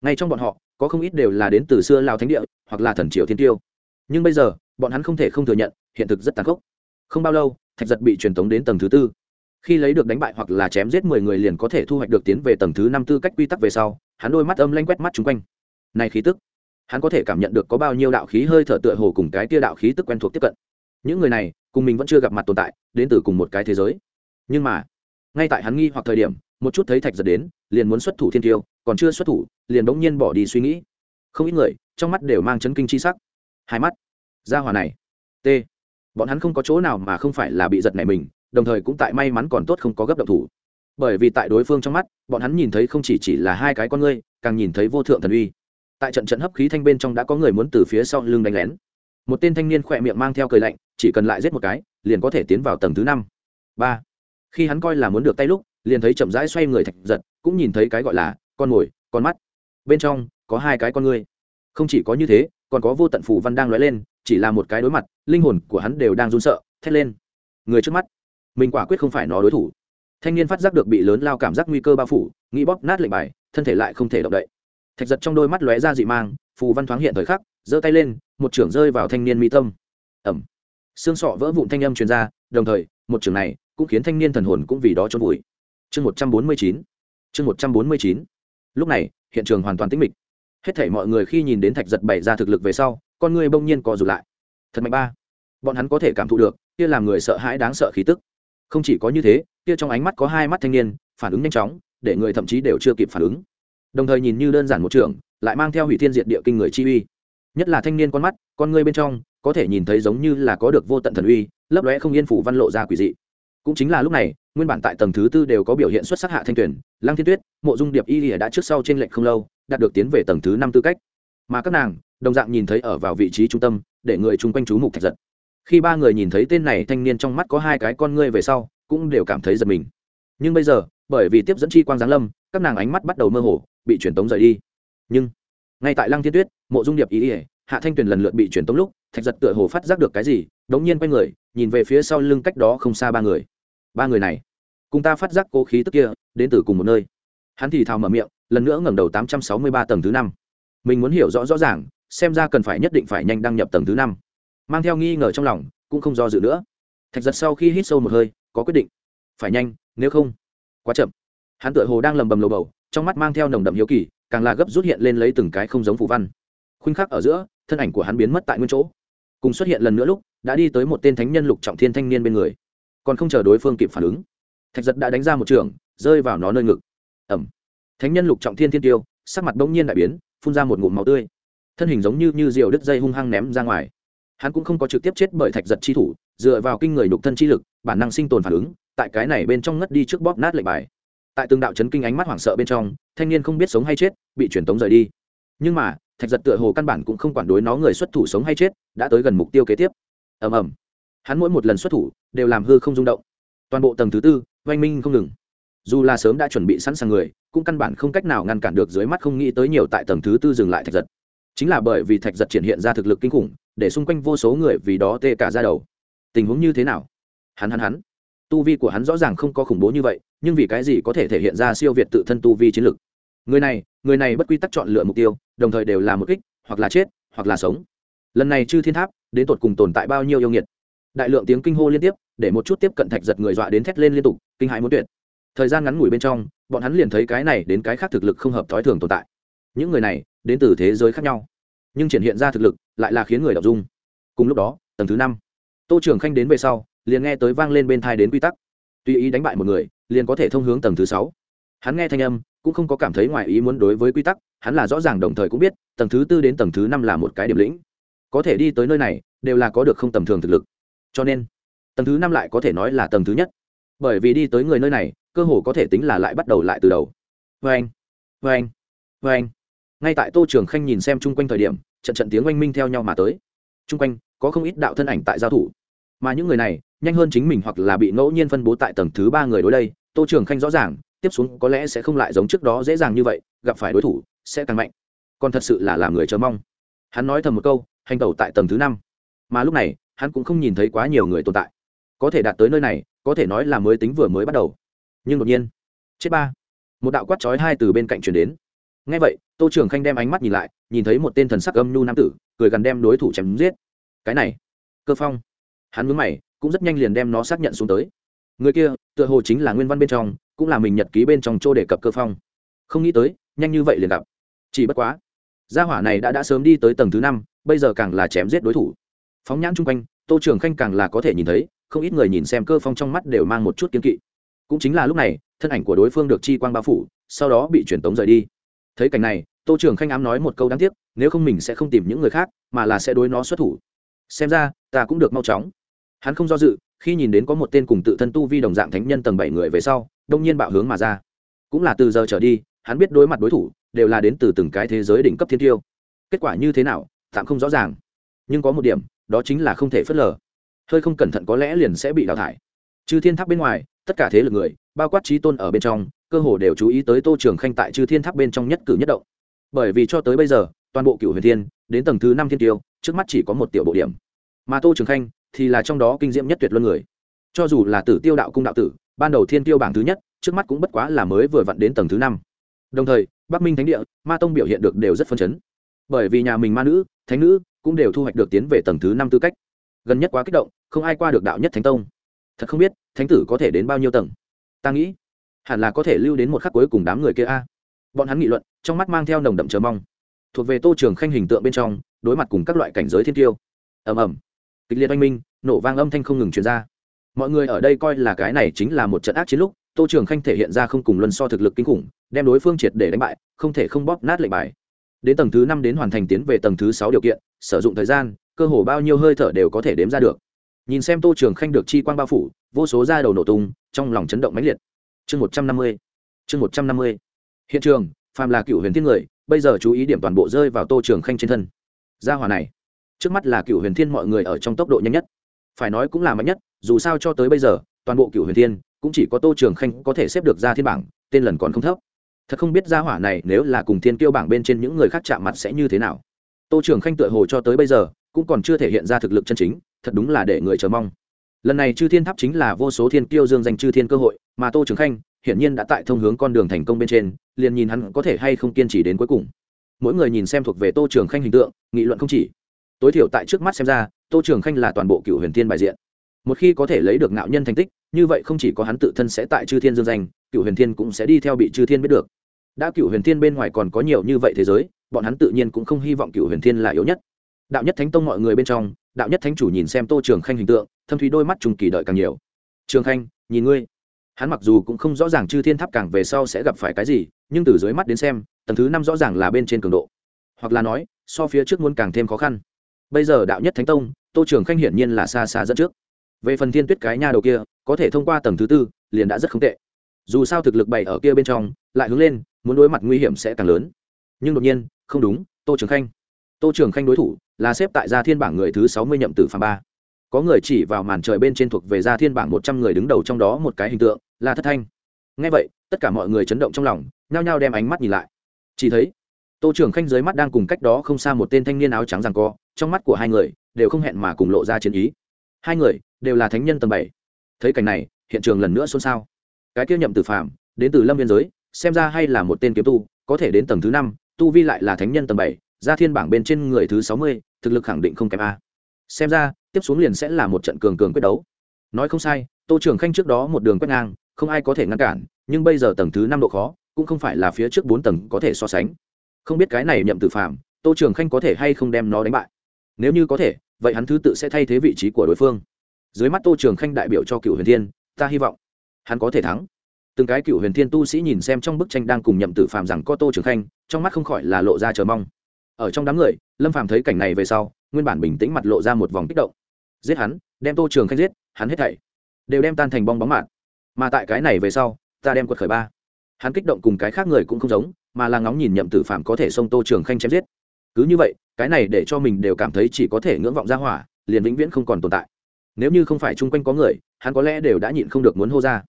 Ngay trong bọn họ, có không ít đều là đến từ xưa lao thánh địa, hoặc là thần triều thiên tiêu. Nhưng bây giờ, bọn hắn không thể không thừa nhận, hiện thực rất tàn khốc. Không bao lâu, thạch giật bị truyền tống đến tầng thứ tư khi lấy được đánh bại hoặc là chém giết mười người liền có thể thu hoạch được tiến về tầng thứ năm tư cách quy tắc về sau, hắn đôi mắt âm lanh quét mắt chung quanh. Này khí tức, hắn có thể cảm nhận được có bao nhiêu đạo khí hơi thở tựa hồ cùng cái tia đạo khí tức quen thuộc tiếp cận. Những người này, cùng mình vẫn chưa gặp mặt tồn tại, đến từ cùng một cái thế giới. Nhưng mà, ngay tại hắn nghi hoặc thời điểm, một chút thấy thạch giật đến, liền muốn xuất thủ thiên tiêu, còn chưa xuất thủ, liền bỗng nhiên bỏ đi suy nghĩ. Không ít người, trong mắt đều mang chấn kinh chi sắc. Hai mắt ra hòa này t bọn hắn không có chỗ nào mà không phải là bị giật này mình đồng thời cũng tại may mắn còn tốt không có gấp động thủ. Bởi vì tại đối phương trong mắt, bọn hắn nhìn thấy không chỉ chỉ là hai cái con ngươi, càng nhìn thấy vô thượng thần uy. Tại trận trận hấp khí thanh bên trong đã có người muốn từ phía sau lưng đánh lén. Một tên thanh niên khỏe miệng mang theo cười lạnh, chỉ cần lại giết một cái, liền có thể tiến vào tầng thứ năm. Ba. Khi hắn coi là muốn được tay lúc, liền thấy chậm rãi xoay người thạch giật, cũng nhìn thấy cái gọi là con mồi, con mắt. Bên trong, có hai cái con ngươi. Không chỉ có như thế, còn có vô tận phủ văn đang lóe lên, chỉ là một cái đối mặt, linh hồn của hắn đều đang run sợ, thét lên. Người trước mắt mình quả quyết không phải nó đối thủ. Thanh niên phát giác được bị lớn lao cảm giác nguy cơ bao phủ, nghĩ bóp nát lệnh bài, thân thể lại không thể động đậy. Thạch giật trong đôi mắt lóe ra dị mang, phù văn thoáng hiện thời khắc, giơ tay lên, một trưởng rơi vào thanh niên mỹ tâm. Ẩm xương sọ vỡ vụn thanh âm truyền ra, đồng thời, một trưởng này cũng khiến thanh niên thần hồn cũng vì đó trôn vùi. Chương một trăm bốn mươi chín. Chương một trăm bốn mươi chín. Lúc này, hiện trường hoàn toàn tĩnh mịch. Hết thảy mọi người khi nhìn đến thạch giật bày ra thực lực về sau, con người bỗng nhiên co rụt lại. Thật mạnh ba. Bọn hắn có thể cảm thụ được, kia làm người sợ hãi đáng sợ khí tức không chỉ có như thế, kia trong ánh mắt có hai mắt thanh niên, phản ứng nhanh chóng, để người thậm chí đều chưa kịp phản ứng. Đồng thời nhìn như đơn giản một trường, lại mang theo hủy thiên diện địa kinh người chi uy. Nhất là thanh niên con mắt, con ngươi bên trong, có thể nhìn thấy giống như là có được vô tận thần uy, lấp lóe không yên phủ văn lộ ra quỷ dị. Cũng chính là lúc này, nguyên bản tại tầng thứ tư đều có biểu hiện xuất sắc hạ thanh tuyển, lăng thiên tuyết, mộ dung điệp y lìa đã trước sau trên lệnh không lâu, đạt được tiến về tầng thứ năm tư cách. Mà các nàng, đồng dạng nhìn thấy ở vào vị trí trung tâm, để người chung quanh chú mục thạch giật khi ba người nhìn thấy tên này, thanh niên trong mắt có hai cái con ngươi về sau, cũng đều cảm thấy giật mình. Nhưng bây giờ, bởi vì tiếp dẫn chi quang giáng lâm, các nàng ánh mắt bắt đầu mơ hồ, bị truyền tống rời đi. Nhưng, ngay tại lăng thiên tuyết, mộ dung điệp ý ỉa hạ thanh tuyền lần lượt bị truyền tống lúc, thạch giật tựa hồ phát giác được cái gì, đống nhiên quay người, nhìn về phía sau lưng cách đó không xa ba người. Ba người này, cùng ta phát giác cố khí tức kia, đến từ cùng một nơi. Hắn thì thào mở miệng, lần nữa ngẩng đầu tám trăm sáu mươi ba tầng thứ năm. Mình muốn hiểu rõ rõ ràng, xem ra cần phải nhất định phải nhanh đăng nhập tầng thứ năm mang theo nghi ngờ trong lòng, cũng không do dự nữa. Thạch giật sau khi hít sâu một hơi, có quyết định. Phải nhanh, nếu không, quá chậm. Hắn tựa hồ đang lầm bầm lầu bầu, trong mắt mang theo nồng đậm hiếu kỳ, càng là gấp rút hiện lên lấy từng cái không giống phù văn. Khuynh khắc ở giữa, thân ảnh của hắn biến mất tại nguyên chỗ. Cùng xuất hiện lần nữa lúc, đã đi tới một tên thánh nhân lục trọng thiên thanh niên bên người. Còn không chờ đối phương kịp phản ứng, thạch giật đã đánh ra một trường, rơi vào nó nơi ngực. Ẩm thánh nhân lục trọng thiên thiên tiêu, sắc mặt bỗng nhiên đại biến, phun ra một ngụm màu tươi. Thân hình giống như như diều đứt dây hung hăng ném ra ngoài hắn cũng không có trực tiếp chết bởi thạch giật chi thủ, dựa vào kinh người nhục thân chi lực, bản năng sinh tồn phản ứng, tại cái này bên trong ngất đi trước bóp nát lệnh bài. Tại từng đạo chấn kinh ánh mắt hoảng sợ bên trong, thanh niên không biết sống hay chết, bị truyền tống rời đi. Nhưng mà, thạch giật tựa hồ căn bản cũng không quản đối nó người xuất thủ sống hay chết, đã tới gần mục tiêu kế tiếp. Ầm ầm. Hắn mỗi một lần xuất thủ, đều làm hư không rung động. Toàn bộ tầng thứ tư, oanh minh không ngừng. Dù là sớm đã chuẩn bị sẵn sàng người, cũng căn bản không cách nào ngăn cản được dưới mắt không nghĩ tới nhiều tại tầng thứ tư dừng lại thạch giật. Chính là bởi vì thạch giật triển hiện ra thực lực kinh khủng để xung quanh vô số người vì đó tê cả ra đầu. Tình huống như thế nào? Hắn hắn hắn. Tu vi của hắn rõ ràng không có khủng bố như vậy, nhưng vì cái gì có thể thể hiện ra siêu việt tự thân tu vi chiến lực? Người này người này bất quy tắc chọn lựa mục tiêu, đồng thời đều là một kích, hoặc là chết, hoặc là sống. Lần này chư thiên tháp, đến tột cùng tồn tại bao nhiêu yêu nghiệt? Đại lượng tiếng kinh hô liên tiếp, để một chút tiếp cận thạch giật người dọa đến thét lên liên tục, kinh hãi muốn tuyệt. Thời gian ngắn ngủi bên trong, bọn hắn liền thấy cái này đến cái khác thực lực không hợp thói thường tồn tại. Những người này, đến từ thế giới khác nhau nhưng triển hiện ra thực lực lại là khiến người đọc dung. Cùng lúc đó, tầng thứ năm, tô trưởng khanh đến về sau, liền nghe tới vang lên bên thai đến quy tắc. Tùy ý đánh bại một người, liền có thể thông hướng tầng thứ sáu. Hắn nghe thanh âm, cũng không có cảm thấy ngoài ý muốn đối với quy tắc, hắn là rõ ràng đồng thời cũng biết, tầng thứ tư đến tầng thứ năm là một cái điểm lĩnh. Có thể đi tới nơi này, đều là có được không tầm thường thực lực. Cho nên, tầng thứ năm lại có thể nói là tầng thứ nhất. Bởi vì đi tới người nơi này, cơ hồ có thể tính là lại bắt đầu lại từ đầu. Vê anh vê anh vê anh ngay tại tô trường khanh nhìn xem chung quanh thời điểm, trận trận tiếng oanh minh theo nhau mà tới. Chung quanh, có không ít đạo thân ảnh tại giao thủ. Mà những người này, nhanh hơn chính mình hoặc là bị ngẫu nhiên phân bố tại tầng thứ ba người đối đây, tô trường khanh rõ ràng, tiếp xuống có lẽ sẽ không lại giống trước đó dễ dàng như vậy, gặp phải đối thủ, sẽ càng mạnh. Còn thật sự là làm người chờ mong. Hắn nói thầm một câu, hành tẩu tại tầng thứ năm. Mà lúc này, hắn cũng không nhìn thấy quá nhiều người tồn tại. Có thể đạt tới nơi này, có thể nói là mới tính vừa mới bắt đầu. Nhưng đột nhiên, chết ba. Một đạo quát trói hai từ bên cạnh chuyển đến ngay vậy, tô trường khanh đem ánh mắt nhìn lại, nhìn thấy một tên thần sắc âm nhu nam tử, cười gần đem đối thủ chém giết. Cái này, cơ phong. Hắn mướn mày, cũng rất nhanh liền đem nó xác nhận xuống tới. Người kia, tựa hồ chính là nguyên văn bên trong, cũng là mình nhật ký bên trong chỗ đề cập cơ phong. Không nghĩ tới, nhanh như vậy liền gặp. Chỉ bất quá, gia hỏa này đã đã sớm đi tới tầng thứ năm, bây giờ càng là chém giết đối thủ. Phóng nhãn chung quanh, tô trường khanh càng là có thể nhìn thấy, không ít người nhìn xem cơ phong trong mắt đều mang một chút kiên kỵ. Cũng chính là lúc này, thân ảnh của đối phương được chi quang bao phủ, sau đó bị truyền tống rời đi thấy cảnh này, tô trường khanh ám nói một câu đáng tiếc, nếu không mình sẽ không tìm những người khác, mà là sẽ đối nó xuất thủ. Xem ra, ta cũng được mau chóng. Hắn không do dự, khi nhìn đến có một tên cùng tự thân tu vi đồng dạng thánh nhân tầng bảy người về sau, đông nhiên bạo hướng mà ra. Cũng là từ giờ trở đi, hắn biết đối mặt đối thủ, đều là đến từ từng cái thế giới đỉnh cấp thiên tiêu. Kết quả như thế nào, tạm không rõ ràng. Nhưng có một điểm, đó chính là không thể phớt lờ. Hơi không cẩn thận có lẽ liền sẽ bị đào thải. Chư thiên tháp bên ngoài, tất cả thế lực người, bao quát trí tôn ở bên trong cơ hồ đều chú ý tới tô trường khanh tại chư thiên tháp bên trong nhất cử nhất động. Bởi vì cho tới bây giờ, toàn bộ cựu huyền thiên, đến tầng thứ năm thiên tiêu, trước mắt chỉ có một tiểu bộ điểm. Mà tô trường khanh thì là trong đó kinh diễm nhất tuyệt luân người. Cho dù là tử tiêu đạo cung đạo tử, ban đầu thiên tiêu bảng thứ nhất, trước mắt cũng bất quá là mới vừa vặn đến tầng thứ năm. Đồng thời, bắc minh thánh địa, ma tông biểu hiện được đều rất phân chấn. Bởi vì nhà mình ma nữ, thánh nữ cũng đều thu hoạch được tiến về tầng thứ năm tư cách. Gần nhất quá kích động, không ai qua được đạo nhất thánh tông. Thật không biết thánh tử có thể đến bao nhiêu tầng. Ta nghĩ hẳn là có thể lưu đến một khắc cuối cùng đám người kia a. Bọn hắn nghị luận, trong mắt mang theo nồng đậm chờ mong. Thuộc về tô trường khanh hình tượng bên trong, đối mặt cùng các loại cảnh giới thiên tiêu. Ầm ầm. Kịch liệt oanh minh, nổ vang âm thanh không ngừng truyền ra. Mọi người ở đây coi là cái này chính là một trận ác chiến lúc, tô trường khanh thể hiện ra không cùng luân so thực lực kinh khủng, đem đối phương triệt để đánh bại, không thể không bóp nát lệnh bài. Đến tầng thứ năm đến hoàn thành tiến về tầng thứ sáu điều kiện, sử dụng thời gian, cơ hồ bao nhiêu hơi thở đều có thể đếm ra được. Nhìn xem tô trường khanh được chi quang bao phủ, vô số da đầu nổ tung, trong lòng chấn động mãnh liệt chương một trăm năm mươi. Chương một trăm năm mươi. Hiện trường phàm là cựu huyền thiên người, bây giờ chú ý điểm toàn bộ rơi vào tô trường khanh trên thân. Gia hòa này, trước mắt là cựu huyền thiên mọi người ở trong tốc độ nhanh nhất. Phải nói cũng là mạnh nhất, dù sao cho tới bây giờ, toàn bộ cựu huyền thiên, cũng chỉ có tô trường khanh có thể xếp được ra thiên bảng, tên lần còn không thấp. Thật không biết gia hỏa này nếu là cùng thiên kiêu bảng bên trên những người khác chạm mặt sẽ như thế nào. Tô trường khanh tựa hồ cho tới bây giờ, cũng còn chưa thể hiện ra thực lực chân chính, thật đúng là để người chờ mong lần này chư thiên tháp chính là vô số thiên kiêu dương danh chư thiên cơ hội, mà tô trường khanh hiển nhiên đã tại thông hướng con đường thành công bên trên, liền nhìn hắn có thể hay không kiên trì đến cuối cùng. Mỗi người nhìn xem thuộc về tô trường khanh hình tượng, nghị luận không chỉ. Tối thiểu tại trước mắt xem ra, tô trường khanh là toàn bộ cựu huyền thiên bài diện. Một khi có thể lấy được ngạo nhân thành tích, như vậy không chỉ có hắn tự thân sẽ tại chư thiên dương danh cựu huyền thiên cũng sẽ đi theo bị chư thiên biết được. Đã cựu huyền thiên bên ngoài còn có nhiều như vậy thế giới, bọn hắn tự nhiên cũng không hy vọng cựu huyền thiên là yếu nhất đạo nhất thánh tông mọi người bên trong, đạo nhất thánh chủ nhìn xem tô trường khanh hình tượng, thâm thúy đôi mắt trùng kỳ đợi càng nhiều. Trường khanh, nhìn ngươi. Hắn mặc dù cũng không rõ ràng chư thiên tháp càng về sau sẽ gặp phải cái gì, nhưng từ dưới mắt đến xem, tầng thứ năm rõ ràng là bên trên cường độ. Hoặc là nói, so phía trước muốn càng thêm khó khăn. Bây giờ đạo nhất thánh tông, tô trường khanh hiển nhiên là xa xa dẫn trước. Về phần thiên tuyết cái nha đầu kia, có thể thông qua tầng thứ tư, liền đã rất không tệ. Dù sao thực lực bày ở kia bên trong, lại hướng lên, muốn đối mặt nguy hiểm sẽ càng lớn. Nhưng đột nhiên, không đúng, tô trường khanh. Tô trường khanh đối thủ là xếp tại gia thiên bảng người thứ sáu mươi nhậm tử phàm ba. Có người chỉ vào màn trời bên trên thuộc về gia thiên bảng một trăm người đứng đầu trong đó một cái hình tượng, là thất thanh. Ngay vậy, tất cả mọi người chấn động trong lòng, nhao nhao đem ánh mắt nhìn lại. Chỉ thấy, tô trưởng khanh dưới mắt đang cùng cách đó không xa một tên thanh niên áo trắng rằng co, trong mắt của hai người đều không hẹn mà cùng lộ ra chiến ý. Hai người đều là thánh nhân tầng bảy. Thấy cảnh này, hiện trường lần nữa xôn xao. Cái kia nhậm tử phạm đến từ lâm biên giới, xem ra hay là một tên kiếm tu, có thể đến tầng thứ năm, tu vi lại là thánh nhân tầng bảy ra thiên bảng bên trên người thứ sáu mươi, thực lực khẳng định không kém a. Xem ra, tiếp xuống liền sẽ là một trận cường cường quyết đấu. Nói không sai, tô trường khanh trước đó một đường quét ngang, không ai có thể ngăn cản, nhưng bây giờ tầng thứ năm độ khó, cũng không phải là phía trước bốn tầng có thể so sánh. Không biết cái này nhậm tử phạm tô trường khanh có thể hay không đem nó đánh bại? Nếu như có thể, vậy hắn thứ tự sẽ thay thế vị trí của đối phương. Dưới mắt tô trường khanh đại biểu cho cựu huyền thiên, ta hy vọng hắn có thể thắng. Từng cái cựu huyền thiên tu sĩ nhìn xem trong bức tranh đang cùng nhậm tử phàm rằng có tô trường khanh, trong mắt không khỏi là lộ ra chờ mong ở trong đám người, lâm phàm thấy cảnh này về sau, nguyên bản bình tĩnh mặt lộ ra một vòng kích động. Giết hắn, đem tô trường khanh giết, hắn hết thảy đều đem tan thành bong bóng mạng mà tại cái này về sau, ta đem quật khởi ba. Hắn kích động cùng cái khác người cũng không giống, mà là ngóng nhìn nhậm tử phạm có thể xông tô trường khanh chém giết. Cứ như vậy, cái này để cho mình đều cảm thấy chỉ có thể ngưỡng vọng ra hỏa, liền vĩnh viễn không còn tồn tại. Nếu như không phải chung quanh có người, hắn có lẽ đều đã nhịn không được muốn hô ra.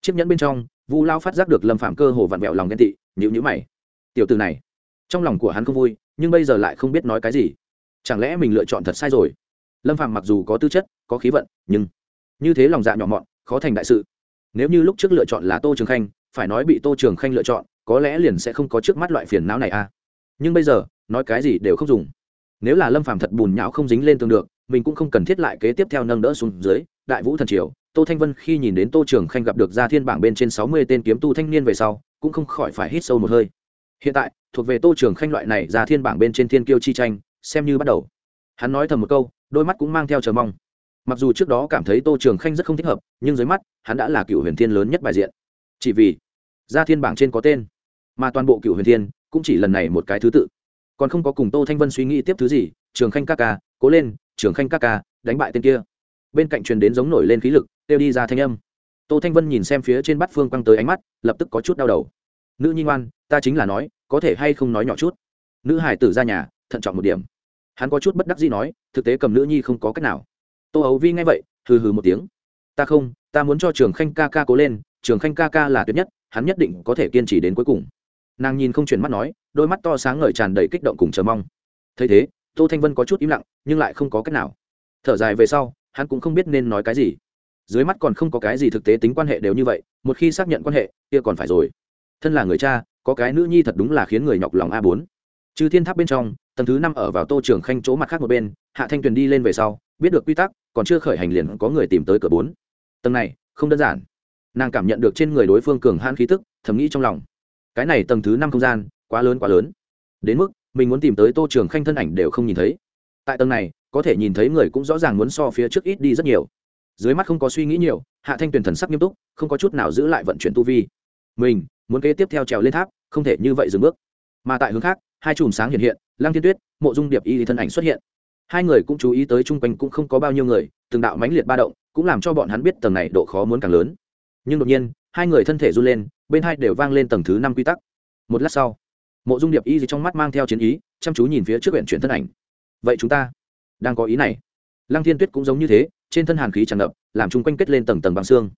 Chiếc nhẫn bên trong, vu lao phát giác được lâm phạm cơ hồ vặn vẹo lòng ghen tị nhịu nhữ mày. Tiểu từ này, trong lòng của hắn không vui nhưng bây giờ lại không biết nói cái gì. Chẳng lẽ mình lựa chọn thật sai rồi? Lâm phàm mặc dù có tư chất, có khí vận, nhưng như thế lòng dạ nhỏ mọn, khó thành đại sự. Nếu như lúc trước lựa chọn là tô trường khanh, phải nói bị tô trường khanh lựa chọn, có lẽ liền sẽ không có trước mắt loại phiền não này a à. nhưng bây giờ, nói cái gì đều không dùng. Nếu là lâm phàm thật bùn nhão không dính lên tường được, mình cũng không cần thiết lại kế tiếp theo nâng đỡ xuống dưới, đại vũ thần triều, tô thanh vân khi nhìn đến tô trường khanh gặp được gia thiên bảng bên trên sáu mươi tên kiếm tu thanh niên về sau, cũng không khỏi phải hít sâu một hơi hiện tại, thuộc về tô trường khanh loại này gia thiên bảng bên trên thiên kiêu chi tranh, xem như bắt đầu. Hắn nói thầm một câu, đôi mắt cũng mang theo chờ mong. Mặc dù trước đó cảm thấy tô trường khanh rất không thích hợp, nhưng dưới mắt, hắn đã là cựu huyền thiên lớn nhất bài diện. Chỉ vì gia thiên bảng trên có tên. Mà toàn bộ cựu huyền thiên, cũng chỉ lần này một cái thứ tự. Còn không có cùng tô thanh vân suy nghĩ tiếp thứ gì, trường khanh ca ca, cố lên, trường khanh ca ca, đánh bại tên kia. Bên cạnh truyền đến giống nổi lên khí lực, kêu đi ra thanh âm. Tô thanh vân nhìn xem phía trên bát phương quăng tới ánh mắt, lập tức có chút đau đầu nữ nhi ngoan, ta chính là nói, có thể hay không nói nhỏ chút. Nữ hải tử ra nhà, thận trọng một điểm. Hắn có chút bất đắc gì nói, thực tế cầm nữ nhi không có cách nào. Tô ấu vi nghe vậy, hừ hừ một tiếng. Ta không, ta muốn cho trường khanh ca ca cố lên, trường khanh ca ca là tuyệt nhất, hắn nhất định có thể kiên trì đến cuối cùng. Nàng nhìn không chuyển mắt nói, đôi mắt to sáng ngời tràn đầy kích động cùng chờ mong. Thấy thế, tô thanh vân có chút im lặng, nhưng lại không có cách nào. Thở dài về sau, hắn cũng không biết nên nói cái gì. Dưới mắt còn không có cái gì thực tế tính quan hệ đều như vậy, một khi xác nhận quan hệ, kia còn phải rồi thân là người cha, có cái nữ nhi thật đúng là khiến người nhọc lòng a bốn. Trừ thiên tháp bên trong, tầng thứ năm ở vào tô trường khanh chỗ mặt khác một bên, hạ thanh tuyền đi lên về sau, biết được quy tắc, còn chưa khởi hành liền có người tìm tới cửa bốn. Tầng này, không đơn giản. Nàng cảm nhận được trên người đối phương cường hãn khí tức, thầm nghĩ trong lòng. Cái này tầng thứ năm không gian, quá lớn quá lớn. Đến mức, mình muốn tìm tới tô trường khanh thân ảnh đều không nhìn thấy. Tại tầng này, có thể nhìn thấy người cũng rõ ràng muốn so phía trước ít đi rất nhiều. Dưới mắt không có suy nghĩ nhiều, hạ thanh tuyền thần sắc nghiêm túc, không có chút nào giữ lại vận chuyển tu vi mình muốn kế tiếp theo trèo lên tháp, không thể như vậy dừng bước. Mà tại hướng khác, hai chùm sáng hiện hiện lang thiên tuyết, mộ dung điệp y thân ảnh xuất hiện. Hai người cũng chú ý tới chung quanh cũng không có bao nhiêu người, từng đạo mãnh liệt ba động, cũng làm cho bọn hắn biết tầng này độ khó muốn càng lớn. Nhưng đột nhiên, hai người thân thể run lên, bên hai đều vang lên tầng thứ năm quy tắc. Một lát sau, mộ dung điệp y gì trong mắt mang theo chiến ý, chăm chú nhìn phía trước huyện chuyển thân ảnh. Vậy chúng ta đang có ý này. Lăng thiên tuyết cũng giống như thế, trên thân hàn khí tràn ngập, làm chung quanh kết lên tầng tầng bằng xương.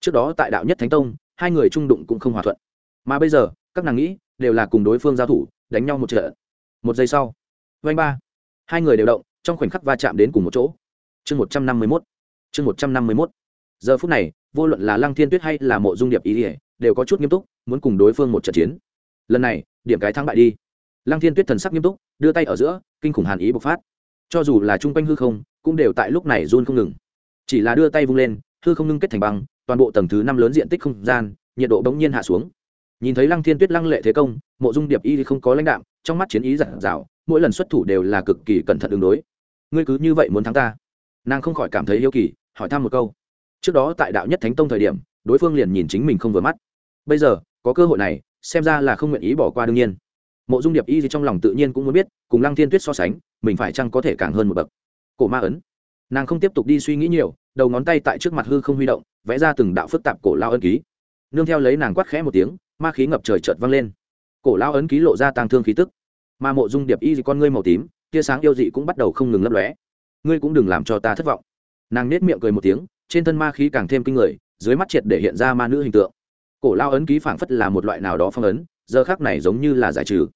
Trước đó tại đạo nhất thánh tông hai người trung đụng cũng không hòa thuận. Mà bây giờ, các nàng nghĩ, đều là cùng đối phương giao thủ, đánh nhau một trận. Một giây sau vanh ba, hai người đều động, trong khoảnh khắc va chạm đến cùng một chỗ. Chương một trăm năm mươi mốt, chương một trăm năm mươi mốt. Giờ phút này, vô luận là lăng thiên tuyết hay là mộ dung điệp ý ỉa đều có chút nghiêm túc, muốn cùng đối phương một trận chiến. Lần này, điểm cái thắng bại đi. Lăng thiên tuyết thần sắc nghiêm túc, đưa tay ở giữa, kinh khủng hàn ý bộc phát. Cho dù là chung quanh hư không, cũng đều tại lúc này run không ngừng. Chỉ là đưa tay vung lên, hư không ngưng kết thành băng toàn bộ tầng thứ năm lớn diện tích không gian, nhiệt độ bỗng nhiên hạ xuống. Nhìn thấy lăng thiên tuyết lăng lệ thế công, mộ dung điệp y không có lãnh đạm, trong mắt chiến ý giặt rào mỗi lần xuất thủ đều là cực kỳ cẩn thận ứng đối. Ngươi cứ như vậy muốn thắng ta? Nàng không khỏi cảm thấy yêu kỳ, hỏi thăm một câu. Trước đó tại đạo nhất thánh tông thời điểm, đối phương liền nhìn chính mình không vừa mắt. Bây giờ, có cơ hội này, xem ra là không nguyện ý bỏ qua đương nhiên. Mộ dung điệp y gì trong lòng tự nhiên cũng muốn biết, cùng lăng thiên tuyết so sánh, mình phải chăng có thể càng hơn một bậc. Cổ ma ấn nàng không tiếp tục đi suy nghĩ nhiều, đầu ngón tay tại trước mặt hư không huy động, vẽ ra từng đạo phức tạp cổ lao ân ký. Nương theo lấy nàng quát khẽ một tiếng, ma khí ngập trời chợt vang lên. Cổ lao ấn ký lộ ra tàng thương khí tức. Mà mộ dung điệp y gì con ngươi màu tím, tia sáng yêu dị cũng bắt đầu không ngừng lấp lóe. Ngươi cũng đừng làm cho ta thất vọng. Nàng nết miệng cười một tiếng, trên thân ma khí càng thêm kinh người, dưới mắt triệt để hiện ra ma nữ hình tượng. Cổ lao ấn ký phảng phất là một loại nào đó phong ấn, giờ khác này giống như là giải trừ.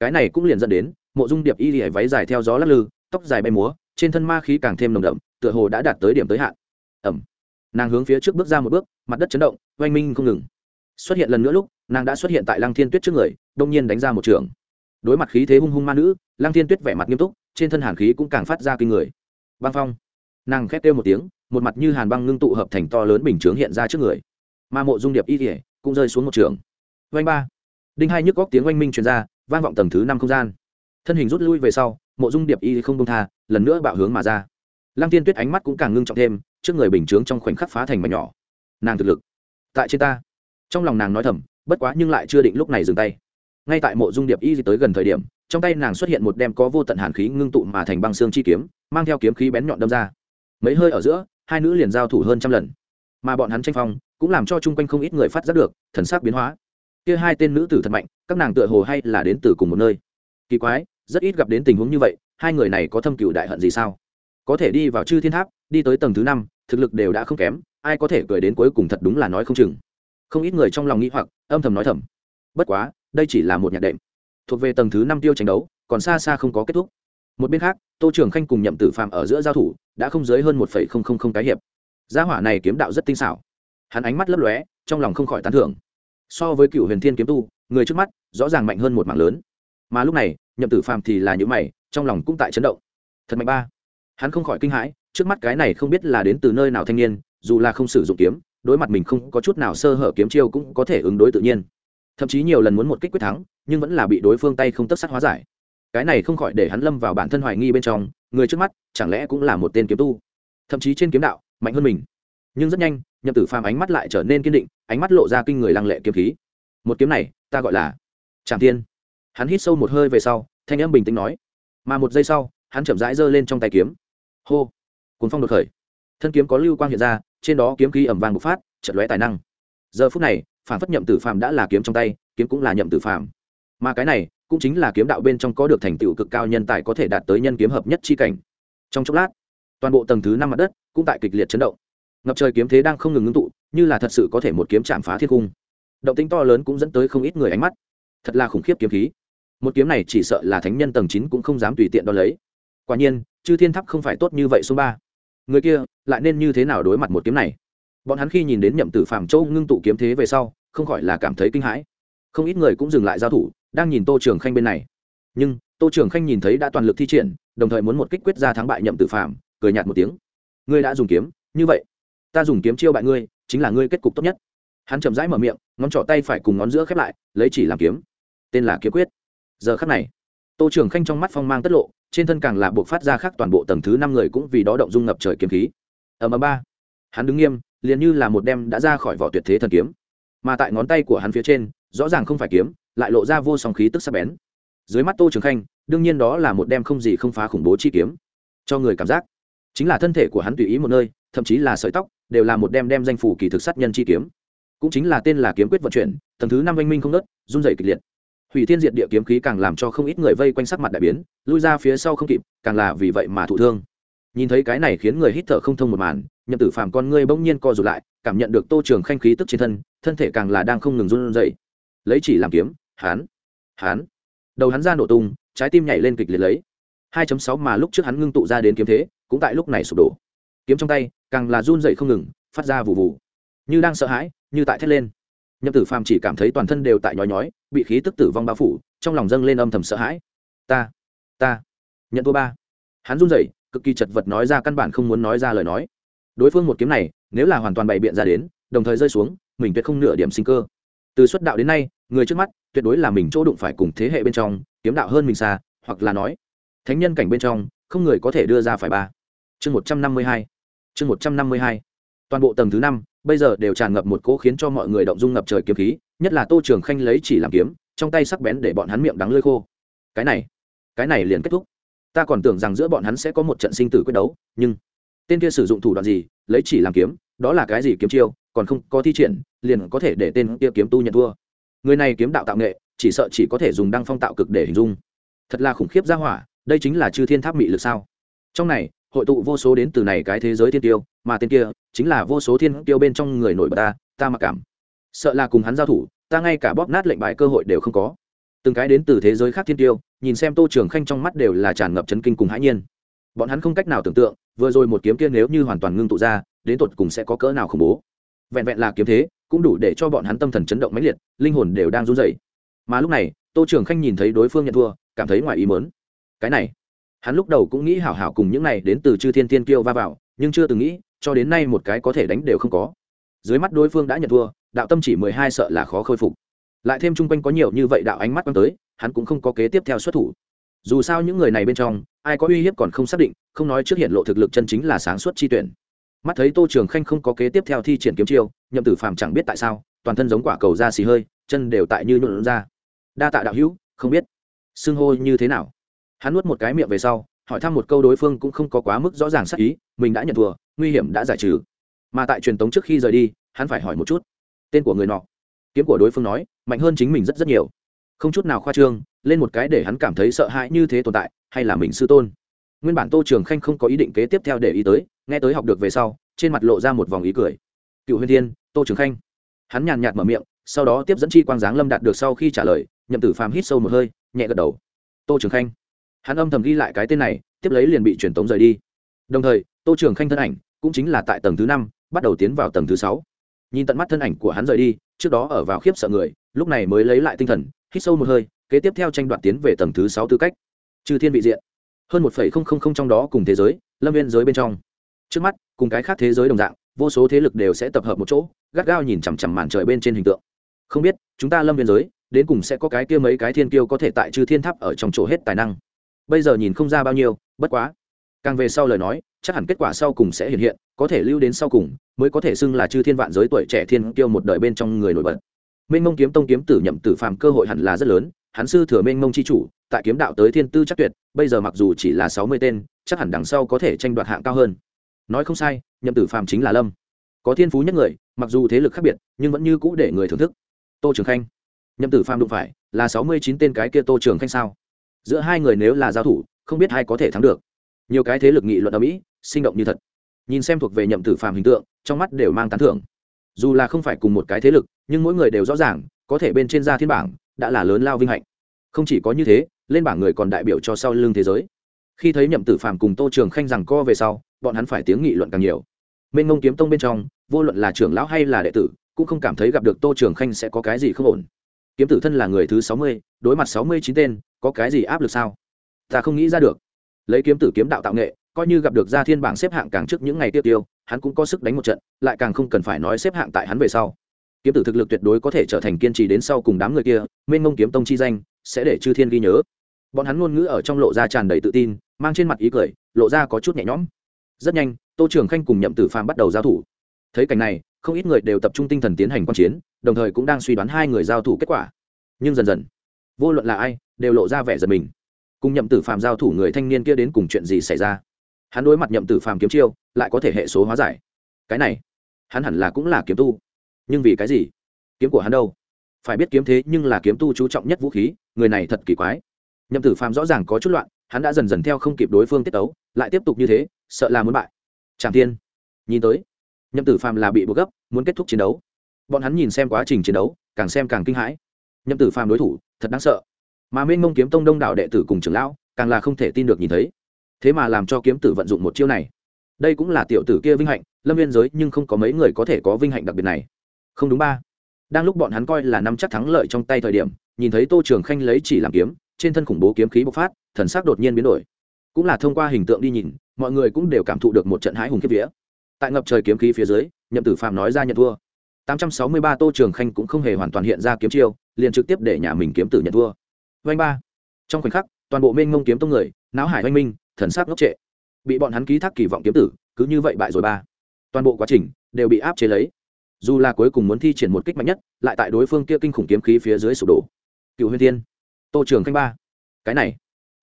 Cái này cũng liền dẫn đến, mộ dung điệp y lìa váy dài theo gió lắc lư, tóc dài bay múa trên thân ma khí càng thêm nồng đậm, tựa hồ đã đạt tới điểm tới hạn. Ẩm nàng hướng phía trước bước ra một bước, mặt đất chấn động, oanh minh không ngừng. Xuất hiện lần nữa lúc, nàng đã xuất hiện tại lăng thiên tuyết trước người, đông nhiên đánh ra một trường. Đối mặt khí thế hung hung ma nữ, lăng thiên tuyết vẻ mặt nghiêm túc, trên thân hàn khí cũng càng phát ra kinh người. Băng phong. Nàng khét kêu một tiếng, một mặt như hàn băng ngưng tụ hợp thành to lớn bình chướng hiện ra trước người. Ma mộ dung điệp y thể cũng rơi xuống một trường. Oanh ba. Đinh hai nhức góc tiếng oanh minh truyền ra, vang vọng tầng thứ năm không gian. Thân hình rút lui về sau mộ dung điệp y không công tha, lần nữa bạo hướng mà ra. Lăng tiên tuyết ánh mắt cũng càng ngưng trọng thêm, trước người bình chướng trong khoảnh khắc phá thành mảnh nhỏ. Nàng thực lực, tại trên ta. Trong lòng nàng nói thầm, bất quá nhưng lại chưa định lúc này dừng tay. Ngay tại mộ dung điệp y tới gần thời điểm, trong tay nàng xuất hiện một đem có vô tận hàn khí ngưng tụ mà thành băng xương chi kiếm, mang theo kiếm khí bén nhọn đâm ra. Mấy hơi ở giữa, hai nữ liền giao thủ hơn trăm lần. Mà bọn hắn tranh phong, cũng làm cho chung quanh không ít người phát giác được, thần sắc biến hóa. Kia hai tên nữ tử thật mạnh, các nàng tựa hồ hay là đến từ cùng một nơi. Kỳ quái rất ít gặp đến tình huống như vậy, hai người này có thâm cựu đại hận gì sao? Có thể đi vào chư thiên tháp, đi tới tầng thứ năm, thực lực đều đã không kém, ai có thể cười đến cuối cùng thật đúng là nói không chừng. Không ít người trong lòng nghĩ hoặc, âm thầm nói thầm. Bất quá, đây chỉ là một nhạc đệm. Thuộc về tầng thứ năm tiêu tranh đấu, còn xa xa không có kết thúc. Một bên khác, tô trường khanh cùng nhậm tử phạm ở giữa giao thủ, đã không dưới hơn một cái hiệp. Gia hỏa này kiếm đạo rất tinh xảo. Hắn ánh mắt lấp lóe, trong lòng không khỏi tán thưởng. So với cựu huyền thiên kiếm tu, người trước mắt, rõ ràng mạnh hơn một mảng lớn mà lúc này, nhậm tử phàm thì là những mày, trong lòng cũng tại chấn động. Thật mạnh ba. Hắn không khỏi kinh hãi, trước mắt cái này không biết là đến từ nơi nào thanh niên, dù là không sử dụng kiếm, đối mặt mình không có chút nào sơ hở kiếm chiêu cũng có thể ứng đối tự nhiên. Thậm chí nhiều lần muốn một kích quyết thắng, nhưng vẫn là bị đối phương tay không tất sát hóa giải. Cái này không khỏi để hắn lâm vào bản thân hoài nghi bên trong, người trước mắt, chẳng lẽ cũng là một tên kiếm tu? Thậm chí trên kiếm đạo, mạnh hơn mình. Nhưng rất nhanh, nhậm tử phàm ánh mắt lại trở nên kiên định, ánh mắt lộ ra kinh người lăng lệ kiếm khí. Một kiếm này, ta gọi là tràng tiên hắn hít sâu một hơi về sau, thanh âm bình tĩnh nói. Mà một giây sau, hắn chậm rãi giơ lên trong tay kiếm. Hô! Cuốn phong đột khởi. Thân kiếm có lưu quang hiện ra, trên đó kiếm khí ẩm vàng bộc phát trận lóe tài năng. Giờ phút này, phản phất nhậm tử phàm đã là kiếm trong tay, kiếm cũng là nhậm tử phàm. Mà cái này, cũng chính là kiếm đạo bên trong có được thành tựu cực cao nhân tài có thể đạt tới nhân kiếm hợp nhất chi cảnh. Trong chốc lát, toàn bộ tầng thứ năm mặt đất cũng tại kịch liệt chấn động. Ngập trời kiếm thế đang không ngừng ngưng tụ, như là thật sự có thể một kiếm chạm phá thiên cung. Động tính to lớn cũng dẫn tới không ít người ánh mắt. Thật là khủng khiếp kiếm khí một kiếm này chỉ sợ là thánh nhân tầng chín cũng không dám tùy tiện đo lấy. Quả nhiên, chư thiên tháp không phải tốt như vậy số ba. Người kia lại nên như thế nào đối mặt một kiếm này? Bọn hắn khi nhìn đến nhậm tử phàm châu ngưng tụ kiếm thế về sau, không khỏi là cảm thấy kinh hãi. Không ít người cũng dừng lại giao thủ, đang nhìn tô trường khanh bên này. Nhưng, tô trường khanh nhìn thấy đã toàn lực thi triển, đồng thời muốn một kích quyết ra thắng bại nhậm tử phàm, cười nhạt một tiếng. Ngươi đã dùng kiếm, như vậy, ta dùng kiếm chiêu bại ngươi, chính là ngươi kết cục tốt nhất. Hắn chậm rãi mở miệng, ngón trỏ tay phải cùng ngón giữa khép lại, lấy chỉ làm kiếm. Tên là kiếm quyết giờ khắc này, tô trường khanh trong mắt phong mang tất lộ, trên thân càng là buộc phát ra khác toàn bộ tầng thứ năm người cũng vì đó động dung ngập trời kiếm khí. Ở ầm ba. Hắn đứng nghiêm, liền như là một đem đã ra khỏi vỏ tuyệt thế thần kiếm. Mà tại ngón tay của hắn phía trên, rõ ràng không phải kiếm, lại lộ ra vô song khí tức sắc bén. Dưới mắt tô trường khanh, đương nhiên đó là một đem không gì không phá khủng bố chi kiếm. Cho người cảm giác, chính là thân thể của hắn tùy ý một nơi, thậm chí là sợi tóc, đều là một đem đem danh phủ kỳ thực sát nhân chi kiếm. Cũng chính là tên là kiếm quyết vận chuyển, tầng thứ năm anh minh không nớt run dày kịch liệt hủy thiên diệt địa kiếm khí càng làm cho không ít người vây quanh sắc mặt đại biến, lui ra phía sau không kịp, càng là vì vậy mà thụ thương. Nhìn thấy cái này khiến người hít thở không thông một màn, nhậm tử phàm con ngươi bỗng nhiên co rụt lại, cảm nhận được tô trường khanh khí tức trên thân thân thể càng là đang không ngừng run dậy lấy chỉ làm kiếm hán hán đầu hắn ra nổ tung, trái tim nhảy lên kịch liệt lấy. 2.6 mà lúc trước hắn ngưng tụ ra đến kiếm thế, cũng tại lúc này sụp đổ. Kiếm trong tay, càng là run dậy không ngừng, phát ra vụ vụ như đang sợ hãi, như tại thét lên. Nhậm tử phàm chỉ cảm thấy toàn thân đều tại nhói nhói bị khí tức tử vong bao phủ, trong lòng dâng lên âm thầm sợ hãi. Ta ta, nhận thua ba. Hắn run rẩy, cực kỳ chật vật nói ra căn bản không muốn nói ra lời nói. Đối phương một kiếm này, nếu là hoàn toàn bày biện ra đến, đồng thời rơi xuống, mình tuyệt không nửa điểm sinh cơ. Từ xuất đạo đến nay, người trước mắt, tuyệt đối là mình chỗ đụng phải cùng thế hệ bên trong, kiếm đạo hơn mình xa, hoặc là nói, thánh nhân cảnh bên trong, không người có thể đưa ra phải ba. Chương một trăm năm mươi hai, chương một trăm năm mươi hai. Toàn bộ tầng thứ năm, bây giờ đều tràn ngập một cỗ khiến cho mọi người động dung ngập trời kiếm khí nhất là tô trường khanh lấy chỉ làm kiếm, trong tay sắc bén để bọn hắn miệng đắng lơi khô. Cái này cái này liền kết thúc. Ta còn tưởng rằng giữa bọn hắn sẽ có một trận sinh tử quyết đấu, nhưng tên kia sử dụng thủ đoạn gì, lấy chỉ làm kiếm, đó là cái gì kiếm chiêu, còn không có thi triển, liền có thể để tên kia kiếm tu nhận thua. Người này kiếm đạo tạo nghệ, chỉ sợ chỉ có thể dùng đăng phong tạo cực để hình dung. Thật là khủng khiếp ra hỏa, đây chính là chư thiên tháp mị lực sao? Trong này, hội tụ vô số đến từ này cái thế giới thiên tiêu, mà tên kia chính là vô số thiên tiêu bên trong người nổi bật ta ta mặc cảm sợ là cùng hắn giao thủ, ta ngay cả bóp nát lệnh bại cơ hội đều không có. Từng cái đến từ thế giới khác thiên tiêu, nhìn xem tô trường khanh trong mắt đều là tràn ngập chấn kinh cùng hãi nhiên. Bọn hắn không cách nào tưởng tượng, vừa rồi một kiếm kia nếu như hoàn toàn ngưng tụ ra, đến tột cùng sẽ có cỡ nào khủng bố. Vẹn vẹn là kiếm thế, cũng đủ để cho bọn hắn tâm thần chấn động mãnh liệt, linh hồn đều đang run rẩy. Mà lúc này, tô trường khanh nhìn thấy đối phương nhận thua, cảm thấy ngoài ý mớn cái này, hắn lúc đầu cũng nghĩ hảo hảo cùng những này đến từ chư thiên tiên kiêu va vào, nhưng chưa từng nghĩ, cho đến nay một cái có thể đánh đều không có. Dưới mắt đối phương đã nhận thua đạo tâm chỉ mười hai sợ là khó khôi phục. Lại thêm chung quanh có nhiều như vậy đạo ánh mắt quăng tới, hắn cũng không có kế tiếp theo xuất thủ. Dù sao những người này bên trong, ai có uy hiếp còn không xác định, không nói trước hiện lộ thực lực chân chính là sáng suốt chi tuyển. Mắt thấy tô trường khanh không có kế tiếp theo thi triển kiếm chiêu, nhậm tử phàm chẳng biết tại sao, toàn thân giống quả cầu ra xì hơi, chân đều tại như nhuộn ra. Đa tạ đạo hữu, không biết xưng hô như thế nào. Hắn nuốt một cái miệng về sau, hỏi thăm một câu đối phương cũng không có quá mức rõ ràng sắc ý, mình đã nhận thua, nguy hiểm đã giải trừ. Mà tại truyền tống trước khi rời đi, hắn phải hỏi một chút tên của người nọ. Kiếm của đối phương nói, mạnh hơn chính mình rất rất nhiều. Không chút nào khoa trương, lên một cái để hắn cảm thấy sợ hãi như thế tồn tại, hay là mình sư tôn. Nguyên bản tô trường khanh không có ý định kế tiếp theo để ý tới, nghe tới học được về sau, trên mặt lộ ra một vòng ý cười. Cựu huyên thiên, tô trường khanh. Hắn nhàn nhạt mở miệng, sau đó tiếp dẫn chi quang giáng lâm đạt được sau khi trả lời, nhậm tử phàm hít sâu một hơi, nhẹ gật đầu. Tô trường khanh. Hắn âm thầm ghi lại cái tên này, tiếp lấy liền bị truyền tống rời đi. Đồng thời, tô trường khanh thân ảnh, cũng chính là tại tầng thứ năm, bắt đầu tiến vào tầng thứ sáu nhìn tận mắt thân ảnh của hắn rời đi, trước đó ở vào khiếp sợ người, lúc này mới lấy lại tinh thần, hít sâu một hơi, kế tiếp theo tranh đoạt tiến về tầng thứ sáu tư cách. Trừ thiên vị diện, hơn một phẩy không không không trong đó cùng thế giới, lâm viên giới bên trong. Trước mắt, cùng cái khác thế giới đồng dạng, vô số thế lực đều sẽ tập hợp một chỗ, gắt gao nhìn chằm chằm màn trời bên trên hình tượng. Không biết, chúng ta lâm viên giới, đến cùng sẽ có cái kia mấy cái thiên kiêu có thể tại trừ thiên tháp ở trong chỗ hết tài năng. Bây giờ nhìn không ra bao nhiêu, bất quá. Càng về sau lời nói chắc hẳn kết quả sau cùng sẽ hiện hiện, có thể lưu đến sau cùng, mới có thể xưng là chư thiên vạn giới tuổi trẻ thiên kiêu một đời bên trong người nổi bật. Minh mông kiếm tông kiếm tử nhậm tử phàm cơ hội hẳn là rất lớn, hắn sư thừa minh mông c h i chủ, tại kiếm đạo tới thiên tư chắc tuyệt, bây giờ mặc dù chỉ là sáu mươi tên, chắc hẳn đằng sau có thể tranh đoạt hạng cao hơn. Nói không sai, nhậm tử phàm chính là lâm. Có thiên phú nhất người, mặc dù thế lực khác biệt, nhưng vẫn như cũ để người thưởng thức. Tô trường khanh. Nhậm tử phàm đụng phải, là sáu mươi chín tên cái kia tô trường khanh sao? Giữa hai người nếu là giao thủ, không biết ai có thể thắng được. Nhiều cái thế lực nghị luận ở mỹ sinh động như thật. Nhìn xem thuộc về nhậm tử phàm hình tượng, trong mắt đều mang tán thưởng. Dù là không phải cùng một cái thế lực, nhưng mỗi người đều rõ ràng, có thể bên trên gia thiên bảng đã là lớn lao vinh hạnh. Không chỉ có như thế, lên bảng người còn đại biểu cho sau lưng thế giới. Khi thấy nhậm tử phàm cùng tô trường khanh rằng co về sau, bọn hắn phải tiếng nghị luận càng nhiều. Mênh ngông kiếm tông bên trong, vô luận là trưởng lão hay là đệ tử, cũng không cảm thấy gặp được tô trường khanh sẽ có cái gì không ổn. Kiếm tử thân là người thứ sáu mươi, đối mặt sáu mươi chín tên, có cái gì áp lực sao? Ta không nghĩ ra được. Lấy kiếm tử kiếm đạo tạo nghệ coi như gặp được gia thiên bảng xếp hạng càng trước những ngày tiêu tiêu hắn cũng có sức đánh một trận, lại càng không cần phải nói xếp hạng tại hắn về sau. Kiếm tử thực lực tuyệt đối có thể trở thành kiên trì đến sau cùng đám người kia, mênh mông kiếm tông chi danh, sẽ để chư thiên ghi nhớ. Bọn hắn ngôn ngữ ở trong lộ ra tràn đầy tự tin, mang trên mặt ý cười, lộ ra có chút nhẹ nhõm. Rất nhanh, tô trường khanh cùng nhậm tử phàm bắt đầu giao thủ. Thấy cảnh này, không ít người đều tập trung tinh thần tiến hành quan chiến, đồng thời cũng đang suy đoán hai người giao thủ kết quả. Nhưng dần dần, vô luận là ai, đều lộ ra vẻ giật mình. Cùng nhậm tử phàm giao thủ người thanh niên kia đến cùng chuyện gì xảy ra? Hắn đối mặt nhậm tử phàm kiếm chiêu, lại có thể hệ số hóa giải. Cái này, hắn hẳn là cũng là kiếm tu. Nhưng vì cái gì? Kiếm của hắn đâu? Phải biết kiếm thế nhưng là kiếm tu chú trọng nhất vũ khí, người này thật kỳ quái. Nhậm tử phàm rõ ràng có chút loạn, hắn đã dần dần theo không kịp đối phương tiết tấu, lại tiếp tục như thế, sợ là muốn bại. Tràng tiên nhìn tới, nhậm tử phàm là bị buộc gấp, muốn kết thúc chiến đấu. Bọn hắn nhìn xem quá trình chiến đấu, càng xem càng kinh hãi. Nhậm tử phàm đối thủ, thật đáng sợ. Mà minh mông kiếm tông đông đảo đệ tử cùng trưởng lão, càng là không thể tin được nhìn thấy thế mà làm cho kiếm tử vận dụng một chiêu này. Đây cũng là tiểu tử kia vinh hạnh, lâm viên giới nhưng không có mấy người có thể có vinh hạnh đặc biệt này. Không đúng ba. Đang lúc bọn hắn coi là năm chắc thắng lợi trong tay thời điểm, nhìn thấy tô trường khanh lấy chỉ làm kiếm, trên thân khủng bố kiếm khí bộc phát, thần sắc đột nhiên biến đổi. Cũng là thông qua hình tượng đi nhìn, mọi người cũng đều cảm thụ được một trận hãi hùng kiếp vía. Tại ngập trời kiếm khí phía dưới, nhậm tử phàm nói ra nhận thua. 863 tô trường khanh cũng không hề hoàn toàn hiện ra kiếm chiêu, liền trực tiếp để nhà mình kiếm tử nhận thua. Vanh ba. Trong khoảnh khắc, toàn bộ mênh ngông kiếm tông người náo hải oanh minh thần sắc ngốc trệ. Bị bọn hắn ký thác kỳ vọng kiếm tử, cứ như vậy bại rồi ba. Toàn bộ quá trình đều bị áp chế lấy. Dù là cuối cùng muốn thi triển một kích mạnh nhất, lại tại đối phương kia kinh khủng kiếm khí phía dưới sụp đổ. Cựu huyền tiên tô trường khanh ba. Cái này,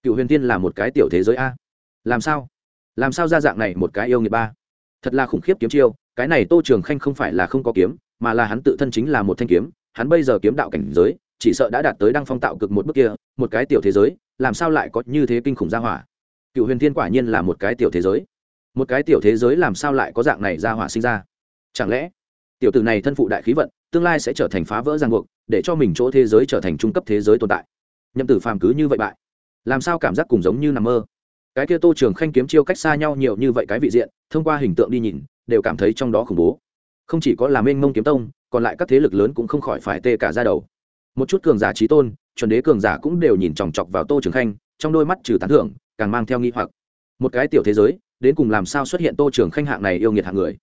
cựu huyền tiên là một cái tiểu thế giới a. Làm sao? Làm sao ra dạng này một cái yêu nghiệt ba? Thật là khủng khiếp kiếm chiêu, cái này tô trường khanh không phải là không có kiếm, mà là hắn tự thân chính là một thanh kiếm, hắn bây giờ kiếm đạo cảnh giới, chỉ sợ đã đạt tới đăng phong tạo cực một bước kia, một cái tiểu thế giới, làm sao lại có như thế kinh khủng gia hỏa? Cựu huyền thiên quả nhiên là một cái tiểu thế giới. Một cái tiểu thế giới làm sao lại có dạng này ra hỏa sinh ra? Chẳng lẽ, tiểu tử này thân phụ đại khí vận, tương lai sẽ trở thành phá vỡ ràng buộc, để cho mình chỗ thế giới trở thành trung cấp thế giới tồn tại? Nhậm tử phàm cứ như vậy bại. Làm sao cảm giác cùng giống như nằm mơ? Cái kia tô trường khanh kiếm chiêu cách xa nhau nhiều như vậy cái vị diện, thông qua hình tượng đi nhìn, đều cảm thấy trong đó khủng bố. Không chỉ có làm mênh mông kiếm tông, còn lại các thế lực lớn cũng không khỏi phải tê cả ra đầu. Một chút cường giả trí tôn, chuẩn đế cường giả cũng đều nhìn chòng chọc vào tô trường khanh, trong đôi mắt trừ tán thưởng càng mang theo nghi hoặc. Một cái tiểu thế giới, đến cùng làm sao xuất hiện tô trường khanh hạng này yêu nghiệt hạng người?